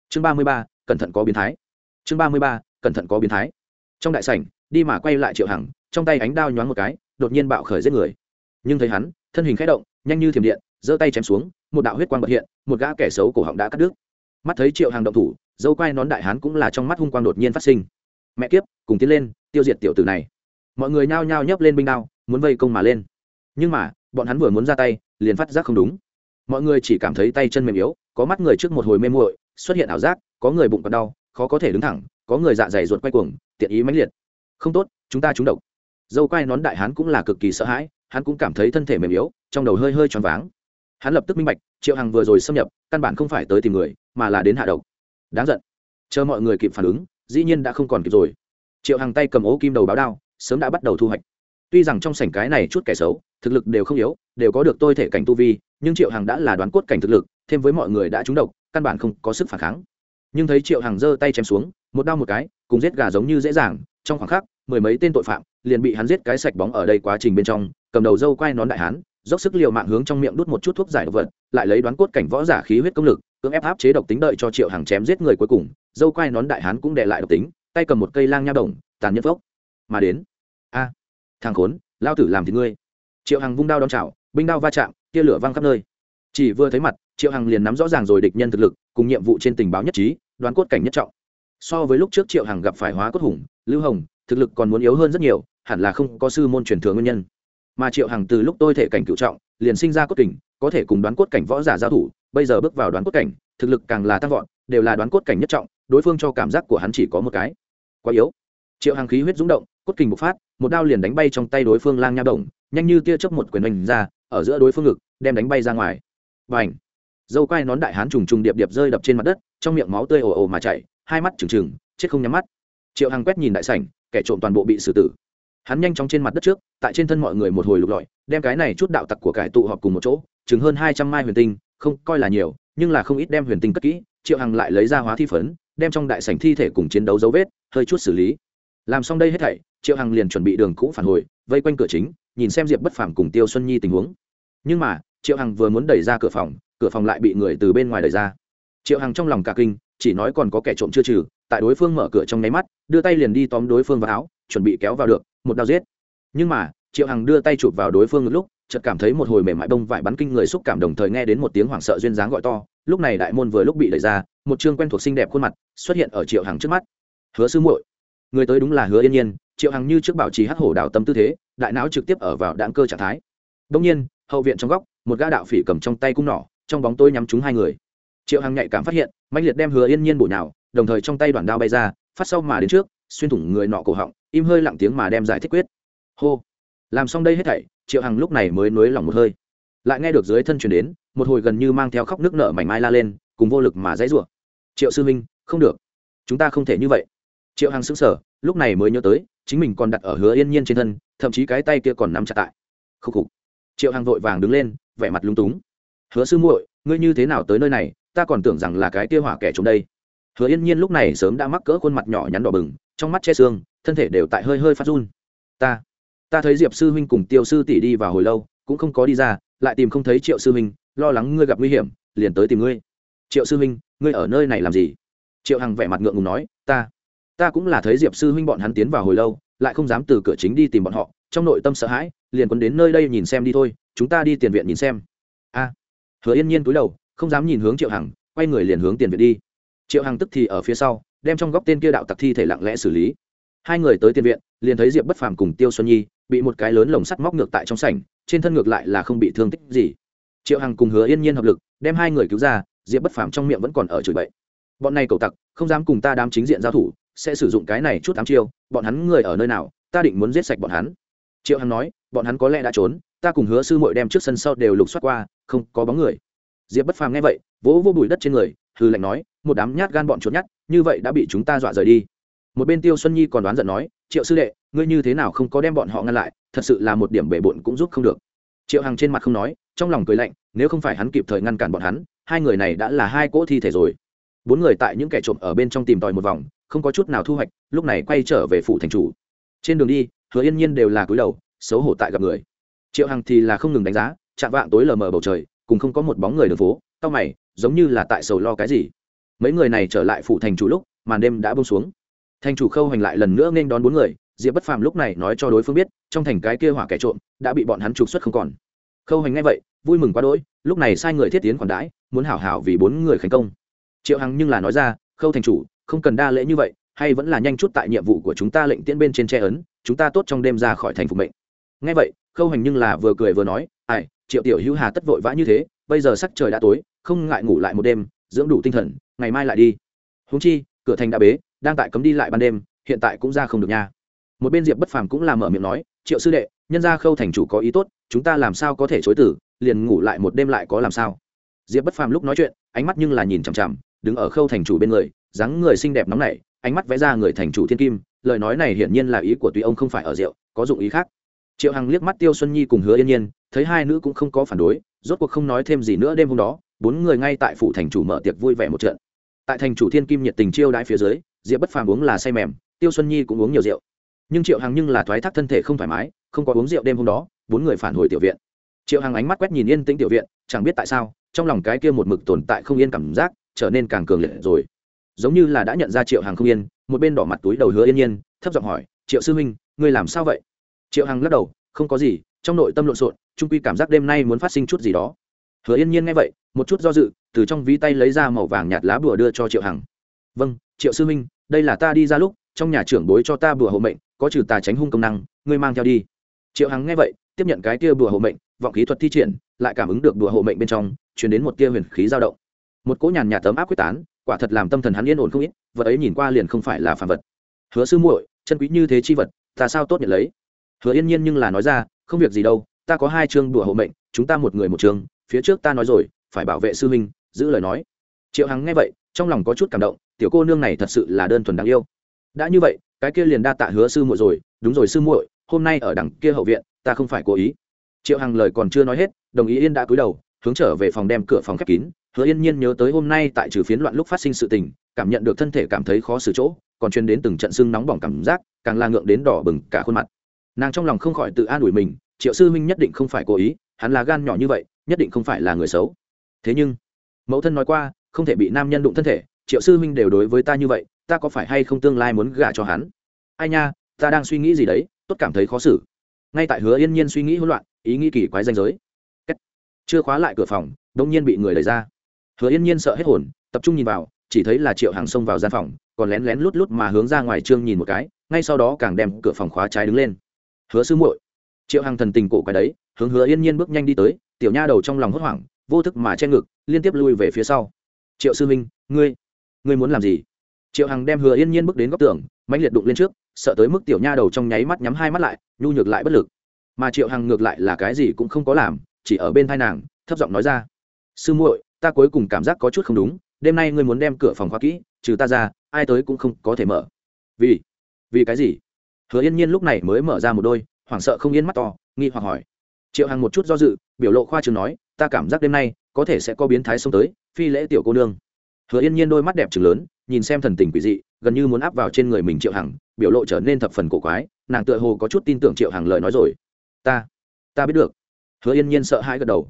Chương ba mươi ba, cẩn thận có biến thái. Chương ba mươi ba, cẩn thận có biến thái. Trong đại sảnh, đi mà quay lại triệu hằng, trong tay ánh đao nhoáng một cái, đột nhiên bạo khởi giết người. Nhưng thấy hắn, thân hình khẽ động, nhanh như thiểm điện, giơ tay chém xuống, một đạo huyết quang bật hiện, một gã kẻ xấu cổ họng đã cắt đứt. Mắt thấy triệu hàng động thủ dâu quai nón đại hán cũng là trong mắt hung quang đột nhiên phát sinh. Mẹ kiếp, cùng tiến lên, tiêu diệt tiểu tử này. Mọi người nhao nhao nhấp lên binh đao, muốn vây công mà lên. Nhưng mà, bọn hắn vừa muốn ra tay, liền phát giác không đúng. Mọi người chỉ cảm thấy tay chân mềm yếu, có mắt người trước một hồi mê muội, xuất hiện ảo giác, có người bụng còn đau, khó có thể đứng thẳng, có người dạ dày ruột quay cuồng, tiện ý mãnh liệt. Không tốt, chúng ta trúng độc. Dâu quai nón đại hán cũng là cực kỳ sợ hãi, hắn cũng cảm thấy thân thể mềm yếu, trong đầu hơi hơi tròn váng. Hắn lập tức minh bạch, triệu hằng vừa rồi xâm nhập, căn bản không phải tới tìm người, mà là đến hạ độc đáng giận. Chờ mọi người kịp phản ứng, dĩ nhiên đã không còn kịp rồi. Triệu hằng tay cầm ố kim đầu báo đao, sớm đã bắt đầu thu hoạch. Tuy rằng trong sảnh cái này chút kẻ xấu, thực lực đều không yếu, đều có được tôi thể cảnh tu vi, nhưng triệu hằng đã là đoán cốt cảnh thực lực, thêm với mọi người đã trúng độc, căn bản không có sức phản kháng. Nhưng thấy triệu hằng giơ tay chém xuống, một đao một cái, cùng giết gà giống như dễ dàng, trong khoảng khắc, mười mấy tên tội phạm liền bị hắn giết cái sạch bóng ở đây quá trình bên trong, cầm đầu dâu quay nón đại hán, dốc sức liều mạng hướng trong miệng đút một chút thuốc giải độc vật, lại lấy đoán cốt cảnh võ giả khí huyết công lực cưỡng ép áp chế độc tính đợi cho triệu hàng chém giết người cuối cùng, dâu quai nón đại hán cũng để lại độc tính, tay cầm một cây lang nha đồng, tàn nhẫn phốc. Mà đến, a, thằng khốn, lao tử làm thì ngươi. Triệu hằng vung đao đón chảo binh đao va chạm, tia lửa văng khắp nơi. Chỉ vừa thấy mặt, triệu hằng liền nắm rõ ràng rồi địch nhân thực lực, cùng nhiệm vụ trên tình báo nhất trí, đoán cốt cảnh nhất trọng. So với lúc trước triệu hằng gặp phải hóa cốt hùng, lưu hồng, thực lực còn muốn yếu hơn rất nhiều, hẳn là không có sư môn truyền thừa nguyên nhân. Mà triệu hằng từ lúc tôi thể cảnh cựu trọng, liền sinh ra cốt kình, có thể cùng đoán cốt cảnh võ giả giao thủ bây giờ bước vào đoán cốt cảnh, thực lực càng là tăng vọt, đều là đoán cốt cảnh nhất trọng, đối phương cho cảm giác của hắn chỉ có một cái. Quá yếu. Triệu hằng khí huyết rúng động, cốt kình bộc phát, một đao liền đánh bay trong tay đối phương lang nha động nhanh như tia chớp một quyền đánh ra, ở giữa đối phương ngực, đem đánh bay ra ngoài. Và ảnh dâu quai nón đại hán trùng trùng điệp điệp rơi đập trên mặt đất, trong miệng máu tươi ồ ồ mà chảy, hai mắt trừng trừng, chết không nhắm mắt. Triệu hằng quét nhìn đại sảnh, kẻ trộm toàn bộ bị xử tử. Hắn nhanh chóng trên mặt đất trước, tại trên thân mọi người một hồi lục lọi, đem cái này chút đạo tặc của cải tụ họp cùng một chỗ, chừng hơn hai trăm mai huyền tinh không coi là nhiều, nhưng là không ít đem huyền tinh cất kỹ, triệu hằng lại lấy ra hóa thi phấn, đem trong đại sảnh thi thể cùng chiến đấu dấu vết, hơi chút xử lý. Làm xong đây hết thảy, triệu hằng liền chuẩn bị đường cũ phản hồi, vây quanh cửa chính, nhìn xem diệp bất phàm cùng tiêu xuân nhi tình huống. Nhưng mà, triệu hằng vừa muốn đẩy ra cửa phòng cửa phòng lại bị người từ bên ngoài đẩy ra. Triệu hằng trong lòng cả kinh, chỉ nói còn có kẻ trộm chưa trừ, tại đối phương mở cửa trong nháy mắt, đưa tay liền đi tóm đối phương vào áo, chuẩn bị kéo vào được, một đao giết. Nhưng mà, triệu hằng đưa tay chụp vào đối phương lúc chợt cảm thấy một hồi mềm mại bông vải bắn kinh người xúc cảm đồng thời nghe đến một tiếng hoảng sợ duyên dáng gọi to. Lúc này đại môn vừa lúc bị đẩy ra, một chương quen thuộc xinh đẹp khuôn mặt xuất hiện ở triệu hằng trước mắt. Hứa sư muội, người tới đúng là hứa yên nhiên. Triệu hằng như trước bảo trì hắc hổ đào tâm tư thế, đại não trực tiếp ở vào đạn cơ trạng thái. Đông nhiên, hậu viện trong góc, một gã đạo phỉ cầm trong tay cung nỏ, trong bóng tôi nhắm trúng hai người. Triệu hằng nhạy cảm phát hiện mạnh liệt đem hứa yên nhiên bổ nhào, đồng thời trong tay đoàn đao bay ra, phát sau mà đến trước, xuyên thủng người nọ cổ họng, im hơi lặng tiếng mà đem giải thích quyết. Hô, làm xong đây hết thảy triệu hằng lúc này mới nuối lòng một hơi. Lại nghe được dưới thân chuyển đến, một hồi gần như mang theo khóc nước nợ mảnh mai la lên, cùng vô lực mà dãy rủa. Triệu sư minh không được. Chúng ta không thể như vậy. Triệu hằng sững sờ, lúc này mới nhớ tới, chính mình còn đặt ở hứa yên nhiên trên thân, thậm chí cái tay kia còn nắm chặt tại. Khúc khục. Triệu hằng vội vàng đứng lên, vẻ mặt lúng túng. Hứa sư muội, ngươi như thế nào tới nơi này? Ta còn tưởng rằng là cái kia hỏa kẻ trốn đây. Hứa yên nhiên lúc này sớm đã mắc cỡ khuôn mặt nhỏ nhắn đỏ bừng, trong mắt che xương thân thể đều tại hơi hơi phát run. Ta ta thấy diệp sư huynh cùng tiêu sư tỷ đi vào hồi lâu, cũng không có đi ra, lại tìm không thấy triệu sư huynh, lo lắng ngươi gặp nguy hiểm, liền tới tìm ngươi. Triệu sư huynh, ngươi ở nơi này làm gì? Triệu hằng vẻ mặt ngượng ngùng nói, ta ta cũng là thấy diệp sư huynh bọn hắn tiến vào hồi lâu, lại không dám từ cửa chính đi tìm bọn họ, trong nội tâm sợ hãi, liền quấn đến nơi đây nhìn xem đi thôi, chúng ta đi tiền viện nhìn xem. A, hứa yên nhiên túi đầu, không dám nhìn hướng triệu hằng, quay người liền hướng tiền viện đi. Triệu hằng tức thì ở phía sau, đem trong góc tên kia đạo tặc thi thể lặng lẽ xử lý hai người tới tiền viện, liền thấy diệp bất phàm cùng tiêu xuân nhi bị một cái lớn lồng sắt móc ngược tại trong sảnh, trên thân ngược lại là không bị thương tích gì. Triệu hằng cùng hứa yên nhiên hợp lực, đem hai người cứu ra, diệp bất phàm trong miệng vẫn còn ở chửi bậy. Bọn này cầu tặc, không dám cùng ta đám chính diện giao thủ, sẽ sử dụng cái này chút tám chiêu, bọn hắn người ở nơi nào, ta định muốn giết sạch bọn hắn. Triệu hằng nói, bọn hắn có lẽ đã trốn, ta cùng hứa sư mội đem trước sân sau đều lục soát qua, không có bóng người. Diệp bất phàm nghe vậy, vỗ vô bụi đất trên người hư lệnh nói, một đám nhát gan bọn trốn nhát như vậy đã bị chúng ta dọa rời đi một bên tiêu xuân nhi còn đoán giận nói, triệu sư đệ, ngươi như thế nào không có đem bọn họ ngăn lại, thật sự là một điểm bể bộn cũng giúp không được. Triệu hằng trên mặt không nói, trong lòng cười lạnh, nếu không phải hắn kịp thời ngăn cản bọn hắn, hai người này đã là hai cỗ thi thể rồi. Bốn người tại những kẻ trộm ở bên trong tìm tòi một vòng, không có chút nào thu hoạch, lúc này quay trở về phủ thành chủ. Trên đường đi, hứa yên nhiên đều là cúi đầu, xấu hổ tại gặp người. Triệu hằng thì là không ngừng đánh giá, chạm vạng tối lờ mờ bầu trời, cùng không có một bóng người đường phố, tao mày, giống như là tại sầu lo cái gì. Mấy người này trở lại phủ thành chủ lúc, màn đêm đã bông xuống thành chủ khâu hành lại lần nữa nên đón bốn người, diệp bất phàm lúc này nói cho đối phương biết, trong thành cái kia hỏa kẻ trộm, đã bị bọn hắn trục xuất không còn. Khâu hành ngay vậy, vui mừng quá đỗi, lúc này sai người thiết tiến khoản đãi, muốn hảo hảo vì bốn người thành công. Triệu hằng nhưng là nói ra, khâu thành chủ, không cần đa lễ như vậy, hay vẫn là nhanh chút tại nhiệm vụ của chúng ta lệnh tiễn bên trên che ấn, chúng ta tốt trong đêm ra khỏi thành phục mệnh. Ngay vậy, khâu hành nhưng là vừa cười vừa nói, ai, triệu tiểu hữu hà tất vội vã như thế, bây giờ sắc trời đã tối, không ngại ngủ lại một đêm, dưỡng đủ tinh thần, ngày mai lại đi. Húng chi, cửa thành đã bế đang tại cấm đi lại ban đêm, hiện tại cũng ra không được nha. Một bên diệp bất phàm cũng làm mở miệng nói, triệu sư đệ, nhân gia khâu thành chủ có ý tốt, chúng ta làm sao có thể chối tử, liền ngủ lại một đêm lại có làm sao? Diệp bất phàm lúc nói chuyện, ánh mắt nhưng là nhìn chằm chằm, đứng ở khâu thành chủ bên người, dáng người xinh đẹp nóng nảy, ánh mắt vẽ ra người thành chủ thiên kim, lời nói này hiển nhiên là ý của tùy ông không phải ở rượu, có dụng ý khác. Triệu hằng liếc mắt tiêu xuân nhi cùng hứa yên nhiên, thấy hai nữ cũng không có phản đối, rốt cuộc không nói thêm gì nữa đêm hôm đó, bốn người ngay tại phủ thành chủ mở tiệc vui vẻ một trận. Tại thành chủ thiên kim nhiệt tình chiêu đãi phía dưới diệp bất phàm uống là say mềm, tiêu xuân nhi cũng uống nhiều rượu. Nhưng triệu hằng nhưng là thoái thác thân thể không thoải mái, không có uống rượu đêm hôm đó, bốn người phản hồi tiểu viện. Triệu hằng ánh mắt quét nhìn yên tĩnh tiểu viện, chẳng biết tại sao, trong lòng cái kia một mực tồn tại không yên cảm giác, trở nên càng cường liệt rồi. Giống như là đã nhận ra triệu hằng không yên, một bên đỏ mặt túi đầu hứa yên nhiên, thấp giọng hỏi, triệu sư huynh, ngươi làm sao vậy? Triệu hằng lắc đầu, không có gì, trong nội tâm lộn xộn trung quy cảm giác đêm nay muốn phát sinh chút gì đó. Hứa yên nhiên nghe vậy, một chút do dự, từ trong ví tay lấy ra màu vàng nhạt lá bùa đưa cho triệu hằng. Vâng triệu sư minh, đây là ta đi ra lúc trong nhà trưởng bối cho ta bùa hộ mệnh có trừ tà tránh hung công năng ngươi mang theo đi. Triệu hằng nghe vậy tiếp nhận cái tia bùa hộ mệnh vọng khí thuật thi triển lại cảm ứng được bùa hộ mệnh bên trong chuyển đến một tia huyền khí dao động. Một cỗ nhàn nhạt tấm áp quyết tán quả thật làm tâm thần hắn yên ổn không ít vật ấy nhìn qua liền không phải là phản vật. Hứa sư muội chân quý như thế chi vật ta sao tốt nhận lấy? Hứa yên nhiên nhưng là nói ra không việc gì đâu ta có hai chương đùa hộ mệnh chúng ta một người một chương phía trước ta nói rồi phải bảo vệ sư huynh giữ lời nói. Triệu hằng nghe vậy trong lòng có chút cảm động, tiểu cô nương này thật sự là đơn thuần đáng yêu. Đã như vậy, cái kia liền đa tạ hứa sư muội rồi, đúng rồi sư muội, hôm nay ở đằng kia hậu viện, ta không phải cố ý. Triệu hằng lời còn chưa nói hết, đồng ý yên đã cúi đầu, hướng trở về phòng đem cửa phòng khép kín. Hứa yên nhiên nhớ tới hôm nay tại trừ phiến loạn lúc phát sinh sự tình, cảm nhận được thân thể cảm thấy khó xử chỗ, còn truyền đến từng trận sưng nóng bỏng cảm giác, càng la ngượng đến đỏ bừng cả khuôn mặt. Nàng trong lòng không khỏi tự an ủi mình, triệu sư huynh nhất định không phải cố ý, hắn là gan nhỏ như vậy, nhất định không phải là người xấu. Thế nhưng, mẫu thân nói qua không thể bị nam nhân đụng thân thể, triệu sư huynh đều đối với ta như vậy, ta có phải hay không tương lai muốn gả cho hắn? Ai nha, ta đang suy nghĩ gì đấy, tốt cảm thấy khó xử. Ngay tại hứa yên nhiên suy nghĩ hỗn loạn, ý nghĩ kỳ quái danh giới. Chưa khóa lại cửa phòng đông nhiên bị người đẩy ra. Hứa yên nhiên sợ hết hồn, tập trung nhìn vào, chỉ thấy là triệu hàng xông vào gian phòng, còn lén lén lút lút mà hướng ra ngoài trương nhìn một cái, ngay sau đó càng đem cửa phòng khóa trái đứng lên. Hứa sư muội. Triệu hàng thần tình cổ cái đấy, hướng hứa yên nhiên bước nhanh đi tới, tiểu nha đầu trong lòng hốt hoảng, vô thức mà che ngực, liên tiếp lui về phía sau triệu sư minh ngươi ngươi muốn làm gì? Triệu hằng đem hứa yên nhiên bước đến góc tường mạnh liệt đụng lên trước, sợ tới mức tiểu nha đầu trong nháy mắt nhắm hai mắt lại, nhu nhược lại bất lực. Mà triệu hằng ngược lại là cái gì cũng không có làm, chỉ ở bên thai nàng, thấp giọng nói ra, sư muội, ta cuối cùng cảm giác có chút không đúng, đêm nay ngươi muốn đem cửa phòng khóa kỹ, trừ ta ra, ai tới cũng không có thể mở. Vì vì cái gì? Hứa yên nhiên lúc này mới mở ra một đôi, hoảng sợ không yên mắt to, nghi hoặc hỏi. Triệu hằng một chút do dự, biểu lộ khoa trường nói, ta cảm giác đêm nay có thể sẽ có biến thái xông tới, phi lễ tiểu cô nương. Hứa yên nhiên đôi mắt đẹp trừng lớn, nhìn xem thần tình quỷ dị, gần như muốn áp vào trên người mình triệu hằng, biểu lộ trở nên thập phần cổ quái, nàng tựa hồ có chút tin tưởng triệu hằng lời nói rồi. Ta ta biết được. Hứa yên nhiên sợ hãi gật đầu.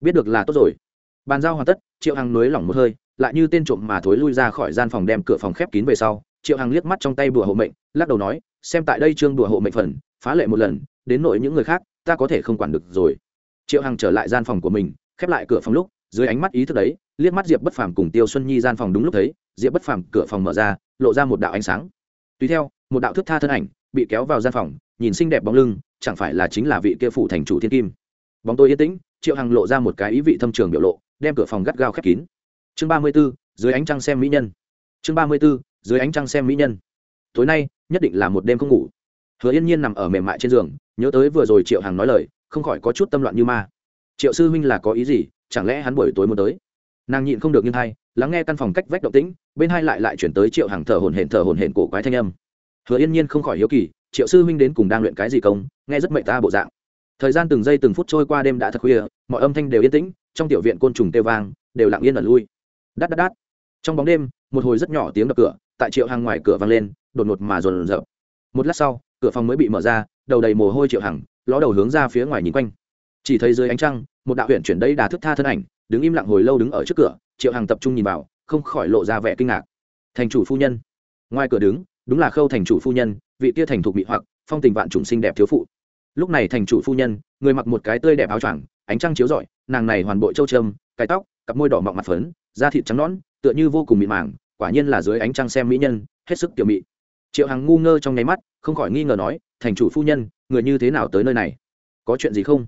Biết được là tốt rồi. Bàn giao hoàn tất, triệu hằng nới lỏng một hơi, lại như tên trộm mà thối lui ra khỏi gian phòng đem cửa phòng khép kín về sau, triệu hằng liếc mắt trong tay bùa hộ mệnh, lắc đầu nói, xem tại đây trương bùa hộ mệnh phần, phá lệ một lần, đến nội những người khác, ta có thể không quản được rồi. Triệu hằng trở lại gian phòng của mình khép lại cửa phòng lúc, dưới ánh mắt ý thức đấy, liếc mắt diệp bất phàm cùng tiêu xuân nhi gian phòng đúng lúc thấy, diệp bất phàm cửa phòng mở ra, lộ ra một đạo ánh sáng. Tùy theo, một đạo thức tha thân ảnh bị kéo vào gian phòng, nhìn xinh đẹp bóng lưng, chẳng phải là chính là vị kia phủ thành chủ thiên kim. Bóng tôi yên tĩnh, triệu hằng lộ ra một cái ý vị thâm trường biểu lộ, đem cửa phòng gắt gao khép kín. Chương ba mươi b ố dưới ánh trăng xem mỹ nhân. Chương ba mươi b ố dưới ánh trăng xem mỹ nhân. Tối nay, nhất định là một đêm không ngủ. Hứa yên nhiên nằm ở mềm mại trên giường, nhớ tới vừa rồi triệu hằng nói lời, không khỏi có chút tâm loạn như ma triệu sư huynh là có ý gì? Chẳng lẽ hắn buổi tối muốn tới? Nàng nhịn không được nhưng hay lắng nghe căn phòng cách vách động tĩnh, bên hai lại lại chuyển tới triệu hàng thở hồn hển thở hồn hển cổ quái thanh âm. Hứa yên nhiên không khỏi hiếu kỳ, triệu sư huynh đến cùng đang luyện cái gì công? Nghe rất mệnh ta bộ dạng. Thời gian từng giây từng phút trôi qua đêm đã thật khuya, mọi âm thanh đều yên tĩnh, trong tiểu viện côn trùng têu vang, đều lặng yên ẩn lui. Đắt đắt đắt trong bóng đêm, một hồi rất nhỏ tiếng đập cửa, tại triệu hàng ngoài cửa vang lên, đột ngột mà dồn dập một lát sau, cửa phòng mới bị mở ra, đầu đầy mồ hôi triệu hằng, ló đầu hướng ra phía ngoài nhìn quanh chỉ thấy dưới ánh trăng, một đạo huyện chuyển đây đà thức tha thân ảnh, đứng im lặng hồi lâu đứng ở trước cửa, triệu hằng tập trung nhìn vào, không khỏi lộ ra vẻ kinh ngạc. Thành chủ phu nhân. Ngoài cửa đứng, đúng là khâu thành chủ phu nhân, vị tia thành thục bị hoặc, phong tình vạn trùng xinh đẹp thiếu phụ. Lúc này thành chủ phu nhân, người mặc một cái tươi đẹp áo choàng, ánh trăng chiếu rọi, nàng này hoàn bộ châu trâm cái tóc, cặp môi đỏ mọng mặt phấn, da thịt trắng nõn, tựa như vô cùng mịn màng, quả nhiên là dưới ánh trăng xem mỹ nhân, hết sức tiểu mị. Triệu hằng ngu ngơ trong nháy mắt, không khỏi nghi ngờ nói, thành chủ phu nhân, người như thế nào tới nơi này? Có chuyện gì không?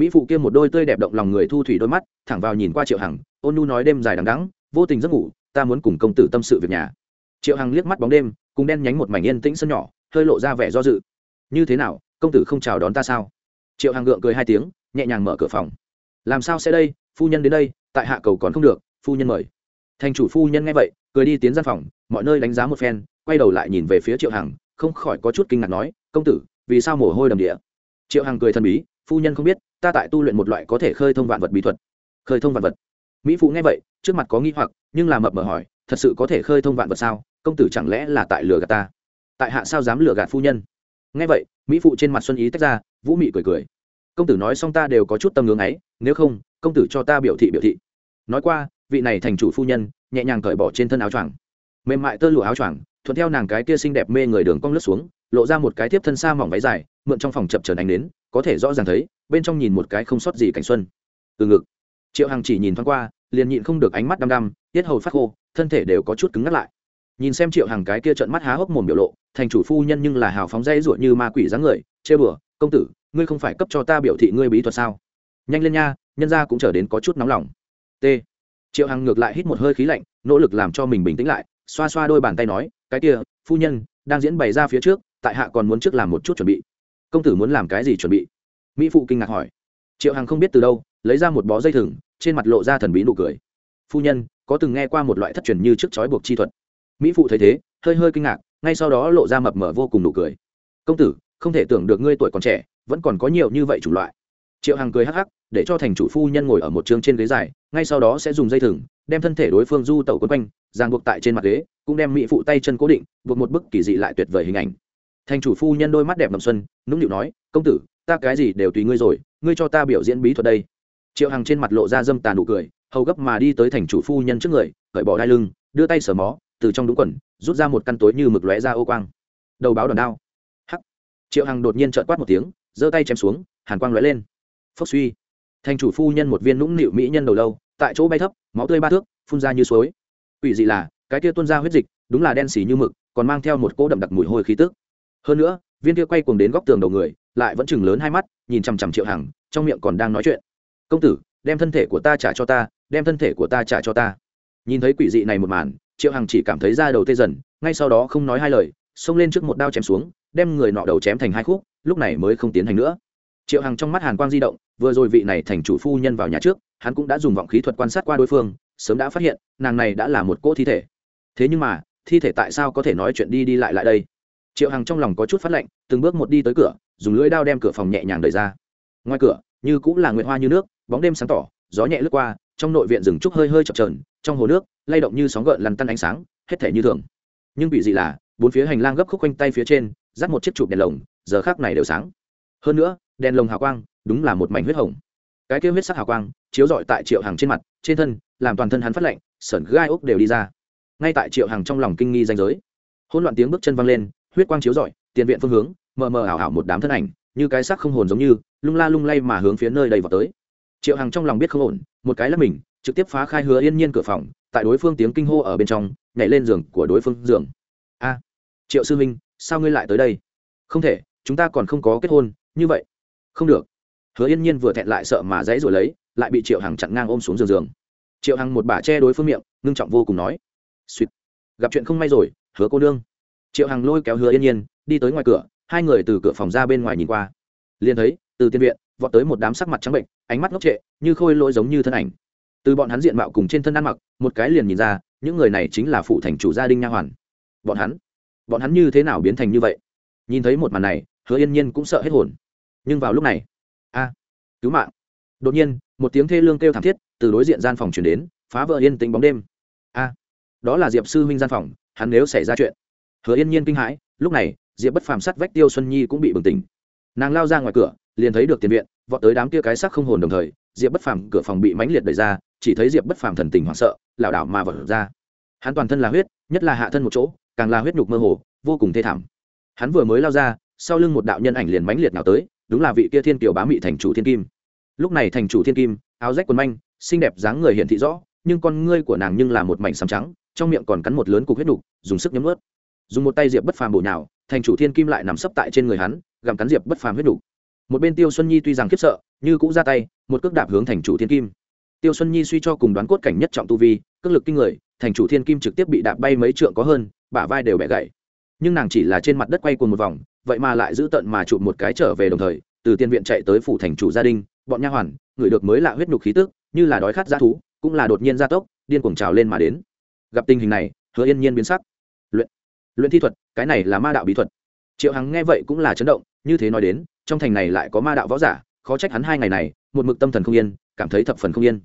Mỹ phụ kia một đôi tươi đẹp động lòng người thu thủy đôi mắt, thẳng vào nhìn qua triệu hằng, ôn nu nói đêm dài đằng đắng vô tình giấc ngủ, ta muốn cùng công tử tâm sự việc nhà. Triệu hằng liếc mắt bóng đêm, cùng đen nhánh một mảnh yên tĩnh sân nhỏ, hơi lộ ra vẻ do dự. Như thế nào, công tử không chào đón ta sao? Triệu hằng gượng cười hai tiếng, nhẹ nhàng mở cửa phòng. Làm sao sẽ đây, phu nhân đến đây, tại hạ cầu còn không được, phu nhân mời. Thành chủ phu nhân nghe vậy, cười đi tiến gian phòng, mọi nơi đánh giá một phen, quay đầu lại nhìn về phía triệu hằng, không khỏi có chút kinh ngạc nói, công tử, vì sao mồ hôi đầm địa? Triệu hằng cười thần bí, phu nhân không biết ta tại tu luyện một loại có thể khơi thông vạn vật bí thuật. Khơi thông vạn vật. Mỹ phụ nghe vậy, trước mặt có nghi hoặc, nhưng là mập mờ hỏi, thật sự có thể khơi thông vạn vật sao? Công tử chẳng lẽ là tại lừa gạt ta? Tại hạ sao dám lừa gạt phu nhân? Nghe vậy, mỹ phụ trên mặt xuân ý tách ra, vũ mị cười cười. Công tử nói xong ta đều có chút tâm ngưỡng ấy, nếu không, công tử cho ta biểu thị biểu thị. Nói qua, vị này thành chủ phu nhân, nhẹ nhàng cởi bỏ trên thân áo choàng. Mềm mại tơ lụa áo choàng, thuận theo nàng cái kia xinh đẹp mê người đường cong lướt xuống lộ ra một cái tiếp thân xa mỏng váy dài, mượn trong phòng chập trần ánh đến có thể rõ ràng thấy, bên trong nhìn một cái không sót gì cảnh xuân. Từ ngực, triệu hằng chỉ nhìn thoáng qua, liền nhịn không được ánh mắt đăm đăm, tiết hầu phát khô, thân thể đều có chút cứng ngắt lại. Nhìn xem triệu hằng cái kia trợn mắt há hốc mồm biểu lộ, thành chủ phu nhân nhưng là hào phóng dây ruột như ma quỷ dáng người, chê bừa, công tử, ngươi không phải cấp cho ta biểu thị ngươi bí thuật sao? Nhanh lên nha, nhân ra cũng trở đến có chút nóng lòng. T. Triệu hằng ngược lại hít một hơi khí lạnh, nỗ lực làm cho mình bình tĩnh lại, xoa xoa đôi bàn tay nói, cái kia, phu nhân, đang diễn bày ra phía trước tại hạ còn muốn trước làm một chút chuẩn bị. Công tử muốn làm cái gì chuẩn bị? Mỹ phụ kinh ngạc hỏi. Triệu hằng không biết từ đâu, lấy ra một bó dây thừng, trên mặt lộ ra thần bí nụ cười. Phu nhân, có từng nghe qua một loại thất truyền như trước chói buộc chi thuật. Mỹ phụ thấy thế, hơi hơi kinh ngạc, ngay sau đó lộ ra mập mờ vô cùng nụ cười. Công tử, không thể tưởng được ngươi tuổi còn trẻ, vẫn còn có nhiều như vậy chủng loại. Triệu hằng cười hắc hắc, để cho thành chủ phu nhân ngồi ở một trường trên ghế dài, ngay sau đó sẽ dùng dây thừng, đem thân thể đối phương du tẩu quấn quanh, giang buộc tại trên mặt ghế, cũng đem mỹ phụ tay chân cố định, buộc một bức kỳ dị lại tuyệt vời hình ảnh thành chủ phu nhân đôi mắt đẹp ngầm xuân, nũng nịu nói, công tử, ta cái gì đều tùy ngươi rồi, ngươi cho ta biểu diễn bí thuật đây. Triệu hằng trên mặt lộ ra dâm tàn nụ cười, hầu gấp mà đi tới thành chủ phu nhân trước người, cởi bỏ đai lưng, đưa tay sờ mó, từ trong đúng quần, rút ra một căn tối như mực lóe ra ô quang. Đầu báo đòn đao. Hắc. Triệu hằng đột nhiên trợn quát một tiếng, giơ tay chém xuống, hàn quang lóe lên. Phốc suy. Thành chủ phu nhân một viên nũng nịu mỹ nhân đầu lâu, tại chỗ bay thấp, máu tươi ba thước, phun ra như suối. Ủy dị là, cái kia tuôn ra huyết dịch, đúng là đen xì như mực, còn mang theo một cỗ đậm đặc mùi hôi khí tức hơn nữa, viên kia quay cuồng đến góc tường đầu người, lại vẫn chừng lớn hai mắt, nhìn chằm chằm triệu hằng, trong miệng còn đang nói chuyện. Công tử, đem thân thể của ta trả cho ta, đem thân thể của ta trả cho ta. Nhìn thấy quỷ dị này một màn, triệu hằng chỉ cảm thấy da đầu tê dần, ngay sau đó không nói hai lời, xông lên trước một đao chém xuống, đem người nọ đầu chém thành hai khúc, lúc này mới không tiến hành nữa. Triệu hằng trong mắt hàn quang di động, vừa rồi vị này thành chủ phu nhân vào nhà trước, hắn cũng đã dùng vọng khí thuật quan sát qua đối phương, sớm đã phát hiện, nàng này đã là một cỗ thi thể. Thế nhưng mà, thi thể tại sao có thể nói chuyện đi đi lại lại đây? Triệu hằng trong lòng có chút phát lạnh, từng bước một đi tới cửa, dùng lưỡi đao đem cửa phòng nhẹ nhàng đẩy ra. Ngoài cửa, như cũng là nguyệt hoa như nước, bóng đêm sáng tỏ, gió nhẹ lướt qua, trong nội viện rừng trúc hơi hơi chập trờn trong hồ nước, lay động như sóng gợn lăn tăn ánh sáng, hết thể như thường. Nhưng bị gì là, bốn phía hành lang gấp khúc quanh tay phía trên dắt một chiếc chụp đèn lồng, giờ khác này đều sáng. Hơn nữa, đèn lồng hào quang, đúng là một mảnh huyết hồng. Cái kia huyết sắc hào quang, chiếu rọi tại triệu hàng trên mặt, trên thân, làm toàn thân hắn phát lạnh, sởn gai ốc đều đi ra. Ngay tại triệu hàng trong lòng kinh nghi danh giới, hỗn loạn tiếng bước chân văng lên huyết quang chiếu rọi, tiền viện phương hướng, mờ mờ ảo ảo một đám thân ảnh, như cái xác không hồn giống như, lung la lung lay mà hướng phía nơi đầy vào tới. Triệu hằng trong lòng biết không ổn, một cái là mình, trực tiếp phá khai hứa yên nhiên cửa phòng, tại đối phương tiếng kinh hô ở bên trong, nhảy lên giường của đối phương giường. A, triệu sư minh, sao ngươi lại tới đây? Không thể, chúng ta còn không có kết hôn, như vậy. Không được. Hứa yên nhiên vừa thẹn lại sợ mà dãy rồi lấy, lại bị triệu hằng chặn ngang ôm xuống giường giường. Triệu hằng một bả che đối phương miệng, ngưng trọng vô cùng nói. Suýt. Gặp chuyện không may rồi, hứa cô nương triệu hằng lôi kéo hứa yên nhiên, đi tới ngoài cửa, hai người từ cửa phòng ra bên ngoài nhìn qua. Liền thấy, từ tiên viện, vọt tới một đám sắc mặt trắng bệnh, ánh mắt ngốc trệ, như khôi lỗi giống như thân ảnh. Từ bọn hắn diện mạo cùng trên thân ăn mặc, một cái liền nhìn ra, những người này chính là phụ thành chủ gia đình nha hoàn. Bọn hắn bọn hắn như thế nào biến thành như vậy? Nhìn thấy một màn này, hứa yên nhiên cũng sợ hết hồn. Nhưng vào lúc này, a, cứu mạng. Đột nhiên, một tiếng thê lương kêu thảm thiết, từ đối diện gian phòng chuyển đến, phá vỡ yên tĩnh bóng đêm. A, đó là diệp sư huynh gian phòng, hắn nếu xảy ra chuyện hứa yên nhiên kinh hãi, lúc này, diệp bất phàm sắt vách tiêu xuân nhi cũng bị bừng tỉnh. Nàng lao ra ngoài cửa, liền thấy được tiền viện, vọt tới đám kia cái sắc không hồn đồng thời, diệp bất phàm cửa phòng bị mãnh liệt đẩy ra, chỉ thấy diệp bất phàm thần tình hoảng sợ, lảo đảo mà vật ra. Hắn toàn thân là huyết, nhất là hạ thân một chỗ, càng là huyết nhục mơ hồ, vô cùng thê thảm. Hắn vừa mới lao ra, sau lưng một đạo nhân ảnh liền mãnh liệt nào tới, đúng là vị kia thiên kiều bá mị thành chủ thiên kim. Lúc này thành chủ thiên kim, áo rách quần manh, xinh đẹp dáng người hiện thị rõ, nhưng con ngươi của nàng nhưng là một mảnh xám trắng, trong miệng còn cắn một lớn cục huyết đục dùng sức nhấm ướt dùng một tay diệp bất phàm bổ nhào, thành chủ thiên kim lại nằm sấp tại trên người hắn, gặm cắn diệp bất phàm huyết đục một bên tiêu xuân nhi tuy rằng khiếp sợ, như cũng ra tay, một cước đạp hướng thành chủ thiên kim. Tiêu xuân nhi suy cho cùng đoán cốt cảnh nhất trọng tu vi, cước lực kinh người, thành chủ thiên kim trực tiếp bị đạp bay mấy trượng có hơn, bả vai đều bẻ gãy. Nhưng nàng chỉ là trên mặt đất quay cuồng một vòng, vậy mà lại giữ tận mà chụp một cái trở về đồng thời, từ tiên viện chạy tới phủ thành chủ gia đình, bọn nha hoàn, người được mới lạ huyết nhục khí tức, như là đói khát g thú, cũng là đột nhiên gia tốc, điên cuồng trào lên mà đến. Gặp tình hình này, hứa yên nhiên biến sắc luyện thi thuật, cái này là ma đạo bí thuật. Triệu hằng nghe vậy cũng là chấn động, như thế nói đến, trong thành này lại có ma đạo võ giả, khó trách hắn hai ngày này, một mực tâm thần không yên, cảm thấy thập phần không yên.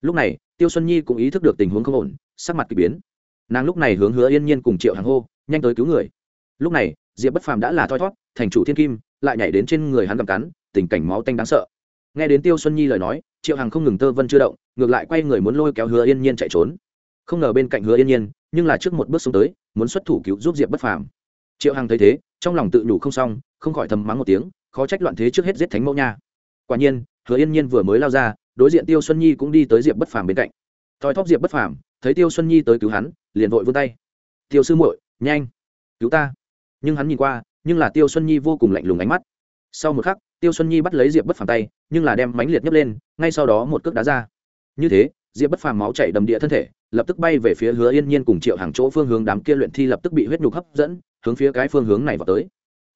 Lúc này, tiêu xuân nhi cũng ý thức được tình huống không ổn, sắc mặt k ỳ biến. Nàng lúc này hướng hứa yên nhiên cùng triệu Hằng hô, nhanh tới cứu người. Lúc này, diệp bất phàm đã là thoi thót, thành chủ thiên kim, lại nhảy đến trên người hắn gặm cắn, tình cảnh máu tanh đáng sợ. Nghe đến tiêu xuân nhi lời nói, triệu hằng không ngừng tơ vân chưa động, ngược lại quay người muốn lôi kéo hứa yên nhiên chạy trốn. Không ngờ bên cạnh hứa yên nhiên, nhưng là trước một bước xuống tới muốn xuất thủ cứu giúp diệp bất phàm. Triệu hằng thấy thế, trong lòng tự nhủ không xong, không khỏi thầm mắng một tiếng, khó trách loạn thế trước hết giết thánh mẫu nha. Quả nhiên, hứa yên nhiên vừa mới lao ra, đối diện tiêu xuân nhi cũng đi tới diệp bất phàm bên cạnh. Thoi thóp diệp bất phàm, thấy tiêu xuân nhi tới cứu hắn, liền vội vươn tay. Tiêu sư muội, nhanh, cứu ta. Nhưng hắn nhìn qua, nhưng là tiêu xuân nhi vô cùng lạnh lùng ánh mắt. Sau một khắc, tiêu xuân nhi bắt lấy diệp bất phàm tay, nhưng là đem mánh liệt nhấp lên, ngay sau đó một cước đá ra. Như thế, diệp bất phàm máu chảy đầm địa thân thể lập tức bay về phía hứa yên nhiên cùng triệu hàng chỗ phương hướng đám kia luyện thi lập tức bị huyết nhục hấp dẫn, hướng phía cái phương hướng này vào tới.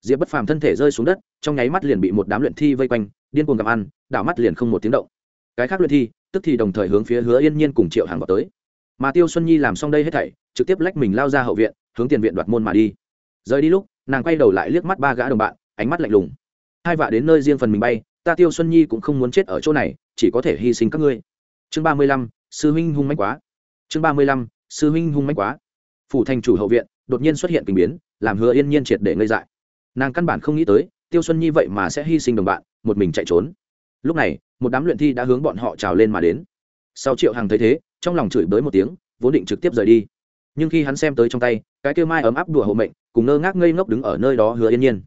Diệp bất phàm thân thể rơi xuống đất, trong nháy mắt liền bị một đám luyện thi vây quanh, điên cuồng gặm ăn, đảo mắt liền không một tiếng động. Cái khác luyện thi, tức thì đồng thời hướng phía hứa yên nhiên cùng triệu hàng vào tới. Mà tiêu xuân nhi làm xong đây hết thảy, trực tiếp lách mình lao ra hậu viện, hướng tiền viện đoạt môn mà đi. Rời đi lúc, nàng quay đầu lại liếc mắt ba gã đồng bạn, ánh mắt lạnh lùng. Hai vạ đến nơi riêng phần mình bay, ta tiêu xuân nhi cũng không muốn chết ở chỗ này, chỉ có thể hy sinh các ngươi. Chương ba mươi lăm, sư huynh hung mạnh quá chương ba mươi lăm, sư huynh hung mạnh quá. Phủ thành chủ hậu viện, đột nhiên xuất hiện tình biến, làm hứa yên nhiên triệt để ngây dại. Nàng căn bản không nghĩ tới, tiêu xuân nhi vậy mà sẽ hy sinh đồng bạn, một mình chạy trốn. Lúc này, một đám luyện thi đã hướng bọn họ trào lên mà đến. Sau triệu hằng thấy thế, trong lòng chửi bới một tiếng, vốn định trực tiếp rời đi. Nhưng khi hắn xem tới trong tay, cái kêu mai ấm áp đùa hộ mệnh, cùng ngơ ngác ngây ngốc đứng ở nơi đó hứa yên nhiên.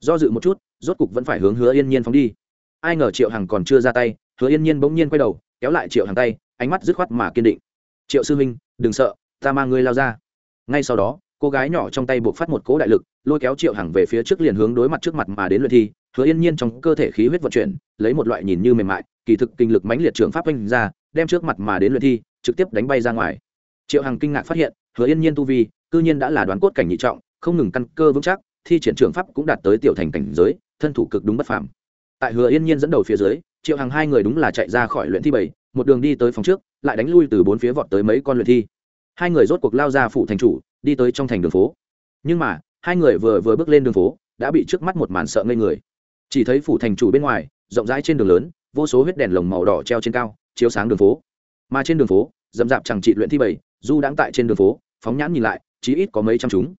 Do dự một chút, rốt cục vẫn phải hướng hứa yên nhiên phóng đi. Ai ngờ triệu hằng còn chưa ra tay, hứa yên nhiên bỗng nhiên quay đầu, kéo lại triệu hằng tay, ánh mắt dứt khoát mà kiên định triệu sư huynh, đừng sợ, ta mang ngươi lao ra. Ngay sau đó, cô gái nhỏ trong tay buộc phát một cỗ đại lực, lôi kéo triệu hằng về phía trước liền hướng đối mặt trước mặt mà đến luyện thi, hứa yên nhiên trong cơ thể khí huyết vận chuyển, lấy một loại nhìn như mềm mại, kỳ thực kinh lực mãnh liệt trường pháp oanh ra, đem trước mặt mà đến luyện thi, trực tiếp đánh bay ra ngoài. Triệu hằng kinh ngạc phát hiện, hứa yên nhiên tu vi, cư nhiên đã là đoán cốt cảnh nhị trọng, không ngừng căn cơ vững chắc, thi triển trường pháp cũng đạt tới tiểu thành cảnh giới, thân thủ cực đúng bất phàm. Tại hứa yên nhiên dẫn đầu phía dưới, triệu hằng hai người đúng là chạy ra khỏi luyện thi bảy một đường đi tới phòng trước, lại đánh lui từ bốn phía vọt tới mấy con luyện thi. Hai người rốt cuộc lao ra phủ thành chủ, đi tới trong thành đường phố. Nhưng mà, hai người vừa vừa bước lên đường phố, đã bị trước mắt một màn sợ ngây người. Chỉ thấy phủ thành chủ bên ngoài, rộng rãi trên đường lớn, vô số huyết đèn lồng màu đỏ treo trên cao, chiếu sáng đường phố. Mà trên đường phố dầm dạp chẳng trị luyện thi bảy, du đãng tại trên đường phố, phóng nhãn nhìn lại, chí ít có mấy trăm chúng.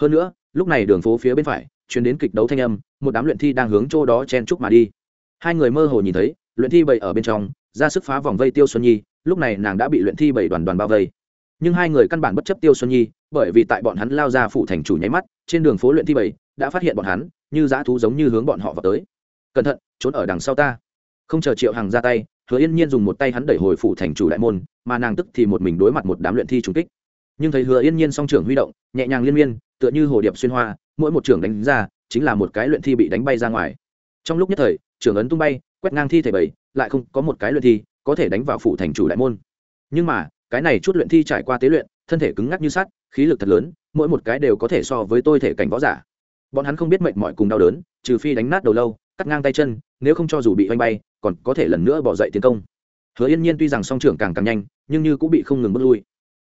Hơn nữa, lúc này đường phố phía bên phải chuyển đến kịch đấu thanh âm, một đám luyện thi đang hướng chỗ đó chen chúc mà đi. Hai người mơ hồ nhìn thấy, luyện thi bảy ở bên trong ra sức phá vòng vây tiêu xuân nhi, lúc này nàng đã bị luyện thi bảy đoàn đoàn bao vây. Nhưng hai người căn bản bất chấp tiêu xuân nhi, bởi vì tại bọn hắn lao ra phủ thành chủ nháy mắt, trên đường phố luyện thi bảy, đã phát hiện bọn hắn, như dã thú giống như hướng bọn họ vào tới. Cẩn thận, trốn ở đằng sau ta. Không chờ triệu hằng ra tay, hứa yên nhiên dùng một tay hắn đẩy hồi phủ thành chủ đại môn, mà nàng tức thì một mình đối mặt một đám luyện thi trùng kích. Nhưng thấy hứa yên nhiên song trưởng huy động, nhẹ nhàng liên miên, tựa như hồ điệp xuyên hoa, mỗi một trưởng đánh ra, chính là một cái luyện thi bị đánh bay ra ngoài. Trong lúc nhất thời trưởng ấn tung bay, quét ngang thi thể bảy lại không có một cái luyện thi có thể đánh vào phủ thành chủ đại môn. Nhưng mà, cái này chút luyện thi trải qua tế luyện, thân thể cứng ngắc như sắt, khí lực thật lớn, mỗi một cái đều có thể so với tôi thể cảnh võ giả. Bọn hắn không biết mệnh mọi cùng đau đớn, trừ phi đánh nát đầu lâu, cắt ngang tay chân, nếu không cho dù bị oanh bay, còn có thể lần nữa bỏ dậy tiến công. Hứa yên nhiên tuy rằng song trưởng càng càng nhanh, nhưng như cũng bị không ngừng bước lui.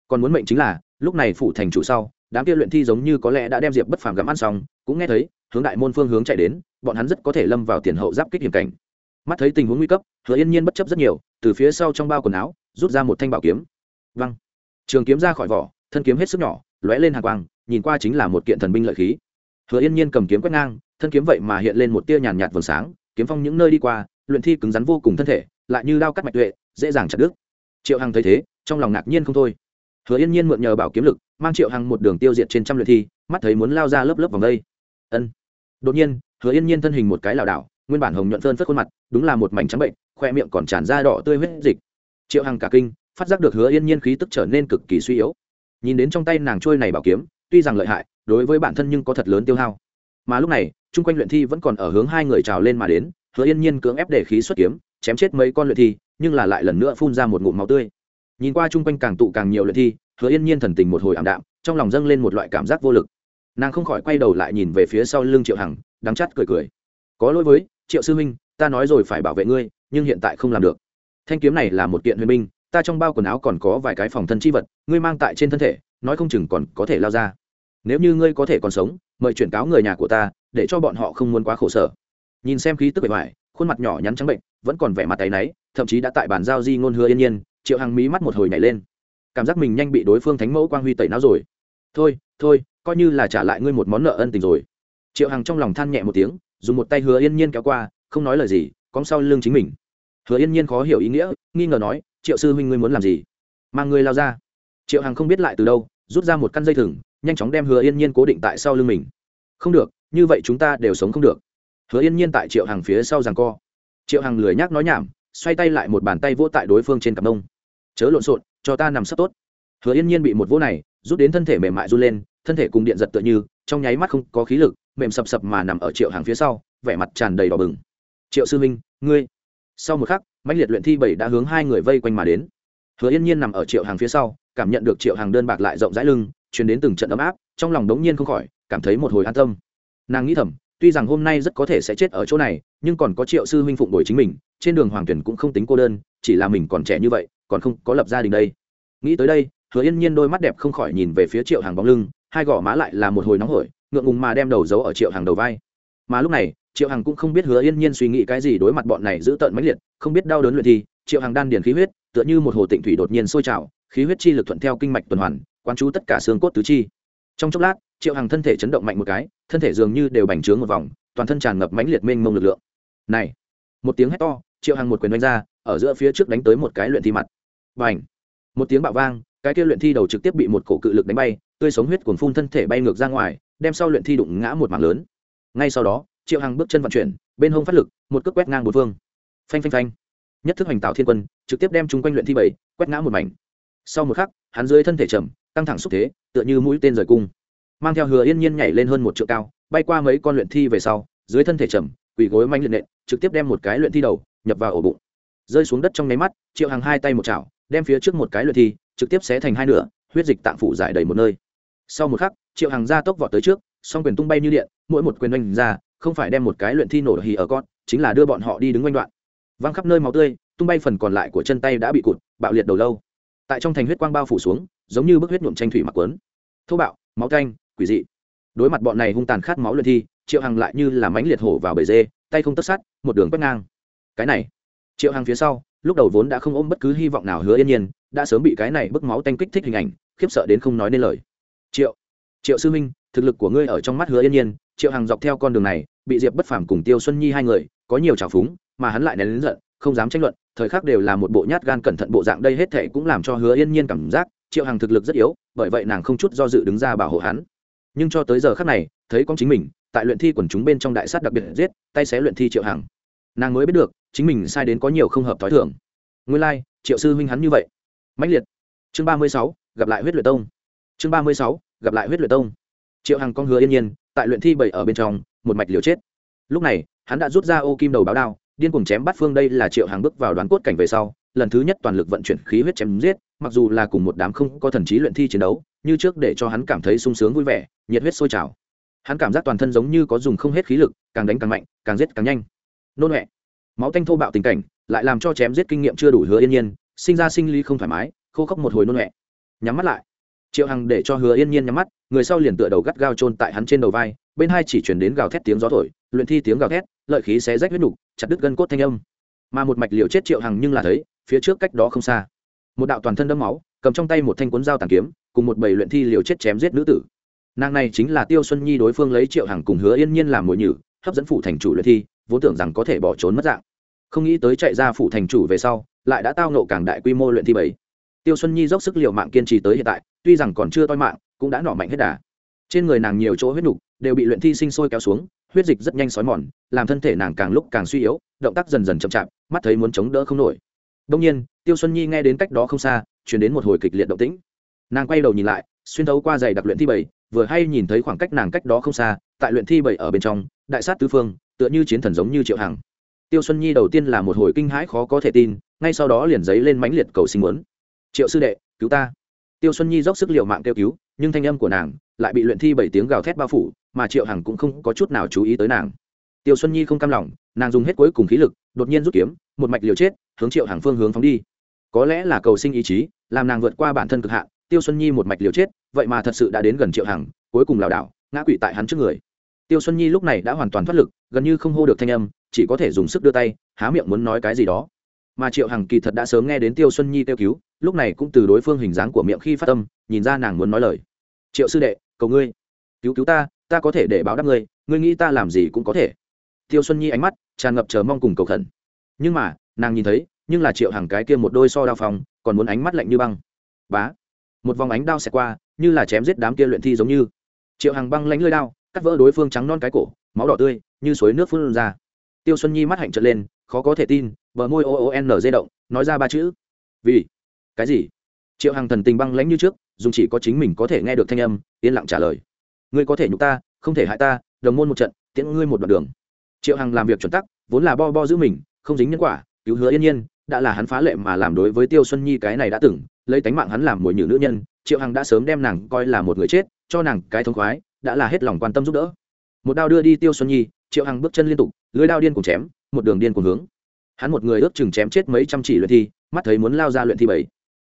Còn muốn mệnh chính là, lúc này phủ thành chủ sau, đám kia luyện thi giống như có lẽ đã đem diệp bất phàm gặm ăn xong, cũng nghe thấy, hướng đại môn phương hướng chạy đến, bọn hắn rất có thể lâm vào tiền hậu giáp kích hiểm cảnh mắt thấy tình huống nguy cấp, hứa yên nhiên bất chấp rất nhiều, từ phía sau trong bao quần áo, rút ra một thanh bảo kiếm. Văng trường kiếm ra khỏi vỏ, thân kiếm hết sức nhỏ, lóe lên hàng quang, nhìn qua chính là một kiện thần binh lợi khí. Hứa yên nhiên cầm kiếm quét ngang, thân kiếm vậy mà hiện lên một tia nhàn nhạt vầng sáng, kiếm phong những nơi đi qua, luyện thi cứng rắn vô cùng thân thể, lại như đao cắt mạch tuệ, dễ dàng chặt đứt. Triệu hằng thấy thế, trong lòng ngạc nhiên không thôi. Hứa yên nhiên mượn nhờ bảo kiếm lực, mang triệu hằng một đường tiêu diệt trên trăm luyện thi, mắt thấy muốn lao ra lớp lớp vòng đây. Ân. Đột nhiên, hứa yên nhiên thân hình một cái lảo đảo nguyên bản hồng nhuận phơn phất khuôn mặt, đúng là một mảnh trắng bệnh, khoe miệng còn tràn ra đỏ tươi huyết dịch. Triệu hằng cả kinh, phát giác được hứa yên nhiên khí tức trở nên cực kỳ suy yếu. Nhìn đến trong tay nàng trôi này bảo kiếm, tuy rằng lợi hại, đối với bản thân nhưng có thật lớn tiêu hao. Mà lúc này, chung quanh luyện thi vẫn còn ở hướng hai người trào lên mà đến, hứa yên nhiên cưỡng ép để khí xuất kiếm, chém chết mấy con luyện thi, nhưng là lại lần nữa phun ra một ngụm máu tươi. Nhìn qua chung quanh càng tụ càng nhiều luyện thi, hứa yên nhiên thần tình một hồi ảm đạm, trong lòng dâng lên một loại cảm giác vô lực. Nàng không khỏi quay đầu lại nhìn về phía sau lưng triệu hằng, đắng chắt cười cười. Có lỗi với triệu sư huynh, ta nói rồi phải bảo vệ ngươi, nhưng hiện tại không làm được. Thanh kiếm này là một kiện huyền binh, ta trong bao quần áo còn có vài cái phòng thân chi vật, ngươi mang tại trên thân thể, nói không chừng còn có thể lao ra. Nếu như ngươi có thể còn sống, mời chuyển cáo người nhà của ta, để cho bọn họ không muốn quá khổ sở. Nhìn xem khí tức bề ngoài, khuôn mặt nhỏ nhắn trắng bệnh, vẫn còn vẻ mặt tay náy, thậm chí đã tại bàn giao di ngôn hứa yên nhiên, triệu hằng mí mắt một hồi nhảy lên. Cảm giác mình nhanh bị đối phương thánh mẫu quang huy tẩy não rồi. Thôi thôi, coi như là trả lại ngươi một món nợ ân tình rồi. Triệu hằng trong lòng than nhẹ một tiếng dùng một tay hứa yên nhiên kéo qua, không nói lời gì, cóng sau lưng chính mình. Hứa yên nhiên khó hiểu ý nghĩa, nghi ngờ nói, triệu sư huynh ngươi muốn làm gì? Mang ngươi lao ra. Triệu hằng không biết lại từ đâu, rút ra một căn dây thừng, nhanh chóng đem hứa yên nhiên cố định tại sau lưng mình. Không được, như vậy chúng ta đều sống không được. Hứa yên nhiên tại triệu hằng phía sau rằng co. Triệu hằng lười nhác nói nhảm, xoay tay lại một bàn tay vỗ tại đối phương trên cặp nông chớ lộn xộn, cho ta nằm sấp tốt. Hứa yên nhiên bị một vỗ này, rút đến thân thể mềm mại run lên, thân thể cùng điện giật tựa như trong nháy mắt không có khí lực, mềm sập sập mà nằm ở triệu hàng phía sau, vẻ mặt tràn đầy đỏ bừng. Triệu sư minh ngươi. Sau một khắc, mãnh liệt luyện thi bảy đã hướng hai người vây quanh mà đến. Hứa yên nhiên nằm ở triệu hàng phía sau, cảm nhận được triệu hàng đơn bạc lại rộng rãi lưng chuyển đến từng trận ấm áp, trong lòng đống nhiên không khỏi cảm thấy một hồi an tâm. Nàng nghĩ thầm, tuy rằng hôm nay rất có thể sẽ chết ở chỗ này, nhưng còn có triệu sư huynh phụng đổi chính mình, trên đường hoàng tuyển cũng không tính cô đơn, chỉ là mình còn trẻ như vậy, còn không có lập gia đình đây. Nghĩ tới đây, hứa yên nhiên đôi mắt đẹp không khỏi nhìn về phía triệu hàng bóng lưng hai gò má lại là một hồi nóng hổi, ngượng ngùng mà đem đầu giấu ở triệu hàng đầu vai. Mà lúc này, triệu hằng cũng không biết hứa yên nhiên suy nghĩ cái gì đối mặt bọn này giữ tợn mãnh liệt, không biết đau đớn luyện thi, triệu hằng đan điền khí huyết, tựa như một hồ tịnh thủy đột nhiên sôi trào, khí huyết chi lực thuận theo kinh mạch tuần hoàn, quán chú tất cả xương cốt tứ chi. Trong chốc lát, triệu hằng thân thể chấn động mạnh một cái, thân thể dường như đều bành trướng một vòng, toàn thân tràn ngập mãnh liệt mênh mông lực lượng. Này! Một tiếng hét to, triệu hằng một quyền đánh ra, ở giữa phía trước đánh tới một cái luyện thi mặt. Và một tiếng bạo vang cái kia luyện thi đầu trực tiếp bị một cổ cự lực đánh bay, tươi sống huyết cuồng phun thân thể bay ngược ra ngoài, đem sau luyện thi đụng ngã một mảng lớn. Ngay sau đó, triệu hằng bước chân vận chuyển, bên hông phát lực, một cước quét ngang một phương. Phanh phanh phanh. Nhất thức hành tạo thiên quân, trực tiếp đem chung quanh luyện thi bảy, quét ngã một mảnh. Sau một khắc, hắn dưới thân thể trầm, căng thẳng xúc thế, tựa như mũi tên rời cung. Mang theo hứa yên nhiên nhảy lên hơn một triệu cao, bay qua mấy con luyện thi về sau, dưới thân thể trầm, quỳ gối manh liệt nện, trực tiếp đem một cái luyện thi đầu nhập vào ổ bụng. Rơi xuống đất trong nháy mắt, triệu hàng hai tay một chảo, đem phía trước một cái luyện thi trực tiếp xé thành hai nửa, huyết dịch tạng phủ giải đầy một nơi. Sau một khắc, triệu hàng ra tốc vọt tới trước, song quyền tung bay như điện, mỗi một quyền oanh ra, không phải đem một cái luyện thi nổ hì ở con, chính là đưa bọn họ đi đứng oanh đoạn. Văng khắp nơi máu tươi, tung bay phần còn lại của chân tay đã bị cụt, bạo liệt đầu lâu. Tại trong thành huyết quang bao phủ xuống, giống như bức huyết nhuộm tranh thủy mặc quấn. Thô bạo, máu canh, quỷ dị. Đối mặt bọn này hung tàn khát máu luyện thi, triệu hằng lại như là mánh liệt hổ vào bể dê, tay không tất sát, một đường quét ngang. Cái này, triệu hằng phía sau, lúc đầu vốn đã không ôm bất cứ hy vọng nào hứa yên nhiên đã sớm bị cái này bức máu tanh kích thích hình ảnh khiếp sợ đến không nói nên lời. Triệu triệu sư minh thực lực của ngươi ở trong mắt hứa yên nhiên triệu hằng dọc theo con đường này bị diệp bất phàm cùng tiêu xuân nhi hai người có nhiều trào phúng mà hắn lại nén lớn giận không dám tranh luận thời khắc đều là một bộ nhát gan cẩn thận bộ dạng đây hết thể cũng làm cho hứa yên nhiên cảm giác triệu hằng thực lực rất yếu bởi vậy nàng không chút do dự đứng ra bảo hộ hắn. Nhưng cho tới giờ khắc này thấy con chính mình tại luyện thi quần chúng bên trong đại sát đặc biệt giết tay xé luyện thi triệu hằng. Nàng mới biết được chính mình sai đến có nhiều không hợp t h ó i thưởng nguyên lai、like, triệu sư huynh hắn như vậy mãnh liệt. Chương ba mươi sáu, gặp lại huyết luyện tông. Chương ba mươi sáu, gặp lại huyết luyện tông. Triệu hằng con hứa yên nhiên, tại luyện thi bảy ở bên trong, một mạch liều chết. Lúc này, hắn đã rút ra ô kim đầu báo đao, điên cùng chém bắt phương đây là triệu hàng bước vào đoán cốt cảnh về sau, lần thứ nhất toàn lực vận chuyển khí huyết chém giết, mặc dù là cùng một đám không có thần trí luyện thi chiến đấu, như trước để cho hắn cảm thấy sung sướng vui vẻ, nhiệt huyết sôi trào. Hắn cảm giác toàn thân giống như có dùng không hết khí lực, càng đánh càng mạnh, càng giết càng nhanh. Nôn huệ máu tanh thô bạo tình cảnh, lại làm cho chém giết kinh nghiệm chưa đủ hứa yên nhiên sinh ra sinh lý không thoải mái khô khốc một hồi nôn nhẹ, nhắm mắt lại. Triệu hằng để cho hứa yên nhiên nhắm mắt người sau liền tựa đầu gắt gao trôn tại hắn trên đầu vai bên hai chỉ chuyển đến gào thét tiếng gió thổi luyện thi tiếng gào thét lợi khí xé rách huyết nục chặt đứt gân cốt thanh âm. Mà một mạch liều chết triệu hằng nhưng là thấy phía trước cách đó không xa. Một đạo toàn thân đẫm máu cầm trong tay một thanh cuốn dao tàn kiếm cùng một bầy luyện thi liều chết chém giết nữ tử. Nàng này chính là tiêu xuân nhi đối phương lấy triệu hằng cùng hứa yên nhiên làm mồi nhử hấp dẫn phụ thành chủ luyện thi vốn tưởng rằng có thể bỏ trốn mất dạng không nghĩ tới chạy ra phủ thành chủ về sau, lại đã tao nộ càng đại quy mô luyện thi bảy. Tiêu xuân nhi dốc sức liệu mạng kiên trì tới hiện tại, tuy rằng còn chưa toi mạng, cũng đã nỏ mạnh hết đà. Trên người nàng nhiều chỗ huyết nục, đều bị luyện thi sinh sôi kéo xuống, huyết dịch rất nhanh xói mòn, làm thân thể nàng càng lúc càng suy yếu, động tác dần dần chậm chạp, mắt thấy muốn chống đỡ không nổi. Đông nhiên, tiêu xuân nhi nghe đến cách đó không xa chuyển đến một hồi kịch liệt động tĩnh. Nàng quay đầu nhìn lại, xuyên thấu qua giày đặc luyện thi bảy, vừa hay nhìn thấy khoảng cách nàng cách đó không xa, tại luyện thi bảy ở bên trong, đại sát tứ phương, tựa như chiến thần giống như triệu hằng tiêu xuân nhi đầu tiên là một hồi kinh hãi khó có thể tin, ngay sau đó liền giấy lên mãnh liệt cầu sinh muốn. Triệu sư đệ, cứu ta. Tiêu xuân nhi dốc sức l mạng kêu cứu, nhưng thanh âm của nàng lại bị luyện thi bảy tiếng gào thét bao phủ, mà triệu hằng cũng không có chút nào chú ý tới nàng. Tiêu xuân nhi không cam lòng, nàng dùng hết cuối cùng khí lực, đột nhiên rút kiếm, một mạch liều chết, hướng triệu hằng phương hướng phóng đi. Có lẽ là cầu sinh ý chí, làm nàng vượt qua bản thân cực hạn, tiêu xuân nhi một mạch liều chết, vậy mà thật sự đã đến gần triệu hằng, cuối cùng lảo đảo, ngã quỵ tại hắn trước người tiêu xuân nhi lúc này đã hoàn toàn thoát lực, gần như không hô được thanh âm, chỉ có thể dùng sức đưa tay, há miệng muốn nói cái gì đó. Mà triệu hằng kỳ thật đã sớm nghe đến tiêu xuân nhi kêu cứu, lúc này cũng từ đối phương hình dáng của miệng khi phát tâm nhìn ra nàng muốn nói lời. Triệu sư đệ, cầu ngươi, cứu cứu ta ta có thể để báo đáp ngươi ngươi nghĩ ta làm gì cũng có thể. Tiêu xuân nhi ánh mắt tràn ngập chờ mong cùng cầu khẩn. Nhưng mà, nàng nhìn thấy, nhưng là triệu Hằng cái kia một đôi so đao phòng, còn muốn ánh mắt lạnh như băng. Bá. Một vòng ánh đao xẹt qua, như là chém giết đám kia luyện thi giống như. Triệu Hằng băng lánh lơi đao cắt vỡ đối phương trắng non cái cổ, máu đỏ tươi, như suối nước phun ra. Tiêu xuân nhi mắt hạnh trợn lên, khó có thể tin, bờ môi o o n dây động, nói ra ba chữ. Vì? Cái gì? Triệu hằng thần tình băng lãnh như trước, dùng chỉ có chính mình có thể nghe được thanh âm, yên lặng trả lời. Ngươi có thể nhục ta, không thể hại ta, đồng môn một trận, tiễn ngươi một đoạn đường. Triệu hằng làm việc chuẩn tắc, vốn là bo bo giữ mình, không dính nhân quả, cứu hứa yên nhiên, đã là hắn phá lệ mà làm đối với tiêu xuân nhi cái này đã từng, lấy tánh mạng hắn làm mồi nhử nữ nhân, triệu hằng đã sớm đem nàng coi là một người chết, cho nàng cái thống khoái đã là hết lòng quan tâm giúp đỡ. Một đao đưa đi tiêu xuân nhi, triệu hằng bước chân liên tục, lưới đao điên cùng chém, một đường điên cùng hướng. Hắn một người ước chừng chém chết mấy trăm chỉ luyện thi, mắt thấy muốn lao ra luyện thi bảy.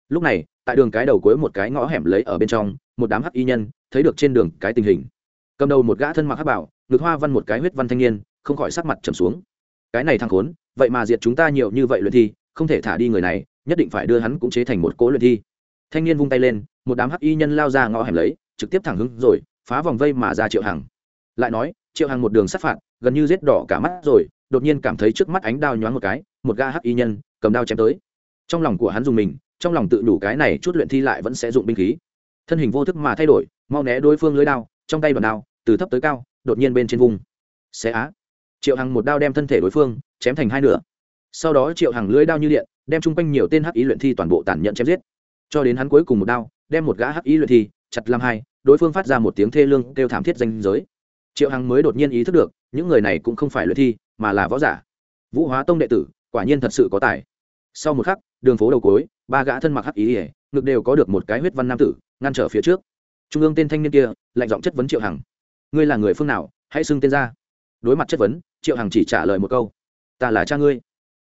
Lúc này, tại đường cái đầu cuối một cái ngõ hẻm lấy ở bên trong, một đám hắc y nhân, thấy được trên đường cái tình hình. Cầm đầu một gã thân mặc hắc bảo, ngực hoa văn một cái huyết văn thanh niên, không khỏi sắc mặt trầm xuống. Cái này thăng khốn, vậy mà diệt chúng ta nhiều như vậy luyện thi, không thể thả đi người này, nhất định phải đưa hắn cũng chế thành một cố luyện thi. Thanh niên vung tay lên, một đám hắc y nhân lao ra ngõ hẻm lấy, trực tiếp thẳng hứng rồi phá vòng vây mà ra triệu hằng. Lại nói, triệu hằng một đường sát phạt, gần như giết đỏ cả mắt rồi, đột nhiên cảm thấy trước mắt ánh đao nhoáng một cái, một ga hắc y nhân, cầm đao chém tới. Trong lòng của hắn dùng mình, trong lòng tự đủ cái này chút luyện thi lại vẫn sẽ dụng binh khí. Thân hình vô thức mà thay đổi, mau né đối phương lưới đao, trong tay đoàn đao, từ thấp tới cao, đột nhiên bên trên vùng. Xé á. Triệu hằng một đao đem thân thể đối phương, chém thành hai nửa. Sau đó triệu hằng lưới đao như điện, đem chung quanh nhiều tên hắc ý luyện thi toàn bộ tàn nhẫn chém giết. Cho đến hắn cuối cùng một đao, đem một gã hắc ý luyện thi chặt làm hai đối phương phát ra một tiếng thê lương kêu thảm thiết danh giới. Triệu hằng mới đột nhiên ý thức được, những người này cũng không phải luyện thi, mà là võ giả. Vũ hóa tông đệ tử, quả nhiên thật sự có tài. Sau một khắc, đường phố đầu cối ba gã thân mặc hắc ý ỉa ngực đều có được một cái huyết văn nam tử, ngăn trở phía trước. Trung ương tên thanh niên kia, lạnh giọng chất vấn triệu hằng. Ngươi là người phương nào, hãy xưng tên ra. Đối mặt chất vấn, triệu hằng chỉ trả lời một câu. Ta là cha ngươi.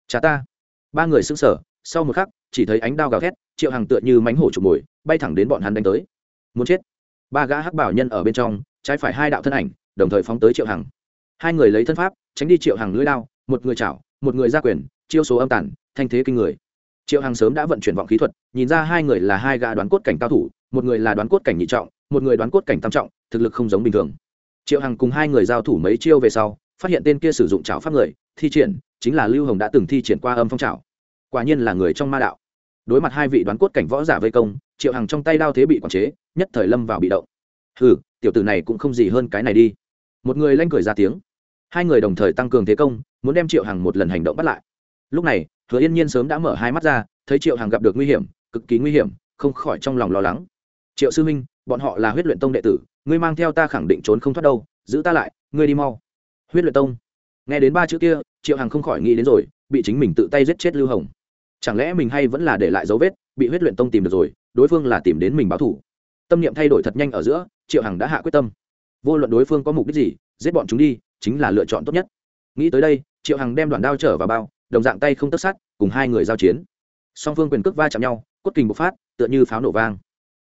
Cha ta. Ba người xưng sở sau một khắc, chỉ thấy ánh đao gào thét, triệu hằng tựa như mánh hổ trục mồi, bay thẳng đến bọn hắn đánh tới. Muốn chết ba gã hắc bảo nhân ở bên trong, trái phải hai đạo thân ảnh, đồng thời phóng tới triệu hằng. Hai người lấy thân pháp, tránh đi triệu hằng lưỡi lao một người chảo, một người ra quyền, chiêu số âm tản thanh thế kinh người. Triệu hằng sớm đã vận chuyển vọng khí thuật, nhìn ra hai người là hai gã đoán cốt cảnh cao thủ, một người là đoán cốt cảnh nhị trọng, một người đoán cốt cảnh tam trọng, thực lực không giống bình thường. Triệu hằng cùng hai người giao thủ mấy chiêu về sau, phát hiện tên kia sử dụng chảo pháp người, thi triển, chính là lưu hồng đã từng thi triển qua âm phong trào quả nhiên là người trong ma đạo. Đối mặt hai vị đoán cốt cảnh võ giả vây công triệu hằng trong tay đao thế bị quản chế, nhất thời lâm vào bị động. Hừ, tiểu tử này cũng không gì hơn cái này đi. Một người lanh cười ra tiếng. Hai người đồng thời tăng cường thế công, muốn đem triệu hằng một lần hành động bắt lại. Lúc này, hứa yên nhiên sớm đã mở hai mắt ra, thấy triệu hằng gặp được nguy hiểm, cực kỳ nguy hiểm, không khỏi trong lòng lo lắng. Triệu sư minh bọn họ là huyết luyện tông đệ tử, ngươi mang theo ta khẳng định trốn không thoát đâu, giữ ta lại, ngươi đi mau. Huyết luyện tông. Nghe đến ba chữ kia, triệu hằng không khỏi nghĩ đến rồi, bị chính mình tự tay giết chết lưu hồng. Chẳng lẽ mình hay vẫn là để lại dấu vết, bị huyết luyện tông tìm được rồi đối phương là tìm đến mình báo thủ. Tâm niệm thay đổi thật nhanh ở giữa, triệu hằng đã hạ quyết tâm. Vô luận đối phương có mục đích gì, giết bọn chúng đi, chính là lựa chọn tốt nhất. Nghĩ tới đây, triệu hằng đem đoạn đao trở vào bao, đồng dạng tay không tất sát, cùng hai người giao chiến. Song phương quyền cước va chạm nhau, cốt kình bộc phát, tựa như pháo nổ vang.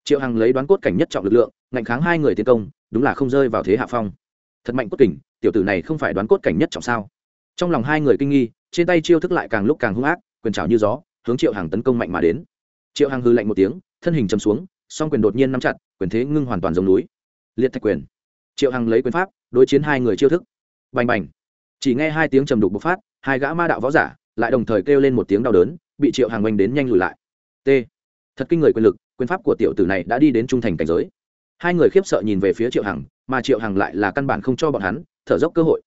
Triệu hằng lấy đoán cốt cảnh nhất trọng lực lượng, ngạnh kháng hai người tiến công, đúng là không rơi vào thế hạ phong. Thật mạnh cốt kình, tiểu tử này không phải đoán cốt cảnh nhất trọng sao? Trong lòng hai người kinh nghi, trên tay chiêu thức lại càng lúc càng hung ác, quyền trào như gió, hướng triệu hằng tấn công mạnh mà đến. Triệu hằng hư lạnh một tiếng thân hình chầm xuống, song quyền đột nhiên nắm chặt, quyền thế ngưng hoàn toàn giống núi. Liệt thạch quyền. Triệu hằng lấy quyền pháp, đối chiến hai người chiêu thức. Bành bành. Chỉ nghe hai tiếng trầm đục bộc phát, hai gã ma đạo võ giả lại đồng thời kêu lên một tiếng đau đớn, bị triệu hằng oanh đến nhanh lùi lại. T. Thật kinh người quyền lực, quyền pháp của tiểu tử này đã đi đến trung thành cảnh giới. Hai người khiếp sợ nhìn về phía triệu hằng, mà triệu hằng lại là căn bản không cho bọn hắn thở dốc cơ hội.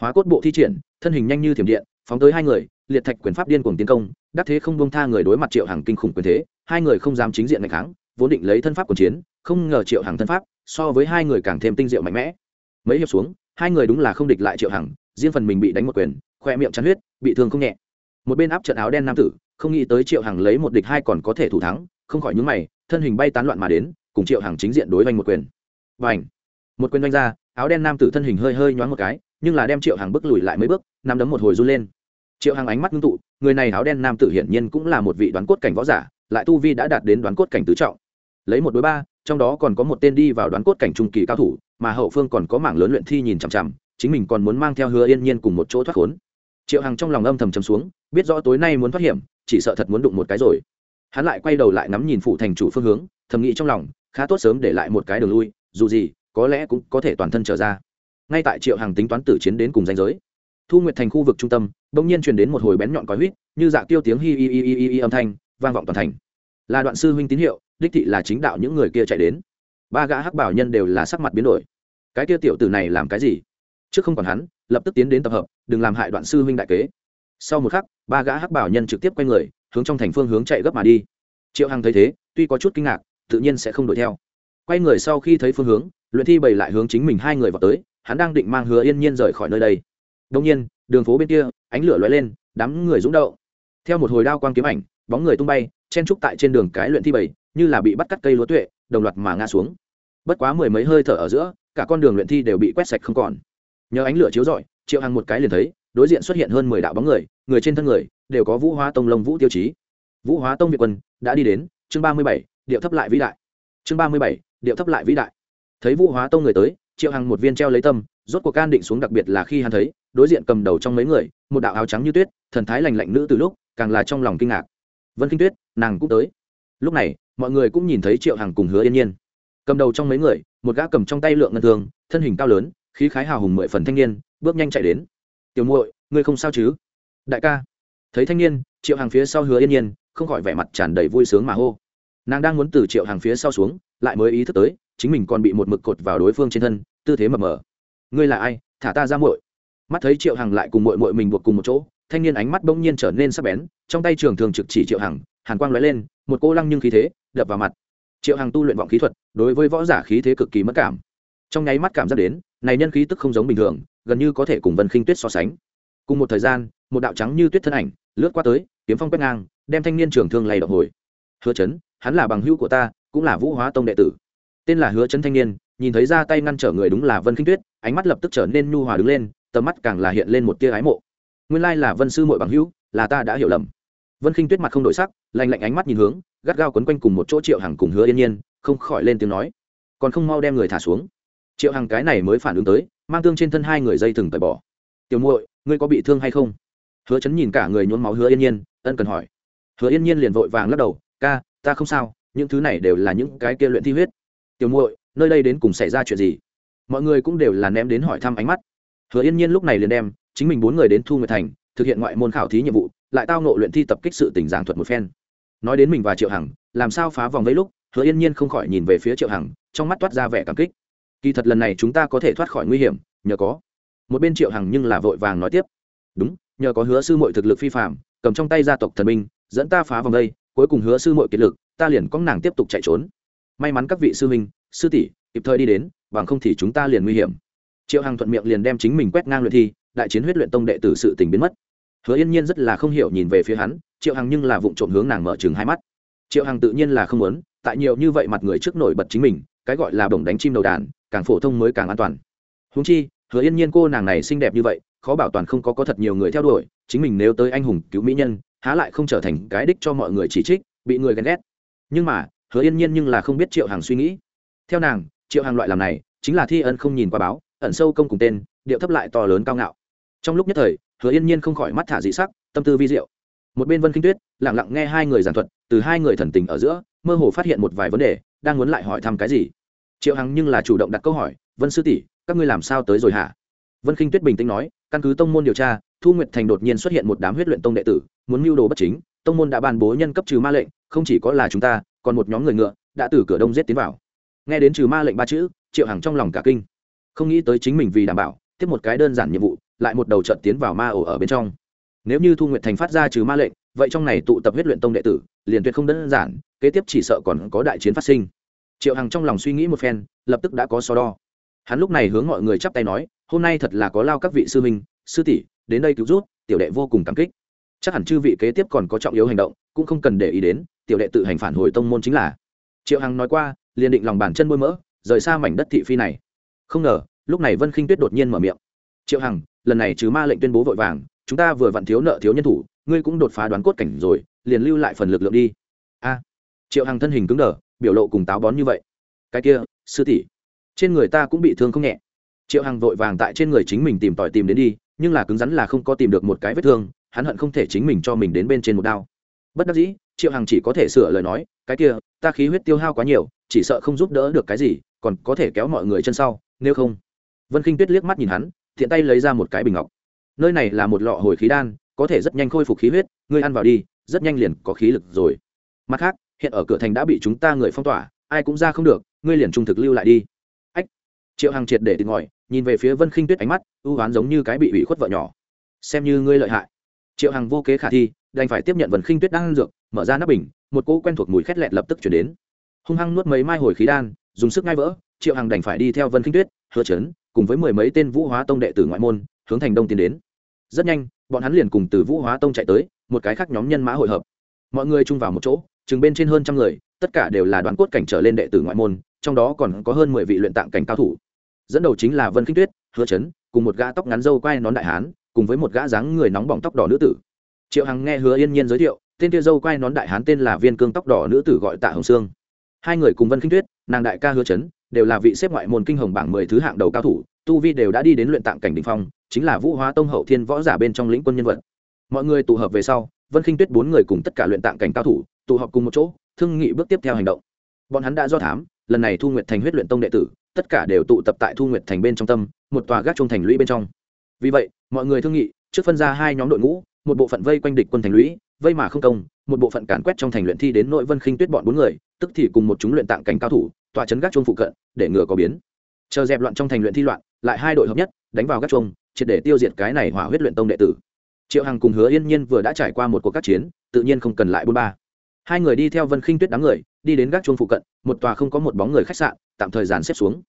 Hóa cốt bộ thi triển, thân hình nhanh như thiểm điện, phóng tới hai người, liệt thạch quyền pháp điên cuồng tiến công, đắc thế không bông tha người đối mặt triệu hằng kinh khủng quyền thế hai người không dám chính diện ngày kháng, vốn định lấy thân pháp quần chiến, không ngờ triệu hằng thân pháp so với hai người càng thêm tinh diệu mạnh mẽ. Mấy hiệp xuống, hai người đúng là không địch lại triệu hằng, riêng phần mình bị đánh một quyền, khoe miệng chắn huyết, bị thương không nhẹ. Một bên áp trận áo đen nam tử, không nghĩ tới triệu hằng lấy một địch hai còn có thể thủ thắng, không khỏi nhúng mày, thân hình bay tán loạn mà đến, cùng triệu hằng chính diện đối vanh một quyền. Và một quyền đánh ra, áo đen nam tử thân hình hơi hơi nhoáng một cái, nhưng là đem triệu hằng bước lùi lại mấy bước nằm đấm một hồi run lên. Triệu hằng ánh mắt ngưng tụ, người này áo đen nam tử hiển nhiên cũng là một vị đoán cốt cảnh võ giả lại tu vi đã đạt đến đoán cốt cảnh tứ trọng. Lấy một đối ba, trong đó còn có một tên đi vào đoán cốt cảnh trung kỳ cao thủ, mà hậu phương còn có mảng lớn luyện thi nhìn chằm chằm, chính mình còn muốn mang theo hứa yên nhiên cùng một chỗ thoát khốn. Triệu hằng trong lòng âm thầm chấm xuống, biết rõ tối nay muốn thoát hiểm, chỉ sợ thật muốn đụng một cái rồi. Hắn lại quay đầu lại ngắm nhìn phụ thành chủ phương hướng, thầm nghĩ trong lòng, khá tốt sớm để lại một cái đường lui, dù gì, có lẽ cũng có thể toàn thân trở ra. Ngay tại triệu hằng tính toán tử chiến đến cùng danh giới, thu nguyệt thành khu vực trung tâm đ ỗ n g nhiên truyền đến một hồi bén nhọn cói huýt, như dạ tiêu tiếng hi hi hi hi hi âm thanh vang vọng toàn thành. Là đoạn sư huynh tín hiệu, đích thị là chính đạo những người kia chạy đến. Ba gã hắc bảo nhân đều là sắc mặt biến đổi. Cái kia tiểu tử này làm cái gì? Trước không còn hắn, lập tức tiến đến tập hợp, đừng làm hại đoạn sư huynh đại kế. Sau một khắc, ba gã hắc bảo nhân trực tiếp quay người, hướng trong thành phương hướng chạy gấp mà đi. Triệu hằng thấy thế, tuy có chút kinh ngạc, tự nhiên sẽ không đuổi theo. Quay người sau khi thấy phương hướng, luyện thi bày lại hướng chính mình hai người vào tới, hắn đang định mang hứa yên nhiên rời khỏi nơi đây. Đông nhiên, đường phố bên kia, ánh lửa lóe lên, đám người rúng đậu theo một hồi đao quang kiếm ảnh bóng người tung bay, chen trúc tại trên đường cái luyện thi bảy, như là bị bắt cắt cây lúa tuệ, đồng loạt mà ngã xuống. Bất quá mười mấy hơi thở ở giữa, cả con đường luyện thi đều bị quét sạch không còn. Nhờ ánh lửa chiếu rọi, triệu hằng một cái liền thấy, đối diện xuất hiện hơn mười đạo bóng người người trên thân người đều có vũ hóa tông lông vũ tiêu chí. Vũ hóa tông việt quân đã đi đến chương ba mươi bảy, điệu thấp lại vĩ đại. Chương ba mươi bảy, điệu thấp lại vĩ đại. Thấy vũ hóa tông người tới, triệu hằng một viên treo lấy tâm, rốt cuộc can định xuống đặc biệt là khi hắn thấy, đối diện cầm đầu trong mấy người, một đạo áo trắng như tuyết, thần thái lành lạnh nữ từ lúc, càng là trong lòng kinh ngạc vân kinh tuyết, nàng cũng tới. Lúc này, mọi người cũng nhìn thấy triệu hằng cùng hứa yên nhiên. Cầm đầu trong mấy người, một gã cầm trong tay lượng ngân thường thân hình cao lớn, khí khái hào hùng mười phần thanh niên, bước nhanh chạy đến. Tiểu muội, ngươi không sao chứ? Đại ca. Thấy thanh niên, triệu hàng phía sau hứa yên nhiên, không khỏi vẻ mặt tràn đầy vui sướng mà hô. Nàng đang muốn từ triệu hàng phía sau xuống, lại mới ý thức tới, chính mình còn bị một mực cột vào đối phương trên thân, tư thế mập mờ. Ngươi là ai? Thả ta ra muội. Mắt thấy triệu hằng lại cùng muội muội mình buộc cùng một chỗ thanh niên ánh mắt bỗng nhiên trở nên sắc bén, trong tay trường thường trực chỉ triệu hằng, hàn quang lóe lên, một cô lăng nhưng khí thế đập vào mặt. Triệu hằng tu luyện vọng khí thuật, đối với võ giả khí thế cực kỳ mất cảm. Trong nháy mắt cảm giác đến, này nhân khí tức không giống bình thường, gần như có thể cùng vân khinh tuyết so sánh. Cùng một thời gian, một đạo trắng như tuyết thân ảnh, lướt qua tới, kiếm phong quét ngang, đem thanh niên trưởng thương lay động hồi. Hứa chấn, hắn là bằng hữu của ta, cũng là vũ hóa tông đệ tử. Tên là hứa chấn thanh niên, nhìn thấy ra tay ngăn trở người đúng là vân khinh tuyết, ánh mắt lập tức trở nên nhu hòa đứng lên, tầm mắt càng là hiện lên một tia ái mộ nguyên lai là vân sư muội bằng hữu, là ta đã hiểu lầm. Vân khinh tuyết mặt không đổi sắc, lạnh lạnh ánh mắt nhìn hướng, gắt gao quấn quanh cùng một chỗ triệu hằng cùng hứa yên nhiên, không khỏi lên tiếng nói, còn không mau đem người thả xuống. Triệu hằng cái này mới phản ứng tới, mang thương trên thân hai người dây thừng tẩy bỏ. Tiểu muội, ngươi có bị thương hay không? Hứa chấn nhìn cả người nhốn máu hứa yên nhiên, ân cần hỏi. Hứa yên nhiên liền vội vàng lắc đầu, ca, ta không sao, những thứ này đều là những cái kia luyện thi huyết. Tiểu muội, nơi đây đến cùng xảy ra chuyện gì? Mọi người cũng đều là ném đến hỏi thăm ánh mắt. Hứa yên nhiên lúc này liền đem chính mình bốn người đến thu nguyệt thành, thực hiện ngoại môn khảo thí nhiệm vụ, lại tao nộ luyện thi tập kích sự tình giảng thuật một phen. Nói đến mình và triệu hằng, làm sao phá vòng vây lúc, hứa yên nhiên không khỏi nhìn về phía triệu hằng, trong mắt toát ra vẻ cảm kích. Kỳ thật lần này chúng ta có thể thoát khỏi nguy hiểm, nhờ có. Một bên triệu hằng nhưng là vội vàng nói tiếp. Đúng, nhờ có hứa sư mội thực lực phi phạm cầm trong tay gia tộc thần minh dẫn ta phá vòng đây cuối cùng hứa sư mội kiệt lực, ta liền có nàng tiếp tục chạy trốn. May mắn các vị sư huynh, sư tỷ, kịp thời đi đến, bằng không thì chúng ta liền nguy hiểm. Triệu hằng thuận miệng liền đem chính mình quét ngang luyện thi đại chiến huyết luyện tông đệ tử sự tình biến mất. Hứa yên nhiên rất là không hiểu nhìn về phía hắn, triệu hằng nhưng là vụ trộm hướng nàng mở chừng hai mắt. Triệu hằng tự nhiên là không muốn, tại nhiều như vậy mặt người trước nổi bật chính mình, cái gọi là bổng đánh chim đầu đàn, càng phổ thông mới càng an toàn. Húng chi, hứa yên nhiên cô nàng này xinh đẹp như vậy, khó bảo toàn không có có thật nhiều người theo đuổi, chính mình nếu tới anh hùng cứu mỹ nhân, há lại không trở thành cái đích cho mọi người chỉ trích, bị người ghen ghét. Nhưng mà, hứa yên nhiên nhưng là không biết triệu hằng suy nghĩ. Theo nàng, triệu hằng loại làm này, chính là thi ân không nhìn qua báo, ẩn sâu công cùng tên, điệu thấp lại to lớn cao ngạo trong lúc nhất thời, hứa yên nhiên không khỏi mắt thả dị sắc, tâm tư vi diệu. Một bên vân kinh tuyết lẳng lặng nghe hai người giảng thuật, từ hai người thần tình ở giữa, mơ hồ phát hiện một vài vấn đề, đang muốn lại hỏi thăm cái gì. Triệu hằng nhưng là chủ động đặt câu hỏi, vân sư tỷ, các ngươi làm sao tới rồi hả? Vân kinh tuyết bình tĩnh nói, căn cứ tông môn điều tra, thu nguyệt thành đột nhiên xuất hiện một đám huyết luyện tông đệ tử, muốn mưu đồ bất chính, tông môn đã ban bố nhân cấp trừ ma lệnh, không chỉ có là chúng ta, còn một nhóm người ngựa đã từ cửa đông giết tiến vào. Nghe đến trừ ma lệnh ba chữ, triệu hằng trong lòng cả kinh. Không nghĩ tới chính mình vì đảm bảo, tiếp một cái đơn giản nhiệm vụ lại một đầu trận tiến vào ma ổ ở bên trong. Nếu như thu nguyệt thành phát ra trừ ma lệnh, vậy trong này tụ tập huyết luyện tông đệ tử, liền tuyệt không đơn giản, kế tiếp chỉ sợ còn có đại chiến phát sinh. Triệu hằng trong lòng suy nghĩ một phen, lập tức đã có so đo. Hắn lúc này hướng mọi người chắp tay nói, hôm nay thật là có lao các vị sư minh sư tỷ, đến đây cứu rút, tiểu đệ vô cùng cảm kích. Chắc hẳn chư vị kế tiếp còn có trọng yếu hành động, cũng không cần để ý đến, tiểu đệ tự hành phản hồi tông môn chính là. Triệu hằng nói qua, liền định lòng bàn chân bôi mỡ, rời xa mảnh đất thị phi này. Không ngờ, lúc này vân khinh tuyết đột nhiên mở miệng. Triệu hằng lần này trừ ma lệnh tuyên bố vội vàng, chúng ta vừa vặn thiếu nợ thiếu nhân thủ, ngươi cũng đột phá đoán cốt cảnh rồi, liền lưu lại phần lực lượng đi. A. Triệu hằng thân hình cứng đờ, biểu lộ cùng táo bón như vậy. Cái kia, sư tỷ, trên người ta cũng bị thương không nhẹ. Triệu hằng vội vàng tại trên người chính mình tìm tòi tìm đến đi, nhưng là cứng rắn là không có tìm được một cái vết thương, hắn hận không thể chính mình cho mình đến bên trên một đao. Bất đắc dĩ, triệu hằng chỉ có thể sửa lời nói, cái kia, ta khí huyết tiêu hao quá nhiều, chỉ sợ không giúp đỡ được cái gì, còn có thể kéo mọi người chân sau, nếu không. Vân k i n h tuyết liếc mắt nhìn hắn thiện tay lấy ra một cái bình ngọc. Nơi này là một lọ hồi khí đan, có thể rất nhanh khôi phục khí huyết, ngươi ăn vào đi, rất nhanh liền có khí lực rồi. Mặt khác, hiện ở cửa thành đã bị chúng ta người phong tỏa, ai cũng ra không được, ngươi liền trung thực lưu lại đi. Ách. Triệu hằng triệt để tìm ngòi nhìn về phía vân khinh tuyết ánh mắt, ưu oán giống như cái bị ủy khuất vợ nhỏ. Xem như ngươi lợi hại. Triệu hằng vô kế khả thi, đành phải tiếp nhận vân khinh tuyết đang ăn dược, mở ra nắp bình, một cỗ quen thuộc mùi khét lẹt lập tức chuyển đến. Hung hăng nuốt mấy mai hồi khí đan, dùng sức ngay vỡ, triệu hằng đành phải đi theo vân khinh tuyết, hứa chấn cùng với mười mấy tên vũ hóa tông đệ tử ngoại môn, hướng thành đông tiến đến. Rất nhanh, bọn hắn liền cùng từ vũ hóa tông chạy tới, một cái khác nhóm nhân mã hội hợp. Mọi người chung vào một chỗ, chừng bên trên hơn trăm người, tất cả đều là đoàn cốt cảnh trở lên đệ tử ngoại môn, trong đó còn có hơn mười vị luyện tạng cảnh cao thủ. Dẫn đầu chính là vân khinh tuyết, hứa chấn, cùng một gã tóc ngắn râu quai nón đại hán, cùng với một gã dáng người nóng bỏng tóc đỏ nữ tử. Triệu hằng nghe hứa yên nhiên giới thiệu, tên kia râu quai nón đại hán tên là viên cương tóc đỏ nữ tử gọi tạ hồng sương. Hai người cùng vân khinh tuyết nàng đại ca hứa chấn, đều là vị xếp ngoại môn kinh hồng bảng mười thứ hạng đầu cao thủ, tu vi đều đã đi đến luyện tạng cảnh đ ỉ n h phong, chính là vũ hóa tông hậu thiên võ giả bên trong lĩnh quân nhân vật. Mọi người tụ hợp về sau, vân khinh tuyết bốn người cùng tất cả luyện tạng cảnh cao thủ, tụ họp cùng một chỗ, thương nghị bước tiếp theo hành động. Bọn hắn đã do thám, lần này thu nguyệt thành huyết luyện tông đệ tử, tất cả đều tụ tập tại thu nguyệt thành bên trong tâm, một tòa gác trung thành lũy bên trong. Vì vậy, mọi người thương nghị, trước phân ra hai nhóm đội ngũ, một bộ phận vây quanh địch quân thành lũy, vây mà không công, một bộ phận càn quét trong thành luyện thi đến nội vân khinh tuyết bọn bốn người tức thì cùng một chúng luyện tạng cảnh cao thủ tòa chấn gác chuông phụ cận, để ngừa có biến. Chờ dẹp loạn trong thành luyện thi loạn, lại hai đội hợp nhất, đánh vào gác chuông, triệt để tiêu diệt cái này hỏa huyết luyện tông đệ tử. Triệu hằng cùng hứa yên nhiên vừa đã trải qua một cuộc các chiến, tự nhiên không cần lại bôn ba. Hai người đi theo vân khinh tuyết đám người, đi đến gác chuông phụ cận, một tòa không có một bóng người khách sạn, tạm thời dàn xếp xuống.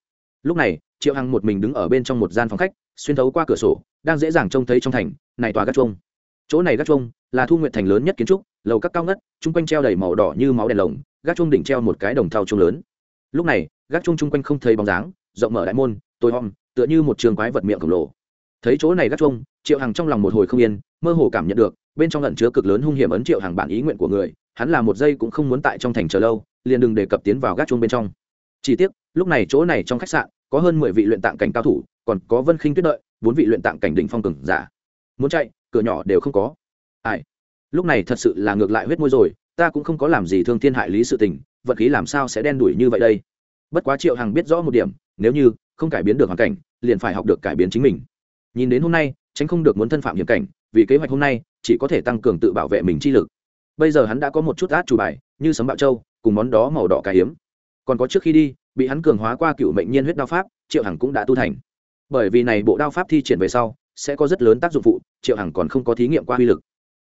Lúc này, triệu hằng một mình đứng ở bên trong một gian phòng khách, xuyên thấu qua cửa sổ, đang dễ dàng trông thấy trong thành, này tòa gác chuông. Chỗ này gác chuông là thu nguyện thành lớn nhất kiến trúc, lầu các cao ngất, chung quanh treo đầy màu đỏ như máu đèn lồng gác chuông đỉnh treo một cái đồng thau chuông lớn. Lúc này, gác chuông chung quanh không thấy bóng dáng, rộng mở đại môn tối hom tựa như một trường quái vật miệng khổng lồ. Thấy chỗ này gác chuông, triệu hằng trong lòng một hồi không yên, mơ hồ cảm nhận được, bên trong lẩn chứa cực lớn hung hiểm ấn triệu hàng bản ý nguyện của người, hắn là một giây cũng không muốn tại trong thành chờ lâu, liền đừng đề cập tiến vào gác chuông bên trong. Chỉ tiếc, lúc này chỗ này trong khách sạn, có hơn mười vị luyện tạng cảnh cao thủ, còn có vân khinh tuyết đợi, bốn vị luyện tạng cảnh đỉnh phong cường giả. Muốn chạy, cửa nhỏ đều không có. Ai? Lúc này thật sự là ngược lại huyết môi rồi ta cũng không có làm gì thương thiên hại lý sự tình vật khí làm sao sẽ đen đủi như vậy đây? Bất quá triệu hằng biết rõ một điểm, nếu như không cải biến được hoàn cảnh, liền phải học được cải biến chính mình. Nhìn đến hôm nay, tránh không được muốn thân phạm hiểm cảnh, vì kế hoạch hôm nay, chỉ có thể tăng cường tự bảo vệ mình chi lực. Bây giờ hắn đã có một chút át chủ bài, như sấm bạo châu, cùng món đó màu đỏ cà hiếm. Còn có trước khi đi, bị hắn cường hóa qua cựu mệnh nhiên huyết đao pháp, triệu hằng cũng đã tu thành. Bởi vì này bộ đao pháp thi triển về sau, sẽ có rất lớn tác dụng phụ, triệu hằng còn không có thí nghiệm qua uy lực.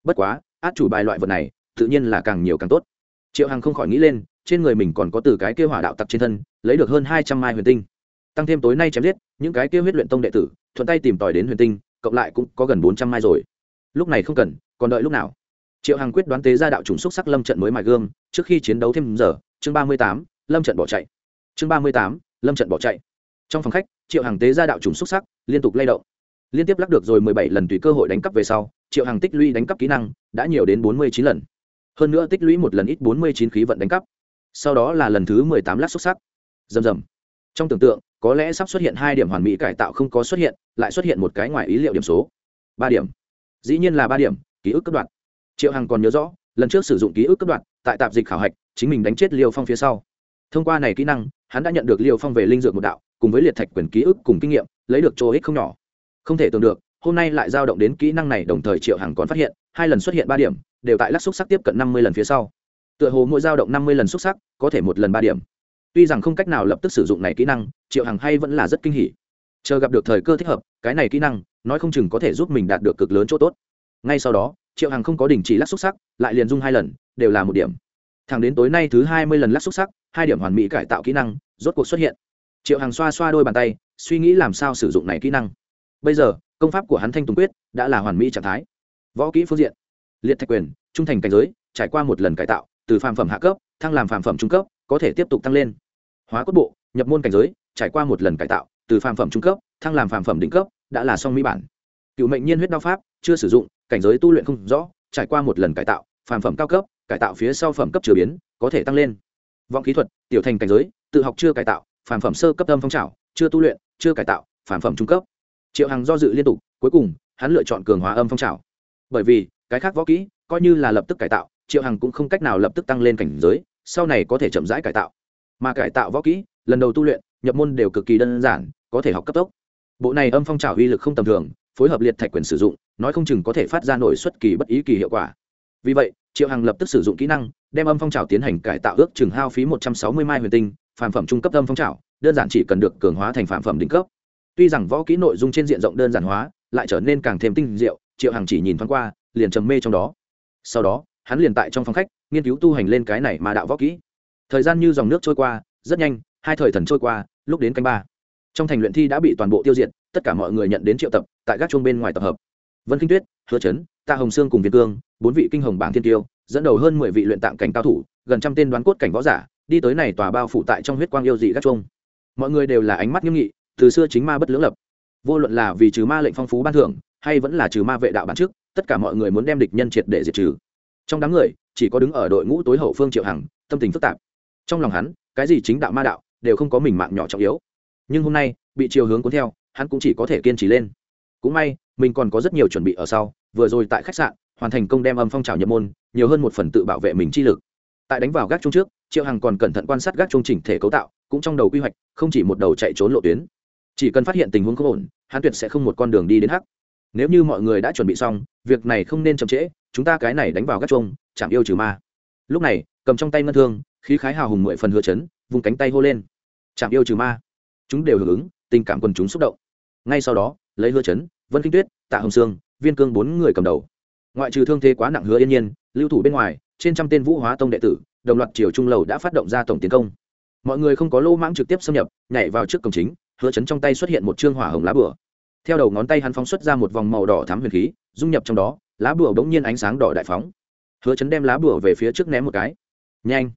Bất quá, át chủ bài loại vật này tự nhiên là càng nhiều càng tốt. Triệu hằng không khỏi nghĩ lên, trên người mình còn có từ cái kêu hỏa đạo tặc trên thân, lấy được hơn hai trăm mai huyền tinh. Tăng thêm tối nay chém giết, những cái kia huyết luyện tông đệ tử, thuận tay tìm tòi đến huyền tinh, cộng lại cũng có gần bốn trăm mai rồi. Lúc này không cần, còn đợi lúc nào? Triệu hằng quyết đoán tế ra đạo chủng xúc sắc lâm trận mới mài gương, trước khi chiến đấu thêm giờ, chương ba mươi tám, lâm trận bỏ chạy. Chương ba mươi tám, lâm trận bỏ chạy. Trong phòng khách, triệu hằng tế ra đạo chủng xúc sắc, liên tục lay động. Liên tiếp lắc được rồi mười bảy lần tùy cơ hội đánh cắp về sau, triệu hằng tích lũy đánh cắp kỹ năng, đã nhiều đến bốn mươi chín lần hơn nữa tích lũy một lần ít bốn mươi chín khí vận đánh cắp. Sau đó là lần thứ mười tám lát xuất sắc. Rầm rầm. Trong tưởng tượng, có lẽ sắp xuất hiện hai điểm hoàn mỹ cải tạo không có xuất hiện, lại xuất hiện một cái ngoài ý liệu điểm số. Ba điểm. Dĩ nhiên là ba điểm, ký ức cấp đoạn. Triệu hằng còn nhớ rõ, lần trước sử dụng ký ức cấp đoạn, tại tạp dịch khảo hạch, chính mình đánh chết liêu phong phía sau. Thông qua này kỹ năng, hắn đã nhận được liêu phong về linh dược một đạo, cùng với liệt thạch quyền ký ức cùng kinh nghiệm, lấy được chỗ ích không nhỏ. Không thể tưởng được, hôm nay lại dao động đến kỹ năng này, đồng thời triệu hằng còn phát hiện, hai lần xuất hiện ba điểm đều tại lắc xúc sắc tiếp cận năm mươi lần phía sau. Tựa hồ mỗi dao động năm mươi lần xúc sắc, có thể một lần ba điểm. Tuy rằng không cách nào lập tức sử dụng này kỹ năng, triệu hằng hay vẫn là rất kinh hỉ. Chờ gặp được thời cơ thích hợp, cái này kỹ năng, nói không chừng có thể giúp mình đạt được cực lớn chỗ tốt. Ngay sau đó, triệu hằng không có đình chỉ lắc xúc sắc, lại liền dung hai lần, đều là một điểm. Thẳng đến tối nay thứ hai mươi lần lắc xúc sắc, hai điểm hoàn mỹ cải tạo kỹ năng, rốt cuộc xuất hiện. Triệu hằng xoa xoa đôi bàn tay, suy nghĩ làm sao sử dụng này kỹ năng. Bây giờ, công pháp của hắn thanh tùng quyết đã là hoàn mỹ trạng thái. Võ kỹ phương diện liệt thạch quyền, trung thành cảnh giới, trải qua một lần cải tạo, từ phàm phẩm hạ cấp, thăng làm phàm phẩm trung cấp, có thể tiếp tục tăng lên. Hóa cốt bộ, nhập môn cảnh giới, trải qua một lần cải tạo, từ phàm phẩm trung cấp, thăng làm phàm phẩm đỉnh cấp, đã là song mỹ bản. Cựu mệnh nhiên huyết đao pháp, chưa sử dụng, cảnh giới tu luyện không rõ, trải qua một lần cải tạo, phàm phẩm cao cấp, cải tạo phía sau phẩm cấp chừa biến, có thể tăng lên. Vọng kỹ thuật, tiểu thành cảnh giới, tự học chưa cải tạo, phàm phẩm sơ cấp tâm phong trào chưa tu luyện, chưa cải tạo, phàm phẩm trung cấp. Triệu hằng do dự liên tục, cuối cùng, hắn lựa chọn cường hóa âm phong trào bởi vì cái khác võ kỹ, coi như là lập tức cải tạo, triệu hằng cũng không cách nào lập tức tăng lên cảnh giới, sau này có thể chậm rãi cải tạo. Mà cải tạo võ kỹ, lần đầu tu luyện, nhập môn đều cực kỳ đơn giản, có thể học cấp tốc. Bộ này âm phong trào uy lực không tầm thường, phối hợp liệt thạch quyền sử dụng, nói không chừng có thể phát ra nổi xuất kỳ bất ý kỳ hiệu quả. Vì vậy, triệu hằng lập tức sử dụng kỹ năng, đem âm phong trào tiến hành cải tạo ước chừng hao phí một trăm sáu mươi mai huyền tinh phản phẩm trung cấp âm phong trào đơn giản chỉ cần được cường hóa thành phản phẩm đỉnh cấp. Tuy rằng võ kỹ nội dung trên diện rộng đơn giản hóa, lại trở nên càng thêm tinh diệu, triệu hằng chỉ nhìn thoáng qua liền trầm mê trong đó. Sau đó, hắn liền tại trong phòng khách, nghiên cứu tu hành lên cái này mà đạo võ kỹ. Thời gian như dòng nước trôi qua, rất nhanh, hai thời thần trôi qua, lúc đến canh ba. Trong thành luyện thi đã bị toàn bộ tiêu diệt, tất cả mọi người nhận đến triệu tập, tại các chuông bên ngoài tập hợp. Vân kinh tuyết, hứa trấn tạ hồng sương cùng việt cương, bốn vị kinh hồng bảng thiên tiêu, dẫn đầu hơn mười vị luyện tạng cảnh cao thủ, gần trăm tên đoán cốt cảnh võ giả, đi tới này tòa bao phủ tại trong huyết quang yêu dị các chuông. Mọi người đều là ánh mắt nghiêm nghị, từ xưa chính ma bất lưỡng lập. Vô luận là vì trừ ma lệnh phong phú ban thưởng, hay vẫn là trừ ma vệ đạo bản trước tất cả mọi người muốn đem địch nhân triệt để diệt trừ. Trong đám người, chỉ có đứng ở đội ngũ tối hậu phương triệu hằng, tâm tình phức tạp. Trong lòng hắn, cái gì chính đạo ma đạo đều không có mình mạng nhỏ trọng yếu. Nhưng hôm nay, bị chiều hướng cuốn theo, hắn cũng chỉ có thể kiên trì lên. Cũng may, mình còn có rất nhiều chuẩn bị ở sau, vừa rồi tại khách sạn, hoàn thành công đem âm phong trào nhập môn, nhiều hơn một phần tự bảo vệ mình chi lực. Tại đánh vào gác chung trước, triệu hằng còn cẩn thận quan sát gác chung chỉnh thể cấu tạo, cũng trong đầu quy hoạch, không chỉ một đầu chạy trốn lộ tuyến. Chỉ cần phát hiện tình huống không ổn, hắn tuyệt sẽ không một con đường đi đến hắc nếu như mọi người đã chuẩn bị xong việc này không nên chậm trễ chúng ta cái này đánh vào gác chuông, chạm yêu trừ ma. Lúc này cầm trong tay ngân thương khí khái hào hùng mười phần hứa chấn vùng cánh tay hô lên. Chạm yêu trừ ma. Chúng đều hưởng ứng tình cảm quần chúng xúc động. Ngay sau đó lấy hứa chấn vân kinh tuyết tạ hồng sương viên cương bốn người cầm đầu. Ngoại trừ thương thế quá nặng hứa yên nhiên lưu thủ bên ngoài trên trăm tên vũ hóa tông đệ tử đồng loạt triều trung lầu đã phát động ra tổng tiến công. Mọi người không có lô mãng trực tiếp xâm nhập nhảy vào trước cổng chính hứa chấn trong tay xuất hiện một chương hỏa hồng lá bửa theo đầu ngón tay hắn phóng xuất ra một vòng màu đỏ thắm huyền khí, dung nhập trong đó, lá bùa bỗng nhiên ánh sáng đỏ đại phóng. Hứa chấn đem lá bùa về phía trước ném một cái. Nhanh!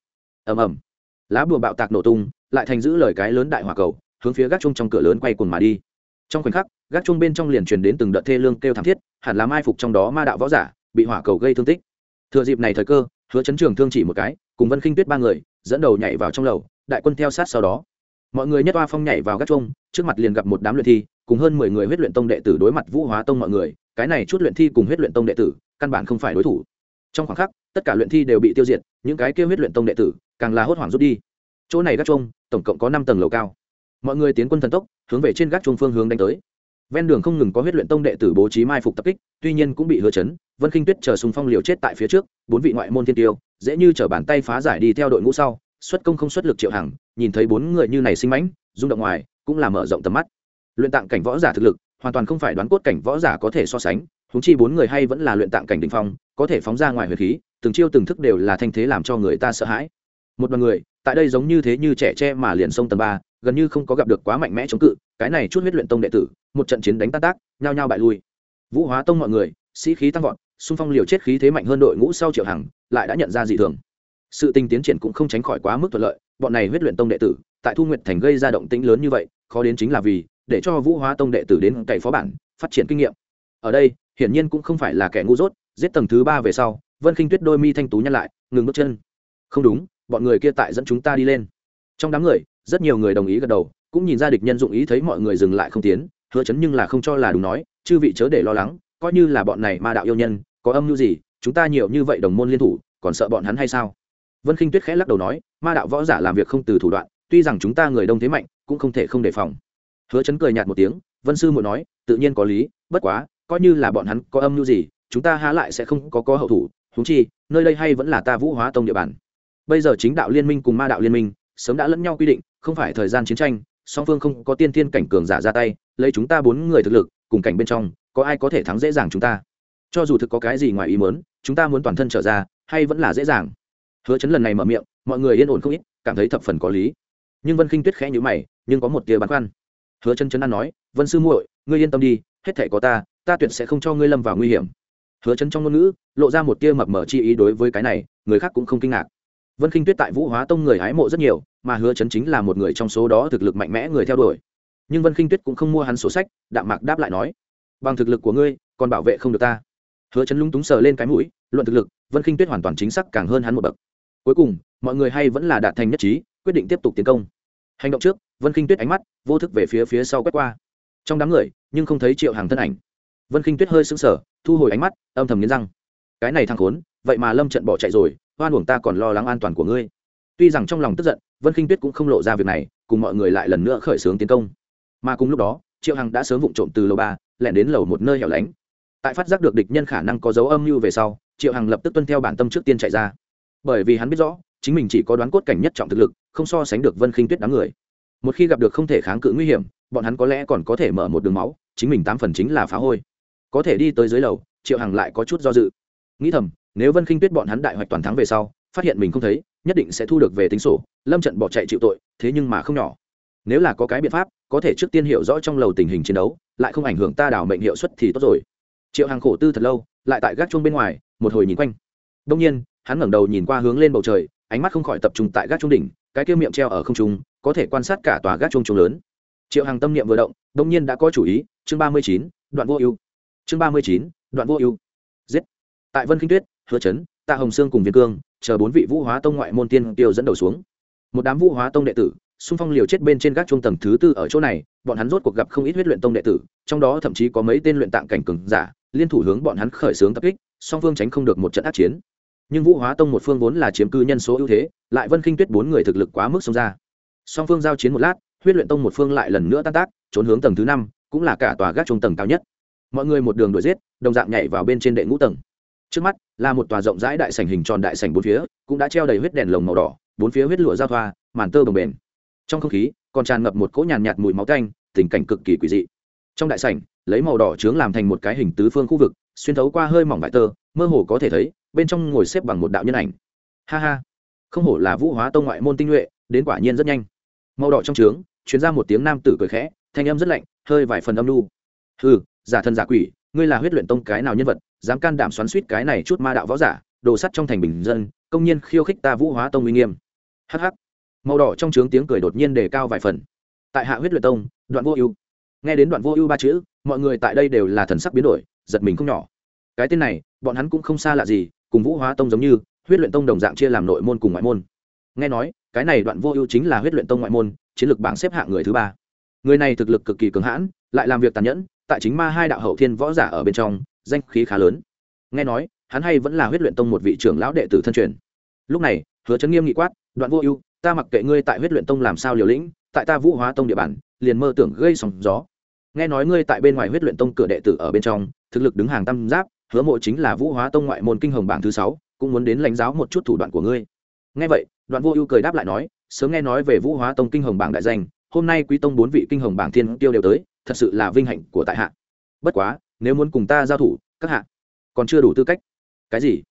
Ầm ầm. Lá bùa bạo tạc nổ tung, lại thành giữ lời cái lớn đại hỏa cầu, hướng phía gác chung trong cửa lớn quay cùng mà đi. Trong khoảnh khắc, gác chung bên trong liền truyền đến từng đợt thê lương kêu thảm thiết, hẳn là mai phục trong đó ma đạo võ giả, bị hỏa cầu gây thương tích. Thừa dịp này thời cơ, hứa chấn trường thương chỉ một cái, cùng vân khinh tuyết ba người, dẫn đầu nhảy vào trong lầu, đại quân theo sát sau đó. Mọi người nhất oa phong nhảy vào gác chung trước mặt liền gặp một đám luyện thi cùng hơn mười người huyết luyện tông đệ tử đối mặt vũ hóa tông mọi người, cái này chút luyện thi cùng huyết luyện tông đệ tử, căn bản không phải đối thủ. Trong khoảng khắc, tất cả luyện thi đều bị tiêu diệt, những cái kêu huyết luyện tông đệ tử, càng là hốt hoảng rút đi. Chỗ này gác chuông, tổng cộng có năm tầng lầu cao. Mọi người tiến quân thần tốc, hướng về trên gác chuông phương hướng đánh tới. Ven đường không ngừng có huyết luyện tông đệ tử bố trí mai phục tập kích, tuy nhiên cũng bị hứa chấn, vân khinh tuyết chờ sùng phong liều chết tại phía trước, bốn vị ngoại môn thiên tiêu, dễ như chở bàn tay phá giải đi theo đội ngũ sau, xuất công không xuất lực triệu hàng nhìn thấy bốn người như này sinh mãnh, rung động ngoài, cũng là mở rộng tầm mắt luyện tạng cảnh võ giả thực lực, hoàn toàn không phải đoán cốt cảnh võ giả có thể so sánh húng chi bốn người hay vẫn là luyện tạng cảnh đình phong, có thể phóng ra ngoài huyền khí, từng chiêu từng thức đều là thanh thế làm cho người ta sợ hãi. Một đoàn người, tại đây giống như thế như trẻ tre mà liền sông tầng ba, gần như không có gặp được quá mạnh mẽ chống cự, cái này chút huyết luyện tông đệ tử, một trận chiến đánh tan tác, nhao nhao bại lui. Vũ hóa tông mọi người, sĩ khí tăng vọt, xung phong liều chết khí thế mạnh hơn đội ngũ sau triệu hằng, lại đã nhận ra dị thường. Sự tình tiến triển cũng không tránh khỏi quá mức thuận lợi, bọn này huyết luyện tông đệ tử, tại thu nguyện thành gây ra động tĩnh lớn như vậy, khó đến chính là vì để cho vũ hóa tông đệ tử đến cậy phó bản, phát triển kinh nghiệm. Ở đây, hiển nhiên cũng không phải là kẻ ngu dốt, giết tầng thứ ba về sau, vân khinh tuyết đôi mi thanh tú nhăn lại, ngừng bước chân. Không đúng, bọn người kia tại dẫn chúng ta đi lên. Trong đám người, rất nhiều người đồng ý gật đầu, cũng nhìn ra địch nhân dụng ý thấy mọi người dừng lại không tiến, hứa chấn nhưng là không cho là đúng nói, chư vị chớ để lo lắng, coi như là bọn này ma đạo yêu nhân, có âm mưu gì, chúng ta nhiều như vậy đồng môn liên thủ, còn sợ bọn hắn hay sao? Vân khinh tuyết khẽ lắc đầu nói, ma đạo võ giả làm việc không từ thủ đoạn, tuy rằng chúng ta người đông thế mạnh, cũng không thể không đề phòng hứa chấn cười nhạt một tiếng, vân sư muội nói, tự nhiên có lý, bất quá, coi như là bọn hắn có âm mưu gì, chúng ta há lại sẽ không có có hậu thủ, huống chi, nơi đây hay vẫn là ta vũ hóa tông địa bàn. Bây giờ chính đạo liên minh cùng ma đạo liên minh, sớm đã lẫn nhau quy định, không phải thời gian chiến tranh, song phương không có tiên thiên cảnh cường giả ra tay, lấy chúng ta bốn người thực lực, cùng cảnh bên trong, có ai có thể thắng dễ dàng chúng ta? Cho dù thực có cái gì ngoài ý muốn, chúng ta muốn toàn thân trở ra, hay vẫn là dễ dàng? Hứa chấn lần này mở miệng, mọi người yên ổn không ít, cảm thấy thập phần có lý. Nhưng vân khinh tuyết khẽ nhíu mày, nhưng có một tia băn khoăn hứa chân chân an nói, vân sư muội, ngươi yên tâm đi, hết thảy có ta ta tuyệt sẽ không cho ngươi lâm vào nguy hiểm. Hứa chân trong ngôn ngữ, lộ ra một tia mập mờ chi ý đối với cái này, người khác cũng không kinh ngạc. Vân khinh tuyết tại vũ hóa tông người hái mộ rất nhiều, mà hứa chấn chính là một người trong số đó thực lực mạnh mẽ người theo đuổi. Nhưng vân khinh tuyết cũng không mua hắn sổ sách, đạm mạc đáp lại nói, bằng thực lực của ngươi, còn bảo vệ không được ta. Hứa chấn lúng túng sờ lên cái mũi, luận thực lực, vân khinh tuyết hoàn toàn chính xác càng hơn hắn một bậc. Cuối cùng, mọi người hay vẫn là đạt thành nhất trí, quyết định tiếp tục tiến công hành động trước, vân khinh tuyết ánh mắt vô thức về phía phía sau quét qua. Trong đám người, nhưng không thấy triệu hàng thân ảnh. Vân khinh tuyết hơi sững sờ, thu hồi ánh mắt, âm thầm nghiến răng. Cái này thang khốn, vậy mà lâm trận bỏ chạy rồi hoan uổng ta còn lo lắng an toàn của ngươi. Tuy rằng trong lòng tức giận, vân khinh tuyết cũng không lộ ra việc này, cùng mọi người lại lần nữa khởi xướng tiến công. Mà cùng lúc đó, triệu hằng đã sớm vụng trộm từ lầu ba, lẻn đến lầu một nơi hẻo lánh. Tại phát giác được địch nhân khả năng có dấu âm mưu về sau, triệu hằng lập tức tuân theo bản tâm trước tiên chạy ra. Bởi vì hắn biết rõ, chính mình chỉ có đoán cốt cảnh nhất trọng thực lực không so sánh được vân khinh tuyết đám người. Một khi gặp được không thể kháng cự nguy hiểm, bọn hắn có lẽ còn có thể mở một đường máu, chính mình tám phần chính là phá hôi. Có thể đi tới dưới lầu, triệu hằng lại có chút do dự. Nghĩ thầm, nếu vân khinh tuyết bọn hắn đại hoạch toàn thắng về sau, phát hiện mình không thấy, nhất định sẽ thu được về tính sổ, lâm trận bỏ chạy chịu tội, thế nhưng mà không nhỏ. Nếu là có cái biện pháp, có thể trước tiên hiểu rõ trong lầu tình hình chiến đấu, lại không ảnh hưởng ta đảo mệnh hiệu suất thì tốt rồi. Triệu hàng khổ tư thật lâu, lại tại gác chuông bên ngoài, một hồi nhìn quanh. Đông nhiên, hắn ngẩng đầu nhìn qua hướng lên bầu trời ánh mắt không khỏi tập trung tại gác trung đỉnh, cái kia miệng treo ở không trung, có thể quan sát cả tòa gác trung trung lớn. Triệu hàng tâm niệm vừa động đông nhiên đã có chủ ý, chương ba mươi chín, đoạn vô ưu. Chương ba mươi chín, đoạn vô ưu. Giết. Tại vân kinh tuyết, hứa chấn, tạ hồng sương cùng viên cương, chờ bốn vị vũ hóa tông ngoại môn tiên tiêu dẫn đầu xuống. Một đám vũ hóa tông đệ tử, xung phong liều chết bên trên gác trung tầng thứ tư ở chỗ này, bọn hắn rốt cuộc gặp không ít huyết luyện tông đệ tử, trong đó thậm chí có mấy tên luyện tạng cảnh cường giả, liên thủ hướng bọn hắn khởi xướng tập kích, song phương tránh không được một trận ác chiến nhưng vũ hóa tông một phương vốn là chiếm cư nhân số ưu thế lại vân khinh tuyết bốn người thực lực quá mức xông ra. Song phương giao chiến một lát huyết luyện tông một phương lại lần nữa tan tác trốn hướng tầng thứ năm cũng là cả tòa gác trung tầng cao nhất. Mọi người một đường đuổi giết đồng dạng nhảy vào bên trên đệ ngũ tầng. Trước mắt là một tòa rộng rãi đại sảnh hình tròn đại sảnh bốn phía cũng đã treo đầy huyết đèn lồng màu đỏ bốn phía huyết lụa giao thoa màn tơ bồng bềnh. Trong không khí còn tràn ngập một cỗ nhàn nhạt, mùi máu tanh tình cảnh cực kỳ quỷ dị. Trong đại sảnh lấy màu đỏ trướng làm thành một cái hình tứ phương khu vực xuyên thấu qua hơi mỏng vải tơ mơ hồ có thể thấy bên trong ngồi xếp bằng một đạo nhân ảnh. Ha ha. Không hổ là vũ hóa tông ngoại môn tinh nhuệ, đến quả nhiên rất nhanh. Màu đỏ trong trướng chuyến ra một tiếng nam tử cười khẽ, thanh âm rất lạnh, hơi vài phần âm lu hừ, giả thân giả quỷ, ngươi là huyết luyện tông cái nào nhân vật, dám can đảm xoắn suýt cái này chút ma đạo võ giả, đồ sắt trong thành bình dân, công nhiên khiêu khích ta vũ hóa tông uy nghiêm. Hh màu đỏ trong trướng tiếng cười đột nhiên đề cao vài phần. Tại hạ huyết luyện tông, đoạn vô ưu. Nghe đến đoạn vô ưu ba chữ, mọi người tại đây đều là thần sắc biến đổi, giật mình không nhỏ. Cái tên này, bọn hắn cũng không xa lạ gì cùng vũ hóa tông giống như, huyết luyện tông đồng dạng chia làm nội môn cùng ngoại môn. Nghe nói, cái này đoạn vô ưu chính là huyết luyện tông ngoại môn, chiến lược bảng xếp hạng người thứ ba. Người này thực lực cực kỳ cường hãn, lại làm việc tàn nhẫn, tại chính ma hai đạo hậu thiên võ giả ở bên trong, danh khí khá lớn. Nghe nói, hắn hay vẫn là huyết luyện tông một vị trưởng lão đệ tử thân truyền. Lúc này, hứa trấn nghiêm nghị quát, đoạn vô ưu, ta mặc kệ ngươi tại huyết luyện tông làm sao liều lĩnh, tại ta vũ hóa tông địa bàn, liền mơ tưởng gây sóng gió. Nghe nói ngươi tại bên ngoài huyết luyện tông cửa đệ tử ở bên trong, thực lực đứng hàng tam giáp hứa mộ chính là vũ hóa tông ngoại môn kinh hồng bảng thứ sáu, cũng muốn đến lãnh giáo một chút thủ đoạn của ngươi. Nghe vậy, đoạn vô ưu cười đáp lại nói, sớm nghe nói về vũ hóa tông kinh hồng bảng đại danh, hôm nay quý tông bốn vị kinh hồng bảng thiên tiêu đều tới, thật sự là vinh hạnh của tại hạ. Bất quá, nếu muốn cùng ta giao thủ, các hạ còn chưa đủ tư cách. Cái gì?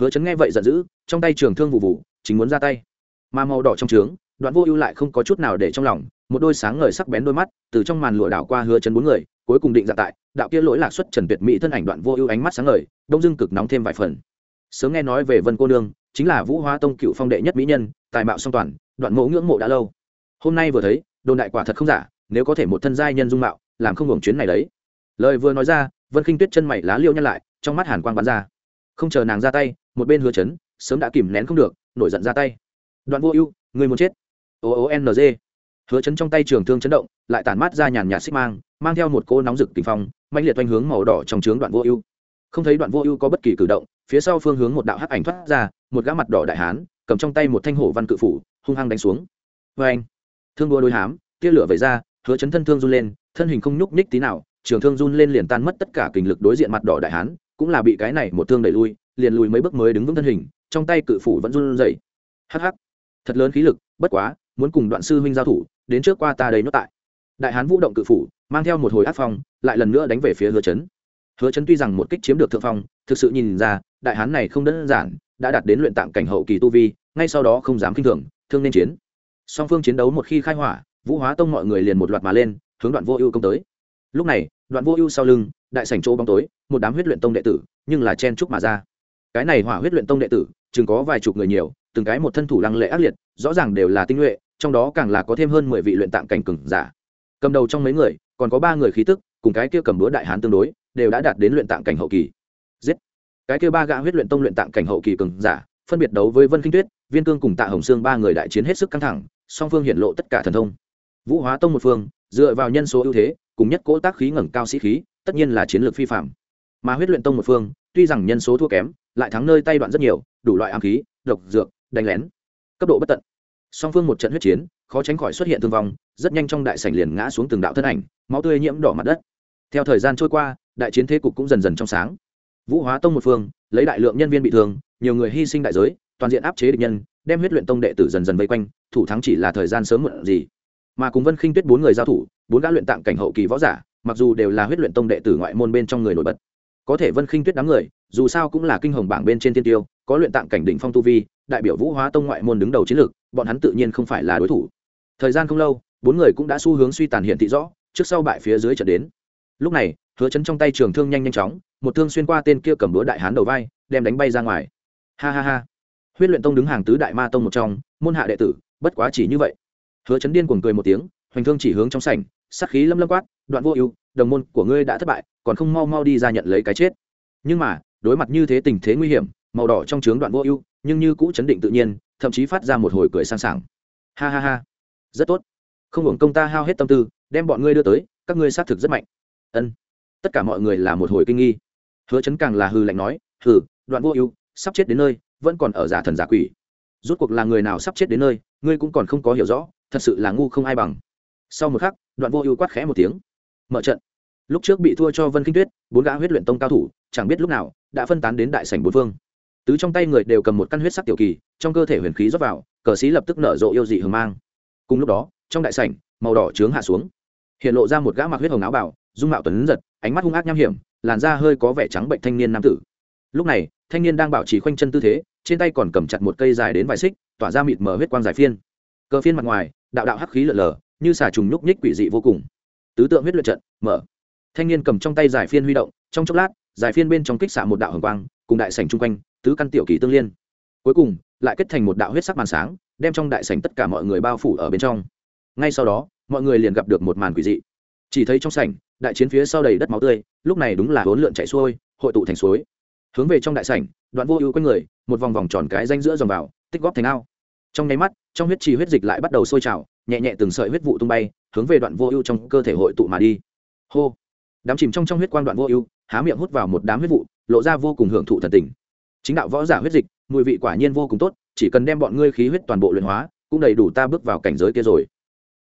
Hứa chấn nghe vậy giận dữ, trong tay trường thương vụ vụ, chính muốn ra tay. Mà màu đỏ trong trướng, đoạn vô ưu lại không có chút nào để trong lòng, một đôi sáng ngời sắc bén đôi mắt, từ trong màn lụa đảo qua hứa chấn bốn người cuối cùng định dạng tại, đạo kia lỗi lạc xuất trần tuyệt mỹ thân ảnh đoạn vô ưu ánh mắt sáng ngời, đông dưng cực nóng thêm vài phần. Sớm nghe nói về vân cô nương, chính là vũ hóa tông cựu phong đệ nhất mỹ nhân, tài mạo song toàn, đoạn mẫu ngưỡng mộ đã lâu. Hôm nay vừa thấy, đồn đại quả thật không giả, nếu có thể một thân giai nhân dung mạo, làm không hưởng chuyến này đấy. Lời vừa nói ra, vân khinh tuyết chân mày lá liêu nhăn lại, trong mắt hàn quang bắn ra. Không chờ nàng ra tay, một bên hứa chấn, sớm đã kìm nén không được, nổi giận ra tay. Đoạn vô ưu, người muốn chết. O o n g hứa chấn trong tay trường thương chấn động, lại tản mát ra nhàn nhạt xích mang mang theo một cô nóng rực tình phong mạnh liệt oanh hướng màu đỏ trong trướng đoạn vô ưu. Không thấy đoạn vô ưu có bất kỳ cử động, phía sau phương hướng một đạo hắc ảnh thoát ra, một gã mặt đỏ đại hán, cầm trong tay một thanh hổ văn cự phủ, hung hăng đánh xuống. Vê anh thương đua đôi hám, tia lửa vẩy ra, hứa chấn thân thương run lên, thân hình không nhúc nhích tí nào, trường thương run lên liền tan mất tất cả kình lực đối diện mặt đỏ đại hán, cũng là bị cái này một thương đẩy lui, liền lùi mấy bước mới đứng vững thân hình, trong tay cự phủ vẫn run rẩy. Hắc hắc! Thật lớn khí lực, bất quá muốn cùng đoạn sư huynh giao thủ, đến trước qua ta đây nốt tại. Đại hán vũ động cự phủ, mang theo một hồi áp phong, lại lần nữa đánh về phía hứa chấn. Hứa chấn tuy rằng một kích chiếm được thượng phong, thực sự nhìn ra, đại hán này không đơn giản, đã đạt đến luyện tạng cảnh hậu kỳ tu vi, ngay sau đó không dám kinh thường, thương nên chiến. Song phương chiến đấu một khi khai hỏa, vũ hóa tông mọi người liền một loạt mà lên, hướng đoạn vô ưu công tới. Lúc này, đoạn vô ưu sau lưng, đại sảnh chỗ bóng tối, một đám huyết luyện tông đệ tử, nhưng là chen trúc mà ra. Cái này hỏa huyết luyện tông đệ tử, chừng có vài chục người nhiều, từng cái một thân thủ lăng lệ ác liệt, rõ ràng đều là tinh nhuệ trong đó càng là có thêm hơn mười vị luyện tạng cảnh cừng giả. Cầm đầu trong mấy người, còn có ba người khí tức, cùng cái kia cầm búa đại hán tương đối, đều đã đạt đến luyện tạng cảnh hậu kỳ. Giết! Cái kia ba gã huyết luyện tông luyện tạng cảnh hậu kỳ cường giả, phân biệt đấu với vân kinh tuyết, viên cương cùng tạ hồng sương ba người đại chiến hết sức căng thẳng, song phương hiện lộ tất cả thần thông. Vũ hóa tông một phương, dựa vào nhân số ưu thế, cùng nhất cỗ tác khí ngẩng cao sĩ khí, tất nhiên là chiến lược phi phạm. Mà huyết luyện tông một phương, tuy rằng nhân số thua kém, lại thắng nơi tay đoạn rất nhiều, đủ loại ám khí, độc dược, đánh lén. Cấp độ bất tận song phương một trận huyết chiến, khó tránh khỏi xuất hiện thương vong, rất nhanh trong đại sảnh liền ngã xuống từng đạo thân ảnh, máu tươi nhiễm đỏ mặt đất. Theo thời gian trôi qua, đại chiến thế cục cũng dần dần trong sáng. Vũ hóa tông một phương, lấy đại lượng nhân viên bị thương, nhiều người hy sinh đại giới, toàn diện áp chế địch nhân, đem huyết luyện tông đệ tử dần dần vây quanh, thủ thắng chỉ là thời gian sớm muộn gì. Mà cùng vân khinh tuyết bốn người giao thủ, bốn gã luyện tạng cảnh hậu kỳ võ giả, mặc dù đều là huyết luyện tông đệ tử ngoại môn bên trong người nổi bật. Có thể vân khinh tuyết đám người, dù sao cũng là kinh hồng bảng bên trên tiên tiêu có luyện tạng cảnh đỉnh phong tu vi, đại biểu vũ hóa tông ngoại môn đứng đầu chiến lược, bọn hắn tự nhiên không phải là đối thủ. Thời gian không lâu, bốn người cũng đã xu hướng suy tàn hiện thị rõ, trước sau bại phía dưới trận đến. Lúc này, hứa chấn trong tay trường thương nhanh nhanh chóng, một thương xuyên qua tên kia cầm búa đại hán đầu vai, đem đánh bay ra ngoài. Ha ha ha. Huyết luyện tông đứng hàng tứ đại ma tông một trong, môn hạ đệ tử, bất quá chỉ như vậy. Hứa chấn điên cuồng cười một tiếng, hoành thương chỉ hướng trong sảnh, sát khí lâm lâm quát, đoạn vô ưu, đồng môn của ngươi đã thất bại, còn không mau mau đi ra nhận lấy cái chết. Nhưng mà, đối mặt như thế tình thế nguy hiểm màu đỏ trong trướng đoạn vô ưu, nhưng như cũ chấn định tự nhiên, thậm chí phát ra một hồi cười sang sảng. Ha ha ha. Rất tốt. Không hưởng công ta hao hết tâm tư, đem bọn ngươi đưa tới, các ngươi xác thực rất mạnh. Ân. Tất cả mọi người là một hồi kinh nghi. Hứa chấn càng là hư lạnh nói, hừ, đoạn vô ưu, sắp chết đến nơi, vẫn còn ở giả thần giả quỷ. Rút cuộc là người nào sắp chết đến nơi, ngươi cũng còn không có hiểu rõ, thật sự là ngu không ai bằng. Sau một khắc, đoạn vô ưu quát khẽ một tiếng. Mở trận. Lúc trước bị thua cho vân kinh tuyết, bốn gã huyết luyện tông cao thủ, chẳng biết lúc nào, đã phân tán đến đại sảnh bốn phương tứ trong tay người đều cầm một căn huyết sắc tiểu kỳ, trong cơ thể huyền khí rót vào, cờ sĩ lập tức nở rộ yêu dị hờ mang. Cùng lúc đó, trong đại sảnh, màu đỏ trướng hạ xuống. Hiện lộ ra một gã mặc huyết hồng áo bảo dung mạo tuấn giật, ánh mắt hung ác nham hiểm, làn da hơi có vẻ trắng bệnh thanh niên nam tử. Lúc này, thanh niên đang bảo trì khoanh chân tư thế, trên tay còn cầm chặt một cây dài đến vài xích, tỏa ra mịt mờ huyết quang giải phiên. Cơ phiên mặt ngoài, đạo đạo hắc khí lở lở như xà trùng nhúc nhích quỷ dị vô cùng. Tứ tượng huyết luyện trận, mở. Thanh niên cầm trong tay giải phiên huy động, trong chốc lát giải phiên bên trong kích xạ một đạo hồng quang, cùng đại sảnh chung quanh tứ căn tiểu kỳ tương liên. Cuối cùng, lại kết thành một đạo huyết sắc màn sáng, đem trong đại sảnh tất cả mọi người bao phủ ở bên trong. Ngay sau đó, mọi người liền gặp được một màn quỷ dị. Chỉ thấy trong sảnh, đại chiến phía sau đầy đất máu tươi, lúc này đúng là hỗn lượn chạy xuôi, hội tụ thành suối. Hướng về trong đại sảnh, đoạn vô ưu quanh người, một vòng vòng tròn cái danh giữa dòng vào, tích góp thành ao. Trong nháy mắt, trong huyết trì huyết dịch lại bắt đầu sôi trào, nhẹ nhẹ từng sợi huyết vụ tung bay, hướng về đoạn vô ưu trong cơ thể hội tụ mà đi. Hô! Đám chìm trong trong huyết quang đoạn vô ưu, há miệng hút vào một đám huyết vụ, lộ ra vô cùng hưởng thụ thần tình chính đạo võ giả huyết dịch, mùi vị quả nhiên vô cùng tốt, chỉ cần đem bọn ngươi khí huyết toàn bộ luyện hóa, cũng đầy đủ ta bước vào cảnh giới kia rồi.